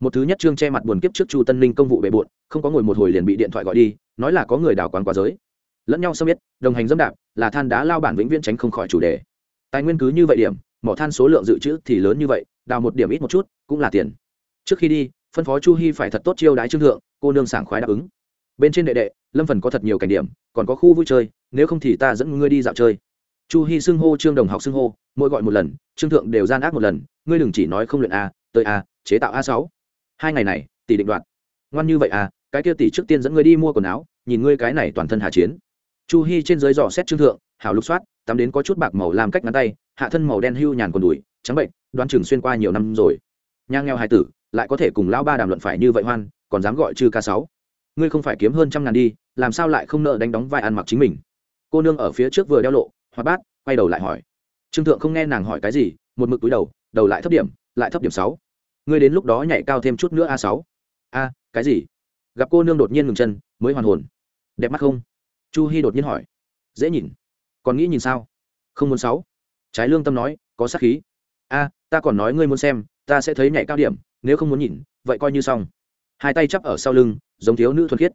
một thứ nhất trương che mặt buồn kiếp trước chu tân ninh công vụ bề bộn, không có ngồi một hồi liền bị điện thoại gọi đi, nói là có người đào quán quá giới. Lẫn nhau xâm biết, đồng hành dâm đạp, là than đá lao bản vĩnh viễn tránh không khỏi chủ đề. Tài nguyên cứ như vậy điểm, mỏ than số lượng dự trữ thì lớn như vậy, đào một điểm ít một chút, cũng là tiền. Trước khi đi, phân phó chu hy phải thật tốt chiêu đái trương thượng, cô nương sảng khoái đáp ứng. Bên trên đệ đệ, lâm phần có thật nhiều cảnh điểm, còn có khu vui chơi, nếu không thì ta dẫn ngươi đi dạo chơi. Chu hy xưng hô trương đồng học xưng hô, mỗi gọi một lần, trương thượng đều gian ác một lần, ngươi đừng chỉ nói không luyện a, tới a, chế tạo a sáu hai ngày này, tỷ định đoạt. Ngoan như vậy à cái kia tỷ trước tiên dẫn ngươi đi mua quần áo, nhìn ngươi cái này toàn thân hà chiến. Chu hy trên dưới dò xét trương thượng, hảo lục soát, tắm đến có chút bạc màu làm cách ngắn tay, hạ thân màu đen hưu nhàn còn đùi, trắng bệnh, đoán chừng xuyên qua nhiều năm rồi. Nha nghèo hai tử, lại có thể cùng lão ba đàm luận phải như vậy hoan, còn dám gọi chư ca sáu. Ngươi không phải kiếm hơn trăm ngàn đi, làm sao lại không nợ đánh đóng vai ăn mặc chính mình? Cô nương ở phía trước vừa đeo lộ hoa bát, quay đầu lại hỏi. Trương thượng không nghe nàng hỏi cái gì, một mực túi đầu đầu lại thấp điểm, lại thấp điểm sáu ngươi đến lúc đó nhảy cao thêm chút nữa a sáu. A, cái gì? Gặp cô nương đột nhiên ngừng chân, mới hoàn hồn. Đẹp mắt không? Chu hy đột nhiên hỏi. Dễ nhìn. Còn nghĩ nhìn sao? Không muốn sáu. Trái lương tâm nói, có sát khí. A, ta còn nói ngươi muốn xem, ta sẽ thấy nhảy cao điểm, nếu không muốn nhìn, vậy coi như xong. Hai tay chắp ở sau lưng, giống thiếu nữ thuần khiết.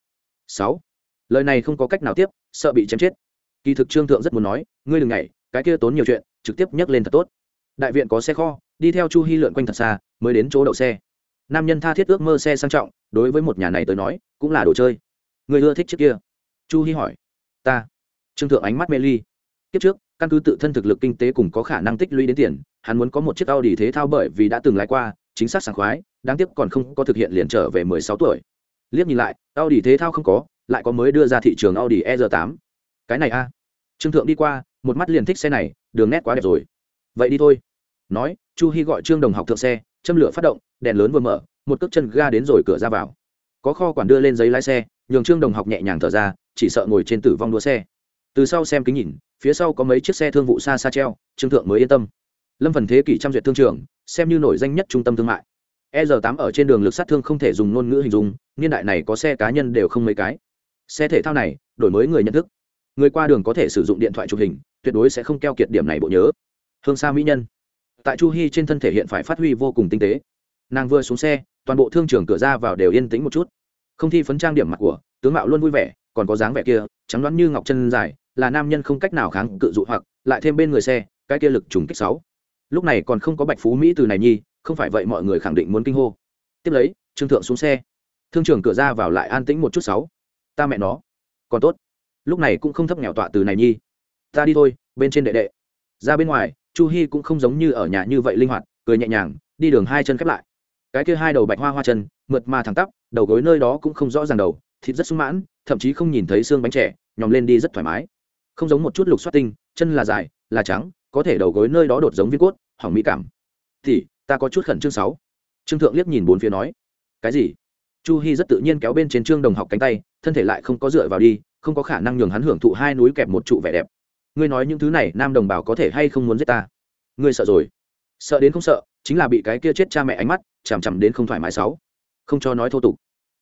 Sáu. Lời này không có cách nào tiếp, sợ bị chém chết. Kỳ thực trương thượng rất muốn nói, ngươi đừng nhảy, cái kia tốn nhiều chuyện, trực tiếp nhấc lên thật tốt đại viện có xe kho, đi theo chu hy lượn quanh thật xa, mới đến chỗ đậu xe. Nam nhân tha thiết ước mơ xe sang trọng, đối với một nhà này tới nói, cũng là đồ chơi. Người ưa thích chiếc kia? Chu hy hỏi. Ta. Trương thượng ánh mắt mê ly. Kiếp trước, căn cứ tự thân thực lực kinh tế cùng có khả năng tích lũy đến tiền, hắn muốn có một chiếc Audi thế thao bởi vì đã từng lái qua, chính xác sảng khoái, đáng tiếc còn không có thực hiện liền trở về mười sáu tuổi. Liếc nhìn lại, Audi thế thao không có, lại có mới đưa ra thị trường Audi e r Tám. cái này a. Trương thượng đi qua, một mắt liền thích xe này, đường nét quá đẹp rồi vậy đi thôi. Nói, chu hy gọi trương đồng học thượng xe, châm lửa phát động, đèn lớn vừa mở, một cước chân ga đến rồi cửa ra vào. Có kho quản đưa lên giấy lái xe, nhường trương đồng học nhẹ nhàng thở ra, chỉ sợ ngồi trên tử vong đua xe. Từ sau xem kính nhìn, phía sau có mấy chiếc xe thương vụ xa xa treo, trương thượng mới yên tâm. Lâm phần thế kỷ trăm duyệt thương trường, xem như nổi danh nhất trung tâm thương mại. E r 8 ở trên đường lực sát thương không thể dùng ngôn ngữ hình dung, niên đại này có xe cá nhân đều không mấy cái. Xe thể thao này, đổi mới người nhận thức. Người qua đường có thể sử dụng điện thoại chụp hình, tuyệt đối sẽ không keo kiệt điểm này bộ nhớ hương xa mỹ nhân. Tại chu hy trên thân thể hiện phải phát huy vô cùng tinh tế. Nàng vừa xuống xe, toàn bộ thương trường cửa ra vào đều yên tĩnh một chút. Không thi phấn trang điểm mặt của, tướng mạo luôn vui vẻ, còn có dáng vẻ kia, trắng đoán như ngọc chân dài, là nam nhân không cách nào kháng cự dụ hoặc, lại thêm bên người xe, cái kia lực trùng kích sáu. Lúc này còn không có bạch phú mỹ từ này nhi, không phải vậy mọi người khẳng định muốn kinh hô. Tiếp lấy, trương thượng xuống xe. Thương trường cửa ra vào lại an tĩnh một chút sáu. Ta mẹ nó, còn tốt. Lúc này cũng không thấp nghèo tọa từ này nhi. Ta đi thôi, bên trên đệ đệ. Ra bên ngoài chu Hi cũng không giống như ở nhà như vậy linh hoạt, cười nhẹ nhàng, đi đường hai chân khép lại. Cái kia hai đầu bạch hoa hoa chân, mượt mà thẳng tắp, đầu gối nơi đó cũng không rõ ràng đầu, thịt rất sung mãn, thậm chí không nhìn thấy xương bánh trẻ nhòm lên đi rất thoải mái. Không giống một chút lục xoát tinh, chân là dài, là trắng, có thể đầu gối nơi đó đột giống viên cốt, hỏng mỹ cảm. Thì, ta có chút khẩn trương sáu. Trương thượng liếc nhìn bốn phía nói, cái gì? Chu hy rất tự nhiên kéo bên trên trương đồng học cánh tay, thân thể lại không có dựa vào đi, không có khả năng nhường hắn hưởng thụ hai núi kẹp một trụ vẻ đẹp ngươi nói những thứ này nam đồng bào có thể hay không muốn giết ta? Ngươi sợ rồi. Sợ đến không sợ, chính là bị cái kia chết cha mẹ ánh mắt, chằm chằm đến không thoải mái sáu. Không cho nói thô tục.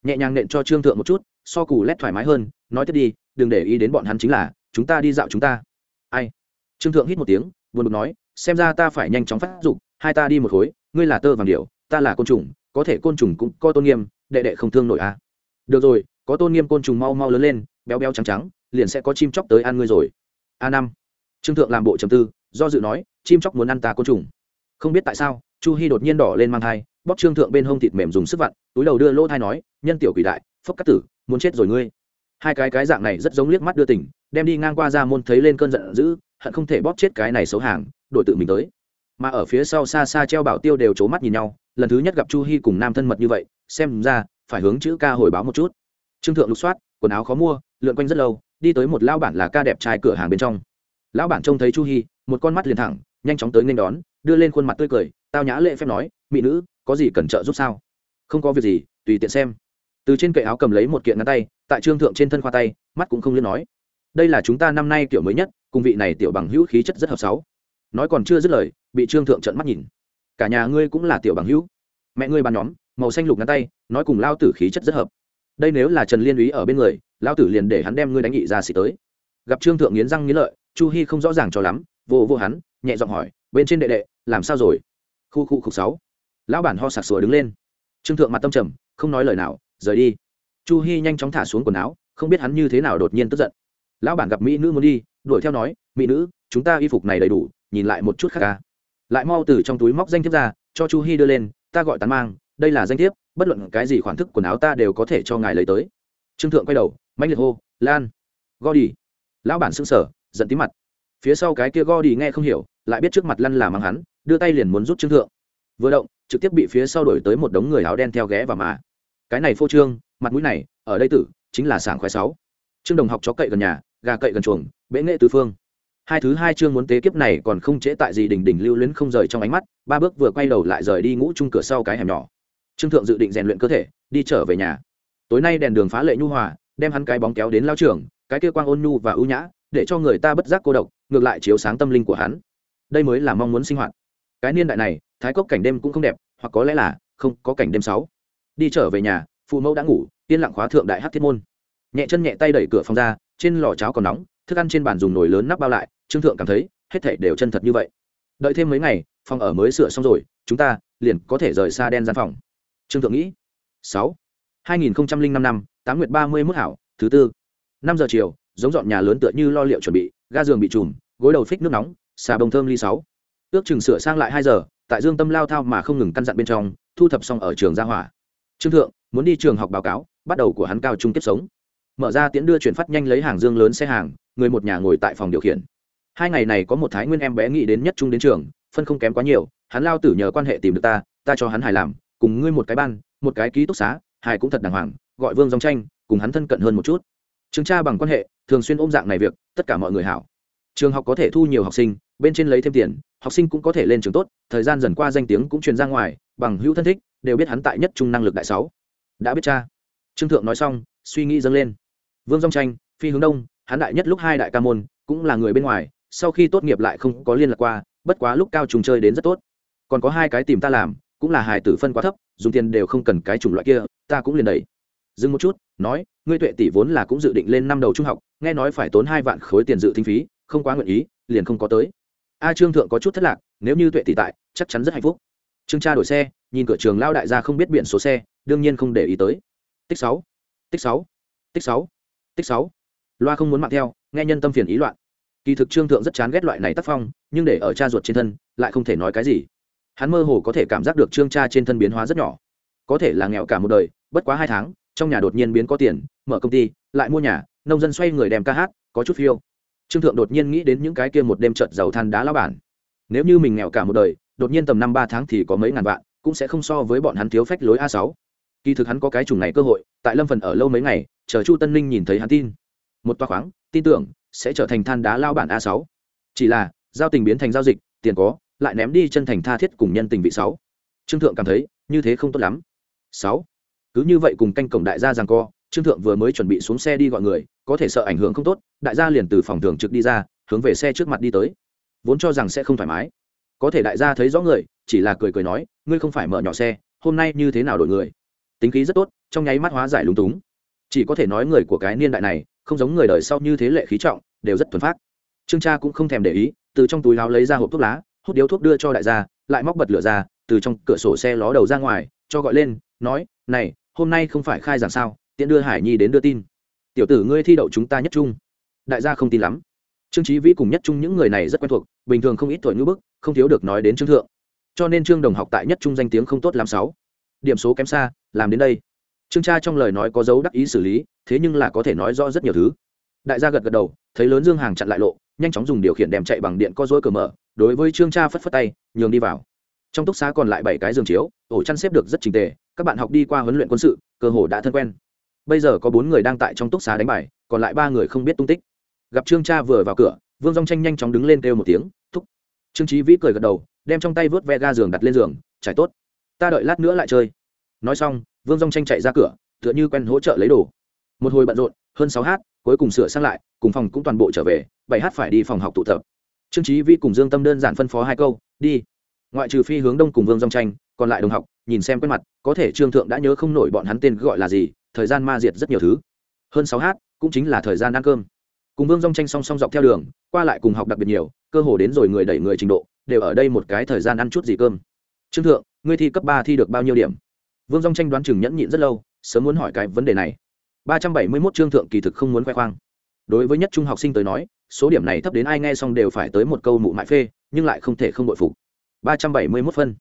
Nhẹ nhàng nện cho trương thượng một chút, so cù lét thoải mái hơn, nói tiếp đi, đừng để ý đến bọn hắn chính là, chúng ta đi dạo chúng ta. Ai? Trương thượng hít một tiếng, buồn bực nói, xem ra ta phải nhanh chóng phát dục, hai ta đi một khối, ngươi là tơ vàng điệu ta là côn trùng, có thể côn trùng cũng có tôn nghiêm, đệ đệ không thương nổi à. Được rồi, có tôn nghiêm côn trùng mau mau lớn lên, béo béo trắng trắng, liền sẽ có chim chóc tới ăn ngươi rồi a năm. Trương thượng làm bộ trầm tư, do dự nói, chim chóc muốn ăn ta côn trùng. Không biết tại sao, chu hy đột nhiên đỏ lên mang thai bóc trương thượng bên hông thịt mềm dùng sức vặn, túi đầu đưa lỗ thai nói, nhân tiểu quỷ đại phốc cắt tử, muốn chết rồi ngươi. Hai cái cái dạng này rất giống liếc mắt đưa tỉnh đem đi ngang qua ra môn thấy lên cơn giận dữ, hận không thể bóp chết cái này xấu hàng đội tự mình tới. Mà ở phía sau xa xa treo bảo tiêu đều c mắt nhìn nhau, lần thứ nhất gặp chu hy cùng nam thân mật như vậy, xem ra, phải hướng chữ ca hồi báo một chút. Trương thượng lục soát, quần áo khó mua, lượn quanh rất lâu đi tới một lao bản là ca đẹp trai cửa hàng bên trong. Lão bản trông thấy chu hy một con mắt liền thẳng, nhanh chóng tới nên đón, đưa lên khuôn mặt tươi cười, tao nhã lệ phép nói, mỹ nữ, có gì cần trợ giúp sao? Không có việc gì, tùy tiện xem. Từ trên cậy áo cầm lấy một kiện ngăn tay, tại trương thượng trên thân khoa tay, mắt cũng không liên nói. Đây là chúng ta năm nay kiểu mới nhất, cùng vị này tiểu bằng hữu khí chất rất hợp sáu. Nói còn chưa dứt lời, bị trương thượng trận mắt nhìn. Cả nhà ngươi cũng là tiểu bằng hữu. Mẹ ngươi bàn nhóm, màu xanh lục ngăn tay, nói cùng lao tử khí chất rất hợp. Đây nếu là trần liên úy ở bên người lao tử liền để hắn đem ngươi đánh nghị ra xỉ tới. Gặp trương thượng nghiến răng nghiến lợi, chu hy không rõ ràng cho lắm, vô vô hắn, nhẹ giọng hỏi, bên trên đệ đệ, làm sao rồi? Khu khu khục sáu. Lão bản ho sặc sủa đứng lên. Trương thượng mặt tâm trầm, không nói lời nào, rời đi. Chu hy nhanh chóng thả xuống quần áo, không biết hắn như thế nào đột nhiên tức giận. Lão bản gặp mỹ nữ muốn đi, đuổi theo nói, mỹ nữ, chúng ta y phục này đầy đủ, nhìn lại một chút khác ca. Lại mau từ trong túi móc danh thiếp ra, cho chu hy đưa lên, ta gọi tán mang, đây là danh thiếp, bất luận cái gì khoản thức quần áo ta đều có thể cho ngài lấy tới. Trương thượng quay đầu mạnh liệt hô, lan go đi lão bản xưng sở giận tí mặt. Phía sau cái kia go đi nghe không hiểu, lại biết trước mặt lăn là mắng hắn, đưa tay liền muốn rút trương thượng. Vừa động, trực tiếp bị phía sau đổi tới một đống người áo đen theo ghé và mà. Cái này phô trương, mặt mũi này, ở đây tử, chính là sảng khoái sáu. Trương đồng học chó cậy gần nhà, gà cậy gần chuồng bệ nghệ tứ phương. Hai thứ hai chương muốn tế kiếp này còn không trễ tại gì đỉnh đỉnh lưu luyến không rời trong ánh mắt, ba bước vừa quay đầu lại rời đi ngũ chung cửa sau cái hẻm nhỏ. Trương thượng dự định rèn luyện cơ thể, đi trở về nhà. Tối nay đèn đường phá lệ nhu hòa đem hắn cái bóng kéo đến lao trường, cái kia quang ôn nhu và ưu nhã, để cho người ta bất giác cô độc, ngược lại chiếu sáng tâm linh của hắn. Đây mới là mong muốn sinh hoạt. Cái niên đại này, thái cốc cảnh đêm cũng không đẹp, hoặc có lẽ là không có cảnh đêm sáu. Đi trở về nhà, phụ mẫu đã ngủ, yên lặng khóa thượng đại hát thiết môn. Nhẹ chân nhẹ tay đẩy cửa phòng ra, trên lò cháo còn nóng, thức ăn trên bàn dùng nồi lớn nắp bao lại, trương thượng cảm thấy, hết thảy đều chân thật như vậy. Đợi thêm mấy ngày, phòng ở mới sửa xong rồi, chúng ta liền có thể rời xa đen gian phòng. Trương thượng nghĩ, sáu. Hai nghìn năm năm tám nguyệt ba mươi mức hảo, thứ tư. Năm giờ chiều, giống dọn nhà lớn tựa như lo liệu chuẩn bị, ga giường bị trùm, gối đầu phích nước nóng, xà bông thơm ly sáu. Ước chừng sửa sang lại hai giờ, tại dương tâm lao thao mà không ngừng căn dặn bên trong, thu thập xong ở trường gia hỏa. Trương thượng, muốn đi trường học báo cáo, bắt đầu của hắn cao trung tiếp sống. Mở ra tiễn đưa chuyển phát nhanh lấy hàng dương lớn xe hàng, người một nhà ngồi tại phòng điều khiển. Hai ngày này có một thái nguyên em bé nghĩ đến nhất trung đến trường, phân không kém quá nhiều, hắn lao tử nhờ quan hệ tìm được ta ta cho hắn hài làm, cùng ngươi một cái ban, một cái ký túc xá, hài cũng thật đàng hoàng gọi vương dòng tranh, cùng hắn thân cận hơn một chút. Trường tra bằng quan hệ, thường xuyên ôm dạng này việc, tất cả mọi người hảo. Trường học có thể thu nhiều học sinh, bên trên lấy thêm tiền, học sinh cũng có thể lên trường tốt, thời gian dần qua danh tiếng cũng truyền ra ngoài, bằng hữu thân thích, đều biết hắn tại nhất trung năng lực đại sáu. Đã biết cha. Trương thượng nói xong, suy nghĩ dâng lên. Vương dòng tranh, phi hướng đông, hắn đại nhất lúc hai đại ca môn, cũng là người bên ngoài, sau khi tốt nghiệp lại không có liên lạc qua, bất quá lúc cao trùng chơi đến rất tốt. Còn có hai cái tìm ta làm, cũng là hài tử phân quá thấp, dùng tiền đều không cần cái chủng loại kia, ta cũng liền đẩy dừng một chút, nói, ngươi tuệ tỷ vốn là cũng dự định lên năm đầu trung học, nghe nói phải tốn hai vạn khối tiền dự thính phí, không quá nguyện ý, liền không có tới. A trương thượng có chút thất lạc, nếu như tuệ tỷ tại, chắc chắn rất hạnh phúc. Trương cha đổi xe, nhìn cửa trường lao đại gia không biết biển số xe, đương nhiên không để ý tới. Tích sáu tích sáu tích sáu tích sáu. Loa không muốn mặc theo, nghe nhân tâm phiền ý loạn. Kỳ thực trương thượng rất chán ghét loại này tác phong, nhưng để ở cha ruột trên thân, lại không thể nói cái gì. Hắn mơ hồ có thể cảm giác được trương cha trên thân biến hóa rất nhỏ. Có thể là nghèo cả một đời, bất quá hai tháng trong nhà đột nhiên biến có tiền, mở công ty, lại mua nhà, nông dân xoay người đem ca hát, có chút phiêu. Trương thượng đột nhiên nghĩ đến những cái kia một đêm trợt giàu than đá lao bản. Nếu như mình nghèo cả một đời, đột nhiên tầm năm ba tháng thì có mấy ngàn vạn, cũng sẽ không so với bọn hắn thiếu phách lối a sáu. Kỳ thực hắn có cái chủng này cơ hội, tại lâm phần ở lâu mấy ngày, chờ chu tân ninh nhìn thấy hắn tin. Một toa khoáng, tin tưởng, sẽ trở thành than đá lao bản a sáu. Chỉ là, giao tình biến thành giao dịch, tiền có, lại ném đi chân thành tha thiết cùng nhân tình vị sáu. Trương thượng cảm thấy, như thế không tốt lắm. Sáu cứ như vậy cùng canh cổng đại gia rằng co, trương thượng vừa mới chuẩn bị xuống xe đi gọi người, có thể sợ ảnh hưởng không tốt, đại gia liền từ phòng thường trực đi ra, hướng về xe trước mặt đi tới. Vốn cho rằng sẽ không thoải mái. Có thể đại gia thấy rõ người, chỉ là cười cười nói, ngươi không phải mở nhỏ xe, hôm nay như thế nào đổi người? Tính khí rất tốt, trong nháy mắt hóa giải lúng túng. Chỉ có thể nói người của cái niên đại này, không giống người đời sau như thế lệ khí trọng, đều rất thuần phát trương cha cũng không thèm để ý, từ trong túi áo lấy ra hộp thuốc lá, hút điếu thuốc đưa cho đại gia, lại móc bật lửa ra, từ trong cửa sổ xe ló đầu ra ngoài, cho gọi lên, nói, này hôm nay không phải khai giảng sao Tiễn đưa hải nhi đến đưa tin. Tiểu tử ngươi thi đậu chúng ta nhất trung. Đại gia không tin lắm. Trương trí vĩ cùng nhất trung những người này rất quen thuộc, bình thường không ít tuổi ngữ bức, không thiếu được nói đến trương thượng. Cho nên trương đồng học tại nhất trung danh tiếng không tốt làm sáu. Điểm số kém xa, làm đến đây. Trương cha trong lời nói có dấu đắc ý xử lý, thế nhưng là có thể nói rõ rất nhiều thứ. Đại gia gật gật đầu, thấy lớn dương hàng chặn lại lộ, nhanh chóng dùng điều khiển đèm chạy bằng điện co dối cửa mở, đối với trương cha phất phất tay, nhường đi vào. Trong túc xá còn lại bảy cái giường chiếu, ổ chăn xếp được rất trình tề các bạn học đi qua huấn luyện quân sự, cơ hồ đã thân quen. Bây giờ có bốn người đang tại trong túc xá đánh bài, còn lại ba người không biết tung tích. Gặp trương cha vừa vào cửa, vương dong tranh nhanh chóng đứng lên kêu một tiếng, thúc. Trương trí vĩ cười gật đầu, đem trong tay vớt ve ga giường đặt lên giường, trải tốt. Ta đợi lát nữa lại chơi. Nói xong, vương dong tranh chạy ra cửa, tựa như quen hỗ trợ lấy đồ. Một hồi bận rộn, hơn sáu h cuối cùng sửa sang lại, cùng phòng cũng toàn bộ trở về, bảy h phải đi phòng học tụ tập. Trương trí vi cùng dương tâm đơn giản phân phó hai câu, đi ngoại trừ phi hướng đông cùng vương dòng tranh, còn lại đồng học, nhìn xem quen mặt, có thể trương thượng đã nhớ không nổi bọn hắn tên gọi là gì, thời gian ma diệt rất nhiều thứ. Hơn sáu h cũng chính là thời gian ăn cơm. Cùng vương dòng tranh song song dọc theo đường, qua lại cùng học đặc biệt nhiều, cơ hồ đến rồi người đẩy người trình độ, đều ở đây một cái thời gian ăn chút gì cơm. Trương thượng, ngươi thi cấp ba thi được bao nhiêu điểm? Vương dòng tranh đoán chừng nhẫn nhịn rất lâu, sớm muốn hỏi cái vấn đề này. Ba trăm bảy mươi 371 trương thượng kỳ thực không muốn khoe khoang. Đối với nhất trung học sinh tới nói, số điểm này thấp đến ai nghe xong đều phải tới một câu mụ mại phê, nhưng lại không thể không bội phục ba trăm bảy mươi 371 phân.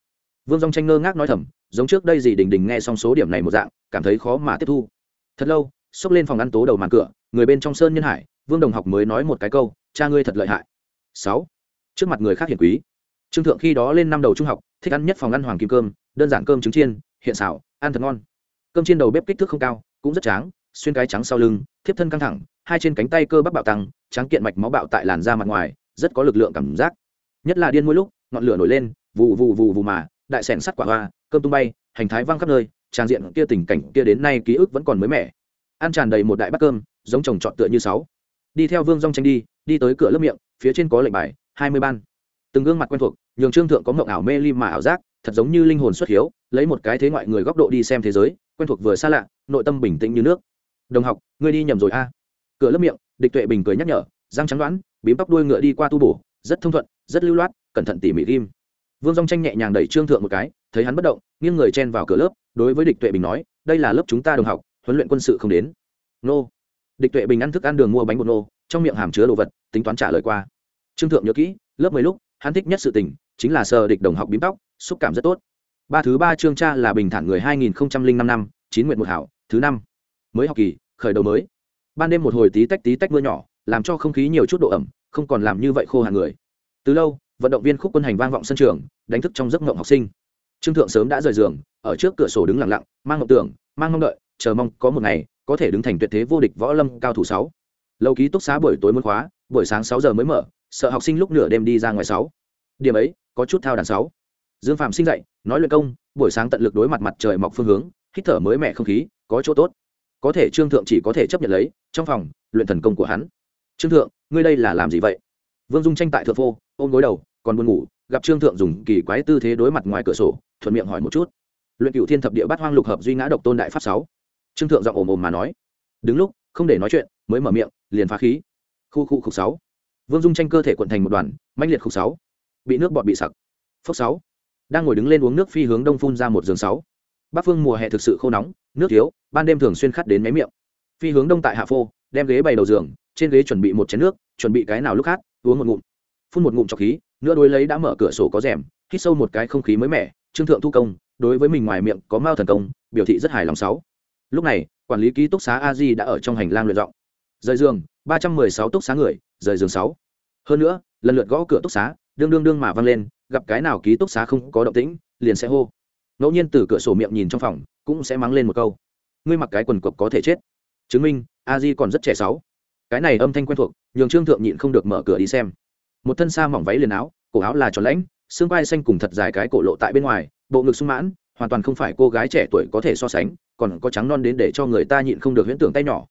Vương dong tranh ngơ ngác nói thầm, giống trước đây gì đình đình nghe xong số điểm này một dạng, cảm thấy khó mà tiếp thu. Thật lâu, xốc lên phòng ăn tố đầu màn cửa, người bên trong sơn nhân hải, vương đồng học mới nói một cái câu, cha ngươi thật lợi hại. Sáu. Trước mặt người khác hiển quý. Trương thượng khi đó lên năm đầu trung học, thích ăn nhất phòng ăn hoàng kim cơm, đơn giản cơm trứng chiên, hiện xảo, ăn thật ngon. Cơm chiên đầu bếp kích thước không cao, cũng rất tráng, xuyên cái trắng sau lưng, thiếp thân căng thẳng, hai trên cánh tay cơ bắp bạo tăng trắng kiện mạch máu bạo tại làn da mặt ngoài, rất có lực lượng cảm giác. Nhất là điên mỗi lúc ngọn lửa nổi lên vụ vụ vụ vụ mà, đại sẻn sắt quả hoa, cơm tung bay, hành thái văng khắp nơi, trang diện kia tình cảnh kia đến nay ký ức vẫn còn mới mẻ. Ăn tràn đầy một đại bát cơm, giống trồng trọt tựa như sáu. Đi theo vương rong tranh đi đi tới cửa lớp miệng, phía trên có lệnh bài, hai mươi ban. Từng gương mặt quen thuộc, nhường trương thượng có mộng ảo mê lim mà ảo giác, thật giống như linh hồn xuất hiếu, lấy một cái thế ngoại người góc độ đi xem thế giới, quen thuộc vừa xa lạ, nội tâm bình tĩnh như nước. Đồng học, ngươi đi nhầm rồi a. Cửa lớp miệng, địch tuệ bình cười nhắc nhở, răng trắng đoán, bím tóc đuôi ngựa đi qua tu bổ, rất thông thuận, rất lưu loát cẩn thận tỉ mỉ ghim. Vương dong tranh nhẹ nhàng đẩy trương thượng một cái, thấy hắn bất động, nghiêng người chen vào cửa lớp, đối với địch tuệ bình nói, đây là lớp chúng ta đồng học, huấn luyện quân sự không đến. Nô. Địch tuệ bình ăn thức ăn đường mua bánh bột nô, trong miệng hàm chứa đồ vật, tính toán trả lời qua. Trương thượng nhớ kỹ, lớp mấy lúc, hắn thích nhất sự tình, chính là sờ địch đồng học bím tóc, xúc cảm rất tốt. Ba thứ ba trương cha là bình thản người hai nghìn năm năm, chín nguyện một hảo, thứ năm. Mới học kỳ, khởi đầu mới. Ban đêm một hồi tí tách tí tách mưa nhỏ, làm cho không khí nhiều chút độ ẩm, không còn làm như vậy khô hàng người. Từ lâu vận động viên khúc quân hành vang vọng sân trường, đánh thức trong giấc mộng học sinh. Trương thượng sớm đã rời giường, ở trước cửa sổ đứng lặng lặng, mang ngọc tưởng, mang mong đợi, chờ mong có một ngày, có thể đứng thành tuyệt thế vô địch võ lâm cao thủ sáu. Lâu ký túc xá buổi tối muốn khóa, buổi sáng sáu giờ mới mở, sợ học sinh lúc nửa đêm đi ra ngoài sáu. Điểm ấy, có chút thao đàn sáu. Dương phạm sinh dậy, nói luyện công, buổi sáng tận lực đối mặt mặt trời mọc phương hướng, hít thở mới mẻ không khí, có chỗ tốt. Có thể trương thượng chỉ có thể chấp nhận lấy, trong phòng, luyện thần công của hắn. Trương thượng, ngươi đây là làm gì vậy? Vương dung tranh tại thượng phô, ôm gối đầu còn buồn ngủ, gặp trương thượng dùng kỳ quái tư thế đối mặt ngoài cửa sổ, thuận miệng hỏi một chút. Luyện cựu thiên thập địa bát hoang lục hợp duy ngã độc tôn đại pháp sáu. Trương thượng giọng ồm ồm mà nói. Đứng lúc, không để nói chuyện, mới mở miệng, liền phá khí. Khu khu khục sáu. Vương dung tranh cơ thể quận thành một đoàn, mãnh liệt khục sáu. Bị nước bọt bị sặc. Phốc sáu. Đang ngồi đứng lên uống nước phi hướng đông phun ra một giường sáu. Bắc phương mùa hè thực sự khô nóng, nước thiếu, ban đêm thường xuyên khắt đến máy miệng. Phi hướng đông tại hạ phô, đem ghế bày đầu giường, trên ghế chuẩn bị một chén nước, chuẩn bị cái nào lúc khác uống một ngụm. Phun một ngụm trọc khí nữa đối lấy đã mở cửa sổ có rèm, hít sâu một cái không khí mới mẻ, trương thượng thu công, đối với mình ngoài miệng có mao thần công, biểu thị rất hài lòng sáu. Lúc này, quản lý ký túc xá a di đã ở trong hành lang luyện giọng. Rời giường, ba trăm mười sáu túc xá người, rời giường sáu. Hơn nữa, lần lượt gõ cửa túc xá, đương đương đương mà văng lên, gặp cái nào ký túc xá không có động tĩnh, liền sẽ hô. Ngẫu nhiên từ cửa sổ miệng nhìn trong phòng, cũng sẽ mắng lên một câu. Ngươi mặc cái quần cộc có thể chết. Chứng minh, a di còn rất trẻ sáu. Cái này âm thanh quen thuộc, nhường trương thượng nhịn không được mở cửa đi xem một thân xa mỏng váy liền áo, cổ áo là tròn lãnh, xương vai xanh cùng thật dài cái cổ lộ tại bên ngoài, bộ ngực sung mãn, hoàn toàn không phải cô gái trẻ tuổi có thể so sánh, còn có trắng non đến để cho người ta nhịn không được huyễn tưởng tay nhỏ.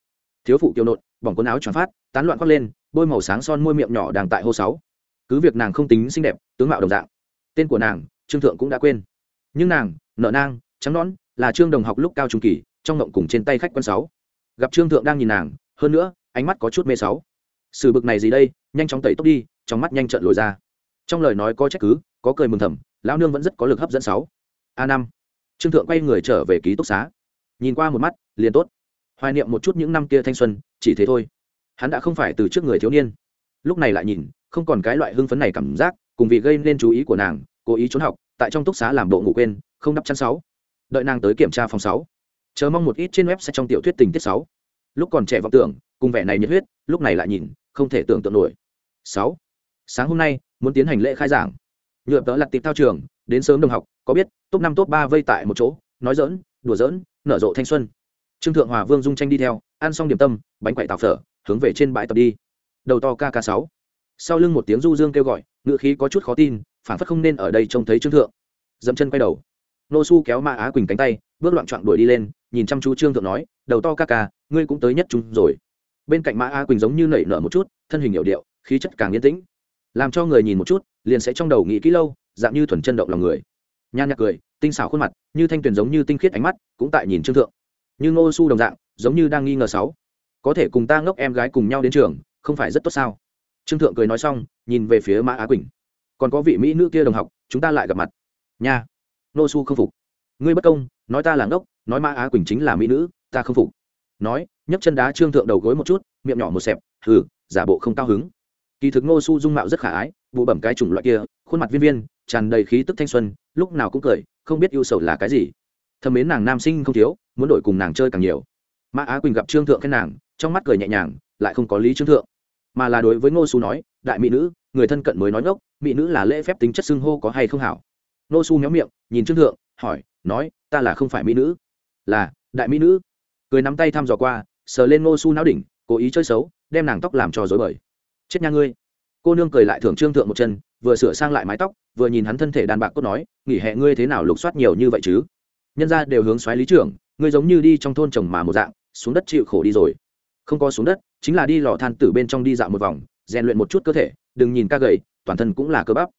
Thiếu phụ kiều nộn, bỏng quần áo tròn phát, tán loạn khoác lên, bôi màu sáng son môi miệng nhỏ đang tại hô sáu. Cứ việc nàng không tính xinh đẹp, tướng mạo đồng dạng, tên của nàng, trương thượng cũng đã quên. Nhưng nàng, nợ nang, trắng nón là trương đồng học lúc cao trung kỳ, trong ngộng cùng trên tay khách quân sáu. Gặp trương thượng đang nhìn nàng, hơn nữa, ánh mắt có chút mê sáu. Sự bực này gì đây, nhanh chóng tẩy tóc đi trong mắt nhanh trợn lồi ra. Trong lời nói có trách cứ, có cười mừng thầm, lão nương vẫn rất có lực hấp dẫn sáu. A năm. Trương thượng quay người trở về ký túc xá. Nhìn qua một mắt, liền tốt. Hoài niệm một chút những năm kia thanh xuân, chỉ thế thôi. Hắn đã không phải từ trước người thiếu niên. Lúc này lại nhìn, không còn cái loại hưng phấn này cảm giác, cùng vì gây nên chú ý của nàng, cố ý trốn học, tại trong túc xá làm bộ ngủ quên, không đắp chăn sáu. Đợi nàng tới kiểm tra phòng sáu. Chờ mong một ít trên web sẽ trong tiểu thuyết tình tiết sáu. Lúc còn trẻ vọng tưởng, cùng vẻ này nhiệt huyết, lúc này lại nhìn, không thể tưởng tượng nổi. Sáu sáng hôm nay, muốn tiến hành lễ khai giảng. Nhựa tớ lặt tịp thao trường, đến sớm đồng học, có biết, top năm, top ba vây tại một chỗ, nói dỡn đùa dỡn nở rộ thanh xuân. Trương thượng hòa, vương dung tranh đi theo, ăn xong điểm tâm, bánh quậy tào phở, hướng về trên bãi tập đi. Đầu to kk sáu. Sau lưng một tiếng du dương kêu gọi, ngựa khí có chút khó tin, phản phất không nên ở đây trông thấy trương thượng. Dẫm chân quay đầu. Nô su kéo ma á quỳnh cánh tay, bước loạn trọn đuổi đi lên, nhìn chăm chú trương thượng nói, đầu to ca ca, ngươi cũng tới nhất chúng rồi. Bên cạnh mã á quỳnh giống như nảy nở một chút, thân hình hiệu điệu, khí chất càng yên tĩnh làm cho người nhìn một chút, liền sẽ trong đầu nghĩ kỹ lâu, dạng như thuần chân động lòng người. Nhan nhạc cười, tinh xảo khuôn mặt, như thanh tuyền giống như tinh khiết ánh mắt, cũng tại nhìn trương thượng. Như ngô su đồng dạng, giống như đang nghi ngờ sáu. Có thể cùng ta ngốc em gái cùng nhau đến trường, không phải rất tốt sao? Trương thượng cười nói xong, nhìn về phía mã á quỳnh. Còn có vị mỹ nữ kia đồng học, chúng ta lại gặp mặt. Nha. Ngô su không phục. Ngươi bất công, nói ta là ngốc, nói mã á quỳnh chính là mỹ nữ, ta không phục. Nói, nhấc chân đá trương thượng đầu gối một chút, miệng nhỏ một xẹp, hừ, giả bộ không cao hứng kỳ thực ngô su dung mạo rất khả ái vụ bẩm cái chủng loại kia, khuôn mặt viên viên, tràn đầy khí tức thanh xuân, lúc nào cũng cười, không biết ưu sầu là cái gì. Thầm mến nàng nam sinh không thiếu, muốn đổi cùng nàng chơi càng nhiều. Mã á quỳnh gặp trương thượng khen nàng, trong mắt cười nhẹ nhàng, lại không có lý trương thượng. Mà là đối với ngô su nói, đại mỹ nữ, người thân cận mới nói ngốc, mỹ nữ là lễ phép tính chất xưng hô có hay không hảo? Ngô su méo miệng, nhìn trương thượng, hỏi, nói, ta là không phải mỹ nữ. Là, đại mỹ nữ. Cười nắm tay thăm dò qua, sờ lên ngô su não đỉnh, cố ý chơi xấu, đem nàng tóc làm cho dối bời chết nha ngươi. Cô nương cười lại thưởng trương thượng một chân, vừa sửa sang lại mái tóc, vừa nhìn hắn thân thể đàn bạc cốt nói, nghỉ hè ngươi thế nào lục soát nhiều như vậy chứ? Nhân ra đều hướng xoáy lý trưởng, ngươi giống như đi trong thôn trồng mà một dạng, xuống đất chịu khổ đi rồi. Không có xuống đất, chính là đi lò than tử bên trong đi dạo một vòng, rèn luyện một chút cơ thể, đừng nhìn ca gầy, toàn thân cũng là cơ bắp.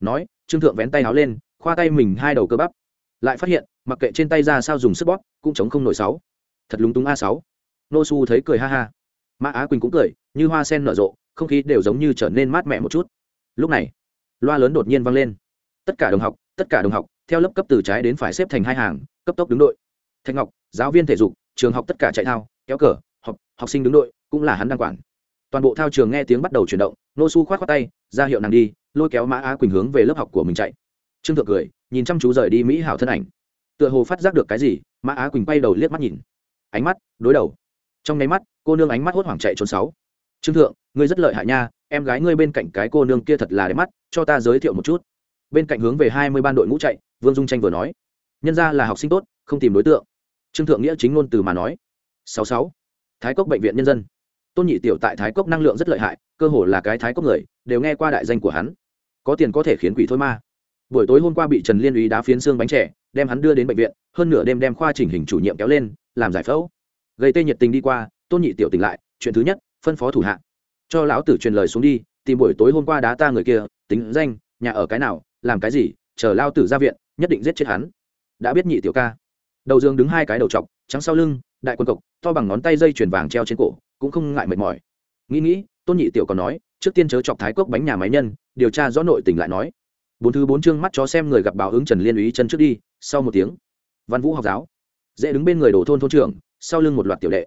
Nói, trương thượng vén tay áo lên, khoa tay mình hai đầu cơ bắp. Lại phát hiện, mặc kệ trên tay ra sao dùng sức bóp, cũng chống không nổi sáu. Thật lúng túng a sáu. Nô su thấy cười ha ha. Mã á quỳnh cũng cười, như hoa sen nở rộ không khí đều giống như trở nên mát mẻ một chút. Lúc này, loa lớn đột nhiên vang lên. Tất cả đồng học, tất cả đồng học, theo lớp cấp từ trái đến phải xếp thành hai hàng, cấp tốc đứng đội. Thanh ngọc, giáo viên thể dục, trường học tất cả chạy thao, kéo cờ, học học sinh đứng đội, cũng là hắn đang quản. Toàn bộ thao trường nghe tiếng bắt đầu chuyển động, nô su khoát khoát tay, ra hiệu nàng đi, lôi kéo mã á quỳnh hướng về lớp học của mình chạy. Trương thượng cười, nhìn chăm chú rời đi mỹ hảo thân ảnh. Tựa hồ phát giác được cái gì, mã á quỳnh bay đầu liếc mắt nhìn. Ánh mắt, đối đầu. Trong nháy mắt, cô nương ánh mắt hốt hoảng chạy trốn sáu trương thượng, ngươi rất lợi hại nha, em gái ngươi bên cạnh cái cô nương kia thật là đẹp mắt, cho ta giới thiệu một chút. Bên cạnh hướng về hai mươi ban đội ngũ chạy, vương dung tranh vừa nói. Nhân ra là học sinh tốt, không tìm đối tượng. Trương thượng nghĩa chính ngôn từ mà nói. Sáu sáu. Thái cốc bệnh viện nhân dân. Tôn nhị tiểu tại thái cốc năng lượng rất lợi hại, cơ hồ là cái thái cốc người, đều nghe qua đại danh của hắn. Có tiền có thể khiến quỷ thôi ma buổi tối hôm qua bị trần liên úy đá phiến xương bánh trẻ đem hắn đưa đến bệnh viện, hơn nửa đêm đem khoa chỉnh hình chủ nhiệm kéo lên, làm giải phẫu. Gây tê nhiệt tình đi qua, tôn nhị tiểu tỉnh lại, chuyện thứ nhất phân phó thủ hạ. Cho lão tử truyền lời xuống đi, tìm buổi tối hôm qua đá ta người kia, tính danh, nhà ở cái nào, làm cái gì, chờ lao tử ra viện, nhất định giết chết hắn. Đã biết nhị tiểu ca. Đầu dương đứng hai cái đầu trọc, trắng sau lưng, đại quân cộc, to bằng ngón tay dây chuyền vàng treo trên cổ, cũng không ngại mệt mỏi. Nghĩ nghĩ, tôn nhị tiểu còn nói, trước tiên chớ chọc thái cốc bánh nhà máy nhân, điều tra rõ nội tình lại nói. Bốn thứ bốn chương mắt chó xem người gặp báo ứng trần liên úy chân trước đi, sau một tiếng. Văn vũ học giáo. Dễ đứng bên người đổ thôn thôn trưởng, sau lưng một loạt tiểu đệ.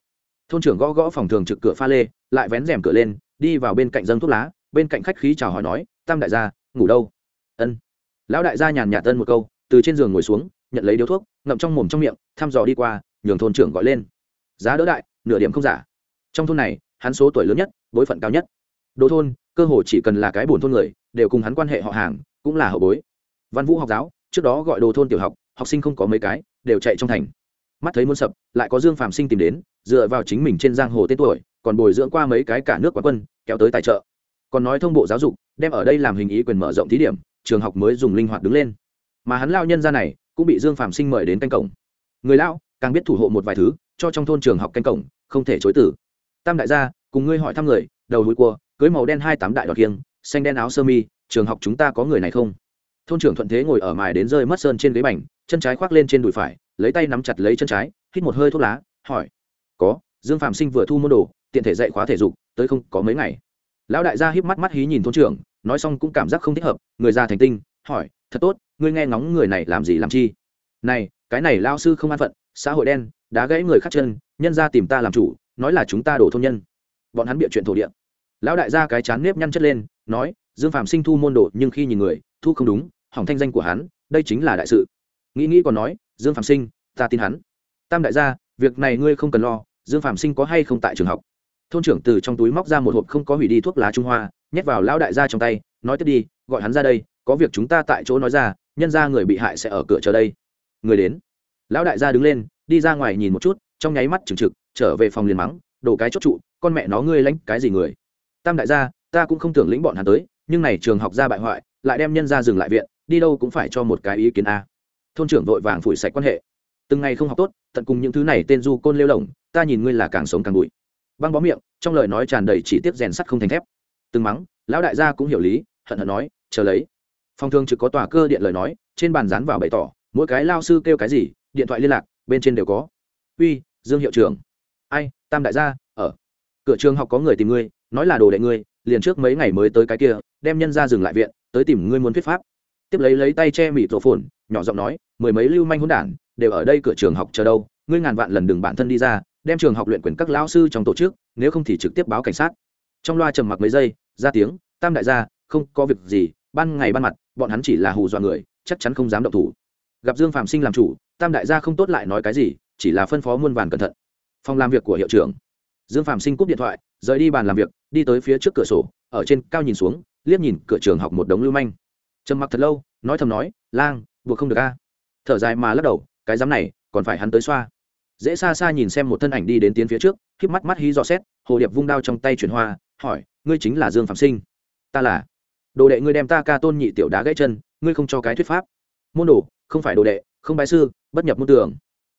Thôn trưởng gõ gõ phòng thường trực cửa pha lê lại vén rèm cửa lên, đi vào bên cạnh dâng thuốc lá, bên cạnh khách khí chào hỏi nói, tam đại gia, ngủ đâu? Ân. Lão đại gia nhàn nhạt tân một câu, từ trên giường ngồi xuống, nhận lấy điếu thuốc, ngậm trong mồm trong miệng, thăm dò đi qua, nhường thôn trưởng gọi lên. Giá đỡ đại, nửa điểm không giả. Trong thôn này, hắn số tuổi lớn nhất, bối phận cao nhất. Đồ thôn, cơ hồ chỉ cần là cái bổn thôn người, đều cùng hắn quan hệ họ hàng, cũng là hậu bối. Văn vũ học giáo, trước đó gọi đồ thôn tiểu học học sinh không có mấy cái, đều chạy trong thành. Mắt thấy muốn sập, lại có dương phạm sinh tìm đến, dựa vào chính mình trên giang hồ tên tuổi còn bồi dưỡng qua mấy cái cả nước quán quân, kéo tới tài trợ. Còn nói thông bộ giáo dục, đem ở đây làm hình ý quyền mở rộng thí điểm, trường học mới dùng linh hoạt đứng lên. Mà hắn lao nhân ra này, cũng bị dương phạm sinh mời đến canh cổng. Người lao, càng biết thủ hộ một vài thứ, cho trong thôn trường học canh cổng, không thể chối tử tam đại gia, cùng ngươi hỏi thăm người, đầu hối cua, cưới màu đen hai tám đại đọt kiêng, xanh đen áo sơ mi, trường học chúng ta có người này không? Thôn trưởng thuận thế ngồi ở mài đến rơi mất sơn trên ghế bành, chân trái khoác lên trên đùi phải, lấy tay nắm chặt lấy chân trái, hít một hơi thuốc lá, hỏi. Có, dương phạm sinh vừa thu môn đồ tiện thể dạy khóa thể dục, tới không có mấy ngày. Lão đại gia híp mắt mắt hí nhìn thôn trưởng, nói xong cũng cảm giác không thích hợp, người già thành tinh, hỏi, thật tốt, ngươi nghe ngóng người này làm gì làm chi? Này, cái này lao sư không an phận, xã hội đen đã gãy người khác chân, nhân ra tìm ta làm chủ, nói là chúng ta đổ thôn nhân. Bọn hắn bịa chuyện thổ địa. Lão đại gia cái chán nếp nhăn chất lên, nói, dương phạm sinh thu môn đồ, nhưng khi nhìn người, thu không đúng, hỏng thanh danh của hắn, đây chính là đại sự. Nghĩ nghĩ còn nói, dương phạm sinh, ta tin hắn. Tam đại gia, việc này ngươi không cần lo, dương phạm sinh có hay không tại trường học? Thôn trưởng từ trong túi móc ra một hộp không có hủy đi thuốc lá trung hoa, nhét vào lão đại gia trong tay, nói tiếp đi, gọi hắn ra đây, có việc chúng ta tại chỗ nói ra, nhân ra người bị hại sẽ ở cửa chờ đây. Người đến. Lão đại gia đứng lên, đi ra ngoài nhìn một chút, trong nháy mắt trừng trực, trở về phòng liền mắng đổ cái chốt trụ, con mẹ nó ngươi lãnh cái gì người. Tam đại gia, ta cũng không tưởng lĩnh bọn hắn tới, nhưng này trường học ra bại hoại, lại đem nhân ra dừng lại viện, đi đâu cũng phải cho một cái ý kiến a. Thôn trưởng vội vàng phủi sạch quan hệ. Từng ngày không học tốt, tận cùng những thứ này tên du côn lêu lỏng, ta nhìn ngươi là càng sống càng bụi băng bó miệng, trong lời nói tràn đầy chỉ tiết rèn sắt không thành thép. Từng mắng, lão đại gia cũng hiểu lý, hận hận nói, chờ lấy. Phòng thương trực có tòa cơ điện lời nói, trên bàn dán vào bày tỏ, mỗi cái lao sư kêu cái gì, điện thoại liên lạc, bên trên đều có. Uy, dương hiệu trưởng. Ai, tam đại gia, ở. Cửa trường học có người tìm ngươi, nói là đồ đệ ngươi, liền trước mấy ngày mới tới cái kia, đem nhân ra dừng lại viện, tới tìm ngươi muốn thuyết pháp. Tiếp lấy lấy tay che mịt rổ phồn, nhỏ giọng nói, mười mấy lưu manh hỗn đản, đều ở đây cửa trường học chờ đâu, ngươi ngàn vạn lần đừng bản thân đi ra đem trường học luyện quyền các lão sư trong tổ chức, nếu không thì trực tiếp báo cảnh sát. Trong loa trầm mặc mấy giây, ra tiếng, tam đại gia, không có việc gì, ban ngày ban mặt, bọn hắn chỉ là hù dọa người, chắc chắn không dám động thủ. Gặp dương phạm sinh làm chủ, tam đại gia không tốt lại nói cái gì, chỉ là phân phó muôn vàn cẩn thận. Phòng làm việc của hiệu trưởng. Dương phạm sinh cúp điện thoại, rời đi bàn làm việc, đi tới phía trước cửa sổ, ở trên cao nhìn xuống, liếc nhìn cửa trường học một đống lưu manh. Trầm mặc thật lâu, nói thầm nói, lang, buộc không được a. Thở dài mà lắc đầu, cái dám này, còn phải hắn tới xoa dễ xa xa nhìn xem một thân ảnh đi đến tiến phía trước k mắt mắt hí dò xét, hồ điệp vung đao trong tay chuyển hoa, hỏi, ngươi chính là dương phạm sinh? Ta là. Đồ đệ ngươi đem ta ca tôn nhị tiểu đá gãy chân, ngươi không cho cái thuyết pháp. Môn đồ, không phải đồ đệ, không bái sư, bất nhập môn tưởng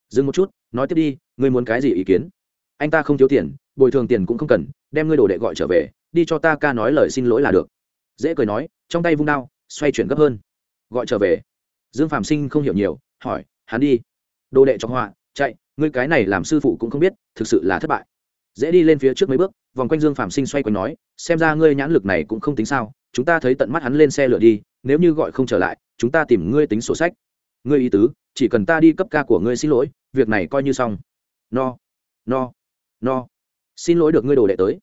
dừng một chút, nói tiếp đi, ngươi muốn cái gì ý kiến? Anh ta không thiếu tiền, bồi thường tiền cũng không cần, đem ngươi đồ đệ gọi trở về, đi cho ta ca nói lời xin lỗi là được. Dễ cười nói, trong tay vung đao, xoay chuyển gấp hơn. Gọi trở về. Dương phạm sinh không hiểu nhiều, hỏi, hắn đi. Đồ đệ cho họa, chạy ngươi cái này làm sư phụ cũng không biết, thực sự là thất bại. Dễ đi lên phía trước mấy bước, vòng quanh dương phạm sinh xoay quanh nói, xem ra ngươi nhãn lực này cũng không tính sao, chúng ta thấy tận mắt hắn lên xe lửa đi, nếu như gọi không trở lại, chúng ta tìm ngươi tính sổ sách. Ngươi ý tứ, chỉ cần ta đi cấp ca của ngươi xin lỗi, việc này coi như xong. No no no. Xin lỗi được ngươi đồ đệ tới.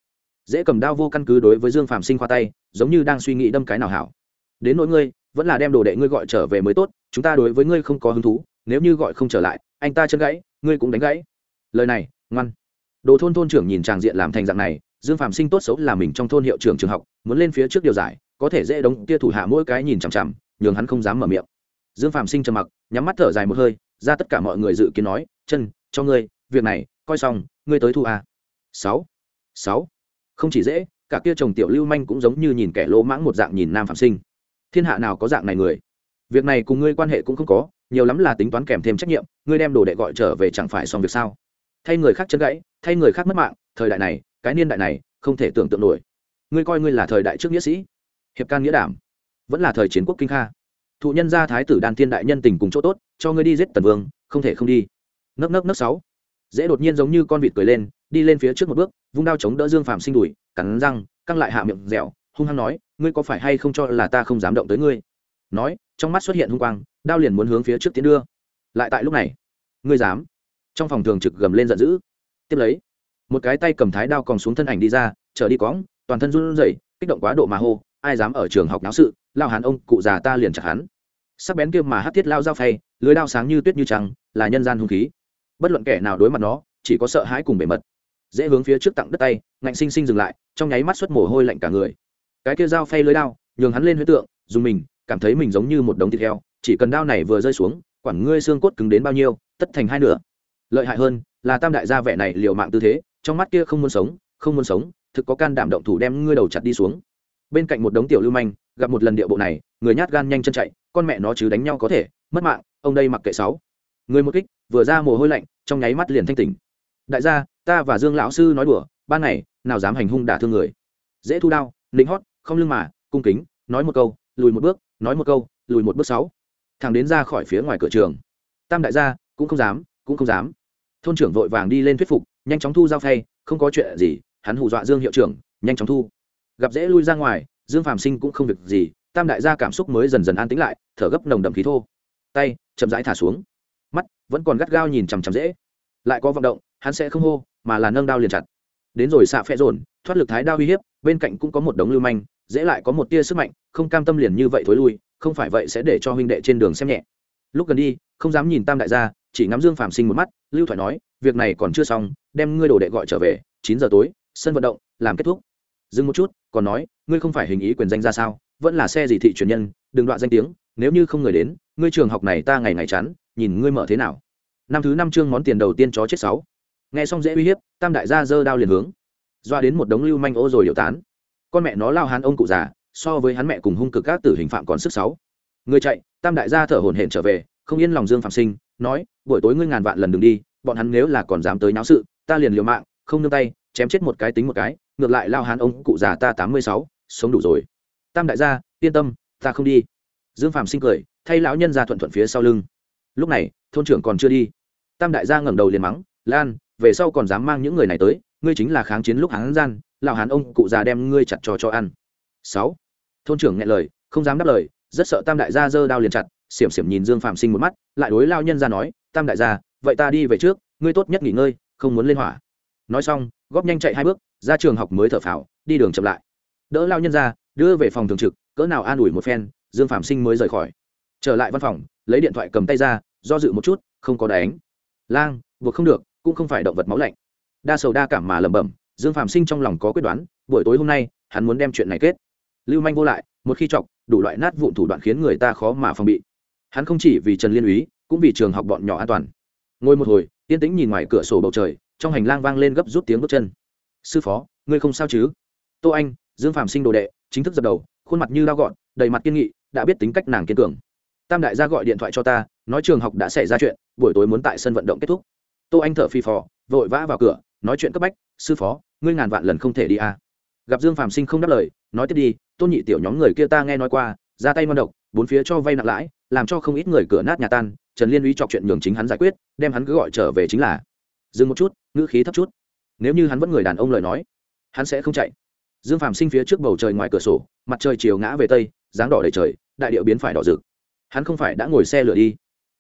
Dễ cầm đao vô căn cứ đối với dương phạm sinh khoa tay, giống như đang suy nghĩ đâm cái nào hảo. Đến nỗi ngươi, vẫn là đem đồ đệ ngươi gọi trở về mới tốt, chúng ta đối với ngươi không có hứng thú, nếu như gọi không trở lại, anh ta chân gãy ngươi cũng đánh gãy. Lời này, ngoan. Đồ thôn thôn trưởng nhìn tràng diện làm thành dạng này, dương phạm sinh tốt xấu là mình trong thôn hiệu trưởng trường học, muốn lên phía trước điều giải, có thể dễ đống kia thủ hạ mỗi cái nhìn chằm chằm, nhường hắn không dám mở miệng. Dương phạm sinh trầm mặc, nhắm mắt thở dài một hơi, ra tất cả mọi người dự kiến nói, chân, cho ngươi, việc này, coi xong, ngươi tới thu à. sáu. Sáu. Không chỉ dễ, cả kia chồng tiểu lưu manh cũng giống như nhìn kẻ lỗ mãng một dạng nhìn nam phạm sinh. Thiên hạ nào có dạng này người? Việc này cùng ngươi quan hệ cũng không có nhiều lắm là tính toán kèm thêm trách nhiệm, ngươi đem đồ đệ gọi trở về chẳng phải xong việc sao? Thay người khác chân gãy, thay người khác mất mạng, thời đại này, cái niên đại này, không thể tưởng tượng nổi. Ngươi coi ngươi là thời đại trước nghĩa sĩ. Hiệp can nghĩa đảm. Vẫn là thời chiến quốc kinh kha. Thụ nhân gia thái tử đan thiên đại nhân tình cùng chỗ tốt, cho ngươi đi giết tần vương, không thể không đi. Nấc nấc nấc sáu. Dễ đột nhiên giống như con vịt cười lên, đi lên phía trước một bước, vung đao chống đỡ dương phạm sinh đùi, cắn răng, căng lại hạ miệng dẻo, hung hăng nói, ngươi có phải hay không cho là ta không dám động tới ngươi? Nói, trong mắt xuất hiện hung quang, đao liền muốn hướng phía trước tiến đưa. Lại tại lúc này, ngươi dám? Trong phòng thường trực gầm lên giận dữ. Tiếp lấy, một cái tay cầm thái đao còn xuống thân ảnh đi ra, trở đi cóng toàn thân run rẩy, kích động quá độ mà hô, ai dám ở trường học náo sự, lao hán ông, cụ già ta liền chặt hắn. Sắc bén kia mà hát thiết lao dao phay, lưới đao sáng như tuyết như trăng, là nhân gian hung khí. Bất luận kẻ nào đối mặt nó, chỉ có sợ hãi cùng bề mật. Dễ hướng phía trước tặng đất tay, ngạnh sinh sinh dừng lại, trong nháy mắt xuất mồ hôi lạnh cả người. Cái kia dao phay lưới đao, nhường hắn lên huyết tượng, dùng mình cảm thấy mình giống như một đống thịt heo chỉ cần đao này vừa rơi xuống quản ngươi xương cốt cứng đến bao nhiêu tất thành hai nửa. Lợi hại hơn là tam đại gia vẻ này liều mạng tư thế trong mắt kia không muốn sống không muốn sống thực có can đảm động thủ đem ngươi đầu chặt đi xuống. Bên cạnh một đống tiểu lưu manh gặp một lần địa bộ này người nhát gan nhanh chân chạy con mẹ nó chứ đánh nhau có thể mất mạng ông đây mặc kệ sáu. Người một kích vừa ra mồ hôi lạnh trong nháy mắt liền thanh tỉnh. Đại gia ta và dương lão sư nói đùa ban này, nào dám hành hung đả thương người. Dễ thu đao lính hót không lưng mà cung kính nói một câu lùi một bước nói một câu lùi một bước sáu. Thằng đến ra khỏi phía ngoài cửa trường. Tam đại gia cũng không dám cũng không dám. Thôn trưởng vội vàng đi lên thuyết phục nhanh chóng thu giao thay, không có chuyện gì hắn hù dọa dương hiệu trưởng nhanh chóng thu. Gặp dễ lui ra ngoài dương phàm sinh cũng không việc gì tam đại gia cảm xúc mới dần dần an tĩnh lại thở gấp nồng đậm khí thô. Tay chậm rãi thả xuống. Mắt vẫn còn gắt gao nhìn chằm chằm dễ. Lại có vận động hắn sẽ không hô mà là nâng đao liền chặt. Đến rồi xạ phe dồn thoát lực thái đao uy hiếp bên cạnh cũng có một đống lưu manh dễ lại có một tia sức mạnh, không cam tâm liền như vậy thối lui, không phải vậy sẽ để cho huynh đệ trên đường xem nhẹ. Lúc gần đi, không dám nhìn tam đại gia, chỉ ngắm dương phạm sinh một mắt, lưu thoại nói, việc này còn chưa xong, đem ngươi đồ đệ gọi trở về, chín giờ tối, sân vận động, làm kết thúc. Dừng một chút, còn nói, ngươi không phải hình ý quyền danh ra sao, vẫn là xe gì thị truyền nhân, đừng đoạn danh tiếng, nếu như không người đến, ngươi trường học này ta ngày ngày chán, nhìn ngươi mở thế nào. Năm thứ năm chương món tiền đầu tiên chó chết sáu. Nghe xong dễ uy hiếp, tam đại gia giơ đao liền hướng. Doa đến một đống lưu manh ô rồi điệu tán con mẹ nó lao hán ông cụ già, so với hắn mẹ cùng hung cực các tử hình phạm còn sức sáu. Người chạy, tam đại gia thở hổn hển trở về, không yên lòng dương phạm sinh, nói, buổi tối ngươi ngàn vạn lần đừng đi, bọn hắn nếu là còn dám tới náo sự, ta liền liều mạng, không nương tay, chém chết một cái tính một cái, ngược lại lao hán ông cụ già ta tám mươi sáu, sống đủ rồi. Tam đại gia, yên tâm, ta không đi. Dương phạm sinh cười, thay lão nhân ra thuận thuận phía sau lưng. Lúc này, thôn trưởng còn chưa đi. Tam đại gia ngẩng đầu liền mắng, lan, về sau còn dám mang những người này tới, ngươi chính là kháng chiến lúc hán gian lão hán ông cụ già đem ngươi chặt trò cho ăn. Sáu. Thôn trưởng nghe lời, không dám đáp lời, rất sợ tam đại gia giơ đao liền chặt, xiểm xiểm nhìn dương phạm sinh một mắt, lại đối lao nhân ra nói, tam đại gia, vậy ta đi về trước, ngươi tốt nhất nghỉ ngơi, không muốn lên hỏa. Nói xong, góp nhanh chạy hai bước, ra trường học mới thở phào, đi đường chậm lại. Đỡ lao nhân ra, đưa về phòng thường trực, cỡ nào an ủi một phen, dương phạm sinh mới rời khỏi. Trở lại văn phòng, lấy điện thoại cầm tay ra, do dự một chút, không có đánh. Lang, buộc không được, cũng không phải động vật máu lạnh. Đa sầu đa cảm mà lẩm bẩm dương phạm sinh trong lòng có quyết đoán, buổi tối hôm nay, hắn muốn đem chuyện này kết. Lưu manh vô lại, một khi chọc, đủ loại nát vụn thủ đoạn khiến người ta khó mà phòng bị. Hắn không chỉ vì trần liên úy, cũng vì trường học bọn nhỏ an toàn. Ngồi một hồi, yên tĩnh nhìn ngoài cửa sổ bầu trời, trong hành lang vang lên gấp rút tiếng bước chân. Sư phó, ngươi không sao chứ? Tô anh, dương phạm sinh đồ đệ, chính thức dập đầu, khuôn mặt như lao gọn, đầy mặt kiên nghị, đã biết tính cách nàng kiên cường. Tam đại gia gọi điện thoại cho ta, nói trường học đã xảy ra chuyện, buổi tối muốn tại sân vận động kết thúc. Tô anh thở phì phò, vội vã vào cửa, nói chuyện cấp bách sư phó, ngươi ngàn vạn lần không thể đi à. gặp dương phạm sinh không đáp lời, nói tiếp đi, tôn nhị tiểu nhóm người kia ta nghe nói qua, ra tay ngon độc, bốn phía cho vay nặng lãi, làm cho không ít người cửa nát nhà tan, trần liên uy chọc chuyện nhường chính hắn giải quyết, đem hắn cứ gọi trở về chính là. Dừng một chút, ngữ khí thấp chút. Nếu như hắn vẫn người đàn ông lời nói, hắn sẽ không chạy. Dương phạm sinh phía trước bầu trời ngoài cửa sổ, mặt trời chiều ngã về tây, dáng đỏ đầy trời, đại điệu biến phải đỏ rực. Hắn không phải đã ngồi xe lửa đi,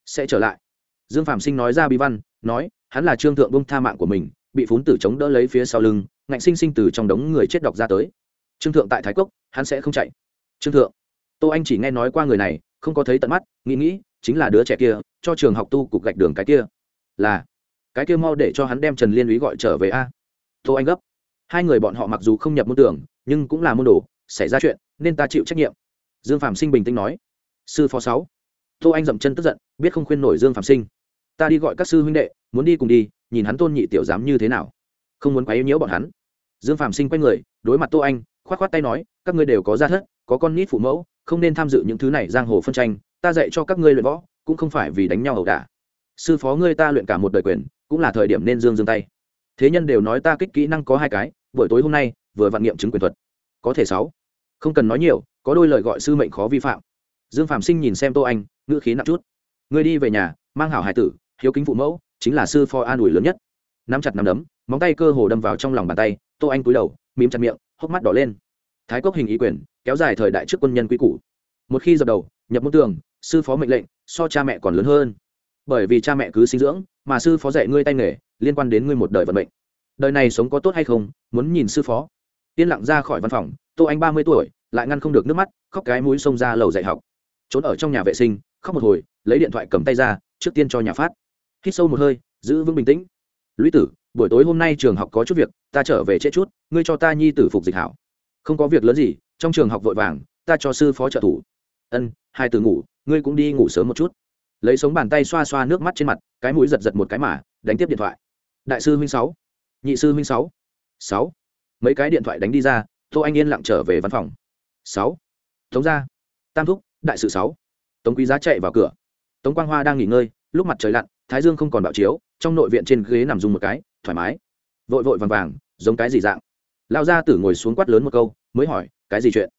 sẽ trở lại. Dương phạm sinh nói ra bi văn, nói, hắn là trương thượng bông tha mạng của mình bị phún tử chống đỡ lấy phía sau lưng, ngạnh sinh sinh từ trong đống người chết đọc ra tới. Trương thượng tại thái cốc, hắn sẽ không chạy. Trương thượng, tô anh chỉ nghe nói qua người này, không có thấy tận mắt, nghĩ nghĩ, chính là đứa trẻ kia, cho trường học tu cục gạch đường cái kia. Là, cái kia mau để cho hắn đem trần liên úy gọi trở về a. Tô anh gấp. Hai người bọn họ mặc dù không nhập môn tưởng, nhưng cũng là môn đồ, xảy ra chuyện, nên ta chịu trách nhiệm. Dương phạm sinh bình tĩnh nói. Sư phó sáu. Tô anh dậm chân tức giận, biết không khuyên nổi dương phạm sinh. Ta đi gọi các sư huynh đệ, muốn đi cùng đi nhìn hắn tôn nhị tiểu dám như thế nào. Không muốn quấy nhiễu bọn hắn. Dương phạm sinh quay người, đối mặt tô anh k h o á t k h o á t tay nói, các ngươi đều có gia thất, có con nít phụ mẫu, không nên tham dự những thứ này giang hồ phân tranh, ta dạy cho các ngươi luyện võ, cũng không phải vì đánh nhau ẩu đả. Sư phó ngươi ta luyện cả một đời quyền, cũng là thời điểm nên dương dương tay. Thế nhân đều nói ta kích kỹ năng có hai cái, buổi tối hôm nay, vừa vạn nghiệm chứng quyền thuật. Có thể sáu. Không cần nói nhiều, có đôi lời gọi sư mệnh khó vi phạm. Dương phạm sinh nhìn xem tô anh, ngữ khí nặng chút. Ngươi đi về nhà, mang hảo hải tử, hiếu kính phụ mẫu chính là sư phó an ủi lớn nhất. Nắm chặt nắm đấm, móng tay cơ hồ đâm vào trong lòng bàn tay, tô anh cúi đầu, mím chặt miệng, hốc mắt đỏ lên. Thái cốc hình ý quyền, kéo dài thời đại trước quân nhân quý cũ một khi dập đầu, nhập môn tường, sư phó mệnh lệnh, so cha mẹ còn lớn hơn. Bởi vì cha mẹ cứ sinh dưỡng, mà sư phó dạy ngươi tay nghề, liên quan đến ngươi một đời vận mệnh. Đời này sống có tốt hay không, muốn nhìn sư phó. Yên lặng ra khỏi văn phòng, tô anh ba mươi tuổi, lại ngăn không được nước mắt, khóc cái mũi xông ra lầu dạy học. Trốn ở trong nhà vệ sinh, khóc một hồi, lấy điện thoại cầm tay ra, trước tiên cho nhà phát hít sâu một hơi, giữ vững bình tĩnh. Lũy tử, buổi tối hôm nay trường học có chút việc, ta trở về trễ chút, ngươi cho ta nhi tử phục dịch hảo. Không có việc lớn gì, trong trường học vội vàng, ta cho sư phó trợ thủ. Ân, hai từ ngủ, ngươi cũng đi ngủ sớm một chút. Lấy sống bàn tay xoa xoa nước mắt trên mặt, cái mũi giật giật một cái mà, đánh tiếp điện thoại. Đại sư huynh sáu, nhị sư huynh sáu sáu. Mấy cái điện thoại đánh đi ra, tô anh yên lặng trở về văn phòng. Sáu, tống ra tam thúc, đại sự sáu. Tống quý giá chạy vào cửa. Tống quang hoa đang nghỉ ngơi, lúc mặt trời lặn thái dương không còn bạo chiếu, trong nội viện trên ghế nằm dùng một cái, thoải mái. Vội vội vàng vàng, giống cái gì dạng. Lao gia tử ngồi xuống quát lớn một câu, mới hỏi, cái gì chuyện?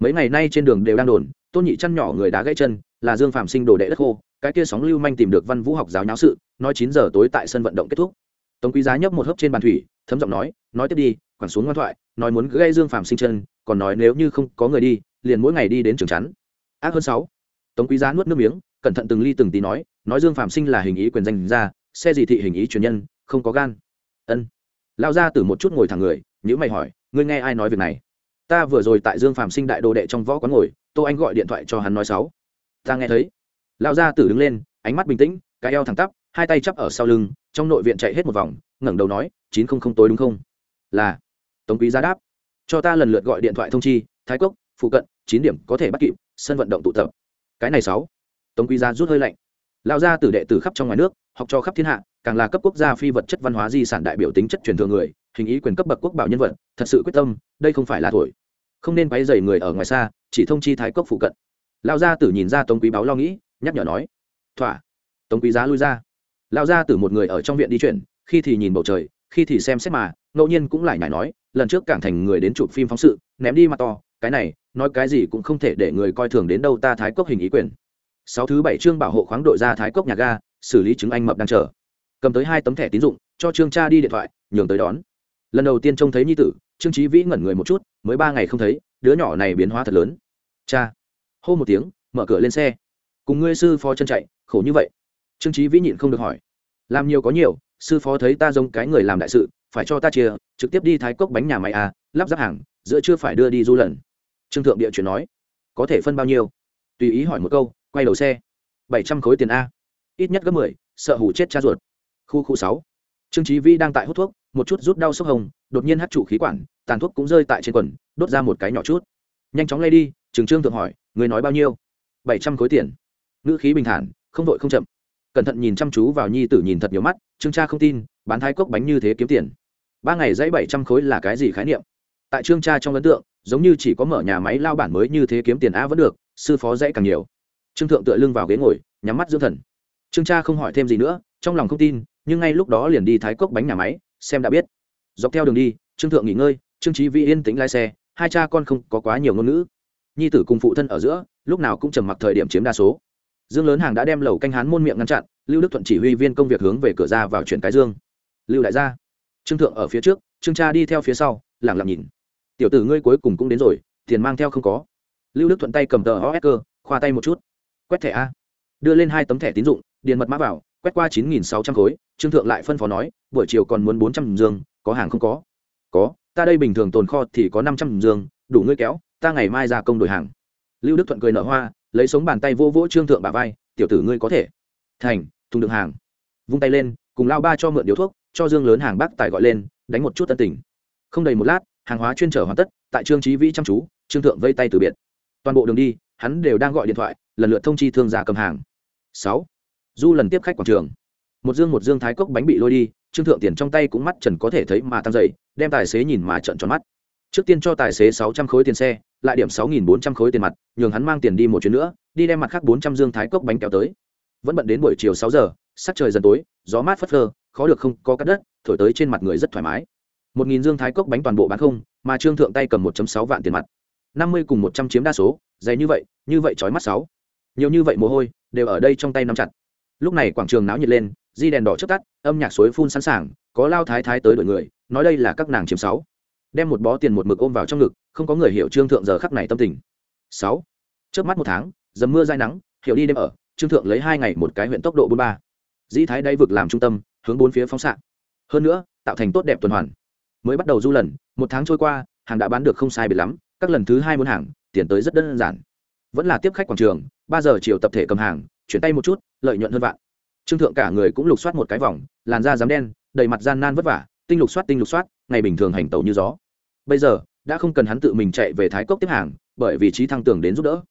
Mấy ngày nay trên đường đều đang đồn, tôn nhị chăn nhỏ người đá gãy chân, là dương phạm sinh đồ đệ đất khô, cái kia sóng lưu manh tìm được văn vũ học giáo nháo sự, nói chín giờ tối tại sân vận động kết thúc. Tống quý giá nhấp một hớp trên bàn thủy, thấm giọng nói nói tiếp đi, quẳng xuống ngoan thoại, nói muốn gây dương phạm sinh chân, còn nói nếu như không có người đi, liền mỗi ngày đi đến trường chắn. Ác hơn sáu. Tống quý giá nuốt nước miếng, cẩn thận từng ly từng tí nói nói dương phạm sinh là hình ý quyền danh ra, xe gì thị hình ý truyền nhân, không có gan. Ân. Lao ra từ một chút ngồi thẳng người nhữ mày hỏi, ngươi nghe ai nói việc này? Ta vừa rồi tại dương phạm sinh đại đồ đệ trong võ quán ngồi, tô anh gọi điện thoại cho hắn nói sáu ta nghe thấy. Lao ra tử đứng lên, ánh mắt bình tĩnh, cái eo thẳng tắp, hai tay chắp ở sau lưng, trong nội viện chạy hết một vòng, ngẩng đầu nói, chín không không tối đúng không? Là. Tống quý giá đáp, cho ta lần lượt gọi điện thoại thông chi, thái cốc, phụ cận, chín điểm có thể bắt kịp, sân vận động tụ tập. Cái này sáu tống quý gia rút hơi lạnh lao ra từ đệ tử khắp trong ngoài nước, học cho khắp thiên hạ, càng là cấp quốc gia phi vật chất văn hóa di sản đại biểu tính chất truyền thừa người, hình ý quyền cấp bậc quốc bảo nhân vật, thật sự quyết tâm, đây không phải là thổi. Không nên quấy dày người ở ngoài xa, chỉ thông chi thái cốc phụ cận. Lao gia tử nhìn ra tống quý báo lo nghĩ, nhắc nhở nói, thỏa. Tống quý giá lui ra. Lao gia tử một người ở trong viện đi chuyển, khi thì nhìn bầu trời, khi thì xem xét mà, ngẫu nhiên cũng lại nhảy nói, lần trước cảng thành người đến chụp phim phóng sự, ném đi mặt to, cái này, nói cái gì cũng không thể để người coi thường đến đâu ta thái cốc hình ý quyền sáu thứ bảy chương bảo hộ khoáng đội ra thái cốc nhà ga, xử lý chứng anh mập đang chờ. Cầm tới hai tấm thẻ tín dụng, cho trương cha đi điện thoại, nhường tới đón. Lần đầu tiên trông thấy nhi tử, trương trí vĩ ngẩn người một chút, mới ba ngày không thấy, đứa nhỏ này biến hóa thật lớn. Cha, hô một tiếng, mở cửa lên xe. Cùng ngươi sư phó chân chạy, khổ như vậy. Trương trí vĩ nhịn không được hỏi. Làm nhiều có nhiều, sư phó thấy ta giống cái người làm đại sự, phải cho ta chia, trực tiếp đi thái cốc bánh nhà máy à lắp ráp hàng, giữa chưa phải đưa đi du lần. Trương thượng địa chuyển nói. Có thể phân bao nhiêu? Tùy ý hỏi một câu quay đầu xe. bảy trăm khối tiền a. Ít nhất gấp mười, sợ hủ chết cha ruột. Khu khu sáu. Trương trí vi đang tại hút thuốc, một chút rút đau sốc hồng, đột nhiên hắt trụ khí quản, tàn thuốc cũng rơi tại trên quần, đốt ra một cái nhỏ chút. Nhanh chóng lay đi, trường trương thượng hỏi, người nói bao nhiêu? bảy trăm khối tiền. Ngữ khí bình thản, không vội không chậm. Cẩn thận nhìn chăm chú vào nhi tử nhìn thật nhiều mắt, trương cha không tin, bán thái cốc bánh như thế kiếm tiền. Ba ngày dãy bảy trăm khối là cái gì khái niệm? Tại trương cha trong ấn tượng, giống như chỉ có mở nhà máy lao bản mới như thế kiếm tiền a vẫn được, sư phó dãy càng nhiều trương thượng tựa lưng vào ghế ngồi, nhắm mắt dưỡng thần. Trương cha không hỏi thêm gì nữa, trong lòng không tin, nhưng ngay lúc đó liền đi thái cốc bánh nhà máy, xem đã biết. Dọc theo đường đi, trương thượng nghỉ ngơi, trương trí vĩ yên tĩnh lái xe, hai cha con không có quá nhiều ngôn ngữ. Nhi tử cùng phụ thân ở giữa, lúc nào cũng trầm mặc thời điểm chiếm đa số. Dương lớn hàng đã đem lầu canh hán môn miệng ngăn chặn, lưu đức thuận chỉ huy viên công việc hướng về cửa ra vào chuyển cái dương. Lưu đại gia. Trương thượng ở phía trước, trương cha đi theo phía sau lẳng lặng nhìn. Tiểu tử ngươi cuối cùng cũng đến rồi, tiền mang theo không có. Lưu đức thuận tay cầm tờ os cơ, khoa tay một chút quét thẻ a. Đưa lên hai tấm thẻ tín dụng, điền mật mã vào, quét qua chín nghìn sáu trăm khối, trương thượng lại phân phó nói, buổi chiều còn muốn bốn trăm dương, có hàng không có? Có, ta đây bình thường tồn kho thì có năm trăm dương, đủ ngươi kéo, ta ngày mai ra công đổi hàng. Lưu đức thuận cười nở hoa, lấy sống bàn tay vô vỗ trương thượng bà vai, tiểu tử ngươi có thể. Thành, thùng đựng hàng. Vung tay lên, cùng lao ba cho mượn điếu thuốc, cho dương lớn hàng bác tài gọi lên, đánh một chút tân tình. Không đầy một lát, hàng hóa chuyên trở hoàn tất, tại trương trí vĩ chăm chú, trương thượng vây tay từ biệt. Toàn bộ đường đi, hắn đều đang gọi điện thoại lần lượt thông chi thương giả cầm hàng. Sáu. Du lần tiếp khách quảng trường. Một dương một dương thái cốc bánh bị lôi đi, trương thượng tiền trong tay cũng mắt trần có thể thấy mà tăng dậy, đem tài xế nhìn mà trợn tròn mắt. Trước tiên cho tài xế sáu trăm khối tiền xe, lại điểm sáu nghìn bốn trăm khối tiền mặt, nhường hắn mang tiền đi một chuyến nữa, đi đem mặt khác bốn trăm dương thái cốc bánh kéo tới. Vẫn bận đến buổi chiều sáu giờ, sắc trời dần tối, gió mát phất phơ, khó được không có cắt đất, thổi tới trên mặt người rất thoải mái. Một nghìn dương thái cốc bánh toàn bộ bán không, mà trương thượng tay cầm một sáu vạn tiền mặt. Năm mươi cùng một trăm chiếm đa số, dày như vậy như vậy trói mắt sáu nhiều như vậy mồ hôi, đều ở đây trong tay nắm chặt. Lúc này quảng trường náo nhiệt lên, di đèn đỏ trước tắt, âm nhạc suối phun sẵn sàng, có lao thái thái tới đội người, nói đây là các nàng chiếm sáu. Đem một bó tiền một mực ôm vào trong ngực, không có người hiểu trương thượng giờ khắc này tâm tình. Sáu. Trước mắt một tháng, dầm mưa dai nắng, hiểu đi đêm ở, trương thượng lấy hai ngày một cái huyện tốc độ bốn ba. Dĩ thái đáy vực làm trung tâm, hướng bốn phía phóng xạ. Hơn nữa, tạo thành tốt đẹp tuần hoàn. Mới bắt đầu du lần, một tháng trôi qua, hàng đã bán được không sai biệt lắm, các lần thứ hai muốn hàng, tiền tới rất đơn giản vẫn là tiếp khách quảng trường, ba giờ chiều tập thể cầm hàng, chuyển tay một chút, lợi nhuận hơn vạn. Trương thượng cả người cũng lục soát một cái vòng, làn da dám đen, đầy mặt gian nan vất vả, tinh lục soát tinh lục soát, ngày bình thường hành tẩu như gió. Bây giờ, đã không cần hắn tự mình chạy về thái cốc tiếp hàng, bởi vì trí thăng tưởng đến giúp đỡ.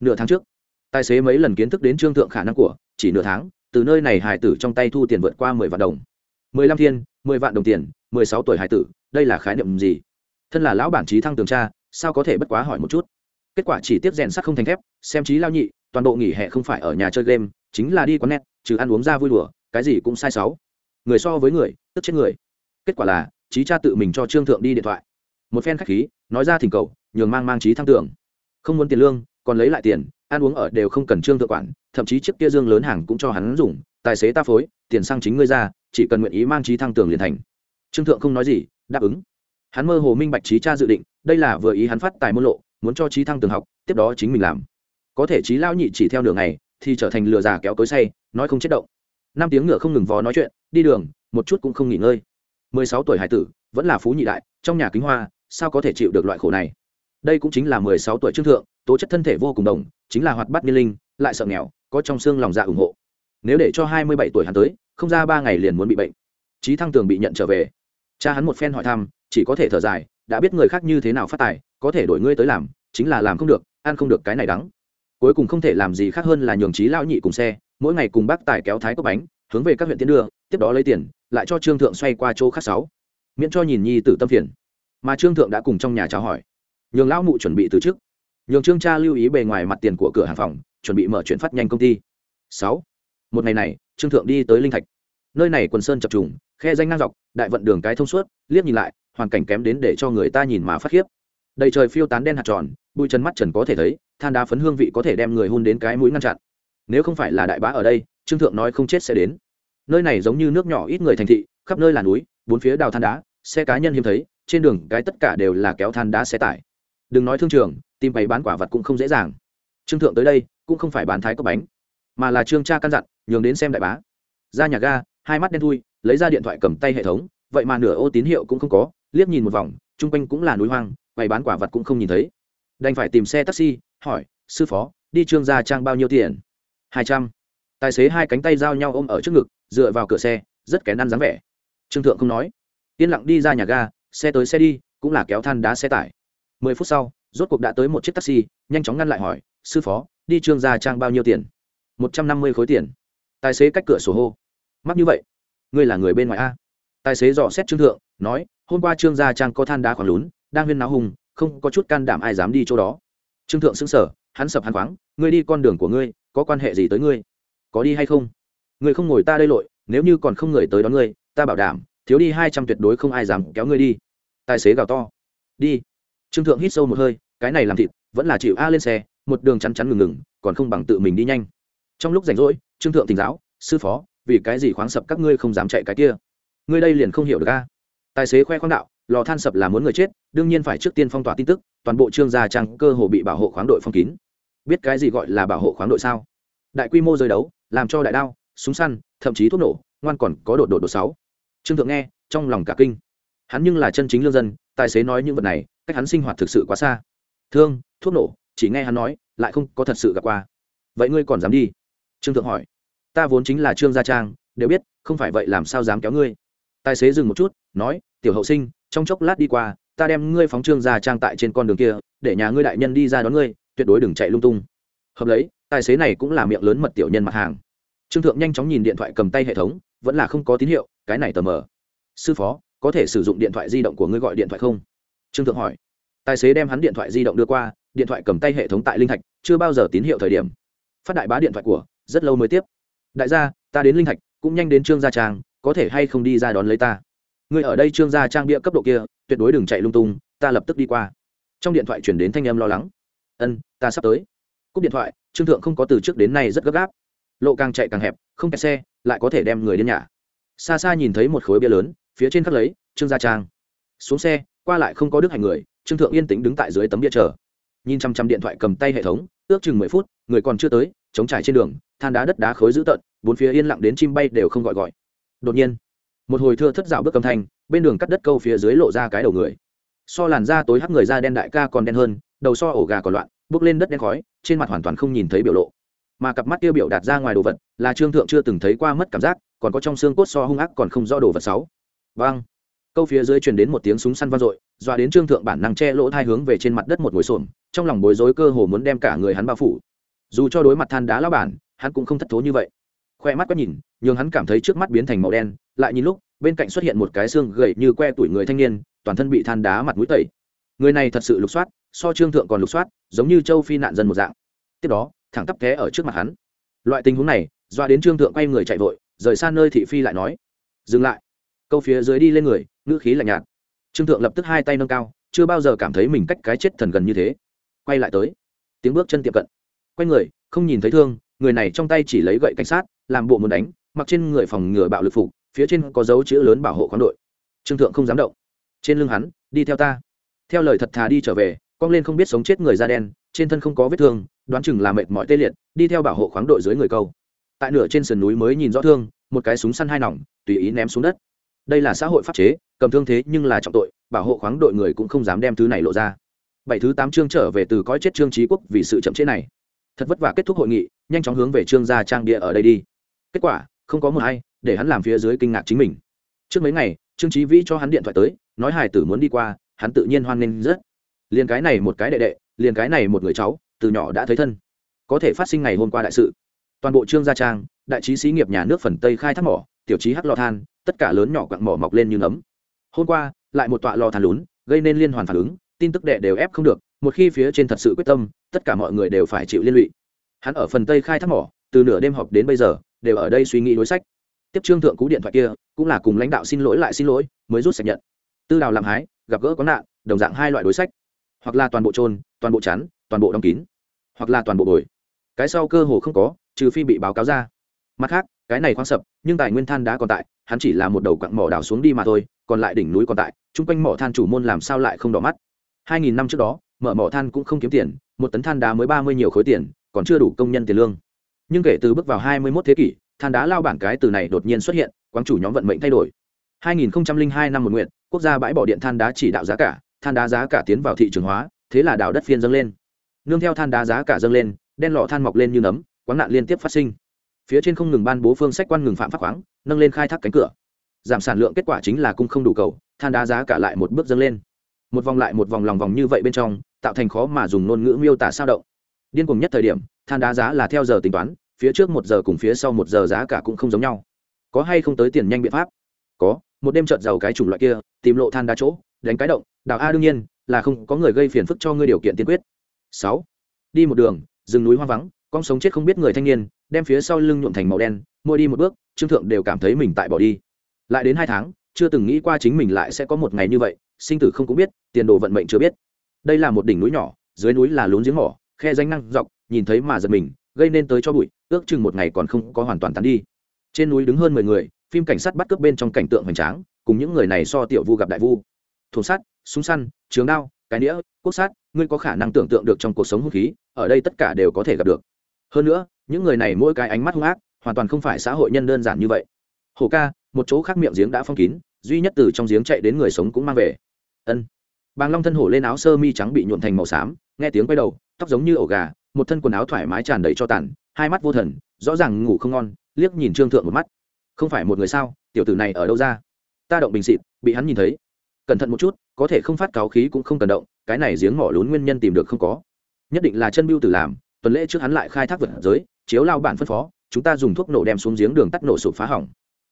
Nửa tháng trước, tài xế mấy lần kiến thức đến trương thượng khả năng của, chỉ nửa tháng, từ nơi này hải tử trong tay thu tiền vượt qua mười vạn đồng. Mười lăm thiên, mười vạn đồng tiền, mười sáu tuổi hải tử, đây là khái niệm gì? Thân là lão bản trí thăng tường cha sao có thể bất quá hỏi một chút? Kết quả chỉ tiếp rèn sắt không thành thép, xem trí lao nhị, toàn bộ nghỉ hè không phải ở nhà chơi game, chính là đi quán net, trừ ăn uống ra vui đùa, cái gì cũng sai sáu. Người so với người, tức chết người. Kết quả là trí cha tự mình cho trương thượng đi điện thoại. Một phen khách khí, nói ra thỉnh cầu, nhường mang mang trí thăng tưởng không muốn tiền lương, còn lấy lại tiền, ăn uống ở đều không cần trương thượng quản, thậm chí chiếc kia dương lớn hàng cũng cho hắn dùng, tài xế ta phối, tiền sang chính ngươi ra, chỉ cần nguyện ý mang trí thăng tưởng liền thành. Trương thượng không nói gì, đáp ứng. Hắn mơ hồ minh bạch trí cha dự định, đây là vừa ý hắn phát tài môn lộ muốn cho trí thăng tường học, tiếp đó chính mình làm. Có thể trí lao nhị chỉ theo đường này thì trở thành lừa già kéo cối say, nói không chết động. Năm tiếng ngựa không ngừng vó nói chuyện, đi đường, một chút cũng không nghỉ ngơi. Mười sáu tuổi hải tử, vẫn là phú nhị đại, trong nhà kính hoa, sao có thể chịu được loại khổ này? Đây cũng chính là mười sáu tuổi trương thượng, tố chất thân thể vô cùng đồng, chính là hoạt bát niên linh, lại sợ nghèo, có trong xương lòng dạ ủng hộ. Nếu để cho hai mươi bảy tuổi hắn tới, không ra ba ngày liền muốn bị bệnh. Trí thăng tường bị nhận trở về. Cha hắn một phen hỏi thăm, chỉ có thể thở dài, đã biết người khác như thế nào phát tài có thể đổi ngươi tới làm, chính là làm không được, ăn không được cái này đắng. Cuối cùng không thể làm gì khác hơn là nhường trí lão nhị cùng xe, mỗi ngày cùng bác tài kéo thái cốc bánh, hướng về các huyện tiến đưa, tiếp đó lấy tiền, lại cho trương thượng xoay qua chỗ khác sáu. Miễn cho nhìn nhi tử tâm phiền. Mà trương thượng đã cùng trong nhà chào hỏi. Nhường lão mụ chuẩn bị từ trước. Nhường trương cha lưu ý bề ngoài mặt tiền của cửa hàng phòng, chuẩn bị mở chuyển phát nhanh công ty. Sáu. Một ngày này, trương thượng đi tới linh thạch. Nơi này quần sơn chập trùng, khe danh ngang dọc, đại vận đường cái thông suốt, liếc nhìn lại, hoàn cảnh kém đến để cho người ta nhìn mà phát khiếp đầy trời phiêu tán đen hạt tròn, bụi chân mắt trần có thể thấy, than đá phấn hương vị có thể đem người hôn đến cái mũi ngăn chặn. Nếu không phải là đại bá ở đây, trương thượng nói không chết sẽ đến. Nơi này giống như nước nhỏ ít người thành thị, khắp nơi là núi, bốn phía đào than đá, xe cá nhân hiếm thấy, trên đường cái tất cả đều là kéo than đá xe tải. Đừng nói thương trường, tìm bày bán quả vật cũng không dễ dàng. Trương thượng tới đây, cũng không phải bán thái có bánh, mà là trương cha căn dặn, nhường đến xem đại bá. Ra nhà ga, hai mắt đen thui, lấy ra điện thoại cầm tay hệ thống, vậy mà nửa ô tín hiệu cũng không có, liếc nhìn một vòng, chung quanh cũng là núi hoang quầy bán quả vật cũng không nhìn thấy. Đành phải tìm xe taxi, hỏi, sư phó, đi trương gia trang bao nhiêu tiền? Hai trăm. Tài xế hai cánh tay giao nhau ôm ở trước ngực, dựa vào cửa xe, rất kén ăn dáng vẻ. Trương thượng không nói. Yên lặng đi ra nhà ga, xe tới xe đi, cũng là kéo than đá xe tải. Mười phút sau, rốt cuộc đã tới một chiếc taxi, nhanh chóng ngăn lại hỏi, sư phó, đi trương gia trang bao nhiêu tiền? Một trăm năm mươi khối tiền. Tài xế cách cửa sổ hô, mắc như vậy? Ngươi là người bên ngoài a? Tài xế dò xét trương thượng, nói, hôm qua trương gia trang có than đá khoảng lún đang huyên náo hùng, không có chút can đảm ai dám đi chỗ đó. Trương thượng xứng sở hắn sập hắn khoáng, ngươi đi con đường của ngươi, có quan hệ gì tới ngươi? Có đi hay không? Ngươi không ngồi ta đây lội, nếu như còn không người tới đón ngươi, ta bảo đảm, thiếu đi hai trăm tuyệt đối không ai dám kéo ngươi đi. Tài xế gào to, đi. Trương thượng hít sâu một hơi, cái này làm thịt, vẫn là chịu a lên xe, một đường chắn chắn ngừng ngừng, còn không bằng tự mình đi nhanh. Trong lúc rảnh rỗi, trương thượng tỉnh giáo, sư phó, vì cái gì khoáng sập các ngươi không dám chạy cái kia? Ngươi đây liền không hiểu được a. Tài xế khoe khoang đạo lò than sập là muốn người chết, đương nhiên phải trước tiên phong tỏa tin tức, toàn bộ trương gia trang cơ hồ bị bảo hộ khoáng đội phong kín. Biết cái gì gọi là bảo hộ khoáng đội sao? Đại quy mô rơi đấu, làm cho đại đao, súng săn, thậm chí thuốc nổ, ngoan còn có đột đột đột sáu. Trương thượng nghe, trong lòng cả kinh. Hắn nhưng là chân chính lương dân, tài xế nói những vật này, cách hắn sinh hoạt thực sự quá xa. Thương, thuốc nổ, chỉ nghe hắn nói, lại không có thật sự gặp qua. Vậy ngươi còn dám đi? Trương thượng hỏi. Ta vốn chính là trương gia trang, đều biết, không phải vậy làm sao dám kéo ngươi. Tài xế dừng một chút, nói, tiểu hậu sinh trong chốc lát đi qua, ta đem ngươi phóng trương gia trang tại trên con đường kia, để nhà ngươi đại nhân đi ra đón ngươi, tuyệt đối đừng chạy lung tung. Hợp lấy, tài xế này cũng là miệng lớn mật tiểu nhân mặt hàng. Trương thượng nhanh chóng nhìn điện thoại cầm tay hệ thống, vẫn là không có tín hiệu, cái này tờ mờ. Sư phó, có thể sử dụng điện thoại di động của ngươi gọi điện thoại không? Trương thượng hỏi. Tài xế đem hắn điện thoại di động đưa qua, điện thoại cầm tay hệ thống tại linh thạch, chưa bao giờ tín hiệu thời điểm. Phát đại bá điện thoại của, rất lâu mới tiếp. Đại gia, ta đến linh thạch, cũng nhanh đến trương gia trang, có thể hay không đi ra đón lấy ta? Người ở đây trương gia trang bịa cấp độ kia, tuyệt đối đừng chạy lung tung, ta lập tức đi qua. Trong điện thoại chuyển đến thanh âm lo lắng. Ân, ta sắp tới. Cúp điện thoại, trương thượng không có từ trước đến nay rất gấp gáp. Lộ càng chạy càng hẹp, không kẹt xe, lại có thể đem người đến nhà. Xa xa nhìn thấy một khối bia lớn, phía trên khắc lấy, trương gia trang. Xuống xe, qua lại không có đức hành người, trương thượng yên tĩnh đứng tại dưới tấm bia chờ. Nhìn chăm chăm điện thoại cầm tay hệ thống, ước chừng mười phút, người còn chưa tới, chống trải trên đường, than đá đất đá khối dữ tợn, bốn phía yên lặng đến chim bay đều không gọi gọi. Đột nhiên một hồi thưa thất dạo bước âm thanh, bên đường cắt đất câu phía dưới lộ ra cái đầu người. So làn da tối hắc người da đen đại ca còn đen hơn, đầu so ổ gà còn loạn, bước lên đất đen khói, trên mặt hoàn toàn không nhìn thấy biểu lộ. Mà cặp mắt tiêu biểu đạt ra ngoài đồ vật, là trương thượng chưa từng thấy qua mất cảm giác, còn có trong xương cốt so hung ác còn không do đồ vật sáu. Vang câu phía dưới truyền đến một tiếng súng săn vang dội, dọa đến trương thượng bản năng che lỗ thai hướng về trên mặt đất một ngồi xổm, trong lòng bối rối cơ hồ muốn đem cả người hắn bao phủ. Dù cho đối mặt than đá lao bản, hắn cũng không thất thố như vậy. Khoe mắt quét nhìn nhưng hắn cảm thấy trước mắt biến thành màu đen lại nhìn lúc, bên cạnh xuất hiện một cái xương gậy như que tuổi người thanh niên, toàn thân bị than đá mặt mũi tẩy. Người này thật sự lục soát, so trương thượng còn lục soát, giống như châu phi nạn dân một dạng. Tiếp đó, thẳng tắp té ở trước mặt hắn. Loại tình huống này, doa đến trương thượng quay người chạy vội, rời xa nơi thị phi lại nói, dừng lại. Câu phía dưới đi lên người, ngữ khí lạnh nhạt. Trương thượng lập tức hai tay nâng cao, chưa bao giờ cảm thấy mình cách cái chết thần gần như thế. Quay lại tới, tiếng bước chân tiệm cận. Quay người, không nhìn thấy thương, người này trong tay chỉ lấy gậy cảnh sát, làm bộ muốn đánh, mặc trên người phòng ngừa bạo lực phục phía trên có dấu chữ lớn bảo hộ khoáng đội. Trương thượng không dám động. Trên lưng hắn, đi theo ta. Theo lời thật thà đi trở về, cong lên không biết sống chết người da đen, trên thân không có vết thương, đoán chừng là mệt mỏi tê liệt, đi theo bảo hộ khoáng đội dưới người câu. Tại nửa trên sườn núi mới nhìn rõ thương, một cái súng săn hai nòng, tùy ý ném xuống đất. Đây là xã hội pháp chế, cầm thương thế nhưng là trọng tội, bảo hộ khoáng đội người cũng không dám đem thứ này lộ ra. Bảy thứ tám chương trở về từ cõi chết trương trí quốc vì sự chậm chế này. Thật vất vả kết thúc hội nghị, nhanh chóng hướng về trương gia trang địa ở đây đi. Kết quả không có một ai, để hắn làm phía dưới kinh ngạc chính mình. Trước mấy ngày, trương trí vĩ cho hắn điện thoại tới, nói hải tử muốn đi qua, hắn tự nhiên hoan nghênh rất. Liền cái này một cái đệ đệ, liền cái này một người cháu, từ nhỏ đã thấy thân. Có thể phát sinh ngày hôm qua đại sự. Toàn bộ trương gia trang, đại trí xí nghiệp nhà nước phần tây khai thác mỏ, tiểu trí hắc lò than, tất cả lớn nhỏ quặng mỏ mọc lên như nấm. Hôm qua, lại một tọa lò than lún, gây nên liên hoàn phản ứng, tin tức đệ đều ép không được, một khi phía trên thật sự quyết tâm, tất cả mọi người đều phải chịu liên lụy. Hắn ở phần tây khai thác mỏ, từ nửa đêm họp đến bây giờ đều ở đây suy nghĩ đối sách. Tiếp trương thượng cú điện thoại kia, cũng là cùng lãnh đạo xin lỗi lại xin lỗi, mới rút sạch nhận. Tư đào làm hái, gặp gỡ có nạn, đồng dạng hai loại đối sách. Hoặc là toàn bộ trôn toàn bộ chắn, toàn bộ đóng kín. Hoặc là toàn bộ bồi cái sau cơ hồ không có, trừ phi bị báo cáo ra. Mặt khác, cái này khoáng sập, nhưng tài nguyên than đá còn tại, hắn chỉ là một đầu quặng mỏ đào xuống đi mà thôi, còn lại đỉnh núi còn tại, chung quanh mỏ than chủ môn làm sao lại không đỏ mắt. Hai nghìn năm trước đó, mở mỏ than cũng không kiếm tiền, một tấn than đá mới ba mươi nhiều khối tiền, còn chưa đủ công nhân tiền lương nhưng kể từ bước vào hai mươi 21 thế kỷ, than đá lao bản cái từ này đột nhiên xuất hiện, quán chủ nhóm vận mệnh thay đổi. 2002 năm một nguyện, quốc gia bãi bỏ điện than đá chỉ đạo giá cả, than đá giá cả tiến vào thị trường hóa, thế là đào đất phiên dâng lên. Nương theo than đá giá cả dâng lên, đen lò than mọc lên như nấm quáng nạn liên tiếp phát sinh. Phía trên không ngừng ban bố phương sách quan ngừng phạm pháp khoáng, nâng lên khai thác cánh cửa. Giảm sản lượng kết quả chính là cung không đủ cầu, than đá giá cả lại một bước dâng lên. Một vòng lại một vòng lòng vòng như vậy bên trong, tạo thành khó mà dùng ngôn ngữ miêu tả sao động. Điên cùng nhất thời điểm, than đá giá là theo giờ tính toán phía trước một giờ cùng phía sau một giờ giá cả cũng không giống nhau. Có hay không tới tiền nhanh biện pháp? Có, một đêm trợt giàu cái chủng loại kia, tìm lộ than đá chỗ, đánh cái động, đào a đương nhiên, là không, có người gây phiền phức cho ngươi điều kiện tiên quyết. Sáu, đi một đường, rừng núi hoang vắng, con sống chết không biết người thanh niên, đem phía sau lưng nhuộm thành màu đen môi đi một bước, trương thượng đều cảm thấy mình tại bỏ đi. Lại đến hai tháng, chưa từng nghĩ qua chính mình lại sẽ có một ngày như vậy, sinh tử không cũng biết, tiền đồ vận mệnh chưa biết. Đây là một đỉnh núi nhỏ, dưới núi là lún giếng mỏ, khe danh năng dọc, nhìn thấy mà giật mình gây nên tới cho bụi, ước chừng một ngày còn không có hoàn toàn tán đi. Trên núi đứng hơn mười người, phim cảnh sát bắt cướp bên trong cảnh tượng hoành tráng, cùng những người này so tiểu vu gặp đại vu. Thùng sắt, súng săn, trường đao, cái nĩa, quốc sát, ngươi có khả năng tưởng tượng được trong cuộc sống hung khí, ở đây tất cả đều có thể gặp được. Hơn nữa, những người này mỗi cái ánh mắt hung ác, hoàn toàn không phải xã hội nhân đơn giản như vậy. Hồ ca, một chỗ khác miệng giếng đã phong kín, duy nhất từ trong giếng chạy đến người sống cũng mang về. Ân. Bàng long thân hổ lên áo sơ mi trắng bị nhuộn thành màu xám, nghe tiếng quay đầu, tóc giống như ổ gà một thân quần áo thoải mái tràn đầy cho tàn, hai mắt vô thần, rõ ràng ngủ không ngon, liếc nhìn trương thượng một mắt. Không phải một người sao, tiểu tử này ở đâu ra? Ta động bình xịt, bị hắn nhìn thấy. Cẩn thận một chút, có thể không phát cáo khí cũng không cần động, cái này giếng mỏ lún nguyên nhân tìm được không có. Nhất định là chân biêu tử làm, tuần lễ trước hắn lại khai thác vượt giới, chiếu lao bản phân phó, chúng ta dùng thuốc nổ đem xuống giếng đường tắt nổ sụp phá hỏng.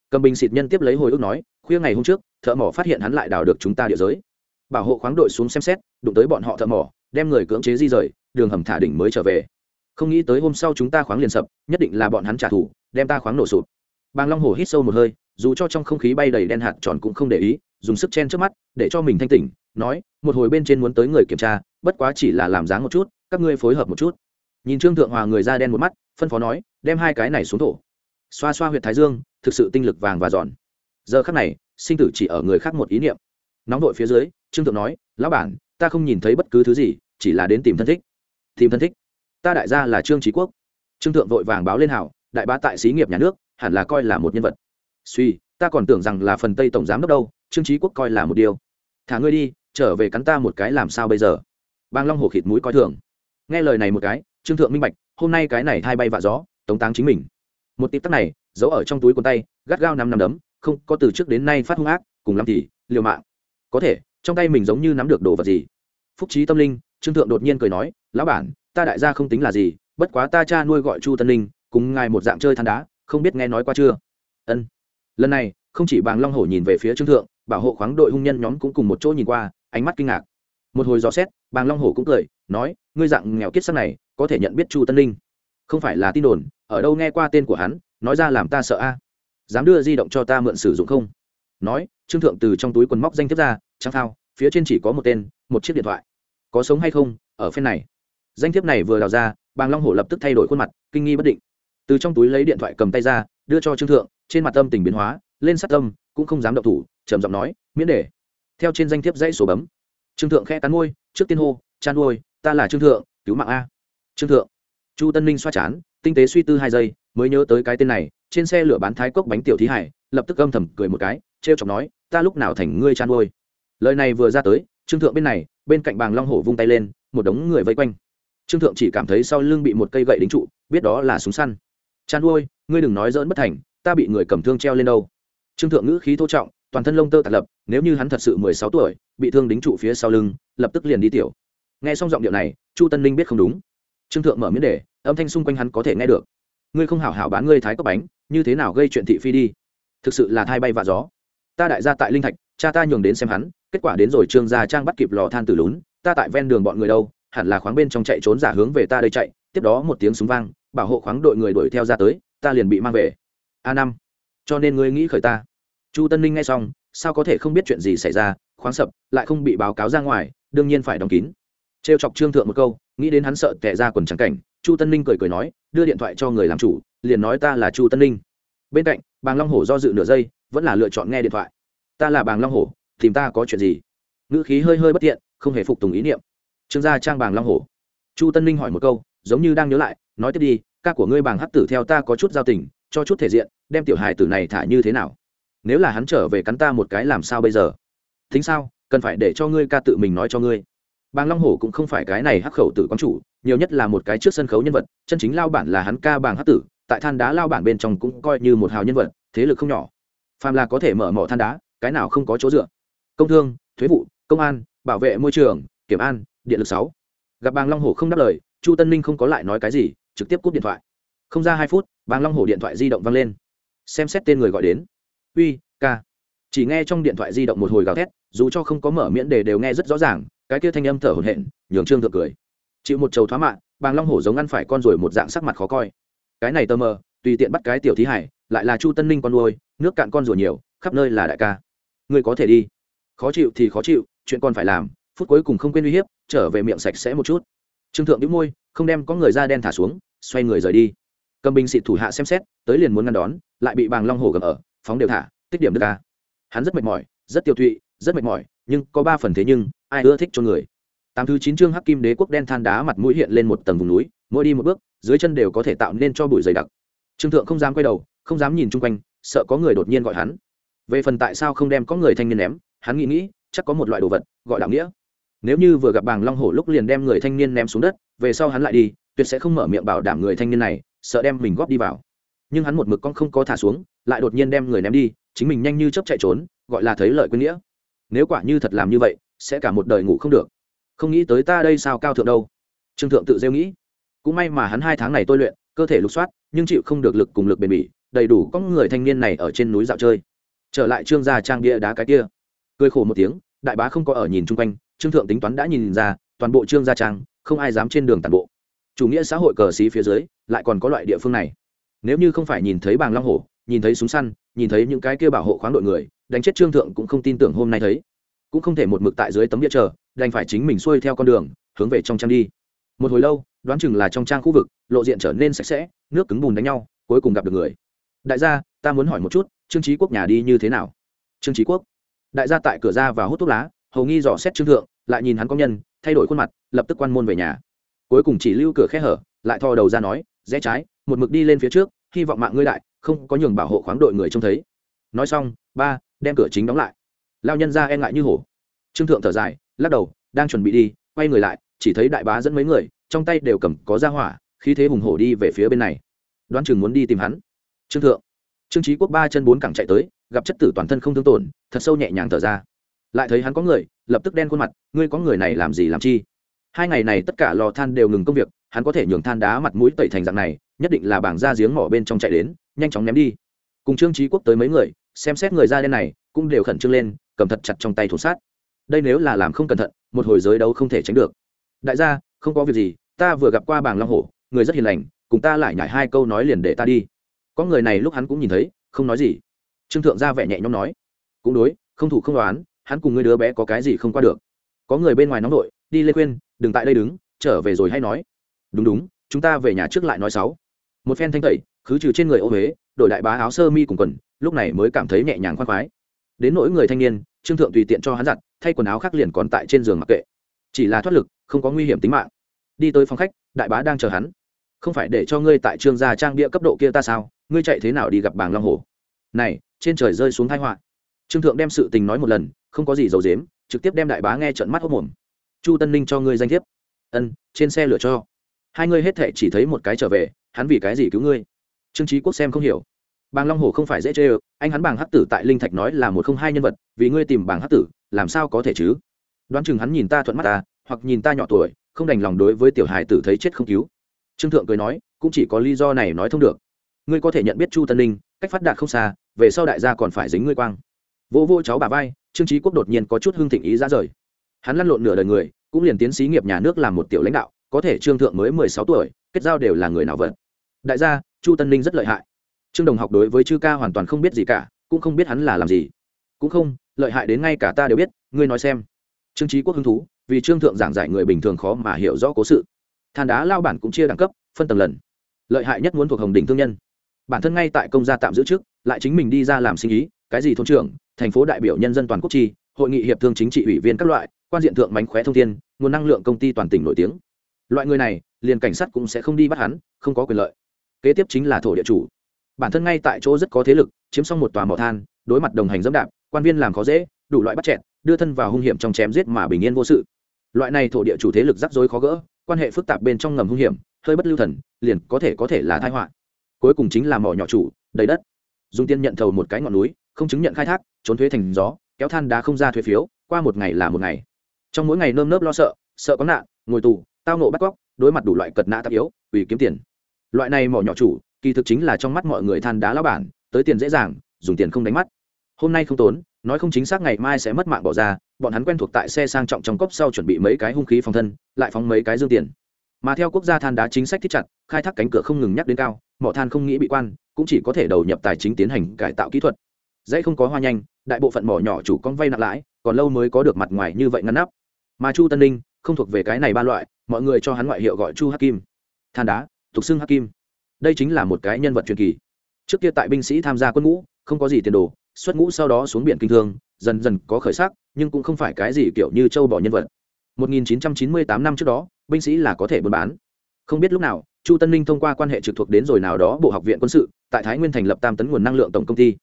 Cầm bình xịt nhân tiếp lấy hồi ức nói, khuya ngày hôm trước, thợ mỏ phát hiện hắn lại đào được chúng ta địa giới. Bảo hộ khoáng đội xuống xem xét, đụng tới bọn họ thợ mỏ, đem người cưỡng chế di rời đường hầm thả đỉnh mới trở về. Không nghĩ tới hôm sau chúng ta khoáng liền sập, nhất định là bọn hắn trả thù, đem ta khoáng nổ sụp. Bàng long hổ hít sâu một hơi, dù cho trong không khí bay đầy đen hạt tròn cũng không để ý, dùng sức chen trước mắt, để cho mình thanh tỉnh, nói, một hồi bên trên muốn tới người kiểm tra, bất quá chỉ là làm dáng một chút, các ngươi phối hợp một chút. Nhìn trương thượng hòa người da đen một mắt, phân phó nói, đem hai cái này xuống thổ. Xoa xoa huyện thái dương, thực sự tinh lực vàng và giòn giờ khắc này, sinh tử chỉ ở người khác một ý niệm. Nóng đội phía dưới, trương thượng nói, lão bản, ta không nhìn thấy bất cứ thứ gì, chỉ là đến tìm thân thích tìm thân thích. Ta đại gia là trương trí quốc. Trương thượng vội vàng báo lên hảo, đại bá tại xí nghiệp nhà nước, hẳn là coi là một nhân vật. Suy, ta còn tưởng rằng là phần tây tổng giám đốc đâu, trương trí quốc coi là một điều. Thả ngươi đi, trở về cắn ta một cái làm sao bây giờ? Bang long hổ khịt mũi coi thường. Nghe lời này một cái, trương thượng minh bạch, hôm nay cái này thay bay vạ gió, tống táng chính mình. Một tịp tắc này, giấu ở trong túi quần tay, gắt gao năm năm đấm, không có từ trước đến nay phát hung ác, cùng lắm thì liều mạng. Có thể, trong tay mình giống như nắm được đồ vật gì. Phúc trí tâm linh trương thượng đột nhiên cười nói lão bản ta đại gia không tính là gì bất quá ta cha nuôi gọi chu tân Ninh, cùng ngài một dạng chơi than đá không biết nghe nói qua chưa? Ân. Lần này không chỉ bàng long hổ nhìn về phía trương thượng bảo hộ khoáng đội hung nhân nhóm cũng cùng một chỗ nhìn qua ánh mắt kinh ngạc. Một hồi dò xét bàng long hổ cũng cười nói ngươi dạng nghèo kiết sắc này có thể nhận biết chu tân Ninh, không phải là tin đồn ở đâu nghe qua tên của hắn nói ra làm ta sợ a. Dám đưa di động cho ta mượn sử dụng không? Nói trương thượng từ trong túi quần móc danh thiếp ra trăng thao phía trên chỉ có một tên một chiếc điện thoại có sống hay không, ở phen này. Danh thiếp này vừa đào ra, bàng long hổ lập tức thay đổi khuôn mặt, kinh nghi bất định. Từ trong túi lấy điện thoại cầm tay ra, đưa cho trương thượng, trên mặt tâm tình biến hóa, lên sát tâm cũng không dám động thủ, trầm giọng nói, miễn để. Theo trên danh thiếp dãy số bấm, trương thượng khẽ cắn môi, trước tiên hô, chan nuôi ta là trương thượng, cứu mạng a. Trương thượng, chu tân ninh xoa chán, tinh tế suy tư hai giây, mới nhớ tới cái tên này, trên xe lửa bán thái cốc bánh tiểu thí hải, lập tức âm thầm cười một cái t r e o chọc nói, ta lúc nào thành ngươi chan nuôi lời này vừa ra tới trương thượng bên này, bên cạnh bàng long hổ vung tay lên, một đống người vây quanh. Trương thượng chỉ cảm thấy sau lưng bị một cây gậy đính trụ, biết đó là súng săn. Chăn nuôi ngươi đừng nói dỡn bất thành, ta bị người cầm thương treo lên đâu. Trương thượng ngữ khí thô trọng, toàn thân lông tơ tạt lập, nếu như hắn thật sự mười sáu tuổi, bị thương đính trụ phía sau lưng, lập tức liền đi tiểu. Nghe xong giọng điệu này, chu tân linh biết không đúng. Trương thượng mở miếng để, âm thanh xung quanh hắn có thể nghe được. Ngươi không hảo hảo bán ngươi thái cốc bánh, như thế nào gây chuyện thị phi đi? Thực sự là thai bay và gió. Ta đại gia tại linh thạch, cha ta nhường đến xem hắn kết quả đến rồi, trương gia trang bắt kịp lò than từ lún, ta tại ven đường bọn người đâu, hẳn là khoáng bên trong chạy trốn giả hướng về ta đây chạy. Tiếp đó một tiếng súng vang, bảo hộ khoáng đội người đuổi theo ra tới, ta liền bị mang về. A năm, cho nên ngươi nghĩ khởi ta. Chu tân ninh nghe xong, sao có thể không biết chuyện gì xảy ra, khoáng sập, lại không bị báo cáo ra ngoài, đương nhiên phải đóng kín. Trêu chọc trương thượng một câu, nghĩ đến hắn sợ tệ ra quần trắng cảnh, chu tân ninh cười cười nói, đưa điện thoại cho người làm chủ, liền nói ta là chu tân ninh. Bên cạnh, bàng long hổ do dự nửa giây, vẫn là lựa chọn nghe điện thoại. Ta là bàng long hổ tìm ta có chuyện gì? Ngữ khí hơi hơi bất tiện, không hề phục tùng ý niệm. Trương gia trang bàng long hổ. Chu tân ninh hỏi một câu, giống như đang nhớ lại, nói tiếp đi, ca của ngươi bàng hắc tử theo ta có chút giao tình, cho chút thể diện, đem tiểu hài tử này thả như thế nào? Nếu là hắn trở về cắn ta một cái làm sao bây giờ? Thính sao, cần phải để cho ngươi ca tự mình nói cho ngươi. Bàng long hổ cũng không phải cái này hắc khẩu tử quán chủ, nhiều nhất là một cái trước sân khấu nhân vật, chân chính lao bản là hắn ca bàng hắc tử, tại than đá lao bản bên trong cũng coi như một hào nhân vật, thế lực không nhỏ. Phàm là có thể mở mỏ than đá, cái nào không có chỗ dựa công thương, thuế vụ, công an, bảo vệ môi trường, kiểm an, điện lực sáu. Gặp bàng long hổ không đáp lời, chu tân ninh không có lại nói cái gì, trực tiếp cúp điện thoại. Không ra hai phút, bàng long hổ điện thoại di động văng lên. Xem xét tên người gọi đến. Uy, ca. Chỉ nghe trong điện thoại di động một hồi gào thét, dù cho không có mở miễn đề đều nghe rất rõ ràng, cái kia thanh âm thở hổn hển, nhường trương thượng cười. Chịu một trầu thoá mạ, bàng long hổ giống ăn phải con rồi một dạng sắc mặt khó coi. Cái này tơ mờ, tùy tiện bắt cái tiểu thí hải, lại là chu tân ninh con nuôi, nước cạn con rùa nhiều, khắp nơi là đại ca. Ngươi có thể đi khó chịu thì khó chịu, chuyện còn phải làm, phút cuối cùng không quên uy hiếp, trở về miệng sạch sẽ một chút. Trương thượng đĩu môi, không đem có người da đen thả xuống, xoay người rời đi. Cầm binh xịt thủ hạ xem xét, tới liền muốn ngăn đón, lại bị bàng long hổ gầm ở, phóng đều thả, tích điểm đức ca à. hắn rất mệt mỏi, rất tiêu thụy rất mệt mỏi, nhưng có ba phần thế nhưng, ai ưa thích cho người. Tám thứ chín chương hắc kim đế quốc đen than đá mặt mũi hiện lên một tầng vùng núi, mỗi đi một bước, dưới chân đều có thể tạo nên cho bụi dày đặc. Trương thượng không dám quay đầu, không dám nhìn chung quanh, sợ có người đột nhiên gọi hắn. Về phần tại sao không đem có người thanh niên ném hắn nghĩ nghĩ, chắc có một loại đồ vật gọi đạo nghĩa. Nếu như vừa gặp bàng long hổ lúc liền đem người thanh niên ném xuống đất, về sau hắn lại đi, tuyệt sẽ không mở miệng bảo đảm người thanh niên này sợ đem mình góp đi vào. Nhưng hắn một mực con không có thả xuống, lại đột nhiên đem người ném đi, chính mình nhanh như chấp chạy trốn, gọi là thấy lợi quên nghĩa. Nếu quả như thật làm như vậy, sẽ cả một đời ngủ không được. Không nghĩ tới ta đây sao cao thượng đâu. Trương thượng tự rêu nghĩ. Cũng may mà hắn hai tháng này tôi luyện, cơ thể lục soát, nhưng chịu không được lực cùng lực bền bỉ, đầy đủ có người thanh niên này ở trên núi dạo chơi. Trở lại trương gia trang bia đá cái kia cười khổ một tiếng, đại bá không có ở nhìn chung quanh, trương thượng tính toán đã nhìn ra, toàn bộ trương gia trang, không ai dám trên đường tàn bộ. Chủ nghĩa xã hội cờ xí phía dưới, lại còn có loại địa phương này. Nếu như không phải nhìn thấy bàng long hổ, nhìn thấy súng săn, nhìn thấy những cái kia bảo hộ khoáng đội người, đánh chết trương thượng cũng không tin tưởng hôm nay thấy. Cũng không thể một mực tại dưới tấm địa chờ, đành phải chính mình xuôi theo con đường, hướng về trong trang đi. Một hồi lâu, đoán chừng là trong trang khu vực, lộ diện trở nên sạch sẽ, nước cứng bùn đánh nhau, cuối cùng gặp được người. Đại gia, ta muốn hỏi một chút, trương trí quốc nhà đi như thế nào? Trương trí quốc? Đại gia tại cửa ra và hút thuốc lá, hầu nghi dò xét trương thượng, lại nhìn hắn công nhân, thay đổi khuôn mặt, lập tức quan môn về nhà. Cuối cùng chỉ lưu cửa khe hở, lại thò đầu ra nói, rẽ trái, một mực đi lên phía trước, hy vọng mạng ngươi đại, không có nhường bảo hộ khoáng đội người trông thấy. Nói xong, ba, đem cửa chính đóng lại. Lao nhân ra e ngại như hổ. Trương thượng thở dài, lắc đầu, đang chuẩn bị đi, quay người lại, chỉ thấy đại bá dẫn mấy người, trong tay đều cầm có ra hỏa, khí thế hùng hổ đi về phía bên này. Đoán chừng muốn đi tìm hắn. Trương thượng. Trương trí quốc ba chân bốn cẳng chạy tới gặp chất tử toàn thân không thương tổn, thật sâu nhẹ nhàng thở ra. Lại thấy hắn có người, lập tức đen khuôn mặt, ngươi có người này làm gì làm chi? Hai ngày này tất cả lò than đều ngừng công việc, hắn có thể nhường than đá mặt mũi tẩy thành dạng này, nhất định là bảng ra giếng mỏ bên trong chạy đến, nhanh chóng ném đi. Cùng trương trí quốc tới mấy người, xem xét người da đen này, cũng đều khẩn trương lên, cầm thật chặt trong tay thủ sát đây nếu là làm không cẩn thận, một hồi giới đấu không thể tránh được. Đại gia, không có việc gì, ta vừa gặp qua bảng long hổ, người rất hiền lành, cùng ta lại nhảy hai câu nói liền để ta đi. Có người này lúc hắn cũng nhìn thấy, không nói gì trương thượng ra vẻ nhẹ nhõm nói, cũng đối, không thủ không đoán, hắn cùng người đứa bé có cái gì không qua được. Có người bên ngoài nóng nội đi lên khuyên, đừng tại đây đứng, trở về rồi hay nói. Đúng đúng, chúng ta về nhà trước lại nói sáu. Một phen thanh tẩy, khứ trừ trên người ô huế đổi đại bá áo sơ mi cùng quần, lúc này mới cảm thấy nhẹ nhàng khoan khoái. Đến nỗi người thanh niên, trương thượng tùy tiện cho hắn giặt, thay quần áo khác liền còn tại trên giường mặc kệ. Chỉ là thoát lực, không có nguy hiểm tính mạng. Đi tới phòng khách, đại bá đang chờ hắn. Không phải để cho ngươi tại trương gia trang bia cấp độ kia ta sao? Ngươi chạy thế nào đi gặp bàng long hồ? Này trên trời rơi xuống thái họa. Trương thượng đem sự tình nói một lần, không có gì dầu dếm trực tiếp đem đại bá nghe trận mắt hốc mồm. Chu tân ninh cho ngươi danh thiếp. Ân, trên xe lửa cho. Hai ngươi hết thệ chỉ thấy một cái trở về, hắn vì cái gì cứu ngươi? Trương trí quốc xem không hiểu. Bàng long hồ không phải dễ chê ơ, anh hắn bàng hắc tử tại linh thạch nói là một không hai nhân vật, vì ngươi tìm bàng hắc tử, làm sao có thể chứ? Đoán chừng hắn nhìn ta thuận mắt ta hoặc nhìn ta nhỏ tuổi, không đành lòng đối với tiểu hài tử thấy chết không cứu. Trương thượng cười nói, cũng chỉ có lý do này nói thông được. Ngươi có thể nhận biết chu tân ninh cách phát đạt không xa, về sau đại gia còn phải dính ngươi quang. Vô vô cháu bà vai, trương trí quốc đột nhiên có chút hưng thịnh ý ra rời. Hắn lăn lộn nửa đời người, cũng liền tiến sĩ nghiệp nhà nước làm một tiểu lãnh đạo, có thể trương thượng mới mười sáu tuổi, kết giao đều là người nào vật đại gia, chu tân ninh rất lợi hại. Trương đồng học đối với chư ca hoàn toàn không biết gì cả, cũng không biết hắn là làm gì. Cũng không, lợi hại đến ngay cả ta đều biết, ngươi nói xem. Trương trí quốc hứng thú, vì trương thượng giảng giải người bình thường khó mà hiểu rõ cố sự. Than đá lao bản cũng chia đẳng cấp, phân tầng lần. Lợi hại nhất muốn thuộc hồng đỉnh thương nhân bản thân ngay tại công gia tạm giữ trước lại chính mình đi ra làm sinh ý cái gì thôn trưởng thành phố đại biểu nhân dân toàn quốc chi hội nghị hiệp thương chính trị ủy viên các loại quan diện thượng mánh khóe thông tin nguồn năng lượng công ty toàn tỉnh nổi tiếng. Loại người này liền cảnh sát cũng sẽ không đi bắt hắn không có quyền lợi. Kế tiếp chính là thổ địa chủ. Bản thân ngay tại chỗ rất có thế lực chiếm xong một tòa mỏ than đối mặt đồng hành dẫm đạp quan viên làm khó dễ đủ loại bắt chẹt, đưa thân vào hung hiểm trong chém giết mà bình yên vô sự. Loại này thổ địa chủ thế lực rắc rối khó gỡ quan hệ phức tạp bên trong ngầm hung hiểm hơi bất lưu thần liền có thể có thể là tai họa cuối cùng chính là mỏ nhỏ chủ, đầy đất. Dùng tiên nhận thầu một cái ngọn núi, không chứng nhận khai thác, trốn thuế thành gió, kéo than đá không ra thuế phiếu, qua một ngày là một ngày. Trong mỗi ngày nơm nớp lo sợ sợ có nạn, ngồi tù, tao nộ bắt cóc, đối mặt đủ loại cật nã tạp yếu ủy kiếm tiền. Loại này mỏ nhỏ chủ, kỳ thực chính là trong mắt mọi người than đá lao bản, tới tiền dễ dàng, dùng tiền không đánh mắt. Hôm nay không tốn, nói không chính xác ngày mai sẽ mất mạng bỏ ra, bọn hắn quen thuộc tại xe sang trọng trong cốc sau chuẩn bị mấy cái hung khí phòng thân, lại phóng mấy cái dương tiền mà theo quốc gia than đá chính sách thiết chặt, khai thác cánh cửa không ngừng nhắc đến cao, mỏ than không nghĩ bị quan, cũng chỉ có thể đầu nhập tài chính tiến hành cải tạo kỹ thuật. Dãy không có hoa nhanh, đại bộ phận mỏ nhỏ chủ con vay nặng lãi, còn lâu mới có được mặt ngoài như vậy ngăn nắp. Mà chu tân ninh, không thuộc về cái này ba loại, mọi người cho hắn ngoại hiệu gọi chu hắc kim. Than đá tục xưng hắc kim. Đây chính là một cái nhân vật truyền kỳ. Trước kia tại binh sĩ tham gia quân ngũ, không có gì tiền đồ, xuất ngũ sau đó xuống biển kinh thương, dần dần có khởi sắc, nhưng cũng không phải cái gì kiểu như châu bỏ nhân vật. 1998 năm trước đó binh sĩ là có thể buôn bán. Không biết lúc nào, chu tân ninh thông qua quan hệ trực thuộc đến rồi nào đó bộ học viện quân sự, tại thái nguyên thành lập tam tấn nguồn năng lượng tổng công ty.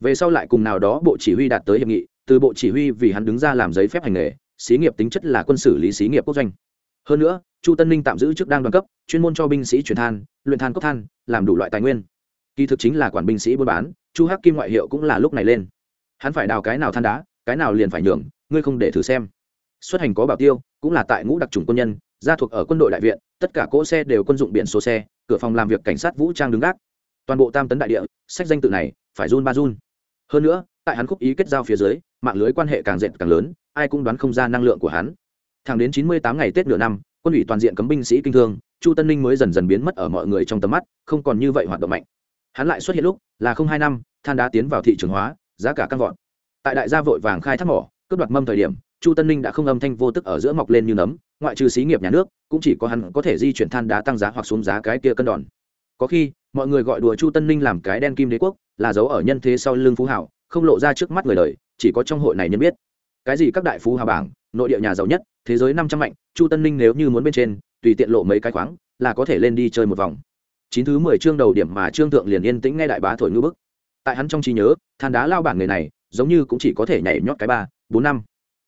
Về sau lại cùng nào đó bộ chỉ huy đạt tới hiệp nghị, từ bộ chỉ huy vì hắn đứng ra làm giấy phép hành nghề, xí nghiệp tính chất là quân xử lý xí nghiệp quốc doanh. Hơn nữa, chu tân ninh tạm giữ chức đang đoàn cấp, chuyên môn cho binh sĩ chuyển than, luyện than, cốc than, làm đủ loại tài nguyên. Kỳ thực chính là quản binh sĩ buôn bán, chu hắc kim ngoại hiệu cũng là lúc này lên. Hắn phải đào cái nào than đá, cái nào liền phải nhường, ngươi không để thử xem. Xuất hành có bảo tiêu, cũng là tại ngũ đặc trùng quân nhân gia thuộc ở quân đội đại viện, tất cả cỗ xe đều quân dụng biển số xe, cửa phòng làm việc cảnh sát vũ trang đứng gác. Toàn bộ tam tấn đại địa, sách danh tự này, phải run ba run. Hơn nữa, tại hắn khúc ý kết giao phía dưới, mạng lưới quan hệ càng dệt càng lớn, ai cũng đoán không ra năng lượng của hắn. Thẳng đến chín mươi tám ngày tết nửa năm, quân ủy toàn diện cấm binh sĩ kinh thương, chu tân ninh mới dần dần biến mất ở mọi người trong tầm mắt, không còn như vậy hoạt động mạnh. Hắn lại xuất hiện lúc, là không hai năm, than đá tiến vào thị trường hóa, giá cả căng vọt. Tại đại gia vội vàng khai thác mỏ, cướp đoạt mâm thời điểm chu tân ninh đã không âm thanh vô tức ở giữa mọc lên như nấm, ngoại trừ xí nghiệp nhà nước, cũng chỉ có hắn có thể di chuyển than đá tăng giá hoặc xuống giá cái kia cân đòn. Có khi, mọi người gọi đùa chu tân ninh làm cái đen kim đế quốc, là dấu ở nhân thế sau lưng phú hảo, không lộ ra trước mắt người đời, chỉ có trong hội này nhân biết. Cái gì các đại phú hào bảng, nội địa nhà giàu nhất, thế giới năm trăm mạnh, chu tân ninh nếu như muốn bên trên, tùy tiện lộ mấy cái khoáng, là có thể lên đi chơi một vòng. Chín thứ mười chương đầu điểm mà trương thượng liền yên tĩnh nghe đại bá thổi ngư bức. Tại hắn trong trí nhớ, than đá lao bản người này, giống như cũng chỉ có thể nhảy nhót cái ba, bốn năm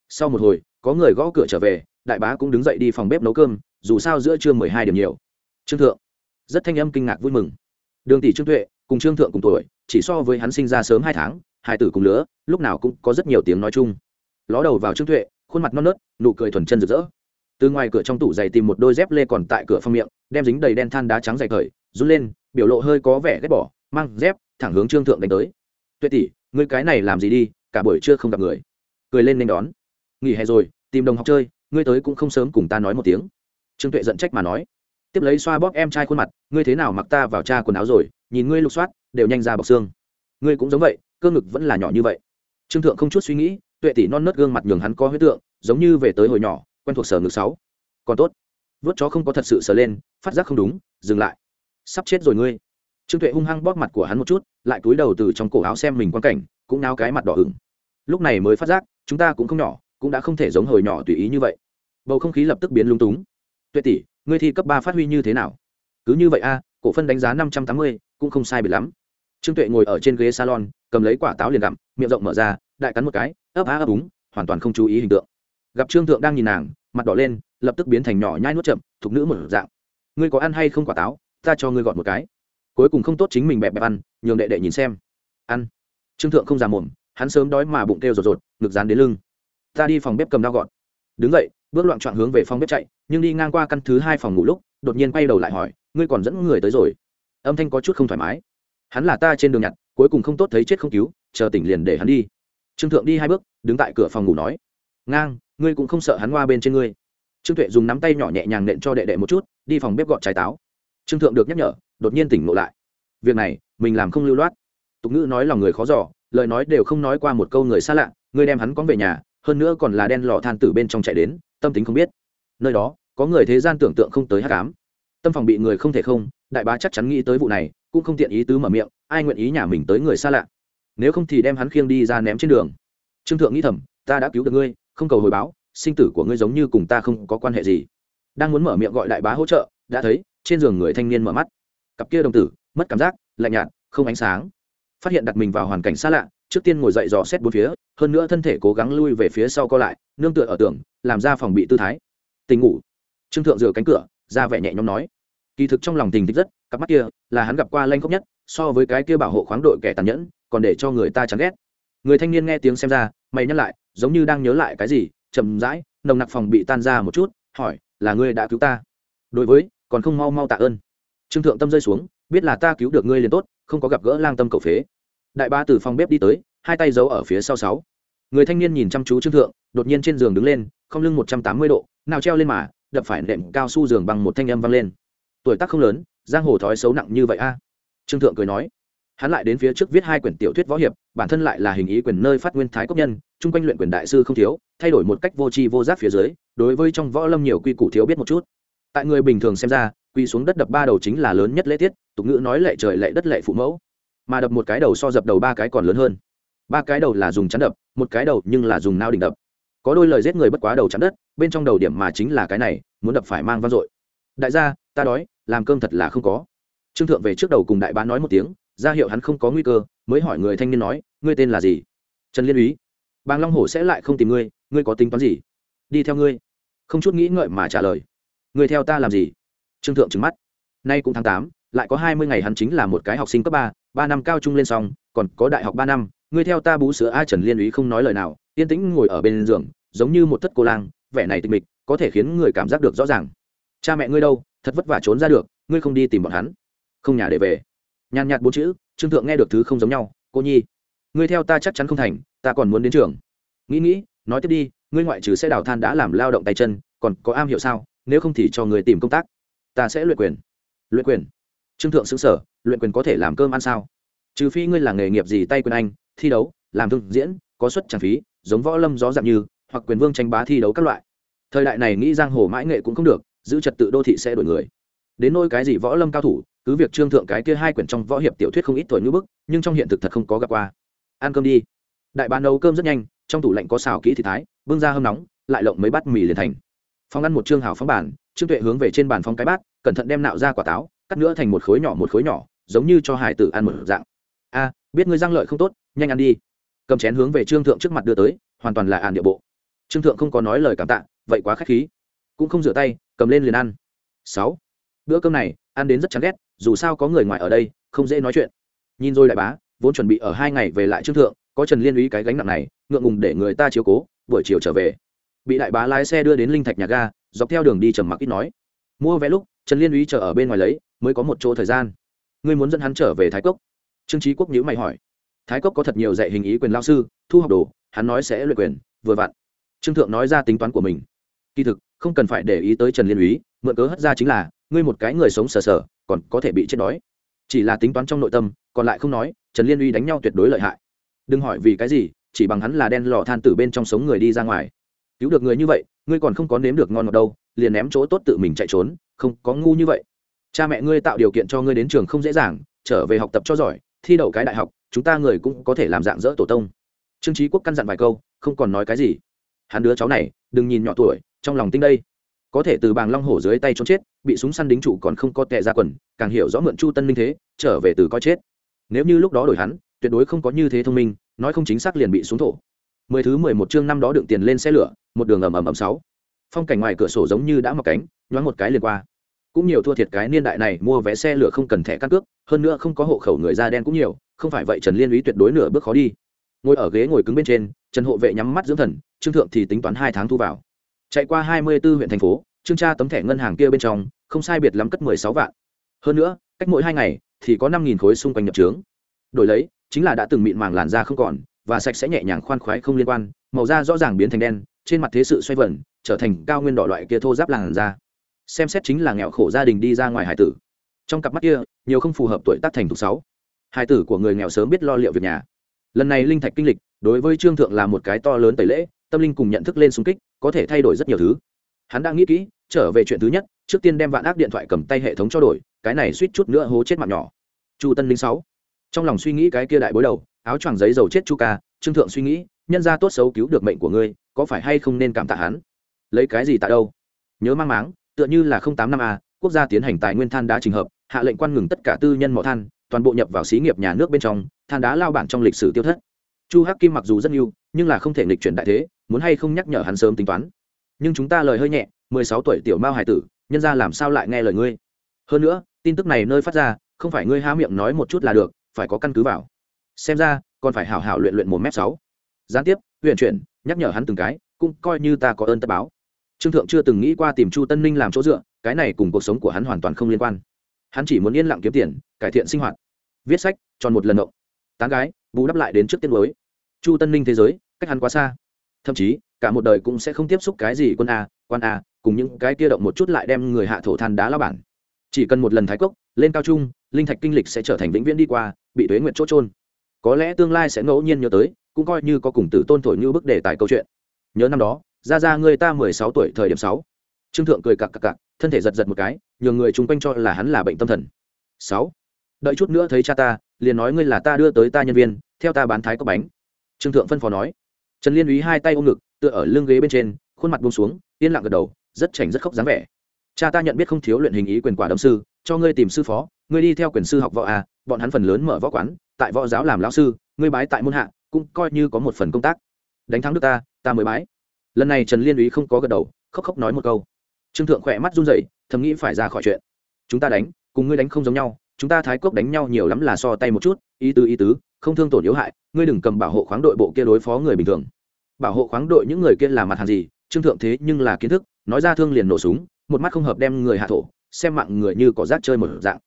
sau một hồi, có người gõ cửa trở về, đại bá cũng đứng dậy đi phòng bếp nấu cơm, dù sao giữa trưa mười hai điểm nhiều. Trương thượng. Rất thanh âm kinh ngạc vui mừng. Đường tỷ trương tuệ, cùng trương thượng cùng tuổi, chỉ so với hắn sinh ra sớm hai tháng, hai tử cùng lứa, lúc nào cũng có rất nhiều tiếng nói chung. Ló đầu vào trương tuệ, khuôn mặt non nớt, nụ cười thuần chân rực rỡ. Từ ngoài cửa trong tủ giày tìm một đôi dép lê còn tại cửa phong miệng, đem dính đầy đen than đá trắng dày cởi, run lên, biểu lộ hơi có vẻ ghét bỏ, mang dép, thẳng hướng trương thượng đánh tới. Tuệ tỷ, ngươi cái này làm gì đi, cả buổi trưa không gặp người. Cười lên nên đón nghỉ hè rồi, tìm đồng học chơi, ngươi tới cũng không sớm cùng ta nói một tiếng. Trương tuệ giận trách mà nói. Tiếp lấy xoa bóp em trai khuôn mặt, ngươi thế nào mặc ta vào cha quần áo rồi, nhìn ngươi lục soát, đều nhanh ra bọc xương. Ngươi cũng giống vậy, cơ ngực vẫn là nhỏ như vậy. Trương thượng không chút suy nghĩ, tuệ tỷ non nớt gương mặt nhường hắn có huyết tượng, giống như về tới hồi nhỏ, quen thuộc sở ngực sáu. Còn tốt. Vớt chó không có thật sự sờ lên, phát giác không đúng, dừng lại. Sắp chết rồi ngươi. Trương tuệ hung hăng bóp mặt của hắn một chút, lại cúi đầu từ trong cổ áo xem mình quan cảnh, cũng náo cái mặt đỏ ửng. Lúc này mới phát giác, chúng ta cũng không nhỏ cũng đã không thể giống hồi nhỏ tùy ý như vậy. Bầu không khí lập tức biến lung túng. Tuệ tỷ, ngươi thi cấp ba phát huy như thế nào? Cứ như vậy a, cổ phân đánh giá năm trăm tám mươi, cũng không sai biệt lắm. Trương tuệ ngồi ở trên ghế salon, cầm lấy quả táo liền gặm, miệng rộng mở ra, đại cắn một cái, ấp á ấp úng, hoàn toàn không chú ý hình tượng. Gặp trương thượng đang nhìn nàng, mặt đỏ lên, lập tức biến thành nhỏ nhai nuốt chậm, thục nữ một dạng. Ngươi có ăn hay không quả táo? Ta cho ngươi gọt một cái. Cuối cùng không tốt chính mình bẹp bẹp ăn, nhường đệ đệ nhìn xem. Ăn. Trương thượng không già mồm, hắn sớm đói mà bụng kêu rột rột, ngực dán đến lưng ta đi phòng bếp cầm dao gọt. Đứng dậy, bước loạn trọn hướng về phòng bếp chạy, nhưng đi ngang qua căn thứ hai phòng ngủ lúc, đột nhiên quay đầu lại hỏi, ngươi còn dẫn người tới rồi? Âm thanh có chút không thoải mái. Hắn là ta trên đường nhặt, cuối cùng không tốt thấy chết không cứu, chờ tỉnh liền để hắn đi. Trương thượng đi hai bước, đứng tại cửa phòng ngủ nói, ngang, ngươi cũng không sợ hắn hoa bên trên ngươi? Trương tuệ dùng nắm tay nhỏ nhẹ nhàng nện cho đệ đệ một chút, đi phòng bếp gọt trái táo. Trương thượng được nhắc nhở, đột nhiên tỉnh ngộ lại. Việc này, mình làm không lưu loát. Tục ngữ nói lòng người khó giỏ lời nói đều không nói qua một câu người xa lạ, ngươi đem hắn có về nhà hơn nữa còn là đen lò than từ bên trong chạy đến, tâm tính không biết. Nơi đó, có người thế gian tưởng tượng không tới hát cám tâm phòng bị người không thể không, đại bá chắc chắn nghĩ tới vụ này, cũng không tiện ý tứ mở miệng, ai nguyện ý nhà mình tới người xa lạ. Nếu không thì đem hắn khiêng đi ra ném trên đường. Trương thượng nghĩ thầm, ta đã cứu được ngươi, không cầu hồi báo, sinh tử của ngươi giống như cùng ta không có quan hệ gì. Đang muốn mở miệng gọi đại bá hỗ trợ, đã thấy, trên giường người thanh niên mở mắt. Cặp kia đồng tử, mất cảm giác, lạnh nhạt, không ánh sáng. Phát hiện đặt mình vào hoàn cảnh xa lạ trước tiên ngồi dậy dò xét bốn phía, hơn nữa thân thể cố gắng lui về phía sau co lại, nương tựa ở tường, làm ra phòng bị tư thái. Tình ngủ. Trương thượng dựa cánh cửa, ra vẻ nhẹ nhõm nói. Kỳ thực trong lòng tình thích rất, cặp mắt kia là hắn gặp qua lanh khốc nhất, so với cái kia bảo hộ khoáng đội kẻ tàn nhẫn, còn để cho người ta chán ghét. Người thanh niên nghe tiếng xem ra, mày nhắc lại, giống như đang nhớ lại cái gì, chậm rãi, nồng nặc phòng bị tan ra một chút, hỏi, là ngươi đã cứu ta? Đối với, còn không mau mau tạ ơn. Trương thượng tâm rơi xuống, biết là ta cứu được ngươi liền tốt, không có gặp gỡ lang tâm cầu phế đại ba từ phòng bếp đi tới, hai tay giấu ở phía sau sáu. Người thanh niên nhìn chăm chú trương thượng, đột nhiên trên giường đứng lên, không lưng một trăm tám mươi độ, nào treo lên mà, đập phải nệm cao su giường bằng một thanh âm vang lên. Tuổi tác không lớn, giang hồ thói xấu nặng như vậy a. Trương thượng cười nói. Hắn lại đến phía trước viết hai quyển tiểu thuyết võ hiệp, bản thân lại là hình ý quyền nơi phát nguyên thái cốc nhân, chung quanh luyện quyền đại sư không thiếu, thay đổi một cách vô tri vô giác phía dưới, đối với trong võ lâm nhiều quy củ thiếu biết một chút. Tại người bình thường xem ra, quy xuống đất đập ba đầu chính là lớn nhất lễ tiết, tục ngữ nói lệ trời lệ đất lệ phụ mẫu mà đập một cái đầu so dập đầu ba cái còn lớn hơn. Ba cái đầu là dùng chắn đập, một cái đầu nhưng là dùng nao đỉnh đập. Có đôi lời giết người bất quá đầu chắn đất, bên trong đầu điểm mà chính là cái này, muốn đập phải mang vang dội. Đại gia, ta đói, làm cơm thật là không có. Trương thượng về trước đầu cùng đại bá nói một tiếng, ra hiệu hắn không có nguy cơ, mới hỏi người thanh niên nói, ngươi tên là gì? Trần liên úy. Bàng long hổ sẽ lại không tìm ngươi ngươi có tính toán gì? Đi theo ngươi. Không chút nghĩ ngợi mà trả lời. Ngươi theo ta làm gì? Trương thượng trừng mắt. Nay cũng tháng tám lại có hai mươi ngày hắn chính là một cái học sinh cấp ba ba năm cao trung lên xong, còn có đại học ba năm. Ngươi theo ta bú sữa a trần liên úy không nói lời nào, yên tĩnh ngồi ở bên giường, giống như một thất cô lang, vẻ này tịch mịch, có thể khiến người cảm giác được rõ ràng. Cha mẹ ngươi đâu, thật vất vả trốn ra được, ngươi không đi tìm bọn hắn. Không nhà để về. Nhàn nhạt bốn chữ, trương thượng nghe được thứ không giống nhau, cô nhi, ngươi theo ta chắc chắn không thành, ta còn muốn đến trường. Nghĩ nghĩ, nói tiếp đi, ngươi ngoại trừ sẽ đào than đã làm lao động tay chân, còn có am hiểu sao? Nếu không thì cho người tìm công tác. Ta sẽ luyện quyền. Luyện quyền? Trương thượng xứng sở, luyện quyền có thể làm cơm ăn sao? Trừ phi ngươi là nghề nghiệp gì tay quyền anh, thi đấu, làm thương diễn, có suất trang phí, giống võ lâm gió dạng như, hoặc quyền vương tranh bá thi đấu các loại. Thời đại này nghĩ giang hồ mãi nghệ cũng không được, giữ trật tự đô thị sẽ đổi người. Đến nôi cái gì võ lâm cao thủ, cứ việc trương thượng cái kia hai quyển trong võ hiệp tiểu thuyết không ít tuổi ngữ bức, nhưng trong hiện thực thật không có gặp qua. Ăn cơm đi. Đại bán nấu cơm rất nhanh, trong tủ lạnh có xào kỹ thịt thái, bưng ra hâm nóng, lại lộng mấy bát mì liền thành. Phong ăn một trương hào phóng bản trương tuệ hướng về trên bàn phong cái bát, cẩn thận đem nạo ra quả táo cắt nữa thành một khối nhỏ một khối nhỏ, giống như cho hải tử ăn một dạng. A, biết ngươi răng lợi không tốt, nhanh ăn đi. Cầm chén hướng về trương thượng trước mặt đưa tới, hoàn toàn là ạn địa bộ. Trương thượng không có nói lời cảm tạ, vậy quá k h á c h khí. Cũng không rửa tay, cầm lên liền ăn. Sáu, bữa cơm này, ăn đến rất chán ghét, dù sao có người ngoài ở đây, không dễ nói chuyện. Nhìn rồi đại bá, vốn chuẩn bị ở hai ngày về lại trương thượng, có trần liên úy cái gánh nặng này, ngượng ngùng để người ta chiếu cố, buổi chiều trở về. Bị đại bá lái xe đưa đến linh thạch nhà ga, dọc theo đường đi trầm mặc ít nói. Mua vé lúc, trần liên úy chờ ở bên ngoài lấy mới có một chỗ thời gian. Ngươi muốn dẫn hắn trở về thái cốc? Trương trí quốc nhữ mày hỏi. Thái cốc có thật nhiều dạy hình ý quyền lao sư, thu học đồ, hắn nói sẽ luyện quyền, vừa vặn. Trương thượng nói ra tính toán của mình. Kỳ thực, không cần phải để ý tới trần liên úy, mượn cớ hất ra chính là, ngươi một cái người sống sờ sờ, còn có thể bị chết đói. Chỉ là tính toán trong nội tâm, còn lại không nói, trần liên uy đánh nhau tuyệt đối lợi hại. Đừng hỏi vì cái gì, chỉ bằng hắn là đen lò than từ bên trong sống người đi ra ngoài. Cứu được người như vậy, ngươi còn không có nếm được ngon ngọt đâu, liền ném chỗ tốt tự mình chạy trốn, không có ngu như vậy cha mẹ ngươi tạo điều kiện cho ngươi đến trường không dễ dàng, trở về học tập cho giỏi, thi đậu cái đại học, chúng ta người cũng có thể làm dạng dỡ tổ tông. Trương trí quốc căn dặn vài câu, không còn nói cái gì. Hắn đứa cháu này, đừng nhìn nhỏ tuổi, trong lòng tinh đây. Có thể từ bàng long hổ dưới tay trốn chết, bị súng săn đính trụ còn không có tệ ra quần, càng hiểu rõ mượn chu tân minh thế, trở về từ coi chết. Nếu như lúc đó đổi hắn, tuyệt đối không có như thế thông minh, nói không chính xác liền bị xuống thổ. Mười thứ mười một chương năm đó đựng tiền lên xe lửa, một đường ầm ầm ầm sáu. Phong cảnh ngoài cửa sổ giống như đã mọc cánh, nhoáng một cái liền qua cũng nhiều thua thiệt cái niên đại này, mua vé xe lửa không cần thẻ căn cước, hơn nữa không có hộ khẩu người da đen cũng nhiều, không phải vậy trần liên ý tuyệt đối nửa bước khó đi. Ngồi ở ghế ngồi cứng bên trên, trần hộ vệ nhắm mắt dưỡng thần, trương thượng thì tính toán hai tháng thu vào. Chạy qua hai mươi 24 huyện thành phố, trương tra tấm thẻ ngân hàng kia bên trong, không sai biệt lắm cất mười sáu vạn. Hơn nữa, cách mỗi hai ngày thì có năm nghìn khối xung quanh nhập trướng. Đổi lấy, chính là đã từng mịn màng làn da không còn, và sạch sẽ nhẹ nhàng khoan khoái không liên quan, màu da rõ ràng biến thành đen, trên mặt thế sự xoay vẩn trở thành cao nguyên đỏ loại kia thô giáp làn da xem xét chính là nghèo khổ gia đình đi ra ngoài hải tử. Trong cặp mắt kia, nhiều không phù hợp tuổi tác thành thục sáu. Hải tử của người nghèo sớm biết lo liệu việc nhà. Lần này linh thạch kinh lịch, đối với trương thượng là một cái to lớn tẩy lễ, tâm linh cùng nhận thức lên xung kích, có thể thay đổi rất nhiều thứ. Hắn đã nghĩ kỹ, trở về chuyện thứ nhất, trước tiên đem vạn ác điện thoại cầm tay hệ thống cho đổi, cái này suýt chút nữa hố chết mạng nhỏ. Chu tân linh sáu. Trong lòng suy nghĩ cái kia đại bối đầu, áo choàng giấy dầu chết chu ca, trương thượng suy nghĩ, nhân ra tốt xấu cứu được mệnh của ngươi, có phải hay không nên cảm tạ hắn? Lấy cái gì tạ đâu? Nhớ mang máng tựa như là không tám năm a, quốc gia tiến hành tài nguyên than đá trình hợp, hạ lệnh quan ngừng tất cả tư nhân mỏ than, toàn bộ nhập vào xí nghiệp nhà nước bên trong, than đá lao bản trong lịch sử tiêu thất. Chu hắc kim mặc dù rất yêu nhưng là không thể nghịch chuyển đại thế, muốn hay không nhắc nhở hắn sớm tính toán. Nhưng chúng ta lời hơi nhẹ, mười sáu tuổi tiểu mao hải tử, nhân ra làm sao lại nghe lời ngươi? Hơn nữa, tin tức này nơi phát ra, không phải ngươi há miệng nói một chút là được, phải có căn cứ vào. Xem ra, còn phải hảo hảo luyện luyện một m sáu. Gián tiếp, huyện chuyển, nhắc nhở hắn từng cái, cũng coi như ta có ơn tất báo trương thượng chưa từng nghĩ qua tìm chu tân ninh làm chỗ dựa, cái này cùng cuộc sống của hắn hoàn toàn không liên quan. Hắn chỉ muốn yên lặng kiếm tiền, cải thiện sinh hoạt. Viết sách tròn một lần động tán gái, bù đắp lại đến trước tiết mới. Chu tân ninh thế giới, cách hắn quá xa. Thậm chí, cả một đời cũng sẽ không tiếp xúc cái gì quân a, quan a, cùng những cái kia động một chút lại đem người hạ thổ than đá lao bản. Chỉ cần một lần thái cốc, lên cao trung, linh thạch kinh lịch sẽ trở thành vĩnh viễn đi qua, bị tuế nguyện chỗ trôn có lẽ tương lai sẽ ngẫu nhiên nhớ tới, cũng coi như có cùng tử tôn thổi như bức đề tài câu chuyện. Nhớ năm đó ra ra, người ta mười sáu tuổi thời điểm sáu. Trương thượng cười cặc cặc cặc, thân thể giật giật một cái, nhường người chung quanh cho là hắn là bệnh tâm thần. Sáu. Đợi chút nữa thấy cha ta, liền nói ngươi là ta đưa tới ta nhân viên, theo ta bán thái có bánh. Trương thượng phân phó nói. Trần liên úy hai tay ôm ngực, tựa ở lưng ghế bên trên, khuôn mặt buông xuống, yên lặng gật đầu, rất chảnh rất khóc dáng vẻ. Cha ta nhận biết không thiếu luyện hình ý quyền quả đấm sư, cho ngươi tìm sư phó, ngươi đi theo quyền sư học võ à bọn hắn phần lớn mở võ quán, tại võ giáo làm lão sư, ngươi bái tại môn hạ, cũng coi như có một phần công tác. Đánh thắng được ta ta mới bái lần này trần liên ý không có gật đầu khóc khóc nói một câu trương thượng khỏe mắt run rẩy, thầm nghĩ phải ra khỏi chuyện chúng ta đánh cùng ngươi đánh không giống nhau chúng ta thái cốc đánh nhau nhiều lắm là so tay một chút ý tứ ý tứ không thương tổn yếu hại ngươi đừng cầm bảo hộ khoáng đội bộ kia đối phó người bình thường bảo hộ khoáng đội những người kia là mặt hàng gì trương thượng thế nhưng là kiến thức nói ra thương liền nổ súng một mắt không hợp đem người hạ thổ xem mạng người như có rác chơi một dạng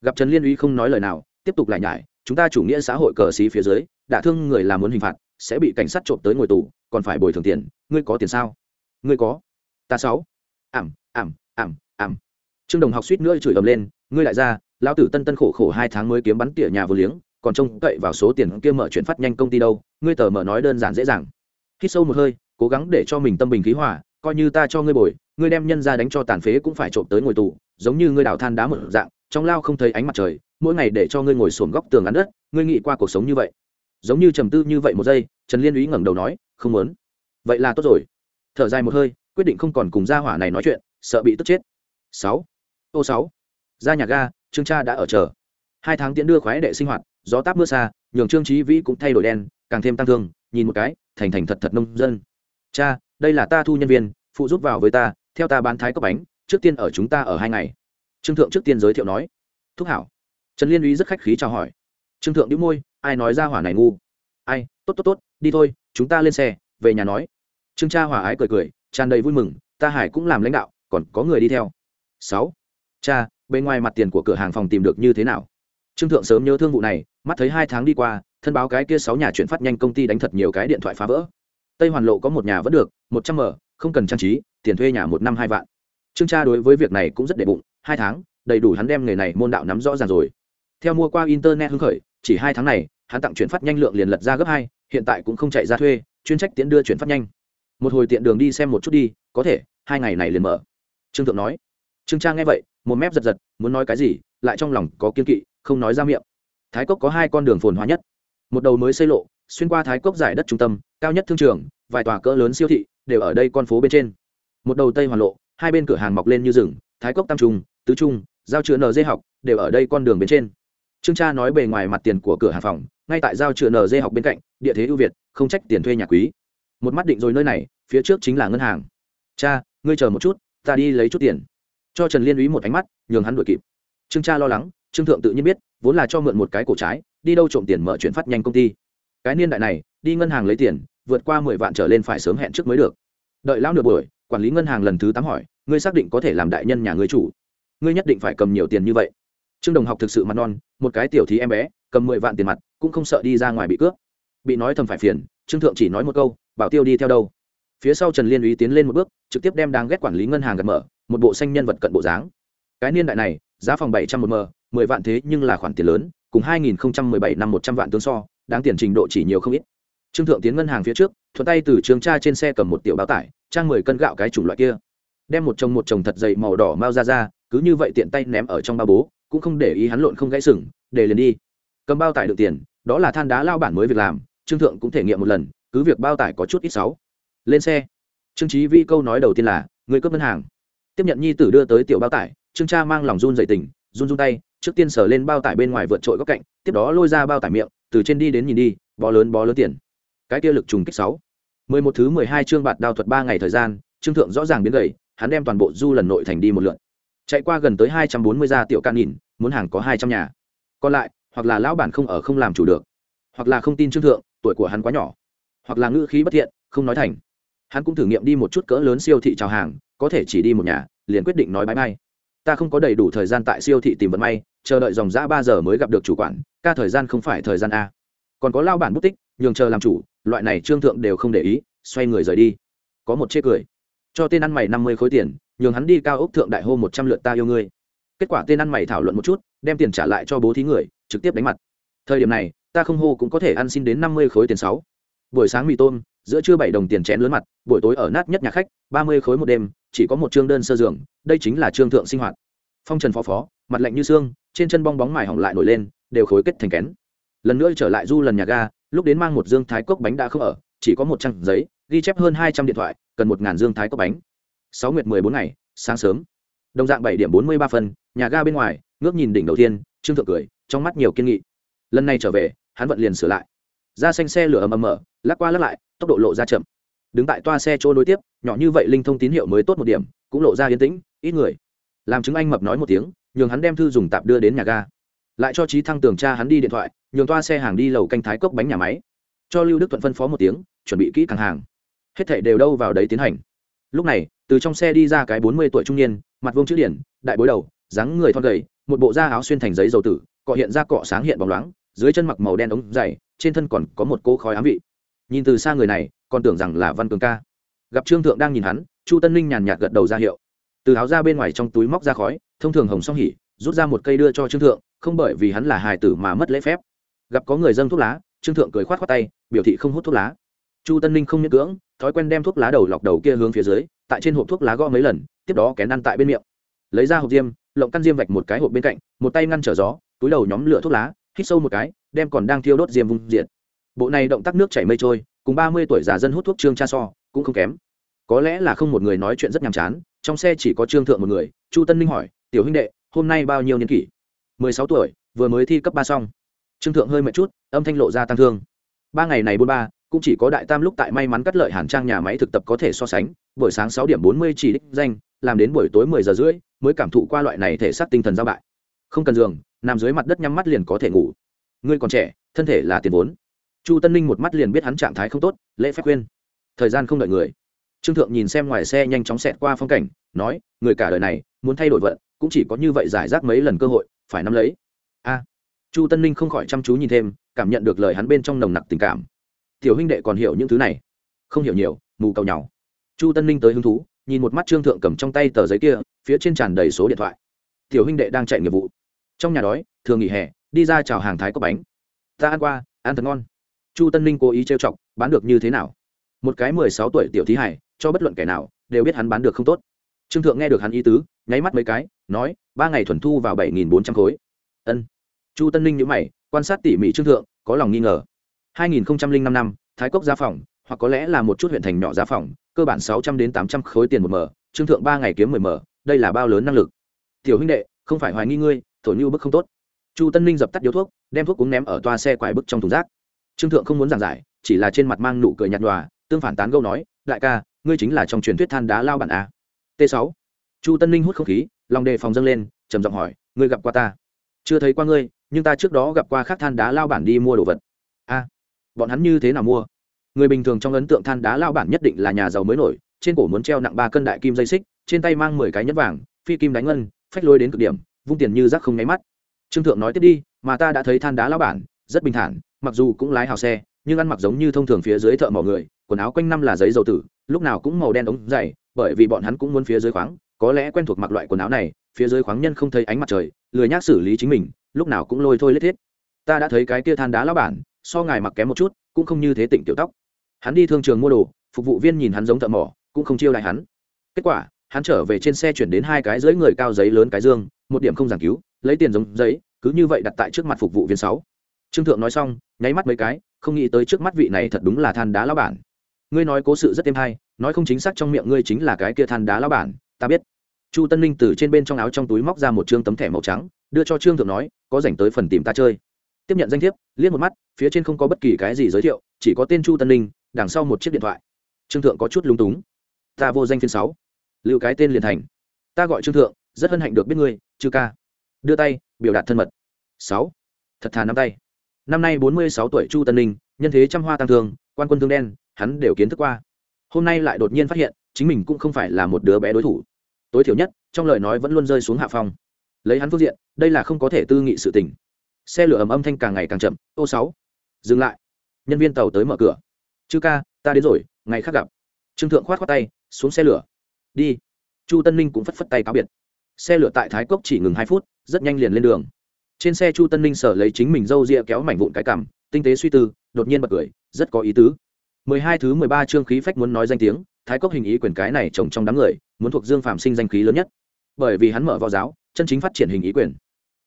gặp trần liên uy không nói lời nào tiếp tục lại nhải chúng ta chủ nghĩa xã hội cờ xí phía dưới đả thương người làm muốn hình phạt sẽ bị cảnh sát trộm tới ngồi tù còn phải bồi thường tiền ngươi có tiền sao? Ngươi có. Ta sáu. Ảm ảm ảm ảm. Trương đồng học suýt nữa chửi ầm lên, ngươi lại ra lão tử tân tân khổ khổ hai tháng mới kiếm bắn tỉa nhà vừa liếng, còn trông cậy vào số tiền kia mở chuyển phát nhanh công ty đâu, ngươi tờ mở nói đơn giản dễ dàng. Hít sâu một hơi, cố gắng để cho mình tâm bình khí hòa, coi như ta cho ngươi bồi, ngươi đem nhân ra đánh cho tàn phế cũng phải trộm tới ngồi tù, giống như ngươi đào than đá một dạng, trong lao không thấy ánh mặt trời, mỗi ngày để cho ngươi ngồi xuồng góc tường ăn đất, ngươi nghĩ qua cuộc sống như vậy? Giống như trầm tư như vậy một giây, trần liên úy ngẩng đầu nói, không muốn vậy là tốt rồi. Thở dài một hơi, quyết định không còn cùng gia hỏa này nói chuyện, sợ bị tức chết. Sáu. Ô sáu. Ra nhà ga, trương cha đã ở chờ. Hai tháng tiễn đưa khoái đệ sinh hoạt, gió táp mưa xa, nhường trương trí vĩ cũng thay đổi đen, càng thêm tăng thương, nhìn một cái, thành thành thật thật nông dân. Cha, đây là ta thu nhân viên, phụ giúp vào với ta, theo ta bán thái cốc bánh, trước tiên ở chúng ta ở hai ngày. Trương thượng trước tiên giới thiệu nói. Thúc hảo. Trần liên uy rất khách khí chào hỏi. Trương thượng đĩu môi, ai nói ra hỏa này ngu? Ai, tốt tốt tốt, đi thôi, chúng ta lên xe về nhà nói. Trương cha hòa ái cười cười, tràn đầy vui mừng, ta hải cũng làm lãnh đạo, còn có người đi theo. Sáu, cha, bên ngoài mặt tiền của cửa hàng phòng tìm được như thế nào? Trương thượng sớm nhớ thương vụ này, mắt thấy hai tháng đi qua, thân báo cái kia sáu nhà chuyển phát nhanh công ty đánh thật nhiều cái điện thoại phá vỡ. Tây hoàn lộ có một nhà vẫn được, một trăm m không cần trang trí, tiền thuê nhà một năm hai vạn. Trương cha đối với việc này cũng rất đệ bụng, hai tháng, đầy đủ hắn đem nghề này môn đạo nắm rõ ràng rồi. Theo mua qua internet hưng khởi, chỉ hai tháng này, hắn tặng chuyển phát nhanh lượng liền lật ra gấp hai hiện tại cũng không chạy ra thuê, chuyên trách tiễn đưa chuyển phát nhanh. Một hồi tiện đường đi xem một chút đi, có thể, hai ngày này liền mở. Trương thượng nói. Trương trang nghe vậy, một mép giật giật, muốn nói cái gì, lại trong lòng có kiên kỵ, không nói ra miệng. Thái cốc có hai con đường phồn hoa nhất. Một đầu mới xây lộ, xuyên qua thái cốc giải đất trung tâm, cao nhất thương trường, vài tòa cỡ lớn siêu thị, đều ở đây con phố bên trên. Một đầu tây hoàn lộ, hai bên cửa hàng mọc lên như rừng, thái cốc tam trung, tứ trung, giao chữa nd học, đều ở đây con đường bên trên trương cha nói bề ngoài mặt tiền của cửa hàng phòng, ngay tại giao chữa nz học bên cạnh, địa thế ưu việt, không trách tiền thuê nhà quý. Một mắt định rồi nơi này, phía trước chính là ngân hàng. Cha, ngươi chờ một chút, ta đi lấy chút tiền. Cho trần liên úy một ánh mắt, nhường hắn đuổi kịp. Trương cha lo lắng, trương thượng tự nhiên biết, vốn là cho mượn một cái cổ trái, đi đâu trộm tiền mở chuyển phát nhanh công ty. Cái niên đại này, đi ngân hàng lấy tiền, vượt qua mười vạn trở lên phải sớm hẹn trước mới được. Đợi lão nửa buổi, quản lý ngân hàng lần thứ tám hỏi, ngươi xác định có thể làm đại nhân nhà ngươi chủ? Ngươi nhất định phải cầm nhiều tiền như vậy trương đồng học thực sự mặt non, một cái tiểu thí em bé, cầm mười vạn tiền mặt, cũng không sợ đi ra ngoài bị cướp. Bị nói thầm phải phiền, trương thượng chỉ nói một câu, bảo tiêu đi theo đâu? Phía sau trần liên úy tiến lên một bước, trực tiếp đem đáng ghét quản lý ngân hàng gật mở, một bộ xanh nhân vật cận bộ dáng. Cái niên đại này, giá phòng bảy trăm một m, mười vạn thế nhưng là khoản tiền lớn, cùng hai nghìn không trăm mười bảy năm một trăm vạn tương so, đáng tiền trình độ chỉ nhiều không ít. Trương thượng tiến ngân hàng phía trước, thuận tay từ trường cha trên xe cầm một tiểu báo tải, trang mười cân gạo cái chủng loại kia. Đem một chồng một chồng thật dày màu đỏ mau ra ra, cứ như vậy tiện tay ném ở trong ba bố cũng không để ý hắn lộn không gãy sừng, để liền đi. Cầm bao tải được tiền, đó là than đá lao bản mới việc làm, trương thượng cũng thể nghiệm một lần, cứ việc bao tải có chút ít sáu lên xe. Trương trí vi câu nói đầu tiên là, người cướp ngân hàng. Tiếp nhận nhi tử đưa tới tiểu bao tải, trương cha mang lòng run dậy tình, run run tay, trước tiên sờ lên bao tải bên ngoài vượt trội góc cạnh, tiếp đó lôi ra bao tải miệng, từ trên đi đến nhìn đi, bó lớn bó lớn tiền. Cái kia lực trùng kích sáu. Mười một thứ mười hai chương bạt đao thuật ba ngày thời gian, trương thượng rõ ràng biến gầy, hắn đem toàn bộ du lần nội thành đi một lượt chạy qua gần tới hai trăm bốn mươi gia tiểu can nhìn, muốn hàng có hai trăm nhà. Còn lại, hoặc là lão bản không ở không làm chủ được, hoặc là không tin trương thượng, tuổi của hắn quá nhỏ, hoặc là ngữ khí bất thiện, không nói thành. Hắn cũng thử nghiệm đi một chút cỡ lớn siêu thị chào hàng, có thể chỉ đi một nhà, liền quyết định nói bãi bay ta không có đầy đủ thời gian tại siêu thị tìm vận may, chờ đợi dòng giã ba giờ mới gặp được chủ quản, ca thời gian không phải thời gian a. Còn có lao bản bút tích, nhường chờ làm chủ, loại này trương thượng đều không để ý, xoay người rời đi. Có một chê cười. Cho tên ăn mày năm mươi khối tiền nhường hắn đi cao ốc thượng đại hô một trăm lượt ta yêu ngươi. Kết quả tên ăn mày thảo luận một chút, đem tiền trả lại cho bố thí người, trực tiếp đánh mặt. Thời điểm này, ta không hô cũng có thể ăn xin đến năm mươi khối tiền sáu. Buổi sáng mì tôm, giữa trưa bảy đồng tiền chén lớn mặt, buổi tối ở nát nhất nhà khách, ba mươi khối một đêm, chỉ có một chương đơn sơ giường, đây chính là trương thượng sinh hoạt. Phong trần phó phó, mặt lạnh như xương, trên chân bong bóng mài hỏng lại nổi lên, đều khối kết thành kén. Lần nữa trở lại du lần nhà ga, lúc đến mang một dương thái cốc bánh đã không ở, chỉ có một trang giấy, ghi chép hơn hai trăm điện thoại, cần một ngàn dương thái cốc bánh sáu nguyệt mười bốn ngày, sáng sớm. Đồng dạng bảy điểm bốn mươi ba phân, nhà ga bên ngoài, ngước nhìn đỉnh đầu tiên trương thượng cười, trong mắt nhiều kiên nghị. Lần này trở về, hắn vận liền sửa lại. Ra xanh xe lửa ầm ầm mở, lắc qua lắc lại, tốc độ lộ ra chậm. Đứng tại toa xe chỗ nối tiếp, nhỏ như vậy linh thông tín hiệu mới tốt một điểm, cũng lộ ra yên tĩnh, ít người. Làm chứng anh mập nói một tiếng, nhường hắn đem thư dùng tạp đưa đến nhà ga. Lại cho trí thăng tường tra hắn đi điện thoại, nhường toa xe hàng đi lầu canh thái cốc bánh nhà máy. Cho lưu đức thuận phân phó một tiếng, chuẩn bị kỹ càng hàng. Hết thảy đều đâu vào đấy tiến hành. Lúc này từ trong xe đi ra cái bốn mươi tuổi trung niên, mặt vông chữ điển, đại bối đầu, dáng người thon gầy, một bộ da áo xuyên thành giấy dầu tử, cọ hiện ra cọ sáng hiện bóng loáng, dưới chân mặc màu đen ống dày, trên thân còn có một cỗ khói ám vị. Nhìn từ xa người này, còn tưởng rằng là văn cường ca. Gặp trương thượng đang nhìn hắn, chu tân ninh nhàn nhạt gật đầu ra hiệu. Từ áo ra bên ngoài trong túi móc ra khói, thông thường hồng song hỉ, rút ra một cây đưa cho trương thượng, không bởi vì hắn là hài tử mà mất lễ phép. Gặp có người dâng thuốc lá, trương thượng cười khoát khoát tay, biểu thị không hút thuốc lá. Chu tân ninh không miễn cưỡng, thói quen đem thuốc lá đầu lọc đầu kia hướng phía dưới tại trên hộp thuốc lá gõ mấy lần, tiếp đó kén ăn tại bên miệng. Lấy ra hộp diêm, lộng căn diêm vạch một cái hộp bên cạnh, một tay ngăn trở gió, túi đầu nhóm lửa thuốc lá, hít sâu một cái, đem còn đang thiêu đốt diêm vung diện bộ này động tác nước chảy mây trôi, cùng ba mươi tuổi già dân hút thuốc trương cha so, cũng không kém. Có lẽ là không một người nói chuyện rất nhàm chán, trong xe chỉ có trương thượng một người, chu tân ninh hỏi, tiểu huynh đệ, hôm nay bao nhiêu niên kỷ? Mười sáu tuổi, vừa mới thi cấp ba xong. Trương thượng hơi mệt chút, âm thanh lộ ra tăng thương. Ba ngày này bôn ba, cũng chỉ có đại tam lúc tại may mắn cắt lợi hàn trang nhà máy thực tập có thể so sánh buổi sáng sáu điểm bốn mươi chỉ đích danh, làm đến buổi tối mười giờ rưỡi mới cảm thụ qua loại này thể xác tinh thần giao bại. Không cần giường, nằm dưới mặt đất nhắm mắt liền có thể ngủ. Ngươi còn trẻ, thân thể là tiền vốn. Chu tân ninh một mắt liền biết hắn trạng thái không tốt, lễ phép khuyên. Thời gian không đợi người. Trương thượng nhìn xem ngoài xe nhanh chóng xẹt qua phong cảnh, nói, người cả đời này, muốn thay đổi vận, cũng chỉ có như vậy giải rác mấy lần cơ hội, phải nắm lấy. A. Chu tân ninh không khỏi chăm chú nhìn thêm, cảm nhận được lời hắn bên trong nồng nặc tình cảm. Tiểu huynh đệ còn hiểu những thứ này. Không hiểu nhiều, mù cầu nhau chu tân ninh tới hứng thú, nhìn một mắt trương thượng cầm trong tay tờ giấy kia, phía trên tràn đầy số điện thoại. Tiểu huynh đệ đang chạy nghiệp vụ. Trong nhà đói thường nghỉ hè, đi ra chào hàng thái có bánh. Ta ăn qua, ăn thật ngon. Chu tân ninh cố ý trêu chọc, bán được như thế nào? Một cái mười sáu tuổi tiểu thí hải, cho bất luận kẻ nào, đều biết hắn bán được không tốt. Trương thượng nghe được hắn ý tứ, nháy mắt mấy cái, nói, ba ngày thuần thu vào bảy nghìn bốn trăm khối. Ân. Chu tân ninh nhữ mày, quan sát tỉ mỉ trương thượng, có lòng nghi ngờ. Hai nghìn năm năm, thái cốc giá phòng, hoặc có lẽ là một chút huyện thành nhỏ giá phòng cơ bản sáu trăm đến tám trăm khối tiền một mở trương thượng ba ngày kiếm mười mở đây là bao lớn năng lực. Tiểu huynh đệ, không phải hoài nghi ngươi thổi như bức không tốt. Chu tân ninh dập tắt điếu thuốc, đem thuốc uống ném ở toa xe quải bức trong thùng rác. Trương thượng không muốn giảng giải, chỉ là trên mặt mang nụ cười nhạt nhòa, tương phản tán gâu nói, đại ca, ngươi chính là trong truyền thuyết than đá lao bản a. T sáu. Chu tân ninh hút không khí, lòng đề phòng dâng lên, trầm giọng hỏi, ngươi gặp qua ta? Chưa thấy qua ngươi, nhưng ta trước đó gặp qua khác than đá lao bản đi mua đồ vật. A, bọn hắn như thế nào mua? Người bình thường trong ấn tượng than đá lao bản nhất định là nhà giàu mới nổi, trên cổ muốn treo nặng ba cân đại kim dây xích, trên tay mang mười cái nhẫn vàng, phi kim đánh ngân, phách lôi đến cực điểm, vung tiền như rác không nháy mắt. Trương thượng nói tiếp đi, mà ta đã thấy than đá lao bản, rất bình thản, mặc dù cũng lái hào xe, nhưng ăn mặc giống như thông thường phía dưới thợ mỏ người, quần áo quanh năm là giấy dầu tử, lúc nào cũng màu đen ống dày, bởi vì bọn hắn cũng muốn phía dưới khoáng, có lẽ quen thuộc mặc loại quần áo này, phía dưới khoáng nhân không thấy ánh mặt trời, lười nhác xử lý chính mình, lúc nào cũng lôi thôi lết thiết ta đã thấy cái kia than đá lao bản, so ngài mặc kém một chút, cũng không như thế tỉnh tiểu tóc hắn đi thương trường mua đồ, phục vụ viên nhìn hắn giống thợ mỏ, cũng không chiêu đại hắn. Kết quả, hắn trở về trên xe chuyển đến hai cái dưới người cao giấy lớn cái dương, một điểm không giảng cứu, lấy tiền giống giấy, cứ như vậy đặt tại trước mặt phục vụ viên sáu. Trương thượng nói xong, nháy mắt mấy cái, không nghĩ tới trước mắt vị này thật đúng là than đá lao bản. Ngươi nói cố sự rất êm hay, nói không chính xác trong miệng ngươi chính là cái kia than đá lao bản, ta biết. Chu tân ninh từ trên bên trong áo trong túi móc ra một chương tấm thẻ màu trắng, đưa cho trương thượng nói, có dành tới phần tìm ta chơi. Tiếp nhận danh thiếp, liếc một mắt, phía trên không có bất kỳ cái gì giới thiệu, chỉ có tên chu tân ninh đằng sau một chiếc điện thoại. Trương thượng có chút lúng túng. Ta vô danh phiên sáu. Lưu cái tên liền thành. Ta gọi trương thượng, rất hân hạnh được biết ngươi chư ca. Đưa tay, biểu đạt thân mật. Sáu. Thật thà năm tay. Năm nay bốn mươi sáu tuổi chu tân ninh, nhân thế trăm hoa tăng thương, quan quân thương đen, hắn đều kiến thức qua. Hôm nay lại đột nhiên phát hiện, chính mình cũng không phải là một đứa bé đối thủ. Tối thiểu nhất, trong lời nói vẫn luôn rơi xuống hạ phong. Lấy hắn phương diện, đây là không có thể tư nghị sự tình. Xe lửa ầm âm thanh càng ngày càng chậm. Ô sáu. Dừng lại. Nhân viên tàu tới mở cửa chư ca, ta đến rồi, ngày khác gặp. Trương thượng khoát khoát tay, xuống xe lửa. Đi. Chu tân ninh cũng phất phất tay cáo biệt. Xe lửa tại thái cốc chỉ ngừng hai phút, rất nhanh liền lên đường. Trên xe chu tân ninh sở lấy chính mình râu ria kéo mảnh vụn cái cảm tinh tế suy tư, đột nhiên bật cười, rất có ý tứ. Mười hai thứ mười ba chương khí phách muốn nói danh tiếng, thái cốc hình ý quyền cái này trồng trong đám người, muốn thuộc dương phạm sinh danh khí lớn nhất. Bởi vì hắn mở vào giáo, chân chính phát triển hình ý quyền.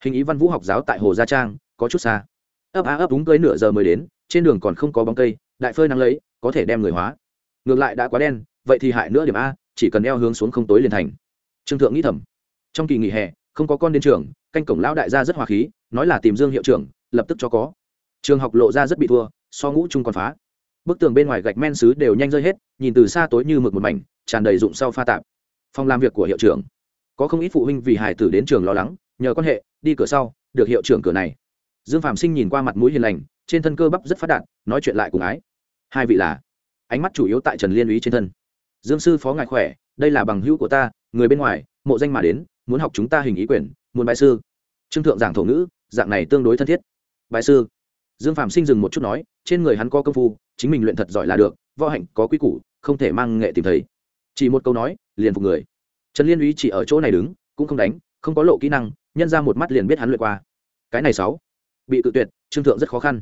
Hình ý văn vũ học giáo tại hồ gia trang, có chút xa. Ấp á ấp đúng cưới nửa giờ mới đến, trên đường còn không có bóng cây đại phơi nắng lấy, có thể đem người hóa. Ngược lại đã quá đen, vậy thì hại nữa điểm a, chỉ cần eo hướng xuống không tối liền thành. Trương thượng nghĩ thầm. Trong kỳ nghỉ hè, không có con đến trường, canh cổng lão đại gia rất hòa khí, nói là tìm dương hiệu trưởng, lập tức cho có. Trường học lộ ra rất bị thua, so ngũ trung còn phá. Bức tường bên ngoài gạch men xứ đều nhanh rơi hết, nhìn từ xa tối như mực một mảnh, tràn đầy dụng sau pha tạp. Phòng làm việc của hiệu trưởng. Có không ít phụ huynh vì hải tử đến trường lo lắng, nhờ quan hệ, đi cửa sau, được hiệu trưởng cửa này. Dương phạm sinh nhìn qua mặt mũi hiền lành, trên thân cơ bắp rất phát đạt, nói chuyện lại cùng ái hai vị là ánh mắt chủ yếu tại trần liên úy trên thân dương sư phó ngài khỏe đây là bằng hữu của ta người bên ngoài mộ danh mà đến muốn học chúng ta hình ý quyền muốn bại sư trương thượng giảng thổ ngữ dạng này tương đối thân thiết bại sư dương phạm sinh dừng một chút nói trên người hắn có công phu chính mình luyện thật giỏi là được võ hạnh có quy củ không thể mang nghệ tìm thấy chỉ một câu nói liền phục người trần liên úy chỉ ở chỗ này đứng cũng không đánh không có lộ kỹ năng nhân ra một mắt liền biết hắn luyện qua cái này sáu bị tự tuyệt trương thượng rất khó khăn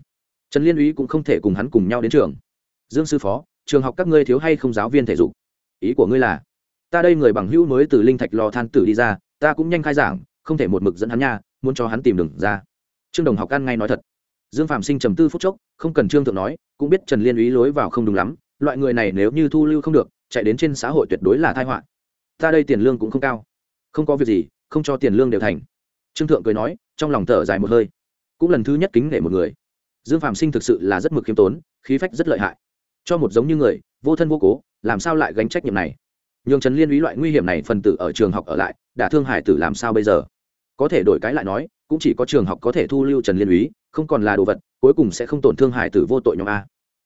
trần liên úy cũng không thể cùng hắn cùng nhau đến trường dương sư phó, trường học các ngươi thiếu hay không giáo viên thể dục? Ý của ngươi là, ta đây người bằng hữu mới từ linh thạch lò than tử đi ra, ta cũng nhanh khai giảng, không thể một mực dẫn hắn nha, muốn cho hắn tìm đường ra. Trương đồng học ăn ngay nói thật. Dương phạm sinh trầm tư phút chốc, không cần trương thượng nói, cũng biết trần liên ý lối vào không đúng lắm, loại người này nếu như thu lưu không được, chạy đến trên xã hội tuyệt đối là thai họa. Ta đây tiền lương cũng không cao. Không có việc gì, không cho tiền lương đều thành. Trương thượng cười nói, trong lòng thở dài một hơi. Cũng lần thứ nhất kính nể một người. Dương phạm sinh thực sự là rất mực khiêm tốn, khí phách rất lợi hại cho một giống như người, vô thân vô cố, làm sao lại gánh trách nhiệm này? Nhường trần liên ý loại nguy hiểm này phần tử ở trường học ở lại, đã thương hải tử làm sao bây giờ? Có thể đổi cái lại nói, cũng chỉ có trường học có thể thu lưu trần liên ý không còn là đồ vật, cuối cùng sẽ không tổn thương hải tử vô tội nhóm a.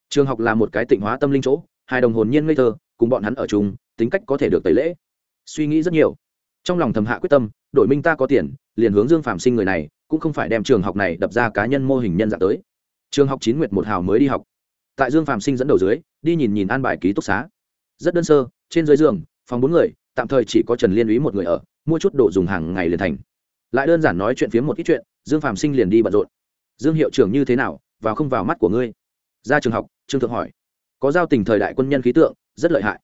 Trường học là một cái tịnh hóa tâm linh chỗ hai đồng hồn nhiên ngây thơ, cùng bọn hắn ở chung, tính cách có thể được tẩy lễ. Suy nghĩ rất nhiều. Trong lòng thầm hạ quyết tâm đội minh ta có tiền, liền hướng dương phạm sinh người này, cũng không phải đem trường học này đập ra cá nhân mô hình nhân dạng tới. Trường học chín nguyệt một hào mới đi học tại dương phạm sinh dẫn đầu dưới, đi nhìn nhìn an bài ký túc xá. Rất đơn sơ, trên dưới giường, phòng bốn người, tạm thời chỉ có trần liên úy một người ở, mua chút đồ dùng hàng ngày liền thành. Lại đơn giản nói chuyện phiếm một ít chuyện, dương phạm sinh liền đi bận rộn. Dương hiệu trưởng như thế nào, vào không vào mắt của ngươi? Ra trường học, trương thượng hỏi. Có giao tình thời đại quân nhân khí tượng, rất lợi hại.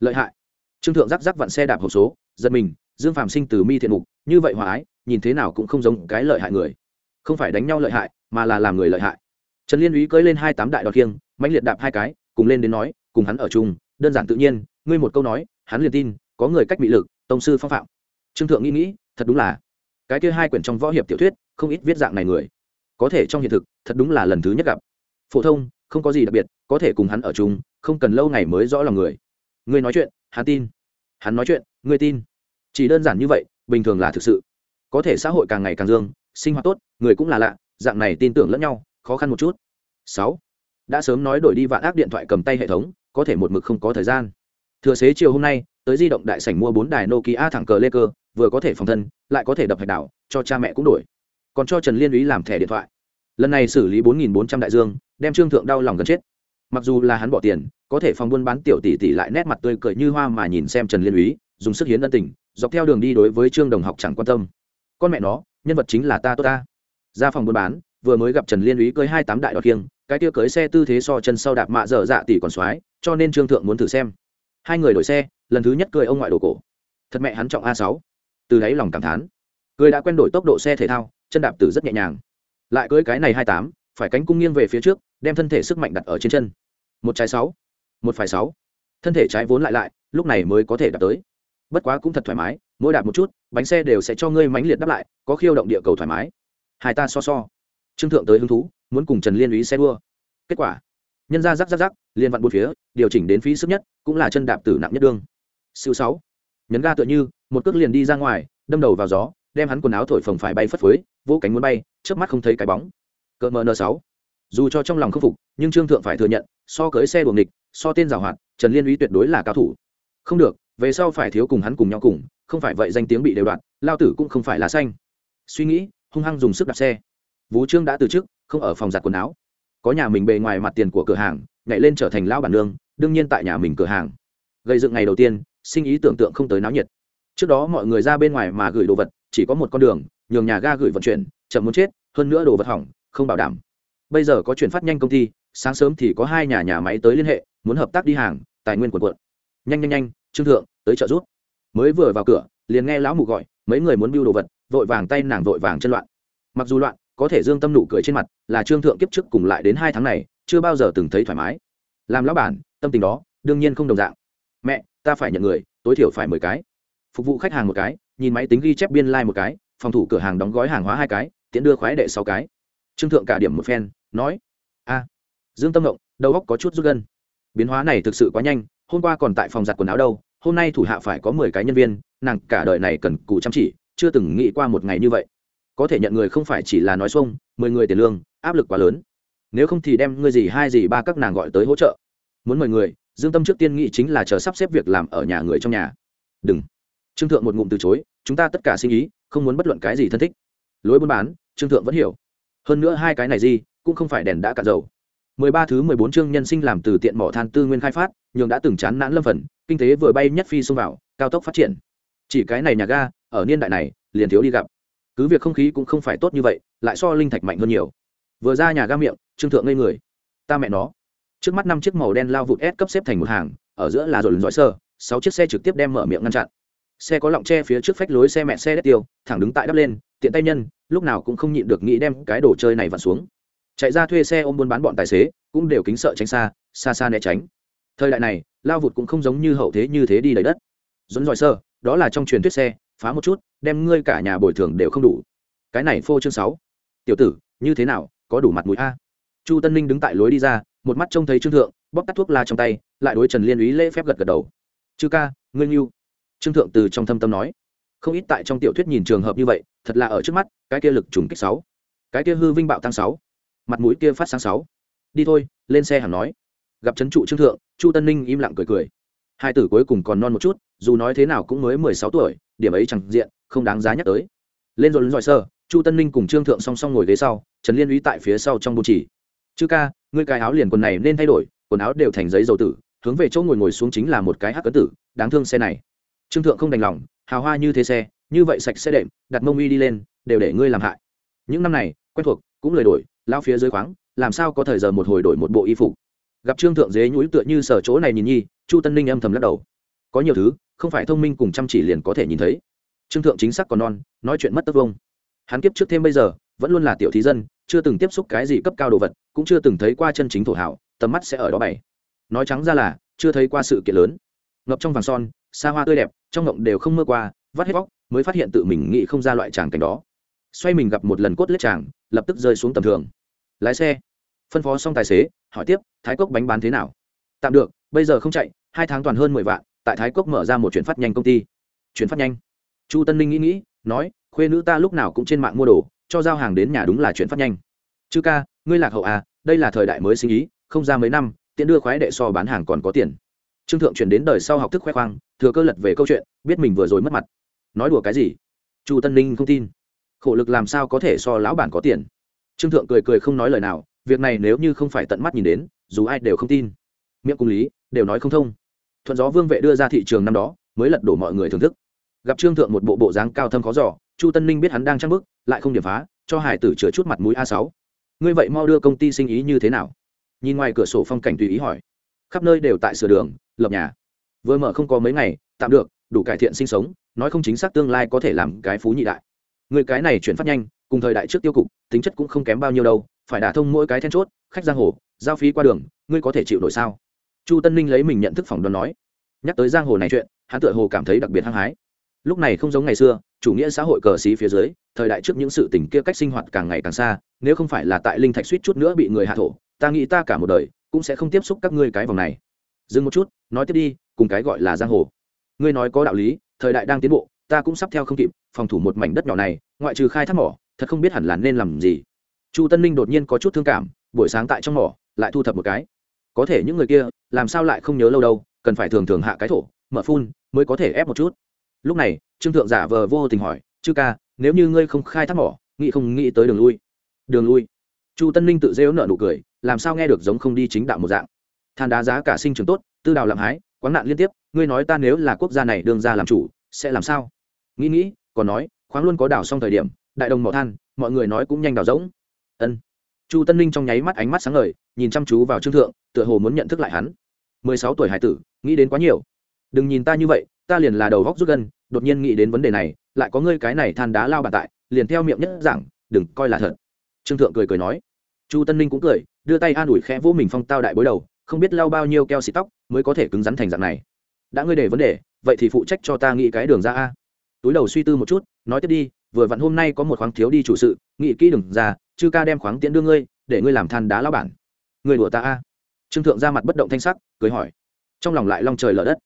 Lợi hại? Trương thượng rắc rắc vặn xe đạp hộp số, giật mình, dương phạm sinh từ mi thiện mục, như vậy hòa ái, nhìn thế nào cũng không giống cái lợi hại người. Không phải đánh nhau lợi hại, mà là làm người lợi hại trần liên úy cưỡi lên hai tám đại đọt kiêng mãnh liệt đạp hai cái, cùng lên đến nói, cùng hắn ở chung, đơn giản tự nhiên, ngươi một câu nói, hắn liền tin, có người cách bị lực, tông sư phong phạm. Trương thượng nghĩ nghĩ, thật đúng là, cái kia hai quyển trong võ hiệp tiểu thuyết, không ít viết dạng này người. Có thể trong hiện thực, thật đúng là lần thứ nhất gặp. Phổ thông, không có gì đặc biệt, có thể cùng hắn ở chung, không cần lâu ngày mới rõ lòng người. Ngươi nói chuyện, hắn tin. Hắn nói chuyện, ngươi tin. Chỉ đơn giản như vậy, bình thường là thực sự. Có thể xã hội càng ngày càng dương, sinh hoạt tốt, người cũng là lạ, dạng này tin tưởng lẫn nhau khó khăn một chút. Sáu. Đã sớm nói đổi đi vạn ác điện thoại cầm tay hệ thống, có thể một mực không có thời gian. Thừa xế chiều hôm nay, tới di động đại sảnh mua bốn đài nokia thẳng cờ lê cơ vừa có thể phòng thân, lại có thể đập hạch đảo, cho cha mẹ cũng đổi. Còn cho trần liên úy làm thẻ điện thoại. Lần này xử lý bốn nghìn bốn trăm đại dương, đem trương thượng đau lòng gần chết. Mặc dù là hắn bỏ tiền, có thể phòng buôn bán tiểu tỷ tỷ lại nét mặt tươi cười như hoa mà nhìn xem trần liên úy, dùng sức hiến ân tình, dọc theo đường đi đối với trương đồng học chẳng quan tâm. Con mẹ nó, nhân vật chính là ta tốt ta. Ra phòng buôn bán vừa mới gặp trần liên úy cưới hai tám đại đọt kiêng cái tia cưới xe tư thế so chân sau đạp mạ dở dạ tỷ còn soái cho nên trương thượng muốn thử xem. Hai người đổi xe, lần thứ nhất cười ông ngoại đồ cổ. Thật mẹ hắn trọng a sáu. Từ đáy lòng cảm thán. Cười đã quen đổi tốc độ xe thể thao, chân đạp tử rất nhẹ nhàng. Lại cưới cái này hai tám, phải cánh cung nghiêng về phía trước, đem thân thể sức mạnh đặt ở trên chân. Một trái sáu, một phải sáu. Thân thể trái vốn lại lại, lúc này mới có thể đạp tới. Bất quá cũng thật thoải mái, mỗi đạp một chút, bánh xe đều sẽ cho ngươi mãnh liệt đáp lại, có khiêu động địa cầu thoải mái. Hai ta so so trương thượng tới hứng thú, muốn cùng trần liên ý xe đua. Kết quả, nhân ra rắc rắc rắc liên vặn bốn phía, điều chỉnh đến phí sức nhất, cũng là chân đạp tử nặng nhất đương siêu sáu, nhấn ga tựa như, một cước liền đi ra ngoài, đâm đầu vào gió, đem hắn quần áo thổi phồng phải bay phất phới, vỗ cánh muốn bay trước mắt không thấy cái bóng. Cỡ mờ n sáu, dù cho trong lòng khắc phục, nhưng trương thượng phải thừa nhận, so cưới xe buồng địch so tên giảo hoạt, trần liên uy tuyệt đối là cao thủ. Không được, về sau phải thiếu cùng hắn cùng nhau cùng, không phải vậy danh tiếng bị đều đoạn, lao tử cũng không phải là xanh. Suy nghĩ, hung hăng dùng sức đạp xe vũ trương đã từ chức, không ở phòng giặt quần áo. Có nhà mình bề ngoài mặt tiền của cửa hàng, nhảy lên trở thành lao bản nương, đương nhiên tại nhà mình cửa hàng. Gây dựng ngày đầu tiên, sinh ý tưởng tượng không tới náo nhiệt. Trước đó mọi người ra bên ngoài mà gửi đồ vật, chỉ có một con đường, nhường nhà ga gửi vận chuyển, chậm muốn chết, hơn nữa đồ vật hỏng, không bảo đảm. Bây giờ có chuyển phát nhanh công ty, sáng sớm thì có hai nhà nhà máy tới liên hệ, muốn hợp tác đi hàng, tài nguyên quần quận nhanh nhanh nhanh, trương thượng, tới trợ rút mới vừa vào cửa, liền nghe lão mụ gọi, mấy người muốn biêu đồ vật, vội vàng tay nàng vội vàng chân loạn. Mặc dù loạn có thể dương tâm nụ cười trên mặt, là trương thượng kiếp trước cùng lại đến hai tháng này, chưa bao giờ từng thấy thoải mái. Làm lão bản, tâm tình đó, đương nhiên không đồng dạng. Mẹ, ta phải nhận người, tối thiểu phải mười cái. Phục vụ khách hàng một cái, nhìn máy tính ghi chép biên lai、like、một cái, phòng thủ cửa hàng đóng gói hàng hóa hai cái, tiện đưa khoái đệ sáu cái. Trương thượng cả điểm một phen, nói, a, dương tâm động đầu óc có chút rút gân. Biến hóa này thực sự quá nhanh, hôm qua còn tại phòng giặt quần áo đâu, hôm nay thủ hạ phải có mười cái nhân viên, nàng cả đời này cần cù chăm chỉ, chưa từng nghĩ qua một ngày như vậy có thể nhận người không phải chỉ là nói xuông, mười người tiền lương, áp lực quá lớn. Nếu không thì đem ngươi gì hai gì ba các nàng gọi tới hỗ trợ. Muốn mời người, dương tâm trước tiên nghĩ chính là chờ sắp xếp việc làm ở nhà người trong nhà. Đừng. Trương thượng một ngụm từ chối, chúng ta tất cả sinh ý, không muốn bất luận cái gì thân thích. Lối buôn bán, trương thượng vẫn hiểu. Hơn nữa hai cái này gì, cũng không phải đèn đã cạn dầu. Mười ba thứ mười bốn chương nhân sinh làm từ tiện mỏ than tư nguyên khai phát, nhường đã từng chán nản lâm phần, kinh tế vừa bay nhất phi xông vào, cao tốc phát triển. Chỉ cái này nhà ga, ở niên đại này, liền thiếu đi gặp cứ việc không khí cũng không phải tốt như vậy, lại so linh thạch mạnh hơn nhiều. Vừa ra nhà ga miệng, trương thượng ngây người. Ta mẹ nó. Trước mắt năm chiếc màu đen lao vụt ép cấp xếp thành một hàng, ở giữa là rồi lần dõi sơ, sáu chiếc xe trực tiếp đem mở miệng ngăn chặn. Xe có lọng tre phía trước phách lối xe mẹ xe đét tiêu, thẳng đứng tại đắp lên, tiện tay nhân, lúc nào cũng không nhịn được nghĩ đem cái đồ chơi này vặn xuống. Chạy ra thuê xe ôm buôn bán bọn tài xế, cũng đều kính sợ tránh xa xa xa né tránh. Thời đại này, lao vụt cũng không giống như hậu thế như thế đi đầy đất. Dẫn dòi sơ, đó là trong truyền thuyết xe phá một chút, đem ngươi cả nhà bồi thường đều không đủ. Cái này phô chương sáu. Tiểu tử, như thế nào, có đủ mặt mũi a? Chu tân ninh đứng tại lối đi ra, một mắt trông thấy trương thượng bóc tắt thuốc la trong tay, lại đối trần liên úy lễ phép gật gật đầu. Chư ca, ngươi nghiêu trương thượng từ trong thâm tâm nói. Không ít tại trong tiểu thuyết nhìn trường hợp như vậy, thật là ở trước mắt, cái kia lực trùng kích sáu. Cái kia hư vinh bạo tăng sáu. Mặt mũi kia phát sáng sáu. Đi thôi, lên xe hẳn nói. Gặp trấn trụ trương thượng, chu tân ninh im lặng cười cười. Hai tử cuối cùng còn non một chút, dù nói thế nào cũng mới mười sáu tuổi điểm ấy chẳng diện, không đáng giá nhắc tới. Lên rồi lớn giỏi sơ chu tân ninh cùng trương thượng song song ngồi ghế sau, trần liên uy tại phía sau trong bồn chỉ. Chư ca, ngươi cái áo liền quần này nên thay đổi, quần áo đều thành giấy dầu tử, hướng về chỗ ngồi ngồi xuống chính là một cái hắc cấn tử, đáng thương xe này. Trương thượng không đành lòng, hào hoa như thế xe, như vậy sạch xe đệm, đặt mông uy đi lên, đều để ngươi làm hại. Những năm này, quen thuộc, cũng lời đổi lao phía dưới khoáng, làm sao có thời giờ một hồi đổi một bộ y phục. Gặp trương thượng dế nhũi tựa như sở chỗ này nhìn nhi, chu tân ninh âm thầm lắc đầu có nhiều thứ, không phải thông minh cùng chăm chỉ liền có thể nhìn thấy. Trương thượng chính xác còn non, nói chuyện mất tất vông. Hắn kiếp trước thêm bây giờ, vẫn luôn là tiểu thí dân, chưa từng tiếp xúc cái gì cấp cao đồ vật, cũng chưa từng thấy qua chân chính thổ hảo, tầm mắt sẽ ở đó bày. Nói trắng ra là, chưa thấy qua sự kiện lớn. Ngập trong vàng son, xa hoa tươi đẹp, trong ngộng đều không mơ qua, vắt hết vóc mới phát hiện tự mình nghĩ không ra loại tràng cảnh đó. Xoay mình gặp một lần cốt lết tràng, lập tức rơi xuống tầm thường. Lái xe. Phân phó xong tài xế, hỏi tiếp, thái cốc bánh bán thế nào? Tạm được, bây giờ không chạy, hai tháng toàn hơn mười vạn tại thái cốc mở ra một chuyển phát nhanh công ty. Chuyển phát nhanh. Chu tân ninh nghĩ nghĩ, nói, khuê nữ ta lúc nào cũng trên mạng mua đồ, cho giao hàng đến nhà đúng là chuyển phát nhanh. Chư ca, ngươi lạc hậu à đây là thời đại mới sinh ý, không ra mấy năm, tiện đưa khoái đệ so bán hàng còn có tiền. Trương thượng chuyển đến đời sau học thức khoe khoang, thừa cơ lật về câu chuyện, biết mình vừa rồi mất mặt. Nói đùa cái gì? Chu tân ninh không tin. Khổ lực làm sao có thể so lão bản có tiền? Trương thượng cười cười không nói lời nào, việc này nếu như không phải tận mắt nhìn đến, dù ai đều không tin. Miệng cung lý, đều nói không thông thuận gió vương vệ đưa ra thị trường năm đó, mới lật đổ mọi người thưởng thức. Gặp trương thượng một bộ bộ dáng cao thâm khó giỏ chu tân ninh biết hắn đang trăng bức lại không điểm phá, cho hải tử chữa chút mặt mũi a sáu. Ngươi vậy mau đưa công ty sinh ý như thế nào? Nhìn ngoài cửa sổ phong cảnh tùy ý hỏi. Khắp nơi đều tại sửa đường, lập nhà. Vừa mở không có mấy ngày, tạm được, đủ cải thiện sinh sống, nói không chính xác tương lai có thể làm cái phú nhị đại. Người cái này chuyển phát nhanh, cùng thời đại trước tiêu cục, tính chất cũng không kém bao nhiêu đâu, phải đả thông mỗi cái then chốt, khách giang hồ, giao phí qua đường, ngươi có thể chịu nổi sao? Chu tân ninh lấy mình nhận thức phỏng đoán nói, nhắc tới giang hồ này chuyện, hắn tựa hồ cảm thấy đặc biệt hăng hái. Lúc này không giống ngày xưa, chủ nghĩa xã hội cờ xí phía dưới, thời đại trước những sự tình kia cách sinh hoạt càng ngày càng xa, nếu không phải là tại linh thạch suýt chút nữa bị người hạ thổ, ta nghĩ ta cả một đời cũng sẽ không tiếp xúc các ngươi cái vòng này. Dừng một chút, nói tiếp đi, cùng cái gọi là giang hồ. Ngươi nói có đạo lý, thời đại đang tiến bộ, ta cũng sắp theo không kịp, phòng thủ một mảnh đất nhỏ này, ngoại trừ khai thác mỏ, thật không biết hẳn là nên làm gì. Chu tân ninh đột nhiên có chút thương cảm, buổi sáng tại trong mỏ, lại thu thập một cái có thể những người kia, làm sao lại không nhớ lâu đâu, cần phải thường thường hạ cái thổ, mở phun, mới có thể ép một chút. Lúc này, trương thượng giả vờ vô tình hỏi, chư ca, nếu như ngươi không khai thác mỏ, nghĩ không nghĩ tới đường lui? Đường lui? Chu tân ninh tự rêu nợ nụ cười, làm sao nghe được giống không đi chính đạo một dạng? Than đá giá cả sinh trường tốt, tư đào làm hái quán nạn liên tiếp, ngươi nói ta nếu là quốc gia này đương ra làm chủ, sẽ làm sao? Nghĩ nghĩ, còn nói, khoáng luôn có đào xong thời điểm, đại đồng mỏ than, mọi người nói cũng nhanh đào rỗng. Ân chu tân ninh trong nháy mắt ánh mắt sáng ngời, nhìn chăm chú vào trương thượng, tựa hồ muốn nhận thức lại hắn. Mười sáu tuổi hải tử, nghĩ đến quá nhiều. Đừng nhìn ta như vậy, ta liền là đầu góc rút gân, đột nhiên nghĩ đến vấn đề này, lại có ngươi cái này than đá lao bàn tại, liền theo miệng nhất giảng, đừng coi là thật. Trương thượng cười cười nói. Chu tân ninh cũng cười, đưa tay an ủi khẽ vỗ mình phong tao đại bối đầu, không biết lao bao nhiêu keo xịt tóc, mới có thể cứng rắn thành dạng này. Đã ngươi để vấn đề, vậy thì phụ trách cho ta nghĩ cái đường ra a. Túi đầu suy tư một chút, nói tiếp đi, vừa vặn hôm nay có một khoáng thiếu đi chủ sự, nghĩ kỹ đừng ra chư ca đem khoáng tiễn đưa ngươi, để ngươi làm than đá lao bản. Người đùa ta a. Trương thượng ra mặt bất động thanh sắc, cười hỏi. Trong lòng lại long trời lở đất.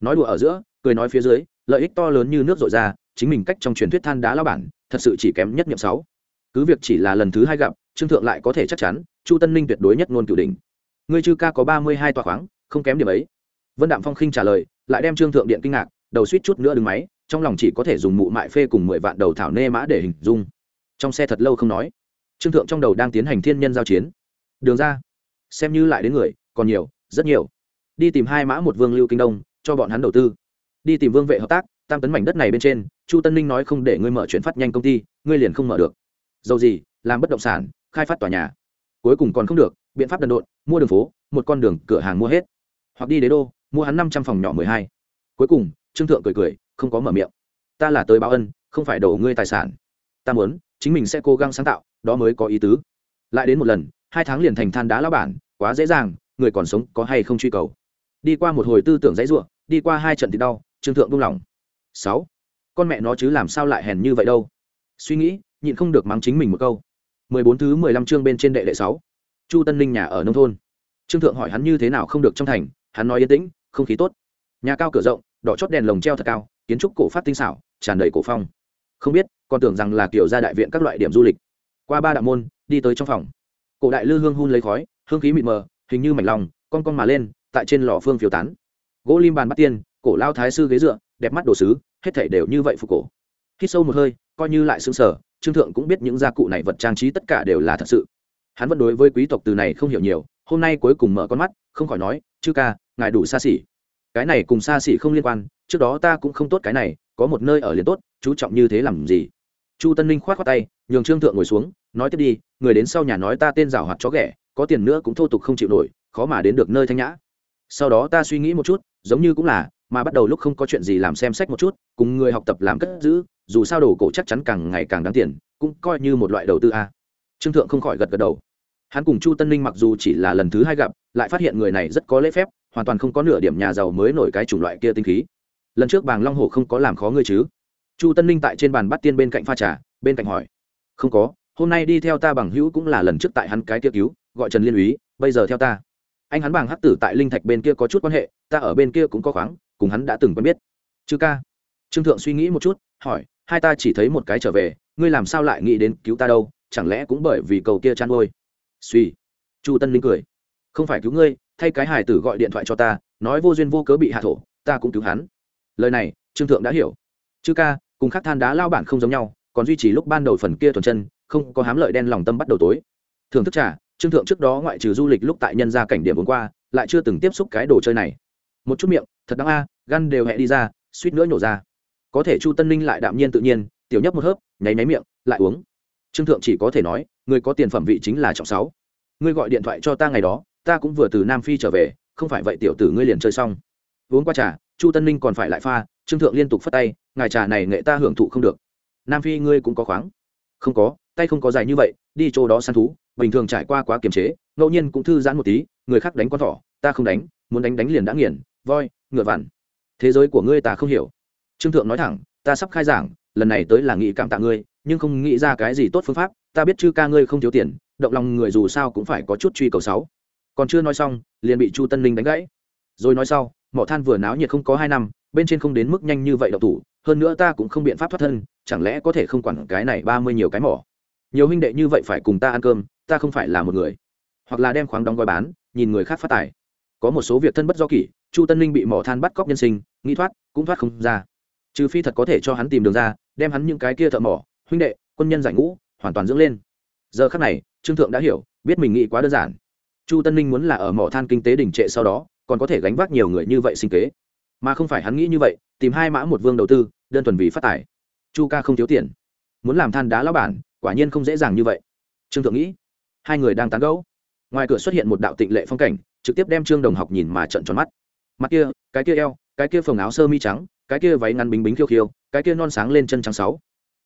Nói đùa ở giữa, cười nói phía dưới, lợi ích to lớn như nước rội ra, chính mình cách trong truyền thuyết than đá lao bản, thật sự chỉ kém nhất nhiệm sáu. Cứ việc chỉ là lần thứ hai gặp, trương thượng lại có thể chắc chắn, chu tân ninh tuyệt đối nhất ngôn cửu đình ngươi chư ca có ba mươi hai tòa khoáng, không kém điểm ấy. Vân đạm phong khinh trả lời, lại đem trương thượng điện kinh ngạc, đầu suýt chút nữa đứng máy, trong lòng chỉ có thể dùng mụ mại phê cùng mười vạn đầu thảo nê mã để hình dung. Trong xe thật lâu không nói trương thượng trong đầu đang tiến hành thiên nhân giao chiến. Đường ra. Xem như lại đến người, còn nhiều, rất nhiều. Đi tìm hai mã một vương lưu kinh đông, cho bọn hắn đầu tư. Đi tìm vương vệ hợp tác, tam tấn mảnh đất này bên trên, chu tân ninh nói không để ngươi mở chuyển phát nhanh công ty, ngươi liền không mở được. Dầu gì, làm bất động sản, khai phát tòa nhà. Cuối cùng còn không được, biện pháp đần độn, mua đường phố, một con đường, cửa hàng mua hết. Hoặc đi đế đô, mua hắn năm trăm phòng nhỏ mười hai. Cuối cùng, trương thượng cười cười, không có mở miệng. Ta là tới báo ân, không phải đổ ngươi tài sản. Ta muốn chính mình sẽ cố gắng sáng tạo, đó mới có ý tứ. Lại đến một lần, hai tháng liền thành than đá lao bản, quá dễ dàng, người còn sống có hay không truy cầu. Đi qua một hồi tư tưởng dãy ruộng đi qua hai trận thì đau, trương thượng buông lỏng. Sáu, con mẹ nó chứ làm sao lại hèn như vậy đâu? Suy nghĩ, nhịn không được mắng chính mình một câu. Mười bốn thứ mười lăm chương bên trên đệ đệ sáu. Chu tân ninh nhà ở nông thôn. Trương thượng hỏi hắn như thế nào không được trong thành, hắn nói yên tĩnh, không khí tốt. Nhà cao cửa rộng, đỏ chót đèn lồng treo thật cao, kiến trúc cổ phát tinh xảo, tràn đầy cổ phong. Không biết còn tưởng rằng là kiểu ra đại viện các loại điểm du lịch. Qua ba đạo môn, đi tới trong phòng. Cổ đại lư hương hun lấy khói, hương khí mịt mờ, hình như mảnh lòng, con con mà lên, tại trên lò phương phiếu tán. Gỗ lim bàn bắt tiên, cổ lao thái sư ghế dựa, đẹp mắt đồ sứ, hết thể đều như vậy phục cổ. Khi sâu một hơi, coi như lại xứng sở trương thượng cũng biết những gia cụ này vật trang trí tất cả đều là thật sự. Hắn vẫn đối với quý tộc từ này không hiểu nhiều, hôm nay cuối cùng mở con mắt, không khỏi nói, chư ca, ngài đủ xa xỉ. Cái này cùng xa xỉ không liên quan, trước đó ta cũng không tốt cái này, có một nơi ở liền tốt, chú trọng như thế làm gì? Chu tân ninh k h o á t khoác tay, nhường trương thượng ngồi xuống, nói tiếp đi, người đến sau nhà nói ta tên rào hoạt chó ghẻ, có tiền nữa cũng thô tục không chịu nổi, khó mà đến được nơi thanh nhã. Sau đó ta suy nghĩ một chút, giống như cũng là, mà bắt đầu lúc không có chuyện gì làm xem sách một chút, cùng người học tập làm cất giữ, dù sao đồ cổ chắc chắn càng ngày càng đáng tiền, cũng coi như một loại đầu tư a. Trương thượng không khỏi gật gật đầu. Hắn cùng chu tân ninh mặc dù chỉ là lần thứ hai gặp, lại phát hiện người này rất có lễ phép, hoàn toàn không có nửa điểm nhà giàu mới nổi cái chủng loại kia tinh khí. Lần trước bàng long hồ không có làm khó ngươi chứ? Chu tân ninh tại trên bàn bắt tiên bên cạnh pha trà, bên cạnh hỏi. Không có, hôm nay đi theo ta bằng hữu cũng là lần trước tại hắn cái kia cứu, gọi trần liên úy, bây giờ theo ta. Anh hắn bằng hắc tử tại linh thạch bên kia có chút quan hệ, ta ở bên kia cũng có khoáng, cùng hắn đã từng quen biết. Chư ca. Trương thượng suy nghĩ một chút, hỏi, hai ta chỉ thấy một cái trở về, ngươi làm sao lại nghĩ đến cứu ta đâu, chẳng lẽ cũng bởi vì cầu kia chăn ngôi suy chu tân linh cười. Không phải cứu ngươi, thay cái hải tử gọi điện thoại cho ta, nói vô duyên vô cớ bị hạ thổ, ta cũng cứu hắn. Lời này, trương thượng đã hiểu. Chư ca cùng khắc than đá lao bản không giống nhau, còn duy trì lúc ban đầu phần kia thuần chân, không có hám lợi đen lòng tâm bắt đầu tối. Thưởng thức trả trương thượng trước đó ngoại trừ du lịch lúc tại nhân gia cảnh điểm vốn qua, lại chưa từng tiếp xúc cái đồ chơi này. Một chút miệng, thật đáng a, gan đều hẹ đi ra, suýt nữa nhổ ra. Có thể chu tân ninh lại đạm nhiên tự nhiên, tiểu nhấp một hớp, nháy nháy miệng, lại uống. Trương thượng chỉ có thể nói, người có tiền phẩm vị chính là trọng sáu. Ngươi gọi điện thoại cho ta ngày đó, ta cũng vừa từ nam phi trở về, không phải vậy tiểu tử ngươi liền chơi xong. Uống qua trà, chu tân ninh còn phải lại pha trương thượng liên tục phất tay, ngài trà này nghệ ta hưởng thụ không được. Nam phi ngươi cũng có khoáng. Không có, tay không có dài như vậy, đi chỗ đó săn thú, bình thường trải qua quá kiềm chế, ngẫu nhiên cũng thư giãn một tí, người khác đánh con thỏ, ta không đánh, muốn đánh đánh liền đã nghiền, voi, ngựa vằn. Thế giới của ngươi ta không hiểu. Trương thượng nói thẳng, ta sắp khai giảng, lần này tới là nghĩ cảm tạ ngươi, nhưng không nghĩ ra cái gì tốt phương pháp, ta biết chư ca ngươi không thiếu tiền, động lòng người dù sao cũng phải có chút truy cầu sáu. Còn chưa nói xong, liền bị chu tân linh đánh gãy. Rồi nói sau, mỏ than vừa náo nhiệt không có hai năm bên trên không đến mức nhanh như vậy độc thủ, hơn nữa ta cũng không biện pháp thoát thân, chẳng lẽ có thể không quản cái này ba mươi nhiều cái mỏ? Nhiều huynh đệ như vậy phải cùng ta ăn cơm, ta không phải là một người. Hoặc là đem khoáng đóng gói bán, nhìn người khác phát tài. Có một số việc thân bất do kỷ, chu tân linh bị mỏ than bắt cóc nhân sinh, nghĩ thoát, cũng thoát không ra. Trừ phi thật có thể cho hắn tìm đường ra, đem hắn những cái kia thợ mỏ, huynh đệ, quân nhân giải ngũ, hoàn toàn dưỡng lên. Giờ khắc này, trương thượng đã hiểu, biết mình nghĩ quá đơn giản. Chu tân ninh muốn là ở mỏ than kinh tế đình trệ sau đó, còn có thể gánh vác nhiều người như vậy sinh kế mà không phải hắn nghĩ như vậy, tìm hai mã một vương đầu tư, đơn thuần vì phát tài. Chu ca không thiếu tiền. Muốn làm than đá lao bản, quả nhiên không dễ dàng như vậy. Trương thượng nghĩ, hai người đang tán gẫu. Ngoài cửa xuất hiện một đạo tịnh lệ phong cảnh, trực tiếp đem trương đồng học nhìn mà trận tròn mắt. Mặt kia, cái kia eo, cái kia phồng áo sơ mi trắng, cái kia váy ngắn bính bính khiêu khiêu, cái kia non sáng lên chân trắng sáu.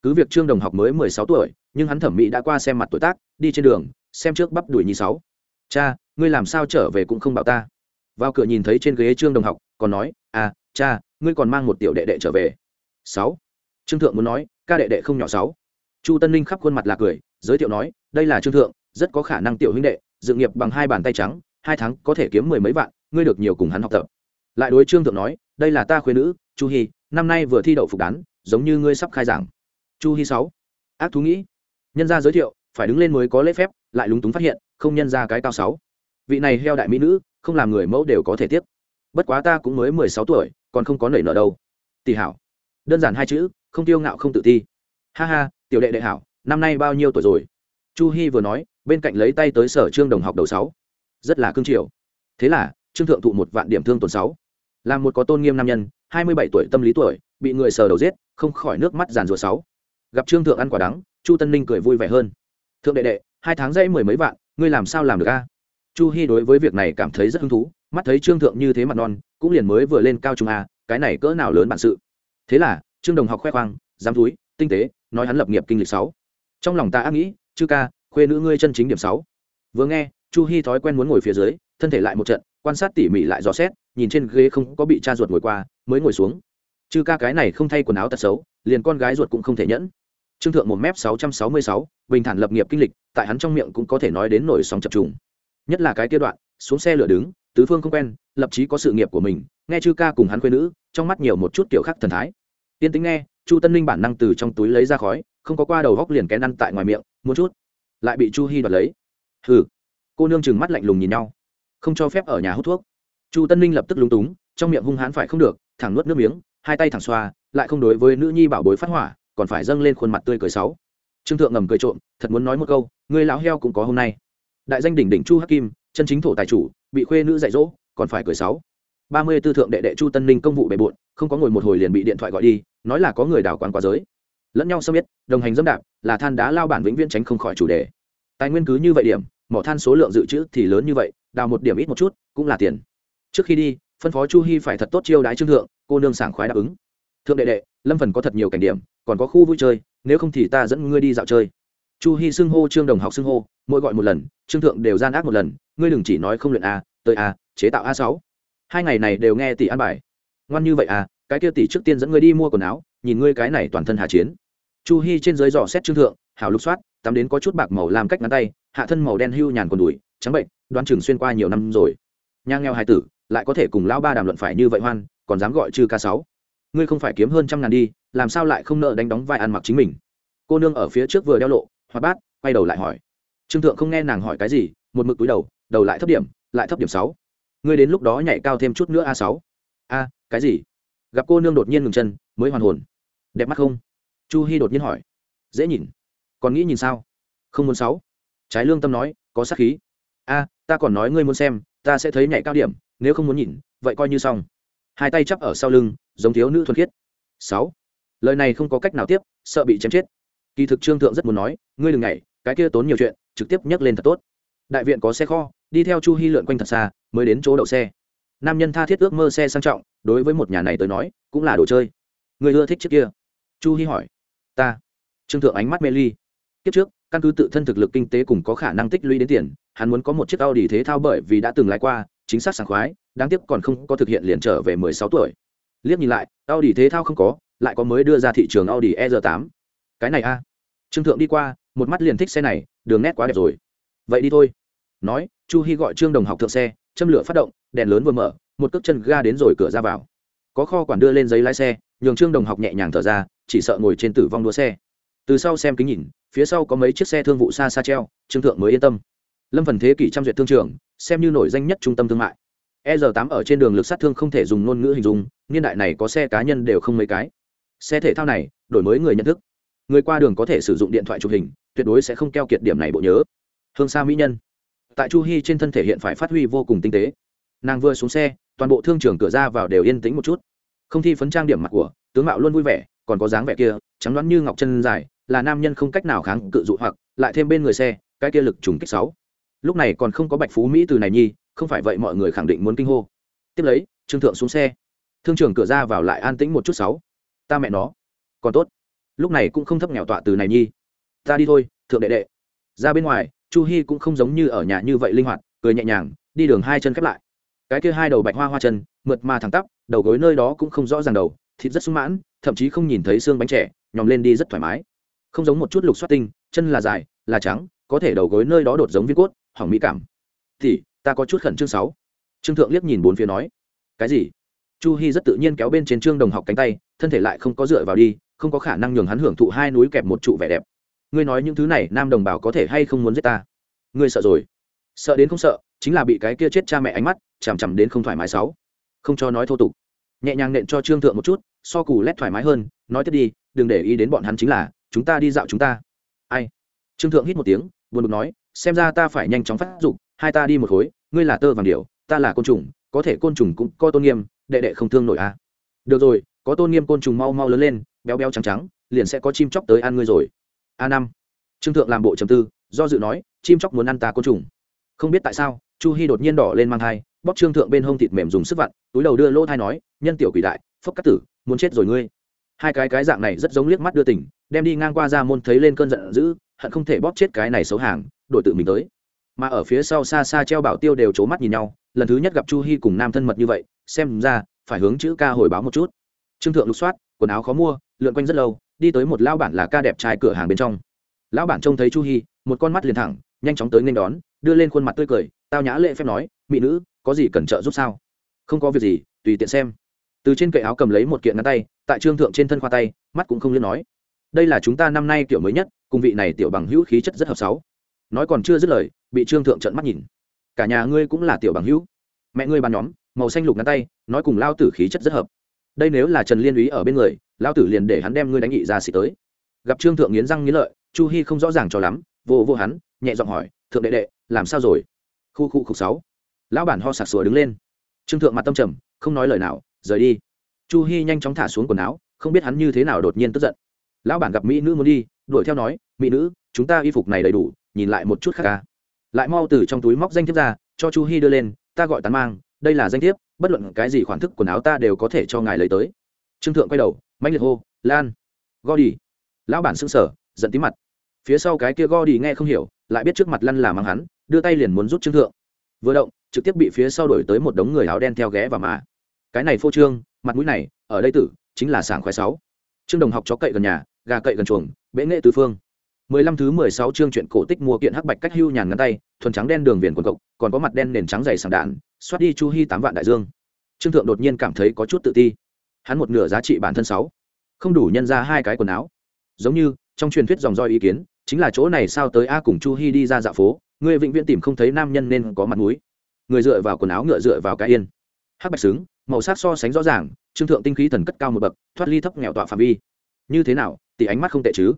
Cứ việc trương đồng học mới mười sáu tuổi, nhưng hắn thẩm mỹ đã qua xem mặt tuổi tác, đi trên đường, xem trước bắp đuổi nhì sáu. Cha, ngươi làm sao trở về cũng không bảo ta. Vào cửa nhìn thấy trên ghế trương đồng học, còn nói à cha, ngươi còn mang một tiểu đệ đệ trở về. Sáu. Trương thượng muốn nói, ca đệ đệ không nhỏ sáu. Chu tân ninh khắp khuôn mặt là cười, giới thiệu nói, đây là trương thượng, rất có khả năng tiểu huynh đệ, dự nghiệp bằng hai bàn tay trắng, hai tháng có thể kiếm mười mấy vạn, ngươi được nhiều cùng hắn học tập. Lại đối trương thượng nói, đây là ta khuyên nữ, chu hy năm nay vừa thi đậu phục đán, giống như ngươi sắp khai giảng. Chu hy sáu. Ác thú nghĩ. Nhân gia giới thiệu, phải đứng lên mới có lễ phép, lại lúng túng phát hiện, không nhân ra cái cao sáu. Vị này heo đại mỹ nữ, không làm người mẫu đều có thể tiếp bất quá ta cũng mới mười sáu tuổi, còn không có nảy nở đâu. Tỷ hảo. Đơn giản hai chữ, không tiêu ngạo không tự ti. Ha ha, tiểu đệ đệ hảo, năm nay bao nhiêu tuổi rồi? Chu hy vừa nói, bên cạnh lấy tay tới sở trương đồng học đầu sáu. Rất là cương triều thế là, trương thượng thụ một vạn điểm thương tuần sáu. Là một có tôn nghiêm nam nhân, hai mươi bảy tuổi tâm lý tuổi, bị người sờ đầu giết, không khỏi nước mắt giàn rùa sáu. Gặp trương thượng ăn quả đắng, chu tân ninh cười vui vẻ hơn. Thượng đệ đệ, hai tháng dây mười mấy vạn, ngươi làm sao làm được a? Chu hy đối với việc này cảm thấy rất hứng thú mắt thấy trương thượng như thế mặt non cũng liền mới vừa lên cao trung a cái này cỡ nào lớn bản sự. Thế là trương đồng học khoe khoang dám túi tinh tế nói hắn lập nghiệp kinh lịch sáu. Trong lòng ta ác nghĩ chư ca khuê nữ ngươi chân chính điểm sáu. Vừa nghe chu hy thói quen muốn ngồi phía dưới thân thể lại một trận quan sát tỉ mỉ lại dò xét nhìn trên ghế không có bị cha ruột ngồi qua mới ngồi xuống. Chư ca cái này không thay quần áo tật xấu liền con gái ruột cũng không thể nhẫn. Trương thượng một m sáu trăm sáu mươi sáu bình thản lập nghiệp kinh lịch tại hắn trong miệng cũng có thể nói đến nổi sóng chập trùng. Nhất là cái kia đoạn, xuống xe lửa đứng tứ phương không quen, lập chí có sự nghiệp của mình, nghe chư ca cùng hắn quê nữ, trong mắt nhiều một chút kiểu khác thần thái. Tiên tính nghe, chu tân ninh bản năng từ trong túi lấy ra khói, không có qua đầu góc liền kén ăn tại ngoài miệng, một chút, lại bị chu hy đoạt lấy. Hừ. Cô nương chừng mắt lạnh lùng nhìn nhau, không cho phép ở nhà hút thuốc. Chu tân ninh lập tức lúng túng, trong miệng hung hãn phải không được, thẳng nuốt nước miếng, hai tay thẳng xoa, lại không đối với nữ nhi bảo bối phát hỏa, còn phải dâng lên khuôn mặt tươi cười sáu trương thượng ngầm cười trộm, thật muốn nói một câu, người lão heo cũng có hôm nay. Đại danh đỉnh đỉnh chu hắc kim, chân chính thổ tài chủ bị khuê nữ dạy dỗ, còn phải cười sáu. Ba mươi tư thượng đệ đệ chu tân ninh công vụ bề bộn, không có ngồi một hồi liền bị điện thoại gọi đi, nói là có người đảo quán quá giới. Lẫn nhau xâm biết đồng hành dâm đạp, là than đá lao bản vĩnh viễn tránh không khỏi chủ đề. Tài nguyên cứ như vậy điểm, mỏ than số lượng dự trữ thì lớn như vậy, đào một điểm ít một chút, cũng là tiền. Trước khi đi, phân phó chu hy phải thật tốt chiêu đái trương thượng, cô nương sảng khoái đáp ứng. Thượng đệ đệ, lâm phần có thật nhiều cảnh điểm, còn có khu vui chơi, nếu không thì ta dẫn ngươi đi dạo chơi. Chu hy xưng hô trương đồng học xưng hô, mỗi gọi một lần, trương thượng đều gian ác một lần ngươi đừng chỉ nói không luyện a, tới a, chế tạo a sáu. Hai ngày này đều nghe tỷ an bài. Ngoan như vậy à cái kia tỷ trước tiên dẫn ngươi đi mua quần áo, nhìn ngươi cái này toàn thân hà chiến. Chu hy trên dưới dò xét trương thượng, hảo lục soát, tắm đến có chút bạc màu làm cách ngắn tay, hạ thân màu đen hưu nhàn còn đùi, trắng bệnh đoán chừng xuyên qua nhiều năm rồi. Nha nghèo hai tử, lại có thể cùng lão ba đàm luận phải như vậy hoan, còn dám gọi chư ca sáu. Ngươi không phải kiếm hơn trăm ngàn đi, làm sao lại không nợ đánh đóng vai ăn mặc chính mình? Cô nương ở phía trước vừa đeo lộ hoa bát, quay đầu lại hỏi. Trương thượng không nghe nàng hỏi cái gì, một mực túi đầu đầu lại thấp điểm, lại thấp điểm sáu. Ngươi đến lúc đó nhảy cao thêm chút nữa a sáu. A, cái gì? Gặp cô nương đột nhiên ngừng chân, mới hoàn hồn. Đẹp mắt không? Chu hy đột nhiên hỏi. Dễ nhìn. Còn nghĩ nhìn sao? Không muốn sáu. Trái lương tâm nói, có sát khí. A, ta còn nói ngươi muốn xem, ta sẽ thấy nhảy cao điểm, nếu không muốn nhìn, vậy coi như xong. Hai tay chắp ở sau lưng, giống thiếu nữ thuần khiết. Sáu. Lời này không có cách nào tiếp, sợ bị chém chết. Kỳ thực trương thượng rất muốn nói, ngươi đừng nhảy, cái kia tốn nhiều chuyện, trực tiếp nhấc lên thật tốt. Đại viện có xe kho đi theo chu hy lượn quanh thật xa, mới đến chỗ đậu xe. Nam nhân tha thiết ước mơ xe sang trọng, đối với một nhà này tới nói, cũng là đồ chơi. Người ưa thích chiếc kia? Chu hy hỏi. Ta. Trương thượng ánh mắt mê ly. Kiếp trước, căn cứ tự thân thực lực kinh tế cùng có khả năng tích lũy đến tiền, hắn muốn có một chiếc Audi thế thao bởi vì đã từng lái qua, chính xác sảng khoái, đáng tiếc còn không có thực hiện liền trở về mười sáu tuổi. Liếc nhìn lại, Audi thế thao không có, lại có mới đưa ra thị trường audi e r 8 cái này a. Trương thượng đi qua, một mắt liền thích xe này, đường nét quá đẹp rồi. Vậy đi thôi nói, chu hy gọi trương đồng học thượng xe, châm lửa phát động, đèn lớn vừa mở, một cước chân ga đến rồi cửa ra vào. Có kho quản đưa lên giấy lái xe, nhường trương đồng học nhẹ nhàng thở ra, chỉ sợ ngồi trên tử vong đua xe. Từ sau xem kính nhìn, phía sau có mấy chiếc xe thương vụ xa xa treo, trương thượng mới yên tâm. Lâm phần thế kỷ trăm duyệt thương trường, xem như nổi danh nhất trung tâm thương mại. E r 8 ở trên đường lực sát thương không thể dùng ngôn ngữ hình dung, niên đại này có xe cá nhân đều không mấy cái. Xe thể thao này, đổi mới người nhận thức. Người qua đường có thể sử dụng điện thoại chụp hình, tuyệt đối sẽ không keo kiệt điểm này bộ nhớ. Hương xa mỹ nhân tại chu hy trên thân thể hiện phải phát huy vô cùng tinh tế. Nàng vừa xuống xe, toàn bộ thương trường cửa ra vào đều yên tĩnh một chút. Không thi phấn trang điểm mặt của, tướng mạo luôn vui vẻ, còn có dáng vẻ kia, trắng đoán như ngọc chân dài, là nam nhân không cách nào kháng cự dụ hoặc, lại thêm bên người xe, cái kia lực trùng kích sáu. Lúc này còn không có bạch phú mỹ từ này nhi, không phải vậy mọi người khẳng định muốn kinh hô. Tiếp lấy, trương thượng xuống xe. Thương trường cửa ra vào lại an tĩnh một chút sáu. Ta mẹ nó. Còn tốt. Lúc này cũng không thấp nghèo tọa từ này nhi. Ta đi thôi, thượng đệ đệ. Ra bên ngoài chu hi cũng không giống như ở nhà như vậy linh hoạt, cười nhẹ nhàng, đi đường hai chân khép lại. Cái kia hai đầu bạch hoa hoa chân, mượt mà thẳng tắp, đầu gối nơi đó cũng không rõ ràng đầu, thịt rất sung mãn, thậm chí không nhìn thấy xương bánh trẻ, nhòm lên đi rất thoải mái. Không giống một chút lục xoát tinh, chân là dài, là trắng, có thể đầu gối nơi đó đột giống viên cốt, hỏng mỹ cảm. Thì, ta có chút khẩn trương sáu. Trương thượng liếc nhìn bốn phía nói, cái gì? Chu hi rất tự nhiên kéo bên trên trương đồng học cánh tay, thân thể lại không có dựa vào đi, không có khả năng nhường hắn hưởng thụ hai núi kẹp một trụ vẻ đẹp ngươi nói những thứ này nam đồng bào có thể hay không muốn giết ta? Ngươi sợ rồi. Sợ đến không sợ, chính là bị cái kia chết cha mẹ ánh mắt, chằm chằm đến không thoải mái sáu. Không cho nói thô tục. Nhẹ nhàng nện cho trương thượng một chút, so cù lét thoải mái hơn, nói tiếp đi, đừng để ý đến bọn hắn chính là, chúng ta đi dạo chúng ta. Ai? Trương thượng hít một tiếng, buồn bực nói, xem ra ta phải nhanh chóng phát dục, hai ta đi một khối, ngươi là tơ vàng điểu, ta là côn trùng, có thể côn trùng cũng có tôn nghiêm, đệ đệ không thương nổi à. được rồi, có tôn nghiêm côn trùng mau mau lớn lên, béo béo trắng trắng, liền sẽ có chim chóc tới ăn ngươi rồi a năm. Trương thượng làm bộ trầm tư, do dự nói, chim chóc muốn ăn ta côn trùng. Không biết tại sao, chu hy đột nhiên đỏ lên mang thai bóc trương thượng bên hông thịt mềm dùng sức vặn, túi đầu đưa lỗ thai nói, nhân tiểu quỷ đại, phốc cắt tử, muốn chết rồi ngươi. Hai cái cái dạng này rất giống liếc mắt đưa tỉnh đem đi ngang qua ra môn thấy lên cơn giận dữ, hận không thể bóp chết cái này xấu hàng, đổi tự mình tới. Mà ở phía sau xa xa treo bảo tiêu đều c mắt nhìn nhau, lần thứ nhất gặp chu hy cùng nam thân mật như vậy, xem ra, phải hướng chữ ca hồi báo một chút. Trương thượng lục soát, quần áo khó mua, lượn quanh rất lâu đi tới một lao bản là ca đẹp trai cửa hàng bên trong. Lão bản trông thấy chu Hi, một con mắt liền thẳng nhanh chóng tới nên đón đưa lên khuôn mặt tươi cười tao nhã lệ phép nói mỹ nữ có gì cần trợ giúp sao? Không có việc gì tùy tiện xem. Từ trên cậy áo cầm lấy một kiện ngắn tay tại trương thượng trên thân khoa tay mắt cũng không liên nói. Đây là chúng ta năm nay kiểu mới nhất cùng vị này tiểu bằng hữu khí chất rất hợp sáu. Nói còn chưa dứt lời bị trương thượng trận mắt nhìn. Cả nhà ngươi cũng là tiểu bằng hữu. Mẹ ngươi bàn nhóm màu xanh lục ngắn tay nói cùng lao tử khí chất rất hợp. Đây nếu là trần liên úy ở bên người lao tử liền để hắn đem ngươi đánh nghị ra xịt tới. Gặp trương thượng nghiến răng nghiến lợi, chu hy không rõ ràng cho lắm, vô vô hắn, nhẹ giọng hỏi, thượng đệ đệ, làm sao rồi? Khu khu khục sáu. Lão bản ho sặc sủa đứng lên. Trương thượng mặt tâm trầm, không nói lời nào, rời đi. Chu hy nhanh chóng thả xuống quần áo, không biết hắn như thế nào đột nhiên tức giận. Lão bản gặp mỹ nữ muốn đi, đuổi theo nói, mỹ nữ, chúng ta y phục này đầy đủ, nhìn lại một chút khác ca. Lại mau từ trong túi móc danh thiếp ra, cho chu hy đưa lên, ta gọi tán mang, đây là danh thiếp, bất luận cái gì khoản thức quần áo ta đều có thể cho ngài lấy tới. Trương thượng quay đầu mạnh liệt hô, lan go đi lão bản xưng sở giận tí mặt. Phía sau cái kia go đi nghe không hiểu, lại biết trước mặt lăn là mang hắn, đưa tay liền muốn rút trương thượng. Vừa động, trực tiếp bị phía sau đổi tới một đống người áo đen theo ghé vào mà. Cái này phô trương, mặt mũi này, ở đây tử, chính là sảng khoái sáu. Trương đồng học chó cậy gần nhà, gà cậy gần chuồng bệ nghệ tứ phương. Mười lăm thứ mười sáu chương truyện cổ tích mua kiện hắc bạch cách hưu nhàn ngắn tay, thuần trắng đen đường viền quần cộc, còn có mặt đen nền trắng dày sảng đạn, xoát đi chu hi tám vạn đại dương. Trương thượng đột nhiên cảm thấy có chút tự ti hắn một nửa giá trị bản thân sáu. Không đủ nhân ra hai cái quần áo. Giống như, trong truyền thuyết dòng roi ý kiến, chính là chỗ này sao tới a cùng chu hi đi ra dạo phố, người vĩnh viễn tìm không thấy nam nhân nên có mặt mũi. Người dựa vào quần áo ngựa dựa vào cái yên. Hắc bạch xứng màu sắc so sánh rõ ràng, trương thượng tinh khí thần cất cao một bậc, thoát ly thấp nghèo tọa phạm vi. Như thế nào, tỷ ánh mắt không tệ chứ?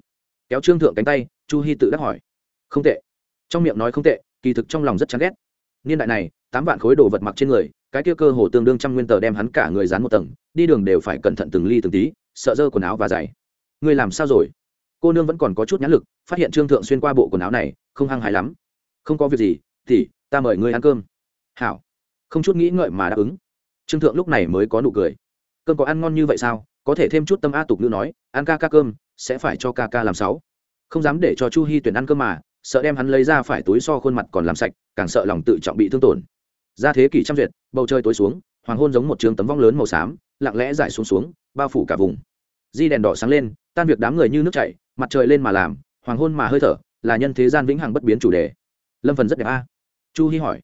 Kéo trương thượng cánh tay, chu hy tự đắc hỏi. Không tệ. Trong miệng nói không tệ, kỳ thực trong lòng rất chán ghét niên đại này, tám vạn khối đồ vật mặc trên người, cái kia cơ hồ tương đương trăm nguyên tờ đem hắn cả người dán một tầng, đi đường đều phải cẩn thận từng ly từng tí, sợ dơ quần áo và giày. Ngươi làm sao rồi? Cô nương vẫn còn có chút nhãn lực, phát hiện trương thượng xuyên qua bộ quần áo này, không hăng hái lắm. Không có việc gì thì ta mời ngươi ăn cơm. Hảo. Không chút nghĩ ngợi mà đáp ứng. Trương thượng lúc này mới có nụ cười. Cơm có ăn ngon như vậy sao? Có thể thêm chút tâm a tục nữ nói, ăn ca ca cơm, sẽ phải cho ca ca làm sáu. Không dám để cho chu Hi tuyển ăn cơm mà sợ đem hắn lấy ra phải túi so khuôn mặt còn làm sạch, càng sợ lòng tự trọng bị thương tổn. Ra thế kỷ trăm duyệt, bầu trời tối xuống, hoàng hôn giống một trường tấm vong lớn màu xám, lặng lẽ giải xuống xuống, bao phủ cả vùng. Di đèn đỏ sáng lên, tan việc đám người như nước chảy, mặt trời lên mà làm, hoàng hôn mà hơi thở, là nhân thế gian vĩnh hằng bất biến chủ đề. Lâm phần rất đẹp a. Chu hy hỏi.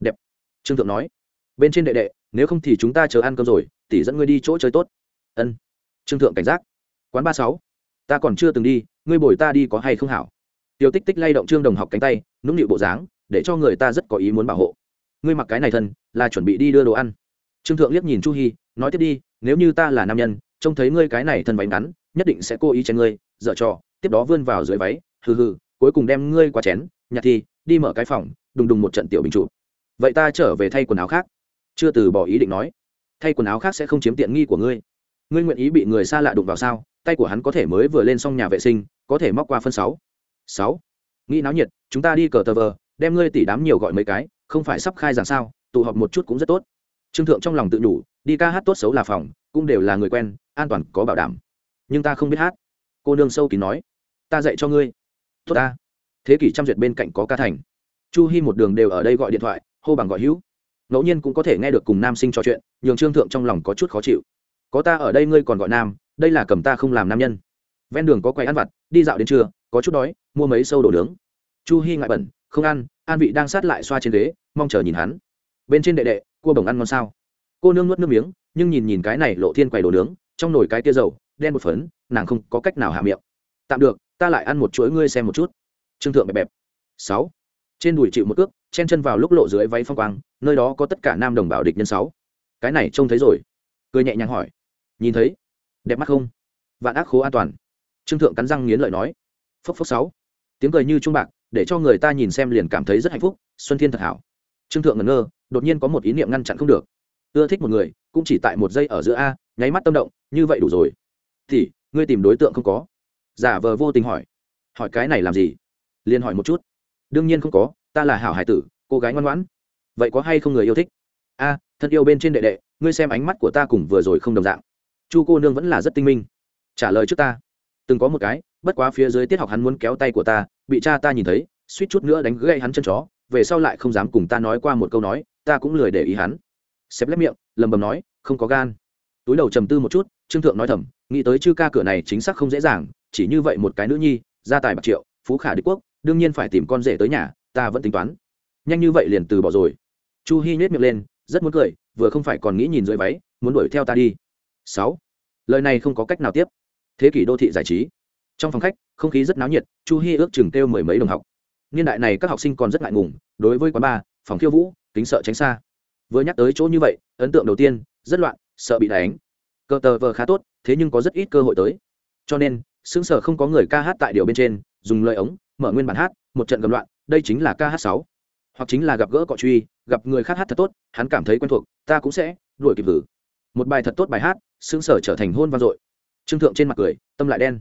Đẹp. Trương thượng nói. Bên trên đệ đệ, nếu không thì chúng ta chờ ăn cơm rồi, tỷ dẫn ngươi đi chỗ chơi tốt. Ân. Trương thượng cảnh giác. Quán ba sáu. Ta còn chưa từng đi, ngươi bồi ta đi có hay không hảo? Tiêu tích tích lay động trương đồng học cánh tay, nũng nịu bộ dáng, để cho người ta rất có ý muốn bảo hộ. Ngươi mặc cái này thân, là chuẩn bị đi đưa đồ ăn. Trương thượng liếc nhìn chu hy nói tiếp đi, nếu như ta là nam nhân, trông thấy ngươi cái này thân váy ngắn, nhất định sẽ cố ý chen ngươi, dở trò, tiếp đó vươn vào dưới váy, hừ hừ, cuối cùng đem ngươi qua chén, nhặt thi, đi mở cái phòng, đùng đùng một trận tiểu bình trụ. Vậy ta trở về thay quần áo khác. Chưa từ bỏ ý định nói. Thay quần áo khác sẽ không chiếm tiện nghi của ngươi. Ngươi nguyện ý bị người xa lạ đụng vào sao? Tay của hắn có thể mới vừa lên xong nhà vệ sinh, có thể móc qua phân sáu sáu. Nghĩ náo nhiệt, chúng ta đi cờ tờ vờ, đem ngươi tỷ đám nhiều gọi mấy cái, không phải sắp khai giảng sao, tụ họp một chút cũng rất tốt. Trương thượng trong lòng tự đủ đi ca hát tốt xấu là phòng, cũng đều là người quen, an toàn, có bảo đảm. Nhưng ta không biết hát. Cô nương sâu kín nói, ta dạy cho ngươi. Tốt ta. Thế kỷ trăm duyệt bên cạnh có ca thành. Chu Hi một đường đều ở đây gọi điện thoại, hô bằng gọi hữu. Ngẫu nhiên cũng có thể nghe được cùng nam sinh trò chuyện, nhường trương thượng trong lòng có chút khó chịu. Có ta ở đây ngươi còn gọi nam, đây là cầm ta không làm nam nhân. Ven đường có quầy ăn vặt, đi dạo đến trưa, có chút đói mua mấy sâu đồ nướng. Chu hy ngại bẩn, không ăn, an vị đang sát lại xoa trên ghế, mong chờ nhìn hắn. Bên trên đệ đệ, cua bồng ăn ngon sao? Cô nương nuốt nước miếng, nhưng nhìn nhìn cái này lộ thiên quầy đồ nướng, trong nồi cái tia dầu, đen một phấn, nàng không có cách nào hạ miệng. Tạm được, ta lại ăn một chuỗi, ngươi xem một chút. Trương thượng bẹp bẹp. Sáu. Trên đùi chịu một cước, chen chân vào lúc lộ dưới váy phong quang, nơi đó có tất cả nam đồng bào địch nhân sáu. Cái này trông thấy rồi. Cười nhẹ nhàng hỏi. Nhìn thấy. Đẹp mắt không? Vạn ác khố an toàn. Trương thượng cắn răng nghiến lợi nói. Phốc phốc sáu tiếng cười như trung bạc, để cho người ta nhìn xem liền cảm thấy rất hạnh phúc. Xuân thiên thật hảo. Trương thượng ngẩn ngơ, đột nhiên có một ý niệm ngăn chặn không được. Ưa thích một người, cũng chỉ tại một giây ở giữa a, nháy mắt tâm động, như vậy đủ rồi. Thì, ngươi tìm đối tượng không có? Giả vờ vô tình hỏi. Hỏi cái này làm gì? Liền hỏi một chút. Đương nhiên không có, ta là hảo hải tử, cô gái ngoan ngoãn. Vậy có hay không người yêu thích? A, thân yêu bên trên đệ đệ, ngươi xem ánh mắt của ta cùng vừa rồi không đồng dạng. Chu cô nương vẫn là rất tinh minh. Trả lời trước ta. Từng có một cái bất quá phía dưới tiết học hắn muốn kéo tay của ta, bị cha ta nhìn thấy, suýt chút nữa đánh gãy hắn chân chó, về sau lại không dám cùng ta nói qua một câu nói, ta cũng lười để ý hắn. Xếp lép miệng, lầm bầm nói, không có gan. Túi đầu trầm tư một chút, trương thượng nói thầm, nghĩ tới chư ca cửa này chính xác không dễ dàng, chỉ như vậy một cái nữ nhi, gia tài bạc triệu, phú khả đế quốc, đương nhiên phải tìm con rể tới nhà, ta vẫn tính toán. Nhanh như vậy liền từ bỏ rồi. Chu hi nhếch miệng lên, rất muốn cười, vừa không phải còn nghĩ nhìn dưới váy, muốn đuổi theo ta đi. Sáu. Lời này không có cách nào tiếp. Thế kỷ đô thị giải trí trong phòng khách, không khí rất náo nhiệt, chu hi ước chừng kêu mười mấy đồng học. Niên đại này các học sinh còn rất ngại ngùng, đối với quán bar, phòng khiêu vũ, kính sợ tránh xa. Vừa nhắc tới chỗ như vậy, ấn tượng đầu tiên, rất loạn, sợ bị đánh. Cờ tờ vờ khá tốt, thế nhưng có rất ít cơ hội tới. Cho nên xứng sở không có người ca hát tại điều bên trên, dùng lời ống, mở nguyên bản hát, một trận gầm loạn, đây chính là ca hát sáu. Hoặc chính là gặp gỡ cọ truy, gặp người khác hát thật tốt, hắn cảm thấy quen thuộc, ta cũng sẽ đuổi kịp vử một bài thật tốt bài hát xứng sở trở thành hôn vang dội. Trương thượng trên mặt cười, tâm lại đen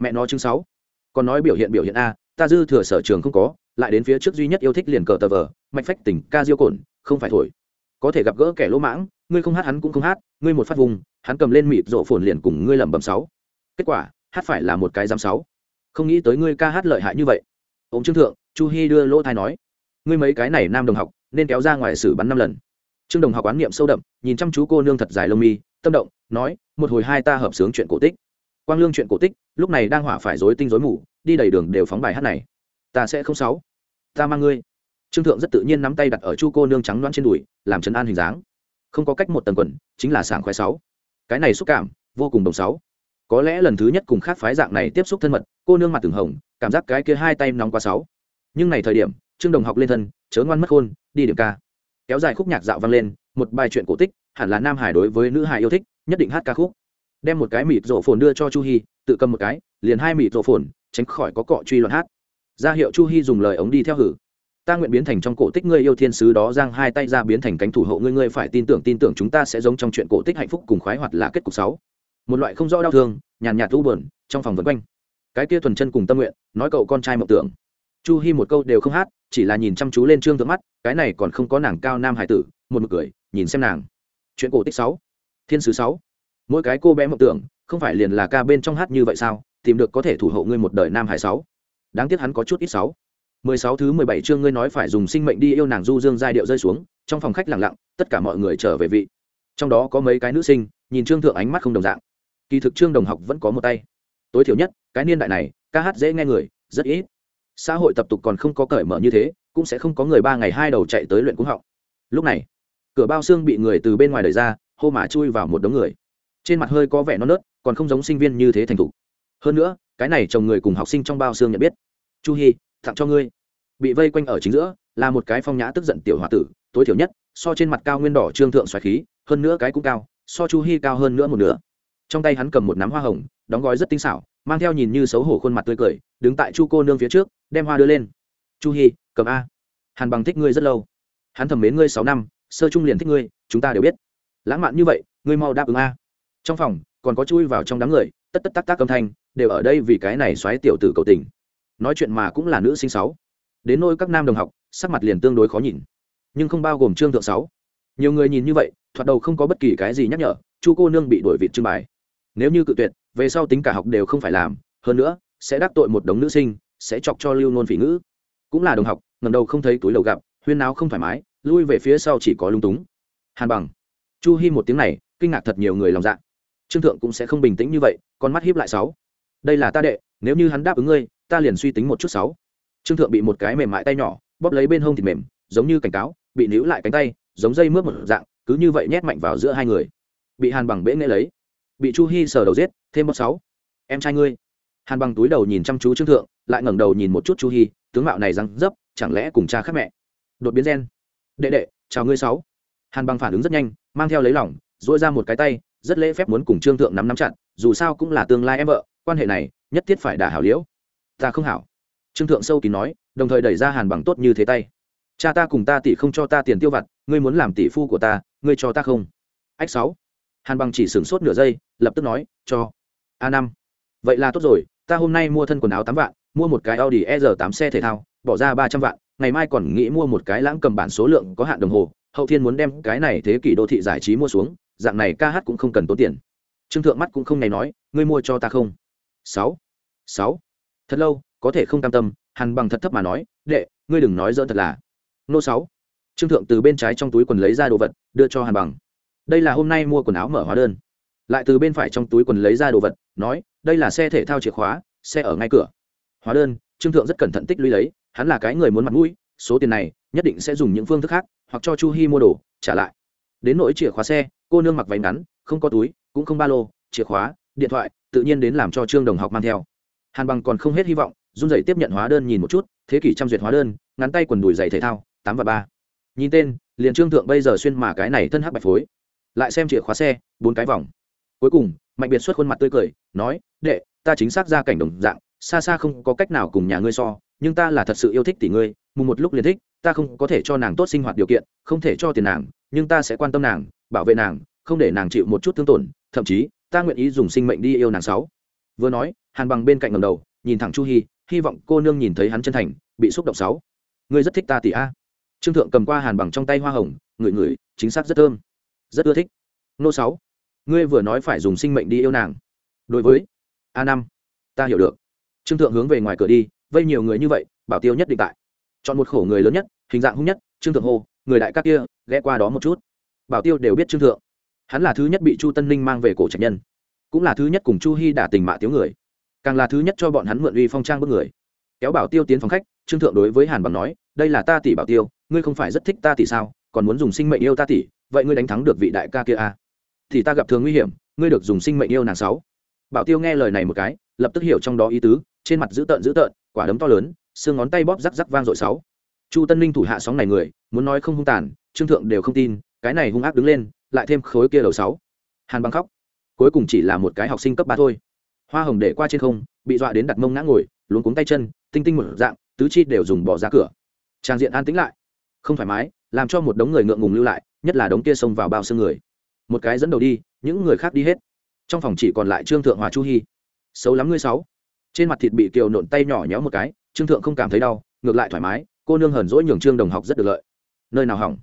mẹ nó chương sáu. Còn nói biểu hiện biểu hiện a, ta dư thừa sở trường không có, lại đến phía trước duy nhất yêu thích liền cờ tờ vờ, mạch phách tỉnh ca diêu cồn, không phải thổi. Có thể gặp gỡ kẻ lỗ mãng, ngươi không hát hắn cũng không hát, ngươi một phát vùng, hắn cầm lên mịt rộ phồn liền cùng ngươi lẩm bẩm sáu. Kết quả, hát phải là một cái giám sáu. Không nghĩ tới ngươi ca hát lợi hại như vậy. Ông trương thượng, chu hy đưa lỗ thai nói, ngươi mấy cái này nam đồng học, nên kéo ra ngoài xử bắn năm lần. Trương đồng học oán niệm sâu đậm, nhìn chăm chú cô nương thật dài lông mi, tâm động, nói, một hồi hai ta hợp sướng chuyện cổ tích quang lương chuyện cổ tích, lúc này đang hỏa phải rối tinh rối mù, đi đầy đường đều phóng bài hát này. Ta sẽ không sáu ta mang ngươi. Trương thượng rất tự nhiên nắm tay đặt ở chu cô nương trắng loãng trên đùi, làm chấn an hình dáng. Không có cách một tầng quần, chính là sảng khoái sáu cái này xúc cảm, vô cùng đồng sáu có lẽ lần thứ nhất cùng khác phái dạng này tiếp xúc thân mật, cô nương mặt từng hồng, cảm giác cái kia hai tay nóng quá sáu nhưng này thời điểm, trương đồng học lên thân, chớ ngoan mất khôn đi điểm ca. Kéo dài khúc nhạc dạo vang lên, một bài chuyện cổ tích, hẳn là nam hải đối với nữ hải yêu thích, nhất định hát ca khúc đem một cái mịt rổ phồn đưa cho chu hy tự cầm một cái, liền hai mịt rổ phồn, tránh khỏi có cọ truy luận hát. Ra hiệu chu hy dùng lời ống đi theo hử. Ta nguyện biến thành trong cổ tích ngươi yêu thiên sứ đó, giang hai tay ra biến thành cánh thủ hộ ngươi ngươi phải tin tưởng tin tưởng chúng ta sẽ giống trong chuyện cổ tích hạnh phúc cùng khoái hoạt là kết cục sáu. Một loại không rõ đau thương, nhàn nhạt u buồn, trong phòng vân quanh. Cái kia thuần chân cùng tâm nguyện, nói cậu con trai mộng tưởng. Chu hy một câu đều không hát, chỉ là nhìn chăm chú lên trương thượng mắt, cái này còn không có nàng cao nam hải tử, một mực cười, nhìn xem nàng. Chuyện cổ tích sáu, thiên sứ sáu mỗi cái cô bé mộng tưởng, không phải liền là ca bên trong hát như vậy sao? Tìm được có thể thủ hộ ngươi một đời nam hải sáu. Đáng tiếc hắn có chút ít sáu. Mười sáu thứ mười bảy chương ngươi nói phải dùng sinh mệnh đi yêu nàng du dương giai điệu rơi xuống, trong phòng khách lặng lặng, tất cả mọi người trở về vị. Trong đó có mấy cái nữ sinh, nhìn trương thượng ánh mắt không đồng dạng. Kỳ thực trương đồng học vẫn có một tay. Tối thiểu nhất, cái niên đại này, ca hát dễ nghe người, rất ít. Xã hội tập tục còn không có cởi mở như thế, cũng sẽ không có người ba ngày hai đầu chạy tới luyện cúng họng. Lúc này, cửa bao xương bị người từ bên ngoài đẩy ra, hô mà chui vào một đống người trên mặt hơi có vẻ non nớt, còn không giống sinh viên như thế thành thục. Hơn nữa, cái này chồng người cùng học sinh trong bao xương nhận biết. Chu hy tặng cho ngươi. Bị vây quanh ở chính giữa, là một cái phong nhã tức giận tiểu h o a tử, tối thiểu nhất, so trên mặt cao nguyên đỏ trương thượng xoài khí, hơn nữa cái cũng cao, so chu hy cao hơn nữa một nửa. Trong tay hắn cầm một nắm hoa hồng, đóng gói rất tinh xảo, mang theo nhìn như xấu hổ khuôn mặt tươi cười, đứng tại chu cô nương phía trước, đem hoa đưa lên. Chu hy cầm a. Hàn bằng thích ngươi rất lâu. Hắn thầm mến ngươi sáu năm, sơ trung liền thích ngươi, chúng ta đều biết. Lãng mạn như vậy, ngươi mau đáp ứng a trong phòng, còn có chui vào trong đám người, tất tất tắc tắc âm thanh, đều ở đây vì cái này xoáy tiểu tử cầu tình. Nói chuyện mà cũng là nữ sinh sáu. Đến nôi các nam đồng học, sắc mặt liền tương đối khó nhìn. Nhưng không bao gồm trương thượng sáu. Nhiều người nhìn như vậy, thoạt đầu không có bất kỳ cái gì nhắc nhở, chu cô nương bị đuổi vịt trưng bài nếu như cự tuyệt, về sau tính cả học đều không phải làm, hơn nữa, sẽ đắc tội một đống nữ sinh, sẽ chọc cho lưu nôn phỉ ngữ. Cũng là đồng học ngầm đầu không thấy túi đầu gặp, huyên nào không thoải mái, lui về phía sau chỉ có lung túng. Hàn bằng. Chu hi một tiếng này, kinh ngạc thật nhiều người lòng dạ trương thượng cũng sẽ không bình tĩnh như vậy, con mắt hiếp lại sáu. Đây là ta đệ, nếu như hắn đáp ứng ngươi, ta liền suy tính một chút sáu. Trương thượng bị một cái mềm mại tay nhỏ, bóp lấy bên hông thịt mềm, giống như cảnh cáo, bị níu lại cánh tay, giống dây mướp một dạng, cứ như vậy nhét mạnh vào giữa hai người. Bị hàn bằng bẽn nghệ lấy. Bị chu hi sờ đầu giết, thêm bóp sáu. Em trai ngươi. Hàn bằng túi đầu nhìn chăm chú trương thượng, lại ngẩng đầu nhìn một chút chu hi, tướng mạo này răng dấp, chẳng lẽ cùng cha khác mẹ? Đột biến gen. Đệ đệ, chào ngươi sáu. Hàn bằng phản ứng rất nhanh, mang theo lấy lỏng dỗi ra một cái tay rất lễ phép muốn cùng trương thượng nắm nắm chặt, dù sao cũng là tương lai em vợ, quan hệ này, nhất thiết phải đả hảo liễu. Ta không hảo. Trương thượng sâu kín nói, đồng thời đẩy ra hàn bằng tốt như thế tay. Cha ta cùng ta tỷ không cho ta tiền tiêu vặt, ngươi muốn làm tỷ phu của ta, ngươi cho ta không? Ách sáu. Hàn bằng chỉ sửng sốt nửa giây, lập tức nói, cho. A năm. Vậy là tốt rồi, ta hôm nay mua thân quần áo tám vạn, mua một cái audi e r tám xe thể thao, bỏ ra ba trăm vạn, ngày mai còn nghĩ mua một cái lãng cầm bản số lượng có hạn đồng hồ hậu thiên muốn đem cái này thế kỷ đô thị giải trí mua xuống, dạng này ca hát cũng không cần tốn tiền. Trương thượng mắt cũng không ngày nói, ngươi mua cho ta không? Sáu. Sáu. Thật lâu, có thể không cam tâm, hàn bằng thật thấp mà nói, đệ, ngươi đừng nói dỡn thật là. Nô sáu. Trương thượng từ bên trái trong túi quần lấy ra đồ vật, đưa cho hàn bằng. Đây là hôm nay mua quần áo mở hóa đơn. Lại từ bên phải trong túi quần lấy ra đồ vật, nói, đây là xe thể thao chìa khóa, xe ở ngay cửa. Hóa đơn, trương thượng rất cẩn thận tích lũy lấy, hắn là cái người muốn mặt mũi, số tiền này nhất định sẽ dùng những phương thức khác hoặc cho chu hi mua đồ, trả lại. Đến nỗi chìa khóa xe, cô nương mặc váy ngắn, không có túi, cũng không ba lô, chìa khóa, điện thoại, tự nhiên đến làm cho trương đồng học mang theo. Hàn bằng còn không hết hy vọng, run rẩy tiếp nhận hóa đơn nhìn một chút, thế kỷ trăm duyệt hóa đơn, ngắn tay quần đùi giày thể thao, tám và ba. Nhìn tên, liền trương thượng bây giờ xuyên mà cái này thân hắc bạch phối. Lại xem chìa khóa xe, bốn cái vòng. Cuối cùng, mạnh biệt xuất khuôn mặt tươi cười, nói, đệ, ta chính xác ra cảnh đồng dạng, xa xa không có cách nào cùng nhà ngươi so, nhưng ta là thật sự yêu thích tỷ ngươi mùng một lúc liền thích, ta không có thể cho nàng tốt sinh hoạt điều kiện, không thể cho tiền nàng, nhưng ta sẽ quan tâm nàng, bảo vệ nàng, không để nàng chịu một chút thương tổn, thậm chí, ta nguyện ý dùng sinh mệnh đi yêu nàng sáu. Vừa nói, hàn bằng bên cạnh ngầm đầu, nhìn thẳng chu hy hy vọng cô nương nhìn thấy hắn chân thành, bị xúc động sáu. Ngươi rất thích ta tỷ a. Trương thượng cầm qua hàn bằng trong tay hoa hồng, ngửi ngửi, chính xác rất thơm. Rất ưa thích. Nô sáu, ngươi vừa nói phải dùng sinh mệnh đi yêu nàng. Đối với a năm, ta hiểu được. Trương thượng hướng về ngoài cửa đi, vây nhiều người như vậy, bảo tiêu nhất định tại chọn một khổ người lớn nhất, hình dạng hung nhất, trương thượng hô, người đại các kia, ghé qua đó một chút. Bảo tiêu đều biết trương thượng. Hắn là thứ nhất bị chu tân ninh mang về cổ trạch nhân, cũng là thứ nhất cùng chu hy đả tình mạ tiếu người, càng là thứ nhất cho bọn hắn mượn uy phong trang bước người. Kéo bảo tiêu tiến phòng khách, trương thượng đối với hàn bằng nói, đây là ta tỷ bảo tiêu, ngươi không phải rất thích ta tỷ sao? Còn muốn dùng sinh mệnh yêu ta tỷ, vậy ngươi đánh thắng được vị đại ca kia à? thì ta gặp thường nguy hiểm, ngươi được dùng sinh mệnh yêu nàng sáu. Bảo tiêu nghe lời này một cái, lập tức hiểu trong đó ý tứ, trên mặt dữ tợn dữ tợn, quả đấm to lớn xương ngón tay bóp rắc rắc vang dội sáu. Chu tân ninh thủ hạ sóng này người, muốn nói không hung tàn, trương thượng đều không tin, cái này hung ác đứng lên, lại thêm khối kia đầu sáu. Hàn băng khóc. Cuối cùng chỉ là một cái học sinh cấp ba thôi. Hoa hồng để qua trên không, bị dọa đến đặt mông ngã ngồi, luống cuống tay chân, tinh tinh một dạng, tứ chi đều dùng bỏ ra cửa. Trang diện an tĩnh lại. Không thoải mái, làm cho một đống người ngượng ngùng lưu lại, nhất là đống kia xông vào bao xương người. Một cái dẫn đầu đi, những người khác đi hết. Trong phòng chỉ còn lại trương thượng hòa chu hy xấu lắm ngươi sáu. Trên mặt thịt bị kiều nộn tay nhỏ nhéo một cái trương thượng không cảm thấy đau, ngược lại thoải mái, cô nương hờn dỗi nhường trương đồng học rất được lợi. Nơi nào hỏng?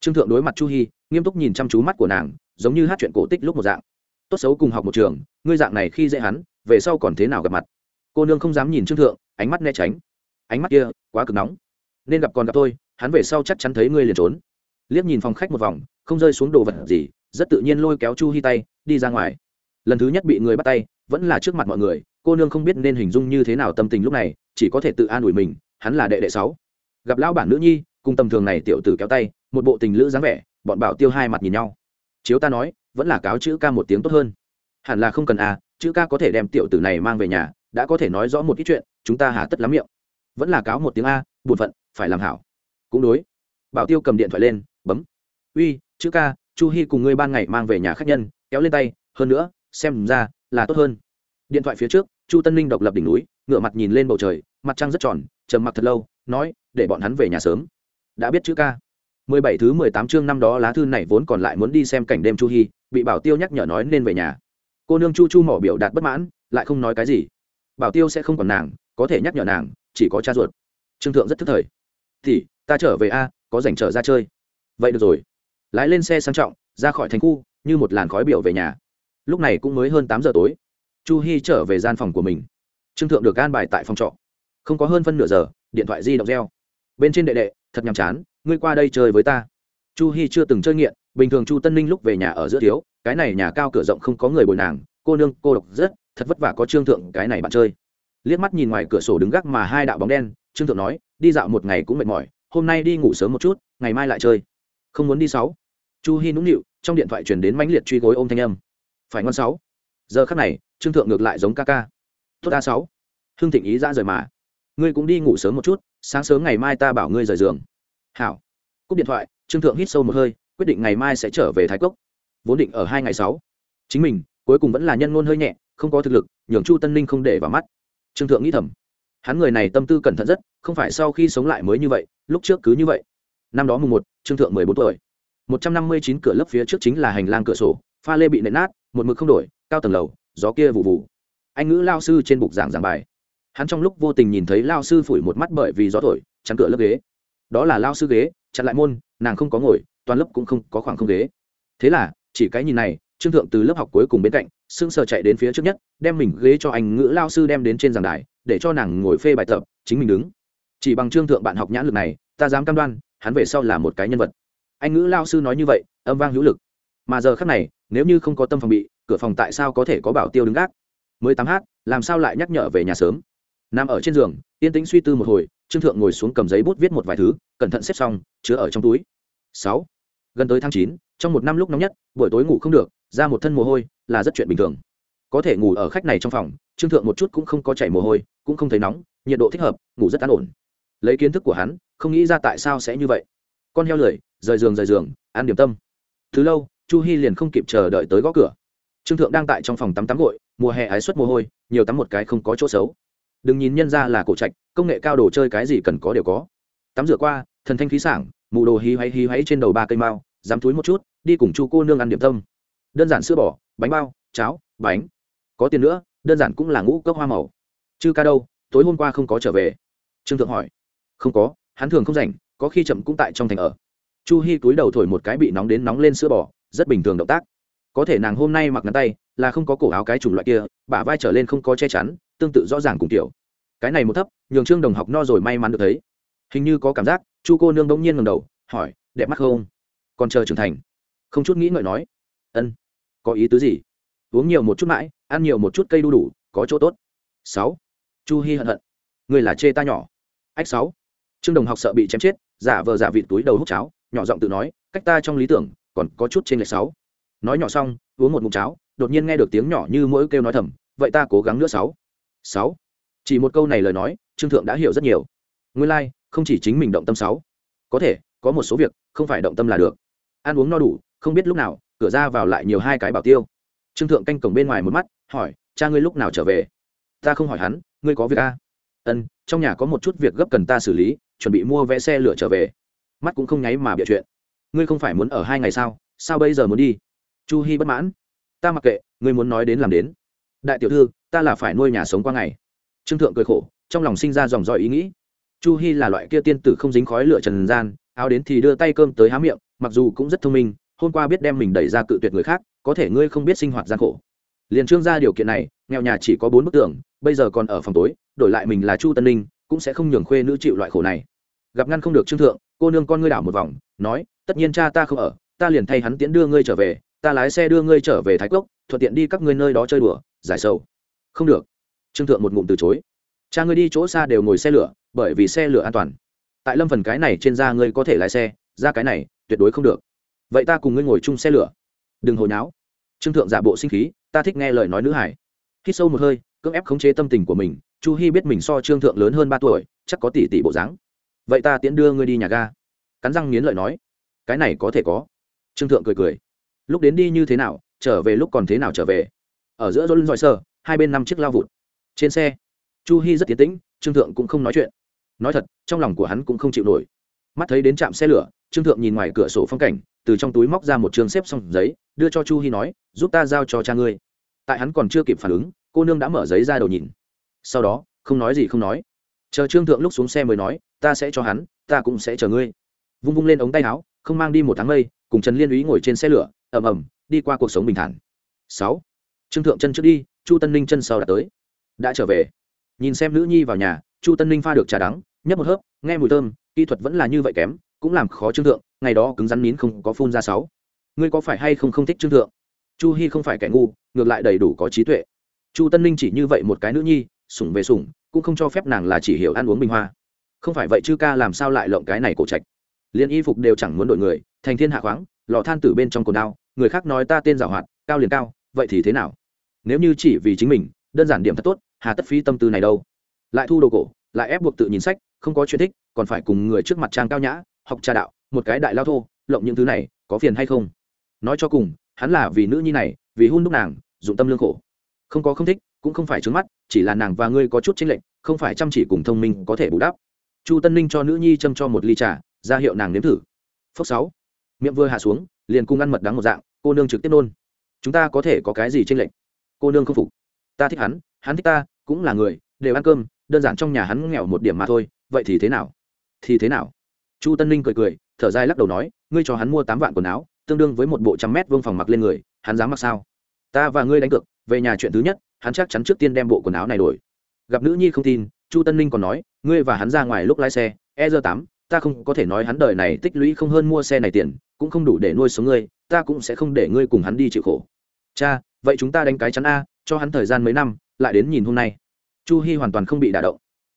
Trương thượng đối mặt chu hy nghiêm túc nhìn chăm chú mắt của nàng, giống như hát chuyện cổ tích lúc một dạng. Tốt xấu cùng học một trường, ngươi dạng này khi dễ hắn, về sau còn thế nào gặp mặt? Cô nương không dám nhìn trương thượng, ánh mắt né tránh. Ánh mắt kia, quá cực nóng. Nên gặp còn gặp tôi hắn về sau chắc chắn thấy ngươi liền trốn. Liếc nhìn phòng khách một vòng, không rơi xuống đồ vật gì, rất tự nhiên lôi kéo chu Hi tay, đi ra ngoài. Lần thứ nhất bị người bắt tay, vẫn là trước mặt mọi người cô nương không biết nên hình dung như thế nào tâm tình lúc này, chỉ có thể tự an ủi mình, hắn là đệ đệ sáu. Gặp lão bản nữ nhi, cùng tầm thường này tiểu tử kéo tay, một bộ tình lữ dáng vẻ, bọn bảo tiêu hai mặt nhìn nhau. Chiếu ta nói, vẫn là cáo chữ ca một tiếng tốt hơn. Hẳn là không cần à chữ ca có thể đem tiểu tử này mang về nhà, đã có thể nói rõ một ít chuyện, chúng ta hà tất lắm miệng. Vẫn là cáo một tiếng a bổn phận, phải làm hảo. Cũng đối. Bảo tiêu cầm điện thoại lên, bấm. Uy, chữ ca, chu hy cùng ngươi ban ngày mang về nhà khách nhân, kéo lên tay, hơn nữa, xem ra, là tốt hơn điện thoại phía trước, chu tân ninh độc lập đỉnh núi ngựa mặt nhìn lên bầu trời, mặt trăng rất tròn, trầm mặc thật lâu, nói, để bọn hắn về nhà sớm. Đã biết chữ ca. Mười bảy thứ mười tám chương năm đó lá thư này vốn còn lại muốn đi xem cảnh đêm chu hy bị bảo tiêu nhắc nhở nói nên về nhà. Cô nương chu chu mỏ biểu đạt bất mãn, lại không nói cái gì. Bảo tiêu sẽ không còn nàng, có thể nhắc nhở nàng, chỉ có cha ruột. Trương thượng rất thức thời. Thì ta trở về a, có dành trở ra chơi. Vậy được rồi. Lái lên xe sang trọng, ra khỏi thành khu, như một làn khói biểu về nhà. Lúc này cũng mới hơn tám giờ tối chu hy trở về gian phòng của mình. Trương thượng được gan bài tại phòng trọ. Không có hơn phân nửa giờ, điện thoại di động reo. Bên trên đệ đệ, thật nhàm chán, ngươi qua đây chơi với ta. Chu hy chưa từng chơi nghiện, bình thường chu tân ninh lúc về nhà ở giữa thiếu, cái này nhà cao cửa rộng không có người bồi nàng, cô nương, cô độc rất, thật vất vả có trương thượng, cái này bạn chơi. Liếc mắt nhìn ngoài cửa sổ đứng gác mà hai đạo bóng đen, trương thượng nói, đi dạo một ngày cũng mệt mỏi, hôm nay đi ngủ sớm một chút, ngày mai lại chơi. Không muốn đi sáu. Chu hi nũng nịu, trong điện thoại truyền đến mãnh liệt truy gối ôm thanh âm. Phải ngon sáu giờ khắc này, trương thượng ngược lại giống ca ca. Tốt a sáu. Hưng thịnh ý ra rời mà. Ngươi cũng đi ngủ sớm một chút, sáng sớm ngày mai ta bảo ngươi rời giường. Hảo. Cúp điện thoại, trương thượng hít sâu một hơi, quyết định ngày mai sẽ trở về thái cốc. Vốn định ở hai ngày sáu. Chính mình, cuối cùng vẫn là nhân ngôn hơi nhẹ, không có thực lực, nhường chu tân ninh không để vào mắt. Trương thượng nghĩ thầm. Hắn người này tâm tư cẩn thận rất, không phải sau khi sống lại mới như vậy, lúc trước cứ như vậy. Năm đó mùng một, trương thượng mười bốn tuổi. Một trăm năm mươi chín cửa lớp phía trước chính là hành lang cửa sổ pha lê bị nện nát, một mực không đổi, cao tầng lầu, gió kia vụ vụ anh ngữ lao sư trên bục giảng giảng bài. Hắn trong lúc vô tình nhìn thấy lao sư phủi một mắt bởi vì gió thổi, chắn cửa lớp ghế. Đó là lao sư ghế, chặn lại môn, nàng không có ngồi, toàn lớp cũng không có khoảng không ghế. Thế là, chỉ cái nhìn này, trương thượng từ lớp học cuối cùng bên cạnh, sững sờ chạy đến phía trước nhất, đem mình ghế cho anh ngữ lao sư đem đến trên giảng đài, để cho nàng ngồi phê bài tập, chính mình đứng. Chỉ bằng trương thượng bạn học nhãn lực này, ta dám cam đoan, hắn về sau là một cái nhân vật. Anh ngữ lao sư nói như vậy, âm vang hữu lực mà giờ khác này, nếu như không có tâm phòng bị, cửa phòng tại sao có thể có bảo tiêu đứng gác? Mới tám h làm sao lại nhắc nhở về nhà sớm? Nằm ở trên giường, yên tĩnh suy tư một hồi, trương thượng ngồi xuống cầm giấy bút viết một vài thứ, cẩn thận xếp xong, chứa ở trong túi. Sáu. Gần tới tháng chín, trong một năm lúc nóng nhất, buổi tối ngủ không được, ra một thân mồ hôi, là rất chuyện bình thường. Có thể ngủ ở khách này trong phòng, trương thượng một chút cũng không có chảy mồ hôi, cũng không thấy nóng, nhiệt độ thích hợp, ngủ rất an ổn. Lấy kiến thức của hắn, không nghĩ ra tại sao sẽ như vậy. Con heo lười, rời giường rời giường, ăn điểm tâm. Thứ lâu chu hy liền không kịp chờ đợi tới gõ cửa. Trương thượng đang tại trong phòng tắm tắm gội, mùa hè ái suất mồ hôi, nhiều tắm một cái không có chỗ xấu. Đừng nhìn nhân ra là cổ trạch, công nghệ cao đồ chơi cái gì cần có đều có. Tắm rửa qua, thần thanh khí sảng, mù đồ hí hoáy hí hoáy trên đầu ba cây mao, dám túi một chút, đi cùng chu cô nương ăn điểm tâm. Đơn giản sữa bò, bánh bao, cháo, bánh. Có tiền nữa, đơn giản cũng là ngũ cốc hoa màu. Chư ca đâu, tối hôm qua không có trở về. Trương thượng hỏi. Không có, hắn thường không rảnh, có khi chậm cũng tại trong thành ở. Chu hi cúi đầu thổi một cái bị nóng đến nóng lên sữa bò rất bình thường động tác. Có thể nàng hôm nay mặc ngắn tay, là không có cổ áo cái chủng loại kia, bả vai trở lên không có che chắn, tương tự rõ ràng cùng kiểu. Cái này một thấp, nhường trương đồng học no rồi may mắn được thấy. Hình như có cảm giác, chu cô nương bỗng nhiên ngầm đầu, hỏi, đẹp mắt không? Còn chờ trưởng thành. Không chút nghĩ ngợi nói, ân, có ý tứ gì? Uống nhiều một chút mãi, ăn nhiều một chút cây đu đủ, có chỗ tốt. Sáu. Chu hi hận hận. Người là chê ta nhỏ. Ách, sáu. Trương đồng học sợ bị chém chết, giả vờ giả vịt túi đầu hút cháo, nhỏ giọng tự nói, cách ta trong lý tưởng còn có chút trên lệch sáu. Nói nhỏ xong uống một mụn cháo đột nhiên nghe được tiếng nhỏ như mỗi kêu nói thầm vậy ta cố gắng nữa sáu. Sáu. Chỉ một câu này lời nói trương thượng đã hiểu rất nhiều. Nguyên lai、like, không chỉ chính mình động tâm sáu. Có thể có một số việc không phải động tâm là được. Ăn uống no đủ không biết lúc nào cửa ra vào lại nhiều hai cái bảo tiêu. Trương thượng canh cổng bên ngoài một mắt hỏi cha ngươi lúc nào trở về? Ta không hỏi hắn ngươi có việc a ân trong nhà có một chút việc gấp cần ta xử lý chuẩn bị mua vé xe lửa trở về. Mắt cũng không nháy mà bịa chuyện ngươi không phải muốn ở hai ngày sao? Sao bây giờ muốn đi? Chu hy bất mãn. Ta mặc kệ, ngươi muốn nói đến làm đến. Đại tiểu thư, ta là phải nuôi nhà sống qua ngày. Trương thượng cười khổ, trong lòng sinh ra dòng dòi ý nghĩ. Chu hy là loại kia tiên tử không dính khói lửa trần gian, áo đến thì đưa tay cơm tới há miệng, mặc dù cũng rất thông minh, hôm qua biết đem mình đẩy ra cự tuyệt người khác, có thể ngươi không biết sinh hoạt gian khổ. Liền trương ra điều kiện này, nghèo nhà chỉ có bốn bức tường, bây giờ còn ở phòng tối, đổi lại mình là chu tân ninh, cũng sẽ không nhường khuê nữ chịu loại khổ này. Gặp ngăn không được trương thượng cô nương con ngươi đảo một vòng, nói, tất nhiên cha ta không ở, ta liền thay hắn tiễn đưa ngươi trở về, ta lái xe đưa ngươi trở về thái cốc, thuận tiện đi các ngươi nơi đó chơi đùa, giải sầu. Không được. Trương thượng một ngụm từ chối. Cha ngươi đi chỗ xa đều ngồi xe lửa, bởi vì xe lửa an toàn. Tại lâm phần cái này trên da ngươi có thể lái xe, ra cái này, tuyệt đối không được. Vậy ta cùng ngươi ngồi chung xe lửa. Đừng hồi nháo. trương thượng giả bộ sinh khí, ta thích nghe lời nói nữ hải khi sâu một hơi, cưỡng ép khống chế tâm tình của mình, chu hy biết mình so trương thượng lớn hơn ba tuổi, chắc có tỷ tỷ bộ dáng vậy ta tiễn đưa ngươi đi nhà ga. Cắn răng nghiến lợi nói, cái này có thể có. Trương thượng cười cười, lúc đến đi như thế nào, trở về lúc còn thế nào trở về. Ở giữa dôn dọi sơ hai bên năm chiếc lao vụt. Trên xe, chu hy rất tiến tĩnh, trương thượng cũng không nói chuyện. Nói thật, trong lòng của hắn cũng không chịu nổi. Mắt thấy đến trạm xe lửa, trương thượng nhìn ngoài cửa sổ phong cảnh, từ trong túi móc ra một trương xếp xong giấy, đưa cho chu hy nói, giúp ta giao cho cha ngươi. Tại hắn còn chưa kịp phản ứng, cô nương đã mở giấy ra đầu nhìn. Sau đó, không nói gì không nói. Chờ trương thượng lúc xuống xe mới nói ta sẽ cho hắn, ta cũng sẽ chờ ngươi. Vung vung lên ống tay áo, không mang đi một tháng mây, cùng trần liên úy ngồi trên xe lửa, ầm ầm, đi qua cuộc sống bình thản. Sáu, trương thượng chân trước đi, chu tân ninh chân sau đã tới. Đã trở về. Nhìn xem nữ nhi vào nhà, chu tân ninh pha được trà đắng, nhấp một hớp, nghe mùi thơm, kỹ thuật vẫn là như vậy kém, cũng làm khó trương thượng, ngày đó cứng rắn nín không có phun ra sáu. Ngươi có phải hay không không thích trương thượng? Chu hy không phải kẻ ngu, ngược lại đầy đủ có trí tuệ. Chu tân ninh chỉ như vậy một cái nữ nhi, sủng về sủng, cũng không cho phép nàng là chỉ hiểu ăn uống bình hoa không phải vậy chư ca làm sao lại lộng cái này cổ trạch? Liên y phục đều chẳng muốn đổi người, thành thiên hạ khoáng, lò than tử bên trong cồn đao, người khác nói ta tên giảo hoạt, cao liền cao, vậy thì thế nào? Nếu như chỉ vì chính mình, đơn giản điểm thật tốt, hà tất phí tâm tư này đâu? Lại thu đồ cổ, lại ép buộc tự nhìn sách, không có chuyện thích, còn phải cùng người trước mặt trang cao nhã, học trà đạo, một cái đại lao thô, lộng những thứ này, có phiền hay không? Nói cho cùng, hắn là vì nữ nhi này, vì hôn đúc nàng, dụng tâm lương khổ. Không có không thích, cũng không phải trướng mắt, chỉ là nàng và ngươi có chút chênh lệch, không phải chăm chỉ cùng thông minh có thể bù đắp chu tân ninh cho nữ nhi châm cho một ly trà, ra hiệu nàng nếm thử. Phốc sáu. Miệng vừa hạ xuống, liền cung ăn mật đắng một dạng, cô nương trực tiếp nôn. Chúng ta có thể có cái gì tranh lệch? Cô nương không phục. Ta thích hắn hắn thích ta, cũng là người, đều ăn cơm, đơn giản trong nhà hắn nghèo một điểm mà thôi, vậy thì thế nào? Thì thế nào? Chu tân ninh cười cười, thở dài lắc đầu nói, ngươi cho hắn mua tám vạn quần áo, tương đương với một bộ trăm mét vương phòng mặc lên người, hắn dám mặc sao? Ta và ngươi đánh cược, về nhà chuyện thứ nhất, hắn chắc chắn trước tiên đem bộ quần áo này đổi. Gặp nữ nhi không tin chu tân ninh còn nói, ngươi và hắn ra ngoài lúc lái xe e giờ tám, ta không có thể nói hắn đời này tích lũy không hơn mua xe này tiền, cũng không đủ để nuôi sống ngươi, ta cũng sẽ không để ngươi cùng hắn đi chịu khổ. Cha, vậy chúng ta đánh cái chắn a, cho hắn thời gian mấy năm, lại đến nhìn hôm nay. Chu hy hoàn toàn không bị đả động.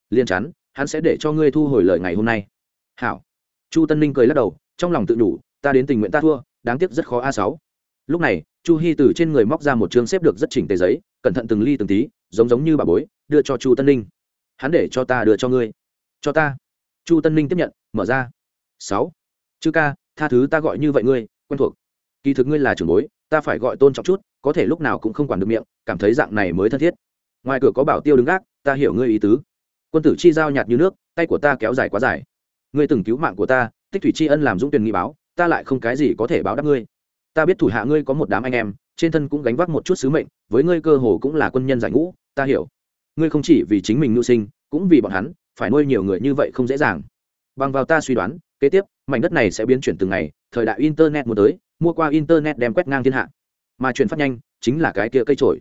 Liên chắn, hắn sẽ để cho ngươi thu hồi lời ngày hôm nay. Hảo. Chu tân ninh cười lắc đầu, trong lòng tự đủ, ta đến tình nguyện ta thua, đáng tiếc rất khó a sáu. Lúc này, chu hy từ trên người móc ra một chương xếp được rất chỉnh tề giấy, cẩn thận từng ly từng tí, giống giống như bà bối, đưa cho chu tân ninh hắn để cho ta đưa cho ngươi. Cho ta. Chu tân ninh tiếp nhận, mở ra. Sáu. Chư ca, tha thứ ta gọi như vậy ngươi, quen thuộc. Kỳ thực ngươi là trưởng bối, ta phải gọi tôn trọng chút, có thể lúc nào cũng không quản được miệng, cảm thấy dạng này mới thân thiết. Ngoài cửa có bảo tiêu đứng gác, ta hiểu ngươi ý tứ. Quân tử chi giao nhạt như nước, tay của ta kéo dài quá dài. Ngươi từng cứu mạng của ta, tích thủy tri ân làm dũng tuyển nghị báo, ta lại không cái gì có thể báo đáp ngươi. Ta biết thủ hạ ngươi có một đám anh em, trên thân cũng gánh vác một chút sứ mệnh, với ngươi cơ hồ cũng là quân nhân giải ngũ, ta hiểu ngươi không chỉ vì chính mình mưu sinh, cũng vì bọn hắn, phải nuôi nhiều người như vậy không dễ dàng. Bằng vào ta suy đoán, kế tiếp, mảnh đất này sẽ biến chuyển từng ngày, thời đại internet muốn tới, mua qua internet đem quét ngang thiên hạ. Mà chuyển phát nhanh, chính là cái kia cây trổi.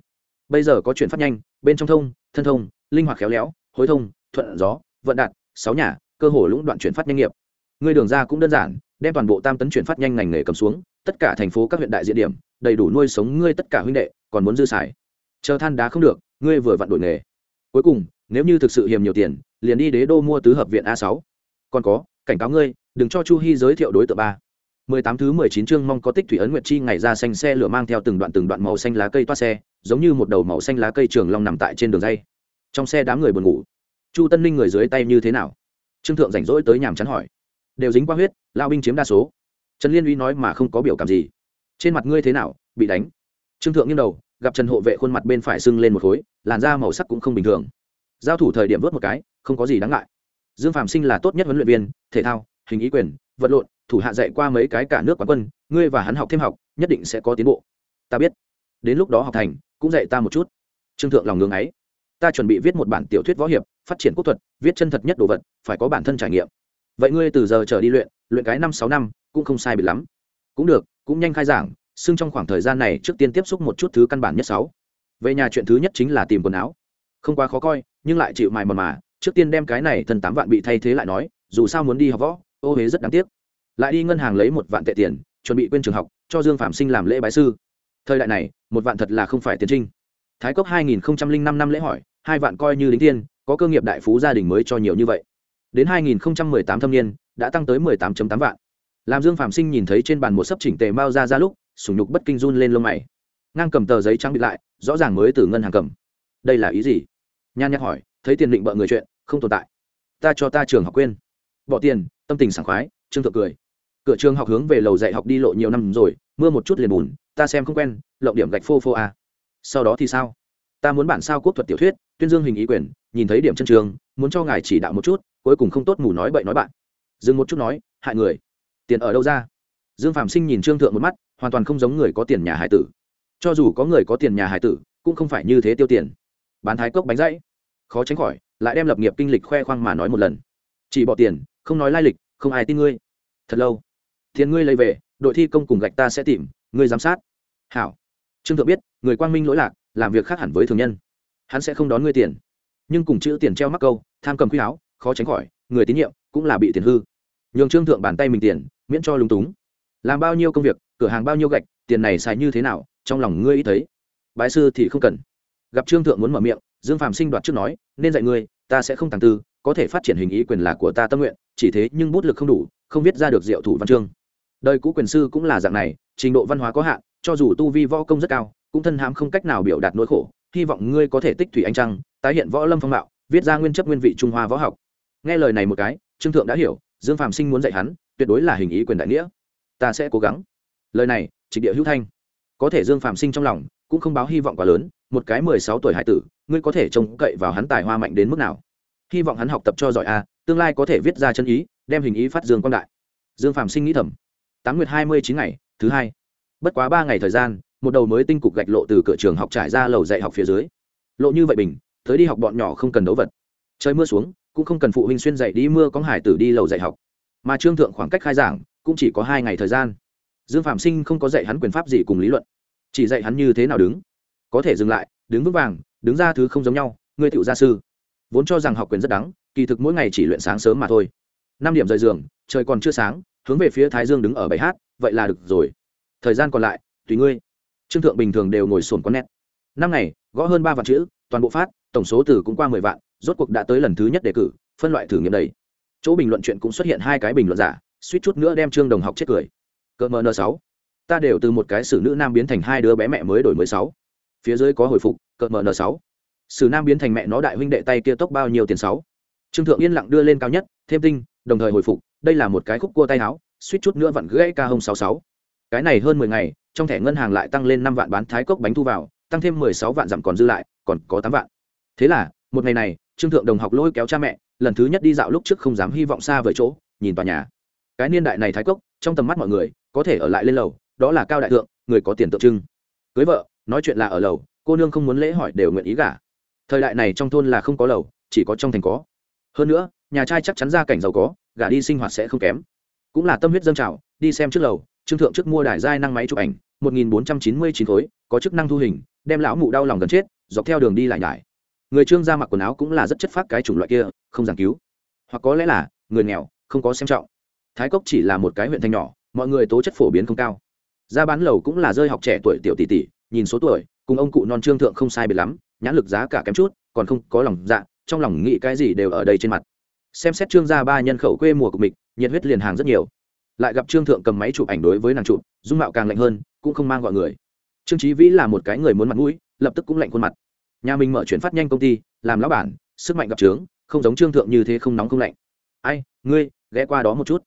Bây giờ có chuyển phát nhanh, bên trong thông, thân thông, linh hoạt khéo léo, hối thông, thuận gió, vận đạt, sáu nhà, cơ hồ lũng đoạn chuyển phát nhanh nghiệp. Người đường ra cũng đơn giản, đem toàn bộ tam tấn chuyển phát nhanh ngành nghề cầm xuống, tất cả thành phố các huyện đại diện điểm, đầy đủ nuôi sống ngươi tất cả huynh đệ, còn muốn dư xài. Chờ than đá không được, ngươi vừa vặn đổi nghề cuối cùng, nếu như thực sự hiềm nhiều tiền, liền đi đế đô mua tứ hợp viện a sáu. Còn có, cảnh cáo ngươi, đừng cho chu hy giới thiệu đối tượng ba. Mười tám thứ mười chín chương mong có tích thủy ấn nguyệt chi ngày ra xanh xe lửa mang theo từng đoạn từng đoạn màu xanh lá cây toa xe, giống như một đầu màu xanh lá cây trường long nằm tại trên đường dây. Trong xe đám người buồn ngủ. Chu tân ninh người dưới tay như thế nào? Trương thượng rảnh rỗi tới nhàm chán hỏi. Đều dính qua huyết lao binh chiếm đa số. Trần liên uy nói mà không có biểu cảm gì. Trên mặt ngươi thế nào? Bị đánh. Trương thượng nghiêng đầu gặp trần hộ vệ khuôn mặt bên phải sưng lên một khối, làn da màu sắc cũng không bình thường. Giao thủ thời điểm vớt một cái, không có gì đáng ngại. Dương phạm sinh là tốt nhất huấn luyện viên, thể thao, hình ý quyền, vật lộn, thủ hạ dạy qua mấy cái cả nước quán quân, ngươi và hắn học thêm học, nhất định sẽ có tiến bộ. Ta biết. Đến lúc đó học thành, cũng dạy ta một chút. Trương thượng lòng ngưng ấy. Ta chuẩn bị viết một bản tiểu thuyết võ hiệp, phát triển quốc thuật, viết chân thật nhất đồ vật, phải có bản thân trải nghiệm. Vậy ngươi từ giờ trở đi luyện luyện cái năm sáu năm, cũng không sai biệt lắm. Cũng được, cũng nhanh khai giảng xưng trong khoảng thời gian này trước tiên tiếp xúc một chút thứ căn bản nhất sáu. Về nhà chuyện thứ nhất chính là tìm quần áo. Không quá khó coi, nhưng lại chịu mài mòn mà, trước tiên đem cái này thần tám vạn bị thay thế lại nói, dù sao muốn đi học võ, ô huế rất đáng tiếc. Lại đi ngân hàng lấy một vạn tệ tiền, chuẩn bị quên trường học, cho dương phạm sinh làm lễ bái sư. Thời đại này, một vạn thật là không phải tiến trinh. Thái cốc hai nghìn năm năm lễ hỏi, hai vạn coi như đính tiên có cơ nghiệp đại phú gia đình mới cho nhiều như vậy. Đến hai nghìn tám thâm niên, đã tăng tới mười tám tám vạn. Làm dương phạm sinh nhìn thấy trên bàn một sấp chỉnh tề mao ra ra lúc sủng nhục bất kinh run lên lông mày. Ngang cầm tờ giấy trắng bịt lại, rõ ràng mới từ ngân hàng cầm. Đây là ý gì? Nhan nhắc hỏi, thấy tiền định bợ người chuyện, không tồn tại. Ta cho ta trường học quên. Bỏ tiền, tâm tình sảng khoái, trương thượng cười. Cửa trường học hướng về lầu dạy học đi lộ nhiều năm rồi, mưa một chút liền bùn, ta xem không quen, lộng điểm gạch phô phô a sau đó thì sao? Ta muốn bản sao quốc thuật tiểu thuyết, tuyên dương hình ý quyền, nhìn thấy điểm chân trường, muốn cho ngài chỉ đạo một chút, cuối cùng không tốt mù nói bậy nói bạn. Dừng một chút nói, hại người. Tiền ở đâu ra? Dương phạm sinh nhìn trương thượng một mắt, hoàn toàn không giống người có tiền nhà hải tử. Cho dù có người có tiền nhà hải tử, cũng không phải như thế tiêu tiền. Bán thái cốc bánh dãy. Khó tránh khỏi, lại đem lập nghiệp kinh lịch khoe khoang mà nói một lần. Chỉ bỏ tiền, không nói lai lịch, không ai tin ngươi. Thật lâu. Tiền ngươi lấy về, đội thi công cùng gạch ta sẽ tìm, ngươi giám sát. Hảo. Trương thượng biết, người quang minh lỗi lạc, làm việc khác hẳn với thường nhân. Hắn sẽ không đón ngươi tiền. Nhưng cùng chữ tiền treo mắc câu, tham cầm quy áo, khó tránh khỏi, người tín nhiệm cũng là bị tiền hư. Nhường trương thượng bàn tay mình tiền, miễn cho lúng túng làm bao nhiêu công việc, cửa hàng bao nhiêu gạch, tiền này xài như thế nào, trong lòng ngươi ý thấy. Bái sư thì không cần. Gặp trương thượng muốn mở miệng, dương phạm sinh đoạt trước nói, nên dạy ngươi, ta sẽ không tàng tư, có thể phát triển hình ý quyền là của ta tâm nguyện, chỉ thế nhưng bút lực không đủ, không viết ra được diệu thủ văn chương. Đời cũ quyền sư cũng là dạng này, trình độ văn hóa có hạn, cho dù tu vi võ công rất cao, cũng thân hãm không cách nào biểu đạt nỗi khổ. Hy vọng ngươi có thể tích thủy anh trăng, tái hiện võ lâm phong mạo, viết ra nguyên chấp nguyên vị trung hoa võ học. Nghe lời này một cái, trương thượng đã hiểu, dương phạm sinh muốn dạy hắn, tuyệt đối là hình ý quyền đại nghĩa ta sẽ cố gắng. Lời này, trịnh địa hữu thanh. Có thể dương phạm sinh trong lòng, cũng không báo hy vọng quá lớn, một cái mười sáu tuổi hải tử, ngươi có thể trông cậy vào hắn tài hoa mạnh đến mức nào? Hy vọng hắn học tập cho giỏi a, tương lai có thể viết ra chân ý, đem hình ý phát dương quang đại. Dương phạm sinh nghĩ thầm. Tám nguyệt hai mươi chín ngày, thứ hai. Bất quá ba ngày thời gian, một đầu mới tinh cục gạch lộ từ cửa trường học trải ra lầu dạy học phía dưới. Lộ như vậy bình, tới đi học bọn nhỏ không cần đấu vật. Trời mưa xuống, cũng không cần phụ huynh xuyên dạy đi mưa có hải tử đi lầu dạy học. Mà trương thượng khoảng cách khai giảng cũng chỉ có hai ngày thời gian. Dương phạm sinh không có dạy hắn quyền pháp gì cùng lý luận, chỉ dạy hắn như thế nào đứng. Có thể dừng lại, đứng vững vàng, đứng ra thứ không giống nhau, ngươi tựu gia sư. Vốn cho rằng học quyền rất đắng, kỳ thực mỗi ngày chỉ luyện sáng sớm mà thôi. Năm điểm rời giường, trời còn chưa sáng, hướng về phía thái dương đứng ở bảy hát, vậy là được rồi. Thời gian còn lại, tùy ngươi. Trương thượng bình thường đều ngồi sồn con nét. Năm ngày, gõ hơn ba vạn chữ, toàn bộ phát, tổng số từ cũng qua mười vạn, rốt cuộc đã tới lần thứ nhất đề cử, phân loại thử nghiệm đầy. Chỗ bình luận chuyện cũng xuất hiện hai cái bình luận giả suýt chút nữa đem trương đồng học chết cười. Cỡ mn sáu. Ta đều từ một cái xử nữ nam biến thành hai đứa bé mẹ mới đổi mới sáu. Phía dưới có hồi phục cỡ mn sáu. Xử nam biến thành mẹ nó đại huynh đệ tay kia tốc bao nhiêu tiền sáu. Trương thượng yên lặng đưa lên cao nhất, thêm tinh, đồng thời hồi phục, đây là một cái khúc cua tay áo, suýt chút nữa vặn gãy ca hông sáu sáu. Cái này hơn mười ngày, trong thẻ ngân hàng lại tăng lên năm vạn bán thái cốc bánh thu vào, tăng thêm mười sáu vạn giảm còn dư lại, còn có tám vạn. Thế là, một ngày này, trương thượng đồng học lôi kéo cha mẹ, lần thứ nhất đi dạo lúc trước không dám hy vọng xa với chỗ, nhìn tòa nhà cái niên đại này thái cốc, trong tầm mắt mọi người, có thể ở lại lên lầu, đó là cao đại thượng, người có tiền tượng trưng. Cưới vợ, nói chuyện là ở lầu, cô nương không muốn lễ hỏi đều nguyện ý gả. Thời đại này trong thôn là không có lầu, chỉ có trong thành có. Hơn nữa, nhà trai chắc chắn ra cảnh giàu có, gả đi sinh hoạt sẽ không kém. Cũng là tâm huyết dâng trào, đi xem trước lầu, trương thượng trước mua đài giai năng máy chụp ảnh, một nghìn bốn trăm chín mươi chín khối, có chức năng thu hình, đem lão mụ đau lòng gần chết, dọc theo đường đi lại nhải. Người trương ra mặc quần áo cũng là rất chất phát cái chủng loại kia, không giảng cứu. Hoặc có lẽ là, người nghèo, không có xem trọng thái cốc chỉ là một cái huyện thành nhỏ, mọi người tố chất phổ biến không cao. Ra bán lầu cũng là rơi học trẻ tuổi tiểu tỷ tỷ, nhìn số tuổi, cùng ông cụ non trương thượng không sai biệt lắm, nhãn lực giá cả kém chút, còn không có lòng dạ trong lòng nghĩ cái gì đều ở đây trên mặt. Xem xét trương gia ba nhân khẩu quê mùa của mình, nhiệt huyết liền hàng rất nhiều. Lại gặp trương thượng cầm máy chụp ảnh đối với nàng chụp, dung mạo càng lạnh hơn, cũng không mang gọi người. Trương trí vĩ là một cái người muốn mặt mũi, lập tức cũng lạnh khuôn mặt. Nhà mình mở chuyển phát nhanh công ty, làm lão bản, sức mạnh gặp trướng, không giống trương thượng như thế không nóng không lạnh. Ai, ngươi, ghé qua đó một chút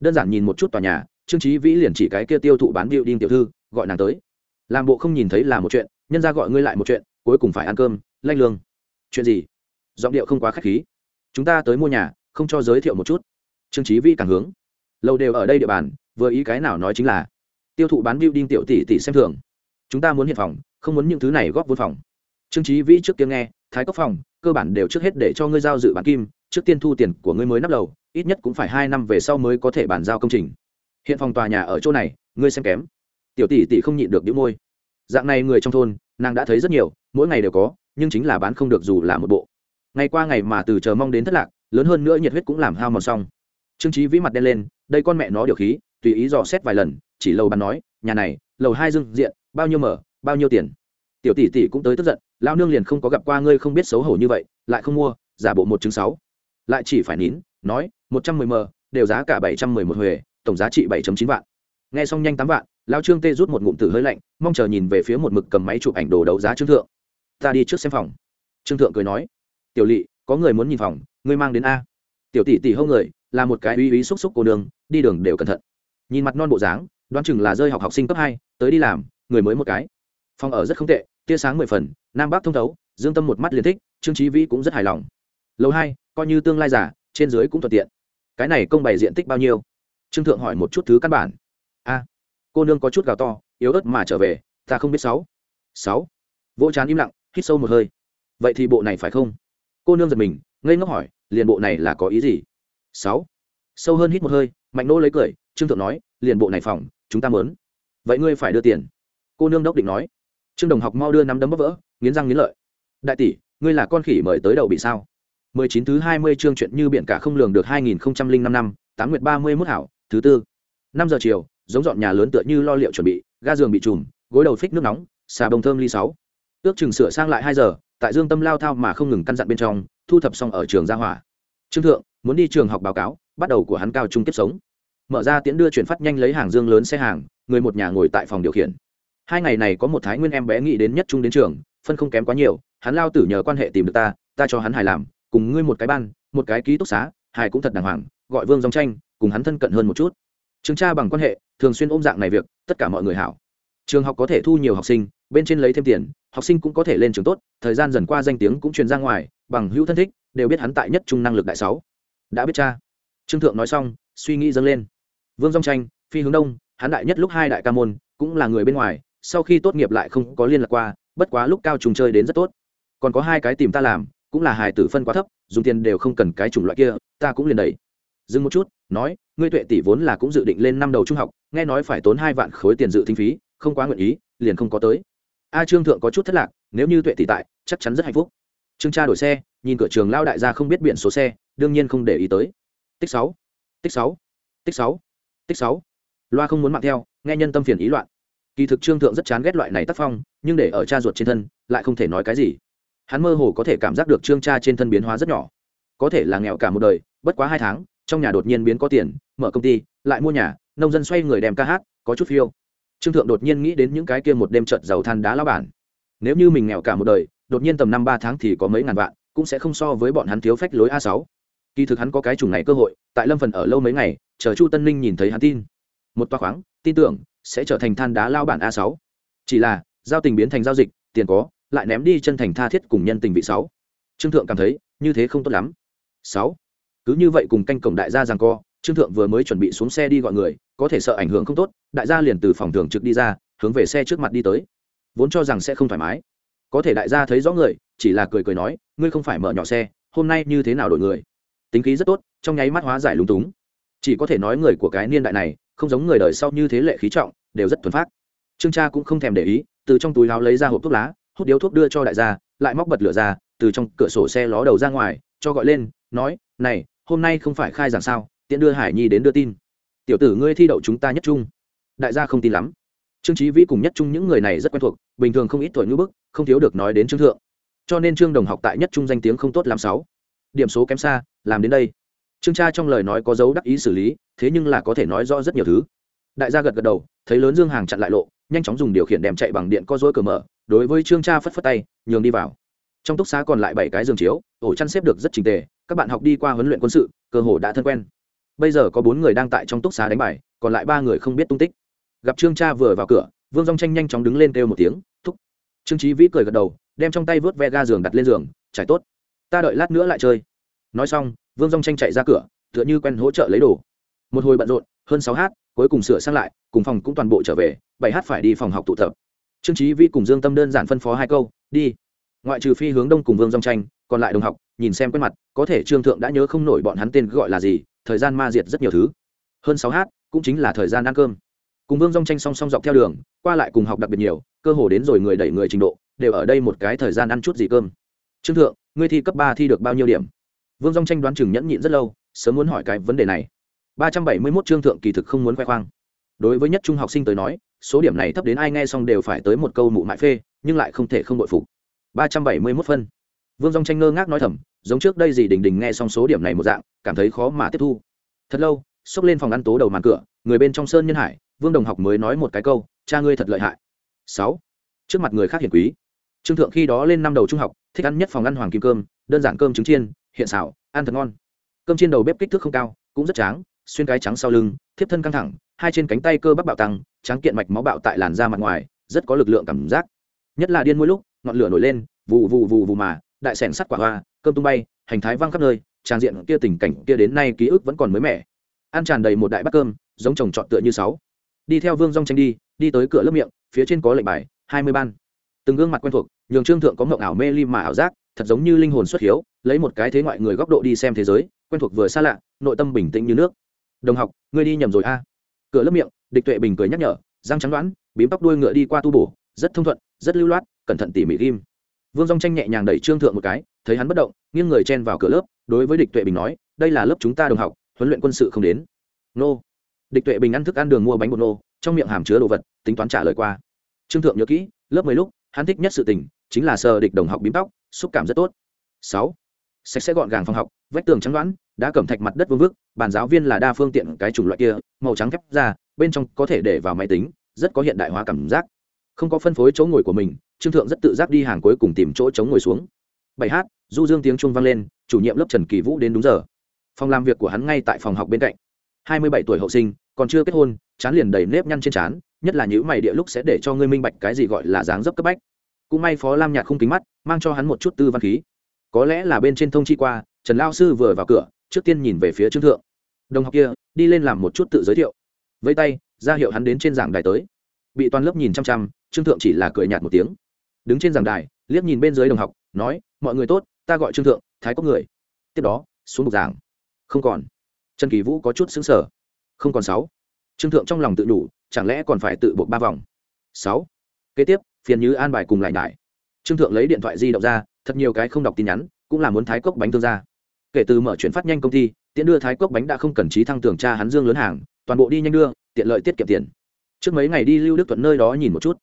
đơn giản nhìn một chút tòa nhà, trương trí vĩ liền chỉ cái kia tiêu thụ bán điệu đinh tiểu thư, gọi nàng tới. Làm bộ không nhìn thấy là một chuyện, nhân ra gọi ngươi lại một chuyện, cuối cùng phải ăn cơm, lanh lương. Chuyện gì? Giọng điệu không quá k h á c h khí. Chúng ta tới mua nhà, không cho giới thiệu một chút. Trương trí vĩ càng hướng. Lâu đều ở đây địa bàn, vừa ý cái nào nói chính là, tiêu thụ bán điệu đinh tiểu tỷ tỷ xem thường. Chúng ta muốn hiện phòng, không muốn những thứ này góp vốn phòng. Trương trí vĩ trước tiếng nghe, thái cốc phòng, cơ bản đều trước hết để cho ngươi giao dự bán kim trước tiên thu tiền của ngươi mới nắp lầu, ít nhất cũng phải hai năm về sau mới có thể bàn giao công trình. Hiện phòng tòa nhà ở chỗ này, ngươi xem kém. Tiểu tỷ tỷ không nhịn được đĩu môi. Dạng này người trong thôn, nàng đã thấy rất nhiều, mỗi ngày đều có, nhưng chính là bán không được dù là một bộ. Ngày qua ngày mà từ chờ mong đến thất lạc, lớn hơn nữa nhiệt huyết cũng làm hao mòn xong. Trương trí vĩ mặt đen lên, đây con mẹ nó điều khí, tùy ý dò xét vài lần, chỉ lầu bàn nói, nhà này, lầu hai dương diện, bao nhiêu mở, bao nhiêu tiền? Tiểu tỷ tỷ cũng tới tức giận lao nương liền không có gặp qua ngươi không biết xấu hổ như vậy, lại không mua, giả bộ một chứng sáu lại chỉ phải nín, nói, một trăm mười m, đều giá cả bảy trăm mười một huề tổng giá trị bảy chín vạn. Nghe xong nhanh tám vạn, lao trương tê rút một ngụm tử hơi lạnh, mong chờ nhìn về phía một mực cầm máy chụp ảnh đồ đấu giá trương thượng. Ta đi trước xem phòng. Trương thượng cười nói, tiểu lỵ có người muốn nhìn phòng, ngươi mang đến a. Tiểu tỷ tỷ hông người, là một cái uy uy xúc xúc cô đường đi đường đều cẩn thận. Nhìn mặt non bộ dáng, đoán chừng là rơi học học sinh cấp hai, tới đi làm, người mới một cái. Phòng ở rất không tệ, tia sáng mười phần, nam bắc thông thấu, dương tâm một mắt liền thích, trương trí vĩ cũng rất hài lòng lầu hai, coi như tương lai giả trên dưới cũng thuận tiện. Cái này công bày diện tích bao nhiêu? Trương thượng hỏi một chút thứ căn bản. A, cô nương có chút gào to, yếu ớt mà trở về, ta không biết sáu. Sáu? Vỗ chán im lặng, hít sâu một hơi. Vậy thì bộ này phải không? Cô nương giật mình, ngây ngốc hỏi, liền bộ này là có ý gì? Sáu? Sâu hơn hít một hơi, mạnh nỗ lấy cười, trương thượng nói, liền bộ này phòng, chúng ta mớn. Vậy ngươi phải đưa tiền. Cô nương đốc định nói. Trương đồng học mau đưa nắm đấm bóp vỡ, nghiến răng nghiến lợi. Đại tỷ, ngươi là con khỉ mời tới đầu bị sao? Mười chín thứ hai mươi chương chuyện như biển cả không lường được hai nghìn không trăm linh năm năm, tám nguyệt ba mươi mốt hảo, thứ tư. Năm giờ chiều, giống dọn nhà lớn tựa như lo liệu chuẩn bị, ga giường bị trùm, gối đầu phích nước nóng, xà bông thơm ly sáu. Ước chừng sửa sang lại hai giờ, tại dương tâm lao thao mà không ngừng căn dặn bên trong, thu thập xong ở trường gia hỏa. Trương thượng, muốn đi trường học báo cáo, bắt đầu của hắn cao trung tiếp sống. Mở ra tiễn đưa chuyển phát nhanh lấy hàng dương lớn xe hàng, người một nhà ngồi tại phòng điều khiển. Hai ngày này có một thái nguyên em bé nghĩ đến nhất trung đến trường, phân không kém quá nhiều, hắn lao tử nhờ quan hệ tìm được ta ta cho hắn hài làm cùng ngươi một cái ban, một cái ký túc xá hài cũng thật đàng hoàng, gọi vương dòng tranh, cùng hắn thân cận hơn một chút. Trường tra bằng quan hệ, thường xuyên ôm dạng này việc, tất cả mọi người hảo. Trường học có thể thu nhiều học sinh, bên trên lấy thêm tiền, học sinh cũng có thể lên trường tốt, thời gian dần qua danh tiếng cũng truyền ra ngoài, bằng hữu thân thích, đều biết hắn tại nhất trung năng lực đại sáu. Đã biết cha. Trương thượng nói xong, suy nghĩ dâng lên. Vương dong tranh, phi hướng đông, hắn đại nhất lúc hai đại ca môn, cũng là người bên ngoài, sau khi tốt nghiệp lại không có liên lạc qua, bất quá lúc cao trùng chơi đến rất tốt. Còn có hai cái tìm ta làm cũng là hài tử phân quá thấp, dùng tiền đều không cần cái chủng loại kia, ta cũng liền đẩy. Dừng một chút, nói, ngươi tuệ tỷ vốn là cũng dự định lên năm đầu trung học, nghe nói phải tốn hai vạn khối tiền dự thinh phí, không quá nguyện ý, liền không có tới. A trương thượng có chút thất lạc, nếu như tuệ tỷ tại, chắc chắn rất hạnh phúc. Trương cha đổi xe, nhìn cửa trường lao đại gia không biết biển số xe, đương nhiên không để ý tới. Tích sáu tích sáu tích sáu tích sáu. Loa không muốn mạng theo, nghe nhân tâm phiền ý loạn. Kỳ thực trương thượng rất chán ghét loại này tác phong, nhưng để ở cha ruột trên thân, lại không thể nói cái gì hắn mơ hồ có thể cảm giác được trương cha trên thân biến hóa rất nhỏ. Có thể là nghèo cả một đời, bất quá hai tháng, trong nhà đột nhiên biến có tiền, mở công ty, lại mua nhà, nông dân xoay người đem ca hát, có chút phiêu. Trương thượng đột nhiên nghĩ đến những cái kia một đêm trợt giàu than đá lao bản. Nếu như mình nghèo cả một đời, đột nhiên tầm năm ba tháng thì có mấy ngàn vạn, cũng sẽ không so với bọn hắn thiếu phách lối a sáu. Kỳ thực hắn có cái chủng này cơ hội, tại lâm phần ở lâu mấy ngày, chờ chu tân ninh nhìn thấy hắn tin. Một toa khoáng, tin tưởng, sẽ trở thành than đá lao bản a sáu. Chỉ là, giao tình biến thành giao dịch, tiền có lại ném đi chân thành tha thiết cùng nhân tình vị sáu. Trương thượng cảm thấy, như thế không tốt lắm. Sáu. Cứ như vậy cùng canh cổng đại gia rằng co, trương thượng vừa mới chuẩn bị xuống xe đi gọi người, có thể sợ ảnh hưởng không tốt, đại gia liền từ phòng thường trực đi ra, hướng về xe trước mặt đi tới. Vốn cho rằng sẽ không thoải mái. Có thể đại gia thấy rõ người, chỉ là cười cười nói, ngươi không phải mở nhỏ xe, hôm nay như thế nào đổi người? Tính khí rất tốt, trong nháy mắt hóa giải lúng túng. Chỉ có thể nói người của cái niên đại này, không giống người đời sau như thế lệ khí trọng, đều rất thuần phát trương cha cũng không thèm để ý, từ trong túi láo lấy ra hộp thuốc lá hút điếu thuốc đưa cho đại gia, lại móc bật lửa ra, từ trong cửa sổ xe ló đầu ra ngoài, cho gọi lên, nói, này, hôm nay không phải khai giảng sao, tiện đưa hải nhi đến đưa tin. Tiểu tử ngươi thi đậu chúng ta nhất trung. Đại gia không tin lắm. Trương trí vĩ cùng nhất trung những người này rất quen thuộc, bình thường không ít tuổi ngữ bức, không thiếu được nói đến trương thượng. Cho nên trương đồng học tại nhất trung danh tiếng không tốt làm sáu. Điểm số kém xa, làm đến đây. Trương cha trong lời nói có dấu đắc ý xử lý, thế nhưng là có thể nói rõ rất nhiều thứ đại gia gật gật đầu, thấy lớn dương hàng chặn lại lộ, nhanh chóng dùng điều khiển đem chạy bằng điện co dối cửa mở, đối với trương cha phất phất tay, nhường đi vào. Trong túc xá còn lại bảy cái giường chiếu, ổ chăn xếp được rất trình tề, các bạn học đi qua huấn luyện quân sự, cơ hồ đã thân quen. Bây giờ có bốn người đang tại trong túc xá đánh bài, còn lại ba người không biết tung tích. Gặp trương cha vừa vào cửa, vương dong tranh nhanh chóng đứng lên kêu một tiếng, thúc. Trương trí vĩ cười gật đầu, đem trong tay vớt ve ga giường đặt lên giường, trải tốt. Ta đợi lát nữa lại chơi. Nói xong, vương dong tranh chạy ra cửa, tựa như quen hỗ trợ lấy đồ. Một hồi bận rộn hơn sáu h cuối cùng sửa sang lại, cùng phòng cũng toàn bộ trở về, bảy h phải đi phòng học tụ tập. Trương trí vi cùng dương tâm đơn giản phân phó hai câu, đi. Ngoại trừ phi hướng đông cùng vương dong tranh, còn lại đồng học, nhìn xem quen mặt, có thể trương thượng đã nhớ không nổi bọn hắn tên gọi là gì, thời gian ma diệt rất nhiều thứ. Hơn sáu h cũng chính là thời gian ăn cơm. Cùng vương dong tranh song song dọc theo đường, qua lại cùng học đặc biệt nhiều, cơ hồ đến rồi người đẩy người trình độ, đều ở đây một cái thời gian ăn chút gì cơm. Trương thượng, ngươi thi cấp ba thi được bao nhiêu điểm? Vương dong tranh đoán chừng nhẫn nhịn rất lâu, sớm muốn hỏi cái vấn đề này ba trăm bảy mươi thượng kỳ thực không muốn khoe khoang. Đối với nhất trung học sinh tới nói, số điểm này thấp đến ai nghe xong đều phải tới một câu mụ mại phê, nhưng lại không thể không bội phục. ba trăm bảy mươi mốt phân. Vương Dung tranh ngơ ngác nói thầm, giống trước đây gì đỉnh đỉnh nghe xong số điểm này một dạng, cảm thấy khó mà tiếp thu. Thật lâu, xốc lên phòng ăn tố đầu màn cửa, người bên trong sơn nhân hải, vương đồng học mới nói một cái câu, cha ngươi thật lợi hại. Sáu. Trước mặt người khác hiển quý. Trương thượng khi đó lên năm đầu trung học, thích ăn nhất phòng ăn hoàng kim cơm, đơn giản cơm trứng chiên, hiện xào ăn thật ngon. Cơm chiên đầu bếp kích thước không cao, cũng rất tráng xuyên cái trắng sau lưng, thiếp thân căng thẳng, hai trên cánh tay cơ bắp bạo tăng, tráng kiện mạch máu bạo tại làn da mặt ngoài, rất có lực lượng cảm giác. Nhất là điên mỗi lúc, ngọn lửa nổi lên vụ vụ vụ vụ mà, đại sẻng sắt quả hoa, cơm tung bay, hành thái văng khắp nơi, trang diện kia tình cảnh kia đến nay ký ức vẫn còn mới mẻ. Ăn tràn đầy một đại bát cơm, giống chồng trọt tựa như sáu. Đi theo vương rong tranh đi đi tới cửa lớp miệng, phía trên có lệnh bài, hai mươi ban. Từng gương mặt quen thuộc, nhường trương thượng có ngộng ảo mê li mà ảo giác, thật giống như linh hồn xuất hiếu, lấy một cái thế ngoại người góc độ đi xem thế giới, quen thuộc vừa xa lạ, nội tâm bình tĩnh như nước đồng học, ngươi đi nhầm rồi a. Cửa lớp miệng, địch tuệ bình cười nhắc nhở, răng trắng đoán, bím tóc đuôi ngựa đi qua tu bổ, rất thông thuận, rất lưu loát, cẩn thận tỉ mỉ ghim. Vương dong tranh nhẹ nhàng đẩy trương thượng một cái, thấy hắn bất động, nghiêng người chen vào cửa lớp, đối với địch tuệ bình nói, đây là lớp chúng ta đồng học, huấn luyện quân sự không đến. Nô. Địch tuệ bình ăn thức ăn đường mua bánh bột nô, trong miệng hàm chứa đồ vật, tính toán trả lời qua. Trương thượng nhớ kỹ, lớp mười lúc, hắn thích nhất sự tình, chính là sờ địch đồng học bím tóc, xúc cảm rất tốt. Sáu. Sạch sẽ gọn gàng phòng học, vách tường trắng đoán đã cẩm thạch mặt đất vương vức bàn giáo viên là đa phương tiện cái chủng loại kia màu trắng thép ra bên trong có thể để vào máy tính rất có hiện đại hóa cảm giác. Không có phân phối chỗ ngồi của mình trương thượng rất tự giác đi hàng cuối cùng tìm chỗ chống ngồi xuống. Bảy h du dương tiếng trung vang lên chủ nhiệm lớp trần kỳ vũ đến đúng giờ. Phòng làm việc của hắn ngay tại phòng học bên cạnh. Hai mươi bảy tuổi hậu sinh còn chưa kết hôn chán liền đầy nếp nhăn trên chán, nhất là những mày địa lúc sẽ để cho ngươi minh bạch cái gì gọi là dáng dấp cấp bách. Cũng may phó lam nhạt không kính mắt mang cho hắn một chút tư văn khí. Có lẽ là bên trên thông chi qua trần lao sư vừa vào cửa trước tiên nhìn về phía trương thượng. Đồng học kia, đi lên làm một chút tự giới thiệu. Vẫy tay, ra hiệu hắn đến trên giảng đài tới. Bị toàn lớp nhìn chăm chăm, trương thượng chỉ là cười nhạt một tiếng. Đứng trên giảng đài, liếc nhìn bên dưới đồng học, nói, mọi người tốt, ta gọi trương thượng, thái có người. Tiếp đó, xuống bục giảng. Không còn. Trần kỳ vũ có chút xứng sở không còn sáu. Trương thượng trong lòng tự đủ, chẳng lẽ còn phải tự buộc ba vòng? Sáu. Kế tiếp, phiền như an bài cùng lại đại trương thượng lấy điện thoại di động ra, thật nhiều cái không đọc tin nhắn, cũng là muốn thái cốc bánh thương ra kể từ mở chuyển phát nhanh công ty, tiễn đưa thái cốc bánh đã không cần trí thăng tưởng tra hắn dương lớn hàng, toàn bộ đi nhanh đưa, tiện lợi tiết kiệm tiền. Trước mấy ngày đi lưu đức thuận nơi đó nhìn một chút.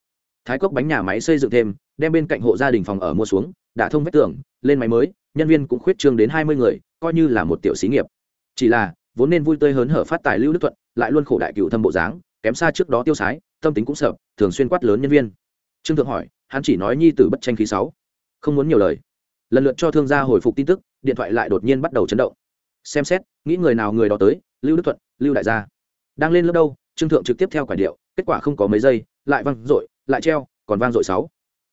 Thái cốc bánh nhà máy xây dựng thêm, đem bên cạnh hộ gia đình phòng ở mua xuống, đã thông vách tường, lên máy mới, nhân viên cũng khuyết trương đến hai mươi người, coi như là một tiểu xí nghiệp. Chỉ là, vốn nên vui tươi hớn hở phát tài lưu đức thuận, lại luôn khổ đại cựu thâm bộ dáng, kém xa trước đó tiêu sái, tâm tính cũng sợ, thường xuyên quát lớn nhân viên. Trương thượng hỏi, hắn chỉ nói nhi tử bất tranh khí sáu, không muốn nhiều lời lần lượt cho thương gia hồi phục tin tức, điện thoại lại đột nhiên bắt đầu chấn động. Xem xét, nghĩ người nào người đó tới, lưu đức thuận, lưu đại gia. Đang lên lớp đâu, trương thượng trực tiếp theo quả điệu, kết quả không có mấy giây, lại vang dội, lại treo, còn vang dội sáu.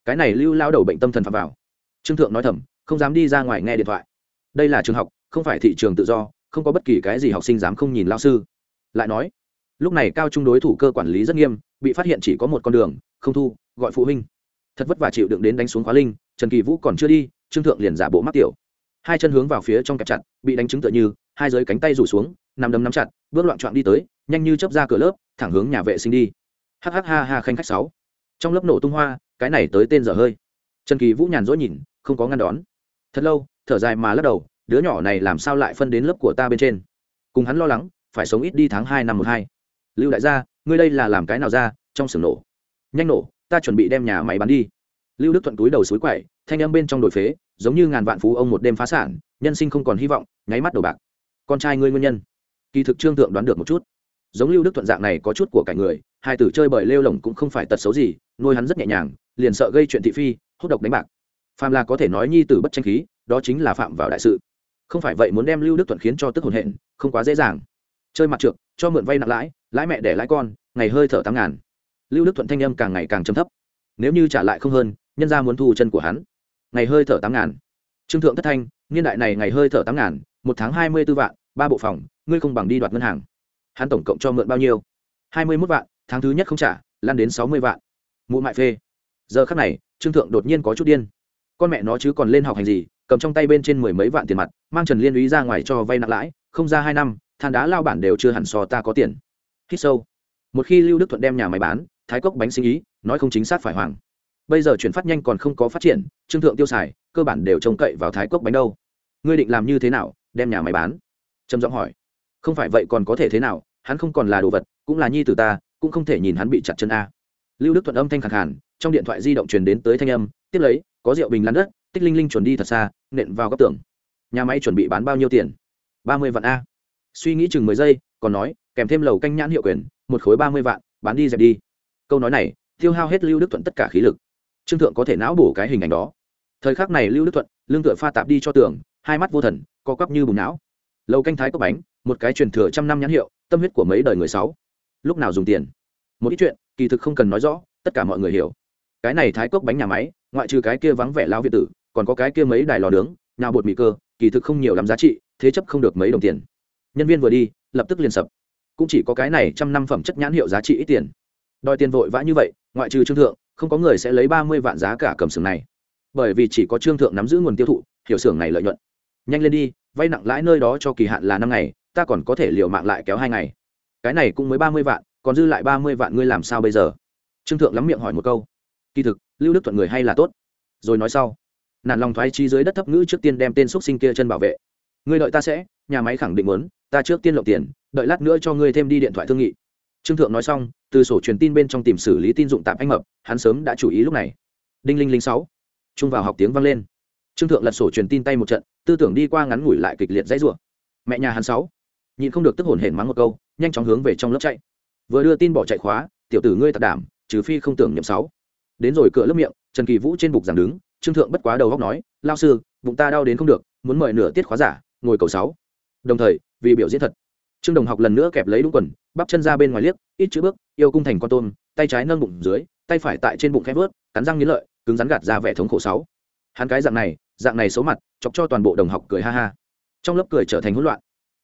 Cái này lưu lao đầu bệnh tâm thần phạm vào. Trương thượng nói thầm, không dám đi ra ngoài nghe điện thoại. Đây là trường học, không phải thị trường tự do, không có bất kỳ cái gì học sinh dám không nhìn lao sư. Lại nói, lúc này cao trung đối thủ cơ quản lý rất nghiêm, bị phát hiện chỉ có một con đường, không thu, gọi phụ huynh. Thật vất vả chịu đựng đến đánh xuống khóa linh, trần kỳ vũ còn chưa đi trương thượng liền giả bộ mắc tiểu. Hai chân hướng vào phía trong kẹp chặt, bị đánh trứng tựa như, hai giới cánh tay rủ xuống, nằm đấm nắm chặt, bước loạn trọn đi tới, nhanh như chấp ra cửa lớp, thẳng hướng nhà vệ sinh đi. Hh ha ha khanh khách sáu. Trong lớp nổ tung hoa, cái này tới tên dở hơi. Trần kỳ vũ nhàn dỗi nhìn, không có ngăn đón. Thật lâu, thở dài mà lắc đầu, đứa nhỏ này làm sao lại phân đến lớp của ta bên trên? Cùng hắn lo lắng, phải sống ít đi tháng hai năm một hai. Lưu đại gia, ngươi đây là làm cái nào ra, trong sưởng nổ. Nhanh nổ, ta chuẩn bị đem nhà máy bán đi. Lưu đức thuận túi đầu suối quậy thanh âm bên trong đổi phế, giống như ngàn vạn phú ông một đêm phá sản, nhân sinh không còn hy vọng, nháy mắt đầu bạc. Con trai ngươi nguyên nhân. Kỳ thực trương thượng đoán được một chút. Giống lưu đức thuận dạng này có chút của cả người, hai tử chơi bời lêu lồng cũng không phải tật xấu gì, nuôi hắn rất nhẹ nhàng, liền sợ gây chuyện thị phi hút độc đánh bạc. Phạm là có thể nói nhi tử bất tranh khí, đó chính là phạm vào đại sự. Không phải vậy muốn đem lưu đức thuận khiến cho tức hồn hện, không quá dễ dàng. Chơi mặt trượt cho mượn vay nặng lãi lãi mẹ để lãi con, ngày hơi thở tám ngàn. Lưu đức thuận thanh âm càng ngày càng chấm thấp. Nếu như trả lại không hơn, nhân ra muốn thu chân của hắn ngày hơi thở tám ngàn. Trương thượng thất thanh, niên đại này ngày hơi thở tám ngàn, một tháng hai mươi b ố vạn, ba bộ phòng, ngươi không bằng đi đoạt ngân hàng. Hắn tổng cộng cho mượn bao nhiêu? Hai mươi mốt vạn, tháng thứ nhất không trả lan đến sáu mươi vạn. Mụ mại phê. Giờ khắc này, trương thượng đột nhiên có chút điên. Con mẹ nó chứ còn lên học hành gì, cầm trong tay bên trên mười mấy vạn tiền mặt, mang trần liên úy ra ngoài cho vay nặng lãi, không ra hai năm, than đá lao bản đều chưa hẳn so ta có tiền. Hít sâu. Một khi lưu đức thuận đem nhà máy bán, thái cốc bánh sinh ý, nói không chính xác phải hoàng bây giờ chuyển phát nhanh còn không có phát triển, trương thượng tiêu xài cơ bản đều trông cậy vào thái cốc bánh đâu. Ngươi định làm như thế nào, đem nhà máy bán? Trầm giọng hỏi. Không phải vậy còn có thể thế nào, hắn không còn là đồ vật, cũng là nhi tử ta, cũng không thể nhìn hắn bị chặt chân a. Lưu đức thuận âm thanh khẳng hẳn trong điện thoại di động truyền đến tới thanh âm, tiếp lấy, có rượu bình lăn đất, tích linh linh chuẩn đi thật xa, nện vào góc tường. Nhà máy chuẩn bị bán bao nhiêu tiền? Ba mươi vạn a. Suy nghĩ chừng mười giây, còn nói, kèm thêm lầu canh nhãn hiệu quyền, một khối ba mươi vạn, bán đi dẹp đi. Câu nói này, tiêu hao hết lưu đức thuận tất cả khí lực trương thượng có thể não bổ cái hình ảnh đó. Thời khắc này lưu đức thuận lương tựa pha tạp đi cho tường, hai mắt vô thần, co quắp như bùn não. Lâu canh thái cốc bánh, một cái truyền thừa trăm năm nhãn hiệu, tâm huyết của mấy đời người sáu. Lúc nào dùng tiền? Một ít chuyện, kỳ thực không cần nói rõ, tất cả mọi người hiểu. Cái này thái cốc bánh nhà máy, ngoại trừ cái kia vắng vẻ lao việt tử, còn có cái kia mấy đài lò nướng nào bột mì cơ, kỳ thực không nhiều lắm giá trị, thế chấp không được mấy đồng tiền. Nhân viên vừa đi, lập tức liền sập. Cũng chỉ có cái này trăm năm phẩm chất nhãn hiệu giá trị ít tiền. Đòi tiền vội vã như vậy, ngoại trừ trương thượng không có người sẽ lấy ba mươi vạn giá cả cầm xưởng này. Bởi vì chỉ có trương thượng nắm giữ nguồn tiêu thụ, hiểu xưởng này lợi nhuận. Nhanh lên đi, vay nặng lãi nơi đó cho kỳ hạn là năm ngày, ta còn có thể liều mạng lại kéo hai ngày. Cái này cũng mới ba mươi vạn, còn dư lại ba mươi vạn ngươi làm sao bây giờ? Trương thượng lắm miệng hỏi một câu. Kỳ thực, lưu đức thuận người hay là tốt. Rồi nói sau. Nản lòng thoái chi dưới đất thấp ngữ trước tiên đem tên x sinh kia chân bảo vệ. Ngươi đợi ta sẽ, nhà máy khẳng định muốn, ta trước tiên lộng tiền, đợi lát nữa cho ngươi thêm đi điện thoại thương nghị. Trương thượng nói xong từ sổ truyền tin bên trong tìm xử lý tin dụng tạm anh mập, hắn sớm đã chú ý lúc này. Đinh linh linh sáu. Trung vào học tiếng vang lên. Trương thượng lật sổ truyền tin tay một trận, tư tưởng đi qua ngắn ngủi lại kịch liệt dãy rủa. Mẹ nhà hắn sáu. Nhìn không được tức hồn hển mắng một câu, nhanh chóng hướng về trong lớp chạy. Vừa đưa tin bỏ chạy khóa, tiểu tử ngươi tạc đảm, trừ phi không tưởng nhậm sáu. Đến rồi cửa lớp miệng, trần kỳ vũ trên bục giảng đứng, trương thượng bất quá đầu góc nói, lao sư, bụng ta đau đến không được, muốn mời nửa tiết khóa giả, ngồi cầu sáu. Đồng thời, vì biểu diễn thật, trương đồng học lần nữa kẹp lấy đúng quần, bắp chân ra bên ngoài liếc, ít chữ bước yêu cung thành con tôm, tay trái nâng bụng dưới, tay phải tại trên bụng khép vớt, cắn răng nghiến lợi, cứng rắn gạt ra vẻ thống khổ sáu. Hắn cái dạng này dạng này xấu mặt, chọc cho toàn bộ đồng học cười ha ha. Trong lớp cười trở thành hỗn loạn.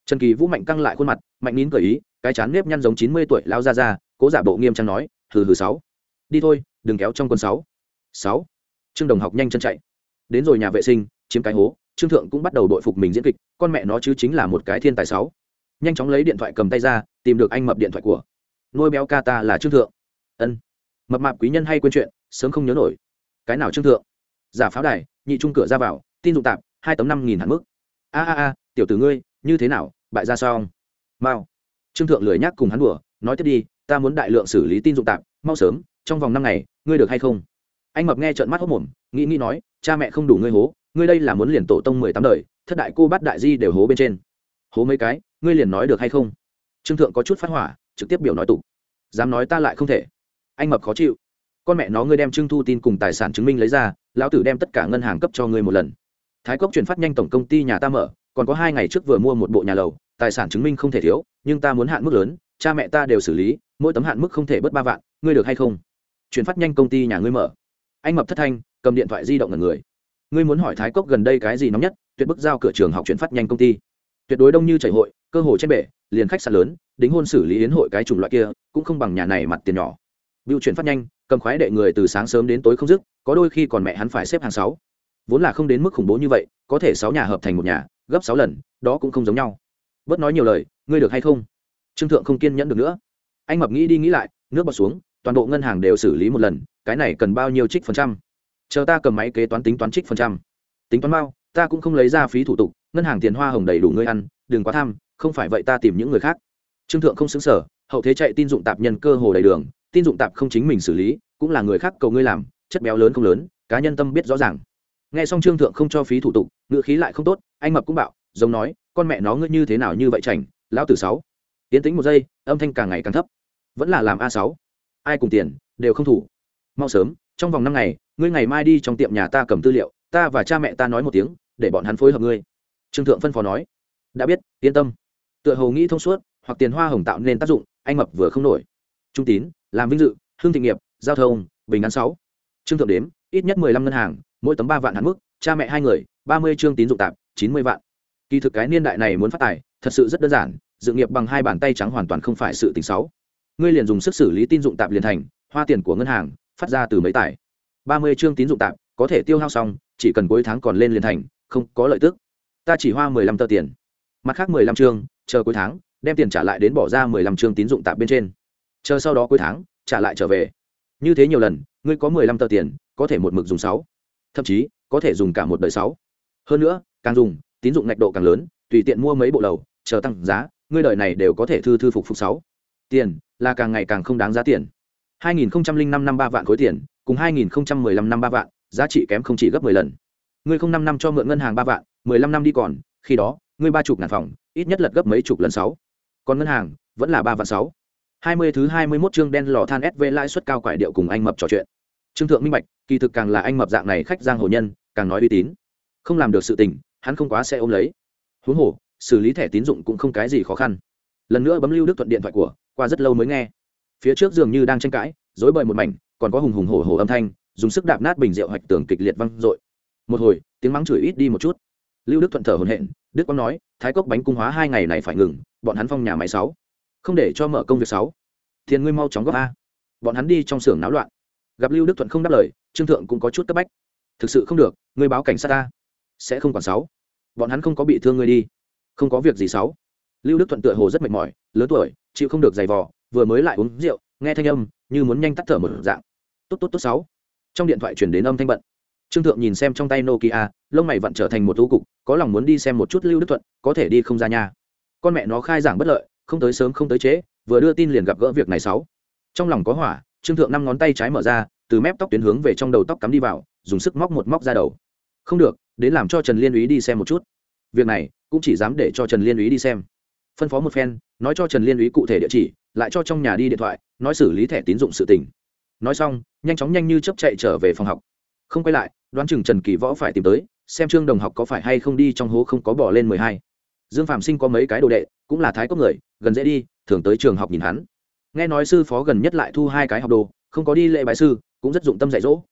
Trần kỳ vũ mạnh căng lại khuôn mặt, mạnh nín cười ý, cái chán nếp nhăn giống chín mươi tuổi lao ra ra, cố giả bộ nghiêm trang nói, hừ hừ sáu. Đi thôi, đừng kéo trong quân sáu. Sáu. Trương đồng học nhanh chân chạy. Đến rồi nhà vệ sinh, chiếm cái hố, trương thượng cũng bắt đầu đội phục mình diễn kịch, con mẹ nó chứ chính là một cái thiên tài sáu. Nhanh chóng lấy điện thoại cầm tay ra, tìm được anh mập điện thoại của nuôi béo ca ta là trương thượng. Ân. Mập mạp quý nhân hay quên chuyện, sớm không nhớ nổi. Cái nào trương thượng? Giả pháo đài, nhị trung cửa ra vào, tin dụng tạp, hai tấm năm nghìn hạn mức. A a a, tiểu tử ngươi, như thế nào, bại ra sao? Mao. Trương thượng lười nhắc cùng hắn đùa, nói tiếp đi, ta muốn đại lượng xử lý tin dụng tạp, mau sớm, trong vòng năm ngày, ngươi được hay không? Anh mập nghe trợn mắt hốc mồm, nghĩ nghĩ nói, cha mẹ không đủ ngươi hố, ngươi đây là muốn liền tổ tông mười tám đời, thất đại cô bắt đại di đều hố bên trên. Hố mấy cái, ngươi liền nói được hay không? Trương thượng có chút phát hỏa trực tiếp biểu nói tục. Dám nói ta lại không thể. Anh mập khó chịu. Con mẹ nó ngươi đem trưng thu tin cùng tài sản chứng minh lấy ra, lão tử đem tất cả ngân hàng cấp cho ngươi một lần. Thái cốc chuyển phát nhanh tổng công ty nhà ta mở, còn có hai ngày trước vừa mua một bộ nhà lầu, tài sản chứng minh không thể thiếu, nhưng ta muốn hạn mức lớn, cha mẹ ta đều xử lý, mỗi tấm hạn mức không thể bớt ba vạn, ngươi được hay không? Chuyển phát nhanh công ty nhà ngươi mở. Anh mập thất thanh, cầm điện thoại di động ngần người. Ngươi muốn hỏi thái cốc gần đây cái gì nóng nhất, tuyệt bức giao cửa trường học chuyển phát nhanh công ty. Tuyệt đối đông như chảy hội cơ hội trên bể liền khách sạn lớn đính hôn xử lý yến hội cái chủng loại kia cũng không bằng nhà này mặt tiền nhỏ biêu chuyển phát nhanh, cầm khoái đệ người từ sáng sớm đến tối không dứt, có đôi khi còn mẹ hắn phải xếp hàng sáu. Vốn là không đến mức khủng bố như vậy, có thể sáu nhà hợp thành một nhà, gấp sáu lần, đó cũng không giống nhau. Bớt nói nhiều lời, ngươi được hay không? Trương thượng không kiên nhẫn được nữa. Anh mập nghĩ đi nghĩ lại, nước bọt xuống, toàn bộ ngân hàng đều xử lý một lần, cái này cần bao nhiêu trích phần trăm? Chờ ta cầm máy kế toán tính toán trích phần trăm. Tính toán bao, ta cũng không lấy ra phí thủ tục, ngân hàng tiền hoa hồng đầy đủ ngươi ăn, đừng quá tham, không phải vậy ta tìm những người khác. Trương thượng không xứng sở, hậu thế chạy tin dụng tạp nhân cơ hồ đầy đường, tin dụng tạp không chính mình xử lý cũng là người khác cầu ngươi làm chất béo lớn không lớn cá nhân tâm biết rõ ràng. Nghe xong trương thượng không cho phí thủ tục ngữ khí lại không tốt anh mập cũng bảo giống nói con mẹ nó ngươi như thế nào như vậy chảnh lão tử sáu. Tiến tính một giây âm thanh càng ngày càng thấp. Vẫn là làm a sáu. Ai cùng tiền đều không thủ. Mau sớm trong vòng năm ngày ngươi ngày mai đi trong tiệm nhà ta cầm tư liệu ta và cha mẹ ta nói một tiếng để bọn hắn phối hợp ngươi. Trương thượng phân phó nói. Đã biết yên tâm tựa hồ nghĩ thông suốt, hoặc tiền hoa hồng tạo nên tác dụng, anh mập vừa không nổi. Trung tín, làm vinh dự, hương thị nghiệp, giao thông, bình án sáu. Trương thượng đếm, ít nhất mười lăm ngân hàng, mỗi tấm ba vạn hạn mức, cha mẹ hai người, ba mươi chương tín dụng tạp, chín mươi vạn. Kỳ thực cái niên đại này muốn phát tài, thật sự rất đơn giản, dự nghiệp bằng hai bàn tay trắng hoàn toàn không phải sự tình xấu. Ngươi liền dùng sức xử lý tin dụng tạp liền thành, hoa tiền của ngân hàng, phát ra từ mấy tài. Ba mươi chương tín dụng tạp, có thể tiêu hao xong, chỉ cần cuối tháng còn lên liền thành, không có lợi tức. Ta chỉ hoa mười lăm tờ tiền. Mặt khác mười lăm chương chờ cuối tháng, đem tiền trả lại đến bỏ ra mười lăm chương tín dụng tạp bên trên. Chờ sau đó cuối tháng, trả lại trở về. Như thế nhiều lần, ngươi có mười lăm tờ tiền, có thể một mực dùng sáu. Thậm chí, có thể dùng cả một đời sáu. Hơn nữa, càng dùng, tín dụng ngạch độ càng lớn, tùy tiện mua mấy bộ lầu, chờ tăng giá, ngươi đời này đều có thể thư thư phục phục sáu. Tiền, là càng ngày càng không đáng giá tiền. 2005 năm ba vạn khối tiền, cùng 2015 năm ba vạn, giá trị kém không chỉ gấp 10 lần. Ngươi không năm năm cho mượn ngân hàng ba vạn 15 năm đi còn, khi đó, ngươi ba chục ngàn phòng ít nhất lật gấp mấy chục lần sáu. Còn ngân hàng, vẫn là ba vạn sáu. Hai mươi thứ hai mươi 21 chương đen lò than SV lãi suất cao quải điệu cùng anh mập trò chuyện. Trương thượng minh bạch, kỳ thực càng là anh mập dạng này khách giang hồ nhân, càng nói uy tín. Không làm được sự tình, hắn không quá sẽ ôm lấy. Huống hồ, xử lý thẻ tín dụng cũng không cái gì khó khăn. Lần nữa bấm lưu đức thuận điện thoại của, qua rất lâu mới nghe. Phía trước dường như đang tranh cãi dối bời một mảnh, còn có hùng hùng hổ hổ âm thanh, dùng sức đạp nát bình rượu hoạch tường kịch liệt văng dội. Một hồi, tiếng mắng chửi ít đi một chút. Lưu đức thuận thở hồn hện đức quang nói, thái cốc bánh cung hóa hai ngày này phải ngừng, bọn hắn phong nhà máy sáu. Không để cho mở công việc sáu. Thiên ngươi mau chóng góp a. Bọn hắn đi trong xưởng náo loạn. Gặp lưu đức thuận không đáp lời, trương thượng cũng có chút cấp bách. Thực sự không được, ngươi báo cảnh sát ta, sẽ không còn sáu. Bọn hắn không có bị thương ngươi đi. Không có việc gì sáu. Lưu đức thuận tựa hồ rất mệt mỏi, lớn tuổi, chịu không được giày vò, vừa mới lại uống rượu, nghe thanh âm, như muốn nhanh tắt thở một dạng. Tốt tốt tốt sáu. Trong điện thoại chuyển đến âm thanh bận trương thượng nhìn xem trong tay nokia, lông mày vặn trở thành một thú cục, có lòng muốn đi xem một chút lưu đức thuận, có thể đi không ra nhà con mẹ nó khai giảng bất lợi, không tới sớm không tới trễ, vừa đưa tin liền gặp gỡ việc này sáu. Trong lòng có hỏa, trương thượng năm ngón tay trái mở ra, từ mép tóc tuyến hướng về trong đầu tóc cắm đi vào, dùng sức móc một móc ra đầu. Không được, đến làm cho trần liên úy đi xem một chút. Việc này, cũng chỉ dám để cho trần liên úy đi xem. Phân phó một phen, nói cho trần liên úy cụ thể địa chỉ, lại cho trong nhà đi điện thoại, nói xử lý thẻ tín dụng sự tình. Nói xong, nhanh chóng nhanh như chấp chạy trở về phòng học không quay lại, đoán chừng trần kỳ võ phải tìm tới, xem trương đồng học có phải hay không đi trong hố không có bỏ lên mười hai. Dương phạm sinh có mấy cái đồ đệ, cũng là thái cốc người, gần dễ đi, thường tới trường học nhìn hắn. Nghe nói sư phó gần nhất lại thu hai cái học đồ, không có đi lễ bài sư, cũng rất dụng tâm dạy dỗ.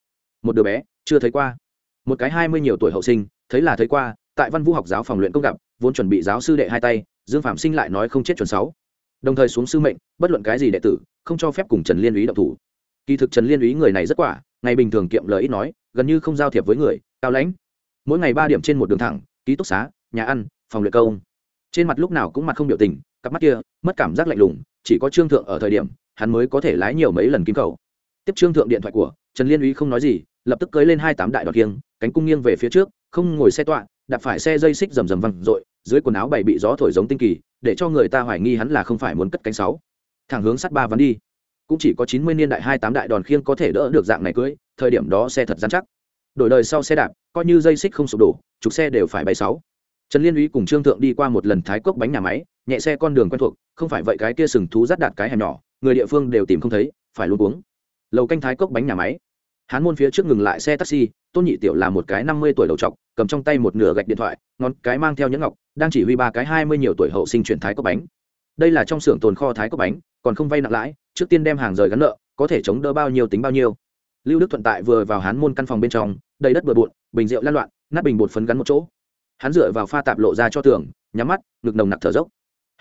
Một đứa bé, chưa thấy qua. Một cái hai mươi nhiều tuổi hậu sinh, thấy là thấy qua, tại văn vũ học giáo phòng luyện công gặp, vốn chuẩn bị giáo sư đệ hai tay, dương phạm sinh lại nói không chết chuẩn sáu. Đồng thời xuống sư mệnh, bất luận cái gì đệ tử, không cho phép cùng trần liên úy động thủ. Kỳ thực trần liên úy người này rất quả, ngày bình thường kiệm lời ít nói gần như không giao thiệp với người, cao lãnh. Mỗi ngày ba điểm trên một đường thẳng, ký túc xá, nhà ăn, phòng luyện công. Trên mặt lúc nào cũng mặt không biểu tình, cặp mắt kia, mất cảm giác lạnh lùng, chỉ có trương thượng ở thời điểm, hắn mới có thể lái nhiều mấy lần kim cầu tiếp trương thượng điện thoại của, trần liên úy không nói gì, lập tức cưới lên hai tám đại đọt kiêng, cánh cung nghiêng về phía trước, không ngồi xe tọa, đạp phải xe dây xích rầm rầm văng r dưới quần áo bày bị gió thổi giống tinh kỳ, để cho người ta hoài nghi hắn là không phải muốn cất cánh sáu. Thẳng hướng sắt ba vắn đi. Cũng chỉ có chín mươi niên đại hai tám đại đòn khiêng có thể đỡ được dạng này cưới thời điểm đó xe thật dán chắc. Đổi đời sau xe đạp, coi như dây xích không sụp đổ, trục xe đều phải bay sáu. Trần liên Uy cùng trương thượng đi qua một lần thái cốc bánh nhà máy, nhẹ xe con đường quen thuộc, không phải vậy cái kia sừng thú rắt đạt cái hẻm nhỏ, người địa phương đều tìm không thấy, phải luôn uống. Lầu canh thái cốc bánh nhà máy. Hắn môn phía trước ngừng lại xe taxi, tôn nhị tiểu là một cái năm mươi tuổi đầu trọc, cầm trong tay một nửa gạch điện thoại, ngón cái mang theo nhẫn ngọc, đang chỉ huy ba cái hai mươi nhiều tuổi hậu sinh chuyển thái cốc bánh. Đây là trong xưởng tồn kho thái cốc bánh, còn không vay nặng lãi, trước tiên đem hàng rời gắn nợ, có thể chống đỡ bao nhiêu tính bao nhiêu lưu đức thuận tại vừa vào hán môn căn phòng bên trong, đầy đất bừa bộn, bình rượu lan loạn, nát bình bột phấn gắn một chỗ. Hắn dựa vào pha tạp lộ ra cho tường, nhắm mắt, ngực nồng nặc thở dốc.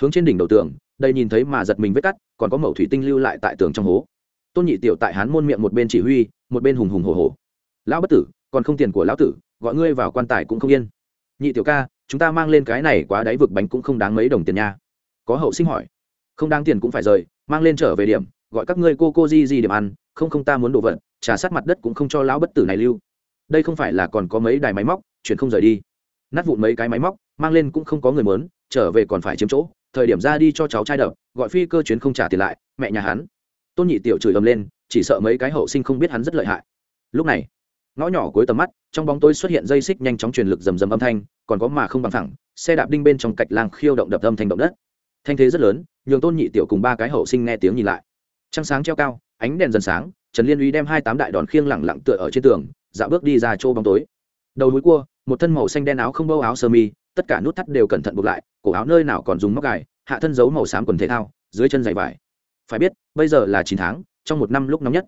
Hướng trên đỉnh đầu tường đây nhìn thấy mà giật mình vết cắt, còn có mẩu thủy tinh lưu lại tại tường trong hố. Tôn nhị tiểu tại hán môn miệng một bên chỉ huy, một bên hùng hùng hồ hồ lão bất tử, còn không tiền của lão tử, gọi ngươi vào quan tài cũng không yên. Nhị tiểu ca, chúng ta mang lên cái này quá đáy vực bánh cũng không đáng mấy đồng tiền nha. Có hậu sinh hỏi. Không đáng tiền cũng phải rời, mang lên trở về điểm, gọi các ngươi cô cô di di điểm ăn, không không ta muốn đồ vật trà sát mặt đất cũng không cho lão bất tử này lưu. Đây không phải là còn có mấy đài máy móc chuyển không rời đi. Nát vụn mấy cái máy móc, mang lên cũng không có người mớn trở về còn phải chiếm chỗ. Thời điểm ra đi cho cháu trai đập, gọi phi cơ chuyến không trả tiền lại, mẹ nhà hắn. Tôn nhị tiểu chửi ầm lên, chỉ sợ mấy cái hậu sinh không biết hắn rất lợi hại. Lúc này, ngõ nhỏ cuối tầm mắt, trong bóng tối xuất hiện dây xích nhanh chóng truyền lực rầm rầm âm thanh, còn có mà không bằng thẳng, xe đạp đinh bên trong cạch lang khiêu động đập âm thanh động đất. Thanh thế rất lớn, nhường tôn nhị tiểu cùng ba cái hậu sinh nghe tiếng nhìn lại. Trăng sáng treo cao, ánh đèn dần sáng trần liên uy đem hai tám đại đòn khiêng lẳng lặng tựa ở trên tường, dạo bước đi ra chỗ bóng tối. Đầu núi cua, một thân màu xanh đen áo không bâu áo sơ mi, tất cả nút thắt đều cẩn thận buộc lại, cổ áo nơi nào còn dùng móc gài, hạ thân giấu màu xám quần thể thao, dưới chân giày vải. Phải biết, bây giờ là chín tháng, trong một năm lúc nóng nhất.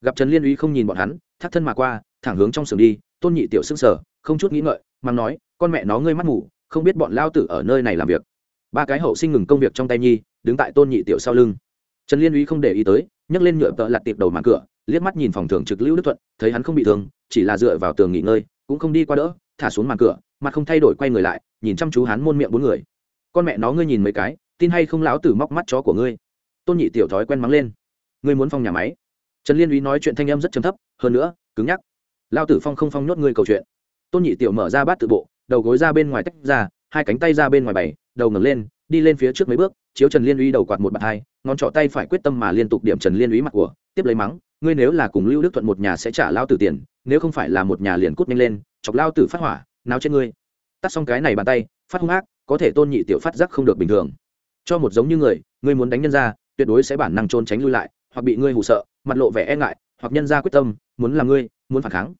Gặp trần liên uy không nhìn bọn hắn, thắt thân mà qua, thẳng hướng trong sườn đi, tôn nhị tiểu sức sở không chút nghĩ ngợi mắng nói, con mẹ nó ngươi mắt ngủ không biết bọn lao tử ở nơi này làm việc. Ba cái hậu sinh ngừng công việc trong tay nhi, đứng tại tôn nhị tiểu sau lưng. Trần liên uy không để ý tới nhấc lên nhựa tợ lặt tiệp đầu màn cửa, liếc mắt nhìn phòng thường trực lưu đức thuận, thấy hắn không bị thương, chỉ là dựa vào tường nghỉ ngơi, cũng không đi qua đỡ, thả xuống màn cửa, mặt không thay đổi quay người lại, nhìn chăm chú hắn môn miệng bốn người. Con mẹ nó, ngươi nhìn mấy cái, tin hay không láo tử móc mắt chó của ngươi? Tôn nhị tiểu thói quen mắng lên. Ngươi muốn phong nhà máy? Trần liên uy nói chuyện thanh âm rất chấm thấp, hơn nữa, cứng nhắc. Lao tử phong không phong nhốt ngươi cầu chuyện. Tôn nhị tiểu mở ra bát tự bộ, đầu gối ra bên ngoài tách ra, hai cánh tay ra bên ngoài bày, đầu ngẩng lên, đi lên phía trước mấy bước, chiếu trần liên uy đầu quạt một bàn hai ngón trỏ tay phải quyết tâm mà liên tục điểm trần liên úy mặt của, tiếp lấy mắng, ngươi nếu là cùng lưu đức thuận một nhà sẽ trả lao tử tiền, nếu không phải là một nhà liền cút nhanh lên, chọc lao tử phát hỏa nào trên ngươi. Tắt xong cái này bàn tay, phát hung ác, có thể tôn nhị tiểu phát giác không được bình thường. Cho một giống như người, ngươi muốn đánh nhân ra, tuyệt đối sẽ bản năng trốn tránh lui lại, hoặc bị ngươi hù sợ, mặt lộ vẻ e ngại, hoặc nhân ra quyết tâm, muốn là ngươi, muốn phản kháng.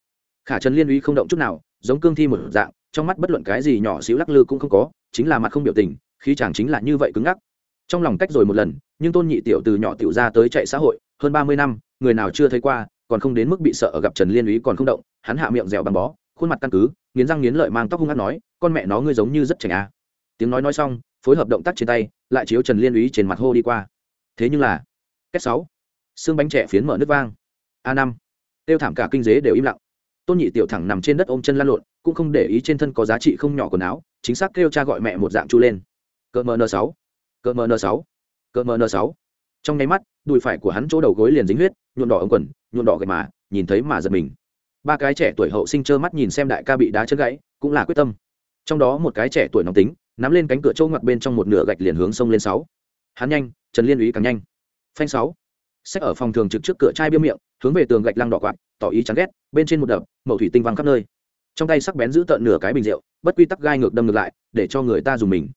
Khả trần liên uy không động chút nào, giống cương thi một dạng, trong mắt bất luận cái gì nhỏ xíu lắc lư cũng không có, chính là mặt không biểu tình khi chàng chính là như vậy cứng ngắc trong lòng cách rồi một lần, nhưng tôn nhị tiểu từ nhỏ tiểu ra tới chạy xã hội, hơn ba mươi năm, người nào chưa thấy qua, còn không đến mức bị sợ ở gặp trần liên úy còn không động, hắn hạ miệng dẻo bằng bó, khuôn mặt căn cứ nghiến răng nghiến lợi mang tóc hung hát nói, con mẹ nó ngươi giống như rất chảnh a à. tiếng nói nói xong, phối hợp động tác trên tay, lại chiếu trần liên úy trên mặt hô đi qua. Thế nhưng là, cách sáu, xương bánh trẻ phiến mở nước vang. A năm, tiêu thảm cả kinh dế đều im lặng. Tôn nhị tiểu thẳng nằm trên đất ôm chân lăn lộn, cũng không để ý trên thân có giá trị không nhỏ quần áo, chính xác kêu cha gọi mẹ một dạng chu lên. Cỡ n sáu cỡ mn sáu. Cỡ mn sáu. Trong nháy mắt, đùi phải của hắn chỗ đầu gối liền dính huyết, nhuộm đỏ ống quần, nhuộm đỏ gậy mà, nhìn thấy mà giật mình. Ba cái trẻ tuổi hậu sinh trơ mắt nhìn xem đại ca bị đá chân gãy, cũng là quyết tâm. Trong đó một cái trẻ tuổi nóng tính, nắm lên cánh cửa trâu ngoặt bên trong một nửa gạch liền hướng sông lên sáu. Hắn nhanh, trần liên úy càng nhanh. Phanh sáu. Sách ở phòng thường trực trước cửa chai bia miệng, hướng về tường gạch lăng đỏ quạt, tỏ ý chán ghét, bên trên một đập, mậu thủy tinh văng khắp nơi. Trong tay sắc bén giữ tợn nửa cái bình rượu, bất quy tắc gai ngược đâm ngược lại, để cho người ta dùng mình.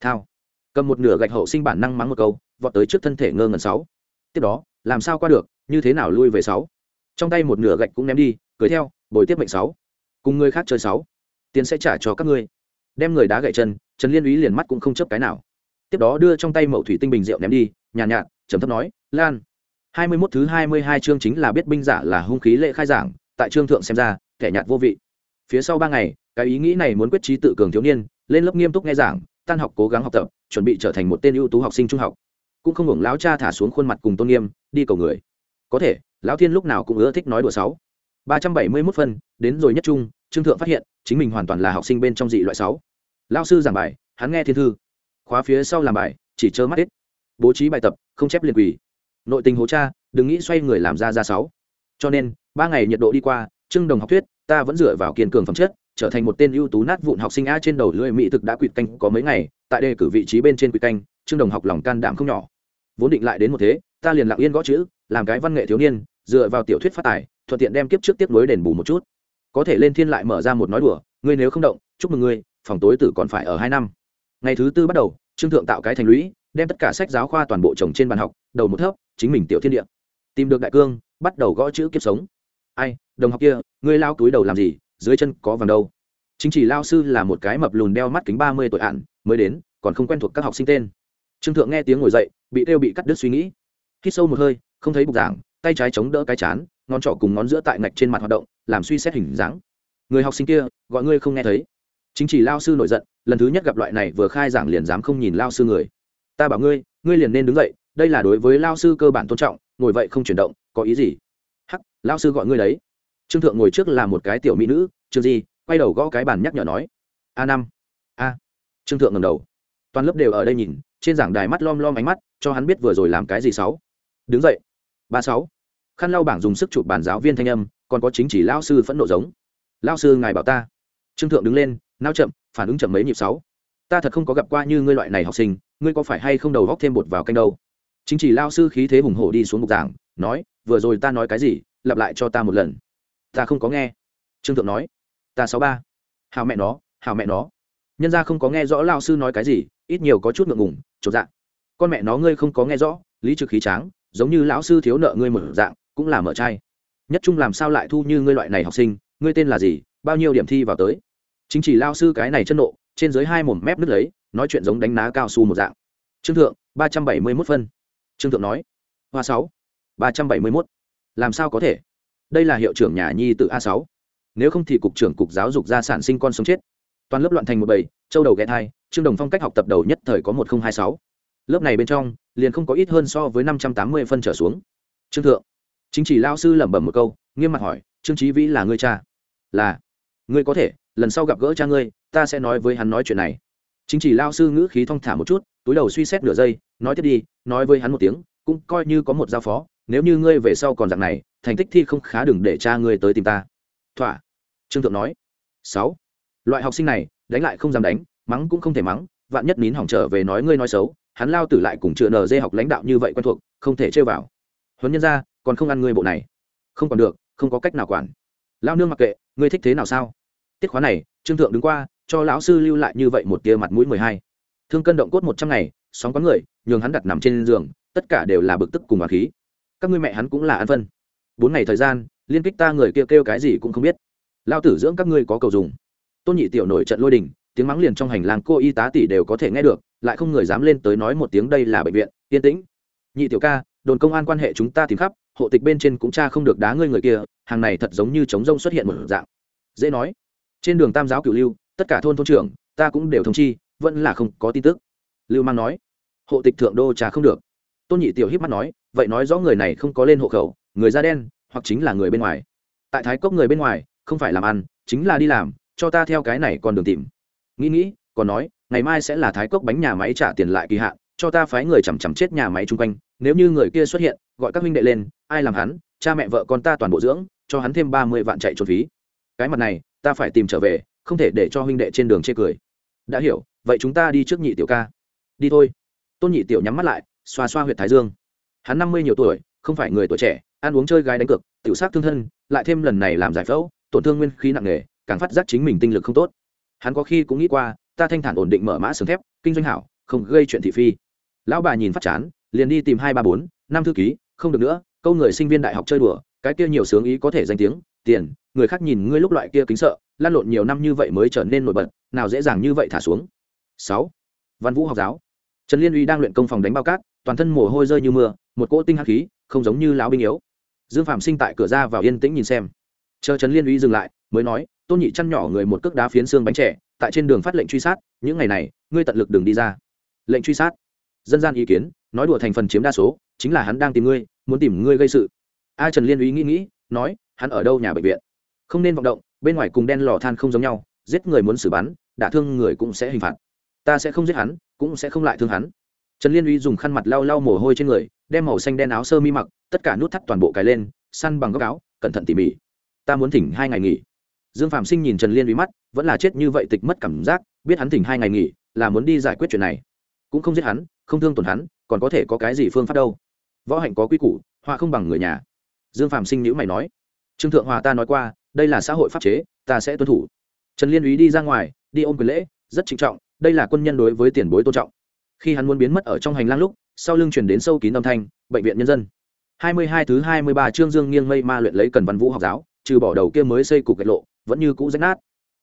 Thao cầm một nửa gạch hậu sinh bản năng mắng một câu vọt tới trước thân thể ngơ ngẩn sáu. Tiếp đó làm sao qua được như thế nào lui về sáu? Trong tay một nửa gạch cũng ném đi cưới theo bồi tiếp mệnh sáu. Cùng người khác chơi sáu. Tiền sẽ trả cho các ngươi. Đem người đá gậy chân trần liên úy liền mắt cũng không chấp cái nào. Tiếp đó đưa trong tay mậu thủy tinh bình rượu ném đi nhàn nhạt, nhạt trầm thấp nói lan. Hai mươi 21 thứ hai mươi hai chương chính là biết binh giả là hung khí lễ khai giảng tại chương thượng xem ra kẻ nhạt vô vị. Phía sau ba ngày cái ý nghĩ này muốn quyết trí tự cường thiếu niên lên lớp nghiêm túc nghe giảng tan học cố gắng học tập chuẩn bị trở thành một tên ưu tú học sinh trung học. Cũng không hưởng lão cha thả xuống khuôn mặt cùng tôn nghiêm, đi cầu người. Có thể, lão thiên lúc nào cũng ưa thích nói đùa sáu. Ba trăm bảy mươi mốt phân, đến rồi nhất trung, trương thượng phát hiện, chính mình hoàn toàn là học sinh bên trong dị loại sáu. Lao sư giảng bài, hắn nghe thiên thư. Khóa phía sau làm bài, chỉ trơ mắt ít bố trí bài tập, không chép liền quỳ. Nội tình hố cha, đừng nghĩ xoay người làm ra ra sáu. Cho nên, ba ngày nhiệt độ đi qua, trương đồng học thuyết, ta vẫn dựa vào kiên cường phẩm chất trở thành một tên ưu tú nát vụn học sinh a trên đầu lưỡi mỹ thực đã quỵt canh có mấy ngày, tại đề cử vị trí bên trên quỵt canh, trương đồng học lòng can đảm không nhỏ. Vốn định lại đến một thế, ta liền lặng yên gõ chữ, làm cái văn nghệ thiếu niên, dựa vào tiểu thuyết phát tài, thuận tiện đem kiếp trước tiếp nối đền bù một chút. Có thể lên thiên lại mở ra một nói đùa, ngươi nếu không động, chúc mừng ngươi, phòng tối tử còn phải ở hai năm. Ngày thứ tư bắt đầu, trương thượng tạo cái thành lũy, đem tất cả sách giáo khoa toàn bộ trồng trên bàn học, đầu một thấp chính mình tiểu thiên địa. Tìm được đại cương, bắt đầu gõ chữ kiếp sống. Ai, đồng học kia, ngươi lao túi đầu làm gì? Dưới chân có vàng đâu. Chính chỉ lao sư là một cái mập lùn đeo mắt kính ba mươi tuổi ạn, mới đến, còn không quen thuộc các học sinh tên. Trương thượng nghe tiếng ngồi dậy, bị đeo bị cắt đứt suy nghĩ. Hít sâu một hơi, không thấy bục giảng tay trái chống đỡ cái chán, ngón trỏ cùng ngón giữa tại ngạch trên mặt hoạt động, làm suy xét hình dáng. Người học sinh kia, gọi ngươi không nghe thấy. Chính chỉ lao sư nổi giận, lần thứ nhất gặp loại này vừa khai giảng liền dám không nhìn lao sư người. Ta bảo ngươi ngươi liền nên đứng dậy, đây là đối với lao sư cơ bản tôn trọng, ngồi vậy không chuyển động, có ý gì? Hắc, lao sư gọi ngươi đấy trương thượng ngồi trước là một cái tiểu mỹ nữ, trương di, quay đầu gõ cái bàn nhắc nhở nói. A năm. A. Trương thượng ngầm đầu. Toàn lớp đều ở đây nhìn, trên giảng đài mắt lom lom ánh mắt, cho hắn biết vừa rồi làm cái gì sáu. Đứng dậy. Ba sáu. Khăn lau bảng dùng sức chụp bàn giáo viên thanh âm, còn có chính chỉ lao sư phẫn nộ giống. Lao sư ngài bảo ta. Trương thượng đứng lên nao chậm, phản ứng chậm mấy nhịp sáu. Ta thật không có gặp qua như ngươi loại này học sinh, ngươi có phải hay không đầu góc thêm bột vào canh đâu? Chính chỉ lao sư khí thế hùng hổ đi xuống bục giảng, nói, vừa rồi ta nói cái gì, lặp lại cho ta một lần ta không có nghe. Trương thượng nói, ta sáu ba. Hào mẹ nó hào mẹ nó. Nhân ra không có nghe rõ lao sư nói cái gì, ít nhiều có chút ngượng ngùng, chột dạng con mẹ nó ngươi không có nghe rõ, lý trực khí tráng, giống như lão sư thiếu nợ ngươi một dạng, cũng là mở trai nhất trung làm sao lại thu như ngươi loại này học sinh, ngươi tên là gì, bao nhiêu điểm thi vào tới? Chính chỉ lao sư cái này chân nộ, trên dưới hai mồm mép nứt lấy, nói chuyện giống đánh ná cao su một dạng. Trương thượng, ba trăm bảy mươi mốt phân. Trương thượng nói, hoa sáu, ba trăm bảy mươi mốt. Làm sao có thể? Đây là hiệu trưởng nhà nhi tự a sáu. Nếu không thì cục trưởng cục giáo dục ra sản sinh con sống chết. Toàn lớp loạn thành một bầy, châu đầu ghé thai, trương đồng phong cách học tập đầu nhất thời có một nghìn hai sáu. Lớp này bên trong, liền không có ít hơn so với năm trăm tám mươi phân trở xuống. Trương thượng, chính chỉ lao sư lẩm bẩm một câu, nghiêm mặt hỏi, trương trí vĩ là ngươi cha? Là. Ngươi có thể, lần sau gặp gỡ cha ngươi, ta sẽ nói với hắn nói chuyện này. Chính chỉ lao sư ngữ khí thong thả một chút, túi đầu suy xét nửa giây, nói tiếp đi, nói với hắn một tiếng, cũng coi như có một giao phó nếu như ngươi về sau còn dạng này, thành tích thi không khá đừng để cha ngươi tới tìm ta. Thỏa. Trương thượng nói. Sáu. Loại học sinh này, đánh lại không dám đánh, mắng cũng không thể mắng, vạn nhất nín hỏng trở về nói ngươi nói xấu, hắn lao tử lại cùng chữa nờ dê học lãnh đạo như vậy quen thuộc, không thể chơi vào. Huấn nhân ra, còn không ăn ngươi bộ này. Không còn được, không có cách nào quản. Lao nương mặc kệ, ngươi thích thế nào sao? Tiết khóa này, trương thượng đứng qua, cho lão sư lưu lại như vậy một tia mặt mũi mười hai. Thương cân động cốt một trăm ngày, sóng có người, nhường hắn đặt nằm trên giường, tất cả đều là bực tức cùng hòa khí các ngươi mẹ hắn cũng là ăn phân. Bốn ngày thời gian liên kích ta người kia kêu, kêu cái gì cũng không biết. Lao tử dưỡng các ngươi có cầu dùng. Tôn nhị tiểu nổi trận lôi đình tiếng mắng liền trong hành lang cô y tá tỷ đều có thể nghe được lại không người dám lên tới nói một tiếng đây là bệnh viện yên tĩnh. Nhị tiểu ca đồn công an quan hệ chúng ta tìm khắp hộ tịch bên trên cũng cha không được đá ngươi người kia hàng này thật giống như trống rông xuất hiện một dạng. Dễ nói. Trên đường tam giáo cửu lưu tất cả thôn thôn trưởng ta cũng đều thông chi vẫn là không có tin tức. Lưu mang nói. Hộ tịch thượng đô trà không được tôn nhị tiểu híp mắt nói, vậy nói rõ người này không có lên hộ khẩu, người da đen, hoặc chính là người bên ngoài. Tại thái cốc người bên ngoài, không phải làm ăn, chính là đi làm, cho ta theo cái này còn đường tìm. Nghĩ nghĩ, còn nói, ngày mai sẽ là thái cốc bánh nhà máy trả tiền lại kỳ hạn, cho ta phái người chằm chằm chết nhà máy chung quanh, nếu như người kia xuất hiện, gọi các huynh đệ lên, ai làm hắn, cha mẹ vợ con ta toàn bộ dưỡng, cho hắn thêm ba mươi vạn chạy trốn phí. Cái mặt này, ta phải tìm trở về, không thể để cho huynh đệ trên đường chê cười. Đã hiểu, vậy chúng ta đi trước nhị tiểu ca. Đi thôi. Tôn nhị tiểu nhắm mắt lại xoa xoa huyện thái dương. Hắn năm mươi nhiều tuổi, không phải người tuổi trẻ, ăn uống chơi gái đánh cực tiểu sát thương thân, lại thêm lần này làm giải phẫu, tổn thương nguyên khí nặng nề, càng phát giác chính mình tinh lực không tốt. Hắn có khi cũng nghĩ qua, ta thanh thản ổn định mở mã sừng thép, kinh doanh hảo, không gây chuyện thị phi. Lão bà nhìn phát chán, liền đi tìm hai ba bốn, năm thư ký, không được nữa, câu người sinh viên đại học chơi đùa, cái kia nhiều sướng ý có thể danh tiếng, tiền, người khác nhìn ngươi lúc loại kia kính sợ, lan lộn nhiều năm như vậy mới trở nên nổi bật, nào dễ dàng như vậy thả xuống. Sáu, văn vũ học giáo trần liên uy đang luyện công phòng đánh bao cát, toàn thân mồ hôi rơi như mưa, một cỗ tinh hắc khí, không giống như lão binh yếu. Dương phạm sinh tại cửa ra vào yên tĩnh nhìn xem. Chờ trần liên uy dừng lại, mới nói, tôn nhị chăn nhỏ người một cước đá phiến xương bánh trẻ, tại trên đường phát lệnh truy sát, những ngày này, ngươi tận lực đường đi ra. Lệnh truy sát. Dân gian ý kiến, nói đùa thành phần chiếm đa số, chính là hắn đang tìm ngươi, muốn tìm ngươi gây sự. A trần liên uy nghĩ nghĩ, nói, hắn ở đâu nhà bệnh viện? Không nên vọng động, bên ngoài cùng đen lò than không giống nhau, giết người muốn xử bắn, đả thương người cũng sẽ hình phạt ta sẽ không giết hắn, cũng sẽ không lại thương hắn. Trần liên uy dùng khăn mặt lau lau mồ hôi trên người, đem màu xanh đen áo sơ mi mặc, tất cả nút thắt toàn bộ cái lên, săn bằng góc áo, cẩn thận tỉ mỉ. Ta muốn thỉnh hai ngày nghỉ. Dương phạm sinh nhìn trần liên uy mắt, vẫn là chết như vậy tịch mất cảm giác, biết hắn thỉnh hai ngày nghỉ, là muốn đi giải quyết chuyện này. Cũng không giết hắn, không thương tổn hắn, còn có thể có cái gì phương pháp đâu. Võ hạnh có quy củ hoa không bằng người nhà. Dương phạm sinh nhữ mày nói. Trương thượng hòa ta nói qua, đây là xã hội pháp chế, ta sẽ tuân thủ. Trần liên úy đi ra ngoài, đi ôm quyền lễ, rất trịnh trọng đây là quân nhân đối với tiền bối tôn trọng. Khi hắn muốn biến mất ở trong hành lang lúc, sau lưng chuyển đến sâu kín âm thanh, bệnh viện nhân dân. Hai mươi hai thứ hai mươi ba trương dương nghiêng mây ma luyện lấy cần văn vũ học giáo, trừ bỏ đầu kia mới xây cục gạch lộ, vẫn như cũ rách nát.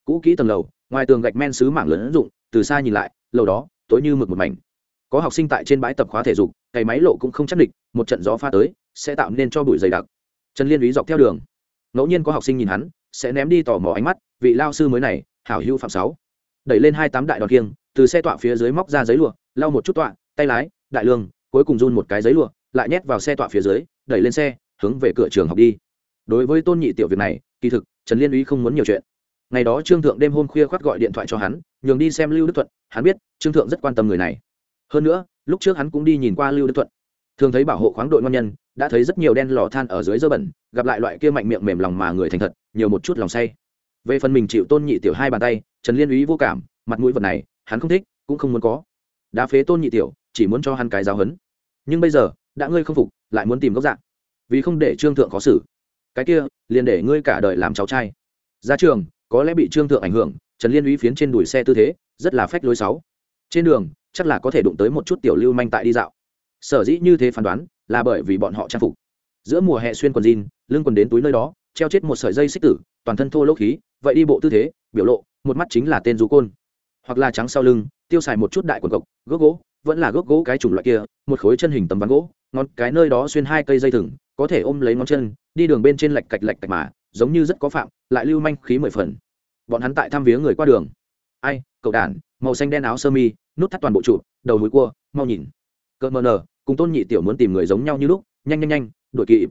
Cũ kỹ tầng lầu, ngoài tường gạch men xứ mảng lớn ứng dụng, từ xa nhìn lại, lầu đó, tối như mực một mảnh. Có học sinh tại trên bãi tập khóa thể dục, cày máy lộ cũng không chắc địch, một trận gió pha tới, sẽ tạo nên cho bụi dày đặc. Trần liên ý dọc theo đường. Ngẫu nhiên có học sinh nhìn hắn, sẽ ném đi tò mò ánh mắt, vị lao sư mới này, hảo hữu phạm sáu đẩy lên hai tám đại đòn kiêng từ xe tọa phía dưới móc ra giấy lụa, lau một chút tọa, tay lái, đại lương, cuối cùng run một cái giấy lụa, lại nhét vào xe tọa phía dưới, đẩy lên xe, hướng về cửa trường học đi. Đối với tôn nhị tiểu việc này, kỳ thực, trần liên uy không muốn nhiều chuyện. Ngày đó trương thượng đêm hôm khuya khoát gọi điện thoại cho hắn, nhường đi xem lưu đức thuận, hắn biết trương thượng rất quan tâm người này. Hơn nữa, lúc trước hắn cũng đi nhìn qua lưu đức thuận. Thường thấy bảo hộ khoáng đội ngon nhân, đã thấy rất nhiều đen lò than ở dưới dơ bẩn, gặp lại loại kia mạnh miệng mềm lòng mà người thành thật, nhiều một chút lòng say. Về phần mình chịu tôn nhị tiểu hai bàn tay trần liên úy vô cảm, mặt mũi vật này, hắn không thích, cũng không muốn có. Đã phế tôn nhị tiểu, chỉ muốn cho hắn cái giáo hấn nhưng bây giờ, đã ngươi không phục, lại muốn tìm gốc dạng vì không để trương thượng khó xử. Cái kia, liền để ngươi cả đời làm cháu trai. Ra trường, có lẽ bị trương thượng ảnh hưởng, trần liên Uy phiến trên đùi xe tư thế, rất là phách lối sáu. Trên đường, chắc là có thể đụng tới một chút tiểu lưu manh tại đi dạo. Sở dĩ như thế phán đoán, là bởi vì bọn họ trang phục. Giữa mùa hè xuyên quần jean, lưng quần đến túi nơi đó, treo chết một sợi dây xích tử, toàn thân thô lỗ khí, vậy đi bộ tư thế, biểu lộ một mắt chính là tên du côn. Hoặc là trắng sau lưng, tiêu xài một chút đại quần cộc gốc gỗ, vẫn là gốc gỗ cái chủng loại kia, một khối chân hình tấm ván gỗ, ngón cái nơi đó xuyên hai cây dây thừng, có thể ôm lấy ngón chân, đi đường bên trên lạch cạch lạch cạch mà, giống như rất có phạm, lại lưu manh khí mười phần. Bọn hắn tại thăm viếng người qua đường. Ai, cậu đản màu xanh đen áo sơ mi, nút thắt toàn bộ trụ, đầu núi cua, mau nhìn. Cỡ mờ nờ cùng tôn nhị tiểu muốn tìm người giống nhau như lúc, nhanh nhanh nhanh, đuổi kịp.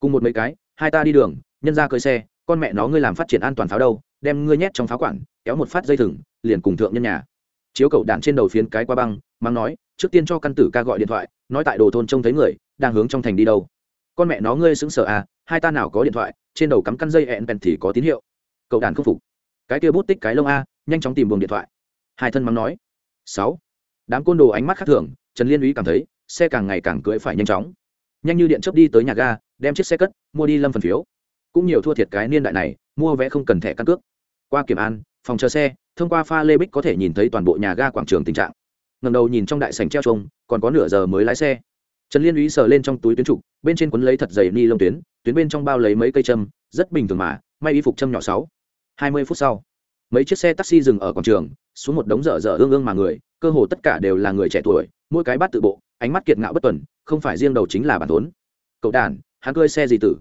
Cùng một mấy cái, hai ta đi đường, nhân ra cơi xe, con mẹ nó ngươi làm phát triển an toàn pháo đâu, đem ngươi nhét trong pháo quản kéo một phát dây thừng, liền cùng thượng nhân nhà. Chiếu cầu đạn trên đầu phiến cái qua băng, mang nói, trước tiên cho căn tử ca gọi điện thoại, nói tại đồ thôn trông thấy người, đang hướng trong thành đi đâu. Con mẹ nó, ngươi xứng sở à hai ta nào có điện thoại, trên đầu cắm căn dây hẹn bèn thì có tín hiệu. Cậu đàn không phục. Cái kia bút tích cái lông a, nhanh chóng tìm buồng điện thoại. Hai thân mắng nói. Sáu. Đám côn đồ ánh mắt khác thường, trần liên úy cảm thấy, xe càng ngày càng cưỡi phải nhanh chóng. Nhanh như điện chớp đi tới nhà ga, đem chiếc xe cất, mua đi lâm phần phiếu. Cũng nhiều thua thiệt cái niên đại này, mua vé không cần thẻ căn cước. Qua kiểm an phòng chờ xe, thông qua pha lê bích có thể nhìn thấy toàn bộ nhà ga quảng trường tình trạng. Ngầm đầu nhìn trong đại sành treo trông còn có nửa giờ mới lái xe. Trần liên úy sờ lên trong túi tuyến trục, bên trên quấn lấy thật dày ni lông tuyến tuyến bên trong bao lấy mấy cây châm, rất bình thường mà, may y phục châm nhỏ sáu. Hai mươi phút sau, mấy chiếc xe taxi dừng ở quảng trường, xuống một đống dở dở ương ương mà người, cơ hồ tất cả đều là người trẻ tuổi, mỗi cái bát tự bộ, ánh mắt kiệt ngạo bất tuần, không phải riêng đầu chính là bản thốn. Cậu đàn, hắn cơi xe gì tử?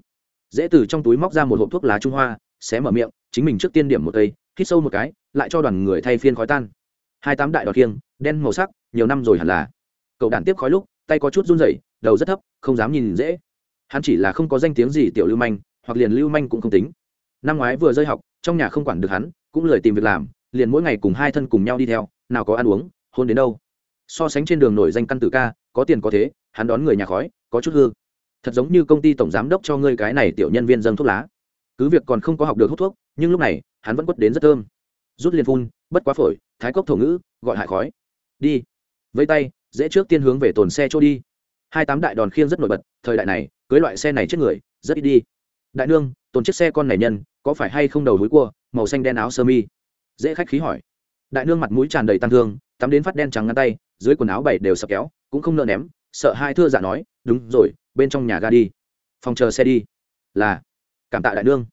Dễ từ trong túi móc ra một hộp thuốc lá trung hoa, xé mở miệng, chính mình trước tiên điểm một cây hít sâu một cái, lại cho đoàn người thay phiên khói tan. Hai tám đại đọt kiêng, đen, màu sắc, nhiều năm rồi hẳn là. Cậu đàn tiếp khói lúc, tay có chút run rẩy, đầu rất thấp, không dám nhìn dễ. Hắn chỉ là không có danh tiếng gì tiểu lưu manh, hoặc liền lưu manh cũng không tính. Năm ngoái vừa rơi học, trong nhà không quản được hắn, cũng lười tìm việc làm, liền mỗi ngày cùng hai thân cùng nhau đi theo, nào có ăn uống, hôn đến đâu. So sánh trên đường nổi danh căn tử ca, có tiền có thế, hắn đón người nhà khói, có chút hư. Thật giống như công ty tổng giám đốc cho ngươi cái này tiểu nhân viên dâng thuốc lá. Cứ việc còn không có học được hút thuốc, nhưng lúc này hắn vẫn quất đến rất thơm. Rút liền phun, bất quá phổi, thái cốc thổ ngữ, gọi hại khói. Đi. Vây tay, dễ trước tiên hướng về tồn xe chỗ đi. Hai tám đại đòn khiêng rất nổi bật, thời đại này, cưới loại xe này chết người, rất ít đi. Đại nương, tồn chiếc xe con này nhân, có phải hay không đầu hối cua, màu xanh đen áo sơ mi? Dễ khách khí hỏi. Đại nương mặt mũi tràn đầy tăng thương, tắm đến phát đen trắng ngăn tay, dưới quần áo bảy đều sập kéo, cũng không nợ ném, sợ hai thưa dạ nói, đúng rồi, bên trong nhà ga đi. Phòng chờ xe đi. Là. Cảm tạ đại nương.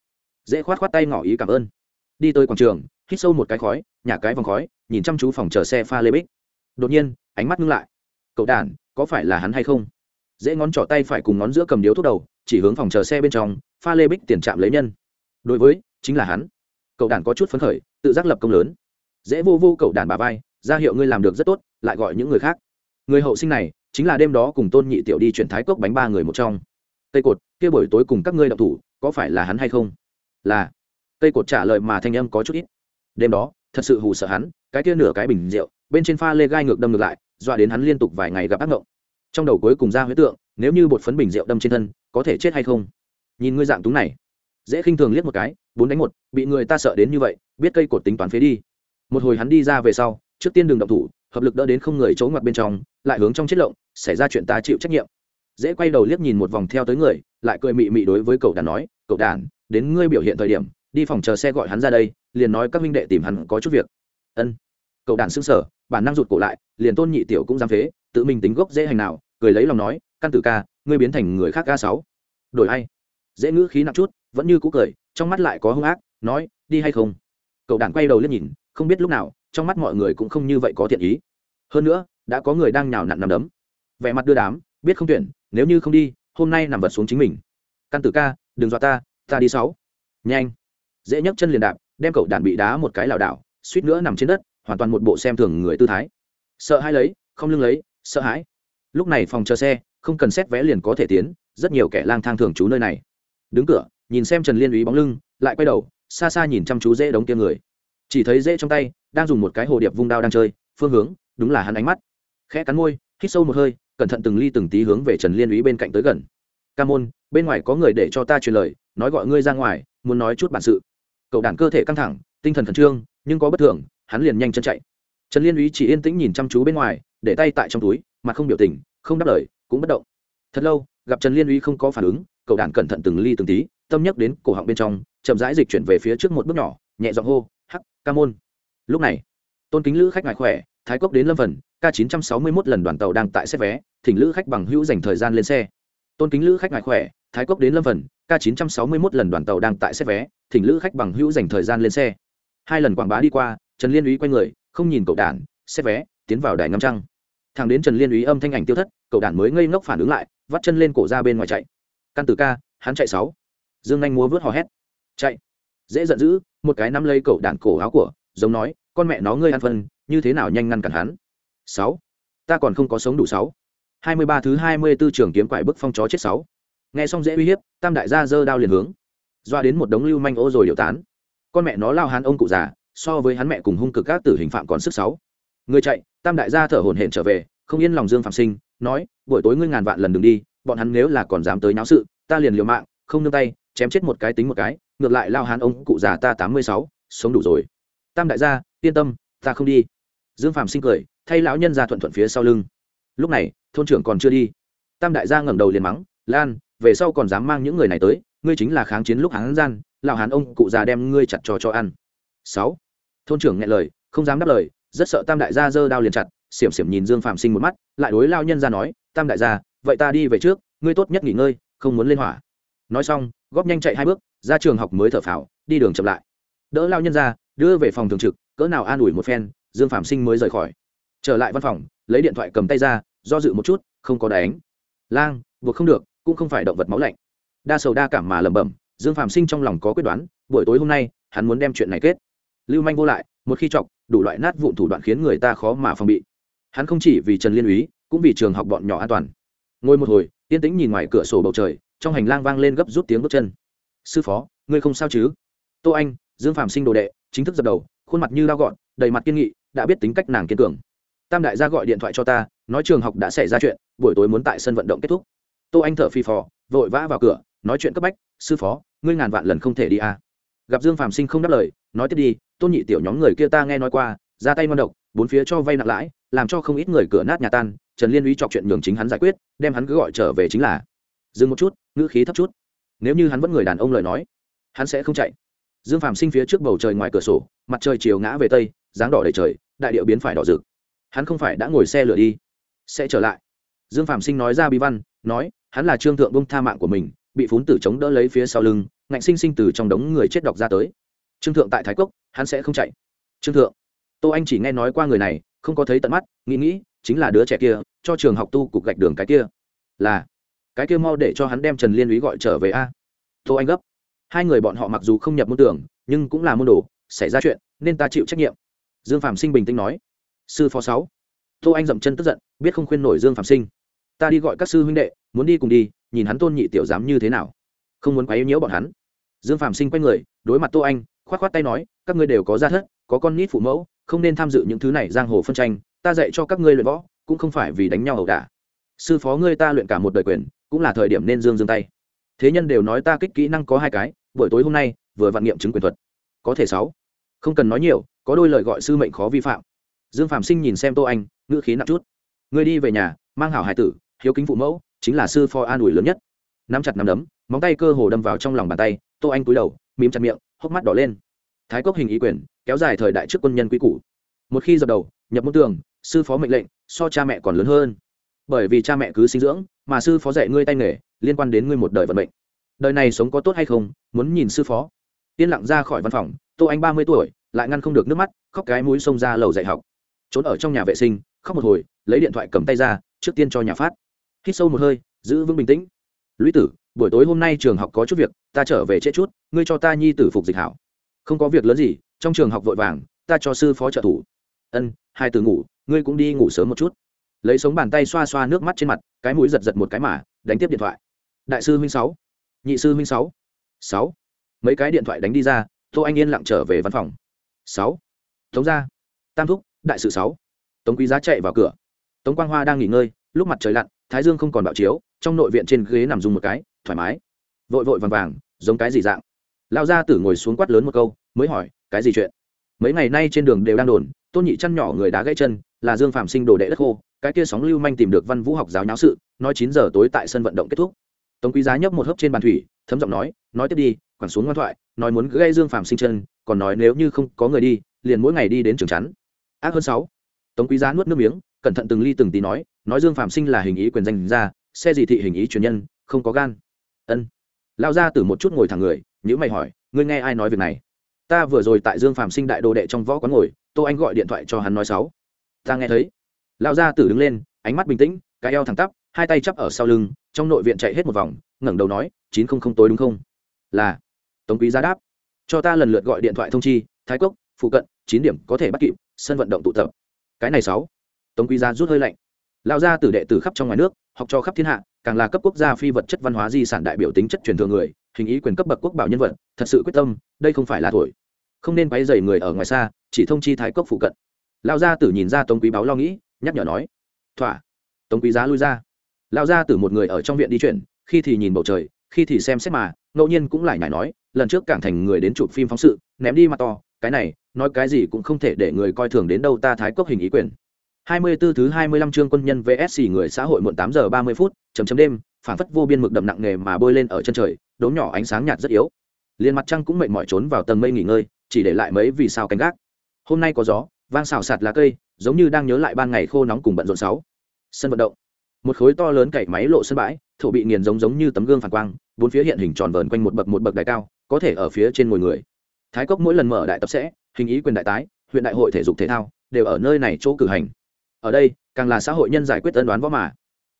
Dễ khoát khoát tay ngỏ ý cảm ơn đi tới quảng trường, hít sâu một cái khói, nhả cái vòng khói, nhìn chăm chú phòng chờ xe pha lê bích. Đột nhiên, ánh mắt ngưng lại. Cậu đàn, có phải là hắn hay không? Dễ ngón trỏ tay phải cùng ngón giữa cầm điếu thuốc đầu, chỉ hướng phòng chờ xe bên trong, pha lê bích tiền trạm lấy nhân. Đối với, chính là hắn. Cậu đàn có chút phấn khởi, tự giác lập công lớn. Dễ vô vô cậu đàn bà vai, ra hiệu ngươi làm được rất tốt, lại gọi những người khác. Người hậu sinh này, chính là đêm đó cùng tôn nhị tiểu đi chuyển thái cốc bánh ba người một trong. Cây cột, kia buổi tối cùng các ngươi đọc thủ, có phải là hắn hay không? Là cây cột trả lời mà thanh âm có chút ít. Đêm đó, thật sự hù sợ hắn, cái kia nửa cái bình rượu, bên trên pha lê gai ngược đâm ngược lại, dọa đến hắn liên tục vài ngày gặp ác ngộng. Trong đầu cuối cùng ra huyết tượng, nếu như bột phấn bình rượu đâm trên thân, có thể chết hay không? Nhìn ngươi dạng túng này, dễ khinh thường liếc một cái, bốn đánh một, bị người ta sợ đến như vậy, biết cây cột tính toán phế đi. Một hồi hắn đi ra về sau, trước tiên đường động thủ, hợp lực đỡ đến không người trốn ngoặt bên trong, lại hướng trong chết lộng, xảy ra chuyện ta chịu trách nhiệm. Dễ quay đầu liếc nhìn một vòng theo tới người, lại cười mị mị đối với cậu đàn nói, cậu đàn đến ngươi biểu hiện thời điểm đi phòng chờ xe gọi hắn ra đây, liền nói các minh đệ tìm hắn có chút việc. Ân. Cậu đàn xưng sở bản năng rụt cổ lại, liền tôn nhị tiểu cũng dám phế, tự mình tính gốc dễ hành nào, cười lấy lòng nói, căn tử ca, ngươi biến thành người khác ca sáu. Đổi hay. Dễ ngữ khí nặng chút, vẫn như cũ cười, trong mắt lại có hung ác, nói, đi hay không? Cậu đàn quay đầu lên nhìn, không biết lúc nào, trong mắt mọi người cũng không như vậy có thiện ý. Hơn nữa, đã có người đang nhào nặn nằm đấm. Vẻ mặt đưa đám, biết không tuyển, nếu như không đi, hôm nay nằm vật xuống chính mình. Căn tử ca, đừng dọa ta ta đi sáu. Nhanh dễ nhấc chân liền đạp, đem cậu đàn bị đá một cái lảo đảo, suýt nữa nằm trên đất, hoàn toàn một bộ xem thường người tư thái. Sợ hãi lấy, không lưng lấy, sợ hãi. Lúc này phòng chờ xe, không cần xét vé liền có thể tiến, rất nhiều kẻ lang thang thường trú nơi này. Đứng cửa, nhìn xem trần liên úy bóng lưng, lại quay đầu, xa xa nhìn chăm chú dễ đống kia người. Chỉ thấy dễ trong tay, đang dùng một cái hồ điệp vung đao đang chơi, phương hướng, đúng là hắn ánh mắt. Khẽ cắn môi, hít sâu một hơi, cẩn thận từng ly từng tí hướng về trần liên úy bên cạnh tới gần. Ca môn, bên ngoài có người để cho ta truyền lời, nói gọi ngươi ra ngoài muốn nói chút bản sự. Cậu đàn cơ thể căng thẳng, tinh thần khẩn trương, nhưng có bất thường, hắn liền nhanh chân chạy. Trần liên úy chỉ yên tĩnh nhìn chăm chú bên ngoài, để tay tại trong túi, mặt không biểu tình, không đáp lời, cũng bất động. Thật lâu, gặp trần liên úy không có phản ứng, cậu đàn cẩn thận từng ly từng tí, tâm nhắc đến cổ họng bên trong, chậm rãi dịch chuyển về phía trước một bước nhỏ, nhẹ giọng hô, hắc, ca môn. Lúc này, tôn kính lữ khách ngại khỏe, thái cốc đến lâm phần k chín trăm sáu mươi mốt lần đoàn tàu đang tại xét vé, thỉnh lữ khách bằng hữu dành thời gian lên xe. Tôn kính lữ khách ngại khỏe thái cốc đến lâm phần, k chín trăm sáu mươi mốt lần đoàn tàu đang tại xếp vé, thỉnh lữ khách bằng hữu dành thời gian lên xe. Hai lần quảng bá đi qua, trần liên úy quay người, không nhìn cậu đản xếp vé, tiến vào đài ngắm trăng. Thằng đến trần liên úy âm thanh ảnh tiêu thất, cậu đản mới ngây ngốc phản ứng lại, vắt chân lên cổ ra bên ngoài chạy. Căn tử ca, hắn chạy sáu. Dương anh múa vớt hò hét. Chạy. Dễ giận dữ, một cái nắm lấy cậu đản cổ áo của, giống nói, con mẹ nó ngươi ăn phân, như thế nào nhanh ngăn cản hắn? Sáu. Ta còn không có sống đủ sáu. Hai mươi ba thứ hai mươi 24 trường kiếm quải bức phong chó chết sáu nghe xong dễ uy hiếp, tam đại gia giơ đao liền hướng. Doa đến một đống lưu manh ô rồi điệu tán. Con mẹ nó lao hắn ông cụ già, so với hắn mẹ cùng hung cực các tử hình phạm còn sức sáu. Người chạy, tam đại gia thở hổn hển trở về, không yên lòng dương phạm sinh, nói, buổi tối ngươi ngàn vạn lần đừng đi, bọn hắn nếu là còn dám tới náo sự, ta liền liều mạng, không nương tay, chém chết một cái tính một cái, ngược lại lao hắn ông cụ già ta tám mươi sáu, sống đủ rồi. Tam đại gia, yên tâm, ta không đi. Dương phạm sinh cười, thay lão nhân ra thuận thuận phía sau lưng. Lúc này, thôn trưởng còn chưa đi. Tam đại gia ngẩng đầu liền mắng, lan về sau còn dám mang những người này tới, ngươi chính là kháng chiến lúc hán gian, lão hán ông cụ già đem ngươi chặt cho cho ăn. Sáu. Thôn trưởng nghe lời, không dám đáp lời, rất sợ tam đại gia giơ đao liền chặt, xiểm xiểm nhìn dương phạm sinh một mắt, lại đối lao nhân ra nói, tam đại gia, vậy ta đi về trước, ngươi tốt nhất nghỉ ngơi, không muốn lên hỏa. Nói xong, góp nhanh chạy hai bước, ra trường học mới thở phào, đi đường chậm lại. Đỡ lao nhân ra đưa về phòng thường trực, cỡ nào an ủi một phen, dương phạm sinh mới rời khỏi. Trở lại văn phòng, lấy điện thoại cầm tay ra, do dự một chút, không có đánh. Lang, buộc không được cũng không phải động vật máu lạnh. Đa sầu đa cảm mà lẩm bẩm, dương phạm sinh trong lòng có quyết đoán, buổi tối hôm nay, hắn muốn đem chuyện này kết. Lưu manh vô lại, một khi chọc, đủ loại nát vụn thủ đoạn khiến người ta khó mà phòng bị. Hắn không chỉ vì trần liên úy, cũng vì trường học bọn nhỏ an toàn. Ngồi một hồi, yên tĩnh nhìn ngoài cửa sổ bầu trời, trong hành lang vang lên gấp rút tiếng bước chân. Sư phó, ngươi không sao chứ? Tô anh, dương phạm sinh đồ đệ, chính thức dập đầu, khuôn mặt như lao gọn, đầy mặt kiên nghị, đã biết tính cách nàng kiên cường. Tam đại gia gọi điện thoại cho ta, nói trường học đã xảy ra chuyện, buổi tối muốn tại sân vận động kết thúc tô anh thở phi phò, vội vã vào cửa, nói chuyện cấp bách, sư phó, ngươi ngàn vạn lần không thể đi à. gặp dương phạm sinh không đáp lời, nói tiếp đi tôn nhị tiểu nhóm người kia ta nghe nói qua, ra tay ngon độc, bốn phía cho vay nặng lãi, làm cho không ít người cửa nát nhà tan, trần liên uy chọc chuyện nhường chính hắn giải quyết, đem hắn cứ gọi trở về chính là. Dừng một chút, ngữ khí thấp chút. Nếu như hắn vẫn người đàn ông lời nói, hắn sẽ không chạy. Dương phạm sinh phía trước bầu trời ngoài cửa sổ, mặt trời chiều ngã về tây, dáng đỏ đầy trời, đại điệu biến phải đỏ rực. Hắn không phải đã ngồi xe lửa đi, sẽ trở lại. Dương phạm sinh nói ra bí văn nói, hắn là trương thượng bông tha mạng của mình, bị phún tử chống đỡ lấy phía sau lưng, ngạnh sinh sinh từ trong đống người chết đọc ra tới. Trương thượng tại thái cốc, hắn sẽ không chạy. Trương thượng, tô anh chỉ nghe nói qua người này, không có thấy tận mắt, nghĩ nghĩ, chính là đứa trẻ kia, cho trường học tu cục gạch đường cái kia. Là, cái kia mau để cho hắn đem trần liên úy gọi trở về a. Tô anh gấp. Hai người bọn họ mặc dù không nhập môn tưởng, nhưng cũng là môn đồ, xảy ra chuyện, nên ta chịu trách nhiệm. Dương phạm sinh bình tĩnh nói. Sư phó sáu. Tô anh dậm chân tức giận, biết không khuyên nổi dương phạm sinh ta đi gọi các sư huynh đệ, muốn đi cùng đi, nhìn hắn tôn nhị tiểu giám như thế nào. Không muốn quấy nhiễu bọn hắn. Dương phạm sinh quay người, đối mặt tô anh k h o á t k h o á t tay nói, các ngươi đều có gia thất, có con nít phụ mẫu, không nên tham dự những thứ này giang hồ phân tranh, ta dạy cho các ngươi luyện võ, cũng không phải vì đánh nhau ẩu đả. Sư phó ngươi ta luyện cả một đời quyền, cũng là thời điểm nên dương dương tay. Thế nhân đều nói ta kích kỹ năng có hai cái, buổi tối hôm nay, vừa vạn nghiệm chứng quyền thuật. Có thể sáu. Không cần nói nhiều, có đôi lời gọi sư mệnh khó vi phạm. Dương phạm sinh nhìn xem tô anh, ngữ khí nặng chút. Ngươi đi về nhà, mang hảo hải tử hiếu kính phụ mẫu, chính là sư phó an ủi lớn nhất. Nắm chặt nắm đấm, móng tay cơ hồ đâm vào trong lòng bàn tay, tô anh cúi đầu, mím chặt miệng, hốc mắt đỏ lên. Thái cốc hình ý quyền, kéo dài thời đại trước quân nhân quý cũ một khi dập đầu, nhập môn tường, sư phó mệnh lệnh, so cha mẹ còn lớn hơn. Bởi vì cha mẹ cứ sinh dưỡng, mà sư phó dạy ngươi tay nghề, liên quan đến ngươi một đời vận mệnh. Đời này sống có tốt hay không, muốn nhìn sư phó. Yên lặng ra khỏi văn phòng, tô anh ba mươi tuổi, lại ngăn không được nước mắt, khóc cái mũi xông ra lầu dạy học. Trốn ở trong nhà vệ sinh, khóc một hồi, lấy điện thoại cầm tay ra, trước tiên cho nhà phát hít sâu một hơi, giữ vững bình tĩnh. Lũy tử, buổi tối hôm nay trường học có chút việc, ta trở về trễ chút, ngươi cho ta nhi tử phục dịch hảo. Không có việc lớn gì, trong trường học vội vàng, ta cho sư phó trợ thủ. Ân, hai từ ngủ, ngươi cũng đi ngủ sớm một chút. Lấy sống bàn tay xoa xoa nước mắt trên mặt, cái mũi giật giật một cái mà, đánh tiếp điện thoại. Đại sư huynh sáu, nhị sư huynh sáu sáu. Mấy cái điện thoại đánh đi ra, tô anh yên lặng trở về văn phòng. Sáu, tống ra tam thúc, đại sự sáu, tống quý giá chạy vào cửa. Tống quang hoa đang nghỉ ngơi lúc mặt trời lặn, thái dương không còn bạo chiếu, trong nội viện trên ghế nằm dùng một cái, thoải mái. Vội vội vàng vàng, giống cái gì dạng. Lao gia tử ngồi xuống quát lớn một câu, mới hỏi, cái gì chuyện? Mấy ngày nay trên đường đều đang đồn, tôn nhị chăn nhỏ người đá gãy chân, là dương phạm sinh đồ đệ đất khô, cái kia sóng lưu manh tìm được văn vũ học giáo nháo sự, nói chín giờ tối tại sân vận động kết thúc. Tống quý giá nhấp một hớp trên bàn thủy, thấm giọng nói nói tiếp đi, quẳng xuống ngoan thoại, nói muốn gây dương phạm sinh chân, còn nói nếu như không có người đi, liền mỗi ngày đi đến trường chắn. Ác hơn sáu. Tống quý giá nuốt nước miếng cẩn thận từng ly từng tí nói nói dương phạm sinh là hình ý quyền danh ra, xe gì thị hình ý truyền nhân, không có gan. Ân. Lao ra từ một chút ngồi thẳng người nhữ mày hỏi, ngươi nghe ai nói việc này? Ta vừa rồi tại dương phạm sinh đại đồ đệ trong võ quán ngồi, tô anh gọi điện thoại cho hắn nói sáu ta nghe thấy. Lao ra tử đứng lên, ánh mắt bình tĩnh, cái eo thẳng tắp, hai tay chắp ở sau lưng, trong nội viện chạy hết một vòng, ngẩng đầu nói, chín không không tối đúng không? Là. Tống quý giá đáp. Cho ta lần lượt gọi điện thoại thông chi, thái cốc, phụ cận, chín điểm có thể bắt kịp, sân vận động tụ tập. Cái này sáu tống quý gia rút hơi lạnh. Lao ra từ đệ tử khắp trong ngoài nước, học cho khắp thiên hạ, càng là cấp quốc gia phi vật chất văn hóa di sản đại biểu tính chất truyền thừa người, hình ý quyền cấp bậc quốc bảo nhân vật, thật sự quyết tâm, đây không phải là thổi. Không nên quấy dày người ở ngoài xa, chỉ thông chi thái cốc phụ cận. Lao gia tử nhìn ra tống quý báo lo nghĩ, nhắc nhở nói, thỏa. Tống quý giá lui ra. Lao gia tử một người ở trong viện đi chuyển, khi thì nhìn bầu trời, khi thì xem xét mà, ngẫu nhiên cũng lại nhải nói, lần trước cảng thành người đến chụp phim phóng sự, ném đi mặt to, cái này, nói cái gì cũng không thể để người coi thường đến đâu ta thái cốc hình ý quyền. 24 thứ 25 chương quân nhân VS người xã hội muộn 8 giờ 30 phút, chấm chấm đêm, phản phất vô biên mực đậm nặng nghề mà bôi lên ở chân trời, đốm nhỏ ánh sáng nhạt rất yếu. Liên mặt trăng cũng mệt mỏi trốn vào tầng mây nghỉ ngơi, chỉ để lại mấy vì sao cánh gác. Hôm nay có gió, vang xào xạc lá cây, giống như đang nhớ lại ban ngày khô nóng cùng bận rộn sáu. Sân vận động. Một khối to lớn cày máy lộ sân bãi, thổ bị nghiền giống giống như tấm gương phản quang, bốn phía hiện hình tròn vờn quanh một bậc một bậc đài cao, có thể ở phía trên ngồi người. Thái Cốc mỗi lần mở đại tập sẽ, hình ý quyền đại tái, huyện đại hội thể dục thể thao đều ở nơi này chỗ cử hành ở đây, càng là xã hội nhân giải quyết tân đoán võ mà.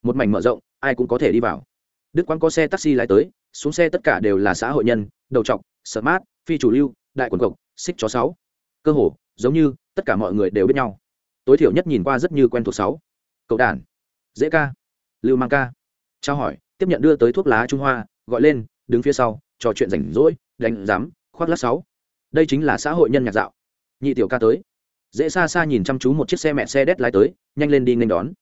Một mảnh mở rộng, ai cũng có thể đi vào. Đức quán có xe taxi lái tới, xuống xe tất cả đều là xã hội nhân, đầu trọc smart phi chủ lưu, đại quần cộc, xích chó sáu. Cơ hồ, giống như, tất cả mọi người đều biết nhau. Tối thiểu nhất nhìn qua rất như quen thuộc sáu. Cậu đàn dễ ca. Lưu mang ca. Trao hỏi, tiếp nhận đưa tới thuốc lá trung hoa, gọi lên, đứng phía sau, trò chuyện rảnh rỗi, đánh giám, khoác lát sáu. Đây chính là xã hội nhân nhạc dạo. Nhị tiểu ca tới dễ xa xa nhìn chăm chú một chiếc xe mẹ xe đét lái tới, nhanh lên đi nên đón.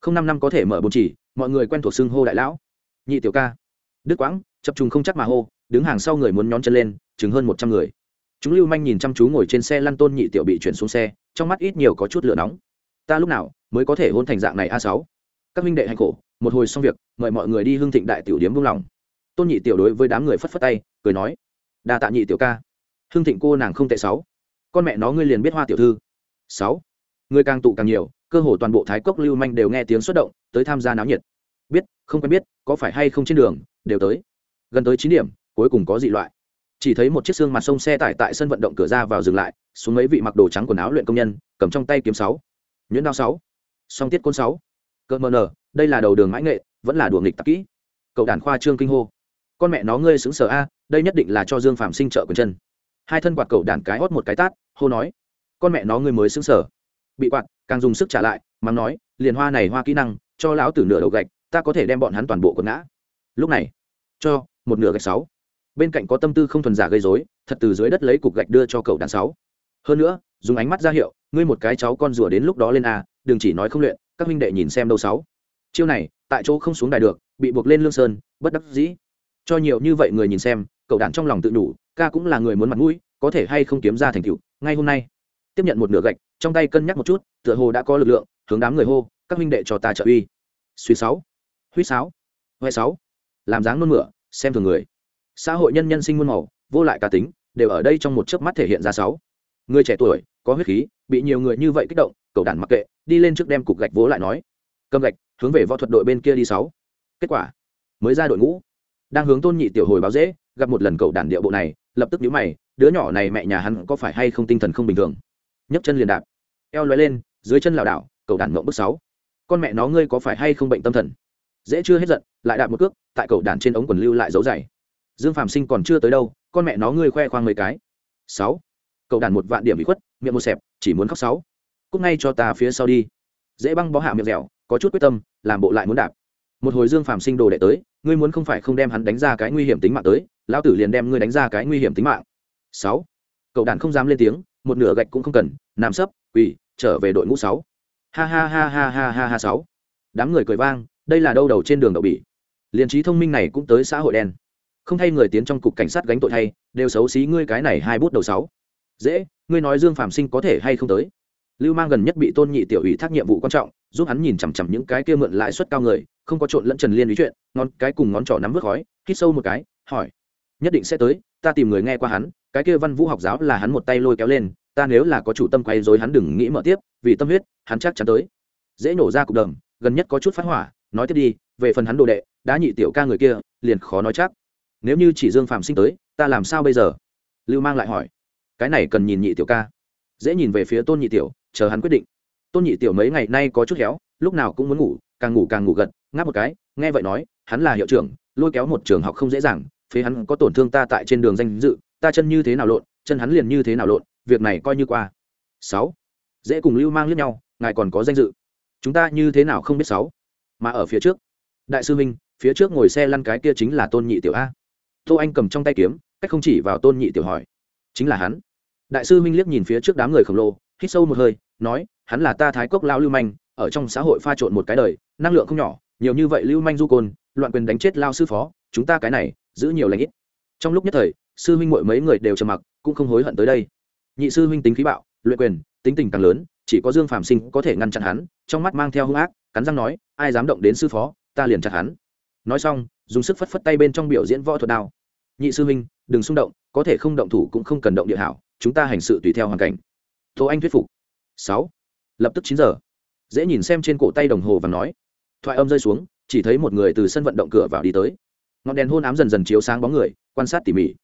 Không năm năm có thể mở bồn chỉ, mọi người quen thuộc xưng hô đại lão. Nhị tiểu ca. Đức quãng, chập trùng không chắc mà hô, đứng hàng sau người muốn nhón chân lên chứng hơn một trăm người. Chúng lưu manh nhìn chăm chú ngồi trên xe lăn tôn nhị tiểu bị chuyển xuống xe, trong mắt ít nhiều có chút lửa nóng. Ta lúc nào mới có thể hôn thành dạng này a sáu? Các minh đệ hành khổ, một hồi xong việc, mời mọi người đi hương thịnh đại tiểu điếm buông lòng. Tôn nhị tiểu đối với đám người phất phất tay, cười nói, đa tạ nhị tiểu ca. Hương thịnh cô nàng không tệ sáu. Con mẹ nó ngươi liền biết hoa tiểu thư sáu. Người càng tụ càng nhiều, cơ hồ toàn bộ thái cốc lưu manh đều nghe tiếng xuất động, tới tham gia náo nhiệt. Biết, không quen biết, có phải hay không trên đường, đều tới. Gần tới chín điểm, cuối cùng có dị loại. Chỉ thấy một chiếc xương mặt sông xe tải tại sân vận động cửa ra vào dừng lại, xuống mấy vị mặc đồ trắng quần áo luyện công nhân, cầm trong tay kiếm sáu. Nhuyễn đao sáu. Song tiết côn sáu. Cỡ mờ đây là đầu đường mãi nghệ, vẫn là đùa nghịch tạp kỹ. Cậu đàn khoa trương kinh hô. Con mẹ nó ngươi xứng sở a, đây nhất định là cho dương phạm sinh trợ quần chân. Hai thân quạt cậu đàn cái hót một cái tát, hô nói con mẹ nó ngươi mới xứng sở. Bị quạt, càng dùng sức trả lại, mắng nói, liền hoa này hoa kỹ năng, cho lão tử nửa đầu gạch, ta có thể đem bọn hắn toàn bộ quật ngã. Lúc này, cho một nửa gạch sáu. Bên cạnh có tâm tư không thuần giả gây dối thật từ dưới đất lấy cục gạch đưa cho cậu đàn sáu. Hơn nữa, dùng ánh mắt ra hiệu, ngươi một cái cháu con rùa đến lúc đó lên a, đừng chỉ nói không luyện, các huynh đệ nhìn xem đâu sáu. Chiêu này, tại chỗ không xuống đài được, bị buộc lên lương sơn, bất đắc dĩ. Cho nhiều như vậy người nhìn xem, cậu đàn trong lòng tự đủ, ca cũng là người muốn mặt mũi, có thể hay không kiếm ra thành tựu, ngay hôm nay tiếp nhận một nửa gạch, trong tay cân nhắc một chút, tựa hồ đã có lực lượng, hướng đám người hô, các huynh đệ cho ta trợ uy. Suy sáu huýt sáu huệ sáu, làm dáng nôn mửa, xem thường người. Xã hội nhân nhân sinh muôn màu, vô lại cá tính, đều ở đây trong một chớp mắt thể hiện ra sáu. Người trẻ tuổi, có huyết khí, bị nhiều người như vậy kích động cầu đàn mặc kệ, đi lên trước đem cục gạch vỗ lại nói. Cầm gạch, hướng về võ thuật đội bên kia đi sáu. Kết quả, mới ra đội ngũ. Đang hướng tôn nhị tiểu hồi báo dễ, gặp một lần cậu đàn điệu bộ này, lập tức nhíu mày, đứa nhỏ này mẹ nhà hắn có phải hay không tinh thần không bình thường? Nhấc chân liền đạp. Eo lóe lên, dưới chân lảo đảo, cầu đản mộng bước sáu. Con mẹ nó ngươi có phải hay không bệnh tâm thần? Dễ chưa hết giận, lại đạp một cước, tại cầu đản trên ống quần lưu lại dấu dày. Dương phạm sinh còn chưa tới đâu, con mẹ nó ngươi khoe khoang mấy cái. Sáu. Cầu đản một vạn điểm bị khuất, miệng một xẹp, chỉ muốn khóc sáu. Cúc ngay cho ta phía sau đi. Dễ băng bó hạ miệng dẻo, có chút quyết tâm, làm bộ lại muốn đạp. Một hồi dương phạm sinh đồ đệ tới, ngươi muốn không phải không đem hắn đánh ra cái nguy hiểm tính mạng tới, lão tử liền đem ngươi đánh ra cái nguy hiểm tính mạng. Sáu. Cậu đàn không dám lên tiếng một nửa gạch cũng không cần, nằm sấp, quỳ, trở về đội ngũ sáu. Ha ha ha ha ha ha ha sáu. Đám người cười vang, đây là đâu đầu trên đường đậu bỉ. Liền trí thông minh này cũng tới xã hội đen. Không thay người tiến trong cục cảnh sát gánh tội thay, đều xấu xí ngươi cái này hai bút đầu sáu. Dễ, ngươi nói dương phạm sinh có thể hay không tới? Lưu mang gần nhất bị tôn nhị tiểu ủy thác nhiệm vụ quan trọng, giúp hắn nhìn chằm chằm những cái kia mượn lãi suất cao người, không có trộn lẫn trần liên ý chuyện, ngón cái cùng ngón trỏ nắm vớt khói, hít sâu một cái, hỏi, nhất định sẽ tới ta tìm người nghe qua hắn, cái kia văn vũ học giáo là hắn một tay lôi kéo lên, ta nếu là có chủ tâm quay dối hắn đừng nghĩ mở tiếp, vì tâm huyết, hắn chắc chắn tới. Dễ nổ ra cục đầm, gần nhất có chút phát hỏa, nói tiếp đi, về phần hắn đồ đệ đã nhị tiểu ca người kia, liền khó nói chắc. Nếu như chỉ dương phạm sinh tới, ta làm sao bây giờ? Lưu mang lại hỏi. Cái này cần nhìn nhị tiểu ca. Dễ nhìn về phía tôn nhị tiểu, chờ hắn quyết định. Tôn nhị tiểu mấy ngày nay có chút héo, lúc nào cũng muốn ngủ, càng ngủ càng ngủ gật, ngáp một cái, nghe vậy nói, hắn là hiệu trưởng, lôi kéo một trường học không dễ dàng phế hắn có tổn thương ta tại trên đường danh dự, ta chân như thế nào lộn, chân hắn liền như thế nào lộn, việc này coi như qua. Sáu. Dễ cùng lưu mang liếc nhau, ngài còn có danh dự. Chúng ta như thế nào không biết sáu? Mà ở phía trước. Đại sư minh, phía trước ngồi xe lăn cái kia chính là tôn nhị tiểu a. Tô anh cầm trong tay kiếm, cách không chỉ vào tôn nhị tiểu hỏi. Chính là hắn. Đại sư minh liếc nhìn phía trước đám người khổng lồ, hít sâu một hơi, nói, hắn là ta thái cốc lao lưu manh, ở trong xã hội pha trộn một cái đời, năng lượng không nhỏ nhiều như vậy lưu manh du côn, loạn quyền đánh chết lao sư phó, chúng ta cái này, giữ nhiều lãnh ít. Trong lúc nhất thời, sư huynh mội mấy người đều trầm mặc, cũng không hối hận tới đây. Nhị sư huynh tính khí bạo, luyện quyền, tính tình càng lớn, chỉ có dương phạm sinh có thể ngăn chặn hắn, trong mắt mang theo hung ác, cắn răng nói, ai dám động đến sư phó, ta liền chặt hắn. Nói xong, dùng sức phất phất tay bên trong biểu diễn võ thuật đao. Nhị sư huynh, đừng xung động, có thể không động thủ cũng không cần động địa hảo, chúng ta hành sự tùy theo hoàn cảnh. Tô anh thuyết phục. Sáu. Lập tức chín giờ. Dễ nhìn xem trên cổ tay đồng hồ và nói thoại âm rơi xuống, chỉ thấy một người từ sân vận động cửa vào đi tới. Ngọn đèn hôn ám dần dần chiếu sáng bóng người, quan sát tỉ mỉ.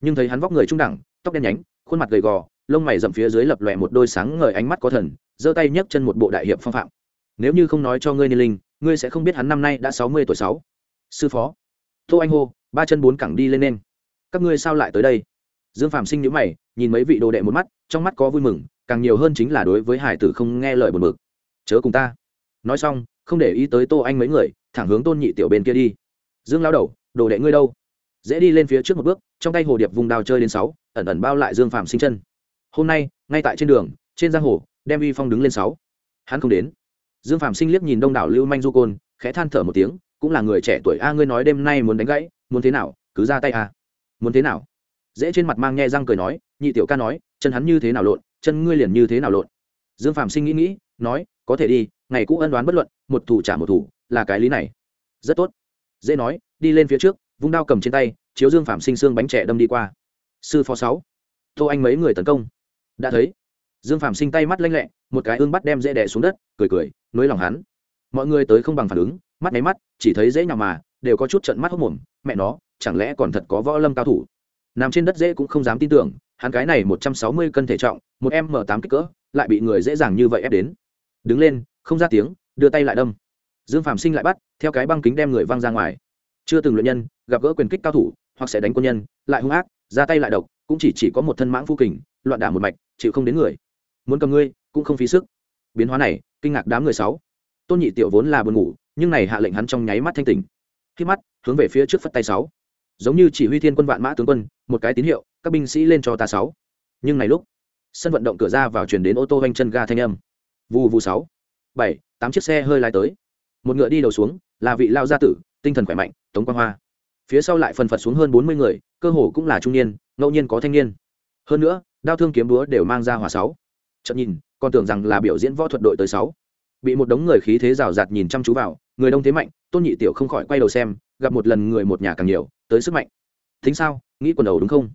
Nhưng thấy hắn vóc người trung đẳng, tóc đen nhánh, khuôn mặt gầy gò, lông mày rậm phía dưới lập lòe một đôi sáng ngời ánh mắt có thần, giơ tay nhấc chân một bộ đại hiệp phong phạm. Nếu như không nói cho ngươi niên linh, ngươi sẽ không biết hắn năm nay đã sáu mươi tuổi sáu. Sư phó. Tô anh hô, ba chân bốn cẳng đi lên nên. Các ngươi sao lại tới đây? Dương phạm sinh nhữ mày, nhìn mấy vị đồ đệ một mắt, trong mắt có vui mừng, càng nhiều hơn chính là đối với hải tử không nghe lời buồn bực. Chớ cùng ta. Nói xong không để ý tới tô anh mấy người, thẳng hướng tôn nhị tiểu bên kia đi. Dương lao đầu, đồ đệ ngươi đâu? Dễ đi lên phía trước một bước, trong tay hồ điệp vùng đào chơi đến sáu, ẩn ẩn bao lại dương phạm sinh chân. Hôm nay, ngay tại trên đường, trên giang hồ, đem uy phong đứng lên sáu. Hắn không đến. Dương phạm sinh liếc nhìn đông đảo lưu manh du côn, khẽ than thở một tiếng, cũng là người trẻ tuổi, a, ngươi nói đêm nay muốn đánh gãy, muốn thế nào, cứ ra tay a muốn thế nào? Dễ trên mặt mang nhe răng cười nói, nhị tiểu ca nói, chân hắn như thế nào lộn, chân ngươi liền như thế nào lộn. Dương phạm sinh nghĩ nghĩ, nói, có thể đi ngày cũ ân đoán bất luận, một thủ trả một thủ, là cái lý này. Rất tốt. Dễ nói, đi lên phía trước, vung đao cầm trên tay, chiếu dương phạm sinh xương bánh trẻ đâm đi qua. Sư phó sáu. Tô anh mấy người tấn công. Đã thấy. Dương phạm sinh tay mắt lanh lẹ, một cái ương bắt đem dễ đẻ xuống đất, cười cười, nối lòng hắn. Mọi người tới không bằng phản ứng, mắt máy mắt, chỉ thấy dễ nhào mà, đều có chút trận mắt hốc mồm, mẹ nó, chẳng lẽ còn thật có võ lâm cao thủ? Nằm trên đất dễ cũng không dám tin tưởng, hắn cái này một trăm sáu mươi cân thể trọng, một m tám kích cỡ, lại bị người dễ dàng như vậy ép đến. Đứng lên không ra tiếng, đưa tay lại đâm. Dương phạm sinh lại bắt, theo cái băng kính đem người văng ra ngoài. Chưa từng luyện nhân, gặp gỡ quyền kích cao thủ, hoặc sẽ đánh quân nhân, lại hung ác, ra tay lại độc, cũng chỉ chỉ có một thân mãng phu kình, loạn đả một mạch, chịu không đến người. Muốn cầm ngươi, cũng không phí sức. Biến hóa này, kinh ngạc đám người sáu. Tôn nhị tiểu vốn là buồn ngủ, nhưng này hạ lệnh hắn trong nháy mắt thanh tỉnh. Khi mắt, hướng về phía trước phất tay sáu. Giống như chỉ huy thiên quân vạn mã tướng quân, một cái tín hiệu, các binh sĩ lên cho ta sáu. Nhưng này lúc, sân vận động cửa ra vào chuyển đến ô tô vanh chân ga thanh âm. Vù vù sáu bảy, tám chiếc xe hơi lái tới. Một ngựa đi đầu xuống, là vị lao gia tử, tinh thần khỏe mạnh, tống quang hoa. Phía sau lại phần phật xuống hơn bốn mươi người, cơ hồ cũng là trung niên, ngẫu nhiên có thanh niên. Hơn nữa, đao thương kiếm búa đều mang ra hòa sáu. Chậm nhìn, còn tưởng rằng là biểu diễn võ thuật đội tới sáu. Bị một đống người khí thế rào rạt nhìn chăm chú vào, người đông thế mạnh, tôn nhị tiểu không khỏi quay đầu xem, gặp một lần người một nhà càng nhiều, tới sức mạnh. Thính sao, nghĩ quần đầu đúng không?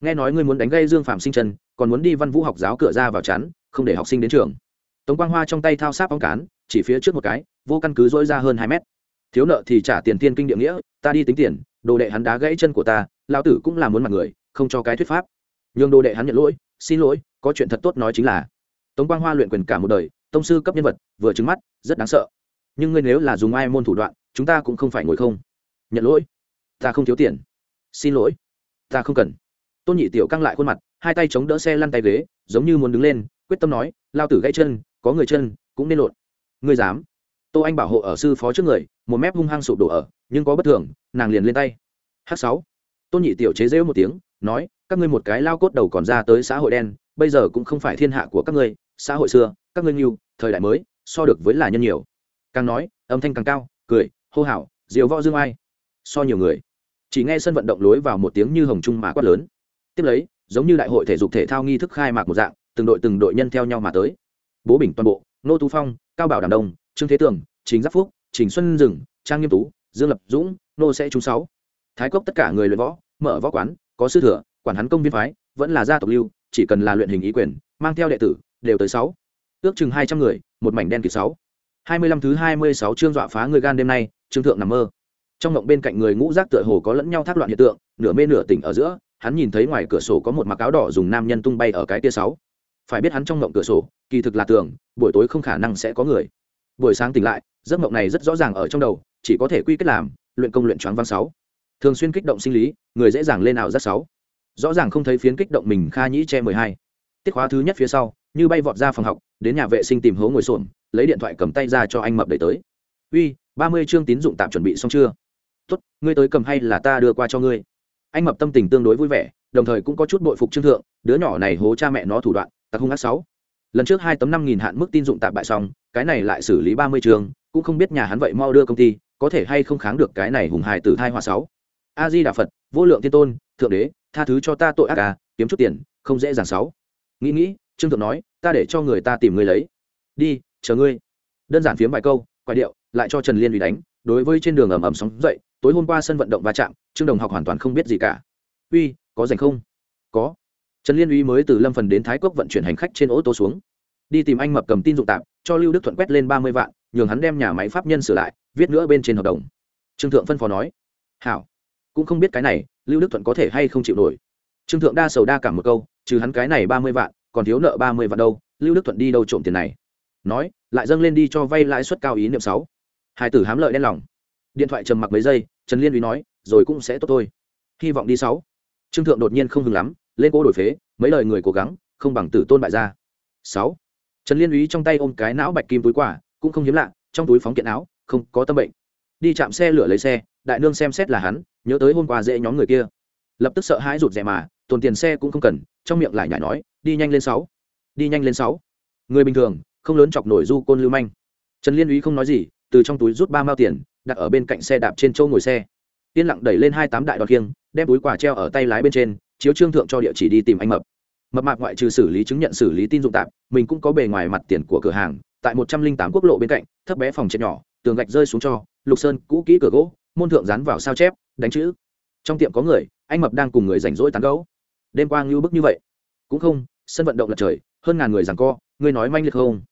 Nghe nói ngươi muốn đánh gây dương phạm sinh trần còn muốn đi văn vũ học giáo cửa ra vào chắn, không để học sinh đến trường tống quang hoa trong tay thao sáp bóng cán, chỉ phía trước một cái, vô căn cứ dỗi ra hơn hai mét. Thiếu nợ thì trả tiền tiên kinh địa nghĩa, ta đi tính tiền, đồ đệ hắn đá gãy chân của ta lao tử cũng là muốn mặt người, không cho cái thuyết pháp. Nhường đồ đệ hắn nhận lỗi, xin lỗi, có chuyện thật tốt nói chính là. Tống quang hoa luyện quyền cả một đời, tông sư cấp nhân vật, vừa trứng mắt, rất đáng sợ. Nhưng ngươi nếu là dùng ai môn thủ đoạn, chúng ta cũng không phải ngồi không. Nhận lỗi, ta không thiếu tiền. Xin lỗi, ta không cần. Tôn nhị tiểu căng lại khuôn mặt, hai tay chống đỡ xe lăn tay ghế, giống như muốn đứng lên, quyết tâm nói lao tử gãy chân có người chân, cũng nên lộn. Ngươi dám. Tô anh bảo hộ ở sư phó trước người, một mép hung hăng sụp đổ ở, nhưng có bất thường, nàng liền lên tay. H sáu. Tôn nhị tiểu chế rêu một tiếng, nói, các ngươi một cái lao cốt đầu còn ra tới xã hội đen, bây giờ cũng không phải thiên hạ của các ngươi, xã hội xưa, các ngươi nhiều thời đại mới, so được với là nhân nhiều. Càng nói, âm thanh càng cao, cười, hô hào, diều võ dương ai. So nhiều người. Chỉ nghe sân vận động lối vào một tiếng như hồng trung mà quát lớn. Tiếp lấy, giống như đại hội thể dục thể thao nghi thức khai mạc một dạng, từng đội từng đội nhân theo nhau mà tới bố bình toàn bộ, nô tú phong, cao bảo đàm đông, trương thế tường chính giáp phúc, trình xuân dừng, trang nghiêm tú, dương lập dũng, nô sẽ trúng sáu. Thái cốc tất cả người luyện võ, mở võ quán, có sư thừa, quản hắn công viên phái, vẫn là gia tộc lưu, chỉ cần là luyện hình ý quyền, mang theo đệ tử, đều tới sáu. Ước chừng hai trăm người, một mảnh đen kịp sáu. Hai mươi lăm thứ hai mươi sáu chương dọa phá người gan đêm nay, trương thượng nằm mơ. Trong mộng bên cạnh người ngũ giác tựa hồ có lẫn nhau thác loạn hiện tượng, nửa mê nửa tỉnh ở giữa, hắn nhìn thấy ngoài cửa sổ có một mặc áo đỏ dùng nam nhân tung bay ở cái tia sáu phải biết hắn trong mộng cửa sổ, kỳ thực là tường, buổi tối không khả năng sẽ có người. Buổi sáng tỉnh lại, giấc mộng này rất rõ ràng ở trong đầu, chỉ có thể quy kết làm, luyện công luyện choáng văn sáu. Thường xuyên kích động sinh lý, người dễ dàng lên ảo giác sáu. Rõ ràng không thấy phiến kích động mình kha nhĩ che mười hai. Tiết khóa thứ nhất phía sau, như bay vọt ra phòng học, đến nhà vệ sinh tìm hố ngồi xổm, lấy điện thoại cầm tay ra cho anh mập đẩy tới. Uy, ba mươi chương tín dụng tạm chuẩn bị xong chưa? Tốt, ngươi tới cầm hay là ta đưa qua cho ngươi? Anh mập tâm tình tương đối vui vẻ, đồng thời cũng có chút bội phục trương thượng, đứa nhỏ này hố cha mẹ nó thủ đoạn tặc hung ác sáu. Lần trước hai tấm năm nghìn hạn mức tin dụng tạm bại xong, cái này lại xử lý ba mươi trường, cũng không biết nhà hắn vậy mau đưa công ty, có thể hay không kháng được cái này hùng hài tử thai hòa sáu. A di đà phật, vô lượng thiên tôn, thượng đế, tha thứ cho ta tội ác à kiếm chút tiền, không dễ dàng sáu. Nghĩ nghĩ, trương thượng nói, ta để cho người ta tìm ngươi lấy. Đi, chờ ngươi. Đơn giản phiếm vài câu quay điệu, lại cho trần liên uy đánh. Đối với trên đường ầm ầm sóng dậy, tối hôm qua sân vận động va chạm, trương đồng học hoàn toàn không biết gì cả. Uy, có dành không? Có trần liên uy mới từ lâm phần đến thái cốc vận chuyển hành khách trên ô tô xuống. Đi tìm anh mập cầm tin dụng tạp cho lưu đức thuận quét lên ba mươi vạn, nhường hắn đem nhà máy pháp nhân sửa lại, viết nữa bên trên hợp đồng. Trương thượng phân phó nói, hảo. Cũng không biết cái này, lưu đức thuận có thể hay không chịu nổi. Trương thượng đa sầu đa cảm một câu, trừ hắn cái này ba mươi vạn, còn thiếu nợ ba mươi vạn đâu, lưu đức thuận đi đâu trộm tiền này? Nói, lại dâng lên đi cho vay lãi suất cao ý niệm sáu. Hai tử hám lợi đen lòng. Điện thoại trầm mặc mấy giây, trần liên uy nói, rồi cũng sẽ tốt thôi. Hy vọng đi sáu. Trương thượng đột nhiên không hừng lắm lên cố đổi phế, mấy lời người cố gắng, không bằng tử tôn bại gia. sáu, trần liên úy trong tay ôm cái não bạch kim túi quả cũng không hiếm lạ, trong túi phóng kiện áo, không có tâm bệnh. Đi chạm xe lửa lấy xe, đại nương xem xét là hắn, nhớ tới hôm qua dễ nhóm người kia. Lập tức sợ hãi rụt rè mà, tồn tiền xe cũng không cần, trong miệng lại nhảy nói, đi nhanh lên sáu. Đi nhanh lên sáu. Người bình thường, không lớn chọc nổi du côn lưu manh. Trần liên úy không nói gì, từ trong túi rút ba mao tiền, đặt ở bên cạnh xe đạp trên châu ngồi xe. Yên lặng đẩy lên hai tám đại đòn kiêng, đem túi quà treo ở tay lái bên trên chiếu trương thượng cho địa chỉ đi tìm anh mập. Mập mạc ngoại trừ xử lý chứng nhận xử lý tin dụng tạp mình cũng có bề ngoài mặt tiền của cửa hàng, tại một trăm linh tám quốc lộ bên cạnh, thấp bé phòng chết nhỏ, tường gạch rơi xuống cho, lục sơn, cũ kỹ cửa gỗ, môn thượng dán vào sao chép, đánh chữ. Trong tiệm có người, anh mập đang cùng người rảnh rỗi tán gấu đêm qua ngưu bức như vậy. Cũng không, sân vận động lật trời, hơn ngàn người rằng co, ngươi nói manh liệt không?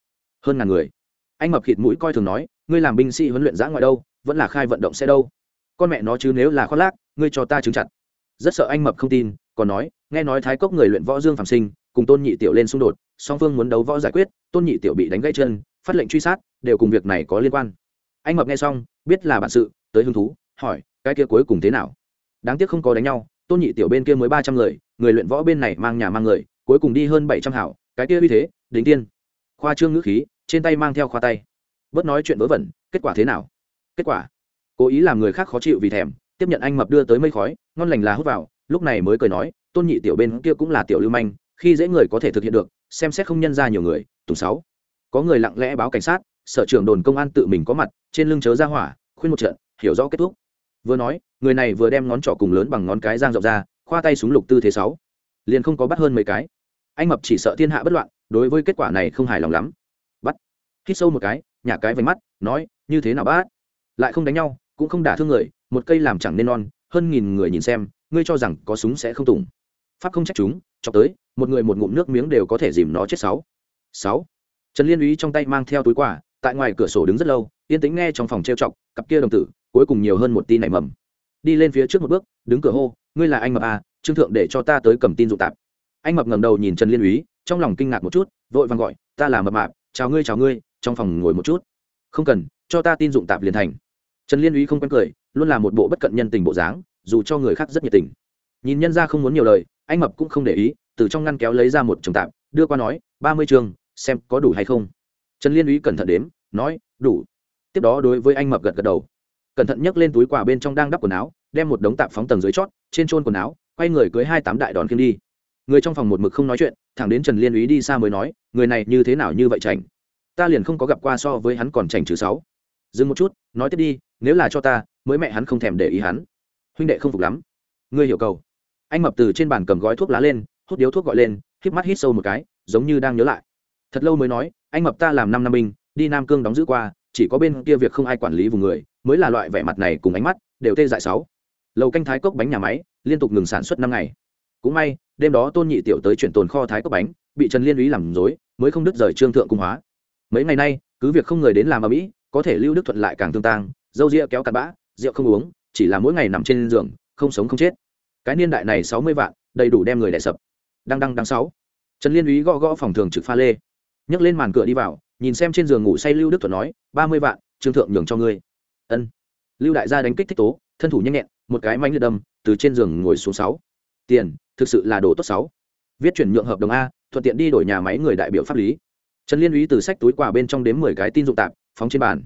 Hơn ngàn người. Anh mập khịt mũi coi thường nói, ngươi làm binh sĩ huấn luyện giã ngoại đâu, vẫn là khai vận động xe đâu. Con mẹ nó chứ nếu là khoác lác, ngươi cho ta chứng chặt. Rất sợ anh mập không tin còn nói, nghe nói thái cốc người luyện võ dương phạm sinh, cùng tôn nhị tiểu lên xung đột, song phương muốn đấu võ giải quyết, tôn nhị tiểu bị đánh gãy chân, phát lệnh truy sát, đều cùng việc này có liên quan. Anh mập nghe xong, biết là bản sự, tới hứng thú, hỏi, cái kia cuối cùng thế nào? Đáng tiếc không có đánh nhau, tôn nhị tiểu bên kia mới ba trăm người người luyện võ bên này mang nhà mang người, cuối cùng đi hơn bảy trăm hảo, cái kia uy thế đính tiên. Khoa trương ngữ khí, trên tay mang theo khoa tay. Bớt nói chuyện vớ vẩn, kết quả thế nào? Kết quả, cố ý làm người khác khó chịu vì thèm, tiếp nhận anh mập đưa tới mây khói, ngon lành là hút vào lúc này mới cười nói, tôn nhị tiểu bên kia cũng là tiểu lưu manh, khi dễ người có thể thực hiện được, xem xét không nhân ra nhiều người, tùng sáu. Có người lặng lẽ báo cảnh sát, sở trưởng đồn công an tự mình có mặt, trên lưng chớ ra hỏa, khuyên một trận, hiểu rõ kết thúc. Vừa nói, người này vừa đem ngón trỏ cùng lớn bằng ngón cái giang rộng ra, khoa tay súng lục tư thế sáu. Liền không có bắt hơn mấy cái. Anh mập chỉ sợ thiên hạ bất loạn, đối với kết quả này không hài lòng lắm. Bắt. Hít sâu một cái, nhả cái vánh mắt, nói, như thế nào bác? Lại không đánh nhau, cũng không đả thương người, một cây làm chẳng nên non, hơn nghìn người nhìn xem ngươi cho rằng có súng sẽ không tùng. Pháp không trách chúng cho tới, một người một ngụm nước miếng đều có thể dìm nó chết sáu. Sáu. Trần liên úy trong tay mang theo túi quà, tại ngoài cửa sổ đứng rất lâu, yên tĩnh nghe trong phòng trêu chọc, cặp kia đồng tử, cuối cùng nhiều hơn một tin nảy mầm. Đi lên phía trước một bước, đứng cửa hô, ngươi là anh mập à trương thượng để cho ta tới cầm tin dụng tạp. Anh mập ngẩng đầu nhìn trần liên úy trong lòng kinh ngạc một chút, vội vàng gọi, ta là mập mạp, chào ngươi chào ngươi, trong phòng ngồi một chút. Không cần, cho ta tin dụng tạp liền thành. Trần liên úy không quen cười, luôn là một bộ bất cận nhân tình bộ dáng dù cho người khác rất nhiệt tình. Nhìn nhân ra không muốn nhiều lời, anh mập cũng không để ý, từ trong ngăn kéo lấy ra một chồng tạp, đưa qua nói, ba mươi chương, xem có đủ hay không. Trần liên úy cẩn thận đếm, nói, đủ. Tiếp đó đối với anh mập gật gật đầu. Cẩn thận nhấc lên túi quà bên trong đang đắp quần áo, đem một đống tạp phóng tầng dưới chót, trên trôn quần áo, quay người cưới hai tám đại đòn khiêng đi. Người trong phòng một mực không nói chuyện, thẳng đến trần liên úy đi xa mới nói, người này như thế nào như vậy chảnh? Ta liền không có gặp qua so với hắn còn chảnh chứ sáu. Dừng một chút, nói tiếp đi, nếu là cho ta, mới mẹ hắn không thèm để ý hắn huynh đệ không phục lắm. Ngươi hiểu cầu. Anh mập từ trên bàn cầm gói thuốc lá lên, hút điếu thuốc gọi lên, híp mắt hít sâu một cái, giống như đang nhớ lại. Thật lâu mới nói, anh mập ta làm năm năm binh, đi nam cương đóng giữ qua, chỉ có bên kia việc không ai quản lý vùng người, mới là loại vẻ mặt này cùng ánh mắt, đều tê dại sáu. Lầu canh thái cốc bánh nhà máy, liên tục ngừng sản xuất năm ngày. Cũng may, đêm đó tôn nhị tiểu tới chuyển tồn kho thái cốc bánh, bị trần liên úy làm dối mới không đứt rời trương thượng cung hóa. Mấy ngày nay, cứ việc không người đến làm ở mỹ, có thể lưu đức thuận lại càng tương tang, dâu ria kéo cặn bã, rượu không uống chỉ là mỗi ngày nằm trên giường, không sống không chết. Cái niên đại này sáu mươi vạn, đầy đủ đem người đẻ sập. Đang đăng đăng sáu. Trần liên úy gõ gõ phòng thường trực pha lê. Nhấc lên màn cửa đi vào, nhìn xem trên giường ngủ say lưu đức thuận nói, ba mươi vạn, trương thượng nhường cho ngươi. Ân. Lưu đại gia đánh kích thích tố, thân thủ nhanh nhẹn, một cái mánh liệt đâm, từ trên giường ngồi xuống sáu. Tiền, thực sự là đồ tốt sáu. Viết chuyển nhượng hợp đồng a, thuận tiện đi đổi nhà máy người đại biểu pháp lý. Trần liên úy từ sách túi quà bên trong đếm mười cái tin dụng tạp, phóng trên bàn.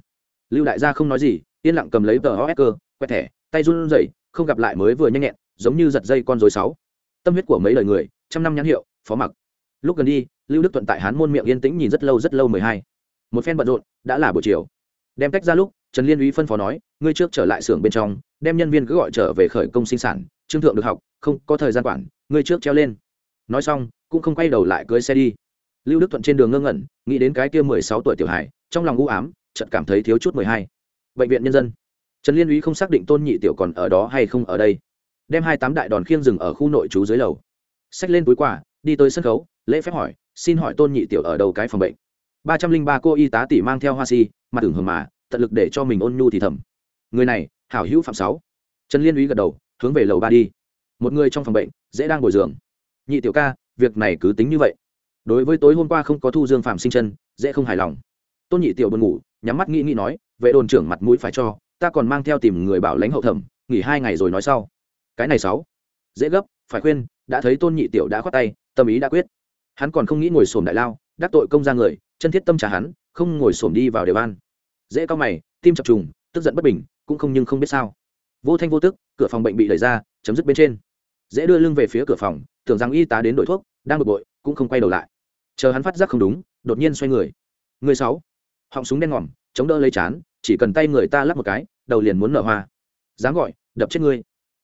Lưu đại gia không nói gì, yên lặng cầm lấy tờ os quẹt thẻ, tay run rẩy, không gặp lại mới vừa nhanh nhẹn, giống như giật dây con rối sáu. Tâm huyết của mấy lời người, trăm năm nhãn hiệu, phó mặc. Lúc gần đi, lưu đức thuận tại hán môn miệng yên tĩnh nhìn rất lâu rất lâu mười hai. Một phen bận rộn, đã là buổi chiều. Đem tách ra lúc, trần liên úy phân phó nói, ngươi trước trở lại xưởng bên trong, đem nhân viên cứ gọi trở về khởi công sinh sản, trương thượng được học, không có thời gian quản, ngươi trước treo lên. Nói xong, cũng không quay đầu lại cưới xe đi. Lưu đức thuận trên đường ngơ ngẩn, nghĩ đến cái kia mười sáu tuổi tiểu hải trong lòng u ám, chợt cảm thấy thiếu chút mười hai. Bệnh viện nhân dân trần liên úy không xác định tôn nhị tiểu còn ở đó hay không ở đây. Đem hai tám đại đòn khiêng rừng ở khu nội trú dưới lầu. Xách lên túi quà, đi tới sân khấu, lễ phép hỏi, xin hỏi tôn nhị tiểu ở đầu cái phòng bệnh? Ba trăm linh ba cô y tá tỷ mang theo hoa si, mặt tưởng hưởng mà, tận lực để cho mình ôn nhu thì thầm. Người này, hảo hữu phạm sáu. Trần liên úy gật đầu, hướng về lầu ba đi. Một người trong phòng bệnh, dễ đang ngồi giường. Nhị tiểu ca, việc này cứ tính như vậy. Đối với tối hôm qua không có thu dương phạm sinh chân, dễ không hài lòng. Tôn nhị tiểu buồn ngủ, nhắm mắt nghĩ nghĩ nói, vệ đồn trưởng mặt mũi phải cho ta còn mang theo tìm người bảo lãnh hậu thẩm, nghỉ hai ngày rồi nói sau. Cái này sáu. Dễ gấp, phải khuyên, đã thấy tôn nhị tiểu đã khoát tay, tâm ý đã quyết. Hắn còn không nghĩ ngồi sổm đại lao, đắc tội công ra người, chân thiết tâm trả hắn, không ngồi sổm đi vào đều an. Dễ cao mày, tim chập trùng, tức giận bất bình, cũng không nhưng không biết sao. Vô thanh vô tức, cửa phòng bệnh bị đẩy ra, chấm dứt bên trên. Dễ đưa lưng về phía cửa phòng, tưởng rằng y tá đến đổi thuốc, đang bực bội, cũng không quay đầu lại. Chờ hắn phát giác không đúng, đột nhiên xoay người. Người sáu. Họng súng đen ngòm, chống đỡ lấy chán, chỉ cần tay người ta lắp một cái đầu liền muốn nở hoa. Dám gọi, đập chết ngươi.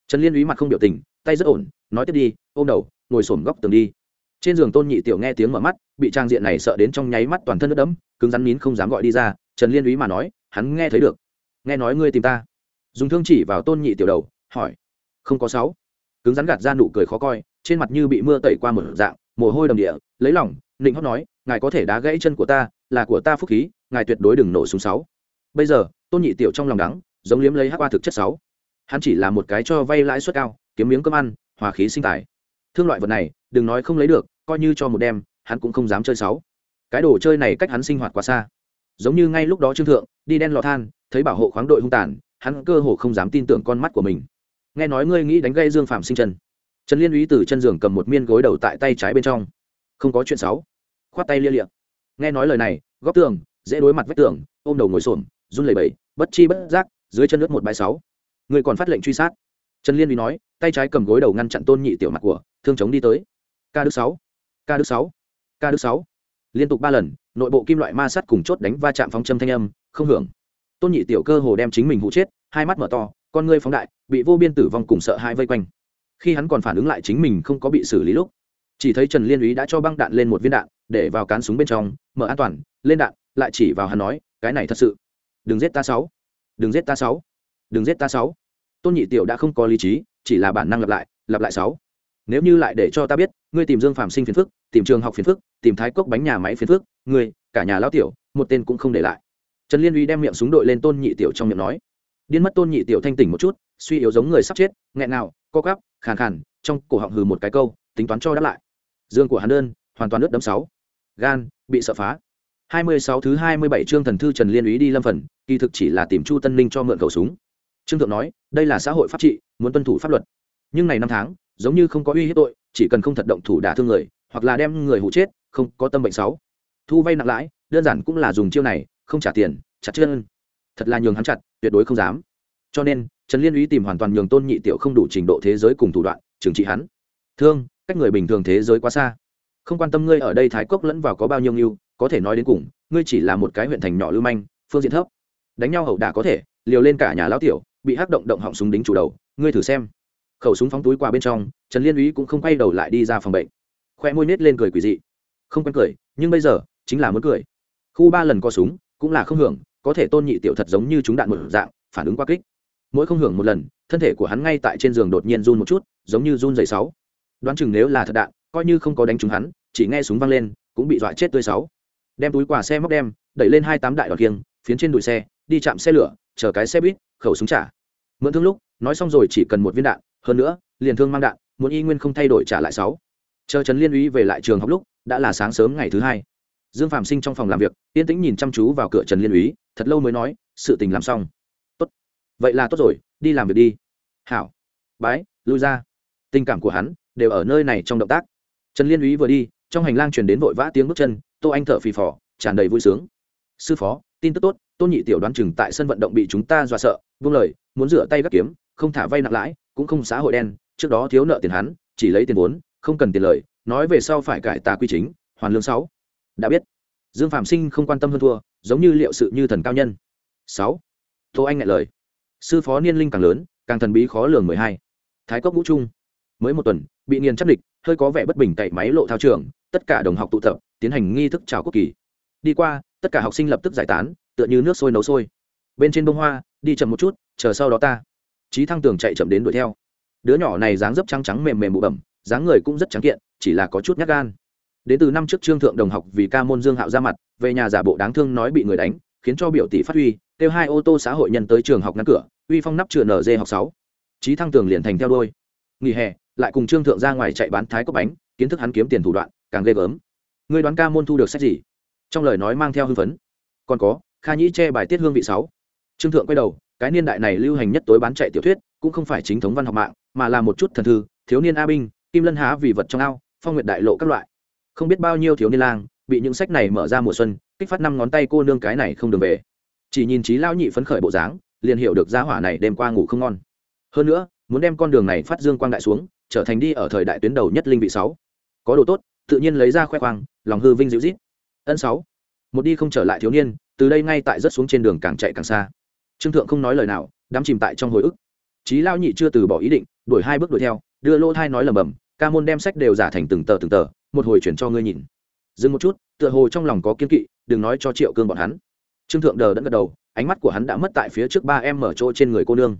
Trần liên úy mặt không biểu tình, tay rất ổn, nói tiếp đi, ôm đầu, ngồi xổm góc tường đi. Trên giường tôn nhị tiểu nghe tiếng mở mắt, bị trang diện này sợ đến trong nháy mắt toàn thân nước đẫm, cứng rắn nín không dám gọi đi ra, trần liên úy mà nói, hắn nghe thấy được. Nghe nói ngươi tìm ta. Dùng thương chỉ vào tôn nhị tiểu đầu, hỏi. Không có sáu. Cứng rắn gạt ra nụ cười khó coi, trên mặt như bị mưa tẩy qua một dạng, mồ hôi đầm địa, lấy lòng, nịnh hót nói, ngài có thể đá gãy chân của ta, là của ta phúc khí, ngài tuyệt đối đừng nổ súng sáu. Bây giờ, tôn nhị tiểu trong lòng đắng giống liếm lấy hắc qua thực chất sáu. Hắn chỉ là một cái cho vay lãi suất cao, kiếm miếng cơm ăn, hòa khí sinh tài. Thương loại vật này, đừng nói không lấy được, coi như cho một đêm, hắn cũng không dám chơi sáu. Cái đồ chơi này cách hắn sinh hoạt quá xa. Giống như ngay lúc đó trương thượng, đi đen lò than, thấy bảo hộ khoáng đội hung tàn, hắn cơ hồ không dám tin tưởng con mắt của mình. Nghe nói ngươi nghĩ đánh gây dương phạm sinh chân. Trần liên úy từ chân giường cầm một miên gối đầu tại tay trái bên trong. Không có chuyện xấu khoát tay lia liệng nghe nói lời này, góc tường, dễ đối mặt vách tường, ôm đầu ngồi xổm, run lẩy bẩy, bất chi bất giác dưới chân nước một bãi sáu. Người còn phát lệnh truy sát. Trần liên uy nói, tay trái cầm gối đầu ngăn chặn tôn nhị tiểu mặt của, thương chống đi tới. Ca đức sáu. Ca đức sáu. Ca đức sáu. Liên tục ba lần, nội bộ kim loại ma sắt cùng chốt đánh va chạm phóng châm thanh âm, không hưởng. Tôn nhị tiểu cơ hồ đem chính mình hụ chết, hai mắt mở to, con ngươi phóng đại, bị vô biên tử vong cùng sợ hai vây quanh. Khi hắn còn phản ứng lại chính mình không có bị xử lý lúc, chỉ thấy trần liên úy đã cho băng đạn lên một viên đạn, để vào cán súng bên trong, mở an toàn, lên đạn, lại chỉ vào hắn nói, cái này thật sự. Đừng giết ta sáu đừng giết ta sáu. Đừng giết ta sáu. Tôn nhị tiểu đã không có lý trí, chỉ là bản năng lặp lại lặp lại sáu. Nếu như lại để cho ta biết, ngươi tìm dương phạm sinh phiền phức, tìm trường học phiền phức, tìm thái cốc bánh nhà máy phiền phức, ngươi, cả nhà lao tiểu, một tên cũng không để lại. Trần liên uy đem miệng súng đội lên tôn nhị tiểu trong miệng nói. Điên mất tôn nhị tiểu thanh tỉnh một chút, suy yếu giống người sắp chết, nghẹn nào co cắp khàn khàn, trong cổ họng hừ một cái câu, tính toán cho đáp lại. Dương của hắn đơn, hoàn toàn ướt đấm sáu. Gan, bị sợ phá hai mươi sáu thứ hai mươi bảy chương thần thư trần liên úy đi lâm phần, kỳ thực chỉ là tìm chu tân ninh cho mượn khẩu súng. Trương thượng nói, đây là xã hội pháp trị, muốn tuân thủ pháp luật. Nhưng này năm tháng, giống như không có uy hiếp tội, chỉ cần không thật động thủ đả thương người, hoặc là đem người hủ chết, không có tâm bệnh sáu thu vay nặng lãi, đơn giản cũng là dùng chiêu này, không trả tiền chặt chân thật là nhường hắn chặt, tuyệt đối không dám. Cho nên, trần liên úy tìm hoàn toàn nhường tôn nhị tiểu không đủ trình độ thế giới cùng thủ đoạn, trừng trị hắn. Thương, cách người bình thường thế giới quá xa. Không quan tâm ngươi ở đây thái cốc lẫn vào có bao nhiêu nghiêu có thể nói đến cùng, ngươi chỉ là một cái huyện thành nhỏ lưu manh, phương diện thấp. Đánh nhau hậu đả có thể, liều lên cả nhà lão tiểu, bị hắc động động họng súng đính chủ đầu, ngươi thử xem. Khẩu súng phóng túi qua bên trong, trần liên úy cũng không quay đầu lại đi ra phòng bệnh. Khoe môi nết lên cười quỷ dị. Không quen cười, nhưng bây giờ, chính là muốn cười. Khu ba lần có súng, cũng là không hưởng, có thể tôn nhị tiểu thật giống như chúng đạn một dạng, phản ứng quá kích. Mỗi không hưởng một lần, thân thể của hắn ngay tại trên giường đột nhiên run một chút, giống như run dày sáu. Đoán chừng nếu là thật đạn, coi như không có đánh trúng hắn, chỉ nghe súng vang lên, cũng bị dọa chết tươi sáu đem túi quà xe móc đem đẩy lên hai tám đại đoàn kiêng phiến trên đùi xe đi chạm xe lửa chờ cái xe buýt khẩu súng trả. Mượn thương lúc nói xong rồi chỉ cần một viên đạn hơn nữa liền thương mang đạn muốn y nguyên không thay đổi trả lại sáu. Chờ trần liên Uy về lại trường học lúc đã là sáng sớm ngày thứ hai. Dương phạm sinh trong phòng làm việc yên tĩnh nhìn chăm chú vào cửa trần liên Uy, thật lâu mới nói sự tình làm xong. Tốt. Vậy là tốt rồi đi làm việc đi. Hảo. Bái lui ra. Tình cảm của hắn đều ở nơi này trong động tác. Trần liên Uy vừa đi trong hành lang truyền đến vội vã tiếng bước chân, tô anh thở phì phò, tràn đầy vui sướng. Sư phó, tin tức tốt tôn nhị tiểu đoán chừng tại sân vận động bị chúng ta dọa sợ vương lời, muốn rửa tay gắt kiếm, không thả vay nặng lãi, cũng không xã hội đen, trước đó thiếu nợ tiền hắn, chỉ lấy tiền vốn, không cần tiền lời, nói về sau phải cải tà quy chính, hoàn lương sáu. Đã biết. Dương phạm sinh không quan tâm hơn thua, giống như liệu sự như thần cao nhân. Sáu. Tô anh ngại lời. Sư phó niên linh càng lớn, càng thần bí khó lường mười hai. Thái cốc ngũ trung, mới một tuần, bị nghiền chắc địch, hơi có vẻ bất bình cậy máy lộ thao trường tất cả đồng học tụ tập, tiến hành nghi thức chào quốc kỳ. Đi qua, tất cả học sinh lập tức giải tán, tựa như nước sôi nấu sôi. Bên trên bông hoa, đi chậm một chút, chờ sau đó ta. Trí thăng tường chạy chậm đến đuổi theo. Đứa nhỏ này dáng dấp trắng trắng mềm mềm bụ bẩm, dáng người cũng rất trắng kiện, chỉ là có chút nhát gan. Đến từ năm trước trương thượng đồng học vì ca môn dương hạo ra mặt, về nhà giả bộ đáng thương nói bị người đánh, khiến cho biểu tỷ phát huy, kêu hai ô tô xã hội nhân tới trường học ngăn cửa, uy phong nắp chừa nz học sáu. Trí thăng tường liền thành theo đôi nghỉ hè, lại cùng trương thượng ra ngoài chạy bán thái cốc bánh, kiến thức hắn kiếm tiền thủ đoạn càng ghê gớm. Người đoán ca môn thu được sách gì? Trong lời nói mang theo hưng phấn. Còn có, kha nhĩ che bài tiết hương vị sáu. Trương thượng quay đầu, cái niên đại này lưu hành nhất tối bán chạy tiểu thuyết, cũng không phải chính thống văn học mạng, mà là một chút thần thư, thiếu niên a binh, kim lân há vì vật trong ao, phong nguyện đại lộ các loại. Không biết bao nhiêu thiếu niên lang, bị những sách này mở ra mùa xuân, kích phát năm ngón tay cô nương cái này không đường về. Chỉ nhìn trí lao nhị phấn khởi bộ dáng, liền hiểu được gia hỏa này đêm qua ngủ không ngon. Hơn nữa, muốn đem con đường này phát dương quang đại xuống, trở thành đi ở thời đại tuyến đầu nhất linh vị sáu. Có đồ tốt tự nhiên lấy ra khoe khoang, lòng hư vinh dịu rít ân sáu. Một đi không trở lại thiếu niên, từ đây ngay tại rất xuống trên đường càng chạy càng xa. Trương thượng không nói lời nào, đắm chìm tại trong hồi ức. Trí lao nhị chưa từ bỏ ý định, đuổi hai bước đuổi theo, đưa lô thai nói lầm bầm ca môn đem sách đều giả thành từng tờ từng tờ, một hồi chuyển cho ngươi nhìn. Dừng một chút, tựa hồ trong lòng có kiên kỵ, đừng nói cho triệu cương bọn hắn. Trương thượng đờ đẫn gật đầu, ánh mắt của hắn đã mất tại phía trước ba em mở chỗ trên người cô nương.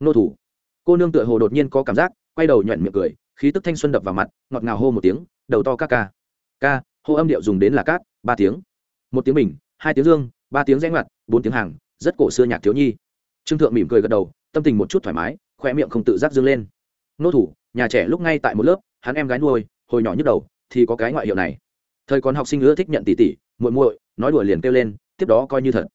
Nô thủ. Cô nương tựa hồ đột nhiên có cảm giác, quay đầu nhuận miệng cười, khí tức thanh xuân đập vào mặt, ngọt ngào hô một tiếng đầu to ca ca. Ca, hô âm điệu dùng đến là cát, ba tiếng. Một tiếng bình, hai tiếng dương, ba tiếng rẽ ngoặt, bốn tiếng hàng, rất cổ xưa nhạc thiếu nhi. Trương thượng mỉm cười gật đầu, tâm tình một chút thoải mái khoe miệng không tự giác dương lên. Nô thủ, nhà trẻ lúc ngay tại một lớp, hắn em gái nuôi, hồi nhỏ nhức đầu, thì có cái ngoại hiệu này. Thời còn học sinh ưa thích nhận tỷ tỷ muội muội, nói đùa liền kêu lên, tiếp đó coi như thật.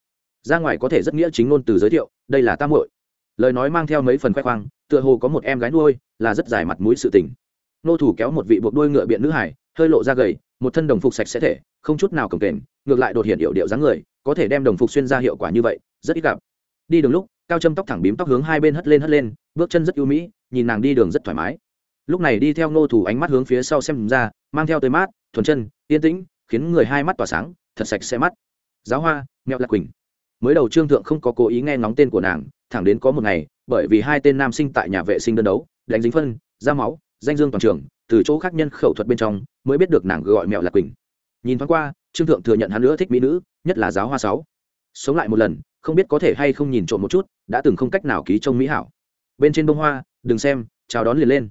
Ra ngoài có thể rất nghĩa chính ngôn từ giới thiệu, đây là tam muội. Lời nói mang theo mấy phần khoe khoang, tựa hồ có một em gái nuôi, là rất dài mặt mũi sự tình nô thủ kéo một vị buộc đuôi ngựa biện nữ hải, hơi lộ ra gầy, một thân đồng phục sạch sẽ thể, không chút nào cồng kềnh, ngược lại đột hiện hiệu điệu dáng người, có thể đem đồng phục xuyên ra hiệu quả như vậy, rất ít gặp. Đi đường lúc, cao châm tóc thẳng bím tóc hướng hai bên hất lên hất lên, bước chân rất ưu mỹ, nhìn nàng đi đường rất thoải mái. Lúc này đi theo nô thủ ánh mắt hướng phía sau xem ra, mang theo tới mát, thuần chân, yên tĩnh, khiến người hai mắt tỏa sáng, thật sạch sẽ mắt. Giáo hoa, mẹo lạc quỳnh. Mới đầu trương thượng không có cố ý nghe ngóng tên của nàng, thẳng đến có một ngày, bởi vì hai tên nam sinh tại nhà vệ sinh đơn đấu, đánh dính phân ra máu danh dương toàn trường, từ chỗ khác nhân khẩu thuật bên trong mới biết được nàng gọi mẹo lạc quỳnh. Nhìn thoáng qua, trương thượng thừa nhận hắn nữa thích mỹ nữ, nhất là giáo hoa sáu. Sống lại một lần, không biết có thể hay không nhìn trộm một chút, đã từng không cách nào ký trông mỹ hảo. Bên trên bông hoa, đừng xem, chào đón liền lên.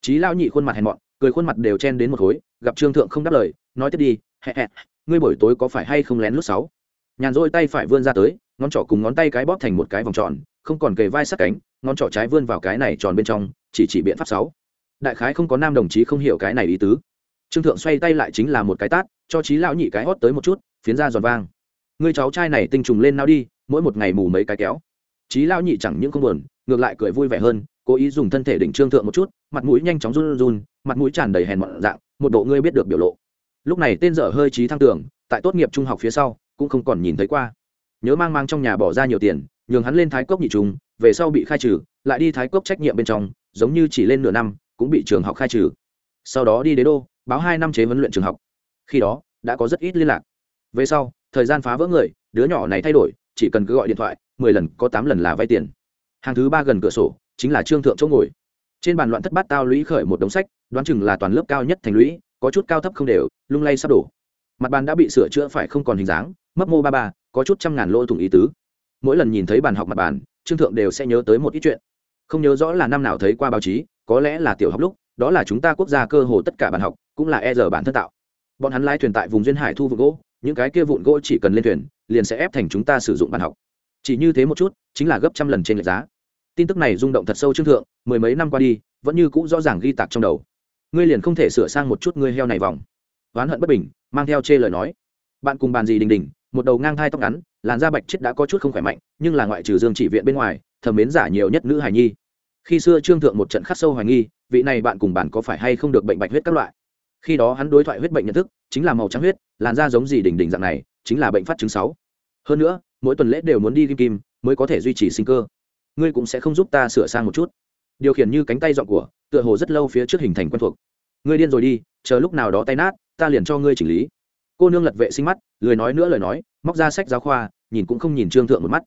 Trí lao nhị khuôn mặt hèn mọn, cười khuôn mặt đều chen đến một khối, gặp trương thượng không đáp lời, nói tiếp đi hẹ hẹ ngươi buổi tối có phải hay không lén lút sáu? Nhàn rỗi tay phải vươn ra tới, ngón trỏ cùng ngón tay cái bóp thành một cái vòng tròn, không còn kề vai sát cánh, ngón trỏ trái vươn vào cái này tròn bên trong, chỉ chỉ biện pháp sáu đại khái không có nam đồng chí không hiểu cái này ý tứ. Trương thượng xoay tay lại chính là một cái tát cho trí lão nhị cái hót tới một chút phiến ra giòn vang. Người cháu trai này tinh trùng lên nào đi mỗi một ngày mù mấy cái kéo. Trí lão nhị chẳng những không buồn ngược lại cười vui vẻ hơn cố ý dùng thân thể đỉnh trương thượng một chút mặt mũi nhanh chóng run run mặt mũi tràn đầy hèn mọn dạng một bộ ngươi biết được biểu lộ. Lúc này tên dở hơi trí thăng tưởng tại tốt nghiệp trung học phía sau cũng không còn nhìn thấy qua. Nhớ mang mang trong nhà bỏ ra nhiều tiền nhường hắn lên thái cốc nhị trùng, về sau bị khai trừ lại đi thái cốc trách nhiệm bên trong giống như chỉ lên nửa năm cũng bị trường học khai trừ. Sau đó đi đế đô, báo hai năm chế huấn luyện trường học. Khi đó, đã có rất ít liên lạc. Về sau, thời gian phá vỡ người, đứa nhỏ này thay đổi, chỉ cần cứ gọi điện thoại, mười lần, có tám lần là vay tiền. Hàng thứ ba gần cửa sổ, chính là trương thượng chỗ ngồi. Trên bàn loạn thất bát tao lũy khởi một đống sách, đoán chừng là toàn lớp cao nhất thành lũy, có chút cao thấp không đều, lung lay sắp đổ. Mặt bàn đã bị sửa chữa phải không còn hình dáng, mấp mô ba ba, có chút trăm ngàn lỗ thủng ý tứ. Mỗi lần nhìn thấy bàn học mặt bàn, trương thượng đều sẽ nhớ tới một ít chuyện. Không nhớ rõ là năm nào thấy qua báo chí có lẽ là tiểu học lúc, đó là chúng ta quốc gia cơ hồ tất cả bàn học, cũng là e giờ bản thân tạo. Bọn hắn lái thuyền tại vùng duyên hải thu vụn gỗ, những cái kia vụn gỗ chỉ cần lên thuyền, liền sẽ ép thành chúng ta sử dụng bàn học. Chỉ như thế một chút, chính là gấp trăm lần trên lệch giá. Tin tức này rung động thật sâu trương thượng, mười mấy năm qua đi, vẫn như cũ rõ ràng ghi tạc trong đầu. Ngươi liền không thể sửa sang một chút ngươi heo này vòng. Oán hận bất bình, mang theo chê lời nói. Bạn cùng bàn gì đình đình, một đầu ngang thai tóc ngắn, làn da bạch chết đã có chút không khỏe mạnh, nhưng là ngoại trừ dương chỉ viện bên ngoài thầm mến giả nhiều nhất nữ hài nhi khi xưa trương thượng một trận khắc sâu hoài nghi, vị này bạn cùng bạn có phải hay không được bệnh bạch huyết các loại? Khi đó hắn đối thoại huyết bệnh nhận thức, chính là màu trắng huyết, làn da giống gì đỉnh đỉnh dạng này, chính là bệnh phát chứng sáu. Hơn nữa, mỗi tuần lễ đều muốn đi kim kim, mới có thể duy trì sinh cơ. Ngươi cũng sẽ không giúp ta sửa sang một chút. Điều khiển như cánh tay dọn của, tựa hồ rất lâu phía trước hình thành quen thuộc. Ngươi điên rồi đi, chờ lúc nào đó tay nát, ta liền cho ngươi chỉnh lý. Cô nương lật vệ sinh mắt, lười nói nữa lời nói, móc ra sách giáo khoa, nhìn cũng không nhìn trương thượng một mắt.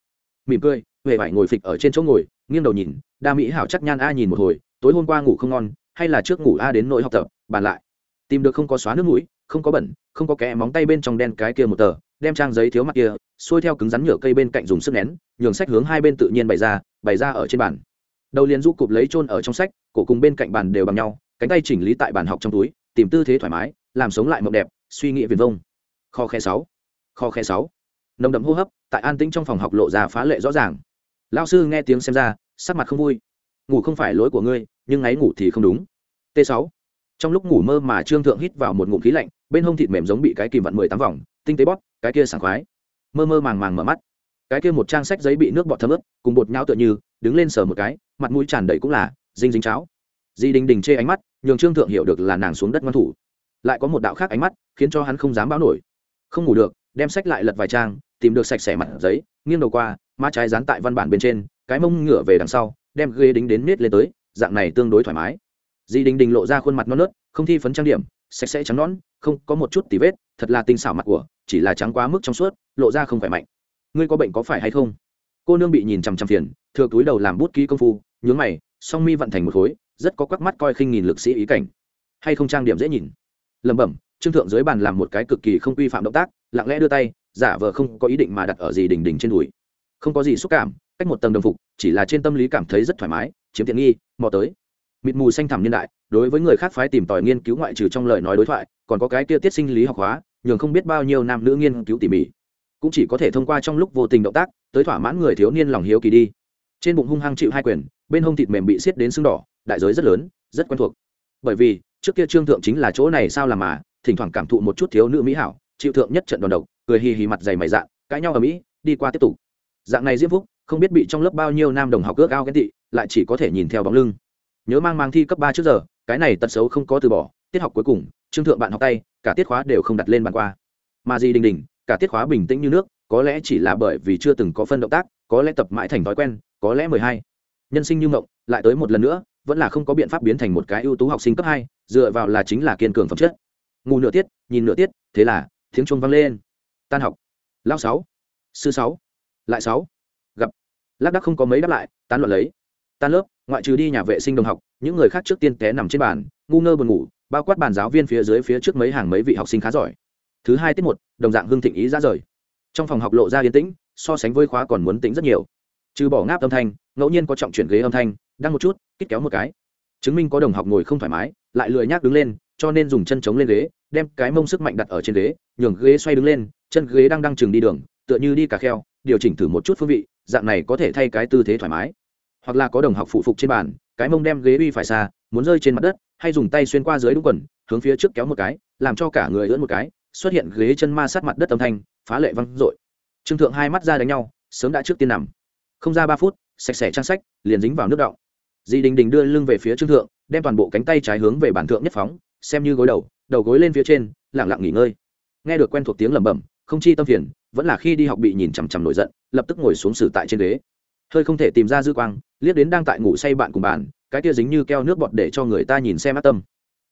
Mỉm cười huệ vải ngồi phịch ở trên chỗ ngồi nghiêng đầu nhìn, đa mỹ hảo chắc nhan a nhìn một hồi, tối hôm qua ngủ không ngon, hay là trước ngủ a đến nỗi học tập, bàn lại. Tìm được không có xóa nước mũi, không có bẩn, không có kẽ móng tay bên trong đen cái kia một tờ, đem trang giấy thiếu mặt kia, xuôi theo cứng rắn nhựa cây bên cạnh dùng sức nén, nhường sách hướng hai bên tự nhiên bày ra bày ra ở trên bàn. Đầu liền du cụp lấy trôn ở trong sách, cổ cùng bên cạnh bàn đều bằng nhau, cánh tay chỉnh lý tại bàn học trong túi, tìm tư thế thoải mái, làm sống lại mộng đẹp, suy nghĩ viền vông. Kho khe sáu, kho khe sáu. Nồng đậm hô hấp, tại an tĩnh trong phòng học lộ ra phá lệ rõ ràng lao sư nghe tiếng xem ra, sắc mặt không vui. Ngủ không phải lỗi của ngươi, nhưng ngáy ngủ thì không đúng. T 6 trong lúc ngủ mơ mà trương thượng hít vào một ngụm khí lạnh, bên hông thịt mềm giống bị cái kìm vặn mười tám vòng, tinh tế bóp, cái kia sảng khoái. Mơ mơ màng màng mở mắt. Cái kia một trang sách giấy bị nước bọt thấm ướt, cùng bột nhau tựa như, đứng lên sờ một cái, mặt mũi tràn đầy cũng là dinh dính cháo. Di đình đình chê ánh mắt, nhường trương thượng hiểu được là nàng xuống đất ngoan thủ. Lại có một đạo khác ánh mắt, khiến cho hắn không dám báo nổi. Không ngủ được, đem sách lại lật vài trang, tìm được sạch sẽ mặt giấy, nghiêng đầu qua má trái dán tại văn bản bên trên, cái mông ngửa về đằng sau, đem ghế đính đến nết lên tới, dạng này tương đối thoải mái. Di đình đình lộ ra khuôn mặt non nớt, không thi phấn trang điểm, sạch sẽ trắng nón không có một chút tì vết, thật là tinh xảo mặt của, chỉ là trắng quá mức trong suốt, lộ ra không khỏe mạnh. Ngươi có bệnh có phải hay không? Cô nương bị nhìn chằm chằm phiền, thừa túi đầu làm bút ký công phu, nhướng mày, song mi vận thành một khối, rất có quắc mắt coi khinh nghìn lực sĩ ý cảnh. Hay không trang điểm dễ nhìn? Lẩm bẩm, trương thượng dưới bàn làm một cái cực kỳ không quy phạm động tác, lặng lẽ đưa tay, giả vờ không có ý định mà đặt ở gì đỉnh đỉnh trên đùi không có gì xúc cảm, cách một tầng đồng phục, chỉ là trên tâm lý cảm thấy rất thoải mái, chiếm tiện nghi, mò tới. Mịt mù xanh thẳm niên đại, đối với người khác phái tìm tòi nghiên cứu ngoại trừ trong lời nói đối thoại, còn có cái kia tiết sinh lý học hóa, nhường không biết bao nhiêu nam nữ nghiên cứu tỉ mỉ. Cũng chỉ có thể thông qua trong lúc vô tình động tác, tới thỏa mãn người thiếu niên lòng hiếu kỳ đi. Trên bụng hung hăng chịu hai quyền, bên hông thịt mềm bị xiết đến sưng đỏ, đại giới rất lớn, rất quen thuộc. Bởi vì, trước kia trương thượng chính là chỗ này sao làm mà, thỉnh thoảng cảm thụ một chút thiếu nữ mỹ hảo, chịu thượng nhất trận đòn độc, cười hì hì mặt dày mày dạn, cãi nhau ở mỹ đi qua tiếp tục dạng này diễm phúc, không biết bị trong lớp bao nhiêu nam đồng học ước ao ghen tị, lại chỉ có thể nhìn theo bóng lưng. Nhớ mang mang thi cấp ba trước giờ, cái này tật xấu không có từ bỏ, tiết học cuối cùng, trương thượng bạn học tay, cả tiết khóa đều không đặt lên bàn qua. Mà gì đình đình, cả tiết khóa bình tĩnh như nước, có lẽ chỉ là bởi vì chưa từng có phân động tác, có lẽ tập mãi thành thói quen, có lẽ mười hai. Nhân sinh như mộng, lại tới một lần nữa, vẫn là không có biện pháp biến thành một cái ưu tú học sinh cấp hai, dựa vào là chính là kiên cường phẩm chất. Ngủ nửa tiết, nhìn nửa tiết, thế là tiếng chuông vang lên. Tan học. Lao sáu. Sư sáu lại sáu. Gặp. Lác đắc không có mấy đáp lại, tán luận lấy. Tan lớp, ngoại trừ đi nhà vệ sinh đồng học, những người khác trước tiên té nằm trên bàn, ngu ngơ buồn ngủ, bao quát bàn giáo viên phía dưới phía trước mấy hàng mấy vị học sinh khá giỏi. Thứ hai tiết một, đồng dạng hương thịnh ý ra rời. Trong phòng học lộ ra yên tĩnh, so sánh với khóa còn muốn tĩnh rất nhiều. Trừ bỏ ngáp âm thanh, ngẫu nhiên có trọng chuyển ghế âm thanh, đăng một chút, kích kéo một cái. Chứng minh có đồng học ngồi không thoải mái, lại lười nhác đứng lên, cho nên dùng chân chống lên ghế, đem cái mông sức mạnh đặt ở trên ghế, nhường ghế xoay đứng lên, chân ghế đang đang chừng đi đường, tựa như đi cà kheo điều chỉnh thử một chút phương vị, dạng này có thể thay cái tư thế thoải mái. Hoặc là có đồng học phụ phục trên bàn, cái mông đem ghế uy phải xa, muốn rơi trên mặt đất, hay dùng tay xuyên qua dưới đúng quần, hướng phía trước kéo một cái, làm cho cả người ưỡn một cái, xuất hiện ghế chân ma sát mặt đất âm thanh, phá lệ văng dội. Trương thượng hai mắt ra đánh nhau, sớm đã trước tiên nằm. Không ra ba phút, sạch sẽ trang sách, liền dính vào nước động di đình đình đưa lưng về phía trương thượng, đem toàn bộ cánh tay trái hướng về bản thượng nhất phóng, xem như gối đầu đầu gối lên phía trên lẳng lặng nghỉ ngơi. Nghe được quen thuộc tiếng lẩm bẩm, không chi tâm phiền vẫn là khi đi học bị nhìn chằm chằm nổi giận, lập tức ngồi xuống xử tại trên ghế. Hơi không thể tìm ra dư quang, liếc đến đang tại ngủ say bạn cùng bạn, cái kia dính như keo nước bọt để cho người ta nhìn xem ác tâm.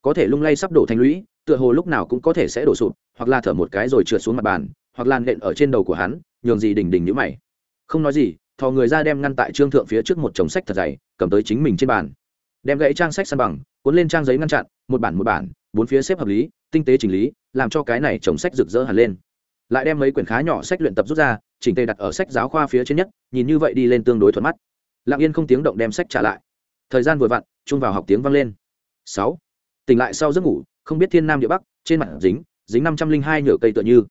Có thể lung lay sắp đổ thành lũy, tựa hồ lúc nào cũng có thể sẽ đổ sụp, hoặc là thở một cái rồi trượt xuống mặt bàn, hoặc là nện ở trên đầu của hắn, nhường gì đình đình nhữ mày. Không nói gì, thò người ra đem ngăn tại trương thượng phía trước một chồng sách thật dày, cầm tới chính mình trên bàn. Đem gãy trang sách săn bằng, cuốn lên trang giấy ngăn chặn, một bản một bản, bốn phía xếp hợp lý, tinh tế chỉnh lý, làm cho cái này chồng sách rực rỡ hẳn lên lại đem mấy quyển khá nhỏ sách luyện tập rút ra, chỉnh tề đặt ở sách giáo khoa phía trên nhất, nhìn như vậy đi lên tương đối thuận mắt. Lặng yên không tiếng động đem sách trả lại. Thời gian vừa vặn, chung vào học tiếng vang lên. Sáu. Tỉnh lại sau giấc ngủ, không biết thiên nam địa bắc, trên mặt dính dính năm trăm linh hai nhựa cây tựa như.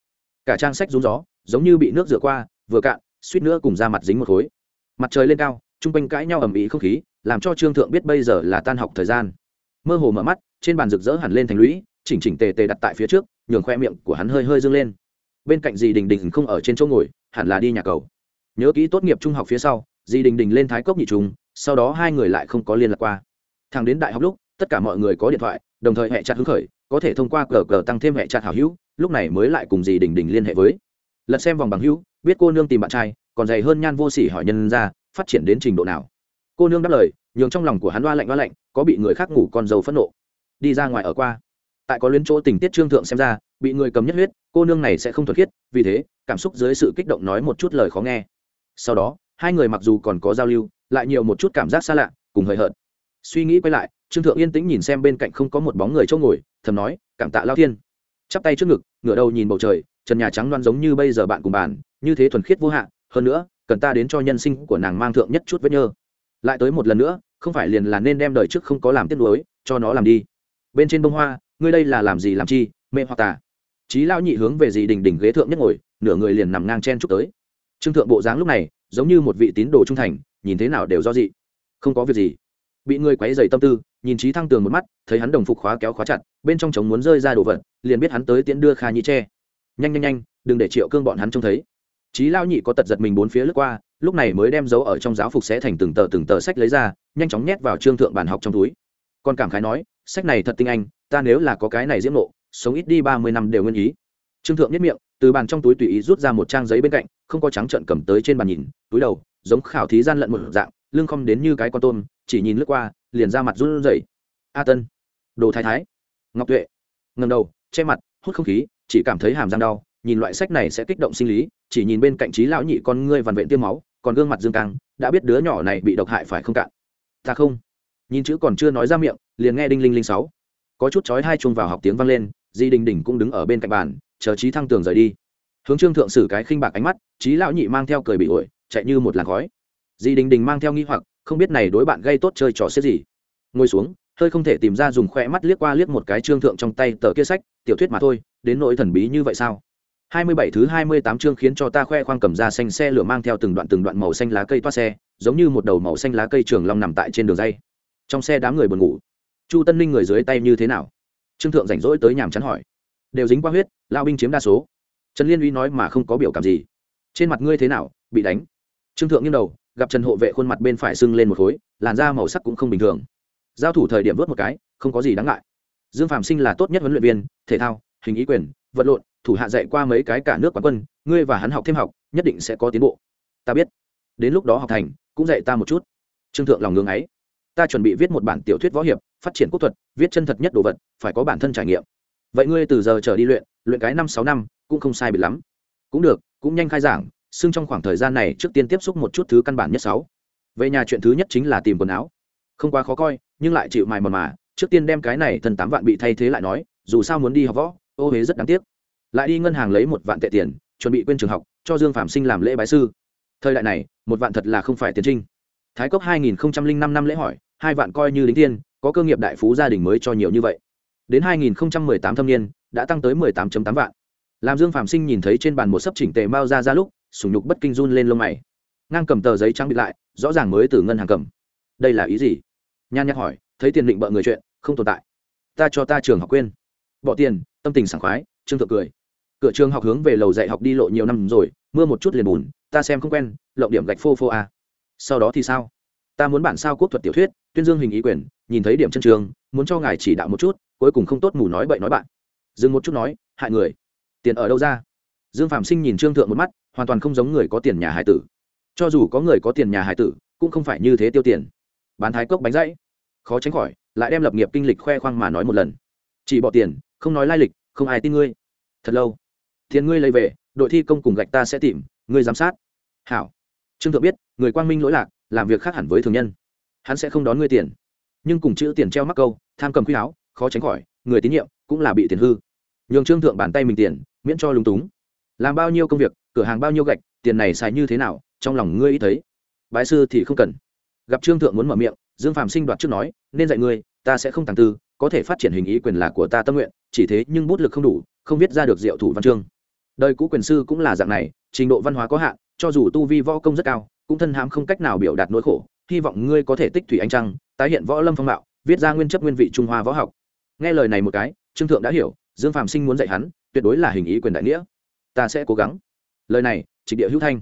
Cả trang sách rúng gió, giống như bị nước rửa qua, vừa cạn, suýt nữa cùng ra mặt dính một khối. Mặt trời lên cao, chung quanh cãi nhau ầm ĩ không khí, làm cho trương thượng biết bây giờ là tan học thời gian. Mơ hồ mở mắt, trên bàn rực rỡ hẳn lên thành lũy, chỉnh chỉnh tề tề đặt tại phía trước, nhường khoe miệng của hắn hơi hơi dâng lên bên cạnh dì đình đình không ở trên chỗ ngồi, hẳn là đi nhà cầu. Nhớ kỹ tốt nghiệp trung học phía sau, dì đình đình lên thái cốc nhị trùng, sau đó hai người lại không có liên lạc qua. Thằng đến đại học lúc, tất cả mọi người có điện thoại, đồng thời hẹ chặt hứng khởi, có thể thông qua cờ cờ tăng thêm hẹ chặt hảo hữu, lúc này mới lại cùng dì đình đình liên hệ với. Lật xem vòng bằng hữu, biết cô nương tìm bạn trai, còn dày hơn nhan vô sỉ hỏi nhân ra, phát triển đến trình độ nào. Cô nương đáp lời, nhường trong lòng của hắn loa lạnh loa lạnh, có bị người khác ngủ con dâu phẫn nộ. Đi ra ngoài ở qua. Tại có luyến chỗ tình tiết trương thượng xem ra bị người cầm nhất huyết, cô nương này sẽ không thuật khiết, vì thế, cảm xúc dưới sự kích động nói một chút lời khó nghe. Sau đó, hai người mặc dù còn có giao lưu, lại nhiều một chút cảm giác xa lạ, cùng hời hợt. Suy nghĩ quay lại, trương thượng yên tĩnh nhìn xem bên cạnh không có một bóng người chỗ ngồi, thầm nói, cảm tạ lao thiên. Chắp tay trước ngực, ngửa đầu nhìn bầu trời, trần nhà trắng loan giống như bây giờ bạn cùng bàn như thế thuần khiết vô hạn, hơn nữa, cần ta đến cho nhân sinh của nàng mang thượng nhất chút vết nhơ. Lại tới một lần nữa, không phải liền là nên đem đời trước không có làm tiếc nuối, cho nó làm đi. Bên trên bông hoa, ngươi đây là làm gì làm chi, mê hoặc tà Chí lão nhị hướng về gì đỉnh đỉnh ghế thượng nhất ngồi, nửa người liền nằm ngang chen chúc tới. Trương thượng bộ dáng lúc này, giống như một vị tín đồ trung thành, nhìn thế nào đều do dị. Không có việc gì. Bị người quấy rầy tâm tư, nhìn chí thăng tường một mắt, thấy hắn đồng phục khóa kéo khóa chặt, bên trong trống muốn rơi ra đồ vật, liền biết hắn tới tiễn đưa kha Nhi tre nhanh nhanh nhanh, đừng để triệu cương bọn hắn trông thấy. Chí lao nhị có tật giật mình bốn phía lướt qua, lúc này mới đem dấu ở trong giáo phục sẽ thành từng tờ từng tờ sách lấy ra, nhanh chóng nhét vào trương thượng bàn học trong túi. Con cảm khái nói, sách này thật tinh anh, ta nếu là có cái này diễm nộ sống ít đi ba mươi năm đều nguyên ý. Trương thượng nhất miệng, từ bàn trong túi tùy ý rút ra một trang giấy bên cạnh, không có trắng trợn cầm tới trên bàn nhìn, túi đầu, giống khảo thí gian lận một dạng, lưng không đến như cái con tôm, chỉ nhìn lướt qua, liền ra mặt run rẩy. A tân, đồ thái thái. Ngọc tuệ ngầm đầu, che mặt, hút không khí, chỉ cảm thấy hàm răng đau, nhìn loại sách này sẽ kích động sinh lý, chỉ nhìn bên cạnh trí lão nhị con ngươi vằn vện tiêm máu, còn gương mặt dương căng, đã biết đứa nhỏ này bị độc hại phải không cạn. Ta không. Nhìn chữ còn chưa nói ra miệng, liền nghe đinh linh linh sáu. Có chút chói hai chuông vào học tiếng vang lên di đình đình cũng đứng ở bên cạnh bàn, chờ trí thăng tường rời đi. Hướng trương thượng sử cái khinh bạc ánh mắt trí lão nhị mang theo cười bị ổi, chạy như một làn khói. Di đình đình mang theo nghi hoặc, không biết này đối bạn gây tốt chơi trò xếp gì. Ngồi xuống, hơi không thể tìm ra dùng khoe mắt liếc qua liếc một cái trương thượng trong tay tờ kia sách, tiểu thuyết mà thôi, đến nỗi thần bí như vậy sao? Hai mươi bảy thứ hai mươi tám chương khiến cho ta khoe khoang cầm ra xanh xe lửa mang theo từng đoạn từng đoạn màu xanh lá cây toa xe, giống như một đầu màu xanh lá cây trường long nằm tại trên đường dây. Trong xe đám người buồn ngủ. Chu tân ninh người dưới tay như thế nào? Trương thượng rảnh rỗi tới nhàm chán hỏi. Đều dính qua huyết, lao binh chiếm đa số. Trần liên uy nói mà không có biểu cảm gì. Trên mặt ngươi thế nào, bị đánh? Trương thượng nghiêng đầu, gặp trần hộ vệ khuôn mặt bên phải sưng lên một khối, làn da màu sắc cũng không bình thường. Giao thủ thời điểm vớt một cái, không có gì đáng ngại. Dương phạm sinh là tốt nhất huấn luyện viên, thể thao, hình ý quyền, vật lộn, thủ hạ dạy qua mấy cái cả nước quán quân, ngươi và hắn học thêm học, nhất định sẽ có tiến bộ. Ta biết. Đến lúc đó học thành, cũng dạy ta một chút. Trương thượng lòng ngưng ấy ta chuẩn bị viết một bản tiểu thuyết võ hiệp, phát triển quốc thuật, viết chân thật nhất đồ vật, phải có bản thân trải nghiệm. Vậy ngươi từ giờ trở đi luyện luyện cái năm sáu năm, cũng không sai biệt lắm. Cũng được, cũng nhanh khai giảng, xưng trong khoảng thời gian này trước tiên tiếp xúc một chút thứ căn bản nhất sáu. Về nhà chuyện thứ nhất chính là tìm quần áo. Không quá khó coi, nhưng lại chịu mài mòn mà, trước tiên đem cái này thần tám vạn bị thay thế lại nói, dù sao muốn đi học võ, ô huế rất đáng tiếc. Lại đi ngân hàng lấy một vạn tệ tiền, chuẩn bị quên trường học, cho dương phạm sinh làm lễ bái sư. Thời đại này, một vạn thật là không phải tiến trinh. Thái cốc hai nghìn năm năm lễ hỏi hai vạn coi như lính tiên có cơ nghiệp đại phú gia đình mới cho nhiều như vậy. Đến hai nghìn tám thâm niên, đã tăng tới mười tám tám vạn. Làm dương phạm sinh nhìn thấy trên bàn một sấp chỉnh tề mao ra ra lúc, sùng nhục bất kinh run lên lông mày. Ngang cầm tờ giấy trắng bị lại, rõ ràng mới từ ngân hàng cầm. Đây là ý gì? Nhan nhắc hỏi, thấy tiền định bợ người chuyện, không tồn tại. Ta cho ta trường học quên. Bỏ tiền, tâm tình sảng khoái, trương thượng cười. Cửa trường học hướng về lầu dạy học đi lộ nhiều năm rồi, mưa một chút liền bùn, ta xem không quen, lộng điểm gạch phô phô à. sau đó thì sao? Ta muốn bản sao quốc thuật tiểu thuyết, tuyên dương hình ý quyền, nhìn thấy điểm chân trường, muốn cho ngài chỉ đạo một chút, cuối cùng không tốt mù nói bậy nói bạn. Dừng một chút nói, hại người. Tiền ở đâu ra? Dương phạm sinh nhìn trương thượng một mắt, hoàn toàn không giống người có tiền nhà hải tử. Cho dù có người có tiền nhà hải tử, cũng không phải như thế tiêu tiền. Bán thái cốc bánh dãy. Khó tránh khỏi, lại đem lập nghiệp kinh lịch khoe khoang mà nói một lần. Chỉ bỏ tiền, không nói lai lịch, không ai tin ngươi. Thật lâu. Tiền ngươi lấy về, đội thi công cùng gạch ta sẽ tìm, ngươi giám sát. Hảo. Trương thượng biết, người quang minh lỗi lạc làm việc khác hẳn với thường nhân. Hắn sẽ không đón ngươi tiền. Nhưng cùng chữ tiền treo mắc câu, tham cầm quy áo, khó tránh khỏi, người tín nhiệm cũng là bị tiền hư. Nhường trương thượng bàn tay mình tiền, miễn cho lúng túng. Làm bao nhiêu công việc, cửa hàng bao nhiêu gạch, tiền này xài như thế nào, trong lòng ngươi ý thấy. Bái sư thì không cần. Gặp trương thượng muốn mở miệng, dương phạm sinh đoạt trước nói, nên dạy ngươi, ta sẽ không tàng tư, có thể phát triển hình ý quyền là của ta tâm nguyện, chỉ thế nhưng bút lực không đủ, không viết ra được diệu thủ văn chương. Đời cũ quyền sư cũng là dạng này, trình độ văn hóa có hạn, cho dù tu vi võ công rất cao cũng thân hãm không cách nào biểu đạt nỗi khổ, hy vọng ngươi có thể tích thủy anh trăng, tái hiện võ lâm phong mạo, viết ra nguyên chấp nguyên vị trung hoa võ học. Nghe lời này một cái, trương thượng đã hiểu, dương phạm sinh muốn dạy hắn, tuyệt đối là hình ý quyền đại nghĩa. Ta sẽ cố gắng. Lời này trịch địa hữu thanh,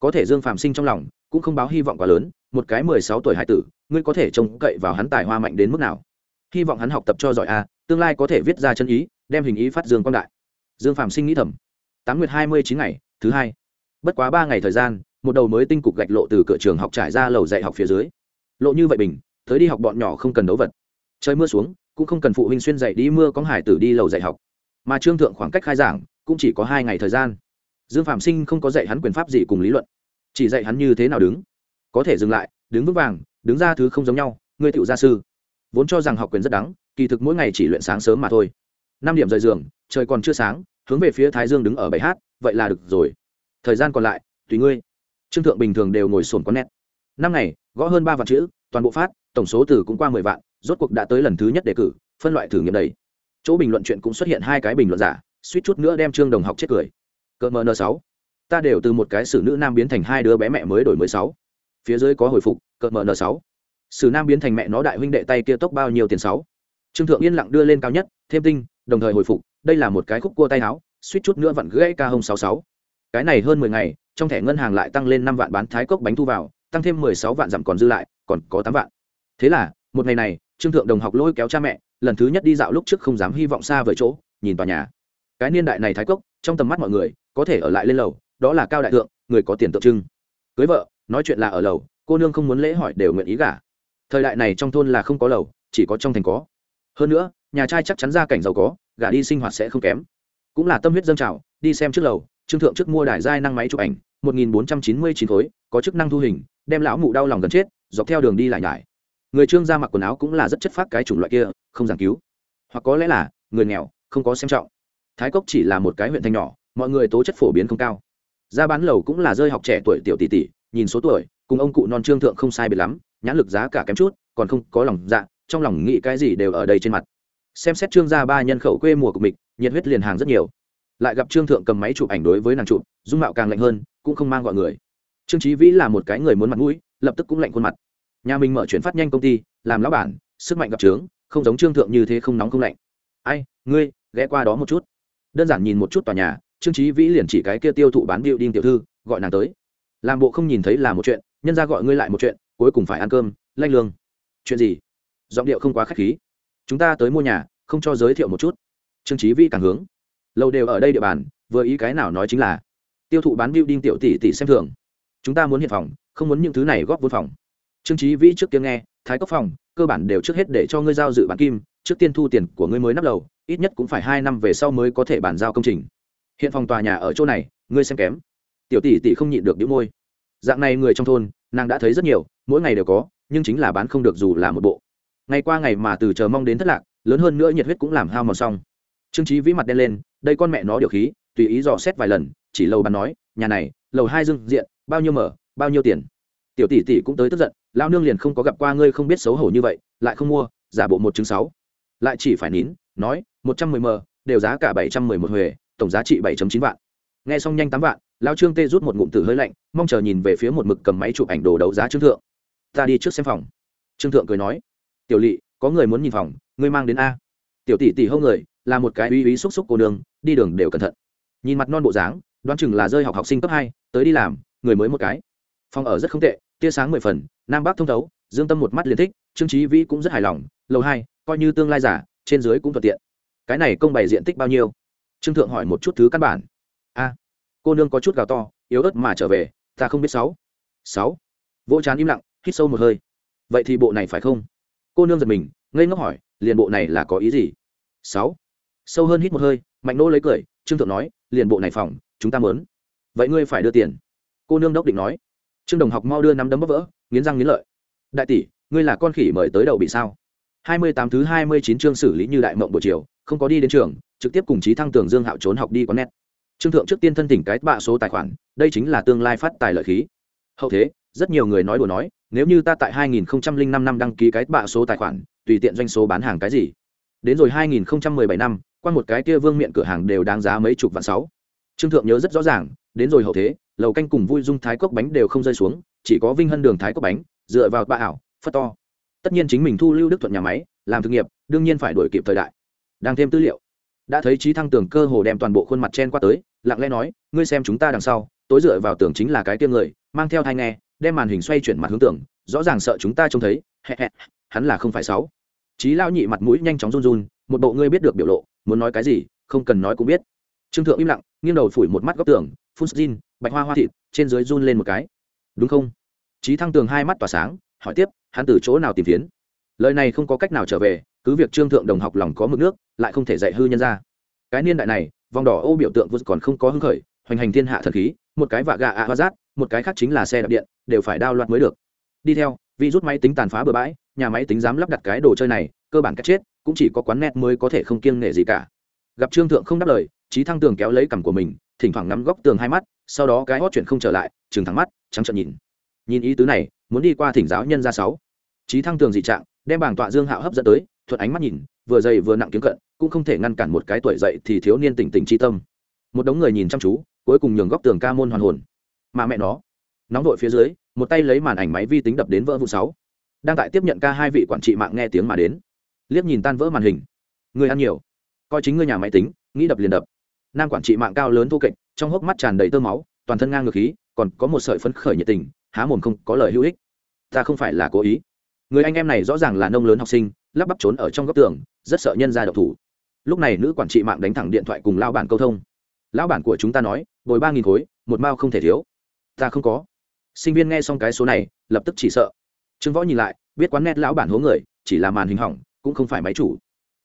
có thể dương phạm sinh trong lòng, cũng không báo hy vọng quá lớn, một cái mười sáu tuổi hải tử, ngươi có thể trông cậy vào hắn tài hoa mạnh đến mức nào? Hy vọng hắn học tập cho giỏi a, tương lai có thể viết ra chân ý, đem hình ý phát dương quang đại. Dương phạm sinh nghĩ thầm. Tám nguyệt hai mươi chín ngày, thứ hai. Bất quá ba ngày thời gian một đầu mới tinh cục gạch lộ từ cửa trường học trải ra lầu dạy học phía dưới. Lộ như vậy bình, tới đi học bọn nhỏ không cần đấu vật. Trời mưa xuống, cũng không cần phụ huynh xuyên dạy đi mưa có hải tử đi lầu dạy học. Mà trương thượng khoảng cách khai giảng, cũng chỉ có hai ngày thời gian. Dương phạm sinh không có dạy hắn quyền pháp gì cùng lý luận, chỉ dạy hắn như thế nào đứng. Có thể dừng lại, đứng vững vàng, đứng ra thứ không giống nhau, ngươi tựu gia sư. Vốn cho rằng học quyền rất đắng, kỳ thực mỗi ngày chỉ luyện sáng sớm mà thôi. Năm điểm rời giường, trời còn chưa sáng, hướng về phía thái dương đứng ở bảy h vậy là được rồi. Thời gian còn lại, tùy ngươi trương thượng bình thường đều ngồi sồn có nét. Năm ngày, gõ hơn ba vạn chữ, toàn bộ phát, tổng số từ cũng qua mười vạn, rốt cuộc đã tới lần thứ nhất đề cử, phân loại thử nghiệm đầy. Chỗ bình luận chuyện cũng xuất hiện hai cái bình luận giả, suýt chút nữa đem trương đồng học chết cười. Cỡ mờ n sáu. Ta đều từ một cái xử nữ nam biến thành hai đứa bé mẹ mới đổi mới sáu. Phía dưới có hồi phục cỡ mờ n sáu. Xử nam biến thành mẹ nó đại huynh đệ tay kia tốc bao nhiêu tiền sáu. Trương thượng yên lặng đưa lên cao nhất, thêm tinh, đồng thời hồi phục, đây là một cái khúc cua tay áo, suýt chút nữa vặn gãy ca hông sáu sáu cái này hơn mười ngày, trong thẻ ngân hàng lại tăng lên năm vạn bán thái cốc bánh thu vào, tăng thêm mười sáu vạn giảm còn dư lại, còn có tám vạn. Thế là, một ngày này, trương thượng đồng học lôi kéo cha mẹ, lần thứ nhất đi dạo lúc trước không dám hy vọng xa vời chỗ, nhìn tòa nhà. Cái niên đại này thái cốc, trong tầm mắt mọi người, có thể ở lại lên lầu, đó là cao đại thượng, người có tiền tượng trưng. Cưới vợ, nói chuyện là ở lầu, cô nương không muốn lễ hỏi đều nguyện ý gả. Thời đại này trong thôn là không có lầu, chỉ có trong thành có. Hơn nữa, nhà trai chắc chắn ra cảnh giàu có, gả đi sinh hoạt sẽ không kém. Cũng là tâm huyết dâng trào, đi xem trước lầu trương thượng trước mua đài giai năng máy chụp ảnh, một nghìn bốn trăm chín mươi chín khối, có chức năng thu hình, đem lão mụ đau lòng gần chết, dọc theo đường đi lại nhải. Người trương ra mặc quần áo cũng là rất chất phác cái chủng loại kia, không giảng cứu. Hoặc có lẽ là, người nghèo, không có xem trọng. Thái cốc chỉ là một cái huyện thành nhỏ, mọi người tố chất phổ biến không cao. Ra bán lầu cũng là rơi học trẻ tuổi tiểu tỷ tỷ, nhìn số tuổi, cùng ông cụ non trương thượng không sai biệt lắm, nhãn lực giá cả kém chút, còn không có lòng dạ trong lòng nghĩ cái gì đều ở đây trên mặt. Xem xét trương gia ba nhân khẩu quê mùa của mình, nhiệt huyết liền hàng rất nhiều lại gặp trương thượng cầm máy chụp ảnh đối với nàng chụp, dung mạo càng lạnh hơn, cũng không mang gọi người. Trương trí vĩ là một cái người muốn mặt mũi, lập tức cũng lạnh khuôn mặt. Nhà mình mở chuyển phát nhanh công ty, làm lão bản, sức mạnh gặp trướng, không giống trương thượng như thế không nóng không lạnh. Ai, ngươi, ghé qua đó một chút. Đơn giản nhìn một chút tòa nhà, trương trí vĩ liền chỉ cái kia tiêu thụ bán điệu đinh tiểu thư, gọi nàng tới. Làm bộ không nhìn thấy là một chuyện, nhân ra gọi ngươi lại một chuyện, cuối cùng phải ăn cơm, lanh lương. Chuyện gì? Giọng điệu không quá k h á c h khí. Chúng ta tới mua nhà, không cho giới thiệu một chút. Trương trí vĩ càng hướng lâu đều ở đây địa bàn, vừa ý cái nào nói chính là, tiêu thụ bán điệu đinh tiểu tỷ tỷ xem thường. Chúng ta muốn hiện phòng, không muốn những thứ này góp vốn phòng. Trương trí vĩ trước tiếng nghe, thái cốc phòng, cơ bản đều trước hết để cho ngươi giao dự bán kim, trước tiên thu tiền của ngươi mới nắp đầu ít nhất cũng phải hai năm về sau mới có thể bàn giao công trình. Hiện phòng tòa nhà ở chỗ này, ngươi xem kém. Tiểu tỷ tỷ không nhịn được đĩu môi. Dạng này người trong thôn, nàng đã thấy rất nhiều, mỗi ngày đều có, nhưng chính là bán không được dù là một bộ. Ngày qua ngày mà từ chờ mong đến thất lạc, lớn hơn nữa nhiệt huyết cũng làm hao mòn xong trương trí vĩ mặt đen lên, đây con mẹ nó điều khí, tùy ý dò xét vài lần, chỉ lầu bàn nói, nhà này, lầu hai dương diện, bao nhiêu mở, bao nhiêu tiền. Tiểu tỷ tỷ cũng tới tức giận lao nương liền không có gặp qua ngươi không biết xấu hổ như vậy, lại không mua, giả bộ một chứng sáu. Lại chỉ phải nín, nói, một trăm mười m đều giá cả bảy trăm mười một huề tổng giá trị bảy chín vạn. Nghe xong nhanh tám vạn lao trương tê rút một ngụm tử hơi lạnh, mong chờ nhìn về phía một mực cầm máy chụp ảnh đồ đấu giá trương thượng. Ta đi trước xem phòng. Trương thượng cười nói, tiểu lỵ có người muốn nhìn phòng, ngươi mang đến a. Tiểu tỷ tỷ hông người là một cái uy uy xúc xúc cô đường đi đường đều cẩn thận. Nhìn mặt non bộ dáng, đoán chừng là rơi học học sinh cấp hai, tới đi làm, người mới một cái. Phòng ở rất không tệ, tia sáng mười phần, nam bắc thông thấu, dương tâm một mắt liền thích, trương trí vĩ cũng rất hài lòng, lầu hai, coi như tương lai giả, trên dưới cũng thuận tiện. Cái này công bày diện tích bao nhiêu? Trương thượng hỏi một chút thứ căn bản. A, cô nương có chút gào to, yếu ớt mà trở về, ta không biết sáu. Sáu. Vỗ chán im lặng, hít sâu một hơi. Vậy thì bộ này phải không? Cô nương giật mình, ngây ngốc hỏi, liền bộ này là có ý gì? Sáu sâu hơn hít một hơi, mạnh nỗ lấy cười, trương thượng nói, liền bộ này phòng, chúng ta mớn vậy ngươi phải đưa tiền. Cô nương đốc định nói. Trương đồng học mau đưa nắm đấm bóp vỡ, nghiến răng nghiến lợi. Đại tỷ, ngươi là con khỉ mời tới đầu bị sao? Hai mươi tám thứ hai mươi chín chương xử lý như đại mộng buổi chiều, không có đi đến trường, trực tiếp cùng chí thăng tường dương hạo trốn học đi có nét trương thượng trước tiên thân tỉnh cái bạ số tài khoản, đây chính là tương lai phát tài lợi khí. Hậu thế, rất nhiều người nói đùa nói, nếu như ta tại 2005 năm đăng ký cái bạ số tài khoản, tùy tiện doanh số bán hàng cái gì? Đến rồi 2017 năm qua một cái kia vương miện cửa hàng đều đáng giá mấy chục vạn sáu. Trương thượng nhớ rất rõ ràng, đến rồi hậu thế, lầu canh cùng vui dung thái cốc bánh đều không rơi xuống, chỉ có vinh hân đường thái cốc bánh, dựa vào ba ảo, phất to. Tất nhiên chính mình thu lưu đức thuận nhà máy, làm thực nghiệp, đương nhiên phải đổi kịp thời đại. Đang thêm tư liệu, đã thấy trí thăng tường cơ hồ đem toàn bộ khuôn mặt chen qua tới, lặng lẽ nói, ngươi xem chúng ta đằng sau, tối dựa vào tường chính là cái tiêm người, mang theo thai nghe, đem màn hình xoay chuyển mặt hướng tường, rõ ràng sợ chúng ta trông thấy hắn là không phải sáu. Trí lao nhị mặt mũi nhanh chóng run run, một bộ ngươi biết được biểu lộ muốn nói cái gì, không cần nói cũng biết. Trương thượng im lặng, nghiêng đầu phủi một mắt góc tường, phun xin bạch hoa hoa thịt, trên dưới run lên một cái. Đúng không? Trí thăng tường hai mắt tỏa sáng, hỏi tiếp, hắn từ chỗ nào tìm phiến? Lời này không có cách nào trở về, cứ việc trương thượng đồng học lòng có mực nước, lại không thể dạy hư nhân ra. Cái niên đại này, vòng đỏ ô biểu tượng vẫn còn không có hứng khởi, hoành hành thiên hạ thần khí, một cái vạ gà à hoa rát, một cái khác chính là xe đạp điện, đều phải đao loạt mới được. Đi theo, vì rút máy tính tàn phá bừa bãi, nhà máy tính dám lắp đặt cái đồ chơi này, cơ bản cách chết cũng chỉ có quán net mới có thể không kiêng nể gì cả. Gặp trương thượng không đáp lời trí thăng tường kéo lấy cằm của mình, thỉnh thoảng ngắm góc tường hai mắt, sau đó cái hót chuyển không trở lại chừng thẳng mắt, trắng trợn nhìn. Nhìn ý tứ này, muốn đi qua thỉnh giáo nhân ra sáu. Trí thăng tường dị trạng, đem bảng tọa dương hạo hấp dẫn tới, thuận ánh mắt nhìn, vừa dày vừa nặng kiếm cận, cũng không thể ngăn cản một cái tuổi dậy thì thiếu niên tỉnh tỉnh chi tâm. Một đống người nhìn chăm chú, cuối cùng nhường góc tường ca môn hoàn hồn. Mà mẹ nó, nóng đội phía dưới, một tay lấy màn ảnh máy vi tính đập đến vỡ vụ sáu. Đang tại tiếp nhận ca hai vị quản trị mạng nghe tiếng mà đến liếc nhìn tan vỡ màn hình. Người ăn nhiều. Coi chính ngươi nhà máy tính, nghĩ đập liền đập. Nam quản trị mạng cao lớn thu kệch, trong hốc mắt tràn đầy tơ máu, toàn thân ngang ngược khí, còn có một sợi phấn khởi nhiệt tình, há mồm không có lời hữu ích. Ta không phải là cố ý. Người anh em này rõ ràng là nông lớn học sinh, lắp bắp trốn ở trong góc tường, rất sợ nhân ra độc thủ. Lúc này nữ quản trị mạng đánh thẳng điện thoại cùng lao bản câu thông. Lão bản của chúng ta nói, bồi ba nghìn khối, một mao không thể thiếu. Ta không có. Sinh viên nghe xong cái số này, lập tức chỉ sợ. Trương võ nhìn lại, biết quán nét lão bản hố người, chỉ là màn hình hỏng cũng không phải máy chủ.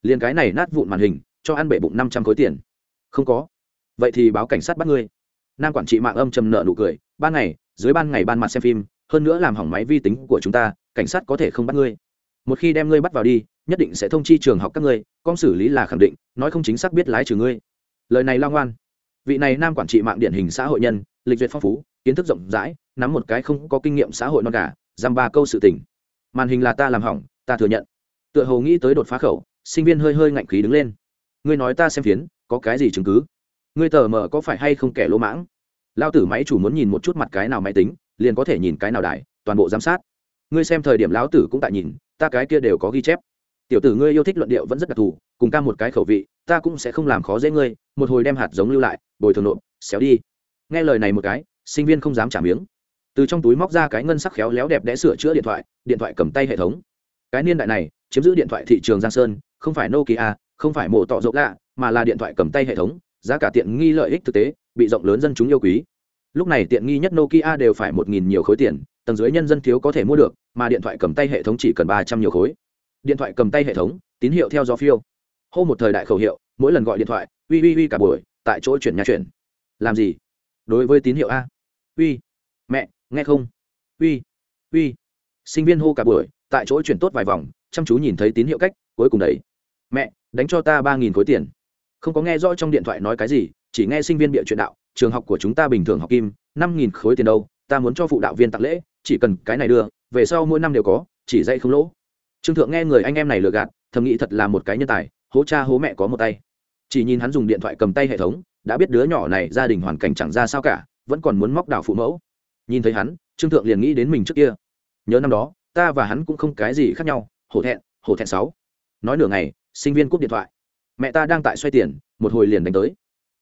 Liền cái này nát vụn màn hình, cho ăn bể bụng năm trăm khối tiền. Không có. Vậy thì báo cảnh sát bắt ngươi. Nam quản trị mạng âm trầm nợ nụ cười, ban ngày, dưới ban ngày ban mặt xem phim, hơn nữa làm hỏng máy vi tính của chúng ta, cảnh sát có thể không bắt ngươi. Một khi đem ngươi bắt vào đi, nhất định sẽ thông chi trường học các ngươi, con xử lý là khẳng định, nói không chính xác biết lái trừ ngươi. Lời này lao ngoan. Vị này nam quản trị mạng điển hình xã hội nhân, lịch duyệt phong phú, kiến thức rộng rãi, nắm một cái không có kinh nghiệm xã hội non cả dăm ba câu sự tình. Màn hình là ta làm hỏng, ta thừa nhận tựa hồ nghĩ tới đột phá khẩu, sinh viên hơi hơi ngạnh khí đứng lên. Ngươi nói ta xem phiến, có cái gì chứng cứ? Ngươi tờ mờ có phải hay không kẻ lỗ mãng? Lao tử máy chủ muốn nhìn một chút mặt cái nào máy tính, liền có thể nhìn cái nào đại toàn bộ giám sát. Ngươi xem thời điểm lão tử cũng tại nhìn, ta cái kia đều có ghi chép. Tiểu tử ngươi yêu thích luận điệu vẫn rất đặc thù, cùng ca một cái khẩu vị, ta cũng sẽ không làm khó dễ ngươi, một hồi đem hạt giống lưu lại, bồi thường nộp, xéo đi. Nghe lời này một cái, sinh viên không dám trả miếng. Từ trong túi móc ra cái ngân sắc khéo léo đẹp đẽ sửa chữa điện thoại điện thoại cầm tay hệ thống cái niên đại này, chiếm giữ điện thoại thị trường giang sơn, không phải nokia, không phải mổ tọ rộng lạ, mà là điện thoại cầm tay hệ thống, giá cả tiện nghi lợi ích thực tế, bị rộng lớn dân chúng yêu quý. Lúc này tiện nghi nhất nokia đều phải một nghìn nhiều khối tiền, tầng dưới nhân dân thiếu có thể mua được, mà điện thoại cầm tay hệ thống chỉ cần ba trăm nhiều khối. Điện thoại cầm tay hệ thống, tín hiệu theo gió phiêu. Hô một thời đại khẩu hiệu, mỗi lần gọi điện thoại, uy uy uy cả buổi, tại chỗ chuyển nhà chuyển. Làm gì? Đối với tín hiệu a. Uy. Mẹ, nghe không? Uy. Uy. Sinh viên hô cả buổi tại chỗ chuyển tốt vài vòng, chăm chú nhìn thấy tín hiệu cách, cuối cùng đấy mẹ, đánh cho ta ba nghìn khối tiền. Không có nghe rõ trong điện thoại nói cái gì, chỉ nghe sinh viên địa chuyện đạo, trường học của chúng ta bình thường học kim, năm nghìn khối tiền đâu, ta muốn cho phụ đạo viên tặng lễ, chỉ cần cái này đưa, về sau mỗi năm đều có, chỉ dạy không lỗ. Trương thượng nghe người anh em này lừa gạt, thầm nghĩ thật là một cái nhân tài, hố cha hố mẹ có một tay. Chỉ nhìn hắn dùng điện thoại cầm tay hệ thống, đã biết đứa nhỏ này gia đình hoàn cảnh chẳng ra sao cả, vẫn còn muốn móc đảo phụ mẫu. Nhìn thấy hắn, trương thượng liền nghĩ đến mình trước kia. Nhớ năm đó ta và hắn cũng không cái gì khác nhau, hổ thẹn hổ thẹn sáu. Nói nửa ngày, sinh viên cúp điện thoại. Mẹ ta đang tại xoay tiền, một hồi liền đánh tới.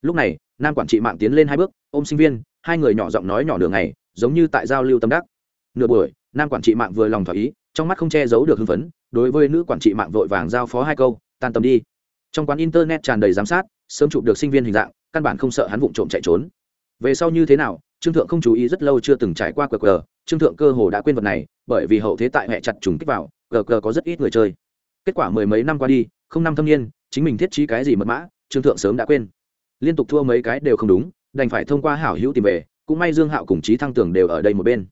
Lúc này, nam quản trị mạng tiến lên hai bước, ôm sinh viên, hai người nhỏ giọng nói nhỏ nửa ngày, giống như tại giao lưu tâm đắc. Nửa buổi, nam quản trị mạng vừa lòng thỏa ý, trong mắt không che giấu được hưng phấn, đối với nữ quản trị mạng vội vàng giao phó hai câu, tan tầm đi. Trong quán internet tràn đầy giám sát, sớm chụp được sinh viên hình dạng, căn bản không sợ hắn vụng trộm chạy trốn. Về sau như thế nào trương thượng không chú ý rất lâu chưa từng trải qua cờ cờ. Trương thượng cơ hồ đã quên vật này, bởi vì hậu thế tại hệ chặt trùng kích vào, cờ cờ có rất ít người chơi. Kết quả mười mấy năm qua đi, không năm thâm niên, chính mình thiết trí cái gì mật mã, trương thượng sớm đã quên. Liên tục thua mấy cái đều không đúng, đành phải thông qua hảo hữu tìm về, cũng may dương hạo cùng trí thăng tường đều ở đây một bên.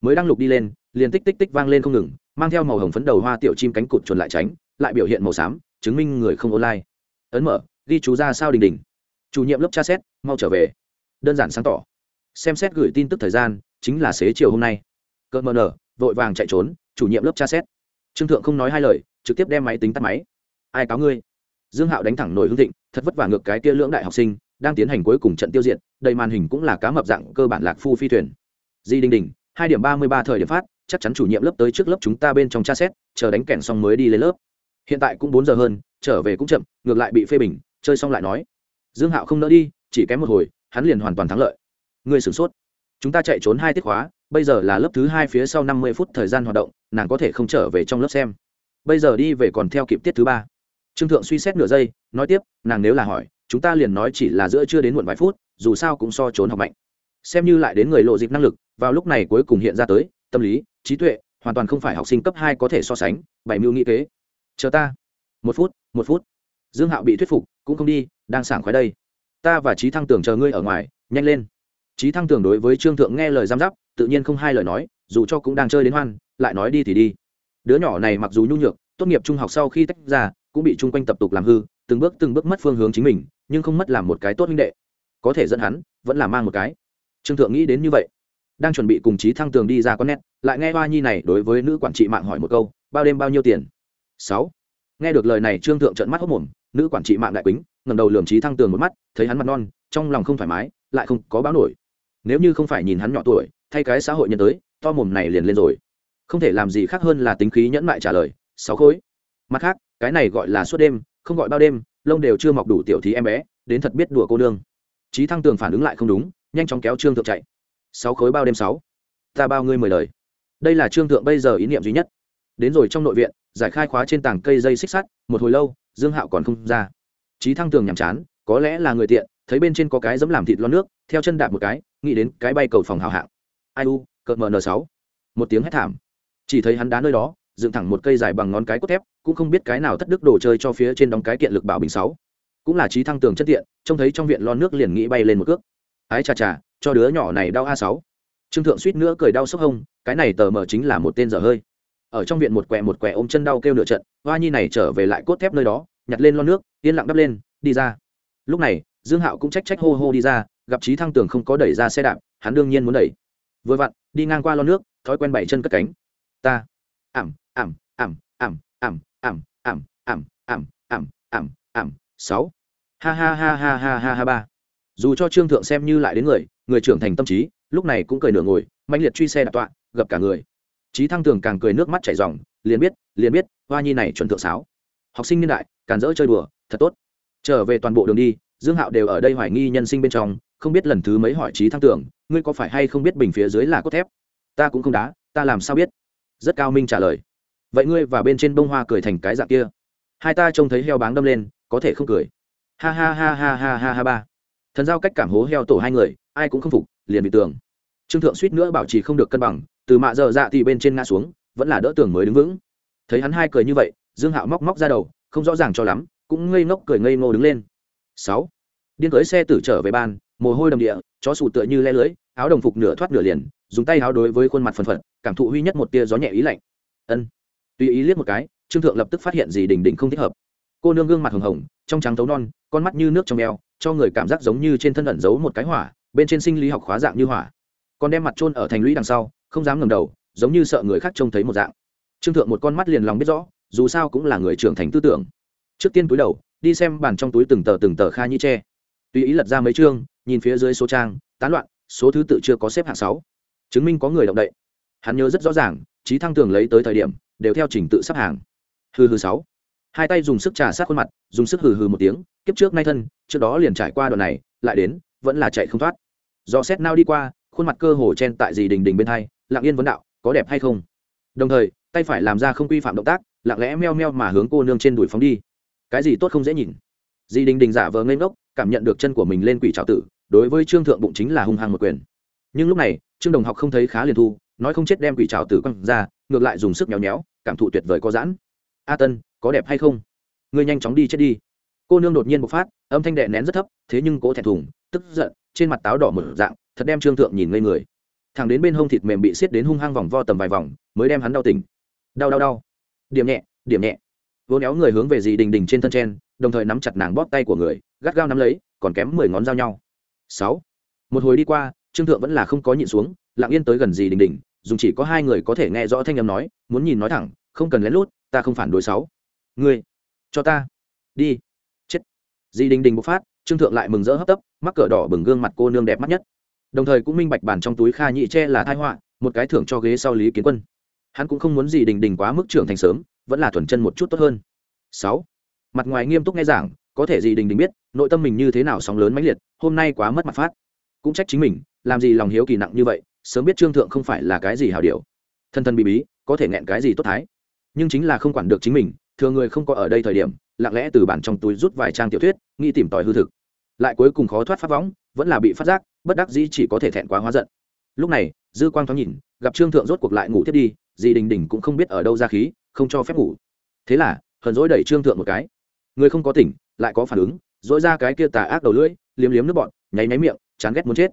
Mới đăng lục đi lên, liền tích tích tích vang lên không ngừng, mang theo màu hồng phấn đầu hoa tiểu chim cánh cụt chuồn lại tránh, lại biểu hiện màu xám, chứng minh người không online. Ấn mở, ghi chú ra sao đình đình. Chủ nhiệm lớp tra xét, mau trở về. Đơn giản sáng tỏ xem xét gửi tin tức thời gian, chính là xế chiều hôm nay. Cợt mờ nở, vội vàng chạy trốn, chủ nhiệm lớp tra xét. Trương thượng không nói hai lời, trực tiếp đem máy tính tắt máy. Ai cáo ngươi? Dương hạo đánh thẳng nổi hương thịnh, thật vất vả ngược cái kia lưỡng đại học sinh, đang tiến hành cuối cùng trận tiêu diệt, đầy màn hình cũng là cá mập dạng cơ bản lạc phu phi thuyền. Di đình đình, hai điểm ba mươi ba thời điểm phát, chắc chắn chủ nhiệm lớp tới trước lớp chúng ta bên trong tra xét, chờ đánh kèn xong mới đi lên lớp. Hiện tại cũng bốn giờ hơn, trở về cũng chậm, ngược lại bị phê bình, chơi xong lại nói. Dương hạo không nỡ đi, chỉ kém một hồi, hắn liền hoàn toàn thắng lợi. Ngươi sửng sốt. Chúng ta chạy trốn hai tiết khóa, bây giờ là lớp thứ hai phía sau năm mươi phút thời gian hoạt động, nàng có thể không trở về trong lớp xem. Bây giờ đi về còn theo kịp tiết thứ ba. Trương thượng suy xét nửa giây, nói tiếp, nàng nếu là hỏi, chúng ta liền nói chỉ là giữa chưa đến muộn vài phút, dù sao cũng so trốn học mạnh. Xem như lại đến người lộ dịp năng lực, vào lúc này cuối cùng hiện ra tới, tâm lý, trí tuệ, hoàn toàn không phải học sinh cấp hai có thể so sánh, bảy mưu nghĩ kế. Chờ ta. Một phút một phút. Dương hạo bị thuyết phục, cũng không đi, đang sảng khoái đây. Ta và trí thăng tưởng chờ ngươi ở ngoài, nhanh lên trí thăng tưởng đối với trương thượng nghe lời giam giáp, tự nhiên không hai lời nói, dù cho cũng đang chơi đến hoan, lại nói đi thì đi. Đứa nhỏ này mặc dù nhu nhược, tốt nghiệp trung học sau khi tách ra, cũng bị chung quanh tập tục làm hư, từng bước từng bước mất phương hướng chính mình, nhưng không mất làm một cái tốt huynh đệ. Có thể dẫn hắn, vẫn là mang một cái. Trương thượng nghĩ đến như vậy. Đang chuẩn bị cùng chí thăng tường đi ra con nét, lại nghe hoa nhi này đối với nữ quản trị mạng hỏi một câu, bao đêm bao nhiêu tiền? Sáu. Nghe được lời này, trương thượng trợn mắt hốc mồm, nữ quản trị mạng đại quýnh ngầm đầu lườm trí thăng tường một mắt, thấy hắn mặt non, trong lòng không thoải mái, lại không có báo nổi nếu như không phải nhìn hắn nhỏ tuổi, thay cái xã hội nhân tới, to mồm này liền lên rồi. Không thể làm gì khác hơn là tính khí nhẫn mại trả lời, sáu khối. Mặt khác, cái này gọi là suốt đêm, không gọi bao đêm, lông đều chưa mọc đủ tiểu thí em bé, đến thật biết đùa cô nương. Trí thăng tường phản ứng lại không đúng, nhanh chóng kéo trương thượng chạy. Sáu khối bao đêm sáu. Ta bao ngươi mười lời. Đây là trương thượng bây giờ ý niệm duy nhất. Đến rồi trong nội viện, giải khai khóa trên tảng cây dây xích sắt, một hồi lâu, dương hạo còn không ra. Trí thăng tường nhàm chán, có lẽ là người tiện thấy bên trên có cái dẫm làm thịt lon nước, theo chân đạp một cái, nghĩ đến cái bay cầu phòng hào hạng. Ai u, cợt mn sáu. Một tiếng hét thảm. Chỉ thấy hắn đá nơi đó, dựng thẳng một cây dài bằng ngón cái cốt thép, cũng không biết cái nào thất đức đồ chơi cho phía trên đóng cái kiện lực bảo bình sáu. Cũng là trí thăng tường chất tiện, trông thấy trong viện lon nước liền nghĩ bay lên một cước. Ái chà chà, cho đứa nhỏ này đau a sáu. Trương thượng suýt nữa cười đau sốc hông, cái này tờ mờ chính là một tên dở hơi. Ở trong viện một quẹ một quẹ ôm chân đau kêu nửa trận, hoa nhi này trở về lại cốt thép nơi đó, nhặt lên lon nước, yên lặng đắp lên, đi ra. Lúc này dương hạo cũng trách trách hô hô đi ra gặp trí thăng tường không có đẩy ra xe đạp hắn đương nhiên muốn đẩy vừa vặn đi ngang qua lon nước thói quen bảy chân cất cánh ta ảm ảm ảm ảm ảm ảm ảm ảm ảm ảm ảm ảm sáu ha ha ha ha ha ha ha ba dù cho trương thượng xem như lại đến người người trưởng thành tâm trí lúc này cũng cười nửa ngồi mạnh liệt truy xe đạp tọa gặp cả người trí thăng tường càng cười nước mắt chảy ròng liền biết liền biết hoa nhi này chuẩn thượng sáo học sinh niên đại càn dỡ chơi đùa thật tốt trở về toàn bộ đường đi dương hạo đều ở đây hoài nghi nhân sinh bên trong, không biết lần thứ mấy hỏi trí thăng tưởng, ngươi có phải hay không biết bình phía dưới là cốt thép? Ta cũng không đá, ta làm sao biết? Rất cao minh trả lời. Vậy ngươi và bên trên bông hoa cười thành cái dạng kia. Hai ta trông thấy heo báng đâm lên, có thể không cười. Ha ha ha ha ha ha ha ba. Thần giao cách cảm hố heo tổ hai người, ai cũng không phục, liền bị tường. Trương thượng suýt nữa bảo trì không được cân bằng, từ mạ dở dạ thì bên trên ngã xuống, vẫn là đỡ tường mới đứng vững. Thấy hắn hai cười như vậy, dương hạo móc móc ra đầu, không rõ ràng cho lắm, cũng ngây ngốc cười ngây ngô đứng lên sáu. Điên cưới xe tử trở về ban, mồ hôi đầm địa, chó sụt tựa như le lưới, áo đồng phục nửa thoát nửa liền, dùng tay áo đối với khuôn mặt phần phật, cảm thụ huy nhất một tia gió nhẹ ý lạnh. Ân. Tùy ý liếc một cái, trương thượng lập tức phát hiện gì đình đình không thích hợp. Cô nương gương mặt hồng hồng, trong trắng thấu non, con mắt như nước trong eo, cho người cảm giác giống như trên thân ẩn giấu một cái hỏa, bên trên sinh lý học khóa dạng như hỏa. Còn đem mặt trôn ở thành lũy đằng sau, không dám ngẩng đầu, giống như sợ người khác trông thấy một dạng. Trương thượng một con mắt liền lòng biết rõ, dù sao cũng là người trưởng thành tư tưởng. Trước tiên cúi đầu đi xem bản trong túi từng tờ từng tờ kha như tre. Tùy ý lật ra mấy chương, nhìn phía dưới số trang, tán loạn, số thứ tự chưa có xếp hạng sáu. Chứng minh có người động đậy. Hắn nhớ rất rõ ràng trí thăng tường lấy tới thời điểm, đều theo trình tự sắp hàng. Hừ hừ sáu. Hai tay dùng sức trà sát khuôn mặt, dùng sức hừ hừ một tiếng, kiếp trước nay thân, trước đó liền trải qua đoạn này, lại đến, vẫn là chạy không thoát. Do xét nao đi qua, khuôn mặt cơ hồ chen tại gì đình đình bên hai, lặng yên vấn đạo, có đẹp hay không? Đồng thời, tay phải làm ra không quy phạm động tác, lặng lẽ meo meo mà hướng cô nương trên đùi phóng đi cái gì tốt không dễ nhìn. Di đình đình giả vờ ngây ngốc, cảm nhận được chân của mình lên quỷ trào tử, đối với trương thượng bụng chính là hung hăng một quyền. Nhưng lúc này, trương đồng học không thấy khá liền thu, nói không chết đem quỷ trào tử quăng ra, ngược lại dùng sức nhéo nhéo, cảm thụ tuyệt vời có giãn. A tân, có đẹp hay không? Ngươi nhanh chóng đi chết đi. Cô nương đột nhiên bộc phát, âm thanh đệ nén rất thấp, thế nhưng cố thẹn thùng, tức giận, trên mặt táo đỏ một dạng, thật đem trương thượng nhìn ngây người. Thằng đến bên hông thịt mềm bị xiết đến hung hăng vòng vo tầm vài vòng, mới đem hắn đau tỉnh. Đau đau đau. Điểm nhẹ điểm nhẹ vô néo người hướng về dì đình đình trên thân chen, đồng thời nắm chặt nàng bóp tay của người, gắt gao nắm lấy, còn kém mười ngón dao nhau. Sáu. Một hồi đi qua, trương thượng vẫn là không có nhịn xuống, lặng yên tới gần dì đình đình, dùng chỉ có hai người có thể nghe rõ thanh âm nói, muốn nhìn nói thẳng, không cần lén lút, ta không phản đối sáu. Ngươi, cho ta. Đi. Chết. Dì đình đình bộc phát, trương thượng lại mừng rỡ hấp tấp, mắc cỡ đỏ bừng gương mặt cô nương đẹp mắt nhất. Đồng thời cũng minh bạch bản trong túi kha nhị tre là thai họa, một cái thưởng cho ghế sau lý kiến quân. Hắn cũng không muốn gì đình đình quá mức trưởng thành sớm vẫn là thuần chân một chút tốt hơn. Sáu. Mặt ngoài nghiêm túc nghe giảng, có thể gì đình đình biết, nội tâm mình như thế nào sóng lớn mãnh liệt, hôm nay quá mất mặt phát. Cũng trách chính mình, làm gì lòng hiếu kỳ nặng như vậy, sớm biết trương thượng không phải là cái gì hào điều. Thân thân bị bí, có thể nghẹn cái gì tốt thái. Nhưng chính là không quản được chính mình, thường người không có ở đây thời điểm, lặng lẽ từ bản trong túi rút vài trang tiểu thuyết, nghĩ tìm tòi hư thực. Lại cuối cùng khó thoát phát võng, vẫn là bị phát giác, bất đắc dĩ chỉ có thể thẹn quá hóa giận. Lúc này, dư quang thoáng nhìn, gặp trương thượng rốt cuộc lại ngủ thiết đi dì đình đình cũng không biết ở đâu ra khí, không cho phép ngủ. Thế là, hờn dỗi đẩy trương thượng một cái. Người không có tỉnh, lại có phản ứng, dỗi ra cái kia tà ác đầu lưỡi, liếm liếm nước bọn nháy nháy miệng, chán ghét muốn chết.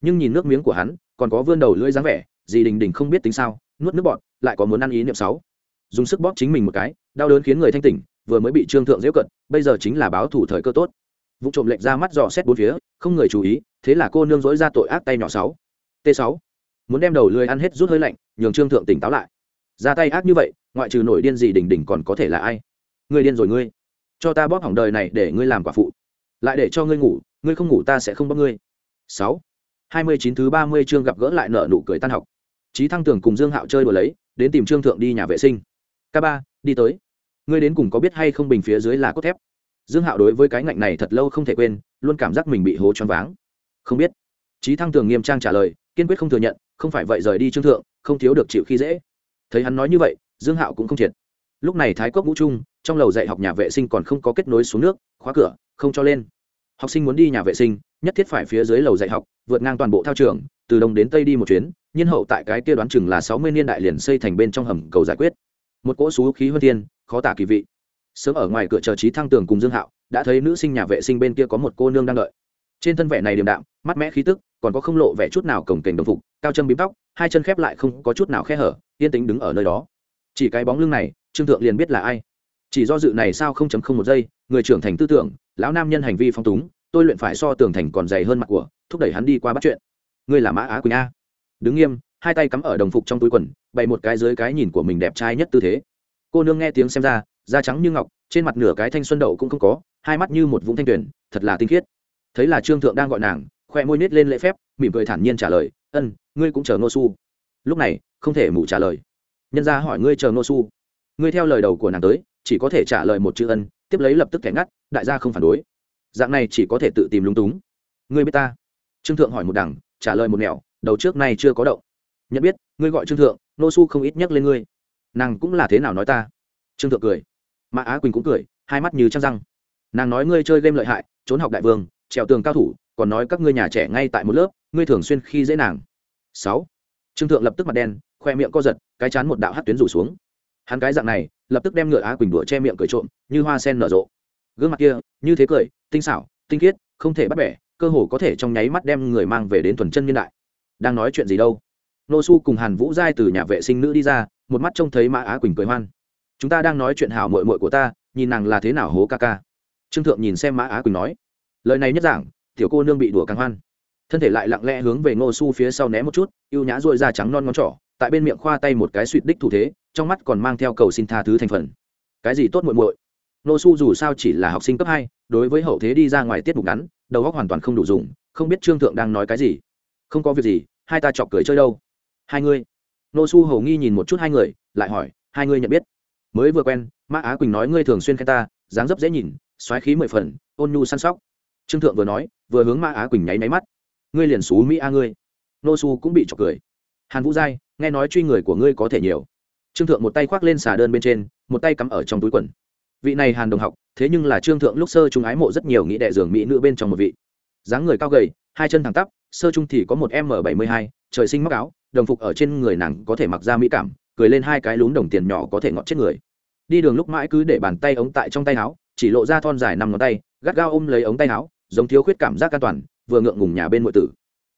Nhưng nhìn nước miếng của hắn, còn có vươn đầu lưỡi dáng vẻ, dì đình đình không biết tính sao, nuốt nước bọn lại có muốn ăn ý niệm sáu dùng sức bóp chính mình một cái, đau đớn khiến người thanh tỉnh, vừa mới bị trương thượng dễ cận, bây giờ chính là báo thủ thời cơ tốt. Vụ trộm lệnh ra mắt dò xét bốn phía, không người chú ý, thế là cô nương dỗi ra tội ác tay nhỏ sáu. T sáu muốn đem đầu lười ăn hết rút hơi lạnh, nhường trương thượng tỉnh táo lại. Ra tay ác như vậy, ngoại trừ nổi điên gì đỉnh đỉnh còn có thể là ai? Ngươi điên rồi ngươi. Cho ta bóp hỏng đời này để ngươi làm quả phụ. Lại để cho ngươi ngủ, ngươi không ngủ ta sẽ không bóp ngươi. Sáu. Hai mươi chín thứ ba mươi chương gặp gỡ lại nợ nụ cười tan học. Trí thăng tưởng cùng dương hạo chơi đùa lấy, đến tìm trương thượng đi nhà vệ sinh. K ba, đi tới. Ngươi đến cùng có biết hay không bình phía dưới là cốt thép? Dương hạo đối với cái ngạnh này thật lâu không thể quên, luôn cảm giác mình bị hố choáng váng. Không biết. Trí thăng tường nghiêm trang trả lời, kiên quyết không thừa nhận không phải vậy rời đi trương thượng, không thiếu được chịu khi dễ. Thấy hắn nói như vậy, dương hạo cũng không triệt lúc này thái cốc vũ trung, trong lầu dạy học nhà vệ sinh còn không có kết nối xuống nước, khóa cửa, không cho lên. Học sinh muốn đi nhà vệ sinh, nhất thiết phải phía dưới lầu dạy học, vượt ngang toàn bộ thao trường, từ đông đến tây đi một chuyến, nhiên hậu tại cái kia đoán chừng là sáu mươi niên đại liền xây thành bên trong hầm cầu giải quyết. Một cỗ xú khí huân thiên, khó tả kỳ vị. Sớm ở ngoài cửa chờ trí thăng tường cùng dương hạo, đã thấy nữ sinh nhà vệ sinh bên kia có một cô nương đang đợi. Trên thân vẻ này điềm đạm mắt mẽ khí tức còn có không lộ vẻ chút nào cổng kềnh đồng phục, cao chân bím tóc, hai chân khép lại không có chút nào khe hở, yên tĩnh đứng ở nơi đó. Chỉ cái bóng lưng này, trương thượng liền biết là ai. Chỉ do dự này sao không chấm không một giây, người trưởng thành tư tưởng, lão nam nhân hành vi phong túng, tôi luyện phải so tường thành còn dày hơn mặt của, thúc đẩy hắn đi qua bắt chuyện. Ngươi là mã á quỳnh a. Đứng nghiêm, hai tay cắm ở đồng phục trong túi quần, bày một cái dưới cái nhìn của mình đẹp trai nhất tư thế. Cô nương nghe tiếng xem ra, da trắng như ngọc, trên mặt nửa cái thanh xuân đậu cũng không có, hai mắt như một vũng thanh tuyển thật là tinh khiết. Thấy là trương thượng đang gọi nàng khoe môi nết lên lễ phép, mỉm cười thản nhiên trả lời, ân, ngươi cũng chờ nô su lúc này, không thể mù trả lời. Nhân ra hỏi ngươi chờ nô su ngươi theo lời đầu của nàng tới, chỉ có thể trả lời một chữ ân, tiếp lấy lập tức thẻ ngắt, đại gia không phản đối. Dạng này chỉ có thể tự tìm lúng túng. Ngươi biết ta? Trương thượng hỏi một đằng, trả lời một nẻo, đầu trước nay chưa có động. Nhận biết, ngươi gọi trương thượng nô su không ít nhắc lên ngươi. Nàng cũng là thế nào nói ta? Trương thượng cười. Mã á quỳnh cũng cười, hai mắt như trăng răng. Nàng nói ngươi chơi game lợi hại, trốn học đại vương, trèo tường cao thủ còn nói các ngươi nhà trẻ ngay tại một lớp, ngươi thường xuyên khi dễ nàng. Sáu. Trương thượng lập tức mặt đen, khoe miệng co giật, cái chán một đạo hát tuyến rủ xuống. Hắn cái dạng này, lập tức đem ngựa á quỳnh đũa che miệng cười trộm, như hoa sen nở rộ. Gương mặt kia, như thế cười, tinh xảo, tinh khiết, không thể bắt bẻ, cơ hồ có thể trong nháy mắt đem người mang về đến thuần chân niên đại. Đang nói chuyện gì đâu? Nô su cùng hàn vũ giai từ nhà vệ sinh nữ đi ra, một mắt trông thấy mã á quỳnh cười hoan. Chúng ta đang nói chuyện hảo mội mội của ta, nhìn nàng là thế nào hố ca ca. Trương thượng nhìn xem mã á quỳnh nói. Lời này nhất giảng tiểu cô nương bị đùa càng hoan. Thân thể lại lặng lẽ hướng về ngô su phía sau né một chút y ê u nhã dội da trắng non ngón trỏ, tại bên miệng khoa tay một cái suỵt đích thủ thế, trong mắt còn mang theo cầu xin tha thứ thành phần. Cái gì tốt muội muội? Ngô su dù sao chỉ là học sinh cấp hai, đối với hậu thế đi ra ngoài tiết mục ngắn, đầu góc hoàn toàn không đủ dùng, không biết trương thượng đang nói cái gì. Không có việc gì, hai ta chọc cười chơi đâu. Hai ngươi. Ngô su hầu nghi nhìn một chút hai người, lại hỏi, hai ngươi nhận biết? Mới vừa quen, mã á quỳnh nói ngươi thường xuyên khen ta, dáng dấp dễ nhìn xoáy khí mười phần, ôn nhu săn sóc. Trương thượng vừa nói vừa hướng mã á quỳnh nháy máy mắt. Ngươi liền xú mỹ a ngươi. Nô su cũng bị chọc cười. Hàn vũ giai, nghe nói truy người của ngươi có thể nhiều. Trương thượng một tay khoác lên xà đơn bên trên, một tay cắm ở trong túi quần. Vị này hàn đồng học, thế nhưng là trương thượng lúc sơ trung ái mộ rất nhiều nghĩ đệ giường mỹ nữ bên trong một vị. Dáng người cao gầy, hai chân thẳng tắp, sơ trung thì có một m bảy mươi hai, trời sinh mắc áo, đồng phục ở trên người nàng có thể mặc ra mỹ cảm, cười lên hai cái lún đồng tiền nhỏ có thể ngọt chết người. Đi đường lúc mãi cứ để bàn tay ống tại trong tay áo, chỉ lộ ra thon dài năm ngón tay, gắt gao ôm lấy ống tay áo giống thiếu khuyết cảm giác an toàn, vừa ngượng ngùng nhà bên nội tử.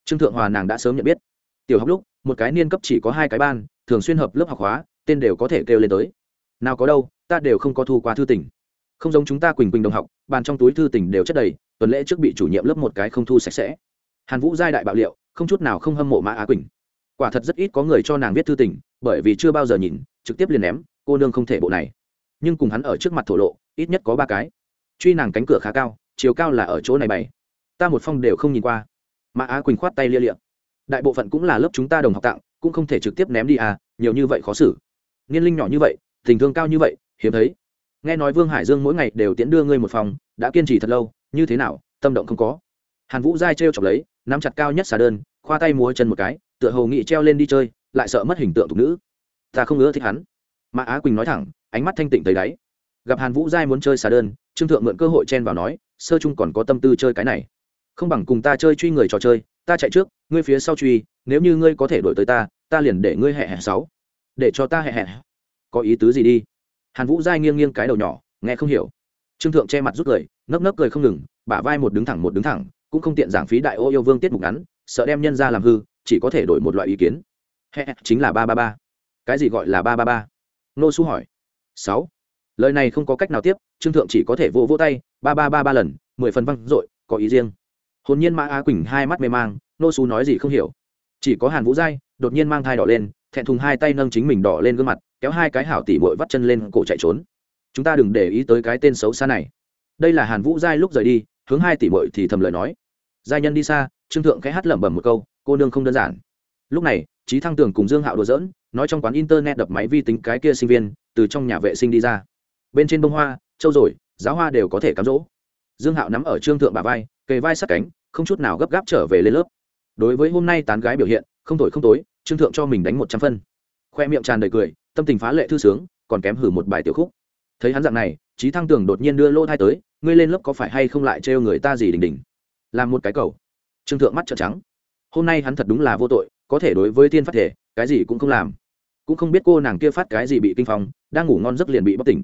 Trương thượng hòa nàng đã sớm nhận biết. Tiểu học lúc, một cái niên cấp chỉ có hai cái ban, thường xuyên hợp lớp học hóa, tên đều có thể kêu lên tới. Nào có đâu, ta đều không có thu qua thư tỉnh không giống chúng ta quỳnh quỳnh đồng học, bàn trong túi thư tỉnh đều chất đầy, tuần lễ trước bị chủ nhiệm lớp một cái không thu sạch sẽ. Hàn vũ giai đại bạo liệu, không chút nào không hâm mộ mã á quỳnh. Quả thật rất ít có người cho nàng viết thư tỉnh bởi vì chưa bao giờ nhìn, trực tiếp liền ném, cô nương không thể bộ này. Nhưng cùng hắn ở trước mặt thổ lộ, ít nhất có ba cái. Truy nàng cánh cửa khá cao chiều cao là ở chỗ này bày. Ta một phong đều không nhìn qua. Mã á quỳnh khoát tay lia liệm đại bộ phận cũng là lớp chúng ta đồng học tặng, cũng không thể trực tiếp ném đi à nhiều như vậy khó xử. Niên linh nhỏ như vậy, tình thương cao như vậy, hiếm thấy. Nghe nói vương hải dương mỗi ngày đều tiễn đưa ngươi một phòng, đã kiên trì thật lâu, như thế nào, tâm động không có. Hàn vũ giai trêu chọc lấy, nắm chặt cao nhất xà đơn, khoa tay múa chân một cái, tựa hồ nghị treo lên đi chơi, lại sợ mất hình tượng thục nữ. Ta không ưa thích hắn. Mã á quỳnh nói thẳng, ánh mắt thanh tịnh tới đáy gặp hàn vũ giai muốn chơi xà đơn trương thượng mượn cơ hội chen vào nói sơ chung còn có tâm tư chơi cái này không bằng cùng ta chơi truy người trò chơi ta chạy trước ngươi phía sau truy nếu như ngươi có thể đổi tới ta ta liền để ngươi hẹ hẹ sáu để cho ta hẹ hẹ có ý tứ gì đi hàn vũ giai nghiêng nghiêng cái đầu nhỏ nghe không hiểu trương thượng che mặt rút cười nấc nấc cười không ngừng bả vai một đứng thẳng một đứng thẳng cũng không tiện giảng phí đại ô yêu vương tiết mục ngắn sợ đem nhân ra làm hư chỉ có thể đổi một loại ý kiến hẹ chính là ba ba ba cái gì gọi là ba ba ba nô su hỏi sáu lời này không có cách nào tiếp, trương thượng chỉ có thể vỗ vỗ tay, ba ba ba ba lần, mười phần văng dội, có ý riêng. Hồn nhiên mã á quỳnh hai mắt mê mang, nô xú nói gì không hiểu. Chỉ có hàn vũ giai, đột nhiên mang thai đỏ lên, thẹn thùng hai tay nâng chính mình đỏ lên gương mặt, kéo hai cái hảo tỉ bội vắt chân lên cổ chạy trốn. Chúng ta đừng để ý tới cái tên xấu xa này. Đây là hàn vũ giai lúc rời đi, hướng hai tỷ bội thì thầm lời nói. Giai nhân đi xa, trương thượng khẽ hát lẩm bẩm một câu, cô nương không đơn giản. Lúc này trí thăng tường cùng dương hạo đùa dỡn nói trong quán internet đập máy vi tính cái kia sinh viên, từ trong nhà vệ sinh đi ra bên trên bông hoa châu rồi, giáo hoa đều có thể cắm rỗ. Dương hạo nắm ở trương thượng bà vai, kề vai sát cánh, không chút nào gấp gáp trở về lên lớp. Đối với hôm nay tán gái biểu hiện, không thổi không tối, trương thượng cho mình đánh một trăm phân. Khoe miệng tràn đầy cười, tâm tình phá lệ thư sướng, còn kém hử một bài tiểu khúc. Thấy hắn dạng này trí thăng tường đột nhiên đưa lô thai tới, ngươi lên lớp có phải hay không lại trêu người ta gì đình đình làm một cái cầu. Trương thượng mắt trợn trắng. Hôm nay hắn thật đúng là vô tội, có thể đối với tiên phát thể, cái gì cũng không làm. Cũng không biết cô nàng kia phát cái gì bị kinh phong, đang ngủ ngon giấc liền bị bất tỉnh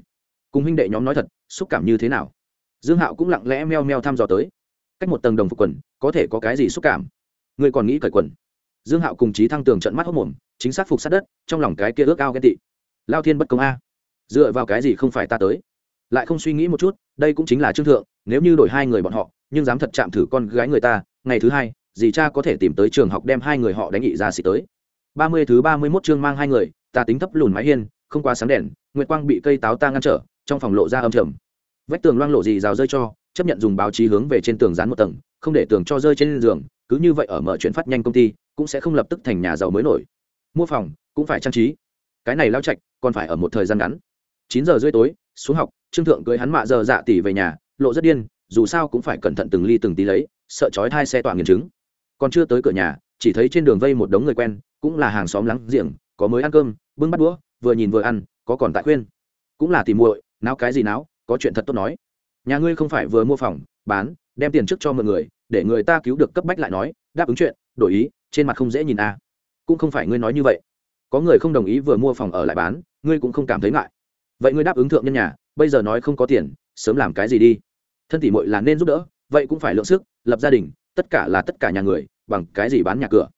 cùng huynh đệ nhóm nói thật, xúc cảm như thế nào? Dương hạo cũng lặng lẽ meo meo thăm dò tới. Cách một tầng đồng phục quần, có thể có cái gì xúc cảm? Ngươi còn nghĩ cởi quần. Dương hạo cùng chí thăng tường trận mắt hốc mồm, chính xác phục sát đất, trong lòng cái kia ước ao ghen tị. Lao thiên bất công a. Dựa vào cái gì không phải ta tới? Lại không suy nghĩ một chút, đây cũng chính là trương thượng, nếu như đổi hai người bọn họ, nhưng dám thật chạm thử con gái người ta, ngày thứ hai, dì cha có thể tìm tới trường học đem hai người họ đánh nghị ra xị tới. Ba mươi thứ ba mươi mốt chương mang hai người ta tính thấp lùn mái hiên, không qua sáng đèn, nguyệt quang bị cây táo ta ngăn trở trong phòng lộ ra âm trầm. Vách tường loang lộ gì rào rơi cho, chấp nhận dùng báo chí hướng về trên tường dán một tầng, không để tường cho rơi trên giường, cứ như vậy ở mở chuyển phát nhanh công ty, cũng sẽ không lập tức thành nhà giàu mới nổi. Mua phòng, cũng phải trang trí. Cái này lao chạch còn phải ở một thời gian ngắn. Chín giờ rưỡi tối, xuống học, trương thượng cưới hắn mạ giờ dạ tỉ về nhà, lộ rất điên, dù sao cũng phải cẩn thận từng ly từng tí lấy, sợ chói thai xe tỏa nghiền chứng còn chưa tới cửa nhà, chỉ thấy trên đường vây một đống người quen, cũng là hàng xóm láng giềng, có mới ăn cơm, bưng bắt đũa, vừa nhìn vừa ăn, có còn tại khuyên. Cũng là tìm muội náo cái gì náo, có chuyện thật tốt nói. Nhà ngươi không phải vừa mua phòng, bán, đem tiền trước cho mọi người, để người ta cứu được cấp bách lại nói, đáp ứng chuyện, đổi ý, trên mặt không dễ nhìn a à. cũng không phải ngươi nói như vậy. Có người không đồng ý vừa mua phòng ở lại bán, ngươi cũng không cảm thấy ngại. Vậy ngươi đáp ứng thượng nhân nhà, bây giờ nói không có tiền, sớm làm cái gì đi. Thân tỷ muội là nên giúp đỡ, vậy cũng phải lượng sức, lập gia đình, tất cả là tất cả nhà người, bằng cái gì bán nhà cửa?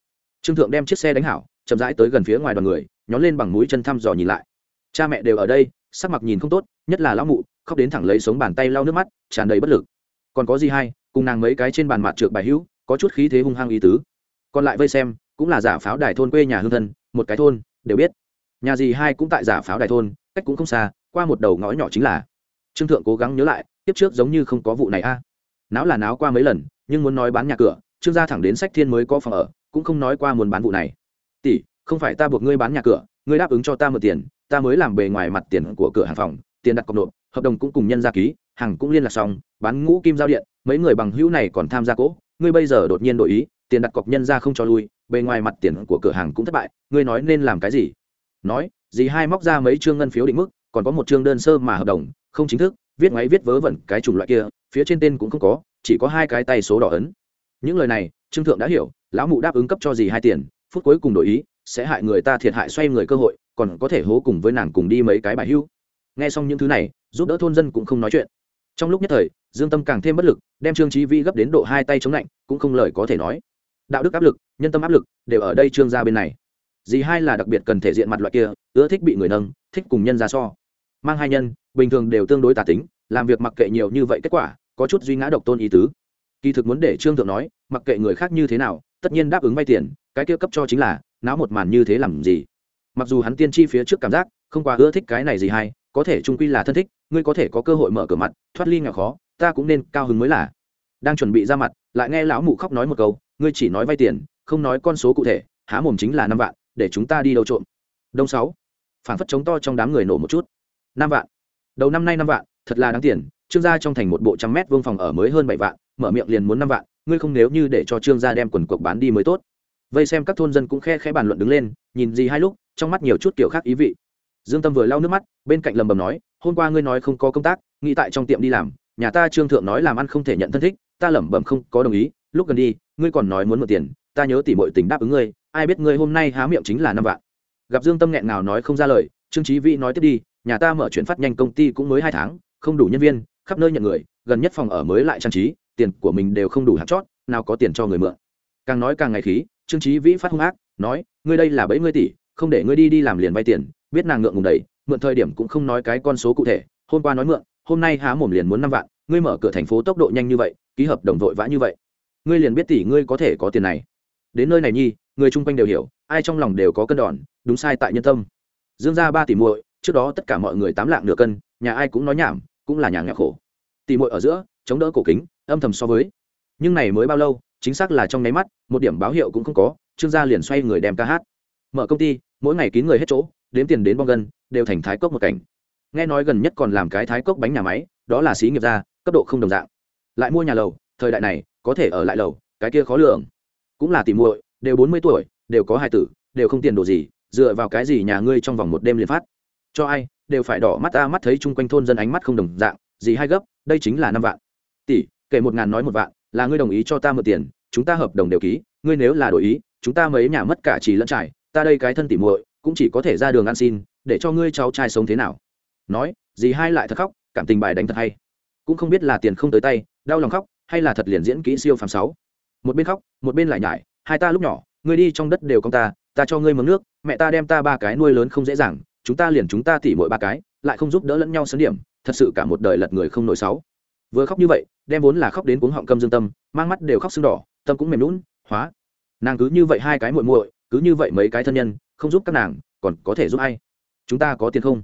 Trương thượng đem chiếc xe đánh hảo, chậm rãi tới gần phía ngoài đoàn người, nhón lên bằng mũi chân thăm dò nhìn lại. Cha mẹ đều ở đây sắc mặt nhìn không tốt, nhất là lão mụ, khóc đến thẳng lấy sống bàn tay lau nước mắt, tràn đầy bất lực. Còn có gì hay, cùng nàng mấy cái trên bàn mặt trượt bài hữu, có chút khí thế hung hăng ý tứ. Còn lại vây xem, cũng là giả pháo đài thôn quê nhà hương thân, một cái thôn, đều biết. Nhà gì hai cũng tại giả pháo đài thôn, cách cũng không xa, qua một đầu ngõ nhỏ chính là. Trương thượng cố gắng nhớ lại tiếp trước giống như không có vụ này a. À. náo là náo qua mấy lần, nhưng muốn nói bán nhà cửa, trương gia thẳng đến sách thiên mới có phòng ở, cũng không nói qua muốn bán vụ này. Tỷ, không phải ta buộc ngươi bán nhà cửa, ngươi đáp ứng cho ta mượn tiền ta mới làm bề ngoài mặt tiền của cửa hàng phòng, tiền đặt cọc nộp, hợp đồng cũng cùng nhân gia ký, hàng cũng liên lạc xong, bán ngũ kim giao điện, mấy người bằng hữu này còn tham gia cỗ ngươi bây giờ đột nhiên đổi ý, tiền đặt cọc nhân ra không cho lui, bề ngoài mặt tiền của cửa hàng cũng thất bại, ngươi nói nên làm cái gì? Nói, dì hai móc ra mấy chương ngân phiếu định mức, còn có một chương đơn sơ mà hợp đồng, không chính thức, viết ngoáy viết vớ vẩn cái chủng loại kia, phía trên tên cũng không có, chỉ có hai cái tay số đỏ ấn. Những lời này, trương thượng đã hiểu, lão mụ đáp ứng cấp cho dì hai tiền, phút cuối cùng đổi ý sẽ hại người ta thiệt hại xoay người cơ hội, còn có thể hố cùng với nàng cùng đi mấy cái bài hưu. Nghe xong những thứ này, giúp đỡ thôn dân cũng không nói chuyện. Trong lúc nhất thời, dương tâm càng thêm bất lực, đem trương trí vi gấp đến độ hai tay chống lạnh, cũng không lời có thể nói. Đạo đức áp lực, nhân tâm áp lực, đều ở đây trương gia bên này. Dì hai là đặc biệt cần thể diện mặt loại kia, ưa thích bị người nâng, thích cùng nhân ra so. Mang hai nhân, bình thường đều tương đối tà tính, làm việc mặc kệ nhiều như vậy kết quả, có chút duy ngã độc tôn ý tứ. Kỳ thực muốn để trương thượng nói, mặc kệ người khác như thế nào, tất nhiên đáp ứng vay tiền cái kia cấp cho chính là, náo một màn như thế làm gì? Mặc dù hắn tiên tri phía trước cảm giác, không quá ưa thích cái này gì hay, có thể trung quy là thân thích, ngươi có thể có cơ hội mở cửa mặt, thoát ly nghèo khó, ta cũng nên cao hứng mới là. Đang chuẩn bị ra mặt, lại nghe lão mụ khóc nói một câu, ngươi chỉ nói vay tiền, không nói con số cụ thể, há mồm chính là năm vạn, để chúng ta đi đâu trộm. Đông sáu, phản phất chống to trong đám người nổ một chút. Năm vạn. Đầu năm nay năm vạn, thật là đáng tiền, trương gia trong thành một bộ trăm mét vương phòng ở mới hơn bảy vạn, mở miệng liền muốn năm vạn, ngươi không nếu như để cho trương gia đem quần cuộc bán đi mới tốt vây xem các thôn dân cũng khe khẽ bàn luận đứng lên, nhìn gì hai lúc, trong mắt nhiều chút kiểu khác ý vị. Dương tâm vừa lau nước mắt, bên cạnh lầm bầm nói, hôm qua ngươi nói không có công tác, nghĩ tại trong tiệm đi làm, nhà ta trương thượng nói làm ăn không thể nhận thân thích, ta lẩm bẩm không có đồng ý, lúc gần đi, ngươi còn nói muốn mượn tiền, ta nhớ tỉ mọi tình đáp ứng ngươi, ai biết ngươi hôm nay há miệng chính là năm vạn. Gặp dương tâm nghẹn nào nói không ra lời, trương trí vĩ nói tiếp đi, nhà ta mở chuyển phát nhanh công ty cũng mới hai tháng, không đủ nhân viên, khắp nơi nhận người, gần nhất phòng ở mới lại trang trí, tiền của mình đều không đủ hạt chót, nào có tiền cho người mượn càng nói càng ngày khí, trương trí vĩ phát hung ác, nói, ngươi đây là bẫy ngươi tỷ, không để ngươi đi đi làm liền vay tiền, biết nàng ngượng ngùng đầy, mượn thời điểm cũng không nói cái con số cụ thể, hôm qua nói mượn, hôm nay há mồm liền muốn năm vạn, ngươi mở cửa thành phố tốc độ nhanh như vậy, ký hợp đồng vội vã như vậy. Ngươi liền biết tỷ ngươi có thể có tiền này. Đến nơi này nhi, người chung quanh đều hiểu, ai trong lòng đều có cân đòn, đúng sai tại nhân tâm. Dương ra ba tỷ muội, trước đó tất cả mọi người tám lạng nửa cân, nhà ai cũng nói nhảm, cũng là nhà nghèo khổ. Tỷ muội ở giữa, chống đỡ cổ kính, âm thầm so với. Nhưng này mới bao lâu chính xác là trong nháy mắt, một điểm báo hiệu cũng không có, trương gia liền xoay người đem ca hát. Mở công ty, mỗi ngày kín người hết chỗ, đếm tiền đến bong gân, đều thành thái cốc một cảnh. Nghe nói gần nhất còn làm cái thái cốc bánh nhà máy, đó là xí nghiệp gia cấp độ không đồng dạng. Lại mua nhà lầu, thời đại này, có thể ở lại lầu, cái kia khó lường. Cũng là tìm muội, đều bốn mươi tuổi, đều có hai tử, đều không tiền đồ gì, dựa vào cái gì nhà ngươi trong vòng một đêm liền phát? Cho ai, đều phải đỏ mắt ta mắt thấy chung quanh thôn dân ánh mắt không đồng dạng, gì hai gấp, đây chính là năm vạn. Tỷ, kể một ngàn nói một vạn là ngươi đồng ý cho ta mượn tiền, chúng ta hợp đồng đều ký, ngươi nếu là đổi ý, chúng ta mấy nhà mất cả trì lẫn trải, ta đây cái thân tỉ muội, cũng chỉ có thể ra đường ăn xin, để cho ngươi cháu trai sống thế nào. Nói gì hai lại thật khóc, cảm tình bài đánh thật hay. Cũng không biết là tiền không tới tay, đau lòng khóc, hay là thật liền diễn kỹ siêu phàm sáu. Một bên khóc, một bên lại nhải, hai ta lúc nhỏ, ngươi đi trong đất đều con ta ta cho ngươi mướn nước, mẹ ta đem ta ba cái nuôi lớn không dễ dàng, chúng ta liền chúng ta tỉ mỗi ba cái, lại không giúp đỡ lẫn nhau sấn điểm, thật sự cả một đời lật người không nổi sáu vừa khóc như vậy, đem vốn là khóc đến cuống họng câm dương tâm, mang mắt đều khóc sưng đỏ, tâm cũng mềm lún hóa. Nàng cứ như vậy hai cái muội muội, cứ như vậy mấy cái thân nhân, không giúp các nàng, còn có thể giúp ai? Chúng ta có tiền không?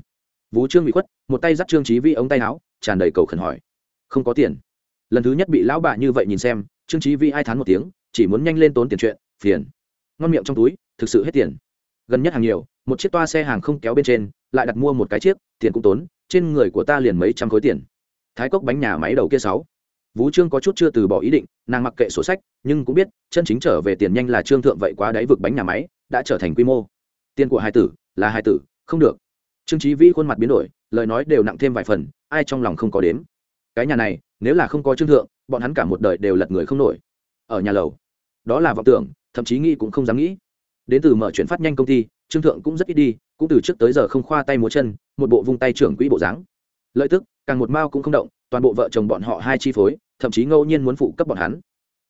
Vũ trương bị khuất, một tay dắt trương trí vi ống tay áo, tràn đầy cầu khẩn hỏi. Không có tiền. Lần thứ nhất bị lão bà như vậy nhìn xem, trương trí vi ai thán một tiếng, chỉ muốn nhanh lên tốn tiền chuyện, phiền. Ngon miệng trong túi, thực sự hết tiền. Gần nhất hàng nhiều, một chiếc toa xe hàng không kéo bên trên, lại đặt mua một cái chiếc, tiền cũng tốn, trên người của ta liền mấy trăm khối tiền thái cốc bánh nhà máy đầu kia sáu. Vũ trương có chút chưa từ bỏ ý định, nàng mặc kệ sổ sách, nhưng cũng biết, chân chính trở về tiền nhanh là trương thượng vậy quá đáy vực bánh nhà máy, đã trở thành quy mô. Tiền của hai tử, là hai tử, không được. Trương trí vĩ khuôn mặt biến đổi, lời nói đều nặng thêm vài phần, ai trong lòng không có đếm. Cái nhà này, nếu là không có trương thượng, bọn hắn cả một đời đều lật người không nổi. Ở nhà lầu, đó là vọng tưởng, thậm chí nghĩ cũng không dám nghĩ. Đến từ mở chuyển phát nhanh công ty, trương thượng cũng rất ít đi, cũng từ trước tới giờ không khoa tay múa chân, một bộ vung tay trưởng quỹ bộ dáng lợi tức, càng một mao cũng không động, toàn bộ vợ chồng bọn họ hai chi phối, thậm chí ngẫu nhiên muốn phụ cấp bọn hắn.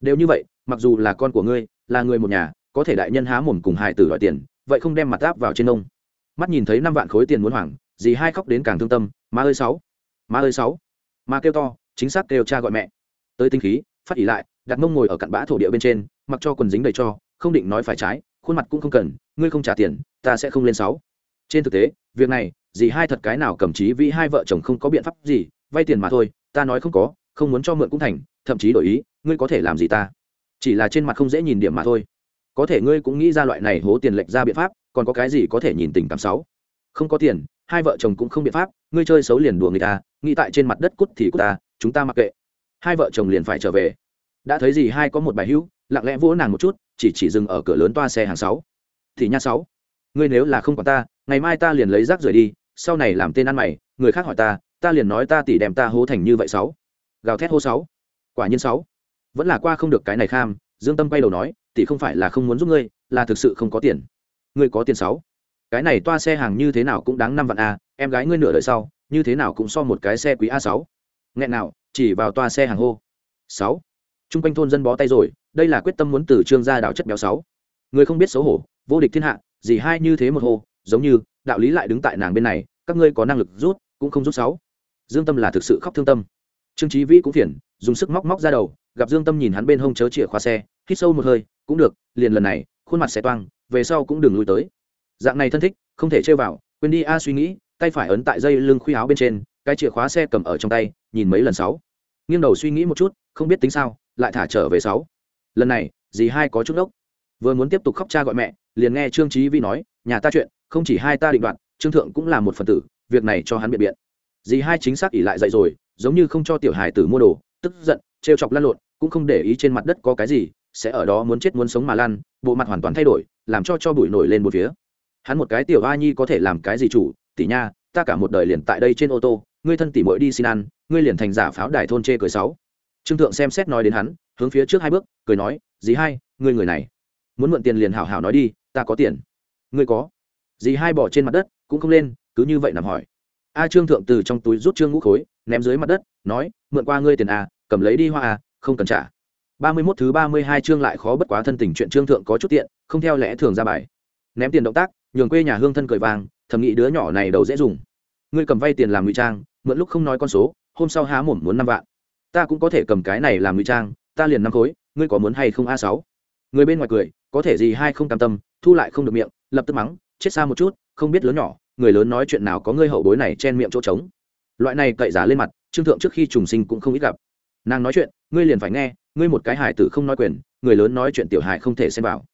Đều như vậy, mặc dù là con của ngươi, là người một nhà, có thể đại nhân há mồm cùng hài tử đòi tiền, vậy không đem mặt áp vào trên ông. Mắt nhìn thấy năm vạn khối tiền muốn hoảng, dì hai khóc đến càng thương tâm, má ơi sáu, má ơi sáu. Má kêu to, chính xác kêu cha gọi mẹ. Tới tinh khí, phát ỉ lại, đặt mông ngồi ở cặn bã thổ địa bên trên, mặc cho quần dính đầy cho, không định nói phải trái, khuôn mặt cũng không cần, ngươi không trả tiền, ta sẽ không lên sáu. Trên thực tế, việc này dì hai thật cái nào cầm trí vì hai vợ chồng không có biện pháp gì, vay tiền mà thôi, ta nói không có, không muốn cho mượn cũng thành, thậm chí đổi ý, ngươi có thể làm gì ta? Chỉ là trên mặt không dễ nhìn điểm mà thôi. Có thể ngươi cũng nghĩ ra loại này hố tiền lệch ra biện pháp, còn có cái gì có thể nhìn tình cảm sáu không có tiền, hai vợ chồng cũng không biện pháp, ngươi chơi xấu liền đùa người ta, nghĩ tại trên mặt đất cút thì cút ta, chúng ta mặc kệ. Hai vợ chồng liền phải trở về. Đã thấy gì hai có một bài hữu, lặng lẽ vỗ nàng một chút, chỉ chỉ dừng ở cửa lớn toa xe hàng sáu. Thì nha sáu, ngươi nếu là không có ta, ngày mai ta liền lấy rác rời đi sau này làm tên ăn mày, người khác hỏi ta ta liền nói ta tỉ đem ta hố thành như vậy sáu. Gào thét hô sáu. Quả nhiên sáu. Vẫn là qua không được cái này kham, dương tâm quay đầu nói tỷ không phải là không muốn giúp ngươi, là thực sự không có tiền. Ngươi có tiền sáu. Cái này toa xe hàng như thế nào cũng đáng năm vạn a em gái ngươi nửa đời sau, như thế nào cũng so một cái xe quý a sáu. Nghẹn nào, chỉ vào toa xe hàng hô. Sáu. Chung quanh thôn dân bó tay rồi, đây là quyết tâm muốn từ trương gia đảo chất béo sáu. Người không biết xấu hổ, vô địch thiên hạ, gì hai như thế một hô, giống như đạo lý lại đứng tại nàng bên này, các ngươi có năng lực rút, cũng không rút sáu. Dương tâm là thực sự khóc thương tâm. Trương trí vĩ cũng phiền, dùng sức móc móc ra đầu, gặp dương tâm nhìn hắn bên hông chớ chìa khóa xe, hít sâu một hơi, cũng được, liền lần này, khuôn mặt sẽ toang, về sau cũng đừng lui tới. Dạng này thân thích, không thể chơi vào, quên đi a suy nghĩ, tay phải ấn tại dây lưng khuy áo bên trên, cái chìa khóa xe cầm ở trong tay, nhìn mấy lần sáu. Nghiêng đầu suy nghĩ một chút, không biết tính sao, lại thả trở về sáu. Lần này, dì hai có chút ốc. Vừa muốn tiếp tục khóc cha gọi mẹ, liền nghe trương trí vi nói, nhà ta chuyện không chỉ hai ta định đoạt, trương thượng cũng là một phần tử, việc này cho hắn biện biện. Dì hai chính xác ỉ lại dậy rồi, giống như không cho tiểu hài tử mua đồ, tức giận, trêu chọc lăn lộn, cũng không để ý trên mặt đất có cái gì, sẽ ở đó muốn chết muốn sống mà lăn, bộ mặt hoàn toàn thay đổi, làm cho cho bụi nổi lên một phía. Hắn một cái tiểu a nhi có thể làm cái gì chủ, tỷ nha, ta cả một đời liền tại đây trên ô tô, ngươi thân tỷ muội đi xin ăn, ngươi liền thành giả pháo đài thôn chê cười sáu. Trương thượng xem xét nói đến hắn, hướng phía trước hai bước, cười nói, dì hai, ngươi người này, muốn mượn tiền liền hảo hảo nói đi, ta có tiền. Ngươi có? Dì hai bỏ trên mặt đất, cũng không lên, cứ như vậy nằm hỏi. A trương thượng từ trong túi rút trương ngũ khối, ném dưới mặt đất, nói, mượn qua ngươi tiền a cầm lấy đi hoa a không cần trả. Ba mươi mốt thứ ba mươi hai chương lại khó bất quá thân tình chuyện trương thượng có chút tiện, không theo lẽ thường ra bài. Ném tiền động tác, nhường quê nhà hương thân cười vàng, thầm nghĩ đứa nhỏ này đầu dễ dùng. Ngươi cầm vay tiền làm ngụy trang, mượn lúc không nói con số, hôm sau há mồm muốn năm vạn. Ta cũng có thể cầm cái này làm ngụy trang, ta liền năm khối, ngươi có muốn hay không a sáu? Người bên ngoài cười, có thể gì hai không cam tâm, thu lại không được miệng, lập tức mắng chết xa một chút, không biết lớn nhỏ, người lớn nói chuyện nào có ngươi hậu bối này chen miệng chỗ trống. Loại này cậy giả lên mặt, trương thượng trước khi trùng sinh cũng không ít gặp. Nàng nói chuyện, ngươi liền phải nghe, ngươi một cái hài tử không nói quyền, người lớn nói chuyện tiểu hài không thể xem vào.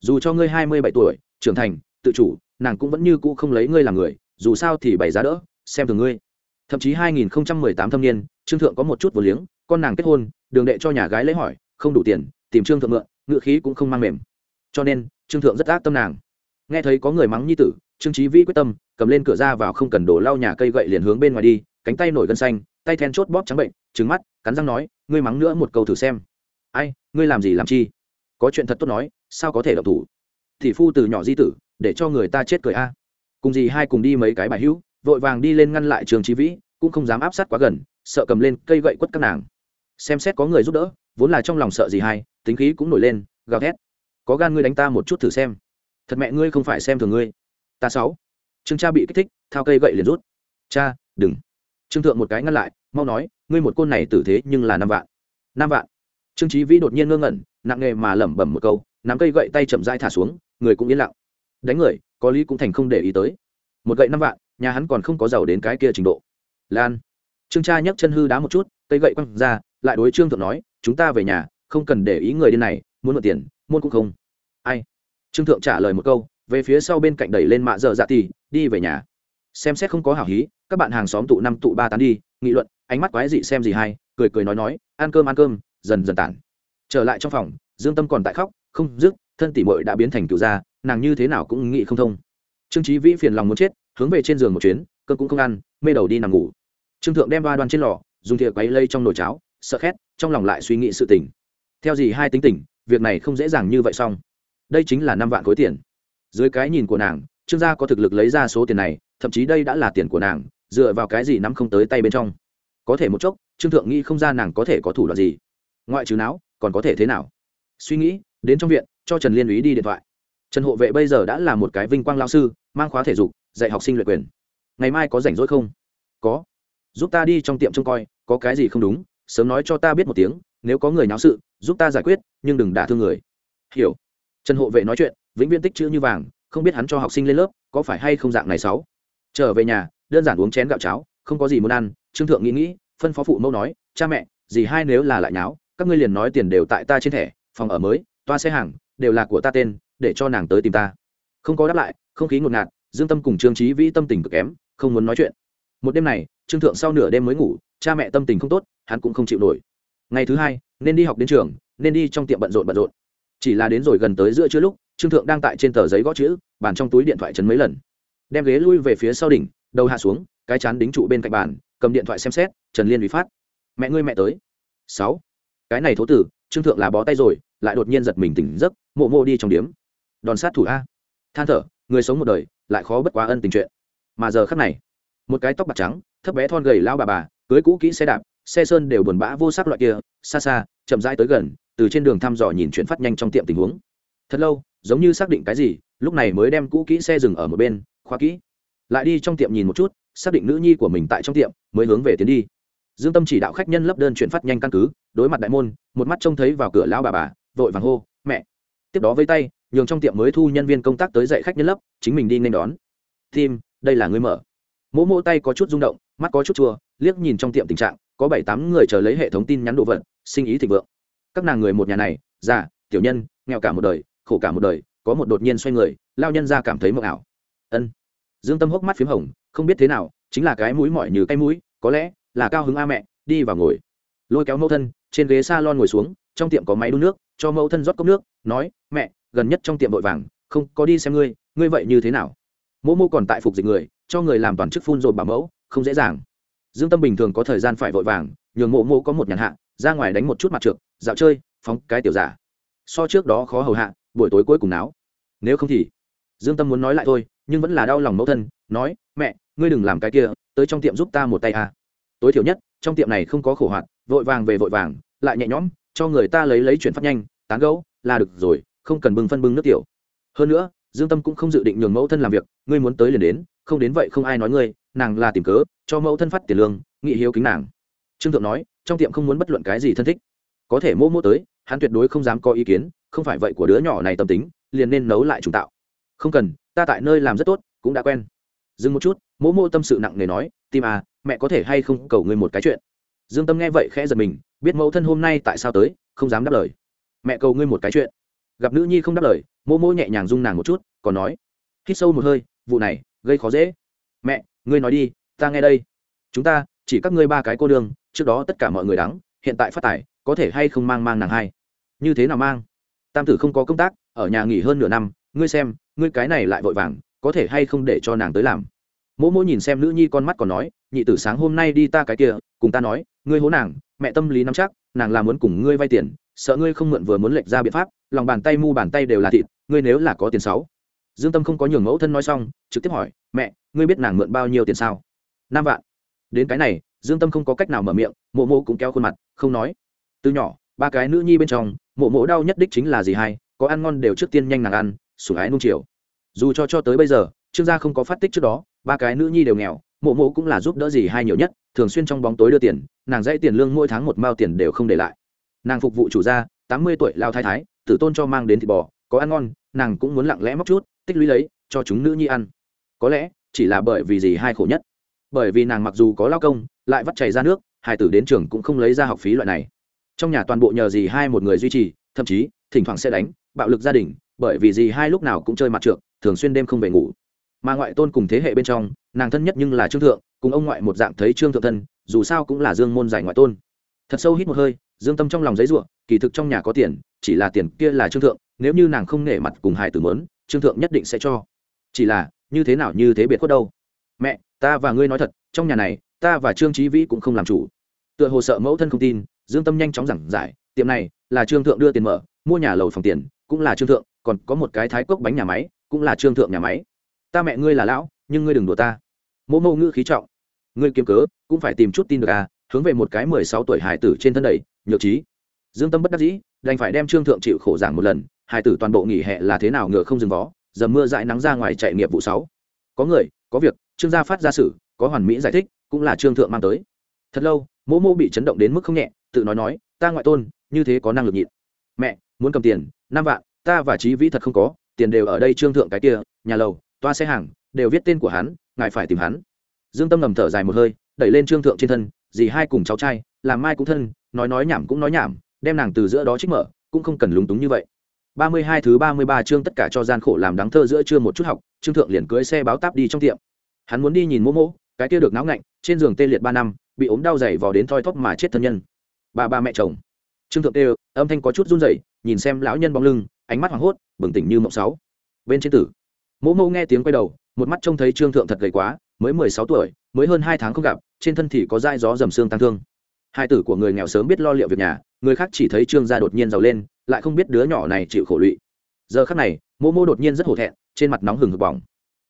Dù cho ngươi hai mươi bảy tuổi, trưởng thành, tự chủ, nàng cũng vẫn như cũ không lấy ngươi làm người, dù sao thì bày giá đỡ, xem thường ngươi. Thậm chí 2018 thâm niên, trương thượng có một chút vô liếng, con nàng kết hôn, đường đệ cho nhà gái lấy hỏi, không đủ tiền, tìm trương thượng mượn ngựa khí cũng không mang mềm. Cho nên, trương thượng rất ác tâm nàng nghe thấy có người mắng nhi tử, trương trí vĩ quyết tâm, cầm lên cửa ra vào không cần đổ lau nhà cây gậy liền hướng bên ngoài đi, cánh tay nổi gân xanh, tay then chốt bóp trắng bệnh trứng mắt, cắn răng nói, ngươi mắng nữa một câu thử xem. Ai, ngươi làm gì làm chi? Có chuyện thật tốt nói, sao có thể độc thủ? Thì phu từ nhỏ di tử, để cho người ta chết cười a. Cùng gì hai cùng đi mấy cái bài hữu, vội vàng đi lên ngăn lại trường trí vĩ, cũng không dám áp sát quá gần, sợ cầm lên cây gậy quất các nàng. Xem xét có người giúp đỡ, vốn là trong lòng sợ gì hay tính khí cũng nổi lên, gào thét. Có gan ngươi đánh ta một chút thử xem thật mẹ ngươi không phải xem thường ngươi. Ta sáu. Trương cha bị kích thích, thao cây gậy liền rút. Cha, đừng. Trương thượng một cái ngăn lại, mau nói, ngươi một côn này tử thế nhưng là năm vạn. Năm vạn. Trương trí vĩ đột nhiên ngơ ngẩn, nặng nghề mà lẩm bẩm một câu, nắm cây gậy tay chậm dai thả xuống, người cũng yên lặng. Đánh người, có lý cũng thành không để ý tới. Một gậy năm vạn, nhà hắn còn không có giàu đến cái kia trình độ. Lan. Trương cha nhấc chân hư đá một chút, cây gậy quăng ra, lại đối trương thượng nói, chúng ta về nhà, không cần để ý người điên này, muốn mượn tiền muốn cũng không. Ai? Trương thượng trả lời một câu, về phía sau bên cạnh đẩy lên mạ dở dạ tì, đi về nhà. Xem xét không có hảo hí, các bạn hàng xóm tụ năm tụ ba tán đi, nghị luận, ánh mắt quái dị xem gì hay, cười cười nói nói, ăn cơm ăn cơm, dần dần tản. Trở lại trong phòng, dương tâm còn tại khóc, không dứt, thân tỷ mội đã biến thành cựu gia, nàng như thế nào cũng nghĩ không thông. Trương trí vĩ phiền lòng muốn chết, hướng về trên giường một chuyến, cơm cũng không ăn, mê đầu đi nằm ngủ. Trương thượng đem ba đoan trên lò, dùng thìa quấy lây trong nồi cháo, sợ khét, trong lòng lại suy nghĩ sự tình. Theo gì hai tính tình, việc này không dễ dàng như vậy xong đây chính là năm vạn khối tiền. Dưới cái nhìn của nàng, trương gia có thực lực lấy ra số tiền này, thậm chí đây đã là tiền của nàng, dựa vào cái gì nắm không tới tay bên trong. Có thể một chốc, trương thượng nghĩ không ra nàng có thể có thủ đoạn gì. Ngoại trừ não, còn có thể thế nào? Suy nghĩ, đến trong viện, cho trần liên úy đi điện thoại. Trần hộ vệ bây giờ đã là một cái vinh quang lao sư, mang khóa thể dục, dạy học sinh luyện quyền. Ngày mai có rảnh rỗi không? Có. Giúp ta đi trong tiệm trông coi, có cái gì không đúng, sớm nói cho ta biết một tiếng, nếu có người náo sự, giúp ta giải quyết, nhưng đừng đả thương người. Hiểu trần hộ vệ nói chuyện, vĩnh viên tích chữ như vàng, không biết hắn cho học sinh lên lớp, có phải hay không dạng này sáu? Trở về nhà, đơn giản uống chén gạo cháo, không có gì muốn ăn, trương thượng nghĩ nghĩ, phân phó phụ mẫu nói, cha mẹ gì hai nếu là lại nháo, các ngươi liền nói tiền đều tại ta trên thẻ, phòng ở mới, toa xe hàng, đều là của ta tên, để cho nàng tới tìm ta. Không có đáp lại, không khí ngột ngạt, dương tâm cùng trương trí vĩ tâm tình cực kém, không muốn nói chuyện. Một đêm này, trương thượng sau nửa đêm mới ngủ, cha mẹ tâm tình không tốt, hắn cũng không chịu nổi. Ngày thứ hai, nên đi học đến trường, nên đi trong tiệm bận rộn bận rộn chỉ là đến rồi gần tới giữa trưa lúc, trương thượng đang tại trên tờ giấy gõ chữ, bàn trong túi điện thoại chấn mấy lần. Đem ghế lui về phía sau đỉnh, đầu hạ xuống, cái chán đính trụ bên cạnh bàn, cầm điện thoại xem xét, trần liên uy phát. Mẹ ngươi mẹ tới. Sáu. Cái này thố tử, trương thượng là bó tay rồi, lại đột nhiên giật mình tỉnh giấc, mộ mộ đi trong điếm. Đòn sát thủ a. Than thở, người sống một đời, lại khó bất quá ân tình chuyện. Mà giờ khắc này, một cái tóc bạc trắng, thấp bé thon gầy lao bà bà, cưới cũ kỹ xe đạp, xe sơn đều buồn bã vô sắc loại kia, xa xa, chậm rãi tới gần từ trên đường thăm dò nhìn chuyện phát nhanh trong tiệm tình huống. Thật lâu, giống như xác định cái gì, lúc này mới đem cũ kỹ xe dừng ở một bên khoa kỹ. Lại đi trong tiệm nhìn một chút, xác định nữ nhi của mình tại trong tiệm, mới hướng về tiến đi. Dương tâm chỉ đạo khách nhân lấp đơn chuyển phát nhanh căn cứ, đối mặt đại môn, một mắt trông thấy vào cửa lão bà bà, vội vàng hô, mẹ! Tiếp đó với tay, nhường trong tiệm mới thu nhân viên công tác tới dạy khách nhân lấp, chính mình đi nên đón. Tim, đây là người mở. Mỗ mỗ tay có chút rung động, mắt có chút chua, liếc nhìn trong tiệm tình trạng, có bảy tám người chờ lấy hệ thống tin nhắn đồ vật, sinh ý thịnh vượng các nàng người một nhà này, già, tiểu nhân, nghèo cả một đời, khổ cả một đời, có một đột nhiên xoay người, lao nhân ra cảm thấy mộng ảo. Ân. Dương tâm hốc mắt p h í m hồng, không biết thế nào, chính là cái mũi mỏi như cái mũi, có lẽ là cao hứng a mẹ, đi vào ngồi. Lôi kéo mẫu thân, trên ghế s a lon ngồi xuống, trong tiệm có máy đun nước, cho mẫu thân rót cốc nước, nói, mẹ, gần nhất trong tiệm vội vàng, không có đi xem ngươi ngươi vậy như thế nào? Mẫu mô còn tại phục dịch người, cho người làm toàn chức phun rồi bảo mẫu, không dễ dàng. Dương tâm bình thường có thời gian phải vội vàng, nhường mộ mô có một nhàn hạ ra ngoài đánh một chút mặt trượt dạo chơi, phóng cái tiểu giả. So trước đó khó hầu hạ, buổi tối cuối cùng náo. Nếu không thì, dương tâm muốn nói lại thôi, nhưng vẫn là đau lòng mẫu thân, nói, mẹ, ngươi đừng làm cái kia, tới trong tiệm giúp ta một tay à. tối thiểu nhất, trong tiệm này không có khổ hoạt, vội vàng về vội vàng, lại nhẹ nhõm, cho người ta lấy lấy chuyển phát nhanh, tán gấu là được rồi, không cần bưng phân bưng nước tiểu. Hơn nữa, dương tâm cũng không dự định nhường mẫu thân làm việc, ngươi muốn tới liền đến, không đến vậy không ai nói ngươi, nàng là tìm cớ, cho mẫu thân phát tiền lương, nghị hiếu kính nàng. Trương thượng nói trong tiệm không muốn bất luận cái gì thân thích. Có thể mô mô tới, hắn tuyệt đối không dám có ý kiến, không phải vậy của đứa nhỏ này tâm tính, liền nên nấu lại trùng tạo. Không cần, ta tại nơi làm rất tốt, cũng đã quen. Dừng một chút, mỗ mô tâm sự nặng nề nói, tim à mẹ có thể hay không cầu ngươi một cái chuyện? Dương tâm nghe vậy khẽ giật mình, biết mẫu thân hôm nay tại sao tới, không dám đáp lời. Mẹ cầu ngươi một cái chuyện. Gặp nữ nhi không đáp lời mô mô nhẹ nhàng rung nàng một chút, còn nói, hít sâu một hơi, vụ này, gây khó dễ. Mẹ, ngươi nói đi, ta nghe đây. Chúng ta chỉ các ngươi ba cái cô đương trước đó tất cả mọi người đắng, hiện tại phát tài, có thể hay không mang mang nàng hai. Như thế nào mang? Tam tử không có công tác, ở nhà nghỉ hơn nửa năm, ngươi xem, ngươi cái này lại vội vàng, có thể hay không để cho nàng tới làm? Mỗ mỗ nhìn xem nữ nhi con mắt còn nói, nhị tử sáng hôm nay đi ta cái kia, cùng ta nói, ngươi hố nàng, mẹ tâm lý nắm chắc, nàng làm muốn cùng ngươi vay tiền, sợ ngươi không mượn vừa muốn lệch ra biện pháp, lòng bàn tay mu bàn tay đều là thịt, ngươi nếu là có tiền sáu. Dương tâm không có nhường mẫu thân nói xong, trực tiếp hỏi, mẹ, ngươi biết nàng mượn bao nhiêu tiền sao? Năm vạn đến cái này, dương tâm không có cách nào mở miệng, mộ mộ cũng kéo khuôn mặt, không nói. Từ nhỏ, ba cái nữ nhi bên trong, mộ mộ đau nhất đích chính là gì hay có ăn ngon đều trước tiên nhanh nàng ăn, sủng ái nung chiều. Dù cho cho tới bây giờ, trương gia không có phát tích trước đó, ba cái nữ nhi đều nghèo, mộ mộ cũng là giúp đỡ gì hai nhiều nhất, thường xuyên trong bóng tối đưa tiền, nàng dãy tiền lương mỗi tháng một mao tiền đều không để lại. Nàng phục vụ chủ gia, tám mươi tuổi lao thái thái, tử tôn cho mang đến thịt bò, có ăn ngon, nàng cũng muốn lặng lẽ móc chút, tích lũy lấy, cho chúng nữ nhi ăn. Có lẽ, chỉ là bởi vì gì hai khổ nhất bởi vì nàng mặc dù có lao công, lại vắt chảy ra nước, hải tử đến trường cũng không lấy ra học phí loại này. Trong nhà toàn bộ nhờ gì hai một người duy trì, thậm chí, thỉnh thoảng sẽ đánh, bạo lực gia đình, bởi vì gì hai lúc nào cũng chơi mặt trượt thường xuyên đêm không về ngủ. Mà ngoại tôn cùng thế hệ bên trong, nàng thân nhất nhưng là trương thượng, cùng ông ngoại một dạng thấy trương thượng thân, dù sao cũng là dương môn giải ngoại tôn. Thật sâu hít một hơi, dương tâm trong lòng giấy ruộng kỳ thực trong nhà có tiền, chỉ là tiền kia là trương thượng, nếu như nàng không nể mặt cùng hài tử mớn, trương thượng nhất định sẽ cho. Chỉ là, như thế nào như thế biệt khuất đâu? Mẹ, ta và ngươi nói thật, trong nhà này, ta và trương trí vĩ cũng không làm chủ. Tựa hồ sợ mẫu thân không tin, dương tâm nhanh chóng giảng giải, tiệm này là trương thượng đưa tiền mở, mua nhà lầu phòng tiền cũng là trương thượng, còn có một cái thái cốc bánh nhà máy cũng là trương thượng nhà máy. Ta mẹ ngươi là lão, nhưng ngươi đừng đùa ta. Mô mô ngữ khí trọng, ngươi kiếm cớ, cũng phải tìm chút tin được à hướng về một cái mười sáu tuổi hải tử trên thân đầy, nhược trí. Dương tâm bất đắc dĩ, đành phải đem trương thượng chịu khổ giảng một lần hải tử toàn bộ nghỉ hè là thế nào ngựa không dừng vó dầm mưa dãi nắng ra ngoài chạy nghiệp vụ sáu. Có người có việc, trương gia phát ra sử có hoàn mỹ giải thích, cũng là trương thượng mang tới. Thật lâu, mỗ mô bị chấn động đến mức không nhẹ, tự nói nói, ta ngoại tôn, như thế có năng lực nhịn. Mẹ, muốn cầm tiền, năm vạn, ta và trí vĩ thật không có, tiền đều ở đây trương thượng cái kia, nhà lầu, toa xe hàng, đều viết tên của hắn, ngài phải tìm hắn. Dương tâm ngầm thở dài một hơi, đẩy lên trương thượng trên thân, dì hai cùng cháu trai, làm mai cũng thân, nói nói nhảm cũng nói nhảm, đem nàng từ giữa đó trích mở, cũng không cần lúng túng như vậy ba mươi hai thứ ba mươi ba chương tất cả cho gian khổ làm đáng thơ giữa trưa một chút học, trương thượng liền cưỡi xe báo táp đi trong tiệm. Hắn muốn đi nhìn mỗ mỗ, cái kia được náo ngạnh, trên giường tê liệt ba năm, bị ốm đau dày vò đến thoi thóp mà chết thân nhân. Bà ba mẹ chồng. Trương thượng tê, âm thanh có chút run rẩy, nhìn xem lão nhân bóng lưng, ánh mắt hoảng hốt, bừng tỉnh như mộng sáu. Bên trên tử. Mỗ mỗ nghe tiếng quay đầu, một mắt trông thấy trương thượng thật gầy quá, mới mười sáu tuổi, mới hơn hai tháng không gặp, trên thân thì có dai gió dầm xương tăng thương hai tử của người nghèo sớm biết lo liệu việc nhà, người khác chỉ thấy trương gia đột nhiên giàu lên, lại không biết đứa nhỏ này chịu khổ lụy. Giờ khắc này, mô mô đột nhiên rất hổ thẹn, trên mặt nóng hừng hực bỏng.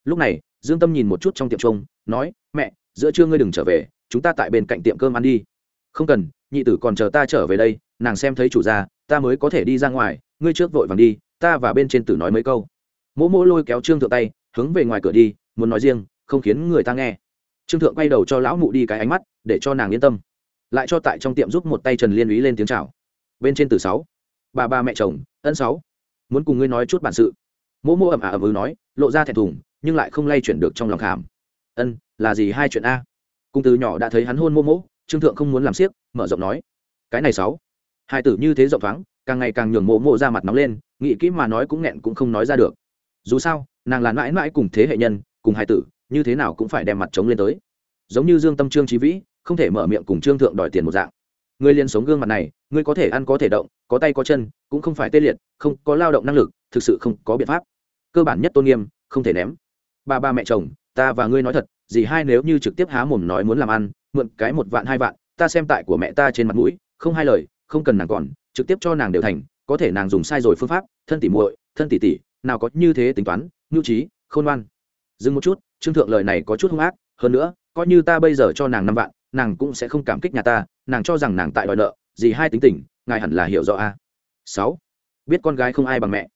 Lúc này, dương tâm nhìn một chút trong tiệm trông nói, mẹ, giữa trưa ngươi đừng trở về, chúng ta tại bên cạnh tiệm cơm ăn đi. Không cần, nhị tử còn chờ ta trở về đây, nàng xem thấy chủ gia, ta mới có thể đi ra ngoài, ngươi trước vội vàng đi, ta và bên trên tử nói mấy câu. Mỗ mỗ lôi kéo trương thượng tay, hướng về ngoài cửa đi, muốn nói riêng, không khiến người ta nghe. Trương thượng quay đầu cho lão mụ đi cái ánh mắt, để cho nàng yên tâm lại cho tại trong tiệm giúp một tay trần liên ý lên tiếng chào. Bên trên từ sáu. Bà ba mẹ chồng, ân sáu. Muốn cùng ngươi nói chút bản sự. Mỗ mỗ ẩm ả ẩm ư nói, lộ ra thẹn thùng, nhưng lại không lay chuyển được trong lòng khảm. Ân, là gì hai chuyện a? Cung từ nhỏ đã thấy hắn hôn mỗ mỗ, trương thượng không muốn làm siếc, mở rộng nói. Cái này sáu. Hai tử như thế rộng thoáng, càng ngày càng nhường mộ mộ ra mặt nóng lên, nghĩ kỹ mà nói cũng nghẹn cũng không nói ra được. Dù sao, nàng là mãi mãi cùng thế hệ nhân, cùng hai tử, như thế nào cũng phải đem mặt trống lên tới. Giống như dương tâm trương trí vĩ không thể mở miệng cùng trương thượng đòi tiền một dạng. Ngươi liên sống gương mặt này, ngươi có thể ăn có thể động, có tay có chân, cũng không phải tê liệt, không có lao động năng lực, thực sự không có biện pháp. Cơ bản nhất tôn nghiêm, không thể ném. Ba ba mẹ chồng, ta và ngươi nói thật gì hai nếu như trực tiếp há mồm nói muốn làm ăn, mượn cái một vạn hai vạn, ta xem tại của mẹ ta trên mặt mũi, không hai lời, không cần nàng còn, trực tiếp cho nàng đều thành, có thể nàng dùng sai rồi phương pháp, thân tỉ muội, thân tỉ tỉ, nào có như thế tính toán, nhu trí, khôn ngoan. Dừng một chút, trương thượng lời này có chút hung ác, hơn nữa, coi như ta bây giờ cho nàng năm vạn nàng cũng sẽ không cảm kích nhà ta, nàng cho rằng nàng tại đòi nợ, gì hai tính tình, ngài hẳn là hiểu rõ a. Sáu, biết con gái không ai bằng mẹ.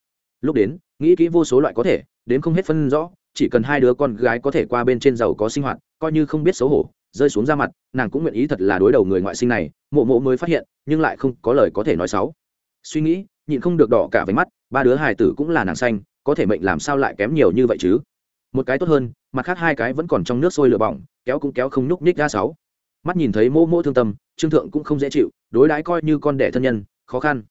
Lúc đến, nghĩ kỹ vô số loại có thể, đến không hết phân rõ, chỉ cần hai đứa con gái có thể qua bên trên giàu có sinh hoạt, coi như không biết xấu hổ, rơi xuống ra mặt, nàng cũng nguyện ý thật là đối đầu người ngoại sinh này, mộ mộ mới phát hiện, nhưng lại không có lời có thể nói xấu. Suy nghĩ, nhịn không được đỏ cả váy mắt, ba đứa hài tử cũng là nàng xanh, có thể mệnh làm sao lại kém nhiều như vậy chứ? Một cái tốt hơn, mặt khác hai cái vẫn còn trong nước sôi lửa bỏng, kéo cũng kéo không nhúc nhích ra sáu mắt nhìn thấy mô mô thương tâm, trương thượng cũng không dễ chịu, đối đãi coi như con đẻ thân nhân, khó khăn.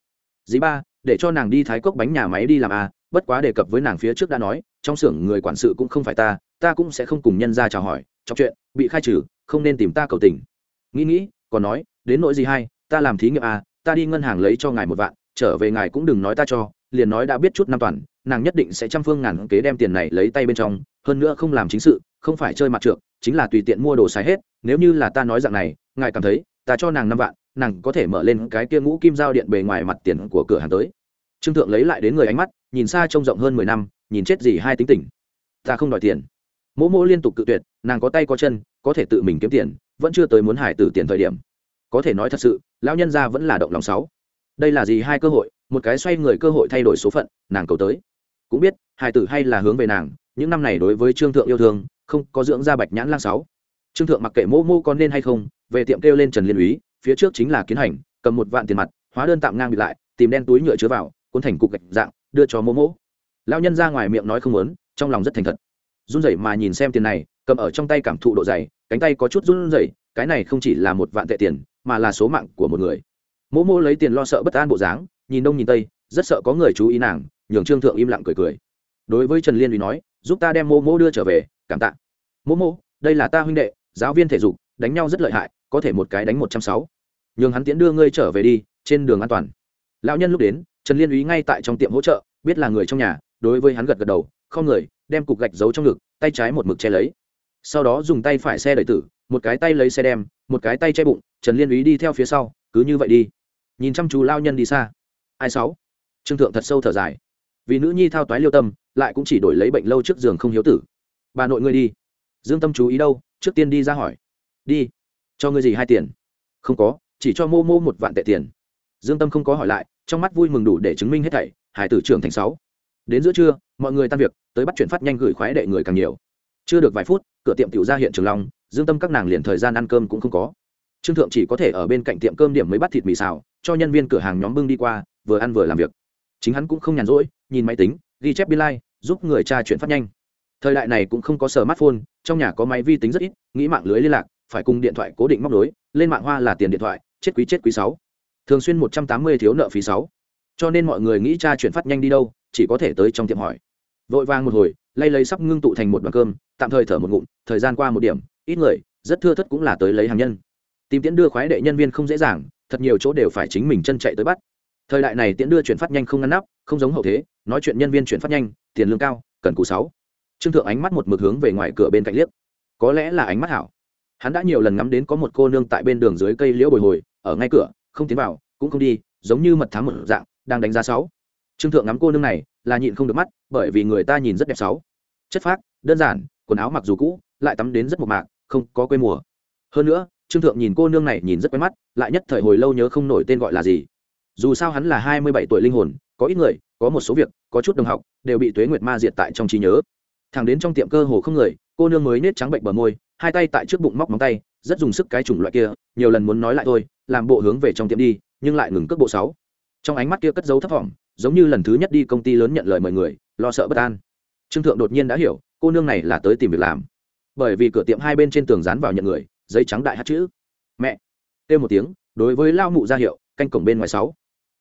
Dĩ ba, để cho nàng đi thái cốc bánh nhà máy đi làm à bất quá đề cập với nàng phía trước đã nói, trong xưởng người quản sự cũng không phải ta ta cũng sẽ không cùng nhân ra chào hỏi trong chuyện, bị khai trừ, không nên tìm ta cầu tình. Nghĩ nghĩ, còn nói, đến nỗi gì hay, ta làm thí nghiệm à ta đi ngân hàng lấy cho ngài một vạn, trở về ngài cũng đừng nói ta cho, liền nói đã biết chút năm toàn nàng nhất định sẽ trăm phương ngàn kế đem tiền này lấy tay bên trong, hơn nữa không làm chính sự, không phải chơi mặt trượng chính là tùy tiện mua đồ xài hết, nếu như là ta nói dạng này, ngài cảm thấy, ta cho nàng năm vạn, nàng có thể mở lên cái kia ngũ kim giao điện bề ngoài mặt tiền của cửa hàng tới. Trương thượng lấy lại đến người ánh mắt, nhìn xa trông rộng hơn mười năm, nhìn chết gì hai tính tình. Ta không đòi tiền. Mỗ mỗ liên tục cự tuyệt, nàng có tay có chân, có thể tự mình kiếm tiền, vẫn chưa tới muốn hải tử tiền thời điểm. Có thể nói thật sự, lão nhân gia vẫn là động lòng sáu. Đây là gì hai cơ hội, một cái xoay người cơ hội thay đổi số phận, nàng cầu tới cũng biết hải tử hay là hướng về nàng, những năm này đối với trương thượng yêu thương, không có dưỡng ra bạch nhãn lang sáu. Trương thượng mặc kệ mô mô con nên hay không, về tiệm kêu lên trần liên úy, phía trước chính là kiến hành, cầm một vạn tiền mặt, hóa đơn tạm ngang bị lại, tìm đen túi nhựa chứa vào, cuốn thành cục gạch dạng, đưa cho mô mô lão nhân ra ngoài miệng nói không muốn, trong lòng rất thành thật. Run rẩy mà nhìn xem tiền này, cầm ở trong tay cảm thụ độ dày, cánh tay có chút run rẩy, cái này không chỉ là một vạn tệ tiền, mà là số mạng của một người. Mô mô lấy tiền lo sợ bất an bộ dáng, nhìn đông nhìn tây, rất sợ có người chú ý nàng nhường trương thượng im lặng cười cười. Đối với trần liên uy nói, giúp ta đem mô mô đưa trở về, cảm tạ. Mô mô, đây là ta huynh đệ, giáo viên thể dục, đánh nhau rất lợi hại, có thể một cái đánh một trăm sáu. Nhường hắn tiễn đưa ngươi trở về đi, trên đường an toàn. Lão nhân lúc đến, trần liên úy ngay tại trong tiệm hỗ trợ, biết là người trong nhà, đối với hắn gật gật đầu, không người, đem cục gạch giấu trong ngực, tay trái một mực che lấy. Sau đó dùng tay phải xe đẩy tử, một cái tay lấy xe đem, một cái tay che bụng, trần liên úy đi theo phía sau, cứ như vậy đi. Nhìn chăm chú lao nhân đi xa. Ai sáu? Trương thượng thật sâu thở dài vì nữ nhi thao toái liêu tâm, lại cũng chỉ đổi lấy bệnh lâu trước giường không hiếu tử. Bà nội ngươi đi. Dương tâm chú ý đâu? Trước tiên đi ra hỏi. Đi. Cho ngươi gì hai tiền? Không có, chỉ cho mô mô một vạn tệ tiền. Dương tâm không có hỏi lại, trong mắt vui mừng đủ để chứng minh hết thảy, hải tử trưởng thành sáu. Đến giữa trưa, mọi người tan việc, tới bắt chuyển phát nhanh gửi khoái đệ người càng nhiều. Chưa được vài phút, cửa tiệm tiểu ra hiện trường long, dương tâm các nàng liền thời gian ăn cơm cũng không có. Trương thượng chỉ có thể ở bên cạnh tiệm cơm điểm mới bắt thịt mì xào, cho nhân viên cửa hàng nhóm bưng đi qua, vừa ăn vừa làm việc chính hắn cũng không nhàn rỗi nhìn máy tính ghi chép biên lai、like, giúp người tra chuyển phát nhanh. Thời đại này cũng không có smartphone trong nhà có máy vi tính rất ít nghĩ mạng lưới liên lạc phải cùng điện thoại cố định móc nối. lên mạng hoa là tiền điện thoại chết quý chết quý sáu. Thường xuyên một trăm tám mươi thiếu nợ phí sáu. Cho nên mọi người nghĩ cha chuyển phát nhanh đi đâu chỉ có thể tới trong tiệm hỏi. Vội vàng một hồi lay lấy sắp ngưng tụ thành một bàn cơm tạm thời thở một ngụm thời gian qua một điểm ít người rất thưa thất cũng là tới lấy hàng nhân. Tìm tiễn đưa khoái đệ nhân viên không dễ dàng thật nhiều chỗ đều phải chính mình chân chạy tới bắt thời đại này tiễn đưa chuyển phát nhanh không ngăn nắp, không giống hậu thế, nói chuyện nhân viên chuyển phát nhanh, tiền lương cao, cần cù sáu. Trương thượng ánh mắt một mực hướng về ngoài cửa bên cạnh liếc. Có lẽ là ánh mắt hảo. Hắn đã nhiều lần ngắm đến có một cô nương tại bên đường dưới cây liễu bồi hồi, ở ngay cửa, không tiến vào, cũng không đi, giống như mật thám một dạng, đang đánh giá sáu. Trương thượng ngắm cô nương này, là nhịn không được mắt, bởi vì người ta nhìn rất đẹp sáu. Chất phác, đơn giản, quần áo mặc dù cũ, lại tắm đến rất mộc mạc, không có quê mùa. Hơn nữa, trương thượng nhìn cô nương này nhìn rất quen mắt, lại nhất thời hồi lâu nhớ không nổi tên gọi là gì dù sao hắn là hai mươi bảy tuổi linh hồn, có ít người, có một số việc, có chút đồng học, đều bị tuế nguyệt ma diệt tại trong trí nhớ. Thằng đến trong tiệm cơ hồ không người, cô nương mới nết trắng bệnh bờ môi, hai tay tại trước bụng móc móng tay, rất dùng sức cái chủng loại kia, nhiều lần muốn nói lại thôi, làm bộ hướng về trong tiệm đi, nhưng lại ngừng cước bộ sáu. Trong ánh mắt kia cất dấu thấp thỏm giống như lần thứ nhất đi công ty lớn nhận lời mời người, lo sợ bất an. Trương thượng đột nhiên đã hiểu, cô nương này là tới tìm việc làm. Bởi vì cửa tiệm hai bên trên tường dán vào nhận người, giấy trắng đại hát chữ. Mẹ! Kêu một tiếng, đối với lao mụ ra hiệu, canh cổng bên ngoài sáu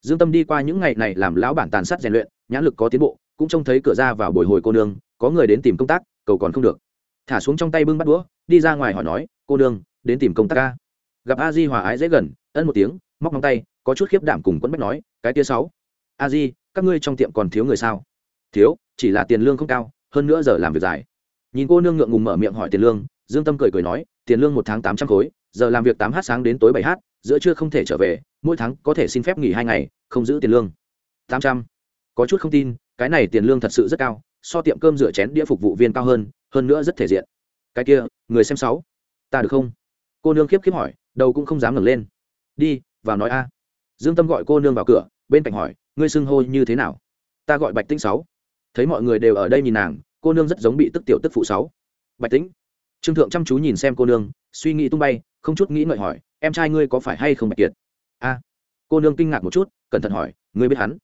dương tâm đi qua những ngày này làm lão bản tàn sát rèn luyện, nhãn lực có tiến bộ, cũng trông thấy cửa ra vào bồi hồi cô nương, có người đến tìm công tác, cầu còn không được. Thả xuống trong tay bưng bắt đũa, đi ra ngoài hỏi nói, cô nương, đến tìm công tác ca gặp a di hòa ái dễ gần, ân một tiếng, móc móng tay, có chút khiếp đảm cùng quấn bách nói, cái tia sáu. A di, các ngươi trong tiệm còn thiếu người sao? Thiếu, chỉ là tiền lương không cao, hơn nữa giờ làm việc dài. Nhìn cô nương ngượng ngùng mở miệng hỏi tiền lương, dương tâm cười cười nói, tiền lương một tháng tám trăm khối, giờ làm việc tám h sáng đến tối bảy h, giữa trưa không thể trở về mỗi tháng có thể xin phép nghỉ hai ngày, không giữ tiền lương. Tám trăm. Có chút không tin, cái này tiền lương thật sự rất cao, so tiệm cơm rửa chén đĩa phục vụ viên cao hơn hơn nữa rất thể diện. Cái kia, người xem sáu. Ta được không? Cô nương khiếp khiếp hỏi, đầu cũng không dám ngẩng lên. Đi, vào nói a. Dương tâm gọi cô nương vào cửa, bên cạnh hỏi, ngươi xưng hô như thế nào? Ta gọi bạch tĩnh sáu. Thấy mọi người đều ở đây nhìn nàng, cô nương rất giống bị tức tiểu tức phụ sáu. Bạch tĩnh. Trương thượng chăm chú nhìn xem cô nương, suy nghĩ tung bay, không chút nghĩ ngợi hỏi, em trai ngươi có phải hay không bạch kiệt? A. Cô nương kinh ngạc một chút, cẩn thận hỏi, ngươi biết hắn?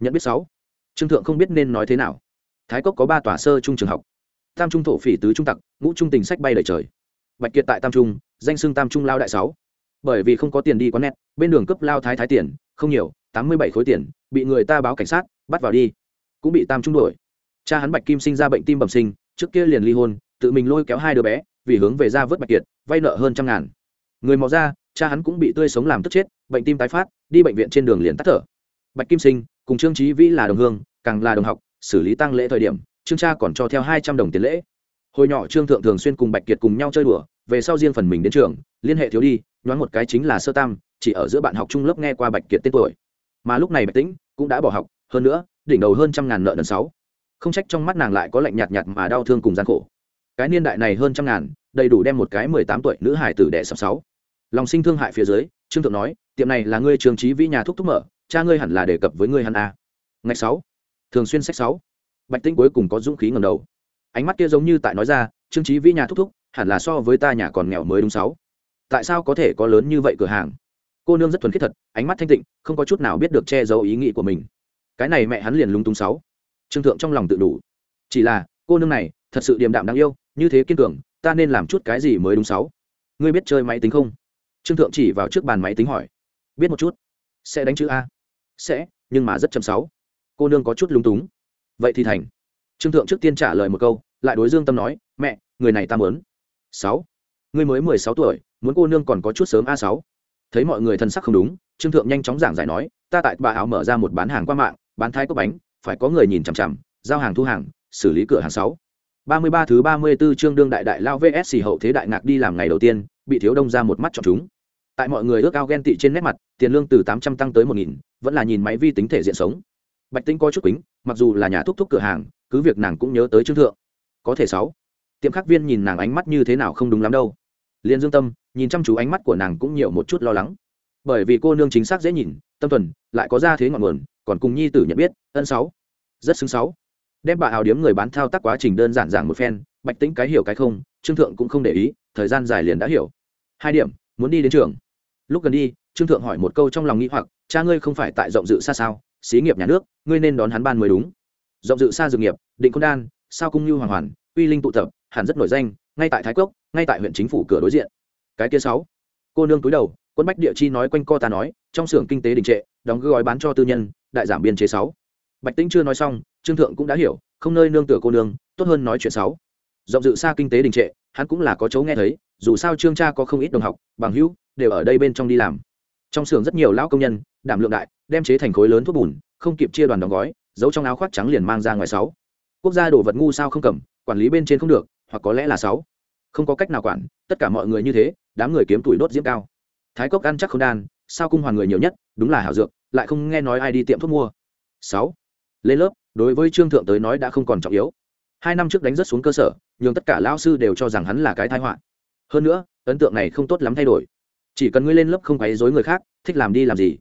Nhận biết sáu. Trương thượng không biết nên nói thế nào. Thái cốc có ba tòa sơ trung trường học. Tam trung thổ phỉ tứ trung tặc, ngũ trung tình sách bay đầy trời. Bạch kiệt tại tam trung, danh xưng tam trung lao đại sáu. Bởi vì không có tiền đi quán nét bên đường cấp lao thái thái tiền, không nhiều, tám mươi bảy khối tiền, bị người ta báo cảnh sát, bắt vào đi. Cũng bị tam trung đuổi. Cha hắn bạch kim sinh ra bệnh tim bẩm sinh, trước kia liền ly hôn, tự mình lôi kéo hai đứa bé, vì hướng về ra vớt bạch kiệt, vay nợ hơn trăm ngàn. Người mò ra cha hắn cũng bị tươi sống làm tức chết, bệnh tim tái phát, đi bệnh viện trên đường liền tắt thở. Bạch kim sinh, cùng trương trí vĩ là đồng hương, càng là đồng học, xử lý tăng lễ thời điểm, trương cha còn cho theo hai trăm đồng tiền lễ. Hồi nhỏ trương thượng thường xuyên cùng bạch kiệt cùng nhau chơi đùa, về sau riêng phần mình đến trường, liên hệ thiếu đi, nhoáng một cái chính là sơ tam, chỉ ở giữa bạn học chung lớp nghe qua bạch kiệt tên tuổi. Mà lúc này bạch tĩnh cũng đã bỏ học, hơn nữa, đỉnh đầu hơn trăm ngàn nợ lần sáu. Không trách trong mắt nàng lại có lạnh nhạt nhạt mà đau thương cùng gian khổ. Cái niên đại này hơn trăm ngàn, đầy đủ đem một cái mười tám tuổi nữ hải tử đẻ sập sáu lòng sinh thương hại phía dưới, trương thượng nói, tiệm này là ngươi trường trí vĩ nhà thúc thúc mở, cha ngươi hẳn là đề cập với ngươi hắn a. Ngày sáu, thường xuyên sách sáu. Bạch tĩnh cuối cùng có dũng khí ngầm đầu. Ánh mắt kia giống như tại nói ra, trương trí vĩ nhà thúc thúc, hẳn là so với ta nhà còn nghèo mới đúng sáu. Tại sao có thể có lớn như vậy cửa hàng? Cô nương rất thuần khiết thật, ánh mắt thanh tịnh, không có chút nào biết được che giấu ý nghĩ của mình. Cái này mẹ hắn liền lung tung sáu. Trương thượng trong lòng tự đủ. Chỉ là, cô nương này, thật sự điềm đạm đáng yêu, như thế kiên cường, ta nên làm chút cái gì mới đúng sáu? Ngươi biết chơi máy tính không? Trương thượng chỉ vào trước bàn máy tính hỏi. Biết một chút. Sẽ đánh chữ a. Sẽ, nhưng mà rất chậm sáu. Cô nương có chút lung túng. Vậy thì thành. Trương thượng trước tiên trả lời một câu, lại đối dương tâm nói, mẹ, người này ta muốn. Sáu. Ngươi mới mười sáu tuổi, muốn cô nương còn có chút sớm a sáu. Thấy mọi người thân sắc không đúng, trương thượng nhanh chóng giảng giải nói, ta tại bà áo mở ra một bán hàng qua mạng, bán thái cốc bánh, phải có người nhìn chằm chằm, giao hàng thu hàng, xử lý cửa hàng sáu. Ba mươi ba thứ ba mươi 34 chương đương đại đại lao vs hậu thế đại ngạc đi làm ngày đầu tiên, bị thiếu đông ra một mắt chọn chúng tại mọi người ước ao ghen tị trên nét mặt tiền lương từ tám trăm tăng tới một nghìn vẫn là nhìn máy vi tính thể diện sống. Bạch tinh có chút kính, mặc dù là nhà thúc thúc cửa hàng cứ việc nàng cũng nhớ tới trương thượng. Có thể sáu. Tiệm khắc viên nhìn nàng ánh mắt như thế nào không đúng lắm đâu. Liên dương tâm nhìn chăm chú ánh mắt của nàng cũng nhiều một chút lo lắng. Bởi vì cô nương chính xác dễ nhìn tâm tuần lại có ra thế ngọn nguồn còn cùng nhi tử nhận biết ân sáu. Rất xứng sáu. Đem bà hào điếm người bán thao tác quá trình đơn giản giảng một phen bạch tĩnh cái hiểu cái không trương thượng cũng không để ý thời gian dài liền đã hiểu. Hai điểm muốn đi đến trường lúc gần đi, trương thượng hỏi một câu trong lòng nghĩ hoặc, cha ngươi không phải tại rộng dự xa sao? Xí nghiệp nhà nước, ngươi nên đón hắn ban mới đúng. Rộng dự xa dược nghiệp, định công đan, sao cung như hoàng hoàn, uy linh tụ tập, hẳn rất nổi danh, ngay tại thái cốc, ngay tại huyện chính phủ cửa đối diện. Cái kia sáu, cô nương túi đầu, quân bách địa chi nói quanh co ta nói, trong xưởng kinh tế đình trệ, đóng gói bán cho tư nhân, đại giảm biên chế sáu. Bạch tĩnh chưa nói xong, trương thượng cũng đã hiểu, không nơi nương tựa cô nương, tốt hơn nói chuyện sáu. Rộng dự xa kinh tế đình trệ, hắn cũng là có chấu nghe thấy, dù sao trương cha có không ít đồng học, bằng hữu đều ở đây bên trong đi làm. Trong xưởng rất nhiều lão công nhân, đảm lượng đại, đem chế thành khối lớn thuốc bùn, không kịp chia đoàn đóng gói, giấu trong áo khoác trắng liền mang ra ngoài sáu. Quốc gia đồ vật ngu sao không cầm, quản lý bên trên không được, hoặc có lẽ là sáu. Không có cách nào quản, tất cả mọi người như thế, đám người kiếm tuổi đốt diễm cao. Thái cốc ăn chắc không đan, sao cung hoàn người nhiều nhất, đúng là hảo dược, lại không nghe nói ai đi tiệm thuốc mua. Sáu. Lên lớp, đối với trương thượng tới nói đã không còn trọng yếu. Hai năm trước đánh rất xuống cơ sở, nhưng tất cả lão sư đều cho rằng hắn là cái thái họa. Hơn nữa, ấn tượng này không tốt lắm thay đổi chỉ cần ngươi lên lớp không quấy dối người khác, thích làm đi làm gì?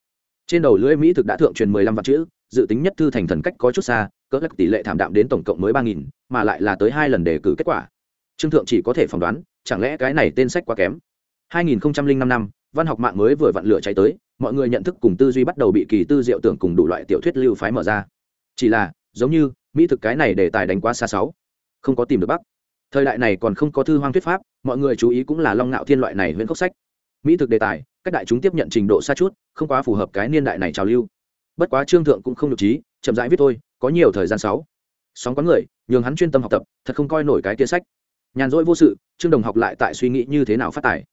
Trên đầu lưỡi mỹ thực đã thượng truyền mười lăm vạn chữ, dự tính nhất thư thành thần cách có chút xa, cỡ lắc tỷ lệ thảm đạm đến tổng cộng mới ba nghìn, mà lại là tới hai lần đề cử kết quả. Trương thượng chỉ có thể phỏng đoán, chẳng lẽ cái này tên sách quá kém? 2005 năm văn học mạng mới vừa vặn lửa cháy tới, mọi người nhận thức cùng tư duy bắt đầu bị kỳ tư diệu tưởng cùng đủ loại tiểu thuyết lưu phái mở ra. Chỉ là, giống như, mỹ thực cái này đề tài đánh quá xa sáu. Không có tìm được bắc thời đại này còn không có thư hoang thuyết pháp, mọi người chú ý cũng là long ngạo thiên loại này huyễn khốc sách mỹ thực đề tài các đại chúng tiếp nhận trình độ xa chút, không quá phù hợp cái niên đại này trào lưu. Bất quá trương thượng cũng không nhục trí, chậm rãi viết thôi, có nhiều thời gian sáu. Sóng có người, nhường hắn chuyên tâm học tập, thật không coi nổi cái kia sách. Nhàn rỗi vô sự, trương đồng học lại tại suy nghĩ như thế nào phát tài.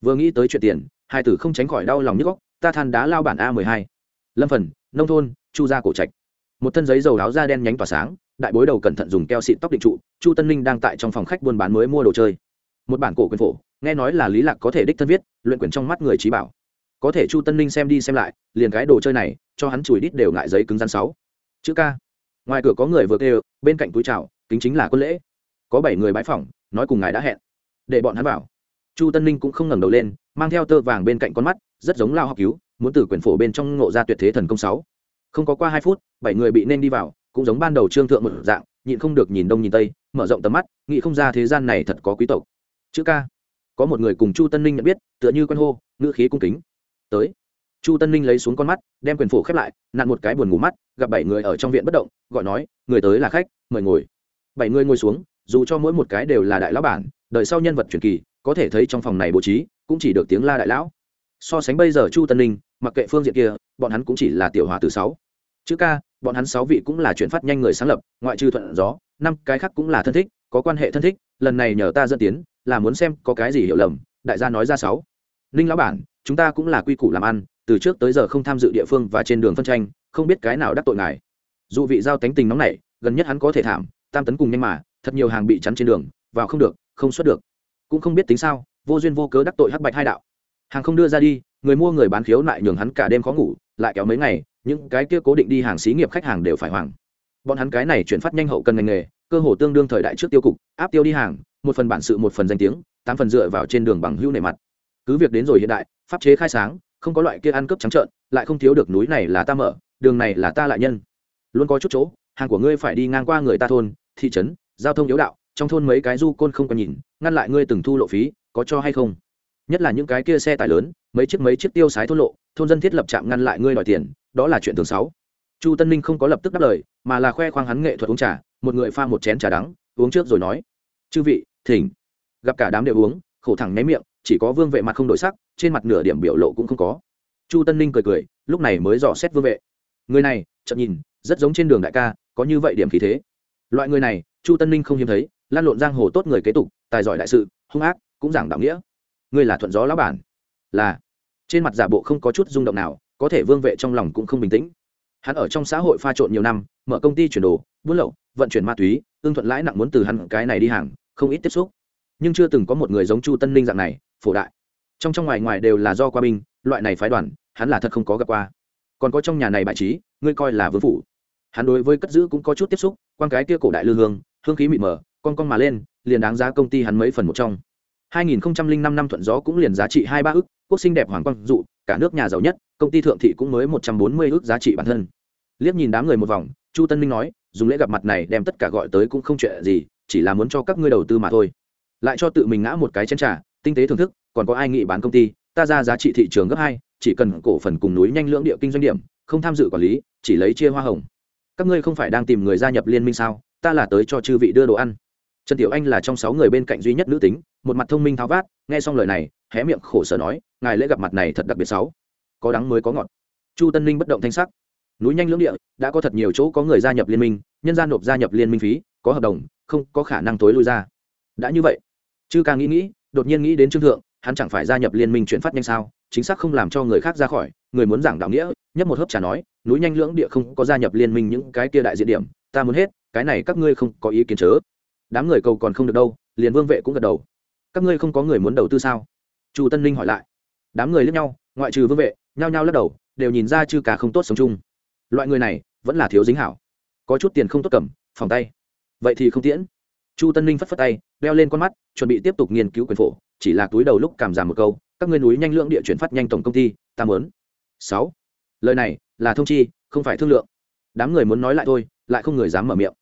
Vừa nghĩ tới chuyện tiền, hai tử không tránh khỏi đau lòng nhức góc ta than đá lao bản a mười hai. Lâm phần, nông thôn, chu gia cổ trạch. Một thân giấy dầu áo da đen nhánh tỏa sáng, đại bối đầu cẩn thận dùng keo xịt tóc định trụ, chu tân ninh đang tại trong phòng khách buôn bán mới mua đồ chơi một bản cổ quyền phổ, nghe nói là lý lạc có thể đích thân viết, luyện quyền trong mắt người trí bảo. Có thể chu tân ninh xem đi xem lại, liền cái đồ chơi này, cho hắn chùi đít đều ngại giấy cứng rắn sáu. Chữ ca ngoài cửa có người vừa kêu, bên cạnh túi trào kính chính là quân lễ. Có bảy người bãi phỏng, nói cùng ngài đã hẹn. Để bọn hắn vào. Chu tân ninh cũng không ngẩng đầu lên, mang theo tơ vàng bên cạnh con mắt, rất giống lao học cứu, muốn từ quyển phổ bên trong ngộ ra tuyệt thế thần công sáu. Không có qua hai phút, bảy người bị nên đi vào, cũng giống ban đầu trương thượng một dạng, nhịn không được nhìn đông nhìn tây, mở rộng tầm mắt, nghĩ không ra thế gian này thật có quý tộc chữ ca có một người cùng chu tân ninh nhận biết, tựa như quen hô, ngữ khí cung kính. Tới. Chu tân ninh lấy xuống con mắt, đem quyền phủ khép lại, nặn một cái buồn ngủ mắt, gặp bảy người ở trong viện bất động, gọi nói, người tới là khách, mời ngồi. Bảy người ngồi xuống, dù cho mỗi một cái đều là đại lão bản đợi sau nhân vật truyền kỳ, có thể thấy trong phòng này bố trí, cũng chỉ được tiếng la đại lão. So sánh bây giờ chu tân ninh, mặc kệ phương diện kia, bọn hắn cũng chỉ là tiểu hòa từ sáu. Chữ ca bọn hắn sáu vị cũng là chuyển phát nhanh người sáng lập, ngoại trừ thuận gió, năm cái khác cũng là thân thích, có quan hệ thân thích, lần này nhờ ta dẫn tiến là muốn xem có cái gì hiểu lầm, đại gia nói ra sáu. Ninh lão bản, chúng ta cũng là quy củ làm ăn, từ trước tới giờ không tham dự địa phương và trên đường phân tranh, không biết cái nào đắc tội ngài. Dù vị giao tánh tình nóng này gần nhất hắn có thể thảm, tam tấn cùng nhanh mà, thật nhiều hàng bị chắn trên đường, vào không được, không xuất được. Cũng không biết tính sao, vô duyên vô cớ đắc tội hắc bạch hai đạo. Hàng không đưa ra đi, người mua người bán khiếu lại nhường hắn cả đêm khó ngủ, lại kéo mấy ngày, những cái kia cố định đi hàng xí nghiệp khách hàng đều phải hoàng bọn hắn cái này chuyển phát nhanh hậu cần ngành nghề, cơ hồ tương đương thời đại trước tiêu cục, áp tiêu đi hàng một phần bản sự một phần danh tiếng, tám phần dựa vào trên đường bằng hữu nề mặt. Cứ việc đến rồi hiện đại, pháp chế khai sáng, không có loại kia ăn cướp trắng trợn, lại không thiếu được núi này là ta mở, đường này là ta lại nhân. Luôn có chút chỗ, hàng của ngươi phải đi ngang qua người ta thôn, thị trấn, giao thông yếu đạo, trong thôn mấy cái du côn không còn nhìn, ngăn lại ngươi từng thu lộ phí, có cho hay không? Nhất là những cái kia xe tải lớn, mấy chiếc mấy chiếc tiêu sái thôn lộ, thôn dân thiết lập trạm ngăn lại ngươi đòi tiền, đó là chuyện thường sáu chu tân ninh không có lập tức đáp lời, mà là khoe khoang hắn nghệ thuật uống trà, một người pha một chén trà đắng, uống trước rồi nói, chư vị thỉnh. Gặp cả đám đều uống, khổ thẳng ném miệng, chỉ có vương vệ mặt không đổi sắc, trên mặt nửa điểm biểu lộ cũng không có. Chu tân ninh cười cười, lúc này mới dò xét vương vệ. Người này chậm nhìn, rất giống trên đường đại ca, có như vậy điểm khí thế. Loại người này, chu tân ninh không hiếm thấy, lan lộn giang hồ tốt người kế tục, tài giỏi đại sự, hung ác, cũng giảng đạo nghĩa. Ngươi là thuận gió lão bản. Là, trên mặt giả bộ không có chút rung động nào, có thể vương vệ trong lòng cũng không bình tĩnh. Hắn ở trong xã hội pha trộn nhiều năm, mở công ty chuyển đồ, buôn lậu, vận chuyển ma túy ương thuận lãi nặng muốn từ hắn cái này đi hàng không ít tiếp xúc. Nhưng chưa từng có một người giống chu tân ninh dạng này, phổ đại. Trong trong ngoài ngoài đều là do qua binh, loại này phái đoàn, hắn là thật không có gặp qua. Còn có trong nhà này bại trí, ngươi coi là vương phủ. Hắn đối với cất giữ cũng có chút tiếp xúc quan cái kia cổ đại lư hương hương khí mịt mờ, con con mà lên, liền đáng giá công ty hắn mấy phần một trong. 2005 năm thuận gió cũng liền giá trị hai ba ức, quốc sinh đẹp hoàng quang dụ, cả nước nhà giàu nhất, công ty thượng thị cũng mới 140 ức giá trị bản thân. Liếc nhìn đám người một vòng, chu tân minh nói, dùng lễ gặp mặt này đem tất cả gọi tới cũng không chuyện gì chỉ là muốn cho các ngươi đầu tư mà thôi. Lại cho tự mình ngã một cái chén trà, tinh tế thưởng thức, còn có ai nghị bán công ty, ta ra giá trị thị trường gấp hai, chỉ cần cổ phần cùng núi nhanh lưỡng địa kinh doanh điểm, không tham dự quản lý, chỉ lấy chia hoa hồng. Các ngươi không phải đang tìm người gia nhập liên minh sao? Ta là tới cho chư vị đưa đồ ăn. Trần tiểu anh là trong sáu người bên cạnh duy nhất nữ tính, một mặt thông minh tháo vát, nghe xong lời này, hé miệng khổ sở nói, ngài lễ gặp mặt này thật đặc biệt sáu có đắng mới có ngọt. Chu tân ninh bất động thanh sắc. Núi nhanh lưỡng địa, đã có thật nhiều chỗ có người gia nhập liên minh, nhân gia nộp gia nhập liên minh phí, có hợp đồng không có khả năng tối lui ra. Đã như vậy, chư càng nghĩ nghĩ, đột nhiên nghĩ đến trương thượng, hắn chẳng phải gia nhập liên minh chuyển phát nhanh sao, chính xác không làm cho người khác ra khỏi, người muốn giảng đạo nghĩa, nhấp một hớp trà nói, núi nhanh lưỡng địa không có gia nhập liên minh những cái kia đại diện điểm, ta muốn hết, cái này các ngươi không có ý kiến chớ. Đám người cầu còn không được đâu, liền vương vệ cũng gật đầu. Các ngươi không có người muốn đầu tư sao? Chu tân ninh hỏi lại. Đám người lướt nhau, ngoại trừ vương vệ, nhao nhao lắc đầu, đều nhìn ra chư cả không tốt sống chung. Loại người này, vẫn là thiếu dính hảo. Có chút tiền không tốt cầm, phòng tay vậy thì không tiễn. Chu tân ninh phất phất tay leo lên con mắt, chuẩn bị tiếp tục nghiên cứu quyền phổ, chỉ là túi đầu lúc cảm giảm một câu, các ngươi núi nhanh lượng địa chuyển phát nhanh tổng công ty, ta muốn. Sáu. Lời này là thông chi, không phải thương lượng. Đám người muốn nói lại thôi, lại không người dám mở miệng.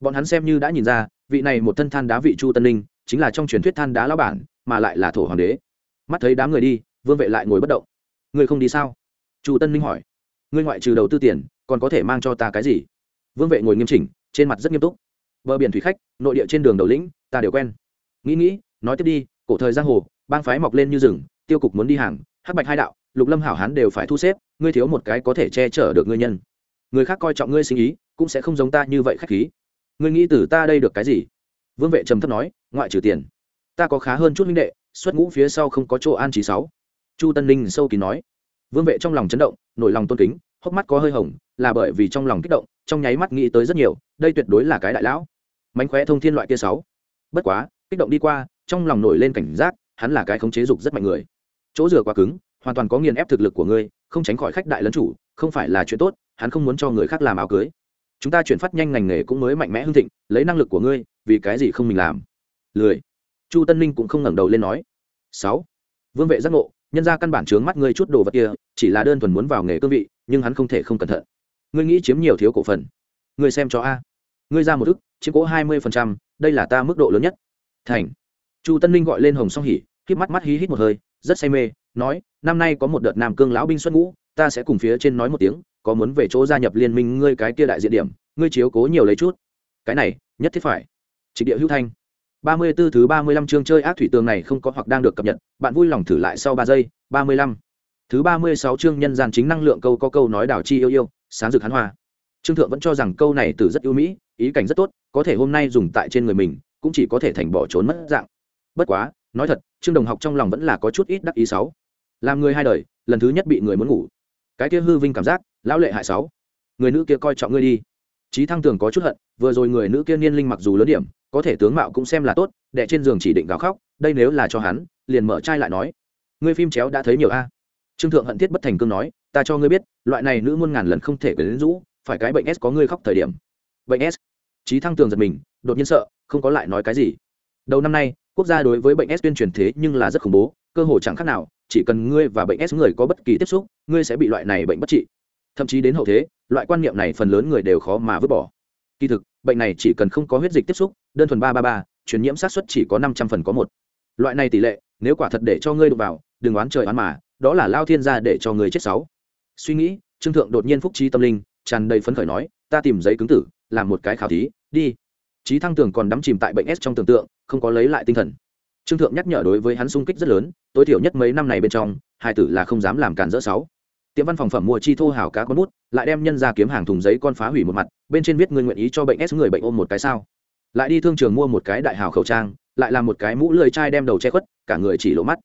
Bọn hắn xem như đã nhìn ra, vị này một thân than đá vị chu tân ninh, chính là trong truyền thuyết than đá lão bản, mà lại là thổ hoàng đế. Mắt thấy đám người đi, vương vệ lại ngồi bất động. Người không đi sao? Chu tân ninh hỏi. Ngươi ngoại trừ đầu tư tiền, còn có thể mang cho ta cái gì? Vương vệ ngồi nghiêm chỉnh, trên mặt rất nghiêm túc bờ biển thủy khách, nội địa trên đường đầu lĩnh, ta đều quen. Nghĩ nghĩ, nói tiếp đi, cổ thời giang hồ, bang phái mọc lên như rừng, tiêu cục muốn đi hàng, hắc bạch hai đạo, lục lâm hảo hán đều phải thu xếp, ngươi thiếu một cái có thể che chở được ngươi nhân. Người khác coi trọng ngươi sinh ý, cũng sẽ không giống ta như vậy khách khí. Ngươi nghĩ từ ta đây được cái gì? Vương vệ trầm thấp nói, ngoại trừ tiền. Ta có khá hơn chút minh đệ, xuất ngũ phía sau không có chỗ an trí sáu. Chu tân ninh sâu kín nói. Vương vệ trong lòng chấn động, nổi lòng tôn kính hốc mắt có hơi hồng, là bởi vì trong lòng kích động, trong nháy mắt nghĩ tới rất nhiều, đây tuyệt đối là cái đại lão. Mánh khóe thông thiên loại kia sáu. Bất quá, kích động đi qua, trong lòng nổi lên cảnh giác, hắn là cái khống chế dục rất mạnh người. Chỗ rửa quá cứng, hoàn toàn có nghiền ép thực lực của ngươi, không tránh khỏi khách đại lấn chủ, không phải là chuyện tốt, hắn không muốn cho người khác làm áo cưới. Chúng ta chuyển phát nhanh ngành nghề cũng mới mạnh mẽ hưng thịnh, lấy năng lực của ngươi, vì cái gì không mình làm? Lười. Chu tân ninh cũng không ngẩng đầu lên nói. Sáu. Vương vệ giác ngộ, nhân ra căn bản chướng mắt ngươi chút đồ vật kia, chỉ là đơn thuần muốn vào nghề cương vị nhưng hắn không thể không cẩn thận. Ngươi nghĩ chiếm nhiều thiếu cổ phần. Ngươi xem cho a. Ngươi ra một ức, chiếm cố hai mươi phần trăm, đây là ta mức độ lớn nhất. Thành. Chu tân ninh gọi lên hồng song hỉ k mắt mắt hí hít một hơi, rất say mê, nói, năm nay có một đợt nam cương lão binh xuất ngũ, ta sẽ cùng phía trên nói một tiếng, có muốn về chỗ gia nhập liên minh ngươi cái kia đại diện điểm, ngươi chiếu cố nhiều lấy chút. Cái này, nhất thiết phải. Trịch địa hữu thanh. ba mươi 34 thứ ba mươi lăm chương chơi ác thủy tường này không có hoặc đang được cập nhật, bạn vui lòng thử lại sau ba giây, ba mươi lăm thứ ba mươi sáu chương nhân gian chính năng lượng câu có câu nói đảo chi yêu yêu, sáng rực hắn hoa. Trương thượng vẫn cho rằng câu này từ rất ưu mỹ, ý cảnh rất tốt, có thể hôm nay dùng tại trên người mình, cũng chỉ có thể thành bỏ trốn mất dạng. Bất quá, nói thật, trương đồng học trong lòng vẫn là có chút ít đắc ý sáu. Làm người hai đời, lần thứ nhất bị người muốn ngủ. Cái kia hư vinh cảm giác, lão lệ hại sáu. Người nữ kia coi trọng ngươi đi. Trí thăng tưởng có chút hận, vừa rồi người nữ kia niên linh mặc dù lớn điểm, có thể tướng mạo cũng xem là tốt, đè trên giường chỉ định gào khóc, đây nếu là cho hắn, liền mở trai lại nói. Ngươi phim chéo đã thấy nhiều a trương thượng hận thiết bất thành cương nói, ta cho ngươi biết, loại này nữ muôn ngàn lần không thể quyến rũ, phải cái bệnh s có ngươi khóc thời điểm. Bệnh s? Trí thăng tường giật mình, đột nhiên sợ, không có lại nói cái gì. Đầu năm nay, quốc gia đối với bệnh s tuyên truyền thế nhưng là rất khủng bố, cơ hội chẳng khác nào, chỉ cần ngươi và bệnh s người có bất kỳ tiếp xúc, ngươi sẽ bị loại này bệnh bất trị. Thậm chí đến hậu thế, loại quan niệm này phần lớn người đều khó mà vứt bỏ. Kỳ thực, bệnh này chỉ cần không có huyết dịch tiếp xúc, đơn thuần ba ba ba, truyền nhiễm sát xuất chỉ có năm trăm phần có một. Loại này tỷ lệ, nếu quả thật để cho ngươi đụng vào, đừng oán trời oán mà đó là lao thiên gia để cho người chết sáu. Suy nghĩ, trương thượng đột nhiên phúc trí tâm linh, tràn đầy phấn khởi nói, ta tìm giấy cứng tử, làm một cái khảo thí, đi. Trí thăng tường còn đắm chìm tại bệnh s trong tưởng tượng, không có lấy lại tinh thần. Trương thượng nhắc nhở đối với hắn sung kích rất lớn, tối thiểu nhất mấy năm này bên trong, hai tử là không dám làm cản rỡ sáu. Tiệm văn phòng phẩm mua chi thô hảo cá con bút, lại đem nhân ra kiếm hàng thùng giấy con phá hủy một mặt, bên trên viết người nguyện ý cho bệnh s người bệnh ôm một cái sao. Lại đi thương trường mua một cái đại hào khẩu trang, lại làm một cái mũ lười chai đem đầu che khuất, cả người chỉ lộ mắt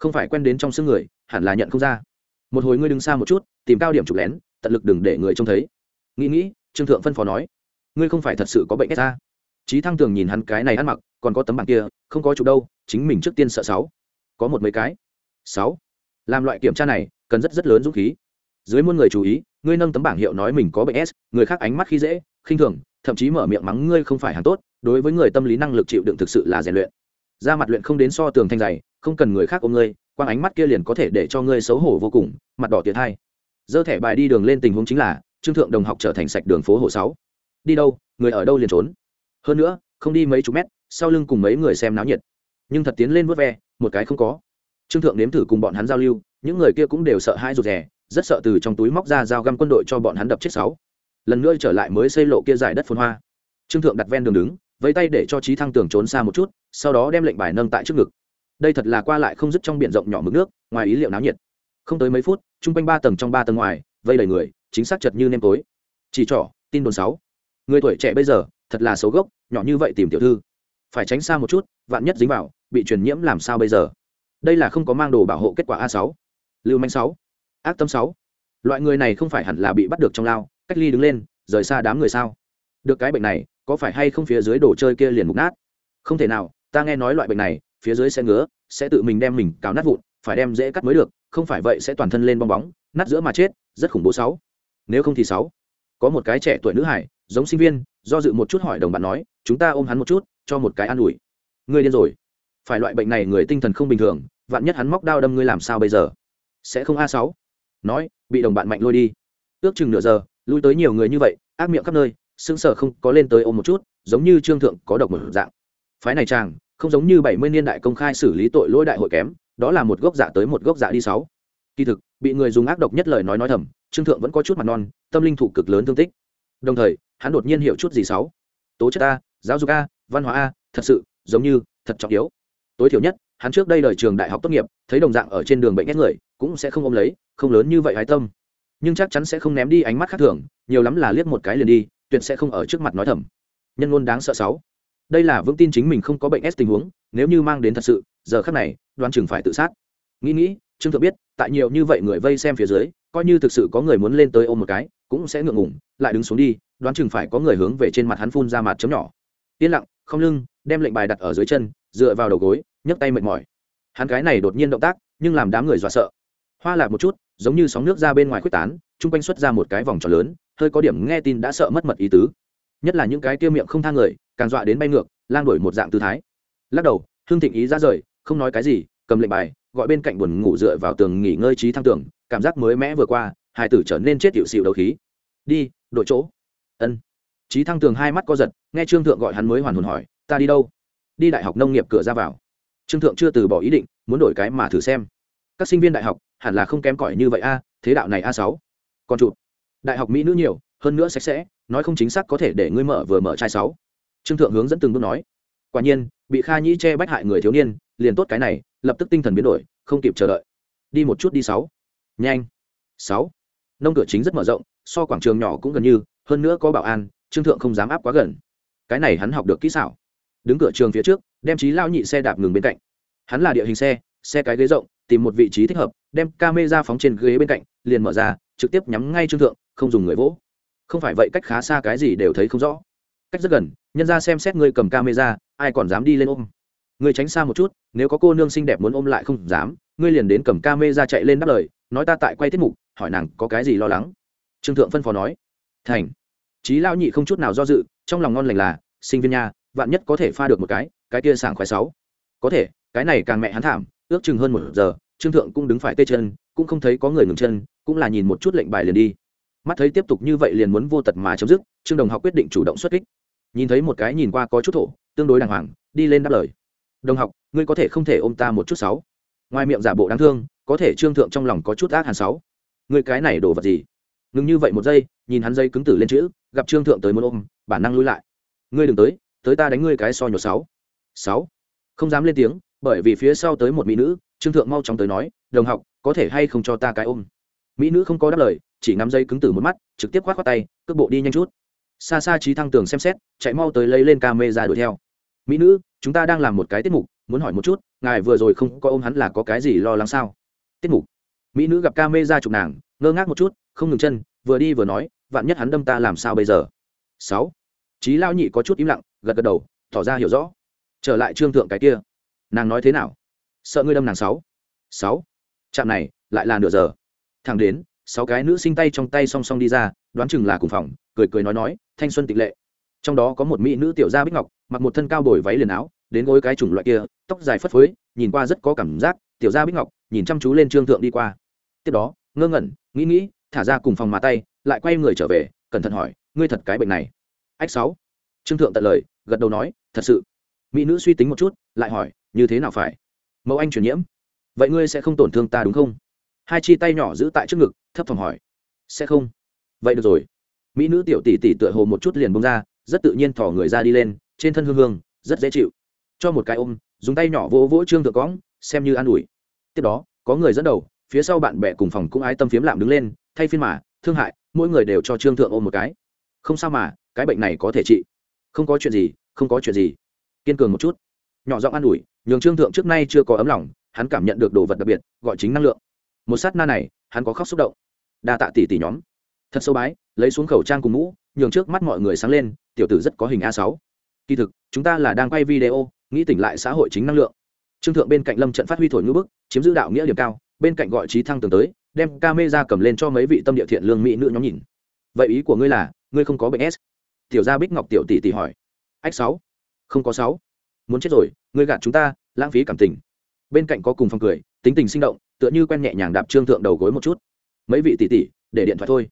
không phải quen đến trong xương người, hẳn là nhận không ra. Một hồi ngươi đứng xa một chút, tìm cao điểm chụp lén, tận lực đừng để người trông thấy. Nghĩ nghĩ, trương thượng phân phó nói, ngươi không phải thật sự có bệnh sa trí thăng tường nhìn hắn cái này ăn mặc, còn có tấm bảng kia, không có chụp đâu, chính mình trước tiên sợ sáu. Có một mấy cái. Sáu. Làm loại kiểm tra này, cần rất rất lớn dũng khí. Dưới muôn người chú ý, ngươi nâng tấm bảng hiệu nói mình có bệnh s người khác ánh mắt khi dễ, khinh thường, thậm chí mở miệng mắng ngươi không phải hàng tốt, đối với người tâm lý năng lực chịu đựng thực sự là rèn luyện. Ra mặt luyện không đến so tường thanh dày không cần người khác ôm ngươi, quang ánh mắt kia liền có thể để cho ngươi xấu hổ vô cùng, mặt đỏ tiệt hai. Dơ thẻ bài đi đường lên tình huống chính là, trương thượng đồng học trở thành sạch đường phố hồ sáu. Đi đâu, người ở đâu liền trốn. Hơn nữa, không đi mấy chục mét, sau lưng cùng mấy người xem náo nhiệt. Nhưng thật tiến lên vớt ve, một cái không có. Trương thượng nếm thử cùng bọn hắn giao lưu, những người kia cũng đều sợ hãi rụt rè, rất sợ từ trong túi móc ra dao găm quân đội cho bọn hắn đập chết sáu. Lần nữa trở lại mới xây lộ kia giải đất phun hoa. Trương thượng đặt ven đường đứng, vẫy tay để cho trí thăng tường trốn xa một chút, sau đó đem lệnh bài nâng tại trước ngực đây thật là qua lại không dứt trong biển rộng nhỏ mực nước, ngoài ý liệu náo nhiệt. Không tới mấy phút, chung quanh ba tầng trong ba tầng ngoài, vây đầy người, chính xác chật như nêm tối. Chỉ trỏ, tin đồn sáu. Người tuổi trẻ bây giờ, thật là xấu gốc, nhỏ như vậy tìm tiểu thư. Phải tránh xa một chút, vạn nhất dính vào, bị truyền nhiễm làm sao bây giờ? Đây là không có mang đồ bảo hộ kết quả a sáu. Lưu manh sáu. Ác tâm sáu. Loại người này không phải hẳn là bị bắt được trong lao, cách ly đứng lên, rời xa đám người sao? Được cái bệnh này, có phải hay không phía dưới đồ chơi kia liền mục nát? Không thể nào ta nghe nói loại bệnh này, phía dưới sẽ ngứa, sẽ tự mình đem mình cào nát vụn, phải đem dễ cắt mới được, không phải vậy sẽ toàn thân lên bong bóng, nát giữa mà chết, rất khủng bố sáu. Nếu không thì sáu. Có một cái trẻ tuổi nữ hải, giống sinh viên, do dự một chút hỏi đồng bạn nói, chúng ta ôm hắn một chút, cho một cái an ủi. Ngươi điên rồi. Phải loại bệnh này người tinh thần không bình thường, vạn nhất hắn móc đao đâm ngươi làm sao bây giờ? Sẽ không a sáu. Nói, bị đồng bạn mạnh lôi đi. Ước chừng nửa giờ, lui tới nhiều người như vậy, ác miệng khắp nơi, sững sờ không có lên tới ôm một chút, giống như trương thượng có độc một dạng phái này chàng, không giống như bảy mươi niên đại công khai xử lý tội lỗi đại hội kém, đó là một gốc giả tới một gốc giả đi sáu. Kỳ thực, bị người dùng ác độc nhất lời nói nói thầm, trương thượng vẫn có chút mặt non, tâm linh thủ cực lớn thương tích. Đồng thời, hắn đột nhiên hiểu chút gì sáu? Tố chất a, giáo dục a, văn hóa a, thật sự, giống như, thật trọng yếu. Tối thiểu nhất, hắn trước đây đời trường đại học tốt nghiệp, thấy đồng dạng ở trên đường bệnh ghét người, cũng sẽ không ôm lấy, không lớn như vậy hái tâm. Nhưng chắc chắn sẽ không ném đi ánh mắt khác thường, nhiều lắm là liếc một cái liền đi, tuyệt sẽ không ở trước mặt nói thầm. Nhân ngôn đáng sợ sáu đây là vững tin chính mình không có bệnh s tình huống, nếu như mang đến thật sự, giờ khác này đoan chừng phải tự sát. Nghĩ nghĩ, trương thượng biết, tại nhiều như vậy người vây xem phía dưới, coi như thực sự có người muốn lên tới ôm một cái, cũng sẽ ngượng ngủng lại đứng xuống đi, đoán chừng phải có người hướng về trên mặt hắn phun ra mặt chấm nhỏ. Yên lặng, không lưng, đem lệnh bài đặt ở dưới chân, dựa vào đầu gối, nhấc tay mệt mỏi. Hắn cái này đột nhiên động tác, nhưng làm đám người dọa sợ. Hoa lạc một chút, giống như sóng nước ra bên ngoài khuếch tán, chung quanh xuất ra một cái vòng tròn lớn, hơi có điểm nghe tin đã sợ mất mật ý tứ nhất là những cái tiêu miệng không thang người, càng dọa đến bay ngược, lang đổi một dạng tư thái. Lắc đầu hương thịnh ý ra rời, không nói cái gì, cầm lệnh bài, gọi bên cạnh buồn ngủ dựa vào tường nghỉ ngơi trí thăng tường, cảm giác mới mẽ vừa qua, hai tử trở nên chết hiệu xịu đầu khí. Đi đội chỗ. Ân. Trí thăng tường hai mắt co giật, nghe trương thượng gọi hắn mới hoàn hồn hỏi, ta đi đâu? Đi đại học nông nghiệp cửa ra vào. Trương thượng chưa từ bỏ ý định, muốn đổi cái mà thử xem. Các sinh viên đại học, hẳn là không kém cỏi như vậy a, thế đạo này a sáu. Còn chụp đại học mỹ nữ nhiều hơn nữa sạch sẽ, nói không chính xác có thể để ngươi mở vừa mở chai sáu. Trương thượng hướng dẫn từng bước nói. Quả nhiên, bị kha nhĩ che bách hại người thiếu niên, liền tốt cái này, lập tức tinh thần biến đổi, không kịp chờ đợi. Đi một chút đi sáu. Nhanh. Sáu. Nông cửa chính rất mở rộng, so quảng trường nhỏ cũng gần như, hơn nữa có bảo an, trương thượng không dám áp quá gần. Cái này hắn học được kỹ xảo. Đứng cửa trường phía trước, đem trí lao nhị xe đạp ngừng bên cạnh. Hắn là địa hình xe xe cái ghế rộng, tìm một vị trí thích hợp, đem ca mê ra phóng trên ghế bên cạnh, liền mở ra, trực tiếp nhắm ngay trương thượng, không dùng người vỗ không phải vậy cách khá xa cái gì đều thấy không rõ. Cách rất gần, nhân ra xem xét ngươi cầm camera, ai còn dám đi lên ôm? Ngươi tránh xa một chút, nếu có cô nương xinh đẹp muốn ôm lại không dám, ngươi liền đến cầm camera chạy lên đáp lời, nói ta tại quay tiết mục, hỏi nàng có cái gì lo lắng. Trương thượng phân phó nói, thành. Trí lao nhị không chút nào do dự, trong lòng ngon lành là, sinh viên nha, vạn nhất có thể pha được một cái cái kia sảng khoái sáu. Có thể, cái này càng mẹ hắn thảm, ước chừng hơn một giờ, trương thượng cũng đứng phải tê chân, cũng không thấy có người ngừng chân, cũng là nhìn một chút lệnh bài liền đi mắt thấy tiếp tục như vậy liền muốn vô tật mà chấm dứt, trương đồng học quyết định chủ động xuất kích. Nhìn thấy một cái nhìn qua có chút thổ, tương đối đàng hoàng, đi lên đáp lời. Đồng học, ngươi có thể không thể ôm ta một chút sáu? Ngoài miệng giả bộ đáng thương, có thể trương thượng trong lòng có chút ác hàn sáu? Ngươi cái này đổ vật gì? Ngừng như vậy một giây, nhìn hắn dây cứng tử lên chữ, gặp trương thượng tới muốn ôm, bản năng lui lại. Ngươi đừng tới tới ta đánh ngươi cái so nhột sáu. Sáu? Không dám lên tiếng, bởi vì phía sau tới một mỹ nữ, trương thượng mau chóng tới nói, đồng học, có thể hay không cho ta cái ôm? Mỹ nữ không có đáp lời, chỉ nắm dây cứng tử một mắt, trực tiếp khoát khoát tay, cước bộ đi nhanh chút. Xa xa trí thăng tường xem xét, chạy mau tới lấy lên ca mê ra đuổi theo. Mỹ nữ, chúng ta đang làm một cái tiết mục, muốn hỏi một chút, ngài vừa rồi không có ôm hắn là có cái gì lo lắng sao? Tiết mục? Mỹ nữ gặp ca mê ra chụp nàng, ngơ ngác một chút, không ngừng chân, vừa đi vừa nói, vạn nhất hắn đâm ta làm sao bây giờ? Sáu. Trí lao nhị có chút im lặng, gật gật đầu, tỏ ra hiểu rõ. Trở lại trương thượng cái kia. Nàng nói thế nào? Sợ ngươi đâm nàng sáu. Sáu. Trạm này, lại là nửa giờ thẳng đến, sáu cái nữ sinh tay trong tay song song đi ra, đoán chừng là cùng phòng, cười cười nói nói, thanh xuân tịch lệ. Trong đó có một mỹ nữ tiểu gia bích ngọc, mặc một thân cao bồi váy liền áo, đến gối cái chủng loại kia, tóc dài phất phới, nhìn qua rất có cảm giác, tiểu gia bích ngọc, nhìn chăm chú lên trương thượng đi qua. Tiếp đó, ngơ ngẩn, nghĩ nghĩ, thả ra cùng phòng mà tay, lại quay người trở về, cẩn thận hỏi, ngươi thật cái bệnh này? Ách sáu. Trương thượng tận lời, gật đầu nói, thật sự. Mỹ nữ suy tính một chút, lại hỏi, như thế nào phải? Mẫu anh truyền nhiễm. Vậy ngươi sẽ không tổn thương ta, đúng không? Hai chi tay nhỏ giữ tại trước ngực, thấp thỏm hỏi, sẽ không? Vậy được rồi. Mỹ nữ tiểu tỷ tỷ tựa hồ một chút liền bông ra, rất tự nhiên thỏ người ra đi lên, trên thân hương hương, rất dễ chịu. Cho một cái ôm, dùng tay nhỏ vỗ vỗ trương thượng cõng, xem như an ủi. Tiếp đó, có người dẫn đầu, phía sau bạn bè cùng phòng cũng ái tâm phiếm lạm đứng lên, thay phiên mà, thương hại, mỗi người đều cho trương thượng ôm một cái. Không sao mà, cái bệnh này có thể trị. Không có chuyện gì, không có chuyện gì. Kiên cường một chút. Nhỏ giọng an ủi, nhường trương thượng trước nay chưa có ấm lòng, hắn cảm nhận được đồ vật đặc biệt, gọi chính năng lượng một sát na này, hắn có khóc xúc động. Đa tạ tỷ tỷ nhóm. Thật sâu bái, lấy xuống khẩu trang cùng mũ, nhường trước mắt mọi người sáng lên, tiểu tử rất có hình a sáu. Kỳ thực, chúng ta là đang quay video, nghĩ tỉnh lại xã hội chính năng lượng. Trương thượng bên cạnh lâm trận phát huy thổi ngữ bức, chiếm giữ đạo nghĩa điểm cao, bên cạnh gọi trí thăng tường tới, đem ca mê ra cầm lên cho mấy vị tâm địa thiện lương mỹ nữ nhóm nhìn. Vậy ý của ngươi là, ngươi không có bệnh s? Tiểu gia bích ngọc tiểu tỷ tỷ hỏi. Ách sáu. Không có sáu. Muốn chết rồi, ngươi gạt chúng ta, lãng phí cảm tình. Bên cạnh có cùng phòng cười, tính tình sinh động tựa như quen nhẹ nhàng đạp trương thượng đầu gối một chút. Mấy vị tỷ tỷ, để điện thoại thôi.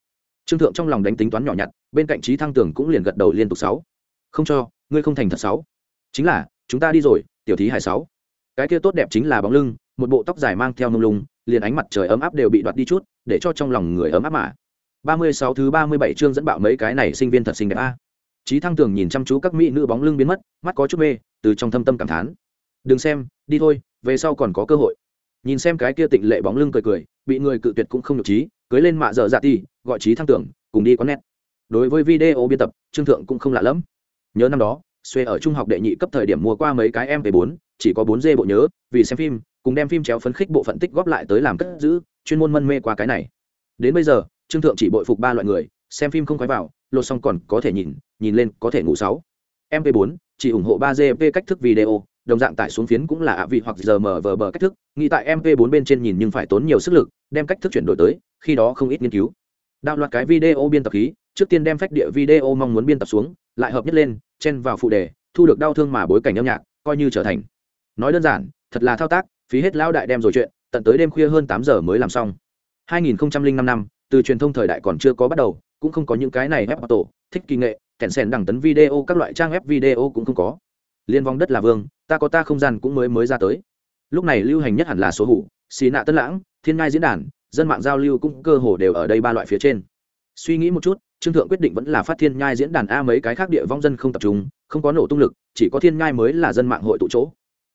Trương thượng trong lòng đánh tính toán nhỏ nhặt, bên cạnh trí thăng tường cũng liền gật đầu liên tục sáu. Không cho, ngươi không thành thật sáu. Chính là, chúng ta đi rồi, tiểu thí hải sáu. Cái kia tốt đẹp chính là bóng lưng, một bộ tóc dài mang theo nung lung, liền ánh mặt trời ấm áp đều bị đoạt đi chút, để cho trong lòng người ấm áp mà. Ba mươi sáu thứ ba mươi bảy chương dẫn bạo mấy cái này sinh viên thật xinh đẹp a. Trí thăng tường nhìn chăm chú các mỹ nữ bóng lưng biến mất, mắt có chút mê, từ trong thâm tâm cảm thán. Đừng xem, đi thôi, về sau còn có cơ hội nhìn xem cái kia tịnh lệ bóng lưng cười cười, bị người cự tuyệt cũng không nhục trí, cưới lên mạ dở dạ ti gọi trí thăng tưởng, cùng đi có nét đối với video biên tập, trương thượng cũng không lạ lẫm. Nhớ năm đó, xuê ở trung học đệ nhị cấp thời điểm mua qua mấy cái mp 4 chỉ có 4 d bộ nhớ, vì xem phim, cùng đem phim chéo phấn khích bộ phận tích góp lại tới làm cất giữ, chuyên môn mân mê qua cái này. Đến bây giờ, trương thượng chỉ bội phục ba loại người, xem phim không khoái vào, lột xong còn có thể nhìn nhìn lên có thể ngủ sáu. Mp 4 chỉ ủng hộ 3 gp cách thức video đồng dạng tải xuống phiến cũng là ạ vị hoặc giờ mở vờ bờ cách thức, nghĩ tại mp 4 bên trên nhìn nhưng phải tốn nhiều sức lực, đem cách thức chuyển đổi tới, khi đó không ít nghiên cứu. Đạo loạt cái video biên tập khí, trước tiên đem phách địa video mong muốn biên tập xuống, lại hợp nhất lên, chen vào phụ đề, thu được đau thương mà bối cảnh âm nhạc, coi như trở thành. Nói đơn giản, thật là thao tác, phí hết lão đại đem rồi chuyện, tận tới đêm khuya hơn tám giờ mới làm xong. 2005 năm từ truyền thông thời đại còn chưa có bắt đầu, cũng không có những cái này web tổ thích kỳ nghệ, kèn sen đẳng tấn video, các loại trang web video cũng không có liên vong đất là vương, ta có ta không gian cũng mới mới ra tới. Lúc này lưu hành nhất hẳn là số hủ, xì nạ tân lãng, thiên ngai diễn đàn, dân mạng giao lưu cũng cơ hồ đều ở đây ba loại phía trên. Suy nghĩ một chút, trương thượng quyết định vẫn là phát thiên nhai diễn đàn a mấy cái khác địa vong dân không tập trung, không có nổ tung lực, chỉ có thiên nhai mới là dân mạng hội tụ chỗ.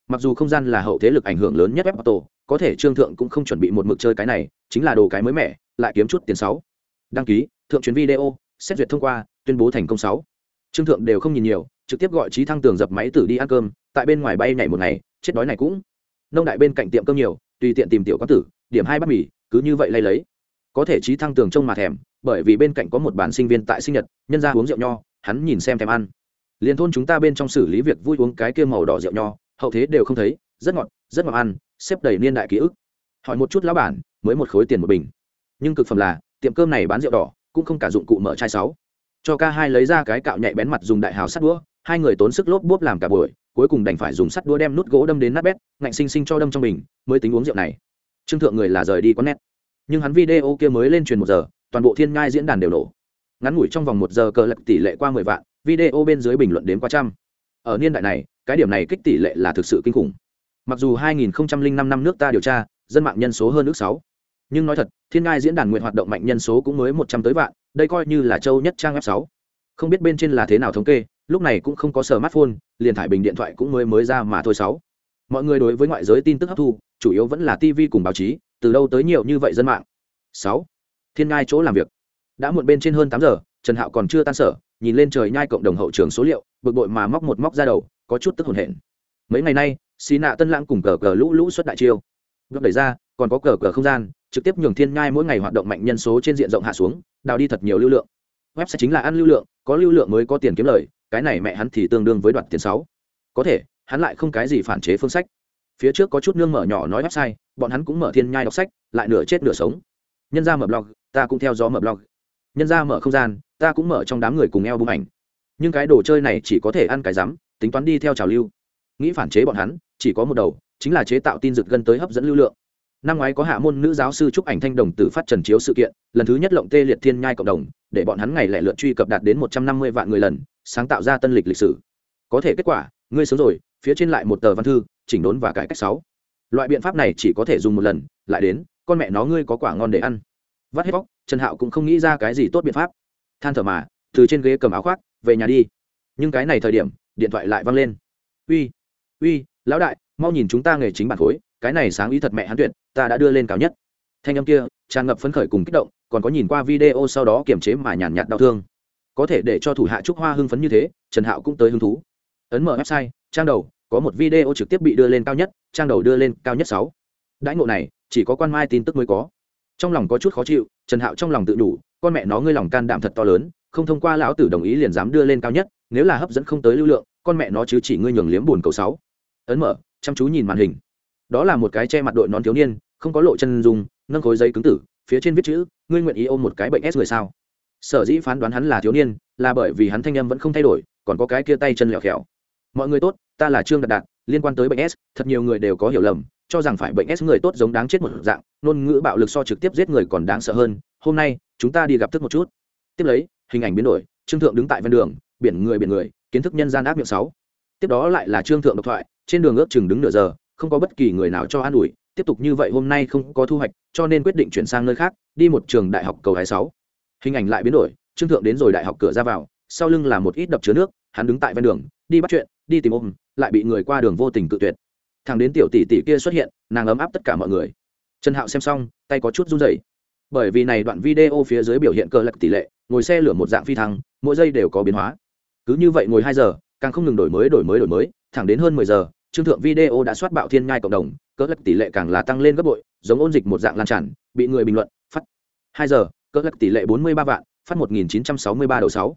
Mặc dù không gian là hậu thế lực ảnh hưởng lớn nhất web auto có thể trương thượng cũng không chuẩn bị một mực chơi cái này, chính là đồ cái mới mẻ, lại kiếm chút tiền sáu. Đăng ký, thượng chuyến video, xét duyệt thông qua, tuyên bố thành công sáu. Trương thượng đều không nhìn nhiều trực tiếp gọi trí thăng tường dập máy tử đi ăn cơm, tại bên ngoài bay nhảy một ngày, chết đói này cũng. Nông đại bên cạnh tiệm cơm nhiều, tùy tiện tìm tiểu quán tử, điểm hai bát mì, cứ như vậy lay lấy. Có thể trí thăng tường trông mà thèm, bởi vì bên cạnh có một bản sinh viên tại sinh nhật, nhân ra uống rượu nho, hắn nhìn xem thèm ăn. Liền thôn chúng ta bên trong xử lý việc vui uống cái kia màu đỏ rượu nho, hậu thế đều không thấy, rất ngọt rất ngọt ăn, xếp đầy niên đại ký ức. Hỏi một chút lão bản, mới một khối tiền một bình. Nhưng cực phẩm là, tiệm cơm này bán rượu đỏ, cũng không cả dụng cụ mở chai sáu cho ca hai lấy ra cái cạo nhạy bén mặt dùng đại hào sắt đũa, hai người tốn sức lốp bốp làm cả buổi, cuối cùng đành phải dùng sắt đũa đem nút gỗ đâm đến nát bét, ngạnh xinh xinh cho đâm trong bình, mới tính uống rượu này. Trương thượng người là rời đi quán nét nhưng hắn video kia mới lên truyền một giờ, toàn bộ thiên ngai diễn đàn đều nổ. Ngắn ngủi trong vòng một giờ cờ lật tỷ lệ qua mười vạn, video bên dưới bình luận đến qua trăm. Ở niên đại này, cái điểm này kích tỷ lệ là thực sự kinh khủng. Mặc dù 2005 năm nước ta điều tra, dân mạng nhân số hơn nước sáu nhưng nói thật, thiên ngai diễn đàn nguyện hoạt động mạnh nhân số cũng mới một trăm tới vạn, đây coi như là châu nhất trang web sáu. Không biết bên trên là thế nào thống kê, lúc này cũng không có smartphone, liền thải bình điện thoại cũng mới mới ra mà thôi sáu. Mọi người đối với ngoại giới tin tức hấp thu, chủ yếu vẫn là tv cùng báo chí, từ đâu tới nhiều như vậy dân mạng. Sáu. Thiên ngai chỗ làm việc. Đã muộn bên trên hơn tám giờ, trần hạo còn chưa tan sở, nhìn lên trời nhai cộng đồng hậu trường số liệu, bực bội mà móc một móc ra đầu, có chút tức hồn hển. Mấy ngày nay xí nạ tân lãng cùng cờ cờ lũ lũ xuất đại chiêu. Gấp đẩy ra còn có cờ cờ không gian, trực tiếp nhường thiên nhai mỗi ngày hoạt động mạnh nhân số trên diện rộng hạ xuống, đào đi thật nhiều lưu lượng. Website chính là ăn lưu lượng, có lưu lượng mới có tiền kiếm lời, cái này mẹ hắn thì tương đương với đoạt tiền sáu. Có thể, hắn lại không cái gì phản chế phương sách. Phía trước có chút nương mở nhỏ nói website, bọn hắn cũng mở thiên nhai đọc sách, lại nửa chết nửa sống. Nhân ra mở blog, ta cũng theo gió mở blog. Nhân ra mở không gian, ta cũng mở trong đám người cùng eo bung ảnh. Nhưng cái đồ chơi này chỉ có thể ăn cái rắm, tính toán đi theo trào lưu. Nghĩ phản chế bọn hắn, chỉ có một đầu, chính là chế tạo tin rực gần tới hấp dẫn lưu lượng năm ngoái có hạ môn nữ giáo sư trúc ảnh thanh đồng tử phát trần chiếu sự kiện, lần thứ nhất lộng tê liệt thiên nhai cộng đồng, để bọn hắn ngày lẻ lượt truy cập đạt đến một trăm năm mươi vạn người lần, sáng tạo ra tân lịch lịch sử. Có thể kết quả, ngươi sớm rồi, phía trên lại một tờ văn thư, chỉnh đốn và cải cách sáu. Loại biện pháp này chỉ có thể dùng một lần, lại đến, con mẹ nó ngươi có quả ngon để ăn. Vắt hết bóc, trần hạo cũng không nghĩ ra cái gì tốt biện pháp. Than thở mà, từ trên ghế cầm áo khoác, về nhà đi. Nhưng cái này thời điểm, điện thoại lại văng lên. Uy uy, lão đại, mau nhìn chúng ta nghề chính bản khối cái này sáng ý thật mẹ hắn tuyệt, ta đã đưa lên cao nhất. Thanh âm kia, tràn ngập phấn khởi cùng kích động, còn có nhìn qua video sau đó kiềm chế mà nhàn nhạt đau thương. Có thể để cho thủ hạ trúc hoa hưng phấn như thế, trần hạo cũng tới hứng thú. Ấn mở website, trang đầu, có một video trực tiếp bị đưa lên cao nhất, trang đầu đưa lên cao nhất sáu. Đãi ngộ này, chỉ có quan mai tin tức mới có. Trong lòng có chút khó chịu, trần hạo trong lòng tự đủ, con mẹ nó ngươi lòng can đảm thật to lớn, không thông qua lão tử đồng ý liền dám đưa lên cao nhất, nếu là hấp dẫn không tới lưu lượng, con mẹ nó chứ chỉ ngươi nhường liếm buồn cầu sáu. Ấn mở, chăm chú nhìn màn hình đó là một cái che mặt đội nón thiếu niên, không có lộ chân dùng nâng khối giấy cứng tử, phía trên viết chữ, ngươi nguyện ý ôm một cái bệnh s người sao? Sở dĩ phán đoán hắn là thiếu niên, là bởi vì hắn thanh âm vẫn không thay đổi, còn có cái kia tay chân lẹo khẹo mọi người tốt, ta là trương đạt đạt, liên quan tới bệnh s, thật nhiều người đều có hiểu lầm, cho rằng phải bệnh s người tốt giống đáng chết một dạng, ngôn ngữ bạo lực so trực tiếp giết người còn đáng sợ hơn, hôm nay, chúng ta đi gặp thức một chút. Tiếp lấy, hình ảnh biến đổi, trương thượng đứng tại ven đường, biển người biển người, kiến thức nhân gian ác miệng sáu. Tiếp đó lại là trương thượng độc thoại, trên đường ước chừng đứng nửa giờ không có bất kỳ người nào cho an ủi, tiếp tục như vậy hôm nay không có thu hoạch, cho nên quyết định chuyển sang nơi khác, đi một trường đại học cầu hai sáu. Hình ảnh lại biến đổi, trương thượng đến rồi đại học cửa ra vào, sau lưng là một ít đập chứa nước, hắn đứng tại ven đường, đi bắt chuyện, đi tìm ôm, lại bị người qua đường vô tình cự tuyệt. Thằng đến tiểu tỷ tỷ kia xuất hiện, nàng ấm áp tất cả mọi người. Trần hạo xem xong, tay có chút run rẩy. Bởi vì này đoạn video phía dưới biểu hiện cơ lật tỷ lệ, ngồi xe lửa một dạng phi thăng, mỗi giây đều có biến hóa. Cứ như vậy ngồi hai giờ, càng không ngừng đổi mới đổi mới đổi mới, thẳng đến hơn mười giờ trương thượng video đã soát bạo thiên ngai cộng đồng, cỡ lật tỷ lệ càng là tăng lên gấp bội, giống ôn dịch một dạng lan tràn, bị người bình luận, phát. Hai giờ, cỡ lật tỷ lệ bốn mươi ba vạn, phát một nghìn chín trăm sáu mươi ba đầu sáu.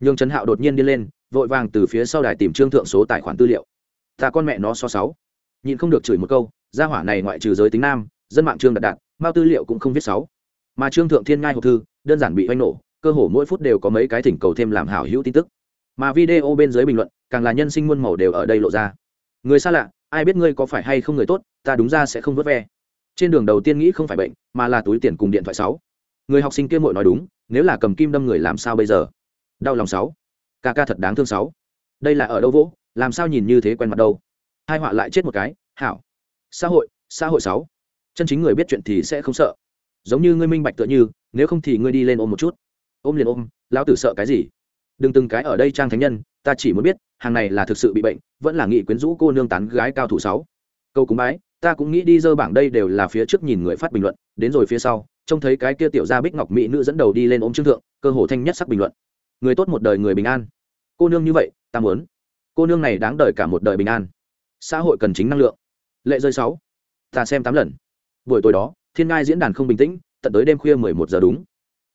Nhường trần hạo đột nhiên đi lên, vội vàng từ phía sau đài tìm trương thượng số tài khoản tư liệu. Ta con mẹ nó so sáu. Nhịn không được chửi một câu, gia hỏa này ngoại trừ giới tính nam, dân mạng trương đạt đạt, mao tư liệu cũng không viết sáu. Mà trương thượng thiên ngai hộp thư, đơn giản bị oanh nổ, cơ hồ mỗi phút đều có mấy cái thỉnh cầu thêm làm hảo hữu tin tức. Mà video bên dưới bình luận, càng là nhân sinh muôn màu đều ở đây lộ ra người xa lạ, ai biết ngươi có phải hay không người tốt, ta đúng ra sẽ không vớt ve. Trên đường đầu tiên nghĩ không phải bệnh, mà là túi tiền cùng điện thoại sáu. Người học sinh kia mội nói đúng, nếu là cầm kim đâm người làm sao bây giờ? Đau lòng sáu. Ca ca thật đáng thương sáu. Đây là ở đâu vỗ, làm sao nhìn như thế quen mặt đâu? Hai họa lại chết một cái, hảo. Xã hội xã hội sáu. Chân chính người biết chuyện thì sẽ không sợ. Giống như ngươi minh bạch tựa như, nếu không thì ngươi đi lên ôm một chút. Ôm liền ôm, lão tử sợ cái gì? Đừng từng cái ở đây trang thánh nhân ta chỉ muốn biết, hàng này là thực sự bị bệnh, vẫn là nghị quyến rũ cô nương tán gái cao thủ sáu. Câu cúng bái, ta cũng nghĩ đi dơ bảng đây đều là phía trước nhìn người phát bình luận, đến rồi phía sau, trông thấy cái kia tiểu gia bích ngọc mỹ nữ dẫn đầu đi lên ôm trương thượng, cơ hồ thanh nhất sắc bình luận. Người tốt một đời người bình an. Cô nương như vậy, ta muốn. Cô nương này đáng đời cả một đời bình an. Xã hội cần chính năng lượng. Lệ rơi sáu. Ta xem tám lần. Buổi tối đó, thiên ngai diễn đàn không bình tĩnh, tận tới đêm khuya mười một giờ đúng.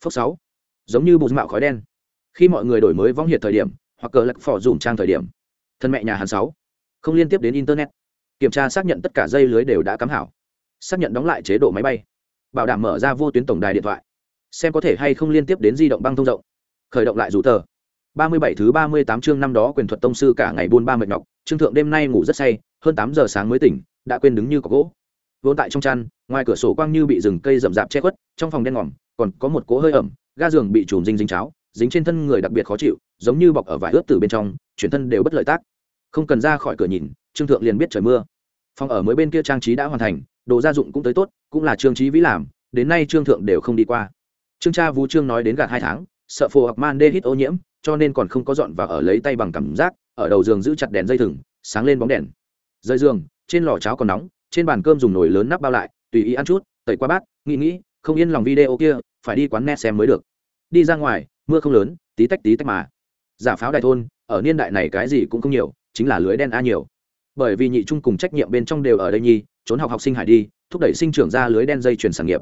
Phước sáu. Giống như bụt mạo khói đen. Khi mọi người đổi mới vong hiệt thời điểm hoặc cờ lạc phỏ dùng trang thời điểm. Thân mẹ nhà hắn sáu. Không liên tiếp đến internet. Kiểm tra xác nhận tất cả dây lưới đều đã cắm hảo. Xác nhận đóng lại chế độ máy bay. Bảo đảm mở ra vô tuyến tổng đài điện thoại. Xem có thể hay không liên tiếp đến di động băng thông rộng. Khởi động lại rủ tờ. Ba mươi bảy thứ ba mươi tám chương năm đó quyền thuật tông sư cả ngày buôn ba mệt nhọc. Trương thượng đêm nay ngủ rất say, hơn tám giờ sáng mới tỉnh, đã quên đứng như có gỗ. Vốn tại trong chăn, ngoài cửa sổ quang như bị rừng cây rậm rạp che khuất, trong phòng đen ngòm, còn có một cỗ hơi ẩm, ga giường bị chùm dinh dính cháo dính trên thân người đặc biệt khó chịu, giống như bọc ở vải ướt từ bên trong, chuyển thân đều bất lợi tác. Không cần ra khỏi cửa nhìn, trương thượng liền biết trời mưa. Phòng ở mới bên kia trang trí đã hoàn thành, đồ gia dụng cũng tới tốt, cũng là trương trí vĩ làm, đến nay trương thượng đều không đi qua. Trương cha vũ trương nói đến gạt hai tháng, sợ phù hợp man đê hít ô nhiễm, cho nên còn không có dọn và ở lấy tay bằng cảm giác, ở đầu giường giữ chặt đèn dây thừng, sáng lên bóng đèn. Rơi giường, trên lò cháo còn nóng, trên bàn cơm dùng nồi lớn nắp bao lại, tùy ý ăn chút, tẩy qua bát, nghĩ nghĩ, không yên lòng video kia, phải đi quán net xem mới được. Đi ra ngoài mưa không lớn, tí tách tí tách mà. Giả pháo đại thôn, ở niên đại này cái gì cũng không nhiều, chính là lưới đen a nhiều. Bởi vì nhị trung cùng trách nhiệm bên trong đều ở đây nhi, trốn học học sinh hải đi, thúc đẩy sinh trưởng ra lưới đen dây chuyển sản nghiệp.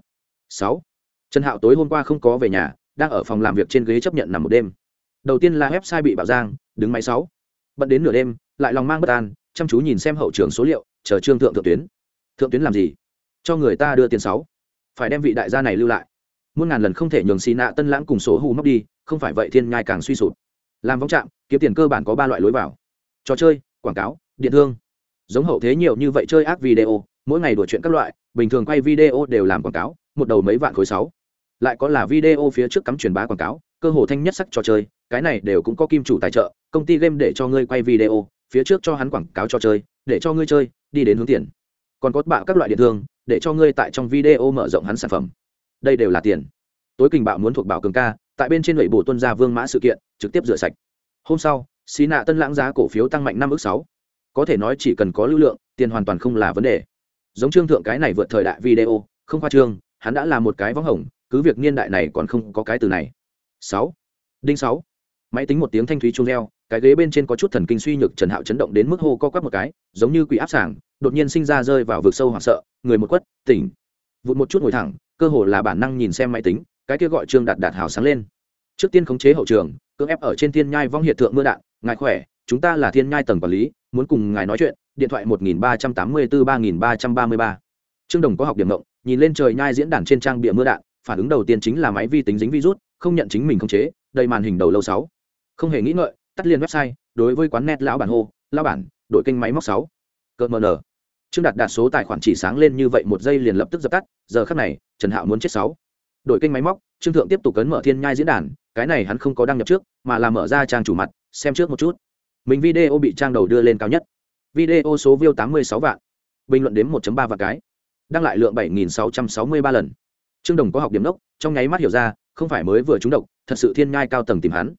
Sáu. Trần hạo tối hôm qua không có về nhà, đang ở phòng làm việc trên ghế chấp nhận nằm một đêm. Đầu tiên là website bị bạo giang, đứng máy sáu. Bận đến nửa đêm, lại lòng mang bất an, chăm chú nhìn xem hậu trường số liệu, chờ trương thượng thượng tuyến. Thượng tuyến làm gì? Cho người ta đưa tiền sáu. Phải đem vị đại gia này lưu lại. Muôn ngàn lần không thể nhường xì nạ tân lãng cùng số hù móc đi không phải vậy thiên nhai càng suy sụp. Làm vong trạm kiếm tiền cơ bản có ba loại lối vào. Trò chơi, quảng cáo, điện thương. Giống hậu thế nhiều như vậy chơi ác video, mỗi ngày đuổi chuyện các loại, bình thường quay video đều làm quảng cáo, một đầu mấy vạn khối sáu. Lại có là video phía trước cắm truyền bá quảng cáo, cơ hồ thanh nhất sắc trò chơi, cái này đều cũng có kim chủ tài trợ, công ty game để cho ngươi quay video, phía trước cho hắn quảng cáo trò chơi, để cho ngươi chơi, đi đến hướng tiền. Còn có bạo các loại điện thương, để cho ngươi tại trong video mở rộng hắn sản phẩm. Đây đều là tiền. Tối kình bạo muốn thuộc bảo cường ca tại bên trên lệ bổ tuân ra vương mã sự kiện, trực tiếp rửa sạch. Hôm sau, xí nạ tân lãng giá cổ phiếu tăng mạnh năm ước sáu. Có thể nói chỉ cần có lưu lượng, tiền hoàn toàn không là vấn đề. Giống trương thượng cái này vượt thời đại video, không khoa trương, hắn đã là một cái võng hồng, cứ việc niên đại này còn không có cái từ này. Sáu. Đinh sáu. Máy tính một tiếng thanh thúy chuông reo, cái ghế bên trên có chút thần kinh suy nhược trần hạo chấn động đến mức hô co quắp một cái, giống như quỷ áp sảng, đột nhiên sinh ra rơi vào vực sâu hoảng sợ, người một quất, tỉnh. Vụt một chút ngồi thẳng, cơ hồ là bản năng nhìn xem máy tính cái kia gọi trương đạt đạt hào sáng lên. Trước tiên khống chế hậu trường, cưỡng ép ở trên thiên nhai vong hiện tượng mưa đạn, ngài khỏe, chúng ta là thiên nhai tầng quản lý, muốn cùng ngài nói chuyện. Điện thoại một nghìn ba trăm tám mươi bốn ba nghìn ba trăm ba mươi ba. Trương đồng có học điểm mộng nhìn lên trời nhai diễn đàn trên trang bịa mưa đạn, phản ứng đầu tiên chính là máy vi tính dính virus, không nhận chính mình khống chế, đầy màn hình đầu lâu sáu. Không hề nghĩ ngợi, tắt liền website, đối với quán net lão bản hô, lão bản, đổi kênh máy móc sáu. Cợt mờ nở trương đạt đạt số tài khoản chỉ sáng lên như vậy, một giây liền lập tức dập tắt, giờ khắc này, trần hạo muốn chết sáu đổi kênh máy móc, trương thượng tiếp tục cấn mở thiên nhai diễn đàn, cái này hắn không có đăng nhập trước, mà là mở ra trang chủ mặt, xem trước một chút. Mình video bị trang đầu đưa lên cao nhất. Video số view tám mươi sáu vạn. Bình luận đến 1 ba vạn cái. Đăng lại lượng bảy nghìn sáu trăm sáu mươi ba lần. Trương đồng có học điểm đốc, trong nháy mắt hiểu ra, không phải mới vừa trúng độc, thật sự thiên nhai cao tầng tìm hắn.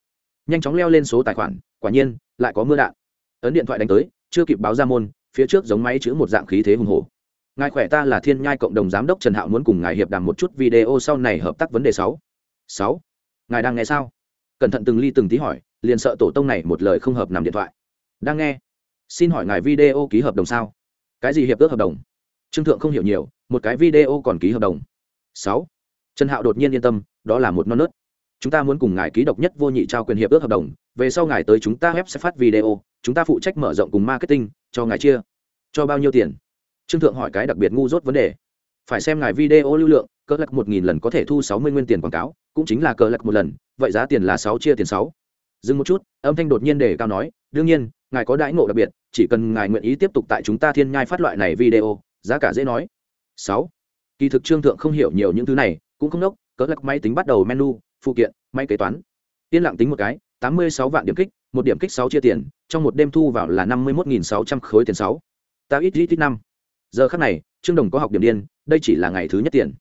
Nhanh chóng leo lên số tài khoản, quả nhiên, lại có mưa đạn. Ấn điện thoại đánh tới, chưa kịp báo ra môn, phía trước giống máy chữ một dạng khí thế hùng hổ ngài khỏe ta là thiên nhai cộng đồng giám đốc trần hạo muốn cùng ngài hiệp đàm một chút video sau này hợp tác vấn đề sáu. Sáu. Ngài đang nghe sao? Cẩn thận từng ly từng tí hỏi, liền sợ tổ tông này một lời không hợp nằm điện thoại. Đang nghe. Xin hỏi ngài video ký hợp đồng sao? Cái gì hiệp ước hợp đồng? Trương thượng không hiểu nhiều, một cái video còn ký hợp đồng. Sáu. Trần hạo đột nhiên yên tâm, đó là một non nớt. Chúng ta muốn cùng ngài ký độc nhất vô nhị trao quyền hiệp ước hợp đồng, về sau ngài tới chúng ta web sẽ phát video, chúng ta phụ trách mở rộng cùng marketing, cho ngài chia. Cho bao nhiêu tiền? Trương thượng hỏi cái đặc biệt ngu dốt vấn đề. Phải xem ngài video lưu lượng, cỡ lắc một nghìn lần có thể thu sáu mươi nguyên tiền quảng cáo, cũng chính là cỡ lắc một lần, vậy giá tiền là sáu chia tiền sáu. Dừng một chút, âm thanh đột nhiên để cao nói, đương nhiên, ngài có đãi ngộ đặc biệt, chỉ cần ngài nguyện ý tiếp tục tại chúng ta thiên nhai phát loại này video, giá cả dễ nói. Sáu. Kỳ thực trương thượng không hiểu nhiều những thứ này, cũng không đốc, cỡ lắc máy tính bắt đầu menu, phụ kiện, máy kế toán. Yên lặng tính một cái, tám mươi sáu vạn điểm kích, một điểm kích sáu chia tiền, trong một đêm thu vào là năm mươi một sáu trăm khối tiền sáu. Ta ít ít ít năm giờ khắc này, trương đồng có học điểm điên, đây chỉ là ngày thứ nhất tiền.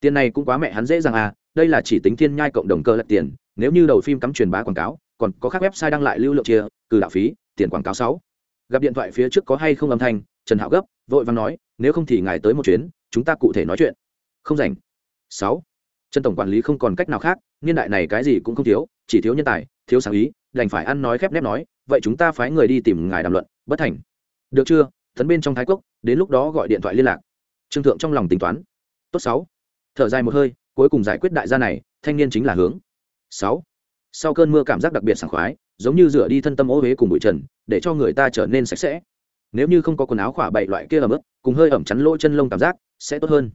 Tiền này cũng quá mẹ hắn dễ dàng à đây là chỉ tính thiên nhai cộng đồng cơ lật tiền, nếu như đầu phim cắm truyền bá quảng cáo, còn có các website đăng lại lưu lượng chia cử đạo phí, tiền quảng cáo sáu. Gặp điện thoại phía trước có hay không âm thanh, trần hạo gấp, vội vàng nói, nếu không thì ngài tới một chuyến, chúng ta cụ thể nói chuyện. Không rảnh. Sáu. Trần tổng quản lý không còn cách nào khác, niên đại này cái gì cũng không thiếu, chỉ thiếu nhân tài, thiếu sáng ý, đành phải ăn nói khép nép nói, vậy chúng ta phái người đi tìm ngài đàm luận, bất thành. Được chưa? Thấn bên trong thái cốc đến lúc đó gọi điện thoại liên lạc. Trương thượng trong lòng tính toán. Tốt sáu. Thở dài một hơi, cuối cùng giải quyết đại gia này, thanh niên chính là hướng. Sáu. Sau cơn mưa cảm giác đặc biệt sảng khoái, giống như rửa đi thân tâm ô huế cùng bụi trần, để cho người ta trở nên sạch sẽ. Nếu như không có quần áo khỏa bậy loại kia ẩm ướt, cùng hơi ẩm chắn lỗ chân lông cảm giác, sẽ tốt hơn.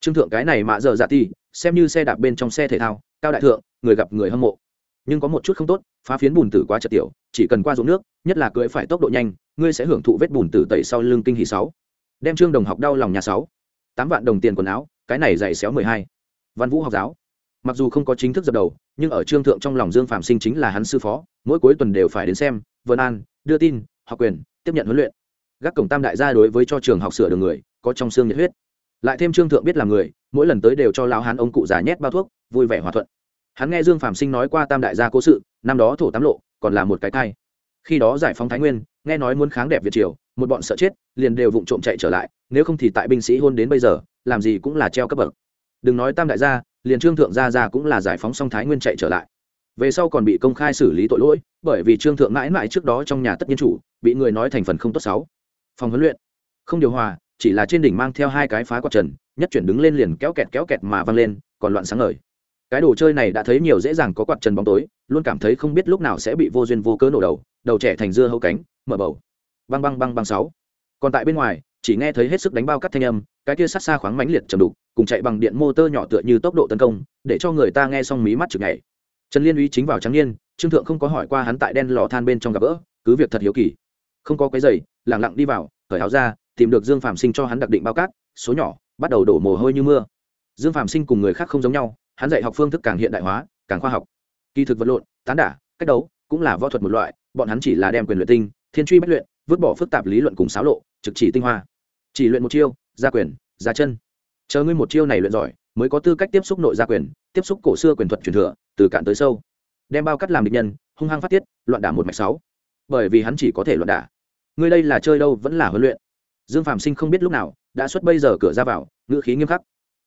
Trương thượng cái này mạ giờ dạ ti xem như xe đạp bên trong xe thể thao, cao đại thượng, người gặp người hâm mộ. Nhưng có một chút không tốt, phá phiến bùn tử quá chật tiểu, chỉ cần qua ruộng nước, nhất là cưỡi phải tốc độ nhanh, ngươi sẽ hưởng thụ vết bùn tử tẩy sau lưng kinh hỷ sáu đem trương đồng học đau lòng nhà sáu. Tám vạn đồng tiền quần áo, cái này dạy xéo mười hai. Văn vũ học giáo. Mặc dù không có chính thức dập đầu, nhưng ở trương thượng trong lòng dương phạm sinh chính là hắn sư phó, mỗi cuối tuần đều phải đến xem, vân an, đưa tin, học quyền, tiếp nhận huấn luyện. Gác cổng tam đại gia đối với cho trường học sửa đường người, có trong xương nhiệt huyết. Lại thêm trương thượng biết làm người, mỗi lần tới đều cho lão hán ông cụ già nhét bao thuốc, vui vẻ hòa thuận. Hắn nghe dương phạm sinh nói qua tam đại gia cố sự, năm đó thổ tám lộ, còn là một cái thai. Khi đó giải phóng thái nguyên, nghe nói muốn kháng đẹp việt triều một bọn sợ chết, liền đều vụng trộm chạy trở lại, nếu không thì tại binh sĩ hôn đến bây giờ, làm gì cũng là treo cấp bậc. Đừng nói tam đại gia, liền trương thượng gia gia cũng là giải phóng song thái nguyên chạy trở lại. Về sau còn bị công khai xử lý tội lỗi, bởi vì trương thượng mãi mãi trước đó trong nhà tất nhiên chủ, bị người nói thành phần không tốt sáu phòng huấn luyện, không điều hòa, chỉ là trên đỉnh mang theo hai cái phá quạt trần, nhất chuyển đứng lên liền kéo kẹt kéo kẹt mà văng lên, còn loạn sáng ngời. Cái đồ chơi này đã thấy nhiều dễ dàng có quạt trần bóng tối, luôn cảm thấy không biết lúc nào sẽ bị vô duyên vô cớ nổ đầu đầu trẻ thành dưa hấu cánh, mở bầu băng băng băng băng sáu. Còn tại bên ngoài, chỉ nghe thấy hết sức đánh bao cắt thanh âm, cái kia sát xa khoáng mãnh liệt trầm đục, cùng chạy bằng điện motor nhỏ tựa như tốc độ tấn công, để cho người ta nghe xong mí mắt chực nhảy. Trần liên uy chính vào trắng niên, trương thượng không có hỏi qua hắn tại đen lò than bên trong gặp gỡ, cứ việc thật hiếu kỳ. Không có cái giày, lẳng lặng đi vào khởi áo ra, tìm được dương phạm sinh cho hắn đặc định bao cát, số nhỏ, bắt đầu đổ mồ hôi như mưa. Dương phạm sinh cùng người khác không giống nhau, hắn dạy học phương thức càng hiện đại hóa, càng khoa học. Kỳ thực vật lộn, tán đả, cách đấu, cũng là võ thuật một loại, bọn hắn chỉ là đem quyền luyện tinh thiên truy bất luyện, vứt bỏ phức tạp lý luận cùng xáo lộ, trực chỉ tinh hoa. Chỉ luyện một chiêu, gia quyền ra chân. Chờ ngươi một chiêu này luyện giỏi, mới có tư cách tiếp xúc nội gia quyền, tiếp xúc cổ xưa quyền thuật truyền thừa, từ cạn tới sâu. Đem bao cắt làm địch nhân, hung hăng phát tiết, loạn đả một mạch sáu. Bởi vì hắn chỉ có thể loạn đả. Ngươi đây là chơi đâu vẫn là huấn luyện. Dương phạm sinh không biết lúc nào, đã xuất bây giờ cửa ra vào, ngữ khí nghiêm khắc.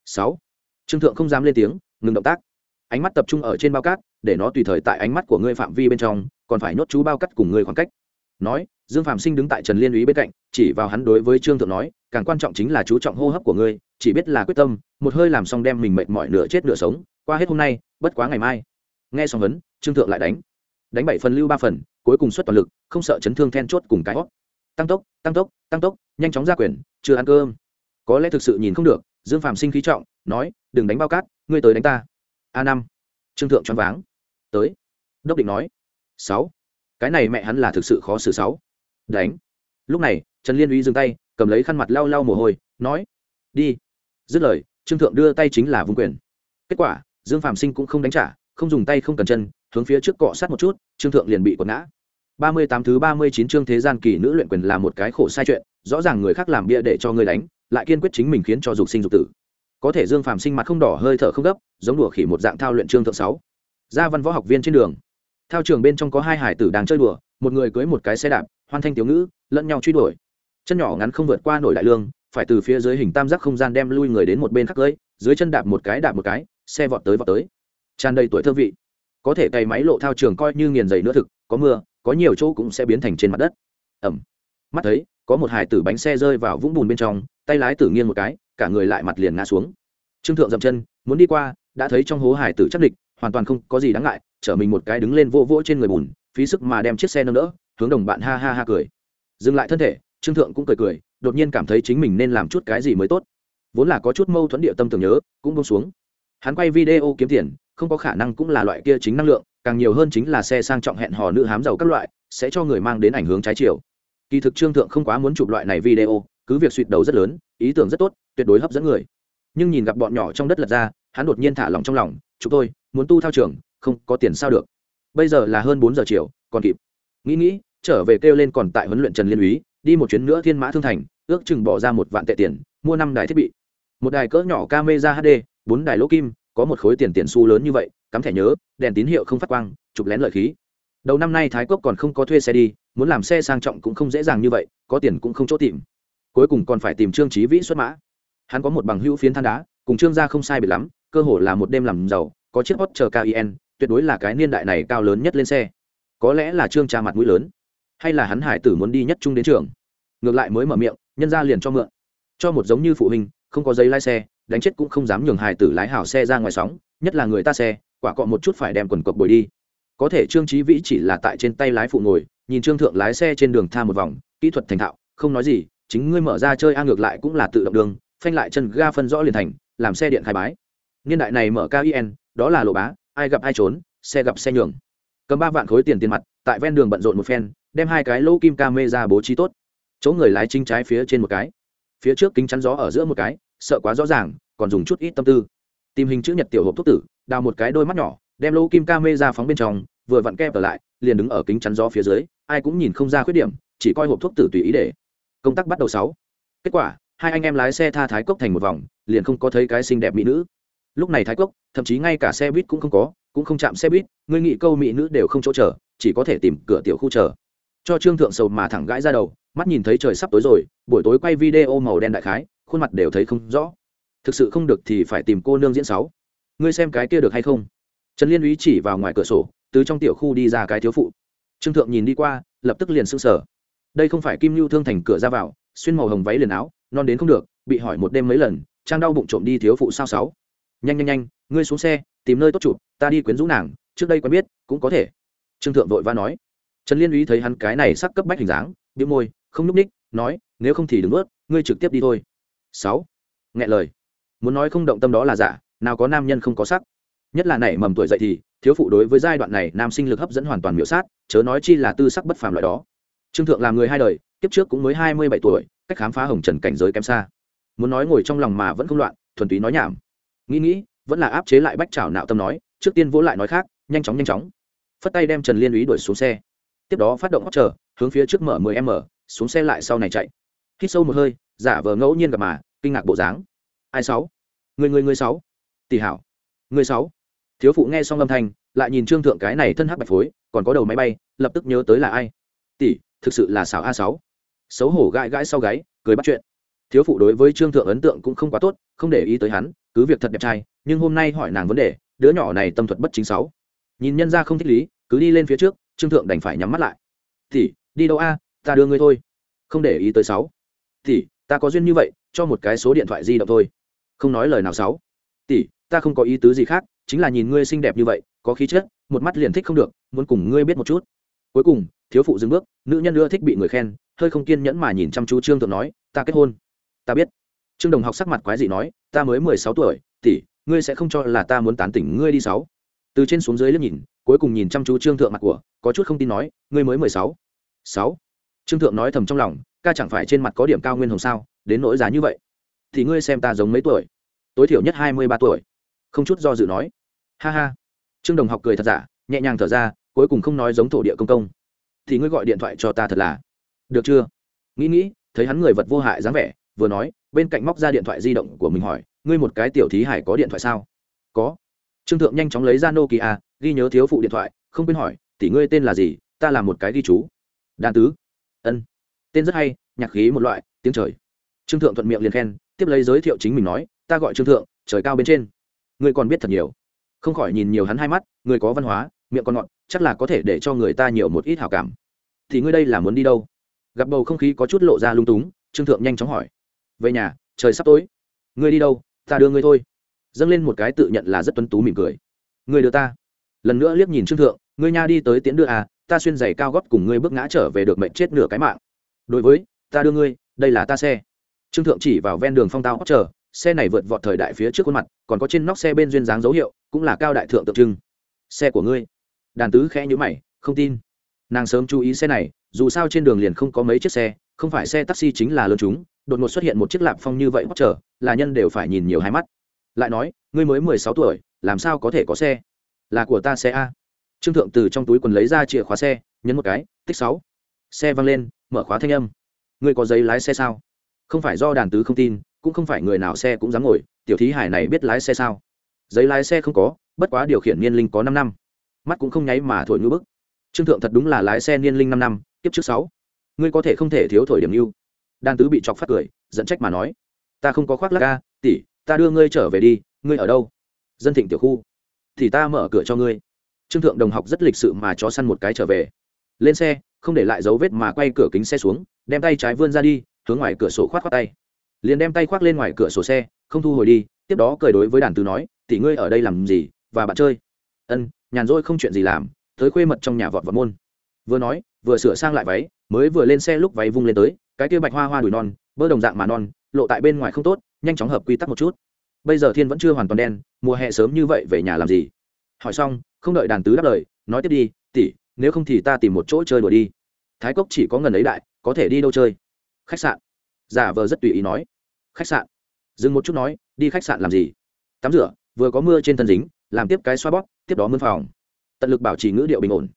Sáu. Trương thượng không dám lên tiếng, ngừng động tác. Ánh mắt tập trung ở trên bao cát, để nó tùy thời tại ánh mắt của ngươi phạm vi bên trong, còn phải nhốt chú bao cắt cùng ngươi khoảng cách nói, dương phạm sinh đứng tại trần liên úy bên cạnh, chỉ vào hắn đối với trương thượng nói, càng quan trọng chính là chú trọng hô hấp của ngươi, chỉ biết là quyết tâm, một hơi làm xong đem mình mệt mỏi nửa chết nửa sống, qua hết hôm nay, bất quá ngày mai. Nghe xong vấn, trương thượng lại đánh. Đánh bảy phần lưu ba phần, cuối cùng xuất toàn lực, không sợ chấn thương then chốt cùng cái hót tăng tốc tăng tốc tăng tốc, nhanh chóng ra quyền, chưa ăn cơm. Có lẽ thực sự nhìn không được, dương phạm sinh khí trọng, nói, đừng đánh bao cát, ngươi tới đánh ta. A năm. Trương thượng choáng váng. Tới. Đốc định nói. Sáu cái này mẹ hắn là thực sự khó xử sáu. Đánh. Lúc này, trần liên uy dừng tay, cầm lấy khăn mặt lau lau mồ hôi, nói, đi. Dứt lời, trương thượng đưa tay chính là vung quyền. Kết quả, dương phạm sinh cũng không đánh trả, không dùng tay không cần chân, hướng phía trước cọ sát một chút, trương thượng liền bị quật ngã. Ba mươi tám thứ ba mươi chín chương thế gian kỳ nữ luyện quyền là một cái khổ sai chuyện, rõ ràng người khác làm bia để cho người đánh, lại kiên quyết chính mình khiến cho dục sinh dục tử. Có thể dương phạm sinh mặt không đỏ hơi thở không gấp, giống đùa khỉ một dạng thao luyện trương thượng sáu. Gia văn võ học viên trên đường thao trường bên trong có hai hải tử đang chơi đùa, một người cưới một cái xe đạp, hoan thanh tiểu ngữ, lẫn nhau truy đuổi. Chân nhỏ ngắn không vượt qua nổi đại lương, phải từ phía dưới hình tam giác không gian đem lui người đến một bên khắc cưới, dưới chân đạp một cái đạp một cái, xe vọt tới vọt tới. Tràn đầy tuổi thơ vị. Có thể cày máy lộ thao trường coi như nghiền dày nữa thực, có mưa, có nhiều chỗ cũng sẽ biến thành trên mặt đất. Ẩm. Mắt thấy, có một hải tử bánh xe rơi vào vũng bùn bên trong, tay lái tử nghiêng một cái, cả người lại mặt liền ngã xuống. Trương thượng dậm chân, muốn đi qua, đã thấy trong hố hải tử chắc địch hoàn toàn không có gì đáng ngại, chở mình một cái đứng lên vô vỗ trên người bùn, phí sức mà đem chiếc xe nâng đỡ, hướng đồng bạn ha ha ha cười. Dừng lại thân thể, trương thượng cũng cười cười, đột nhiên cảm thấy chính mình nên làm chút cái gì mới tốt. Vốn là có chút mâu thuẫn địa tâm tưởng nhớ, cũng bông xuống. Hắn quay video kiếm tiền, không có khả năng cũng là loại kia chính năng lượng, càng nhiều hơn chính là xe sang trọng hẹn hò nữ hám giàu các loại, sẽ cho người mang đến ảnh hướng trái chiều. Kỳ thực trương thượng không quá muốn chụp loại này video, cứ việc suỵt đầu rất lớn, ý tưởng rất tốt, tuyệt đối hấp dẫn người. Nhưng nhìn gặp bọn nhỏ trong đất lật ra, hắn đột nhiên thả lòng trong lòng chúng tôi muốn tu thao trường, không có tiền sao được. Bây giờ là hơn bốn giờ chiều, còn kịp. Nghĩ nghĩ, trở về kêu lên còn tại huấn luyện trần liên úy, đi một chuyến nữa thiên mã thương thành, ước chừng bỏ ra một vạn tệ tiền, mua năm đài thiết bị. Một đài cỡ nhỏ camera hd bốn đài lỗ kim, có một khối tiền tiền xu lớn như vậy, cắm thẻ nhớ, đèn tín hiệu không phát quang, chụp lén lợi khí. Đầu năm nay thái quốc còn không có thuê xe đi, muốn làm xe sang trọng cũng không dễ dàng như vậy, có tiền cũng không chỗ tìm. Cuối cùng còn phải tìm trương trí vĩ xuất mã. Hắn có một bằng hữu phiến than đá, cùng trương gia không sai biệt lắm, cơ hồ là một đêm làm giàu có chiếc hot chờ kin tuyệt đối là cái niên đại này cao lớn nhất lên xe. Có lẽ là trương cha mặt mũi lớn, hay là hắn hải tử muốn đi nhất trung đến trường. Ngược lại mới mở miệng, nhân ra liền cho mượn. Cho một giống như phụ huynh, không có giấy lái xe, đánh chết cũng không dám nhường hải tử lái hảo xe ra ngoài sóng, nhất là người ta xe, quả cọ một chút phải đem quần cộc bồi đi. Có thể trương trí vĩ chỉ là tại trên tay lái phụ ngồi, nhìn trương thượng lái xe trên đường tha một vòng, kỹ thuật thành thạo, không nói gì, chính ngươi mở ra chơi a ngược lại cũng là tự động đường, phanh lại chân ga phân rõ liền thành, làm xe điện khai bái. Niên đại này mở kin đó là lộ bá, ai gặp ai trốn, xe gặp xe nhường. Cầm ba vạn khối tiền tiền mặt, tại ven đường bận rộn một phen, đem hai cái lỗ kim ca mê ra bố trí tốt. Chỗ người lái chính trái phía trên một cái. Phía trước kính chắn gió ở giữa một cái, sợ quá rõ ràng, còn dùng chút ít tâm tư. Tìm hình chữ nhật tiểu hộp thuốc tử, đào một cái đôi mắt nhỏ, đem lỗ kim ca mê ra phóng bên trong, vừa vặn kẹp ở lại, liền đứng ở kính chắn gió phía dưới, ai cũng nhìn không ra khuyết điểm, chỉ coi hộp thuốc tử tùy ý để. Công tác bắt đầu sáu. Kết quả, hai anh em lái xe tha thái cốc thành một vòng, liền không có thấy cái xinh đẹp mỹ nữ lúc này thái cốc, thậm chí ngay cả xe buýt cũng không có, cũng không chạm xe buýt người nghị câu mỹ nữ đều không chỗ chờ, chỉ có thể tìm cửa tiểu khu chờ. Cho trương thượng sầu mà thẳng gãi ra đầu, mắt nhìn thấy trời sắp tối rồi, buổi tối quay video màu đen đại khái, khuôn mặt đều thấy không rõ. Thực sự không được thì phải tìm cô nương diễn sáu. Ngươi xem cái kia được hay không? Trần liên úy chỉ vào ngoài cửa sổ, từ trong tiểu khu đi ra cái thiếu phụ. Trương thượng nhìn đi qua, lập tức liền sững sờ. đây không phải kim lưu thương thành cửa ra vào, xuyên màu hồng váy liền áo, non đến không được, bị hỏi một đêm mấy lần, trang đau bụng trộm đi thiếu phụ sao sáu nhanh nhanh nhanh, ngươi xuống xe, tìm nơi tốt chụp ta đi quyến rũ nàng, trước đây quen biết, cũng có thể. Trương thượng vội va nói. Trần liên úy thấy hắn cái này sắc cấp bách hình dáng bị môi, không núp ních nói, nếu không thì đừng ướt ngươi trực tiếp đi thôi. Sáu. Nghe lời. Muốn nói không động tâm đó là giả, nào có nam nhân không có sắc. Nhất là nảy mầm tuổi dậy thì, thiếu phụ đối với giai đoạn này nam sinh lực hấp dẫn hoàn toàn miểu sát, chớ nói chi là tư sắc bất phàm loại đó. Trương thượng làm người hai đời, kiếp trước cũng mới hai mươi bảy tuổi, cách khám phá hồng trần cảnh giới kém xa. Muốn nói ngồi trong lòng mà vẫn không loạn, thuần túy nói nhảm nghĩ nghĩ, vẫn là áp chế lại bách trào nạo tâm nói, trước tiên vỗ lại nói khác, nhanh chóng nhanh chóng. Phất tay đem trần liên úy đuổi xuống xe. Tiếp đó phát động hót chờ hướng phía trước mở mười m xuống xe lại sau này chạy. Hít sâu một hơi, giả vờ ngẫu nhiên gặp mà, kinh ngạc bộ dáng. Ai sáu? Người người người sáu? Tỷ hảo. Người sáu? Thiếu phụ nghe xong âm thanh, lại nhìn trương thượng cái này thân hắc bạch phối, còn có đầu máy bay, lập tức nhớ tới là ai. Tỷ, thực sự là xảo a sáu. Xấu hổ gãi gãi sau gáy, cười bắt chuyện. Thiếu phụ đối với trương thượng ấn tượng cũng không quá tốt, không để ý tới hắn cứ việc thật đẹp trai, nhưng hôm nay hỏi nàng vấn đề, đứa nhỏ này tâm thuật bất chính sáu. Nhìn nhân ra không thích lý, cứ đi lên phía trước, trương thượng đành phải nhắm mắt lại. Thì đi đâu a? Ta đưa ngươi thôi. Không để ý tới sáu. Thì ta có duyên như vậy, cho một cái số điện thoại di động thôi. Không nói lời nào sáu. Tỷ, ta không có ý tứ gì khác, chính là nhìn ngươi xinh đẹp như vậy, có khí chất, một mắt liền thích không được, muốn cùng ngươi biết một chút. Cuối cùng, thiếu phụ dừng bước, nữ nhân ưa thích bị người khen, hơi không kiên nhẫn mà nhìn chăm chú trương thượng nói, ta kết hôn. Ta biết trương đồng học sắc mặt quái dị nói, ta mới mười sáu tuổi, tỷ, ngươi sẽ không cho là ta muốn tán tỉnh ngươi đi sáu. Từ trên xuống dưới liếc nhìn, cuối cùng nhìn chăm chú trương thượng mặt của, có chút không tin nói, ngươi mới mười sáu. Sáu? Trương thượng nói thầm trong lòng, ca chẳng phải trên mặt có điểm cao nguyên hồng sao, đến nỗi giá như vậy? Thì ngươi xem ta giống mấy tuổi? Tối thiểu nhất hai mươi ba tuổi. Không chút do dự nói. Ha ha. Trương đồng học cười thật giả, nhẹ nhàng thở ra, cuối cùng không nói giống thổ địa công công. Thì ngươi gọi điện thoại cho ta thật là. Được chưa? Nghĩ nghĩ, thấy hắn người vật vô hại dáng vẻ, vừa nói bên cạnh móc ra điện thoại di động của mình hỏi, ngươi một cái tiểu thí hải có điện thoại sao? Có. Trương thượng nhanh chóng lấy ra nokia, ghi nhớ thiếu phụ điện thoại, không quên hỏi, tỷ ngươi tên là gì? Ta là một cái ghi chú. Đàn tứ. Ân. Tên rất hay, nhạc khí một loại, tiếng trời. Trương thượng thuận miệng liền khen, tiếp lấy giới thiệu chính mình nói, ta gọi trương thượng, trời cao bên trên. Ngươi còn biết thật nhiều. Không khỏi nhìn nhiều hắn hai mắt người có văn hóa, miệng còn ngọn chắc là có thể để cho người ta nhiều một ít hảo cảm. Thì ngươi đây là muốn đi đâu? Gặp bầu không khí có chút lộ ra lung túng, trương thượng nhanh chóng hỏi về nhà, trời sắp tối. Ngươi đi đâu? Ta đưa ngươi thôi. Dâng lên một cái tự nhận là rất tuấn tú mỉm cười. Ngươi đưa ta. Lần nữa liếc nhìn trương thượng, ngươi nha đi tới tiễn đưa à ta xuyên giày cao gót cùng ngươi bước ngã trở về được mệnh chết nửa cái mạng. Đối với, ta đưa ngươi, đây là ta xe. Trương thượng chỉ vào ven đường phong tao chờ, xe này vượt vọt thời đại phía trước khuôn mặt, còn có trên nóc xe bên duyên dáng dấu hiệu, cũng là cao đại thượng tượng trưng. Xe của ngươi. Đàn tứ khẽ nhữ mày, không tin. Nàng sớm chú ý xe này, dù sao trên đường liền không có mấy chiếc xe, không phải xe taxi chính là lớn chúng đột ngột xuất hiện một chiếc lạp phong như vậy bóc trở là nhân đều phải nhìn nhiều hai mắt. Lại nói, ngươi mới mười sáu tuổi, làm sao có thể có xe? Là của ta xe a. Trương thượng từ trong túi quần lấy ra chìa khóa xe, nhấn một cái, tích sáu. Xe văng lên, mở khóa thanh âm. Ngươi có giấy lái xe sao? Không phải do đàn tứ không tin, cũng không phải người nào xe cũng dám ngồi, tiểu thí hải này biết lái xe sao? Giấy lái xe không có, bất quá điều khiển niên linh có năm năm. Mắt cũng không nháy mà thổi ngư bức. Trương thượng thật đúng là lái xe niên linh năm năm tiếp trước sáu. Ngươi có thể không thể thiếu thổi điểm mưu đan tứ bị chọc phát cười dẫn trách mà nói, ta không có khoác lắc ca tỷ, ta đưa ngươi trở về đi, ngươi ở đâu? Dân thịnh tiểu khu. Thì ta mở cửa cho ngươi. Trương thượng đồng học rất lịch sự mà cho săn một cái trở về. Lên xe, không để lại dấu vết mà quay cửa kính xe xuống, đem tay trái vươn ra đi, hướng ngoài cửa sổ khoát khoát tay. Liền đem tay khoác lên ngoài cửa sổ xe, không thu hồi đi, tiếp đó cười đối với đàn tứ nói, tỷ ngươi ở đây làm gì, và bạn chơi? Ân, nhàn rỗi không chuyện gì làm, tới khuê mật trong nhà vọt vào môn. Vừa nói, vừa sửa sang lại váy, mới vừa lên xe lúc váy vung lên tới cái kia bạch hoa hoa đùi non, bơ đồng dạng mà non, lộ tại bên ngoài không tốt, nhanh chóng hợp quy tắc một chút. Bây giờ thiên vẫn chưa hoàn toàn đen, mùa hè sớm như vậy về nhà làm gì? Hỏi xong, không đợi đàn tứ đáp lời, nói tiếp đi, tỷ, nếu không thì ta tìm một chỗ chơi đùa đi. Thái cốc chỉ có ngần ấy đại, có thể đi đâu chơi? Khách sạn. Giả vờ rất tùy ý nói. Khách sạn. Dừng một chút nói, đi khách sạn làm gì? Tắm rửa, vừa có mưa trên thân dính, làm tiếp cái xoa bóp, tiếp đó mưa phòng. Tận lực bảo trì ngữ điệu bình ổn.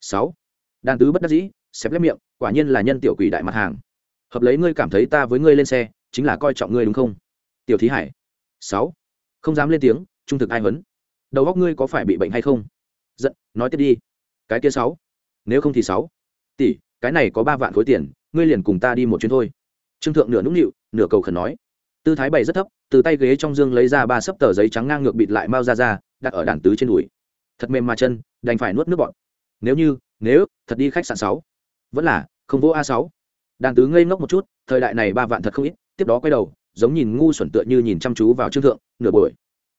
Sáu. Đàn tứ bất đắc dĩ xếp lép miệng, quả nhiên là nhân tiểu quỷ đại mặt hàng hợp lấy ngươi cảm thấy ta với ngươi lên xe, chính là coi trọng ngươi đúng không? Tiểu thí hải. Sáu. Không dám lên tiếng, trung thực ai huấn. Đầu góc ngươi có phải bị bệnh hay không? Giận, nói tiếp đi. Cái kia sáu. Nếu không thì sáu. Tỷ, cái này có ba vạn khối tiền, ngươi liền cùng ta đi một chuyến thôi. Trương thượng nửa nũng nịu, nửa cầu khẩn nói. Tư thái bày rất thấp, từ tay ghế trong dương lấy ra ba sấp tờ giấy trắng ngang ngược bịt lại mao ra ra đặt ở đàn tứ trên đùi. Thật mềm mà chân, đành phải nuốt nước bọt. Nếu như, nếu, thật đi khách sạn sáu. Vẫn là, không vô a sáu đàn tứ ngây ngốc một chút, thời đại này ba vạn thật không ít, tiếp đó quay đầu, giống nhìn ngu xuẩn tựa như nhìn chăm chú vào trương thượng, nửa buổi.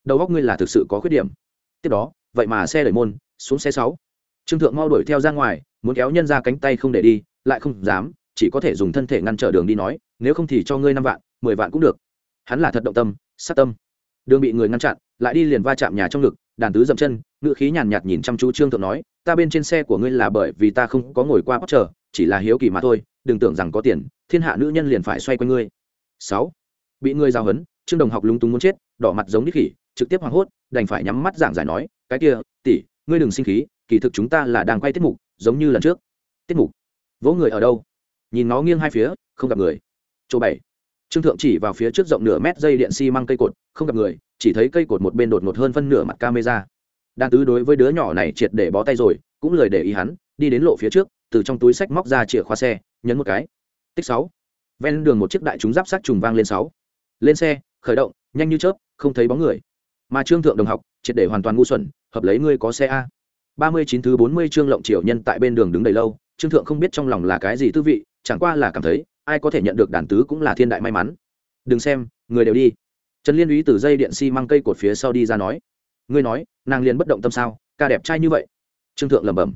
Đầu góc ngươi là thực sự có khuyết điểm. Tiếp đó, vậy mà xe đẩy môn, xuống xe sáu. Trương thượng mau đuổi theo ra ngoài, muốn kéo nhân ra cánh tay không để đi, lại không dám, chỉ có thể dùng thân thể ngăn trở đường đi nói, nếu không thì cho ngươi năm vạn, mười vạn cũng được. Hắn là thật động tâm, sát tâm. Đường bị người ngăn chặn, lại đi liền va chạm nhà trong ngực đàn tứ dậm chân ngựa khí nhàn nhạt nhìn chăm chú trương thượng nói, ta bên trên xe của ngươi là bởi vì ta không có ngồi qua bóc chờ, chỉ là hiếu kỳ mà thôi, đừng tưởng rằng có tiền, thiên hạ nữ nhân liền phải xoay quanh ngươi. Sáu, bị ngươi giao hấn, trương đồng học lúng túng muốn chết, đỏ mặt giống đít khỉ, trực tiếp hoảng hốt, đành phải nhắm mắt giảng giải nói, cái kia, tỷ, ngươi đừng sinh khí, kỳ thực chúng ta là đang quay tiết mục, giống như lần trước. Tiết mục? Vỗ người ở đâu? Nhìn nó nghiêng hai phía, không gặp người. Chỗ bảy trương thượng chỉ vào phía trước rộng nửa mét dây điện xi măng cây cột, không gặp người, chỉ thấy cây cột một bên đột ngột hơn phân nửa mặt camera. Đan tứ đối với đứa nhỏ này triệt để bó tay rồi, cũng lời để ý hắn, đi đến lộ phía trước, từ trong túi sách móc ra chìa khóa xe, nhấn một cái. Tích sáu. Ven đường một chiếc đại chúng giáp sát trùng vang lên sáu. Lên xe, khởi động, nhanh như chớp, không thấy bóng người. Mà trương thượng đồng học, triệt để hoàn toàn ngu xuẩn, hợp lấy ngươi có xe a. Ba mươi chín thứ bốn mươi trương lộng triều nhân tại bên đường đứng đầy lâu, trương thượng không biết trong lòng là cái gì tư vị, chẳng qua là cảm thấy ai có thể nhận được đàn tứ cũng là thiên đại may mắn. Đừng xem, người đều đi. Trần liên úy từ dây điện xi、si、măng cây cột phía sau đi ra nói. Ngươi nói, nàng liền bất động tâm sao, ca đẹp trai như vậy. Trương thượng lẩm bẩm.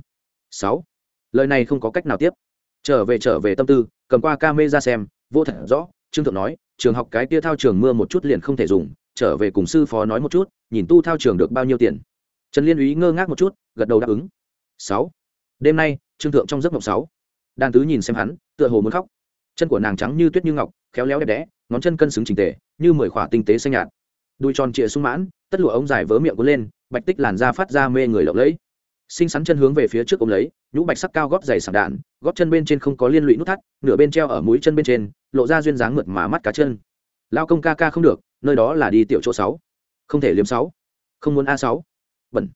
Sáu. Lời này không có cách nào tiếp. Trở về trở về tâm tư, cầm qua ca mê ra xem, vô thật rõ, trương thượng nói, trường học cái kia thao trường mưa một chút liền không thể dùng, trở về cùng sư phó nói một chút, nhìn tu thao trường được bao nhiêu tiền. Trần liên úy ngơ ngác một chút, gật đầu đáp ứng. Sáu. Đêm nay, trương thượng trong giấc mộng sáu. Đàn tứ nhìn xem hắn, tựa hồ muốn khóc chân của nàng trắng như tuyết như ngọc, khéo léo đẹp đẽ, ngón chân cân xứng trình tề, như mười khỏa tinh tế xanh nhạt. Đuôi tròn trịa sung mãn, tất lụa ống dài vớ miệng cuốn lên, bạch tích làn da phát ra mê người lộng lẫy. Xinh xắn chân hướng về phía trước ôm lấy, nhũ bạch sắc cao gót dày sảng đạn, gót chân bên trên không có liên lụy nút thắt, nửa bên treo ở mũi chân bên trên, lộ ra duyên dáng mượt mà mắt cá chân. Lao công ca ca không được, nơi đó là đi tiểu chỗ sáu. Không thể liếm sáu. Không muốn a sáu. Bẩn.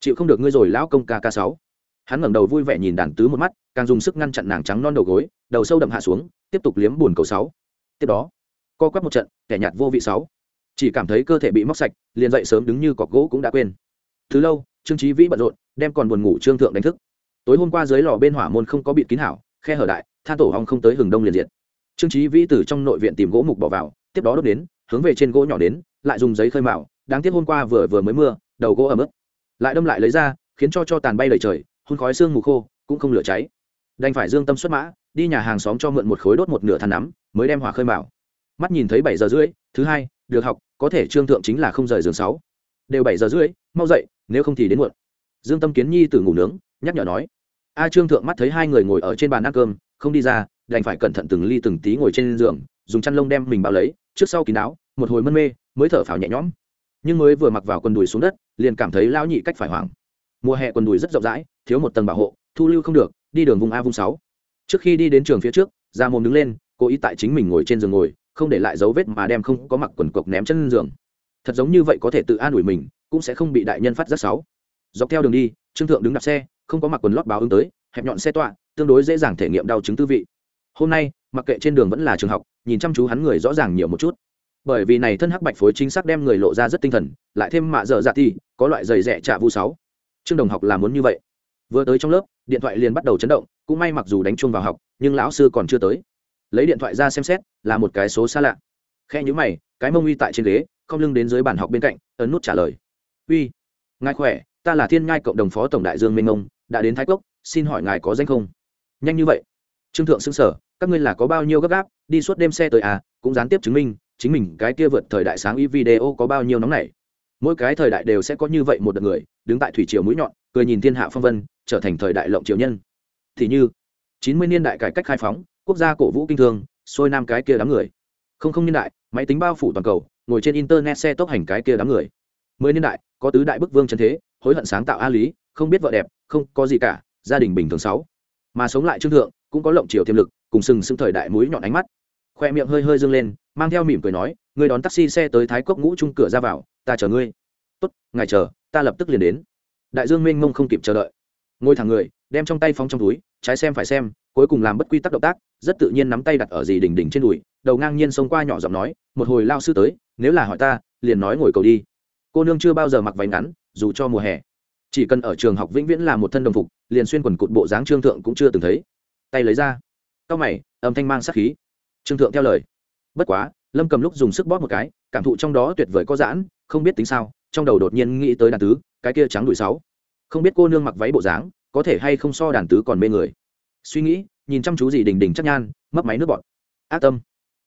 Chịu không được ngươi rồi, lão công ca ca sáu. Hắn ngẩng đầu vui vẻ nhìn đàn tứ một mắt, càng dùng sức ngăn chặn nàng trắng non đầu gối, đầu sâu đậm hạ xuống tiếp tục liếm buồn cầu sáu. Tiếp đó, co quắp một trận, kẻ nhạt vô vị sáu. Chỉ cảm thấy cơ thể bị móc sạch, liền dậy sớm đứng như cọc gỗ cũng đã quên. Thứ lâu, trương trí vĩ bận rộn, đem còn buồn ngủ trương thượng đánh thức. Tối hôm qua dưới lò bên hỏa môn không có bịt kín hảo, khe hở đại, than tổ hong không tới hừng đông liền diệt. Trương trí vĩ từ trong nội viện tìm gỗ mục bỏ vào, tiếp đó đốt đến, hướng về trên gỗ nhỏ đến, lại dùng giấy khơi mạo, đáng tiếc hôm qua vừa vừa mới mưa, đầu gỗ ẩm ướt. Lại đâm lại lấy ra, khiến cho cho tàn bay lời trời, hun khói xương mù khô, cũng không lửa cháy đành phải dương tâm xuất mã, đi nhà hàng xóm cho mượn một khối đốt một nửa than nắm, mới đem hỏa khơi mạo mắt nhìn thấy bảy giờ rưỡi, thứ hai, được học, có thể trương thượng chính là không rời giường sáu. Đều bảy giờ rưỡi, mau dậy, nếu không thì đến muộn. Dương tâm kiến nhi từ ngủ nướng, nhắc nhở nói. A trương thượng mắt thấy hai người ngồi ở trên bàn ăn cơm, không đi ra, đành phải cẩn thận từng ly từng tí ngồi trên giường, dùng chăn lông đem mình bao lấy, trước sau kín áo một hồi mân mê, mới thở phào nhẹ nhõm. Nhưng mới vừa mặc vào quần đùi xuống đất, liền cảm thấy lão nhị cách phải hoảng. Mùa hè quần đùi rất rộng rãi, thiếu một tầng bảo hộ, thu lưu không được đi đường vùng a vùng sáu. Trước khi đi đến trường phía trước ra mồm đứng lên, cố ý tại chính mình ngồi trên giường ngồi, không để lại dấu vết mà đem không có mặc quần cộc ném chân giường. Thật giống như vậy có thể tự an ủi mình, cũng sẽ không bị đại nhân phát giác sáu. Dọc theo đường đi, trương thượng đứng đạp xe, không có mặc quần lót báo ứng tới, hẹp nhọn xe tọa, tương đối dễ dàng thể nghiệm đau chứng tư vị. Hôm nay, mặc kệ trên đường vẫn là trường học, nhìn chăm chú hắn người rõ ràng nhiều một chút. Bởi vì này thân hắc bạch phối chính xác đem người lộ ra rất tinh thần, lại thêm mạ dở dạ thì, có loại giày rẻ trả vu sáu. Trương đồng học là muốn như vậy. Vừa tới trong lớp điện thoại liền bắt đầu chấn động cũng may mặc dù đánh chuông vào học nhưng lão sư còn chưa tới. Lấy điện thoại ra xem xét là một cái số xa lạ. Khe nhữ mày cái mông uy tại trên ghế không lưng đến dưới bàn học bên cạnh ấn nút trả lời. Uy ngài khỏe ta là thiên ngai cộng đồng phó tổng đại dương minh ông, đã đến thái cốc xin hỏi ngài có danh không? Nhanh như vậy. Trương thượng xưng sở các ngươi là có bao nhiêu gấp gáp đi suốt đêm xe tới à cũng gián tiếp chứng minh chính mình cái kia vượt thời đại sáng y video có bao nhiêu nóng này mỗi cái thời đại đều sẽ có như vậy một đợt người đứng tại thủy triều mũi nhọn cười nhìn thiên hạ phong vân, trở thành thời đại lộng triều nhân. Thì như, chín mươi niên đại cải cách khai phóng, quốc gia cổ vũ kinh thương, xôi nam cái kia đám người. Không không niên đại, máy tính bao phủ toàn cầu, ngồi trên internet xe tốc hành cái kia đám người. Mười niên đại, có tứ đại bức vương trần thế, hối hận sáng tạo a lý, không biết vợ đẹp, không có gì cả, gia đình bình thường sáu. Mà sống lại trương thượng, cũng có lộng chiều tiềm lực, cùng sừng sững thời đại mũi nhọn ánh mắt. Khoe miệng hơi hơi dâng lên, mang theo mỉm cười nói người đón taxi xe tới thái cốc ngũ trung cửa ra vào, ta chờ ngươi. Tốt, ngài chờ, ta lập tức liền đến đại dương mênh mông không kịp chờ đợi. Ngồi thẳng người, đem trong tay phóng trong túi, trái xem phải xem, cuối cùng làm bất quy tắc động tác, rất tự nhiên nắm tay đặt ở dì đỉnh đỉnh trên đùi, đầu ngang nhiên xông qua nhỏ giọng nói, một hồi lao sư tới, nếu là hỏi ta, liền nói ngồi cầu đi. Cô nương chưa bao giờ mặc váy ngắn, dù cho mùa hè. Chỉ cần ở trường học vĩnh viễn là một thân đồng phục, liền xuyên quần cụt bộ dáng trương thượng cũng chưa từng thấy. Tay lấy ra. Cao mày, âm thanh mang sát khí. Trương thượng theo lời. Bất quá, lâm cầm lúc dùng sức bóp một cái, cảm thụ trong đó tuyệt vời có giãn, không biết tính sao, trong đầu đột nhiên nghĩ tới đàn tứ cái kia trắng đùi sáu. Không biết cô nương mặc váy bộ dáng, có thể hay không so đàn tứ còn mê người. Suy nghĩ, nhìn chăm chú gì đình đình chắc nhan mất máy nước bọt. Ác tâm.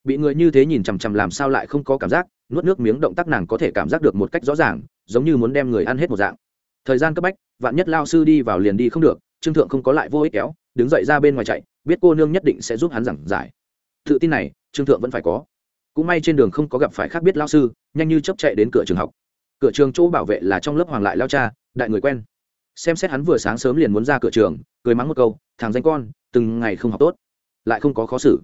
Bị người như thế nhìn chằm chằm làm sao lại không có cảm giác, nuốt nước miếng động tác nàng có thể cảm giác được một cách rõ ràng, giống như muốn đem người ăn hết một dạng. Thời gian cấp bách, vạn nhất lao sư đi vào liền đi không được, trương thượng không có lại vô ích kéo, đứng dậy ra bên ngoài chạy, biết cô nương nhất định sẽ giúp hắn giảng giải. Tự tin này, trương thượng vẫn phải có. Cũng may trên đường không có gặp phải khác biết lao sư, nhanh như chấp chạy đến cửa trường học cửa trường chỗ bảo vệ là trong lớp hoàng lại lao cha, đại người quen. Xem xét hắn vừa sáng sớm liền muốn ra cửa trường, cười mắng một câu, thằng danh con, từng ngày không học tốt. Lại không có khó xử.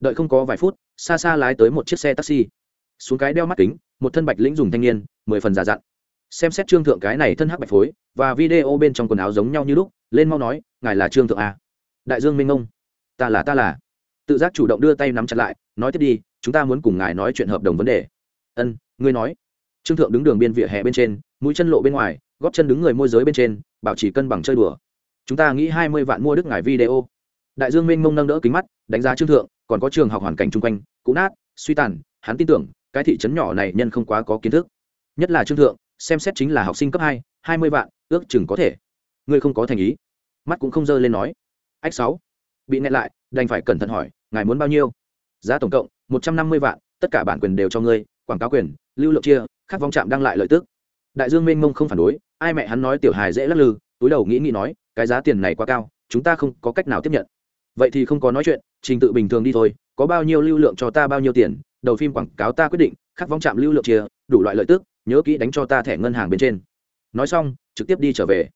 Đợi không có vài phút, xa xa lái tới một chiếc xe taxi. Xuống cái đeo mắt kính, một thân bạch lĩnh dùng thanh niên, mười phần giả dặn. Xem xét trương thượng cái này thân hắc bạch phối, và video bên trong quần áo giống nhau như lúc, lên mau nói, ngài là trương thượng a đại dương minh ông. Ta là ta là. Tự giác chủ động đưa tay nắm chặt lại, nói, tiếp đi, chúng ta muốn cùng ngài nói chuyện hợp đồng vấn đề. Ân, ngươi nói trương thượng đứng đường biên vỉa hè bên trên, mũi chân lộ bên ngoài, góp chân đứng người môi giới bên trên, bảo trì cân bằng chơi đùa. Chúng ta nghĩ hai mươi vạn mua đức ngài video. Đại dương minh mông nâng đỡ kính mắt, đánh giá trương thượng, còn có trường học hoàn cảnh chung quanh, cũ nát, suy tàn, hắn tin tưởng, cái thị trấn nhỏ này nhân không quá có kiến thức. Nhất là trương thượng, xem xét chính là học sinh cấp hai hai mươi vạn, ước chừng có thể. Ngươi không có thành ý. Mắt cũng không dơ lên nói. Ách sáu. Bị nẹt lại, đành phải cẩn thận hỏi, ngài muốn bao nhiêu? Giá tổng cộng một trăm năm mươi vạn, tất cả bản quyền đều cho ngươi, quảng cáo quyền, lưu lượng chia khát vong chạm đang lại lợi tức. Đại dương mênh mông không phản đối, ai mẹ hắn nói tiểu hài dễ lắc lư, túi đầu nghĩ nghĩ nói, cái giá tiền này quá cao, chúng ta không có cách nào tiếp nhận. Vậy thì không có nói chuyện, trình tự bình thường đi thôi, có bao nhiêu lưu lượng cho ta bao nhiêu tiền, đầu phim quảng cáo ta quyết định khát vong chạm lưu lượng chia, đủ loại lợi tức, nhớ kỹ đánh cho ta thẻ ngân hàng bên trên. Nói xong, trực tiếp đi trở về.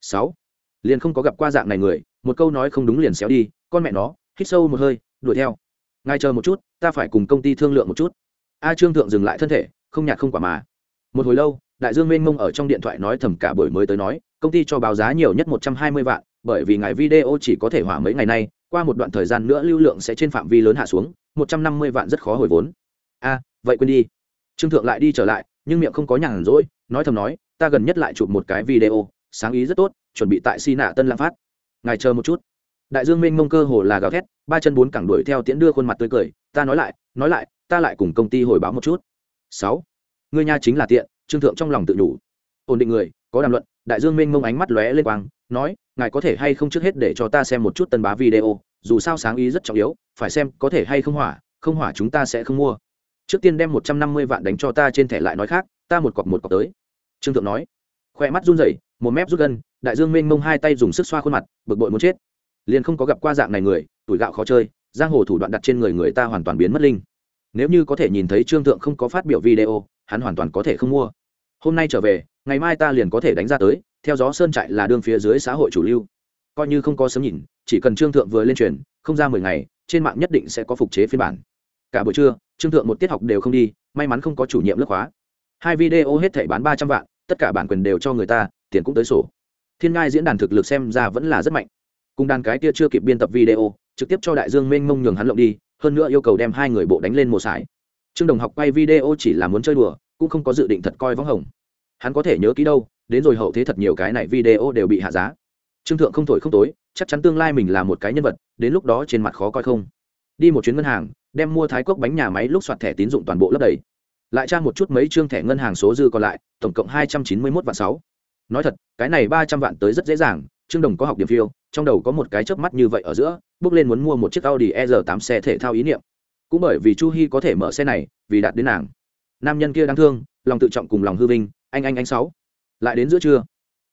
Sáu. Liền không có gặp qua dạng này người, một câu nói không đúng liền xéo đi, con mẹ nó, hít sâu một hơi, đuổi theo. Ngài chờ một chút, ta phải cùng công ty thương lượng một chút. A trương thượng dừng lại thân thể không nhạt không quả mà. Một hồi lâu, đại dương mênh mông ở trong điện thoại nói thầm cả buổi mới tới nói, công ty cho báo giá nhiều nhất một trăm hai mươi vạn, bởi vì ngài video chỉ có thể hỏa mấy ngày nay, qua một đoạn thời gian nữa lưu lượng sẽ trên phạm vi lớn hạ xuống, một trăm năm mươi vạn rất khó hồi vốn. A, vậy quên đi. Trương thượng lại đi trở lại, nhưng miệng không có nhàn rỗi, nói thầm nói, ta gần nhất lại chụp một cái video, sáng ý rất tốt, chuẩn bị tại si nạ tân lãng phát. Ngài chờ một chút. Đại dương minh mông cơ hồ là gào thét, ba chân bốn cẳng đuổi theo tiễn đưa khuôn mặt tươi cười, ta nói lại nói lại, ta lại cùng công ty hồi báo một chút sáu. Ngươi nha chính là tiện, trương thượng trong lòng tự đủ ổn định người, có đàm luận, đại dương Minh mông ánh mắt lóe lên quang, nói, ngài có thể hay không trước hết để cho ta xem một chút tân bá video, dù sao sáng ý rất trọng yếu, phải xem có thể hay không hỏa không hỏa chúng ta sẽ không mua. Trước tiên đem một trăm năm mươi vạn đánh cho ta trên thẻ lại nói khác, ta một cọc một cọc tới. Trương thượng nói. Khoe mắt run rẩy, một mép rút gân, đại dương Minh mông hai tay dùng sức xoa khuôn mặt, bực bội muốn chết. Liền không có gặp qua dạng này người, tuổi gạo khó chơi, giang hồ thủ đoạn đặt trên người người ta hoàn toàn biến mất linh nếu như có thể nhìn thấy trương thượng không có phát biểu video, hắn hoàn toàn có thể không mua. Hôm nay trở về, ngày mai ta liền có thể đánh ra tới, theo gió sơn trại là đương phía dưới xã hội chủ lưu. Coi như không có sớm nhìn, chỉ cần trương thượng vừa lên truyền, không ra mười ngày, trên mạng nhất định sẽ có phục chế phiên bản. Cả buổi trưa, trương thượng một tiết học đều không đi, may mắn không có chủ nhiệm lớp khóa. Hai video hết thảy bán ba trăm vạn, tất cả bản quyền đều cho người ta, tiền cũng tới sổ. Thiên ngai diễn đàn thực lực xem ra vẫn là rất mạnh. Cùng đàn cái kia chưa kịp biên tập video, trực tiếp cho đại dương mênh mông nhường hắn lộng đi hơn nữa yêu cầu đem hai người bộ đánh lên mùa sải. Trương đồng học quay video chỉ là muốn chơi đùa, cũng không có dự định thật coi võng hồng. Hắn có thể nhớ kỹ đâu, đến rồi hậu thế thật nhiều cái này video đều bị hạ giá. Trương thượng không thổi không tối, chắc chắn tương lai mình là một cái nhân vật, đến lúc đó trên mặt khó coi không. Đi một chuyến ngân hàng, đem mua thái cốc bánh nhà máy lúc soạt thẻ tín dụng toàn bộ lấp đầy. Lại tra một chút mấy chương thẻ ngân hàng số dư còn lại, tổng cộng hai trăm chín mươi một vạn sáu. Nói thật, cái này ba trăm vạn tới rất dễ dàng trương đồng có học điểm phiêu, trong đầu có một cái chớp mắt như vậy ở giữa, bước lên muốn mua một chiếc audi r 8 xe thể thao ý niệm. Cũng bởi vì chu Hi có thể mở xe này, vì đạt đến nàng. Nam nhân kia đáng thương, lòng tự trọng cùng lòng hư vinh, anh anh anh sáu. Lại đến giữa trưa.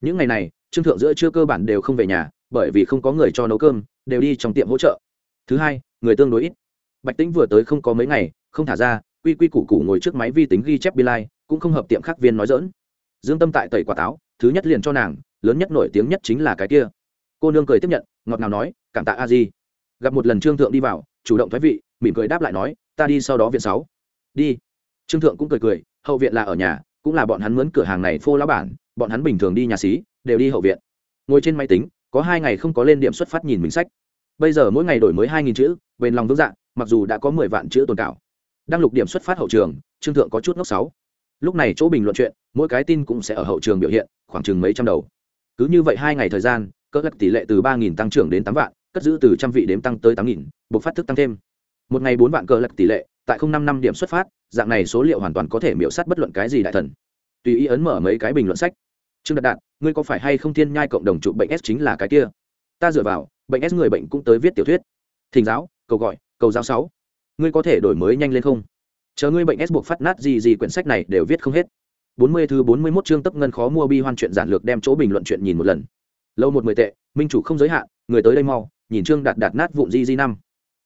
Những ngày này, trương thượng giữa trưa cơ bản đều không về nhà, bởi vì không có người cho nấu cơm, đều đi trong tiệm hỗ trợ. Thứ hai, người tương đối ít. Bạch tĩnh vừa tới không có mấy ngày, không thả ra, quy quy củ củ ngồi trước máy vi tính ghi chép biên lai cũng không hợp tiệm khác viên nói dỡn dương tâm tại tẩy quả táo, thứ nhất liền cho nàng lớn nhất nổi tiếng nhất chính là cái kia. Cô nương cười tiếp nhận, ngọt ngào nói, cảm tạ a di gặp một lần trương thượng đi vào, chủ động thoái vị, mỉm cười đáp lại nói, ta đi sau đó viện sáu. Đi. Trương thượng cũng cười cười, hậu viện là ở nhà, cũng là bọn hắn mướn cửa hàng này phô lão bản, bọn hắn bình thường đi nhà xí, đều đi hậu viện. Ngồi trên máy tính, có hai ngày không có lên điểm xuất phát nhìn mình sách. Bây giờ mỗi ngày đổi mới hai nghìn chữ bên lòng vững dạng mặc dù đã có mười vạn chữ tồn cảo. Đăng lục điểm xuất phát hậu trường, trương thượng có chút ngốc sáu. Lúc này chỗ bình luận chuyện, mỗi cái tin cũng sẽ ở hậu trường biểu hiện, khoảng chừng mấy trăm đầu cứ như vậy hai ngày thời gian, cỡ lắc tỷ lệ từ ba nghìn tăng trưởng đến tám vạn, cất giữ từ trăm vị đếm tăng tới tám nghìn buộc phát thức tăng thêm. Một ngày bốn vạn cỡ lắc tỷ lệ, tại không năm năm điểm xuất phát, dạng này số liệu hoàn toàn có thể miễu sát bất luận cái gì đại thần. Tùy ý ấn mở mấy cái bình luận sách. Trương đạt đạt, ngươi có phải hay không thiên nhai cộng đồng trụ bệnh s chính là cái kia? Ta dựa vào, bệnh s người bệnh cũng tới viết tiểu thuyết. Thỉnh giáo, cầu gọi, cầu giáo sáu. Ngươi có thể đổi mới nhanh lên không? Chờ ngươi bệnh s buộc phát nát gì gì quyển sách này đều viết không hết bốn mươi thứ bốn mươi 41 chương tấp ngân khó mua bi hoan chuyện giản lược đem chỗ bình luận chuyện nhìn một lần. Lâu một mười tệ, minh chủ không giới hạn, người tới đây mau, nhìn trương đạt đạt nát vụn di di năm.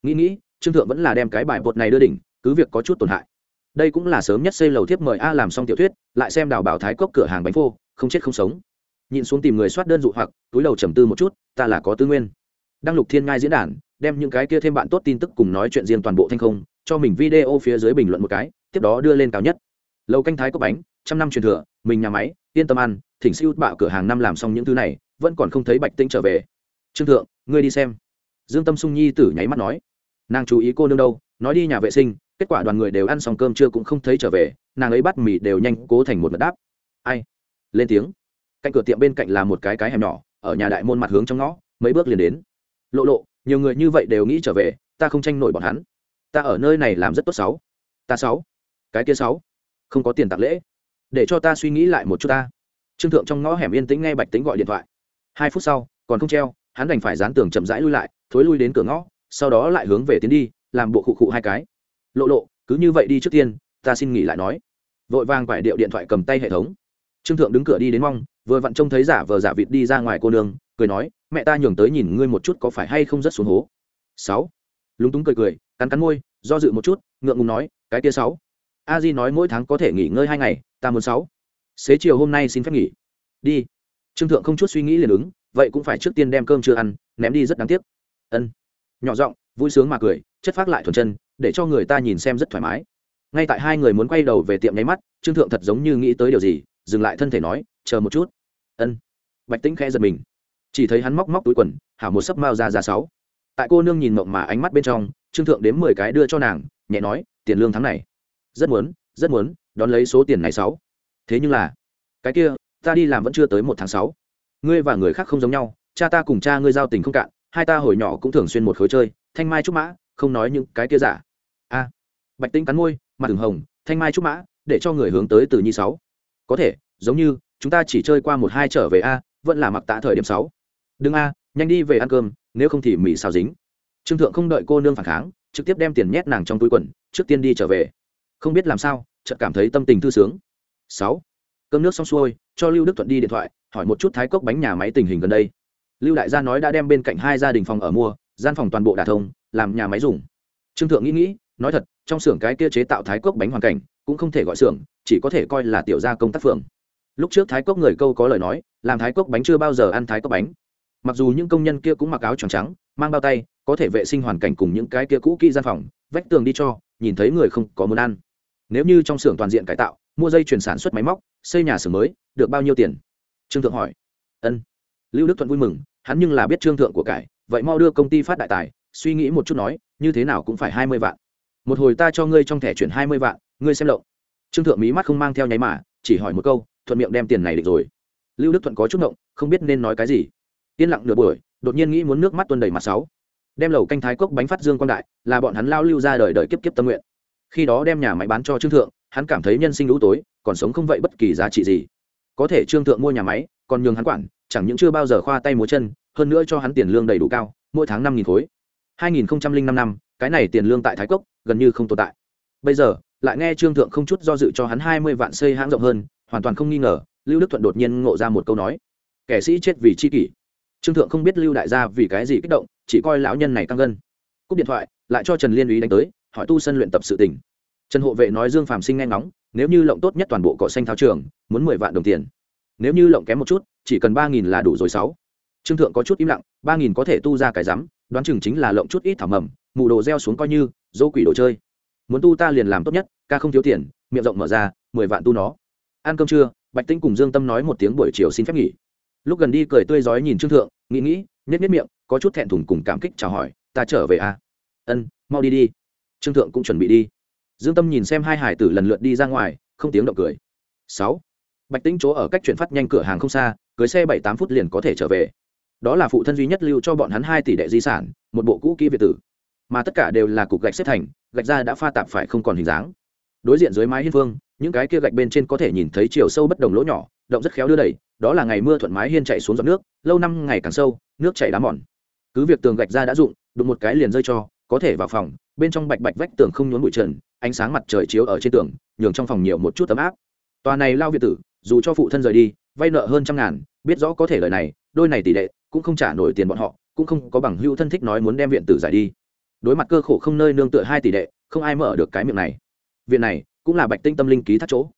Nghĩ nghĩ, trương thượng vẫn là đem cái bài bột này đưa đỉnh, cứ việc có chút tổn hại. Đây cũng là sớm nhất xây lầu thiếp mời a làm xong tiểu thuyết, lại xem đào bảo thái cốc cửa hàng bánh phô không chết không sống. Nhìn xuống tìm người soát đơn dụ hoặc, túi đầu trầm tư một chút, ta là có tư nguyên. Đăng lục thiên ngai diễn đàn, đem những cái kia thêm bạn tốt tin tức cùng nói chuyện riêng toàn bộ thanh không, cho mình video phía dưới bình luận một cái, tiếp đó đưa lên cao nhất. Lầu canh thái cốc bánh trăm năm truyền thừa, mình nhà máy, yên tâm ăn, thỉnh siêu bạo cửa hàng năm làm xong những thứ này, vẫn còn không thấy bạch tĩnh trở về. Trương thượng, ngươi đi xem. Dương tâm sung nhi tử nháy mắt nói. Nàng chú ý cô nương đâu, nói đi nhà vệ sinh, kết quả đoàn người đều ăn xong cơm trưa cũng không thấy trở về, nàng ấy bắt mì đều nhanh cố thành một mật đáp. Ai? Lên tiếng. Cạnh cửa tiệm bên cạnh là một cái cái hẻm nhỏ, ở nhà đại môn mặt hướng trong ngõ, mấy bước liền đến. Lộ lộ, nhiều người như vậy đều nghĩ trở về, ta không tranh nổi bọn hắn. Ta ở nơi này làm rất tốt sáu. Ta sáu. Cái kia sáu. Không có tiền tặng lễ để cho ta suy nghĩ lại một chút ta. Trương thượng trong ngõ hẻm yên tĩnh nghe bạch tính gọi điện thoại. Hai phút sau, còn không treo, hắn đành phải dán tường chậm rãi lui lại, thối lui đến cửa ngõ, sau đó lại hướng về tiến đi, làm bộ khụ khụ hai cái. Lộ lộ, cứ như vậy đi trước tiên, ta xin nghỉ lại nói. Vội vàng quải điệu điện thoại cầm tay hệ thống. Trương thượng đứng cửa đi đến mong, vừa vặn trông thấy giả vờ giả vịt đi ra ngoài cô nương, cười nói, mẹ ta nhường tới nhìn ngươi một chút có phải hay không rất xuống hố. Sáu. Lúng túng cười cười, cắn cắn môi, do dự một chút, ngượng ngùng nói, cái kia sáu a di nói mỗi tháng có thể nghỉ ngơi hai ngày, ta muốn sáu. Xế chiều hôm nay xin phép nghỉ. Đi. Trương thượng không chút suy nghĩ liền ứng, vậy cũng phải trước tiên đem cơm chưa ăn, ném đi rất đáng tiếc. Ân. Nhỏ giọng, vui sướng mà cười, chất phát lại thuần chân, để cho người ta nhìn xem rất thoải mái. Ngay tại hai người muốn quay đầu về tiệm nháy mắt, trương thượng thật giống như nghĩ tới điều gì, dừng lại thân thể nói, chờ một chút. Ân. Bạch tĩnh khẽ giật mình. Chỉ thấy hắn móc móc túi quần, hảo một sấp mao ra ra sáu. Tại cô nương nhìn mộng mà ánh mắt bên trong, trương thượng đếm mười cái đưa cho nàng, nhẹ nói, tiền lương tháng này rất muốn rất muốn, đón lấy số tiền này sáu. Thế nhưng là, cái kia, ta đi làm vẫn chưa tới một tháng sáu. Ngươi và người khác không giống nhau, cha ta cùng cha ngươi giao tình không cạn, hai ta hồi nhỏ cũng thường xuyên một khối chơi, thanh mai trúc mã, không nói những cái kia giả. A, bạch tinh cắn môi, mặt thường hồng, thanh mai trúc mã, để cho người hướng tới từ nhi sáu. Có thể, giống như, chúng ta chỉ chơi qua một hai trở về a, vẫn là mặc tạ thời điểm sáu. Đừng a, nhanh đi về ăn cơm, nếu không thì mì xào dính. Trương thượng không đợi cô nương phản kháng, trực tiếp đem tiền nhét nàng trong túi quần, trước tiên đi trở về không biết làm sao, chợt cảm thấy tâm tình thư sướng. Sáu, cơm nước xong xuôi, cho lưu đức thuận đi điện thoại, hỏi một chút thái cốc bánh nhà máy tình hình gần đây. Lưu đại gia nói đã đem bên cạnh hai gia đình phòng ở mua, gian phòng toàn bộ đà thông, làm nhà máy dùng. Trương thượng nghĩ nghĩ, nói thật, trong xưởng cái kia chế tạo thái cốc bánh hoàn cảnh, cũng không thể gọi xưởng, chỉ có thể coi là tiểu gia công tác phường. Lúc trước thái cốc người câu có lời nói, làm thái cốc bánh chưa bao giờ ăn thái cốc bánh. Mặc dù những công nhân kia cũng mặc áo trắng trắng, mang bao tay, có thể vệ sinh hoàn cảnh cùng những cái kia cũ kỹ gian phòng, vách tường đi cho, nhìn thấy người không có muốn ăn nếu như trong xưởng toàn diện cải tạo, mua dây chuyển sản xuất máy móc, xây nhà xưởng mới, được bao nhiêu tiền? Trương thượng hỏi. Ân. Lưu đức thuận vui mừng, hắn nhưng là biết trương thượng của cải, vậy mau đưa công ty phát đại tài, suy nghĩ một chút nói, như thế nào cũng phải hai mươi vạn. Một hồi ta cho ngươi trong thẻ chuyển hai mươi vạn, ngươi xem lộng. Trương thượng mí mắt không mang theo nháy mà, chỉ hỏi một câu, thuận miệng đem tiền này định rồi. Lưu đức thuận có chút động không biết nên nói cái gì. Yên lặng nửa buổi, đột nhiên nghĩ muốn nước mắt tuân đầy mặt sáu. Đem lầu canh thái cốc bánh phát dương quan đại, là bọn hắn lao lưu ra đời đời kiếp kiếp tâm nguyện khi đó đem nhà máy bán cho trương thượng, hắn cảm thấy nhân sinh lũ tối, còn sống không vậy bất kỳ giá trị gì. Có thể trương thượng mua nhà máy, còn nhường hắn quản, chẳng những chưa bao giờ khoa tay múa chân, hơn nữa cho hắn tiền lương đầy đủ cao, mỗi tháng năm nghìn khối. Hai nghìn năm năm, cái này tiền lương tại thái cốc, gần như không tồn tại. Bây giờ, lại nghe trương thượng không chút do dự cho hắn hai mươi vạn xây hãng rộng hơn, hoàn toàn không nghi ngờ, lưu đức thuận đột nhiên ngộ ra một câu nói. Kẻ sĩ chết vì chi kỷ. Trương thượng không biết lưu đại gia vì cái gì kích động, chỉ coi lão nhân này căng gân. Cúp điện thoại, lại cho trần liên úy đánh tới hỏi tu sân luyện tập sự tình. Trần hộ vệ nói dương phạm sinh nghe ngóng, nếu như lộng tốt nhất toàn bộ cỏ xanh thao trường, muốn mười vạn đồng tiền. Nếu như lộng kém một chút, chỉ cần ba nghìn là đủ rồi sáu. Trương thượng có chút im lặng, ba nghìn có thể tu ra cái rắm, đoán chừng chính là lộng chút ít thảo mầm, mù đồ gieo xuống coi như dỗ quỷ đồ chơi. Muốn tu ta liền làm tốt nhất, ca không thiếu tiền, miệng rộng mở ra, mười vạn tu nó. Ăn cơm trưa, bạch tinh cùng dương tâm nói một tiếng buổi chiều xin phép nghỉ. Lúc gần đi cười tươi rói nhìn trương thượng, nghĩ nghĩ nhất nhất miệng, có chút thẹn thùng cùng cảm kích chào hỏi, ta trở về à? Ân, mau đi đi trương thượng cũng chuẩn bị đi. Dương tâm nhìn xem hai hải tử lần lượt đi ra ngoài không tiếng động cười. Sáu. Bạch tĩnh chỗ ở cách chuyển phát nhanh cửa hàng không xa cưới xe bảy tám phút liền có thể trở về. Đó là phụ thân duy nhất lưu cho bọn hắn hai tỷ đệ di sản một bộ cũ kỹ việt tử. Mà tất cả đều là cục gạch xếp thành gạch ra đã pha tạp phải không còn hình dáng. Đối diện dưới mái hiên vương, những cái kia gạch bên trên có thể nhìn thấy chiều sâu bất đồng lỗ nhỏ động rất khéo đưa đẩy đó là ngày mưa thuận mái hiên chạy xuống giọt nước lâu năm ngày càng sâu nước chảy đá mòn. Cứ việc tường gạch ra đã dụng đụng một cái liền rơi cho có thể vào phòng bên trong bạch bạch vách tường không nhốn bụi trần, ánh sáng mặt trời chiếu ở trên tường, nhường trong phòng nhiều một chút tấm áp. Tòa này lao việt tử, dù cho phụ thân rời đi, vay nợ hơn trăm ngàn, biết rõ có thể lời này, đôi này tỷ lệ cũng không trả nổi tiền bọn họ, cũng không có bằng hữu thân thích nói muốn đem viện tử giải đi. Đối mặt cơ khổ không nơi nương tựa hai tỷ đệ không ai mở được cái miệng này. Viện này cũng là bạch tinh tâm linh ký thắt chỗ.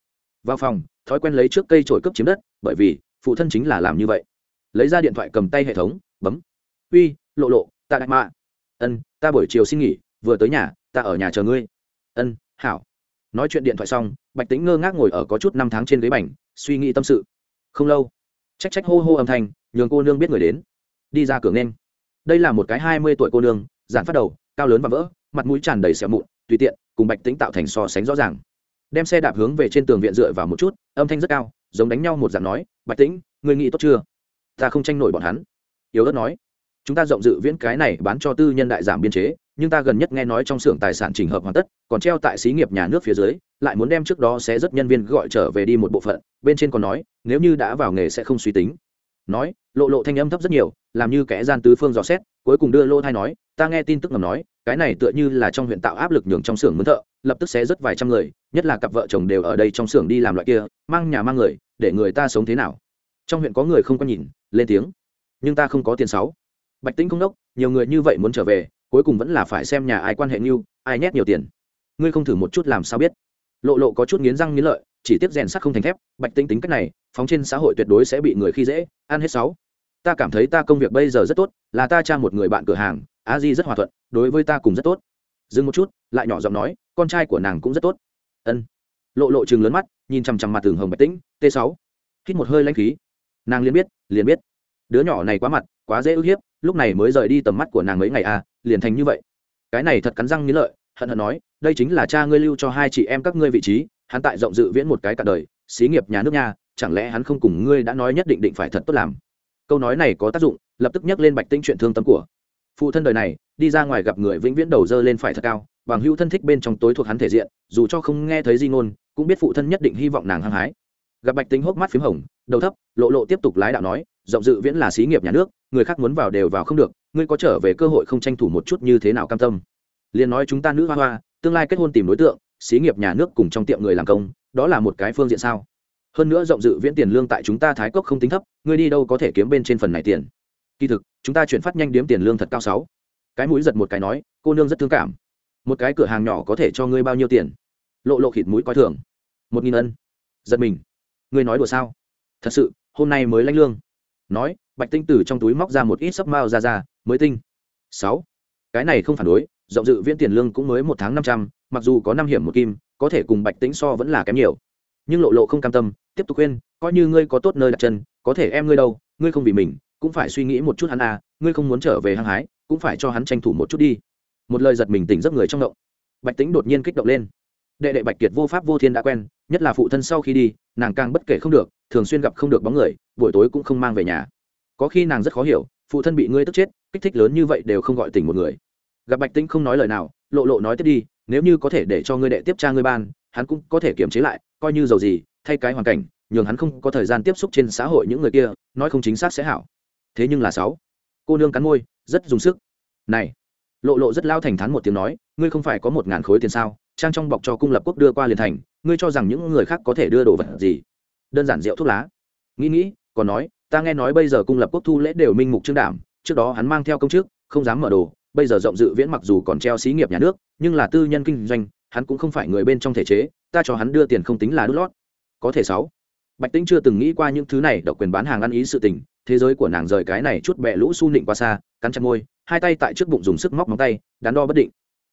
Vào phòng, thói quen lấy trước cây trổi cấp chiếm đất, bởi vì phụ thân chính là làm như vậy. Lấy ra điện thoại cầm tay hệ thống, bấm. Uy, lộ lộ, ta đại mạ. Ân, ta buổi chiều xin nghỉ vừa tới nhà, ta ở nhà chờ ngươi. Ân, hảo. Nói chuyện điện thoại xong, bạch tính ngơ ngác ngồi ở có chút năm tháng trên ghế bành, suy nghĩ tâm sự. Không lâu, trách trách hô hô âm thanh, nhường cô nương biết người đến. Đi ra cửa nên đây là một cái hai mươi tuổi cô nương, giản phát đầu, cao lớn và vỡ, mặt mũi tràn đầy sẹo mụn, tùy tiện, cùng bạch tính tạo thành so sánh rõ ràng. Đem xe đạp hướng về trên tường viện dựa vào một chút, âm thanh rất cao, giống đánh nhau một dạng nói, bạch tĩnh người nghĩ tốt chưa? Ta không tranh nổi bọn hắn. Yếu ớt nói, chúng ta rộng dự viễn cái này bán cho tư nhân đại giảm biên chế nhưng ta gần nhất nghe nói trong xưởng tài sản trình hợp hoàn tất, còn treo tại xí nghiệp nhà nước phía dưới, lại muốn đem trước đó sẽ rất nhân viên gọi trở về đi một bộ phận, bên trên còn nói, nếu như đã vào nghề sẽ không suy tính. Nói, lộ lộ thanh âm thấp rất nhiều, làm như kẻ gian tứ phương dò xét, cuối cùng đưa lô thai nói, ta nghe tin tức ngầm nói, cái này tựa như là trong huyện tạo áp lực nhường trong xưởng mướn thợ, lập tức sẽ rất vài trăm người, nhất là cặp vợ chồng đều ở đây trong xưởng đi làm loại kia, mang nhà mang người, để người ta sống thế nào? Trong huyện có người không có nhìn, lên tiếng. Nhưng ta không có tiền sáu. Bạch tĩnh không đốc, nhiều người như vậy muốn trở về cuối cùng vẫn là phải xem nhà ai quan hệ như, ai nhét nhiều tiền. Ngươi không thử một chút làm sao biết. Lộ lộ có chút nghiến răng nghiến lợi, chỉ tiếp rèn sắt không thành thép, bạch tĩnh tính cách này, phóng trên xã hội tuyệt đối sẽ bị người khi dễ, ăn hết sáu. Ta cảm thấy ta công việc bây giờ rất tốt, là ta cha một người bạn cửa hàng, a di rất hòa thuận, đối với ta cùng rất tốt. Dừng một chút, lại nhỏ giọng nói, con trai của nàng cũng rất tốt. Ân. Lộ lộ chừng lớn mắt, nhìn chằm chằm mặt tường hồng bạch tĩnh t sáu. Hít một hơi lãnh khí. Nàng liền biết liền biết. Đứa nhỏ này quá mặt, quá dễ ức hiếp, lúc này mới rời đi tầm mắt của nàng mấy ngày à liền thành như vậy. Cái này thật cắn răng nghĩ lợi hận hận nói đây chính là cha ngươi lưu cho hai chị em các ngươi vị trí hắn tại rộng dự viễn một cái cả đời xí nghiệp nhà nước nhà, chẳng lẽ hắn không cùng ngươi đã nói nhất định định phải thật tốt làm? Câu nói này có tác dụng lập tức nhắc lên bạch tinh chuyện thương tâm của. Phụ thân đời này đi ra ngoài gặp người vĩnh viễn đầu dơ lên phải thật cao bằng hữu thân thích bên trong tối thuộc hắn thể diện dù cho không nghe thấy di ngôn cũng biết phụ thân nhất định hy vọng nàng hăng hái. Gặp bạch tính hốc mắt p h í m hồng đầu thấp lộ lộ tiếp tục lái đạo nói rộng dự viễn là xí nghiệp nhà nước người khác muốn vào đều vào không được, ngươi có trở về cơ hội không tranh thủ một chút như thế nào cam tâm? Liền nói chúng ta nữ hoa hoa, tương lai kết hôn tìm đối tượng, xí nghiệp nhà nước cùng trong tiệm người làm công, đó là một cái phương diện sao? Hơn nữa rộng dự viễn tiền lương tại chúng ta thái cốc không tính thấp, ngươi đi đâu có thể kiếm bên trên phần này tiền? Kỳ thực, chúng ta chuyển phát nhanh điếm tiền lương thật cao sáu. Cái mũi giật một cái nói, cô nương rất thương cảm. Một cái cửa hàng nhỏ có thể cho ngươi bao nhiêu tiền? Lộ lộ khịt mũi coi thường. Một nghìn ân. Giật mình. Ngươi nói đùa sao? Thật sự, hôm nay mới lãnh lương. Nói bạch tinh từ trong túi móc ra một ít sấp mao ra ra, mới tinh. Sáu. Cái này không phản đối, rộng dự viễn tiền lương cũng mới một tháng năm trăm, mặc dù có năm hiểm một kim, có thể cùng bạch tính so vẫn là kém nhiều. Nhưng lộ lộ không cam tâm, tiếp tục khuyên, coi như ngươi có tốt nơi đặt chân, có thể em ngươi đâu, ngươi không vì mình, cũng phải suy nghĩ một chút hắn à ngươi không muốn trở về hăng hái, cũng phải cho hắn tranh thủ một chút đi. Một lời giật mình tỉnh giấc người trong động. Bạch tính đột nhiên kích động lên. Đệ đệ bạch kiệt vô pháp vô thiên đã quen, nhất là phụ thân sau khi đi, nàng càng bất kể không được, thường xuyên gặp không được bóng người, buổi tối cũng không mang về nhà có khi nàng rất khó hiểu, phụ thân bị ngươi tức chết, kích thích lớn như vậy đều không gọi tỉnh một người. Gặp bạch tĩnh không nói lời nào, lộ lộ nói tiếp đi, nếu như có thể để cho ngươi đệ tiếp cha ngươi ban, hắn cũng có thể kiềm chế lại, coi như giàu gì, thay cái hoàn cảnh, nhường hắn không có thời gian tiếp xúc trên xã hội những người kia, nói không chính xác sẽ hảo. Thế nhưng là sáu, cô nương cắn môi, rất dùng sức. Này, lộ lộ rất lao thành thắn một tiếng nói, ngươi không phải có một ngàn khối tiền sao, trang trong bọc cho cung lập quốc đưa qua liền thành, ngươi cho rằng những người khác có thể đưa đồ vật gì? Đơn giản rượu thuốc lá. Nghĩ nghĩ, còn nói ta nghe nói bây giờ cung lập quốc thu lễ đều minh mục trương đảm, trước đó hắn mang theo công chức, không dám mở đồ, bây giờ rộng dự viễn mặc dù còn treo xí nghiệp nhà nước, nhưng là tư nhân kinh doanh, hắn cũng không phải người bên trong thể chế, ta cho hắn đưa tiền không tính là đút lót. Có thể sáu. Bạch tĩnh chưa từng nghĩ qua những thứ này, độc quyền bán hàng ăn ý sự tình, thế giới của nàng rời cái này chút bẹ lũ su nịnh qua xa, cắn chặt môi, hai tay tại trước bụng dùng sức móc móng tay, đắn đo bất định.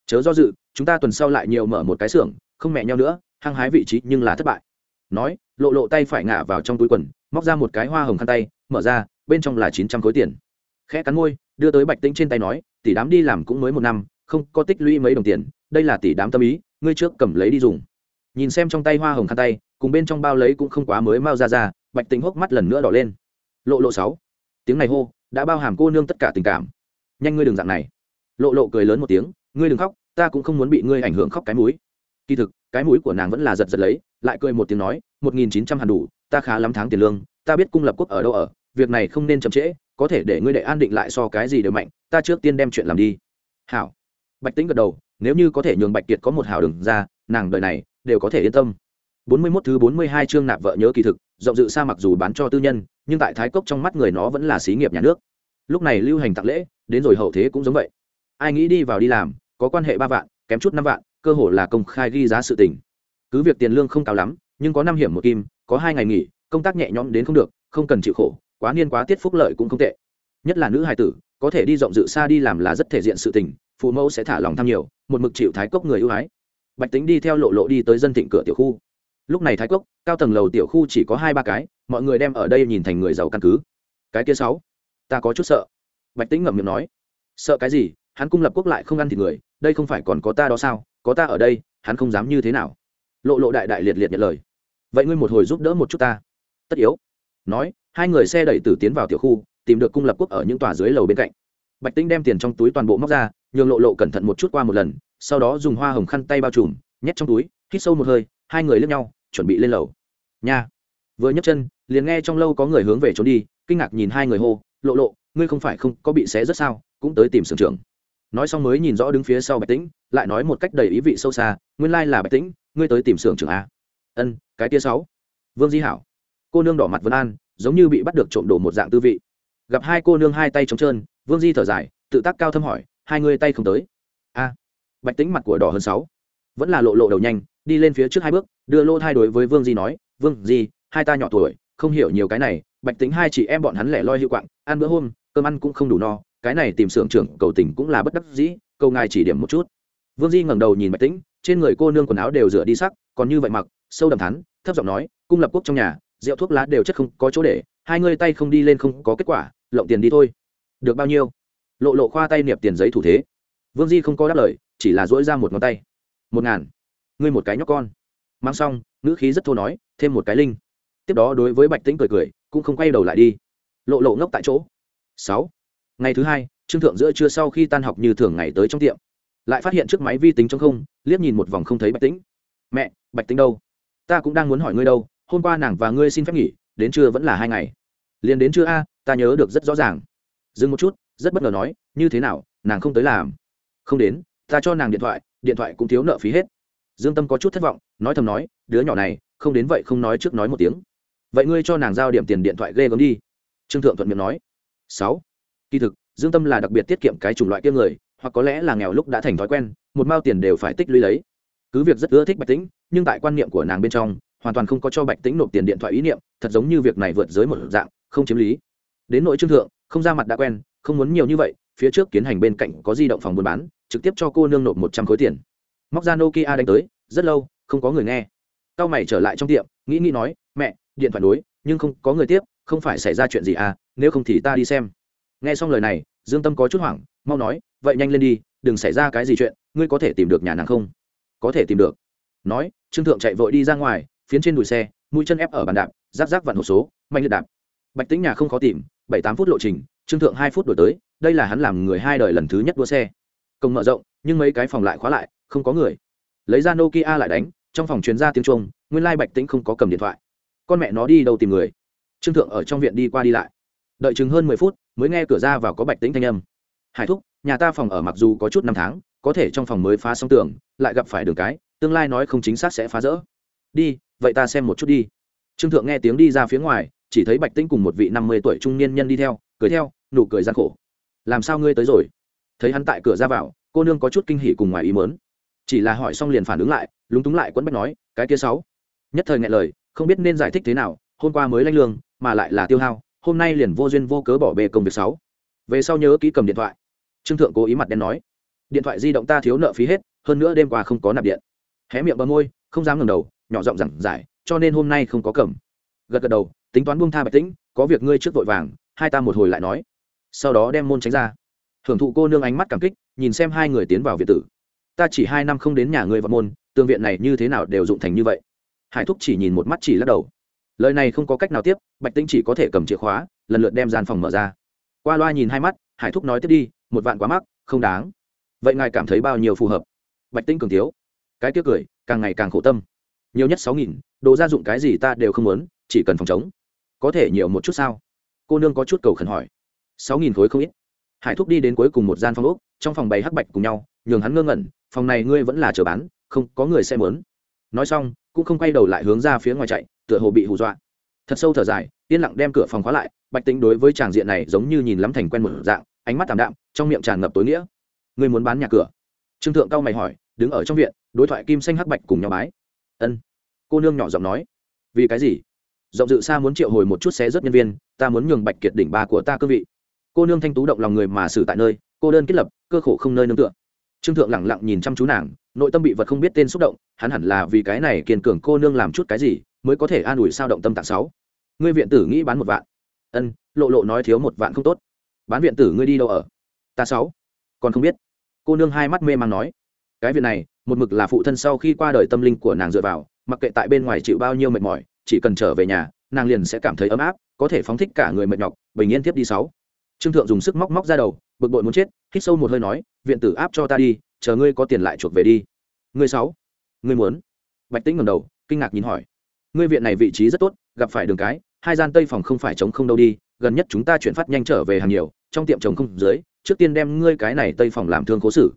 Chớ do dự, chúng ta tuần sau lại nhiều mở một cái xưởng, không mẹ nhau nữa, hăng hái vị trí nhưng là thất bại. Nói, lộ lộ tay phải ngả vào trong túi quần móc ra một cái hoa hồng khăn tay, mở ra, bên trong là chín trăm khối tiền. Khẽ cắn môi, đưa tới bạch tĩnh trên tay nói, tỷ đám đi làm cũng mới một năm, không có tích lũy mấy đồng tiền, đây là tỷ đám tâm ý, ngươi trước cầm lấy đi dùng. Nhìn xem trong tay hoa hồng khăn tay, cùng bên trong bao lấy cũng không quá mới mau ra ra, bạch tĩnh hốc mắt lần nữa đỏ lên. Lộ lộ sáu. Tiếng này hô, đã bao hàm cô nương tất cả tình cảm. Nhanh ngươi đừng dạng này. Lộ lộ cười lớn một tiếng, ngươi đừng khóc, ta cũng không muốn bị ngươi ảnh hưởng khóc cái mũi. Kỳ thực, cái mũi của nàng vẫn là giật giật lấy, lại cười một tiếng nói, một nghìn chín trăm hàn đủ ta khá lắm tháng tiền lương, ta biết cung lập quốc ở đâu ở, việc này không nên chậm trễ, có thể để ngươi đệ an định lại so cái gì đều mạnh, ta trước tiên đem chuyện làm đi. Hảo. Bạch tĩnh gật đầu, nếu như có thể nhường bạch kiệt có một hảo đường ra, nàng đời này đều có thể yên tâm. Bốn mươi 41 thứ bốn mươi hai chương nạp vợ nhớ kỳ thực, rộng dự xa mặc dù bán cho tư nhân, nhưng tại thái cốc trong mắt người nó vẫn là xí nghiệp nhà nước. Lúc này lưu hành tặng lễ, đến rồi hậu thế cũng giống vậy. Ai nghĩ đi vào đi làm, có quan hệ ba vạn, kém chút năm vạn, cơ hội là công khai ghi giá sự tình. Cứ việc tiền lương không cao lắm, nhưng có năm hiểm một kim có hai ngày nghỉ, công tác nhẹ nhõm đến không được, không cần chịu khổ, quá niên quá tiết phúc lợi cũng không tệ. Nhất là nữ hài tử, có thể đi rộng dự xa đi làm là rất thể diện sự tình, phụ mẫu sẽ thả lòng tham nhiều, một mực chịu thái cốc người ưu ái. Bạch tính đi theo lộ lộ đi tới dân thịnh cửa tiểu khu. Lúc này thái cốc, cao tầng lầu tiểu khu chỉ có hai ba cái, mọi người đem ở đây nhìn thành người giàu căn cứ. Cái kia sáu, ta có chút sợ. Bạch tính ngậm miệng nói. Sợ cái gì? Hắn cung lập quốc lại không ăn thịt người, đây không phải còn có ta đó sao? Có ta ở đây, hắn không dám như thế nào. Lộ lộ đại đại liệt liệt nhận lời vậy ngươi một hồi giúp đỡ một chút ta. Tất yếu. Nói, hai người xe đẩy tử tiến vào tiểu khu, tìm được cung lập quốc ở những tòa dưới lầu bên cạnh. Bạch tĩnh đem tiền trong túi toàn bộ móc ra, nhường lộ lộ cẩn thận một chút qua một lần, sau đó dùng hoa hồng khăn tay bao trùm, nhét trong túi, hít sâu một hơi, hai người lướt nhau, chuẩn bị lên lầu. Nha. Vừa nhấc chân, liền nghe trong lâu có người hướng về trốn đi, kinh ngạc nhìn hai người hô, lộ lộ, ngươi không phải không có bị xé rất sao, cũng tới tìm sưởng trưởng. Nói xong mới nhìn rõ đứng phía sau bạch tĩnh, lại nói một cách đầy ý vị sâu xa, nguyên lai là bạch tĩnh, ngươi tới tìm sưởng trưởng a ân, cái tia sáu. Vương di hảo. Cô nương đỏ mặt vân an, giống như bị bắt được trộm đồ một dạng tư vị. Gặp hai cô nương hai tay trống trơn, vương di thở dài, tự tác cao thâm hỏi, hai người tay không tới. A. Bạch tính mặt của đỏ hơn sáu. Vẫn là lộ lộ đầu nhanh, đi lên phía trước hai bước, đưa lô thay đối với vương di nói, vương di, hai ta nhỏ tuổi, không hiểu nhiều cái này, bạch tính hai chị em bọn hắn lẻ loi hiệu quạng, ăn bữa hôm, cơm ăn cũng không đủ no, cái này tìm xưởng trưởng cầu tình cũng là bất đắc dĩ câu ngài chỉ điểm một chút. Vương di ngẩng đầu nhìn bạch tĩnh, trên người cô nương quần áo đều rửa đi sắc, còn như vậy mặc sâu đầm thắn, thấp giọng nói, cung lập quốc trong nhà, rượu thuốc lá đều chất không có chỗ để, hai ngươi tay không đi lên không có kết quả, lộng tiền đi thôi. Được bao nhiêu? Lộ lộ khoa tay niệm tiền giấy thủ thế. Vương di không có đáp lời, chỉ là dỗi ra một ngón tay. Một ngàn. Ngươi một cái nhóc con. Mang xong, ngữ khí rất thô nói, thêm một cái linh. Tiếp đó đối với bạch tĩnh cười cười, cũng không quay đầu lại đi. Lộ lộ ngốc tại chỗ. Sáu. Ngày thứ hai, trương thượng giữa trưa sau khi tan học như thường ngày tới trong tiệm, lại phát hiện chiếc máy vi tính trong không, liếc nhìn một vòng không thấy bạch tĩnh. Mẹ, bạch tĩnh đâu? Ta cũng đang muốn hỏi ngươi đâu, hôm qua nàng và ngươi xin phép nghỉ, đến trưa vẫn là hai ngày. Liền đến trưa a, ta nhớ được rất rõ ràng. Dừng một chút, rất bất ngờ nói, như thế nào, nàng không tới làm. Không đến, ta cho nàng điện thoại điện thoại cũng thiếu nợ phí hết. Dương tâm có chút thất vọng, nói thầm nói, đứa nhỏ này, không đến vậy không nói trước nói một tiếng. Vậy ngươi cho nàng giao điểm tiền điện thoại ghê gớm đi. Trương thượng thuận miệng nói. Sáu. Kỳ thực, dương tâm là đặc biệt tiết kiệm cái chủng loại kia người, hoặc có lẽ là nghèo lúc đã thành thói quen, một mao tiền đều phải tích lũy lấy cứ việc rất ưa thích bạch tĩnh, nhưng tại quan niệm của nàng bên trong, hoàn toàn không có cho bạch tĩnh nộp tiền điện thoại ý niệm, thật giống như việc này vượt giới một dạng, không chiếm lý. Đến nội trương thượng, không ra mặt đã quen, không muốn nhiều như vậy, phía trước kiến hành bên cạnh có di động phòng buôn bán, trực tiếp cho cô nương nộp một trăm khối tiền. Móc ra nokia đánh tới, rất lâu, không có người nghe. Tao mày trở lại trong tiệm, nghĩ nghĩ nói, mẹ, điện thoại đối nhưng không có người tiếp, không phải xảy ra chuyện gì à nếu không thì ta đi xem. Nghe xong lời này, dương tâm có chút hoảng, mau nói, vậy nhanh lên đi, đừng xảy ra cái gì chuyện, ngươi có thể tìm được nhà nàng không? Có thể tìm được. Nói, trương thượng chạy vội đi ra ngoài, phiến trên đùi xe, mũi chân ép ở bàn đạp rác rác vặn hộp số, mạnh liệt đạp. Bạch tính nhà không khó tìm, bảy tám phút lộ trình, trương thượng hai phút đổi tới, đây là hắn làm người hai đời lần thứ nhất đua xe. Công mở rộng, nhưng mấy cái phòng lại khóa lại, không có người. Lấy ra nokia lại đánh, trong phòng chuyên gia tiếng trung nguyên lai bạch tĩnh không có cầm điện thoại. Con mẹ nó đi đâu tìm người? Trương thượng ở trong viện đi qua đi lại. Đợi chừng hơn mười phút, mới nghe cửa ra vào có bạch tĩnh thanh âm. Hải thúc, nhà ta phòng ở mặc dù có chút năm tháng có thể trong phòng mới phá xong tường, lại gặp phải đường cái, tương lai nói không chính xác sẽ phá rỡ. Đi, vậy ta xem một chút đi. Trương thượng nghe tiếng đi ra phía ngoài, chỉ thấy bạch tĩnh cùng một vị năm mươi tuổi trung niên nhân đi theo, cười theo, nụ cười gian khổ. Làm sao ngươi tới rồi? Thấy hắn tại cửa ra vào, cô nương có chút kinh hỉ cùng ngoài ý mớn chỉ là hỏi xong liền phản ứng lại, lúng túng lại quấn bách nói, cái kia sáu. Nhất thời nghe lời, không biết nên giải thích thế nào, hôm qua mới lanh lương, mà lại là tiêu hao, hôm nay liền vô duyên vô cớ bỏ bê công việc sáu. Về sau nhớ ký cầm điện thoại. Trương thượng cố ý mặt đen nói điện thoại di động ta thiếu nợ phí hết, hơn nữa đêm qua không có nạp điện. Hé miệng bờ môi, không dám ngẩng đầu, nhỏ giọng giảng giải, cho nên hôm nay không có cầm. Gật gật đầu, tính toán buông tha bạch tĩnh, có việc ngươi trước vội vàng, hai ta một hồi lại nói. Sau đó đem môn tránh ra. Hưởng thụ cô nương ánh mắt cảm kích, nhìn xem hai người tiến vào viện tử. Ta chỉ hai năm không đến nhà ngươi vào môn tương viện này như thế nào đều dụng thành như vậy. Hải thúc chỉ nhìn một mắt chỉ lắc đầu. Lời này không có cách nào tiếp, bạch tĩnh chỉ có thể cầm chìa khóa, lần lượt đem gian phòng mở ra. Qua loa nhìn hai mắt, hải thúc nói tiếp đi, một vạn quá mắc, không đáng vậy ngài cảm thấy bao nhiêu phù hợp? Bạch tĩnh cường thiếu, cái tiếc cười, càng ngày càng khổ tâm. Nhiều nhất sáu nghìn, đồ gia dụng cái gì ta đều không muốn, chỉ cần phòng chống. Có thể nhiều một chút sao? Cô nương có chút cầu khẩn hỏi. Sáu nghìn khối không ít. Hải thúc đi đến cuối cùng một gian phòng úc trong phòng bày hắc bạch cùng nhau, nhường hắn ngơ ngẩn, phòng này ngươi vẫn là chờ bán, không, có người sẽ mớn nói xong, cũng không quay đầu lại hướng ra phía ngoài chạy, tựa hồ bị hù dọa. Thật sâu thở dài, yên lặng đem cửa phòng khóa lại, bạch tính đối với tràng diện này giống như nhìn lắm thành quen một dạng, ánh mắt tạm đạm, trong miệng tràn ngập tối nghĩa ngươi muốn bán nhà cửa? Trương thượng cao mày hỏi, đứng ở trong viện, đối thoại kim xanh hắc bạch cùng nhau bái. Ân. Cô nương nhỏ giọng nói. Vì cái gì? Giọng dự xa muốn triệu hồi một chút xé rớt nhân viên, ta muốn nhường bạch kiệt đỉnh ba của ta cương vị. Cô nương thanh tú động lòng người mà xử tại nơi, cô đơn kết lập, cơ khổ không nơi nương tựa. Trương thượng lẳng lặng nhìn chăm chú nàng, nội tâm bị vật không biết tên xúc động, hắn hẳn là vì cái này kiên cường cô nương làm chút cái gì, mới có thể an ủi sao động tâm tạng sáu. Ngươi viện tử nghĩ bán một vạn. Ân, lộ lộ nói thiếu một vạn không tốt. Bán viện tử ngươi đi đâu ở? Ta sáu. Còn không biết cô nương hai mắt mê man nói, cái viện này, một mực là phụ thân sau khi qua đời tâm linh của nàng dựa vào, mặc kệ tại bên ngoài chịu bao nhiêu mệt mỏi, chỉ cần trở về nhà, nàng liền sẽ cảm thấy ấm áp, có thể phóng thích cả người mệt nhọc, bình yên tiếp đi sáu. Trương thượng dùng sức móc móc ra đầu, bực bội muốn chết, hít sâu một hơi nói, viện tử áp cho ta đi, chờ ngươi có tiền lại chuộc về đi. Ngươi sáu, ngươi muốn? Bạch tĩnh ngẩng đầu, kinh ngạc nhìn hỏi, ngươi viện này vị trí rất tốt, gặp phải đường cái, hai gian tây phòng không phải chống không đâu đi, gần nhất chúng ta chuyển phát nhanh trở về hàng nhiều, trong tiệm chống không dưới trước tiên đem ngươi cái này tây phòng làm thương cố xử.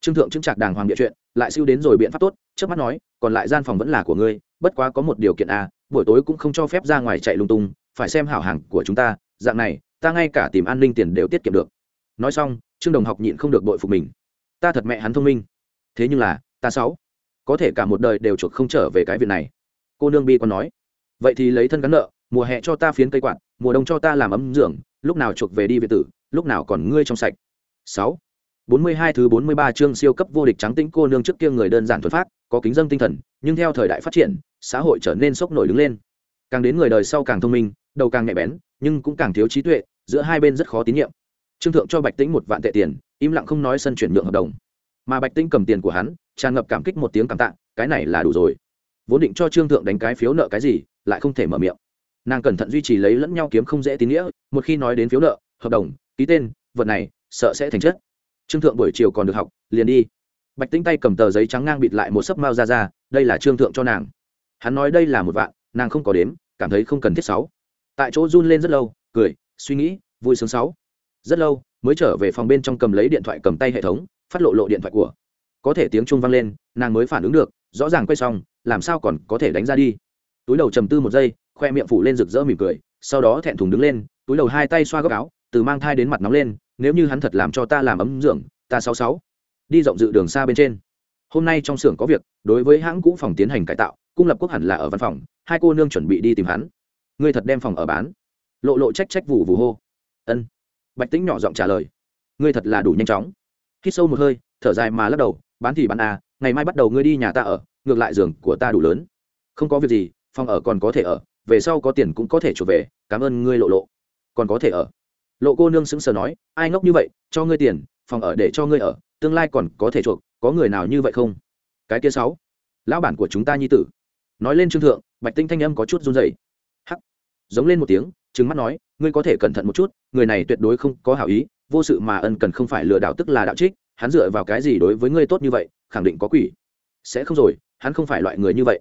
Trương thượng chứng trạc đàng hoàng địa chuyện, lại siêu đến rồi biện pháp tốt trước mắt nói, còn lại gian phòng vẫn là của ngươi, bất quá có một điều kiện a buổi tối cũng không cho phép ra ngoài chạy lung tung, phải xem hảo hàng của chúng ta, dạng này, ta ngay cả tìm an ninh tiền đều tiết kiệm được. Nói xong, trương đồng học nhịn không được bội phục mình. Ta thật mẹ hắn thông minh. Thế nhưng là, ta sáu, có thể cả một đời đều chuộc không trở về cái việc này. Cô nương bi còn nói, vậy thì lấy thân gắn nợ, mùa hè cho ta phiến cây quạt, mùa đông cho ta làm ấm dưỡng, lúc nào chuộc về đi về tử lúc nào còn ngươi trong sạch? Sáu. Bốn mươi hai thứ bốn mươi ba chương siêu cấp vô địch trắng tĩnh cô nương trước kia người đơn giản thuần phát có kính dân tinh thần, nhưng theo thời đại phát triển, xã hội trở nên sốc nổi đứng lên. Càng đến người đời sau càng thông minh, đầu càng nhạy bén, nhưng cũng càng thiếu trí tuệ, giữa hai bên rất khó tín nhiệm. Trương thượng cho bạch tĩnh một vạn tệ tiền, im lặng không nói sân chuyển nhượng hợp đồng. Mà bạch tĩnh cầm tiền của hắn, tràn ngập cảm kích một tiếng cảm tạ, cái này là đủ rồi. Vốn định cho trương thượng đánh cái phiếu nợ cái gì, lại không thể mở miệng. Nàng cẩn thận duy trì lấy lẫn nhau kiếm không dễ tín nghĩa, một khi nói đến phiếu nợ, hợp đồng ký tên, vật này, sợ sẽ thành chất. Trương thượng buổi chiều còn được học, liền đi. Bạch tĩnh tay cầm tờ giấy trắng ngang bịt lại một sấp mao ra ra đây là trương thượng cho nàng. Hắn nói đây là một vạn, nàng không có đếm, cảm thấy không cần thiết sáu. Tại chỗ run lên rất lâu, cười, suy nghĩ, vui sướng sáu. Rất lâu, mới trở về phòng bên trong cầm lấy điện thoại cầm tay hệ thống, phát lộ lộ điện thoại của. Có thể tiếng chuông vang lên, nàng mới phản ứng được, rõ ràng quay xong, làm sao còn có thể đánh ra đi. Túi đầu trầm tư một giây, khoe miệng phủ lên rực rỡ mỉm cười, sau đó thẹn thùng đứng lên, túi đầu hai tay xoa góc áo từ mang thai đến mặt nóng lên, nếu như hắn thật làm cho ta làm ấm dưỡng, ta sáu sáu. Đi rộng dự đường xa bên trên. Hôm nay trong xưởng có việc, đối với hãng cũ phòng tiến hành cải tạo, cung lập quốc hẳn là ở văn phòng, hai cô nương chuẩn bị đi tìm hắn. Ngươi thật đem phòng ở bán. Lộ lộ trách trách vụ vụ hô. Ân. Bạch tính nhỏ giọng trả lời. Ngươi thật là đủ nhanh chóng. Hít sâu một hơi, thở dài mà lắc đầu, bán thì bán à ngày mai bắt đầu ngươi đi nhà ta ở, ngược lại giường của ta đủ lớn. Không có việc gì, phòng ở còn có thể ở, về sau có tiền cũng có thể trở về, cảm ơn ngươi lộ lộ. Còn có thể ở lộ cô nương sững sờ nói, ai ngốc như vậy, cho ngươi tiền, phòng ở để cho ngươi ở, tương lai còn có thể chuộc, có người nào như vậy không? Cái kia sáu, lão bản của chúng ta nhi tử. Nói lên trương thượng, bạch tinh thanh âm có chút run rẩy. Hắc. Giống lên một tiếng, trừng mắt nói, ngươi có thể cẩn thận một chút, người này tuyệt đối không có hảo ý, vô sự mà ân cần không phải lừa đảo tức là đạo trích, hắn dựa vào cái gì đối với ngươi tốt như vậy, khẳng định có quỷ. Sẽ không rồi, hắn không phải loại người như vậy.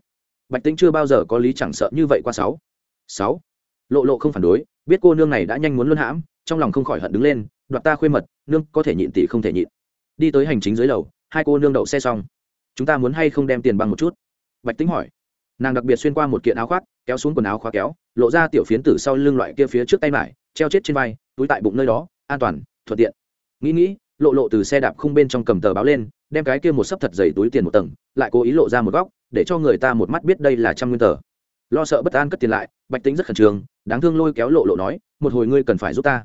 Bạch tinh chưa bao giờ có lý chẳng sợ như vậy qua sáu. Sáu. Lộ lộ không phản đối, biết cô nương này đã nhanh muốn luân hãm trong lòng không khỏi hận đứng lên, đoạt ta khuê mật, nương, có thể nhịn tỷ không thể nhịn. Đi tới hành chính dưới lầu, hai cô nương đậu xe xong. Chúng ta muốn hay không đem tiền bằng một chút? Bạch tính hỏi. Nàng đặc biệt xuyên qua một kiện áo khoác, kéo xuống quần áo khóa kéo, lộ ra tiểu phiến tử sau lưng loại kia phía trước tay mải, treo chết trên vai, túi tại bụng nơi đó, an toàn, thuận tiện. Nghĩ nghĩ, lộ lộ từ xe đạp khung bên trong cầm tờ báo lên, đem cái kia một sấp thật dày túi tiền một tầng, lại cố ý lộ ra một góc, để cho người ta một mắt biết đây là trăm nguyên tờ. Lo sợ bất an cất tiền lại, bạch tính rất khẩn trương, đáng thương lôi kéo lộ lộ nói, một hồi ngươi cần phải giúp ta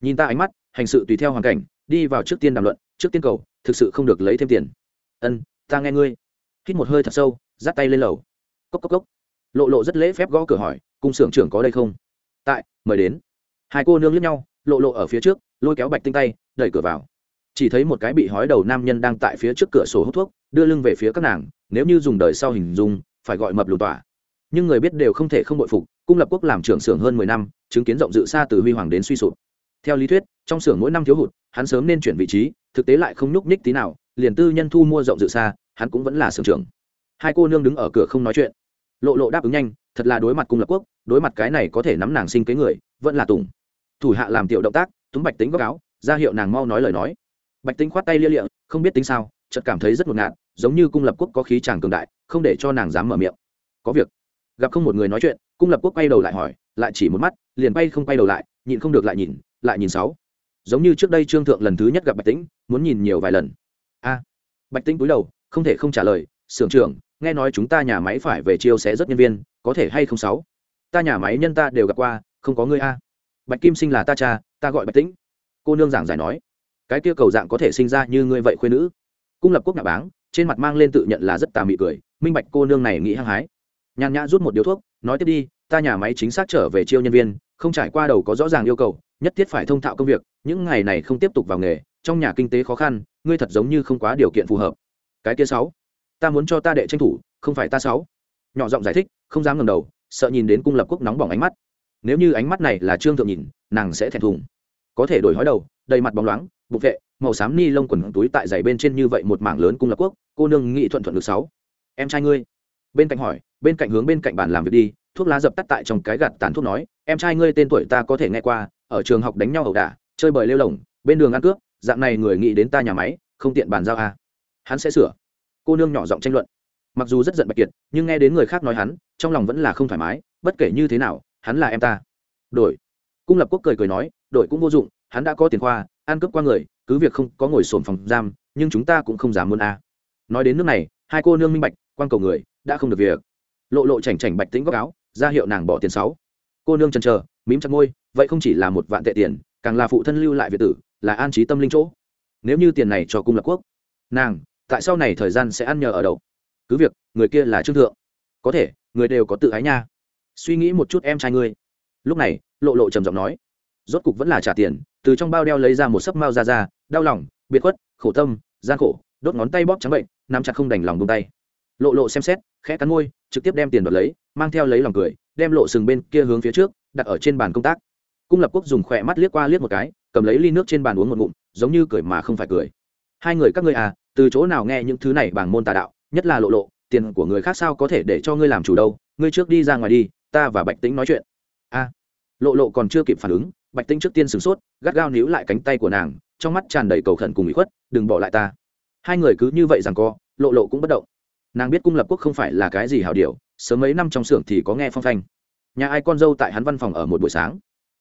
nhìn ta ánh mắt, hành sự tùy theo hoàn cảnh, đi vào trước tiên đàm luận, trước tiên cầu, thực sự không được lấy thêm tiền. Ân, ta nghe ngươi. Hít một hơi thật sâu, dắt tay lên lầu. Cốc cốc cốc. Lộ lộ rất lễ phép gõ cửa hỏi, cung xưởng trưởng có đây không? Tại, mời đến. Hai cô nương lướt nhau, lộ lộ ở phía trước, lôi kéo bạch tinh tay, đẩy cửa vào. Chỉ thấy một cái bị hói đầu nam nhân đang tại phía trước cửa sổ hút thuốc, đưa lưng về phía các nàng, nếu như dùng đời sau hình dung, phải gọi mập lùn tỏa nhưng người biết đều không thể không bội phục, cung lập quốc làm trưởng xưởng hơn mười năm, chứng kiến rộng dự xa từ huy hoàng đến suy sụp theo lý thuyết, trong xưởng mỗi năm thiếu hụt, hắn sớm nên chuyển vị trí, thực tế lại không nhúc nhích tí nào, liền tư nhân thu mua rộng dự xa, hắn cũng vẫn là xưởng trưởng. Hai cô nương đứng ở cửa không nói chuyện. Lộ lộ đáp ứng nhanh, thật là đối mặt cung lập quốc, đối mặt cái này có thể nắm nàng sinh kế người, vẫn là tùng. Thủ hạ làm tiểu động tác túng bạch tính góc áo, ra hiệu nàng mau nói lời nói. Bạch tính khoát tay lia lịa, không biết tính sao, chợt cảm thấy rất ngột ngạt, giống như cung lập quốc có khí chàng cường đại, không để cho nàng dám mở miệng. Có việc. Gặp không một người nói chuyện, cung lập quốc quay đầu lại hỏi, lại chỉ một mắt, liền bay không quay đầu lại, nhịn không được lại nhìn lại nhìn sáu. Giống như trước đây trương thượng lần thứ nhất gặp bạch tĩnh, muốn nhìn nhiều vài lần. A. Bạch tĩnh cúi đầu, không thể không trả lời, sưởng trưởng, nghe nói chúng ta nhà máy phải về chiêu sẽ rất nhân viên, có thể hay không sáu? Ta nhà máy nhân ta đều gặp qua, không có ngươi a. Bạch kim sinh là ta cha, ta gọi bạch tĩnh. Cô nương giảng giải nói, cái kia cầu dạng có thể sinh ra như ngươi vậy khuyên nữ. Cung lập quốc nhà báng, trên mặt mang lên tự nhận là rất tà mị cười, minh bạch cô nương này nghĩ hăng hái. Nhàn nhã rút một điếu thuốc, nói tiếp đi, ta nhà máy chính xác trở về chiêu nhân viên không trải qua đầu có rõ ràng yêu cầu, nhất thiết phải thông thạo công việc, những ngày này không tiếp tục vào nghề, trong nhà kinh tế khó khăn, ngươi thật giống như không quá điều kiện phù hợp. Cái kia sáu, ta muốn cho ta đệ tranh thủ, không phải ta sáu. Nhỏ giọng giải thích, không dám ngẩng đầu, sợ nhìn đến cung lập quốc nóng bỏng ánh mắt. Nếu như ánh mắt này là trương thượng nhìn, nàng sẽ thẹn thùng. Có thể đổi hói đầu, đầy mặt bóng loáng bục vệ, màu xám ni lông quần túi tại giày bên trên như vậy một mảng lớn cung lập quốc, cô nương nghị thuận thuận được sáu. Em trai ngươi. Bên cạnh hỏi, bên cạnh hướng bên cạnh bàn làm việc đi thuốc lá dập tắt tại trong cái gạt tàn thuốc nói, em trai ngươi tên tuổi ta có thể nghe qua, ở trường học đánh nhau ẩu đả, chơi bời lêu lồng bên đường ăn cướp, dạng này người nghĩ đến ta nhà máy, không tiện bàn giao à. hắn sẽ sửa. Cô nương nhỏ giọng tranh luận. Mặc dù rất giận bạch kiệt, nhưng nghe đến người khác nói hắn, trong lòng vẫn là không thoải mái, bất kể như thế nào, hắn là em ta. Đổi. Cung lập quốc cười cười nói đội cũng vô dụng, hắn đã có tiền khoa, ăn cướp qua người, cứ việc không có ngồi sồn phòng giam, nhưng chúng ta cũng không dám muốn a. À. nói đến nước này, hai cô nương minh bạch quan cầu người, đã không được việc. Lộ lộ chảnh chảnh bạch tĩnh góc áo ra hiệu nàng bỏ tiền sáu. Cô nương chần chờ, mím chặt môi, vậy không chỉ là một vạn tệ tiền, càng là phụ thân lưu lại việt tử, là an trí tâm linh chỗ. Nếu như tiền này cho cung lập quốc, nàng, tại sau này thời gian sẽ ăn nhờ ở đâu? Cứ việc, người kia là trương thượng. Có thể, người đều có tự ái nha. Suy nghĩ một chút em trai ngươi. Lúc này, lộ lộ trầm giọng nói. Rốt cục vẫn là trả tiền, từ trong bao đeo lấy ra một sấp mao ra ra đau lòng, biệt khuất, khổ tâm, gian khổ, đốt ngón tay bóp trắng bệnh, nắm chặt không đành lòng buông tay. Lộ lộ xem xét, khẽ cắn môi trực tiếp đem tiền đoạt lấy, mang theo lấy lòng cười, đem lộ sừng bên kia hướng phía trước, đặt ở trên bàn công tác. Cung lập quốc dùng khỏe mắt liếc qua liếc một cái, cầm lấy ly nước trên bàn uống một ngụm, giống như cười mà không phải cười. Hai người các ngươi à từ chỗ nào nghe những thứ này bằng môn tà đạo, nhất là lộ lộ, tiền của người khác sao có thể để cho ngươi làm chủ đâu, ngươi trước đi ra ngoài đi, ta và bạch tĩnh nói chuyện. A. Lộ lộ còn chưa kịp phản ứng, bạch tĩnh trước tiên sửng sốt, gắt gao níu lại cánh tay của nàng, trong mắt tràn đầy cầu khẩn cùng ủy khuất, đừng bỏ lại ta. Hai người cứ như vậy rằng co, lộ lộ cũng bất động nàng biết cung lập quốc không phải là cái gì hảo điều, sớm mấy năm trong xưởng thì có nghe phong phanh. Nhà ai con dâu tại hắn văn phòng ở một buổi sáng.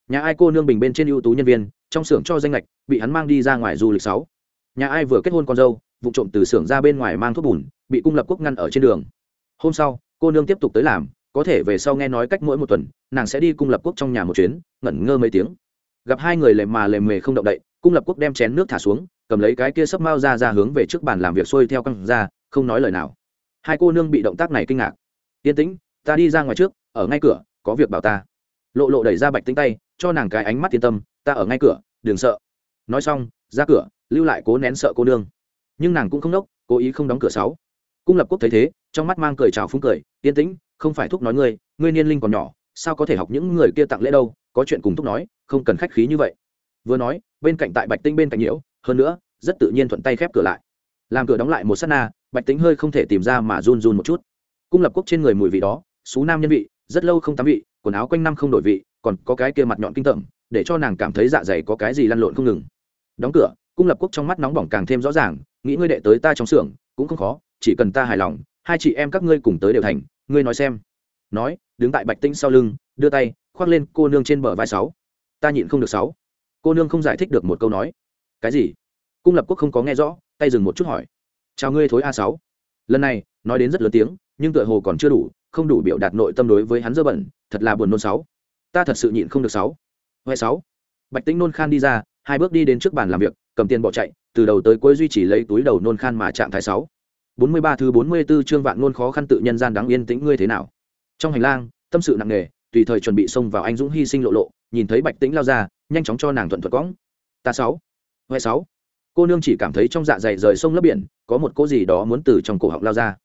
Nhà ai cô nương bình bên trên ưu tú nhân viên, trong xưởng cho danh lệch bị hắn mang đi ra ngoài du lịch sáu. Nhà ai vừa kết hôn con dâu, vụ trộm từ xưởng ra bên ngoài mang thuốc bùn, bị cung lập quốc ngăn ở trên đường. Hôm sau, cô nương tiếp tục tới làm, có thể về sau nghe nói cách mỗi một tuần, nàng sẽ đi cung lập quốc trong nhà một chuyến, ngẩn ngơ mấy tiếng. Gặp hai người lề mà lề mề không động đậy, cung lập quốc đem chén nước thả xuống, cầm lấy cái kia sấp mao ra ra hướng về trước bàn làm việc xuôi theo căng ra, không nói lời nào hai cô nương bị động tác này kinh ngạc. Yên tĩnh, ta đi ra ngoài trước, ở ngay cửa, có việc bảo ta. Lộ lộ đẩy ra bạch tính tay, cho nàng cái ánh mắt yên tâm, ta ở ngay cửa, đừng sợ. Nói xong, ra cửa, lưu lại cố nén sợ cô nương. Nhưng nàng cũng không đốc, cố ý không đóng cửa sáu. Cung lập quốc thấy thế, trong mắt mang cười trào phúng cười, yên tĩnh, không phải thúc nói ngươi ngươi niên linh còn nhỏ, sao có thể học những người kia tặng lễ đâu, có chuyện cùng thúc nói, không cần khách khí như vậy. Vừa nói, bên cạnh tại bạch tinh bên cạnh nhiễu, hơn nữa, rất tự nhiên thuận tay khép cửa lại. Làm cửa đóng lại một s á t na bạch tính hơi không thể tìm ra mà run run một chút. Cung lập quốc trên người mùi vị đó, xú nam nhân vị, rất lâu không tắm vị, quần áo quanh năm không đổi vị, còn có cái kia mặt nhọn kinh tởm, để cho nàng cảm thấy dạ dày có cái gì lăn lộn không ngừng. Đóng cửa, cung lập quốc trong mắt nóng bỏng càng thêm rõ ràng, nghĩ ngươi đệ tới ta trong xưởng, cũng không khó, chỉ cần ta hài lòng, hai chị em các ngươi cùng tới đều thành, ngươi nói xem. Nói, đứng tại bạch tĩnh sau lưng, đưa tay, khoác lên cô nương trên bờ vai sáu. Ta nhịn không được sáu. Cô nương không giải thích được một câu nói. Cái gì? Cung lập quốc không có nghe rõ, tay dừng một chút hỏi chào ngươi thối a sáu. Lần này, nói đến rất lớn tiếng, nhưng tựa hồ còn chưa đủ, không đủ biểu đạt nội tâm đối với hắn dơ bẩn, thật là buồn nôn sáu. Ta thật sự nhịn không được sáu. Huệ sáu. Bạch tĩnh nôn khan đi ra, hai bước đi đến trước bàn làm việc, cầm tiền bỏ chạy, từ đầu tới cuối duy trì lấy túi đầu nôn khan mà trạng thái sáu. Bốn mươi ba thứ bốn mươi 44 chương vạn nôn khó khăn tự nhân gian đáng yên tĩnh ngươi thế nào? Trong hành lang, tâm sự nặng nề, tùy thời chuẩn bị xông vào anh dũng hy sinh lộ lộ, nhìn thấy bạch tĩnh lao ra, nhanh chóng cho nàng thuận thuật cõng. Ta sáu. Huệ sáu. Cô nương chỉ cảm thấy trong dạ dày rời sông lấp biển có một cô gì đó muốn từ trong cổ họng lao ra.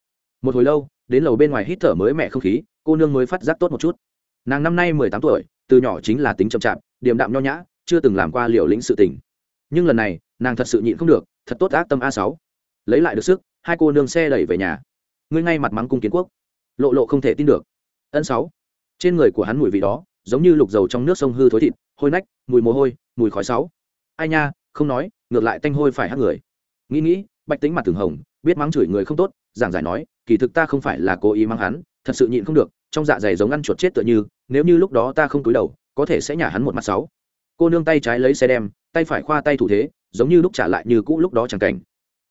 Một hồi lâu, đến lầu bên ngoài hít thở mới mẻ không khí, cô nương mới phát giác tốt một chút. Nàng năm nay mười tám tuổi, từ nhỏ chính là tính chậm chạp, điềm đạm nho nhã, chưa từng làm qua liều lĩnh sự tình. Nhưng lần này, nàng thật sự nhịn không được, thật tốt ác tâm a sáu. Lấy lại được sức, hai cô nương xe đẩy về nhà. Ngươi ngay mặt mắng cung kiến quốc. Lộ lộ không thể tin được. Ân sáu. Trên người của hắn mùi vị đó, giống như lục dầu trong nước sông hư thối thịt, hôi nách, mùi mồ hôi, mùi khói sáu. Ai nha, không nói, ngược lại tanh hôi phải hát người. Nghĩ nghĩ bạch tính mặt thường hồng, biết mắng chửi người không tốt, giảng giải nói, kỳ thực ta không phải là cố ý mắng hắn, thật sự nhịn không được, trong dạ dày giống ăn chuột chết tựa như, nếu như lúc đó ta không túi đầu, có thể sẽ nhả hắn một mặt sáu. Cô nương tay trái lấy xe đem, tay phải khoa tay thủ thế, giống như lúc trả lại như cũ lúc đó chẳng cảnh.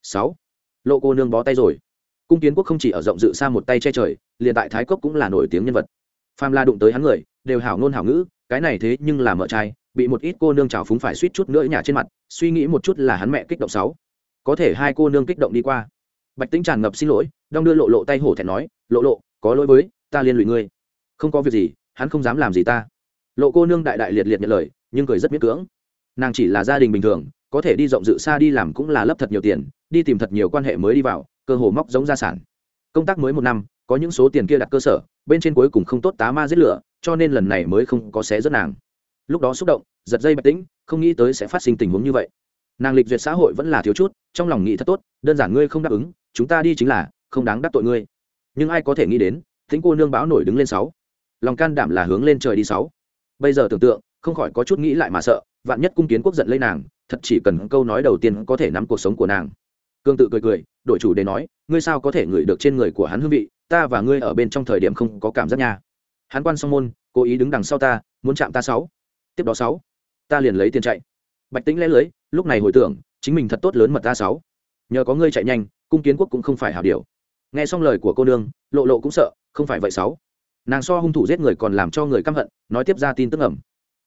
Sáu. Lộ cô nương bó tay rồi. Cung kiến quốc không chỉ ở rộng dự xa một tay che trời, liền tại thái cốc cũng là nổi tiếng nhân vật. Pham la đụng tới hắn người, đều hảo ngôn hảo ngữ, cái này thế nhưng là mợ trai, bị một ít cô nương trào phúng phải suýt chút nữa nhả trên mặt, suy nghĩ một chút là hắn mẹ kích động sáu có thể hai cô nương kích động đi qua. Bạch tĩnh tràn ngập xin lỗi đong đưa lộ lộ tay hổ thẹn nói, lộ lộ, có lỗi với, ta liên lụy ngươi. Không có việc gì, hắn không dám làm gì ta. Lộ cô nương đại đại liệt liệt nhận lời, nhưng cười rất miễn cưỡng. Nàng chỉ là gia đình bình thường, có thể đi rộng dự xa đi làm cũng là lấp thật nhiều tiền, đi tìm thật nhiều quan hệ mới đi vào, cơ hồ móc giống gia sản. Công tác mới một năm, có những số tiền kia đặt cơ sở, bên trên cuối cùng không tốt tá ma giết lửa, cho nên lần này mới không có xé rất nàng. Lúc đó xúc động, giật dây bạch tĩnh, không nghĩ tới sẽ phát sinh tình huống như vậy nàng lịch duyệt xã hội vẫn là thiếu chút, trong lòng nghĩ thật tốt, đơn giản ngươi không đáp ứng, chúng ta đi chính là, không đáng đắc tội ngươi. Nhưng ai có thể nghĩ đến tính cô nương báo nổi đứng lên sáu. Lòng can đảm là hướng lên trời đi sáu. Bây giờ tưởng tượng, không khỏi có chút nghĩ lại mà sợ, vạn nhất cung kiến quốc giận lấy nàng, thật chỉ cần câu nói đầu tiên có thể nắm cuộc sống của nàng. Cương tự cười cười, đội chủ đề nói, ngươi sao có thể ngửi được trên người của hắn hương vị, ta và ngươi ở bên trong thời điểm không có cảm giác nha. Hắn quan song môn, cố ý đứng đằng sau ta, muốn chạm ta sáu. Tiếp đó sáu, ta liền lấy tiền chạy bạch tĩnh lẽ lưới, lúc này hồi tưởng, chính mình thật tốt lớn mật ta sáu. Nhờ có ngươi chạy nhanh, cung kiến quốc cũng không phải hảo điều. Nghe xong lời của cô nương, lộ lộ cũng sợ, không phải vậy sáu. Nàng so hung thủ giết người còn làm cho người căm hận, nói tiếp ra tin tức ẩm.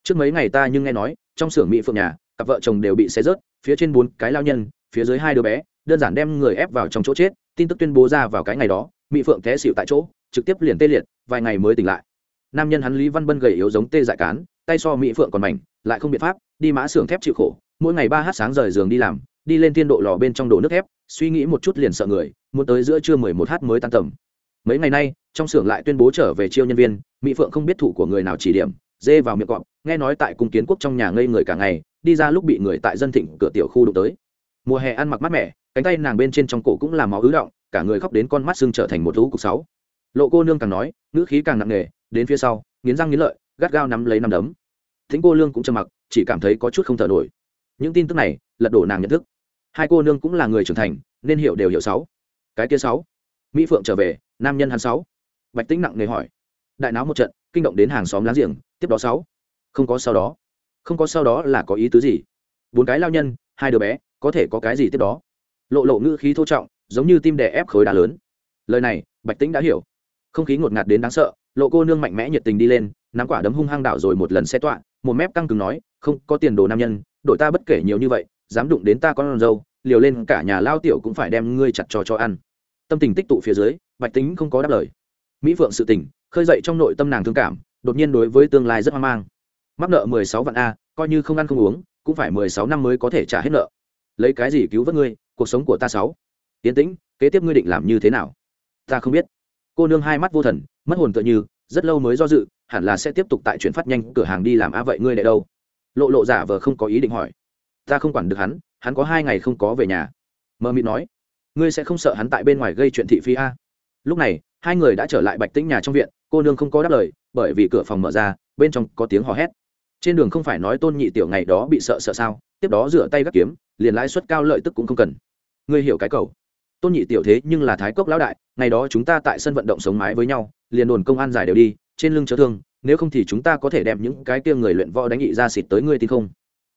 Trước mấy ngày ta nhưng nghe nói, trong xưởng mỹ phượng nhà, cặp vợ chồng đều bị xé rớt, phía trên bốn cái lao nhân, phía dưới hai đứa bé, đơn giản đem người ép vào trong chỗ chết, tin tức tuyên bố ra vào cái ngày đó, mỹ phượng té xịu tại chỗ, trực tiếp liền tê liệt, vài ngày mới tỉnh lại. Nam nhân hắn lý văn bân gầy yếu giống tê dại cán, tay so mỹ phượng còn mảnh, lại không biện pháp đi mã xưởng thép chịu khổ, mỗi ngày ba h sáng rời giường đi làm, đi lên tiên độ lò bên trong đổ nước thép, suy nghĩ một chút liền sợ người, muốn tới giữa trưa mười một h mới tan tầm. Mấy ngày nay, trong xưởng lại tuyên bố trở về chiêu nhân viên, mỹ phượng không biết thủ của người nào chỉ điểm, dê vào miệng cọp, nghe nói tại cung kiến quốc trong nhà ngây người cả ngày, đi ra lúc bị người tại dân thịnh cửa tiểu khu đụng tới. Mùa hè ăn mặc mát mẻ, cánh tay nàng bên trên trong cổ cũng làm máu ứ động, cả người khóc đến con mắt xương trở thành một lũ cục sáu. Lộ cô nương càng nói, ngữ khí càng nặng nề, đến phía sau, nghiến răng nghiến lợi, gắt gao nắm lấy nắm đấm thính cô lương cũng trầm mặc, chỉ cảm thấy có chút không thở nổi. Những tin tức này, lật đổ nàng nhận thức. Hai cô nương cũng là người trưởng thành, nên hiểu đều hiểu sáu. Cái kia sáu. Mỹ phượng trở về, nam nhân hắn sáu. Bạch tĩnh nặng nề hỏi. Đại náo một trận, kinh động đến hàng xóm láng giềng, tiếp đó sáu. Không có sau đó. Không có sau đó là có ý tứ gì? Bốn cái lao nhân, hai đứa bé, có thể có cái gì tiếp đó? Lộ lộ ngữ khí thô trọng, giống như tim đè ép khối đá lớn. Lời này, bạch tĩnh đã hiểu. Không khí ngột ngạt đến đáng sợ, lộ cô nương mạnh mẽ nhiệt tình đi lên, nắm quả đấm hung hăng đảo rồi một lần xe tọa một mép căng cứng nói, không, có tiền đồ nam nhân, đội ta bất kể nhiều như vậy, dám đụng đến ta con dâu, liều lên cả nhà lao tiểu cũng phải đem ngươi chặt trò cho ăn. Tâm tình tích tụ phía dưới, bạch tính không có đáp lời. Mỹ phượng sự tình, khơi dậy trong nội tâm nàng thương cảm, đột nhiên đối với tương lai rất hoang mang. Mắc nợ mười sáu vạn a, coi như không ăn không uống, cũng phải mười sáu năm mới có thể trả hết nợ. Lấy cái gì cứu vớt ngươi, cuộc sống của ta sáu? Tiến tĩnh, kế tiếp ngươi định làm như thế nào? Ta không biết. Cô nương hai mắt vô thần, mất hồn tựa như, rất lâu mới do dự hẳn là sẽ tiếp tục tại chuyển phát nhanh cửa hàng đi làm a vậy ngươi đệ đâu? Lộ lộ giả vờ không có ý định hỏi. Ta không quản được hắn hắn có hai ngày không có về nhà. Mơ mịt nói. Ngươi sẽ không sợ hắn tại bên ngoài gây chuyện thị phi a? Lúc này, hai người đã trở lại bạch tĩnh nhà trong viện, cô nương không có đáp lời, bởi vì cửa phòng mở ra, bên trong có tiếng hò hét. Trên đường không phải nói tôn nhị tiểu ngày đó bị sợ sợ sao, tiếp đó rửa tay gắt kiếm, liền lãi suất cao lợi tức cũng không cần. Ngươi hiểu cái cầu. Tôn nhị tiểu thế nhưng là thái cốc lão đại, ngày đó chúng ta tại sân vận động sống mái với nhau, liền đồn công an giải đều đi trên lưng chớ thương, nếu không thì chúng ta có thể đem những cái kia người luyện võ đánh nhị ra xịt tới ngươi tin không?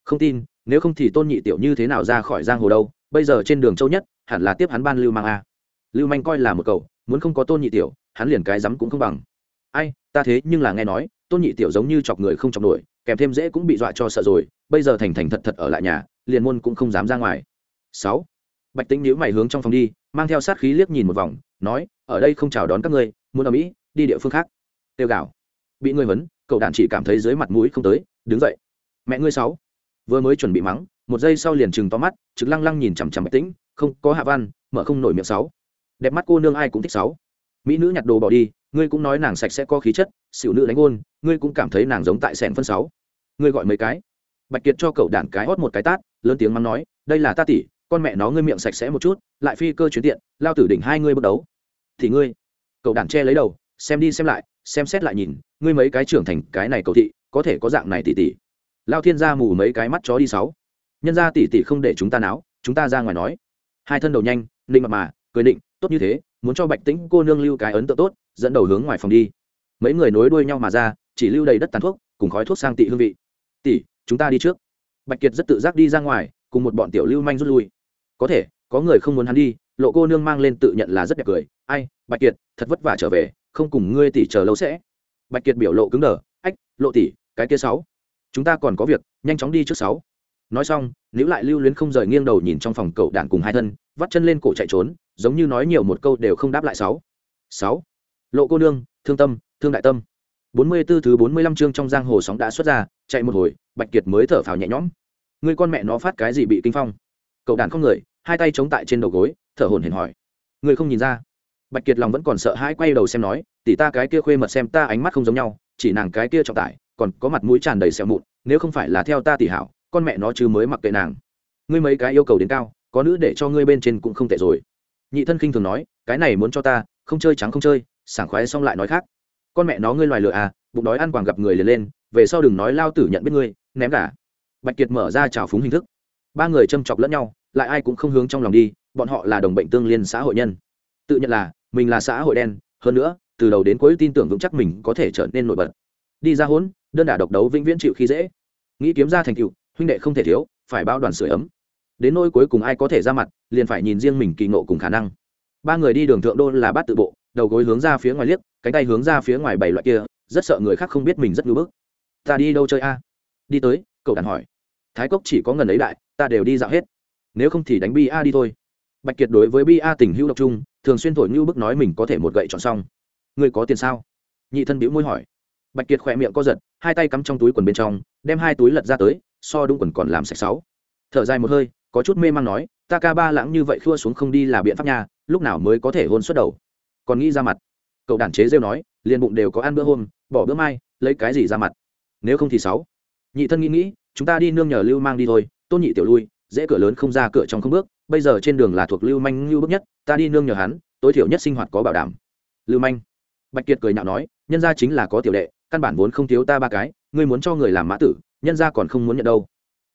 Không tin, nếu không thì tôn nhị tiểu như thế nào ra khỏi giang hồ đâu, bây giờ trên đường châu nhất, hẳn là tiếp hắn ban lưu mang a. Lưu manh coi là một cầu muốn không có tôn nhị tiểu, hắn liền cái rắm cũng không bằng. Ai, ta thế nhưng là nghe nói, tôn nhị tiểu giống như chọc người không chọc nổi, kèm thêm dễ cũng bị dọa cho sợ rồi, bây giờ thành thành thật thật ở lại nhà, liền môn cũng không dám ra ngoài. Sáu. Bạch tĩnh nhíu mày hướng trong phòng đi, mang theo sát khí liếc nhìn một vòng, nói, ở đây không chào đón các ngươi, muốn ở mỹ, đi địa phương khác tiêu gạo bị ngươi vấn cậu đàn chỉ cảm thấy dưới mặt mũi không tới, đứng dậy. Mẹ ngươi sáu. Vừa mới chuẩn bị mắng, một giây sau liền chừng to mắt, trực lăng lăng nhìn chằm chằm bạch tĩnh, không, có hạ văn, mở không nổi miệng sáu. Đẹp mắt cô nương ai cũng thích sáu. Mỹ nữ nhặt đồ bỏ đi, ngươi cũng nói nàng sạch sẽ có khí chất, xỉu nữ đánh ôn ngươi cũng cảm thấy nàng giống tại sẹn phân sáu. Ngươi gọi mấy cái? Bạch kiệt cho cậu đàn cái hót một cái tát, lớn tiếng mắng nói, đây là ta tỷ, con mẹ nó ngươi miệng sạch sẽ một chút, lại phi cơ chuyến tiện, lao tử đỉnh hai ngươi bước đấu. Thì ngươi. Cậu đàn che lấy đầu, xem đi xem lại xem xét lại nhìn, ngươi mấy cái trưởng thành, cái này cầu thị, có thể có dạng này tỷ tỷ lao thiên gia mù mấy cái mắt chó đi sáu. Nhân gia tỷ tỷ không để chúng ta náo, chúng ta ra ngoài nói. Hai thân đầu nhanh định mặt mà, cười định tốt như thế, muốn cho bạch tĩnh cô nương lưu cái ấn tượng tốt, dẫn đầu hướng ngoài phòng đi. Mấy người nối đuôi nhau mà ra, chỉ lưu đầy đất tàn thuốc, cùng khói thuốc sang tị hương vị. Tỷ chúng ta đi trước. Bạch kiệt rất tự giác đi ra ngoài, cùng một bọn tiểu lưu manh rút lui. Có thể, có người không muốn hắn đi, lộ cô nương mang lên tự nhận là rất đẹp cười. Ai, bạch kiệt, thật vất vả trở về không cùng ngươi tỷ chờ lâu sẽ. Bạch kiệt biểu lộ cứng đờ, ách, lộ tỷ cái kia sáu. Chúng ta còn có việc, nhanh chóng đi trước sáu. Nói xong nếu lại lưu luyến không rời nghiêng đầu nhìn trong phòng cậu đạn cùng hai thân, vắt chân lên cổ chạy trốn, giống như nói nhiều một câu đều không đáp lại sáu. Sáu. Lộ cô nương, thương tâm, thương đại tâm. Bốn mươi 44 thứ bốn mươi lăm chương trong giang hồ sóng đã xuất ra, chạy một hồi, bạch kiệt mới thở phào nhẹ nhõm. Người con mẹ nó phát cái gì bị kinh phong? Cậu đàn không người, hai tay chống tại trên đầu gối, thở hổn hển hỏi. Người không nhìn ra? Bạch kiệt lòng vẫn còn sợ hãi quay đầu xem nói, tỷ ta cái kia khuê mật xem ta ánh mắt không giống nhau, chỉ nàng cái kia trọng tải, còn có mặt mũi tràn đầy sẹo mụn, nếu không phải là theo ta tỷ hảo, con mẹ nó chứ mới mặc kệ nàng. Ngươi mấy cái yêu cầu đến cao, có nữ để cho ngươi bên trên cũng không tệ rồi. Nhị thân khinh thường nói, cái này muốn cho ta, không chơi trắng không chơi, sảng khoái xong lại nói khác. Con mẹ nó ngươi loài lựa à bụng đói ăn quàng gặp người liền lên, về sau đừng nói lao tử nhận biết ngươi, ném cả bạch kiệt mở ra trào phúng hình thức. Ba người châm chọc lẫn nhau, lại ai cũng không hướng trong lòng đi, bọn họ là đồng bệnh tương liên xã hội nhân. Tự nhận là mình là xã hội đen, hơn nữa, từ đầu đến cuối tin tưởng vững chắc mình có thể trở nên nổi bật. Đi ra hỗn đơn đả độc đấu vĩnh viễn chịu khi dễ. Nghĩ kiếm ra thành tựu, huynh đệ không thể thiếu, phải bao đoàn sửa ấm. Đến nỗi cuối cùng ai có thể ra mặt, liền phải nhìn riêng mình kỳ ngộ cùng khả năng. Ba người đi đường thượng đô là bát tự bộ, đầu gối hướng ra phía ngoài liếc, cánh tay hướng ra phía ngoài bảy loại kia, rất sợ người khác không biết mình rất ngưỡng bức. Ta đi đâu chơi a? Đi tới, cậu đàn hỏi. Thái cốc chỉ có ngần ấy đại, ta đều đi dạo hết. Nếu không thì đánh bi a đi thôi bạch kiệt đối với bi a tình hữu độc trung thường xuyên thổi như bức nói mình có thể một gậy chọn xong. Người có tiền sao? Nhị thân bĩu môi hỏi. Bạch kiệt khỏe miệng co giật, hai tay cắm trong túi quần bên trong, đem hai túi lật ra tới, so đúng quần còn làm sạch sáu. Thở dài một hơi, có chút mê mang nói, ta ca ba lãng như vậy khua xuống không đi là biện pháp nha, lúc nào mới có thể hôn xuất đầu? Còn nghĩ ra mặt. Cậu đản chế rêu nói, liền bụng đều có ăn bữa hôm, bỏ bữa mai, lấy cái gì ra mặt? Nếu không thì sáu. Nhị thân nghĩ nghĩ, chúng ta đi nương nhờ lưu mang đi thôi, tôn nhị tiểu lui, dễ cửa lớn không ra cửa trong không bước bây giờ trên đường là thuộc lưu manh lưu bước nhất, ta đi nương nhờ hắn, tối thiểu nhất sinh hoạt có bảo đảm. Lưu manh. Bạch kiệt cười nhạo nói, nhân ra chính là có tiểu đệ, căn bản vốn không thiếu ta ba cái, ngươi muốn cho người làm mã tử, nhân ra còn không muốn nhận đâu.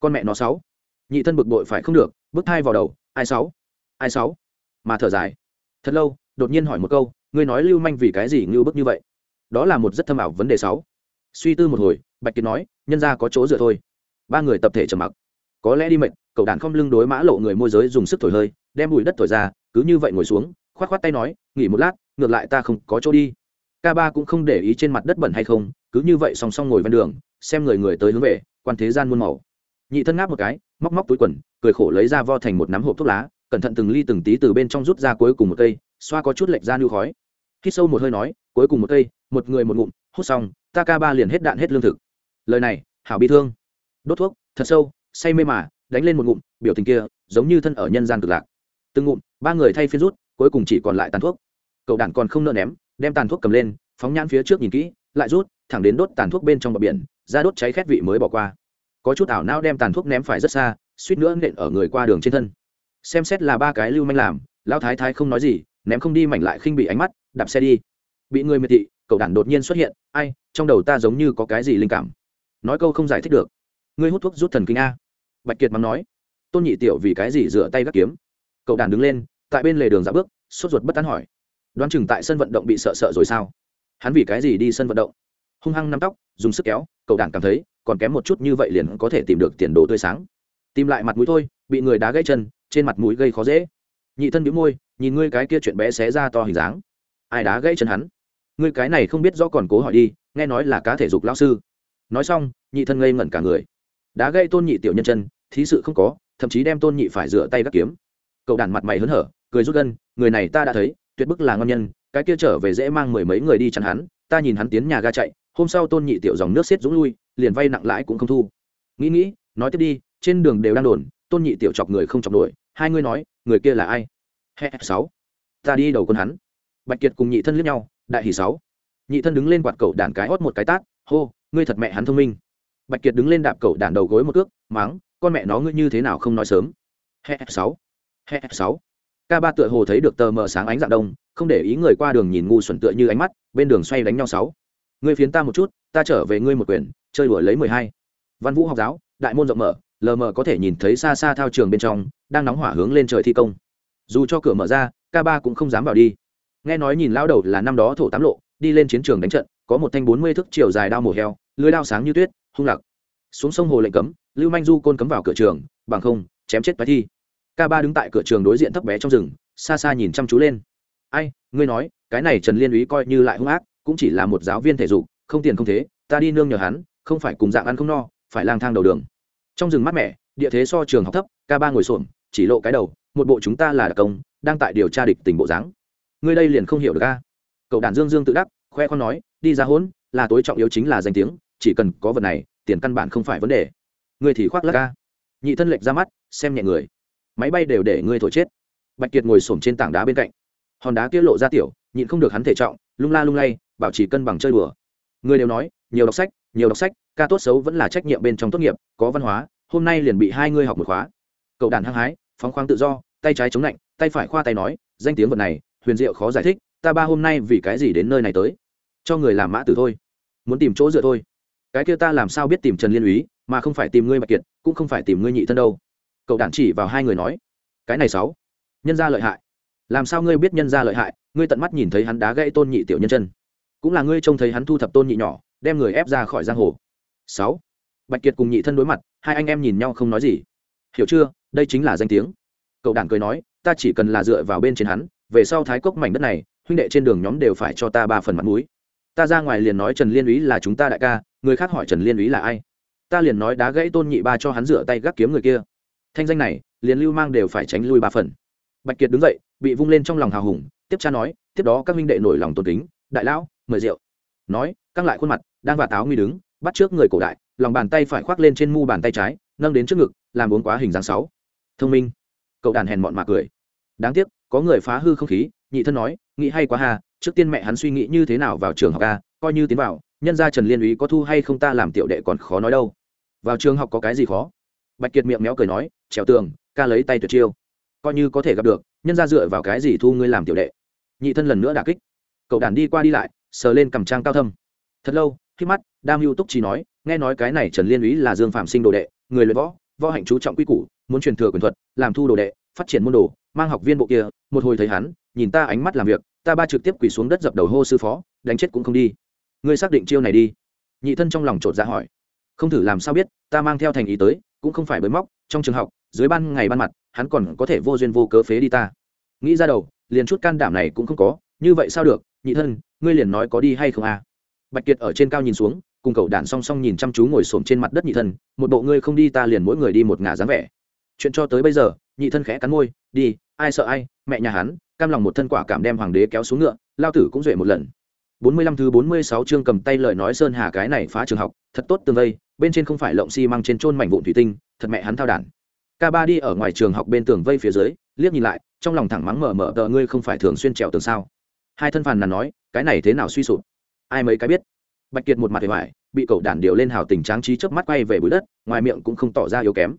Con mẹ nó sáu. Nhị thân bực bội phải không được, bước thai vào đầu, ai sáu? Ai sáu? Mà thở dài. Thật lâu, đột nhiên hỏi một câu, ngươi nói lưu manh vì cái gì ngưu bức như vậy? Đó là một rất thâm ảo vấn đề sáu. Suy tư một hồi, bạch kiệt nói, nhân ra có chỗ dựa thôi. Ba người tập thể trầm mặc. Có lẽ đi mệt cậu đàn không lưng đối mã lộ người môi giới dùng sức thổi hơi, đem bụi đất thổi ra, cứ như vậy ngồi xuống, khoát khoát tay nói, nghỉ một lát, ngược lại ta không có chỗ đi. Ca ba cũng không để ý trên mặt đất bẩn hay không, cứ như vậy song song ngồi ven đường, xem người người tới hướng về, quan thế gian muôn màu. Nhị thân ngáp một cái, móc móc túi quần, cười khổ lấy ra vo thành một nắm hộp thuốc lá, cẩn thận từng ly từng tí từ bên trong rút ra cuối cùng một cây, xoa có chút lệch ra nưu khói. Hít sâu một hơi nói, cuối cùng một cây, một người một ngụm, hút xong, ta ca ba liền hết đạn hết lương thực. Lời này, hảo bị thương. Đốt thuốc, thật sâu, say mê mà đánh lên một ngụm, biểu tình kia giống như thân ở nhân gian cực lạc. Từng ngụm, ba người thay phiên rút, cuối cùng chỉ còn lại tàn thuốc. Cậu đàn còn không nợ ném, đem tàn thuốc cầm lên, phóng nhãn phía trước nhìn kỹ, lại rút, thẳng đến đốt tàn thuốc bên trong bờ biển, ra đốt cháy khét vị mới bỏ qua. Có chút ảo não đem tàn thuốc ném phải rất xa, suýt nữa nện ở người qua đường trên thân. Xem xét là ba cái lưu manh làm, lão thái thái không nói gì, ném không đi mảnh lại khinh bị ánh mắt, đạp xe đi. Bị người miệt thị, cậu đàn đột nhiên xuất hiện, ai, trong đầu ta giống như có cái gì linh cảm. Nói câu không giải thích được. Ngươi hút thuốc rút thần kinh a bạch kiệt mắng nói, tôn nhị tiểu vì cái gì rửa tay gác kiếm? Cậu đàn đứng lên, tại bên lề đường dạo bước, sốt ruột bất tán hỏi, đoán chừng tại sân vận động bị sợ sợ rồi sao? Hắn vì cái gì đi sân vận động? Hung hăng nắm tóc, dùng sức kéo, cậu đàn cảm thấy, còn kém một chút như vậy liền có thể tìm được tiền đồ tươi sáng. Tìm lại mặt mũi thôi, bị người đá gãy chân, trên mặt mũi gây khó dễ. Nhị thân bĩu môi, nhìn ngươi cái kia chuyện bé xé ra to hình dáng. Ai đá gãy chân hắn? Ngươi cái này không biết rõ còn cố hỏi đi, nghe nói là cá thể dục lao sư. Nói xong, nhị thân ngây ngẩn cả người đã gây tôn nhị tiểu nhân chân, thí sự không có, thậm chí đem tôn nhị phải rửa tay gắt kiếm. Cậu đàn mặt mày hớn hở, cười rút gân, người này ta đã thấy, tuyệt bức là ngon nhân, cái kia trở về dễ mang mười mấy người đi chặn hắn, ta nhìn hắn tiến nhà ga chạy, hôm sau tôn nhị tiểu dòng nước xiết dũng lui, liền vay nặng lãi cũng không thu. Nghĩ nghĩ, nói tiếp đi, trên đường đều đang đồn, tôn nhị tiểu chọc người không chọc nổi, hai ngươi nói, người kia là ai? Hè sáu. Ta đi đầu con hắn. Bạch kiệt cùng nhị thân liếc nhau, đại hỷ sáu. Nhị thân đứng lên quạt cậu đàn cái hót một cái tát, hô, ngươi thật mẹ hắn thông minh bạch kiệt đứng lên đạp cậu đàn đầu gối một cước, máng, con mẹ nó ngươi như thế nào không nói sớm? Hè sáu. Hè sáu. K ba tựa hồ thấy được tờ mờ sáng ánh dạng đông, không để ý người qua đường nhìn ngu xuẩn tựa như ánh mắt, bên đường xoay đánh nhau sáu. Ngươi phiến ta một chút, ta trở về ngươi một quyển, chơi đuổi lấy mười hai. Văn vũ học giáo, đại môn rộng mở, lờ mờ có thể nhìn thấy xa xa thao trường bên trong, đang nóng hỏa hướng lên trời thi công. Dù cho cửa mở ra k ba cũng không dám vào đi. Nghe nói nhìn lao đầu là năm đó thổ tám lộ, đi lên chiến trường đánh trận, có một thanh bốn mươi thước chiều dài đao mổ heo lưới đao sáng như tuyết, hung lặc. Xuống sông hồ lệnh cấm, lưu manh du côn cấm vào cửa trường, bằng không, chém chết bài thi. K ba đứng tại cửa trường đối diện thấp bé trong rừng, xa xa nhìn chăm chú lên. Ai, ngươi nói, cái này trần liên úy coi như lại hung ác, cũng chỉ là một giáo viên thể dục, không tiền không thế, ta đi nương nhờ hắn, không phải cùng dạng ăn không no, phải lang thang đầu đường. Trong rừng mát mẻ, địa thế so trường học thấp k ba ngồi xổm, chỉ lộ cái đầu, một bộ chúng ta là đặc công, đang tại điều tra địch tình bộ dáng. Ngươi đây liền không hiểu được ca cậu đàn dương dương tự đắc, khoe con nói, đi ra hỗn là tối trọng yếu chính là danh tiếng chỉ cần có vật này, tiền căn bản không phải vấn đề. Ngươi thì khoác lắc ca nhị thân lệch ra mắt, xem nhẹ người. Máy bay đều để ngươi thổi chết. Bạch kiệt ngồi s trên tảng đá bên cạnh. Hòn đá kia lộ ra tiểu, nhịn không được hắn thể trọng, lung la lung lay, bảo trì cân bằng chơi đùa. Người đều nói, nhiều đọc sách, nhiều đọc sách, ca tốt xấu vẫn là trách nhiệm bên trong tốt nghiệp, có văn hóa, hôm nay liền bị hai ngươi học một khóa. Cậu đàn hăng hái, phóng khoáng tự do, tay trái chống lạnh, tay phải khoa tay nói, danh tiếng vật này, huyền diệu khó giải thích, ta ba hôm nay vì cái gì đến nơi này tới? Cho người làm mã tử thôi. Muốn tìm chỗ dựa thôi cái kia ta làm sao biết tìm trần liên úy, mà không phải tìm ngươi bạch kiệt, cũng không phải tìm ngươi nhị thân đâu. Cậu đản chỉ vào hai người nói, cái này sáu, nhân gia lợi hại. Làm sao ngươi biết nhân gia lợi hại, ngươi tận mắt nhìn thấy hắn đá gãy tôn nhị tiểu nhân chân. Cũng là ngươi trông thấy hắn thu thập tôn nhị nhỏ, đem người ép ra khỏi giang hồ. Sáu, bạch kiệt cùng nhị thân đối mặt, hai anh em nhìn nhau không nói gì. Hiểu chưa, đây chính là danh tiếng. Cậu đản cười nói, ta chỉ cần là dựa vào bên trên hắn, về sau thái cốc mảnh đất này, huynh đệ trên đường nhóm đều phải cho ta ba phần mặt mũi. Ta ra ngoài liền nói trần liên úy là chúng ta đại ca người khác hỏi trần liên Ý là ai? Ta liền nói đá gãy tôn nhị ba cho hắn rửa tay gác kiếm người kia. Thanh danh này, liền lưu mang đều phải tránh lui ba phần. Bạch kiệt đứng dậy, bị vung lên trong lòng hào hùng, tiếp cha nói, tiếp đó các minh đệ nổi lòng tôn kính, đại lão, mời rượu. Nói, căng lại khuôn mặt, đang vả táo nguy đứng, bắt trước người cổ đại, lòng bàn tay phải khoác lên trên mu bàn tay trái, nâng đến trước ngực, làm uống quá hình dáng sáu. Thông minh. Cậu đàn hèn mọn mà cười. Đáng tiếc, có người phá hư không khí, nhị thân nói, nghĩ hay quá hà trước tiên mẹ hắn suy nghĩ như thế nào vào trường học a, coi như tiến vào nhân gia trần liên úy có thu hay không ta làm tiểu đệ còn khó nói đâu. Vào trường học có cái gì khó? Bạch kiệt miệng méo cười nói, trèo tường, ca lấy tay tuyệt chiêu. Coi như có thể gặp được, nhân gia dựa vào cái gì thu ngươi làm tiểu đệ? Nhị thân lần nữa đà kích. Cậu đàn đi qua đi lại, sờ lên cầm trang cao thâm. Thật lâu, khi mắt, đam hưu túc chỉ nói, nghe nói cái này trần liên úy là dương phạm sinh đồ đệ, người luyện võ võ hạnh chú trọng quy củ, muốn truyền thừa quyền thuật, làm thu đồ đệ, phát triển môn đồ, mang học viên bộ kia. Một hồi thấy hắn, nhìn ta ánh mắt làm việc, ta ba trực tiếp quỳ xuống đất dập đầu hô sư phó, đánh chết cũng không đi ngươi xác định chiêu này đi. Nhị thân trong lòng chột ra dạ hỏi. Không thử làm sao biết, ta mang theo thành ý tới, cũng không phải bới móc, trong trường học, dưới ban ngày ban mặt, hắn còn có thể vô duyên vô cớ phế đi ta. Nghĩ ra đầu, liền chút can đảm này cũng không có, như vậy sao được, nhị thân, ngươi liền nói có đi hay không à? Bạch kiệt ở trên cao nhìn xuống, cùng cậu đàn song song nhìn chăm chú ngồi xổm trên mặt đất nhị thân, một bộ ngươi không đi ta liền mỗi người đi một ngả dáng vẻ. Chuyện cho tới bây giờ, nhị thân khẽ cắn môi, đi, ai sợ ai, mẹ nhà hắn, cam lòng một thân quả cảm đem hoàng đế kéo xuống ngựa, lao tử cũng duệ một lần bốn mươi lăm thứ bốn mươi sáu chương cầm tay lời nói sơn hà cái này phá trường học, thật tốt tương vây, bên trên không phải lộng xi măng trên trôn mảnh vụn thủy tinh, thật mẹ hắn thao đản. Ca ba đi ở ngoài trường học bên tường vây phía dưới, liếc nhìn lại, trong lòng thẳng mắng mở mở tờ ngươi không phải thường xuyên trèo tường sao? Hai thân phàn nàn nói, cái này thế nào suy sụp? Ai mấy cái biết? Bạch kiệt một mặt hoài bị cậu đản điều lên hào tình tráng trí chớp mắt quay về bụi đất, ngoài miệng cũng không tỏ ra yếu kém.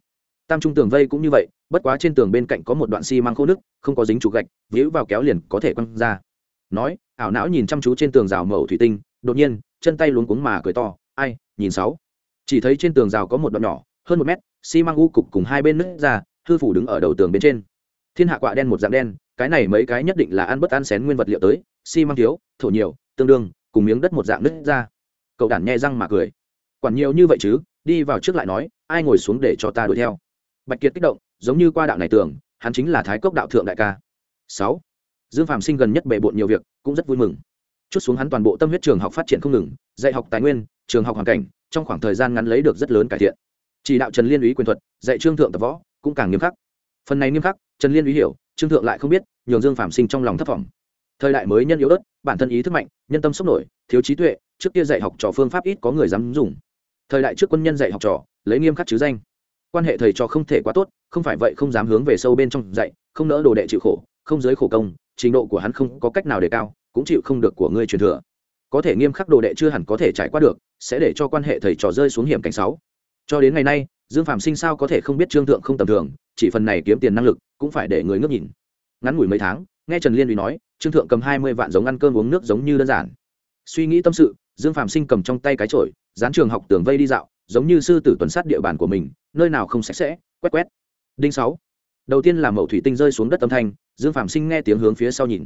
Tam trung tường vây cũng như vậy, bất quá trên tường bên cạnh có một đoạn xi măng khô nước không có dính trụ gạch, víu vào kéo liền có thể quăng ra. Nói ảo não nhìn chăm chú trên tường rào màu thủy tinh, đột nhiên, chân tay luống cuống mà cười to, ai, nhìn sáu. Chỉ thấy trên tường rào có một đoạn nhỏ, hơn một mét, xi măng u cục cùng hai bên nứt ra, hư phủ đứng ở đầu tường bên trên. Thiên hạ quạ đen một dạng đen, cái này mấy cái nhất định là ăn bất ăn xén nguyên vật liệu tới, xi măng thiếu, thổ nhiều, tương đương, cùng miếng đất một dạng nứt ra. Cậu đản nhẹ răng mà cười. Quản nhiều như vậy chứ, đi vào trước lại nói, ai ngồi xuống để cho ta đuổi theo? Bạch kiệt kích động, giống như qua đạo này tưởng, hắn chính là thái cốc đạo thượng đại ca. Sáu dương phạm sinh gần nhất bề bộn nhiều việc, cũng rất vui mừng. Chút xuống hắn toàn bộ tâm huyết trường học phát triển không ngừng, dạy học tài nguyên, trường học hoàn cảnh, trong khoảng thời gian ngắn lấy được rất lớn cải thiện. Chỉ đạo trần liên úy quyền thuật, dạy trương thượng tập võ, cũng càng nghiêm khắc. Phần này nghiêm khắc, trần liên úy hiểu, trương thượng lại không biết, nhường dương phạm sinh trong lòng thất vọng thời đại mới nhân yếu ớt, bản thân ý thức mạnh, nhân tâm sốc nổi, thiếu trí tuệ, trước kia dạy học trò phương pháp ít có người dám dùng. Thời đại trước quân nhân dạy học trò, lấy nghiêm khắc chứ danh. Quan hệ thầy trò không thể quá tốt, không phải vậy không dám hướng về sâu bên trong dạy, không nỡ đồ đệ chịu khổ, không giới khổ công trình độ của hắn không có cách nào để cao, cũng chịu không được của ngươi truyền thừa. Có thể nghiêm khắc đồ đệ chưa hẳn có thể trải qua được, sẽ để cho quan hệ thầy trò rơi xuống hiểm cảnh sáu. Cho đến ngày nay, dương phạm sinh sao có thể không biết trương thượng không tầm thường, chỉ phần này kiếm tiền năng lực, cũng phải để người ngước nhìn. Ngắn ngủi mấy tháng, nghe trần liên uy nói, trương thượng cầm hai mươi vạn giống ăn cơm uống nước giống như đơn giản. Suy nghĩ tâm sự, dương phạm sinh cầm trong tay cái chổi, dán trường học tường vây đi dạo, giống như sư tử tuần sát địa bàn của mình, nơi nào không sạch sẽ, quét quét. Đinh sáu. Đầu tiên là mẫu thủy tinh rơi xuống đất âm thanh dương phạm sinh nghe tiếng hướng phía sau nhìn.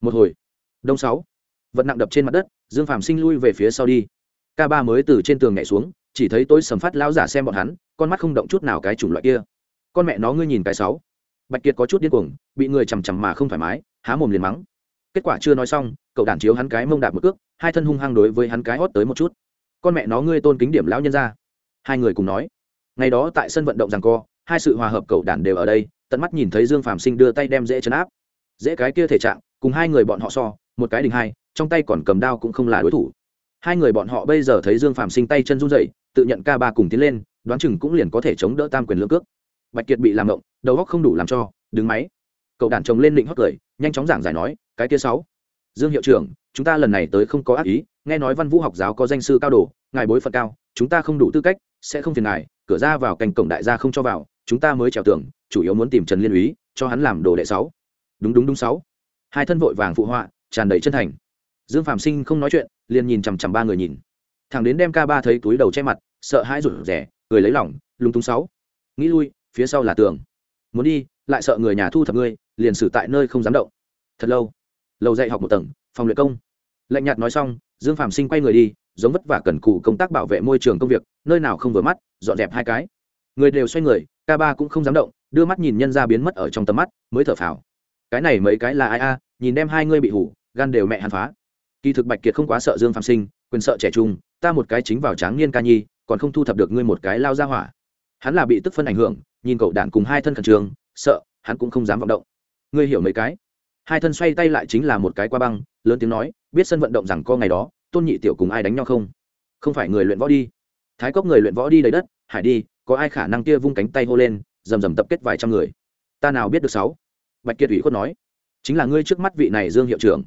Một hồi. Đông sáu. Vật nặng đập trên mặt đất, dương phạm sinh lui về phía sau đi. K ba mới từ trên tường nhảy xuống, chỉ thấy tôi sầm phát lão giả xem bọn hắn, con mắt không động chút nào cái chủng loại kia. Con mẹ nó ngươi nhìn cái sáu. Bạch kiệt có chút điên cuồng, bị người chằm chằm mà không thoải mái, há mồm liền mắng. Kết quả chưa nói xong, cậu đản chiếu hắn cái mông đạp một cước, hai thân hung hăng đối với hắn cái hót tới một chút. Con mẹ nó ngươi tôn kính điểm lão nhân ra. Hai người cùng nói. Ngày đó tại sân vận động rằng co, hai sự hòa hợp cậu đản đều ở đây tận mắt nhìn thấy dương phạm sinh đưa tay đem dễ chấn áp. Dễ cái kia thể trạng, cùng hai người bọn họ so, một cái đình hai, trong tay còn cầm đao cũng không là đối thủ. Hai người bọn họ bây giờ thấy dương phạm sinh tay chân run dậy tự nhận ca ba cùng tiến lên, đoán chừng cũng liền có thể chống đỡ tam quyền lương cước. Bạch kiệt bị làm động, đầu góc không đủ làm cho, đứng máy. Cậu đàn chồng lên định hót cười, nhanh chóng giảng giải nói, cái kia sáu, dương hiệu trưởng, chúng ta lần này tới không có ác ý, nghe nói văn vũ học giáo có danh sư cao đồ, ngài bối phận cao, chúng ta không đủ tư cách, sẽ không phiền ngài, cửa ra vào cành cổng đại gia không cho vào chúng ta mới trèo tường, chủ yếu muốn tìm trần liên úy, cho hắn làm đồ đệ sáu. Đúng đúng đúng sáu. Hai thân vội vàng phụ họa, tràn đầy chân thành. Dương phạm sinh không nói chuyện, liền nhìn chằm chằm ba người nhìn. Thằng đến đem ca ba thấy túi đầu che mặt, sợ hãi rụt rẻ người lấy lỏng lúng túng sáu. Nghĩ lui, phía sau là tường. Muốn đi, lại sợ người nhà thu thập ngươi, liền xử tại nơi không dám động. Thật lâu. Lâu dạy học một tầng, phòng luyện công. Lạnh nhạt nói xong, dương phạm sinh quay người đi, giống vất vả cần cù công tác bảo vệ môi trường công việc, nơi nào không vừa mắt, dọn dẹp hai cái người đều xoay người, ca ba cũng không dám động, đưa mắt nhìn nhân ra biến mất ở trong tầm mắt, mới thở phào. Cái này mấy cái là ai a? Nhìn đem hai ngươi bị hủ, gan đều mẹ hàn phá. Kỳ thực bạch kiệt không quá sợ dương phạm sinh, quyền sợ trẻ trung, ta một cái chính vào tráng niên ca nhi, còn không thu thập được ngươi một cái lao ra hỏa. Hắn là bị tức phân ảnh hưởng, nhìn cậu đạn cùng hai thân khẩn trường sợ, hắn cũng không dám vọng động. Ngươi hiểu mấy cái? Hai thân xoay tay lại chính là một cái qua băng, lớn tiếng nói, biết sân vận động rằng co ngày đó, tôn nhị tiểu cùng ai đánh nhau không? Không phải người luyện võ đi. Thái cốc người luyện võ đi đầy đất, hải đi có ai khả năng kia vung cánh tay hô lên, rầm rầm tập kết vài trăm người. Ta nào biết được sáu? Bạch kiệt ủy khuất nói. Chính là ngươi trước mắt vị này dương hiệu trưởng.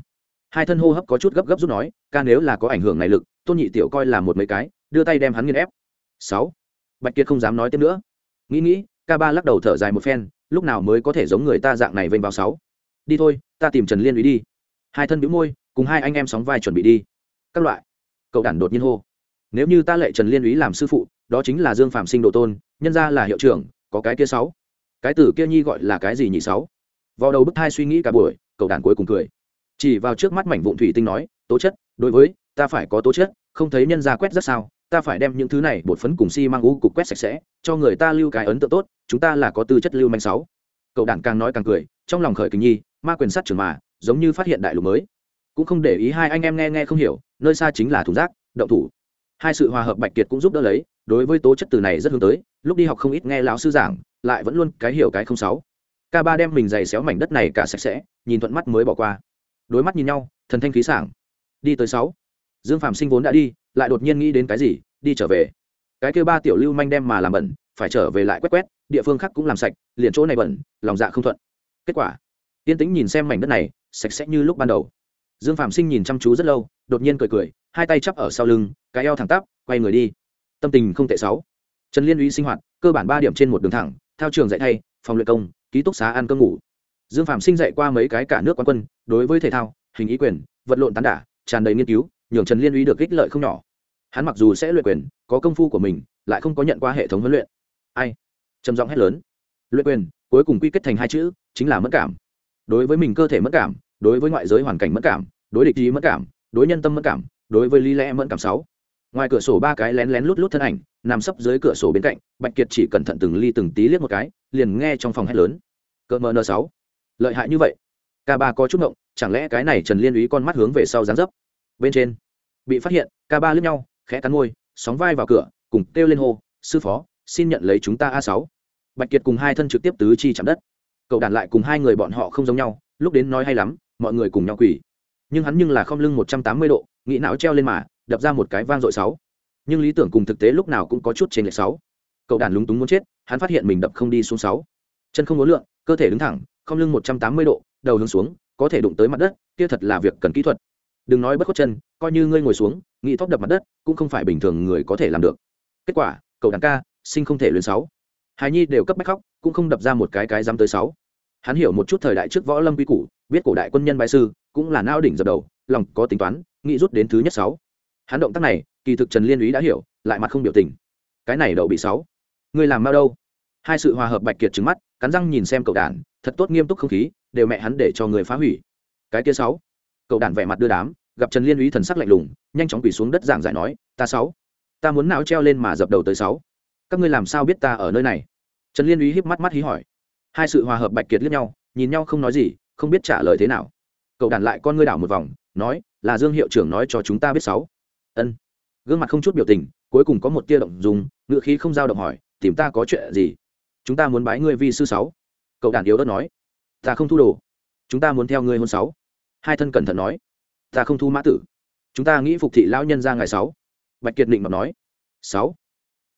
Hai thân hô hấp có chút gấp gấp rút nói, ca nếu là có ảnh hưởng này lực, tôn nhị tiểu coi là một mấy cái, đưa tay đem hắn nghiên ép. Sáu. Bạch kiệt không dám nói tiếp nữa. Nghĩ nghĩ, ca ba lắc đầu thở dài một phen, lúc nào mới có thể giống người ta dạng này vênh vào sáu? Đi thôi, ta tìm trần liên úy đi. Hai thân bĩu môi, cùng hai anh em sóng vai chuẩn bị đi. Các loại. Cậu đản đột nhiên hô. Nếu như ta lệ trần liên úy làm sư phụ đó chính là dương phạm sinh độ tôn, nhân ra là hiệu trưởng, có cái kia sáu. Cái tử kia nhi gọi là cái gì nhị sáu? Vào đầu bức thai suy nghĩ cả buổi, cậu đàn cuối cùng cười. Chỉ vào trước mắt mảnh vụn thủy tinh nói, tố chất, đối với, ta phải có tố chất, không thấy nhân ra quét rất sao, ta phải đem những thứ này bột phấn cùng xi、si、mang u cục quét sạch sẽ, cho người ta lưu cái ấn tượng tốt, chúng ta là có tư chất lưu manh sáu. Cậu đàn càng nói càng cười, trong lòng khởi kinh nhi, ma quyền sát trường mà, giống như phát hiện đại lục mới. Cũng không để ý hai anh em nghe nghe không hiểu, nơi xa chính là thùng rác, động thủ. Hai sự hòa hợp bạch kiệt cũng giúp đỡ lấy đối với tố chất từ này rất hướng tới, lúc đi học không ít nghe lão sư giảng, lại vẫn luôn cái hiểu cái không sáu. K ca ba đem mình giày xéo mảnh đất này cả sạch sẽ, nhìn thuận mắt mới bỏ qua. Đối mắt nhìn nhau, thần thanh khí sảng. Đi tới sáu. Dương phạm sinh vốn đã đi, lại đột nhiên nghĩ đến cái gì, đi trở về. Cái kêu ba tiểu lưu manh đem mà làm bẩn, phải trở về lại quét quét, địa phương khác cũng làm sạch, liền chỗ này bẩn, lòng dạ không thuận. Kết quả, tiên tĩnh nhìn xem mảnh đất này, sạch sẽ như lúc ban đầu. Dương phạm sinh nhìn chăm chú rất lâu, đột nhiên cười cười, hai tay chắp ở sau lưng, cái eo thẳng tắp, quay người đi tâm tình không tệ sáu. Trần liên uy sinh hoạt, cơ bản ba điểm trên một đường thẳng theo trường dạy thay, phòng luyện công, ký túc xá ăn cơm ngủ. Dương phạm sinh dạy qua mấy cái cả nước quán quân, đối với thể thao, hình ý quyền, vật lộn tán đả, tràn đầy nghiên cứu, nhường trần liên uy được ích lợi không nhỏ. Hắn mặc dù sẽ luyện quyền, có công phu của mình, lại không có nhận qua hệ thống huấn luyện. Ai? Trầm giọng hét lớn. Luyện quyền, cuối cùng quy kết thành hai chữ, chính là mất cảm. Đối với mình cơ thể mất cảm, đối với ngoại giới hoàn cảnh mất cảm, đối địch ý mất cảm, đối nhân tâm mất cảm, đối với lý lẽ mẫn cảm sáu ngoài cửa sổ ba cái lén lén lút lút thân ảnh, nằm sấp dưới cửa sổ bên cạnh, bạch kiệt chỉ cẩn thận từng ly từng tí liếc một cái, liền nghe trong phòng hét lớn. Cỡ mờ n sáu. Lợi hại như vậy. K ba có chút ngộng, chẳng lẽ cái này trần liên úy con mắt hướng về sau dán dấp? Bên trên, bị phát hiện k ba lướt nhau, khẽ cắn môi, sóng vai vào cửa, cùng kêu lên hô, sư phó, xin nhận lấy chúng ta a sáu. Bạch kiệt cùng hai thân trực tiếp tứ chi chạm đất. Cậu đàn lại cùng hai người bọn họ không giống nhau, lúc đến nói hay lắm, mọi người cùng nhau quỳ. Nhưng hắn nhưng là không lưng một trăm tám mươi độ, nghĩ não treo lên mà đập ra một cái vang dội sáu. Nhưng lý tưởng cùng thực tế lúc nào cũng có chút trên lệch sáu. Cậu đàn lúng túng muốn chết, hắn phát hiện mình đập không đi xuống sáu. Chân không muốn lượng cơ thể đứng thẳng, không lưng một trăm tám mươi độ, đầu hướng xuống, có thể đụng tới mặt đất, kia thật là việc cần kỹ thuật. Đừng nói bất khuất chân, coi như ngươi ngồi xuống, nghĩ thóc đập mặt đất, cũng không phải bình thường người có thể làm được. Kết quả, cậu đàn ca, sinh không thể luyện sáu. Hài nhi đều cấp bách khóc, cũng không đập ra một cái cái dám tới sáu. Hắn hiểu một chút thời đại trước võ lâm quy củ, biết cổ đại quân nhân bại sư, cũng là nao đỉnh dập đầu, lòng có tính toán, nghĩ rút đến thứ nhất sáu hắn động tác này, kỳ thực trần liên ý đã hiểu, lại mặt không biểu tình. Cái này đậu bị sáu. Ngươi làm mau đâu? Hai sự hòa hợp bạch kiệt trứng mắt, cắn răng nhìn xem cậu đàn, thật tốt nghiêm túc không khí, đều mẹ hắn để cho người phá hủy. Cái kia sáu. Cậu đàn vẻ mặt đưa đám, gặp trần liên ý thần sắc lạnh lùng, nhanh chóng quỳ xuống đất giảng giải nói, ta sáu. Ta muốn não treo lên mà dập đầu tới sáu. Các ngươi làm sao biết ta ở nơi này? Trần liên ý híp mắt mắt hí hỏi. Hai sự hòa hợp bạch kiệt liếc nhau, nhìn nhau không nói gì, không biết trả lời thế nào. Cậu đàn lại con ngươi đảo một vòng, nói, là dương hiệu trưởng nói cho chúng ta biết sáu ân gương mặt không chút biểu tình cuối cùng có một tia động dùng ngựa khí không giao động hỏi tìm ta có chuyện gì chúng ta muốn bái ngươi vi sư sáu cậu đàn yếu đất nói ta không thu đồ chúng ta muốn theo ngươi hôn sáu hai thân cẩn thận nói ta không thu mã tử chúng ta nghĩ phục thị lão nhân ra ngày sáu bạch kiệt định mà nói sáu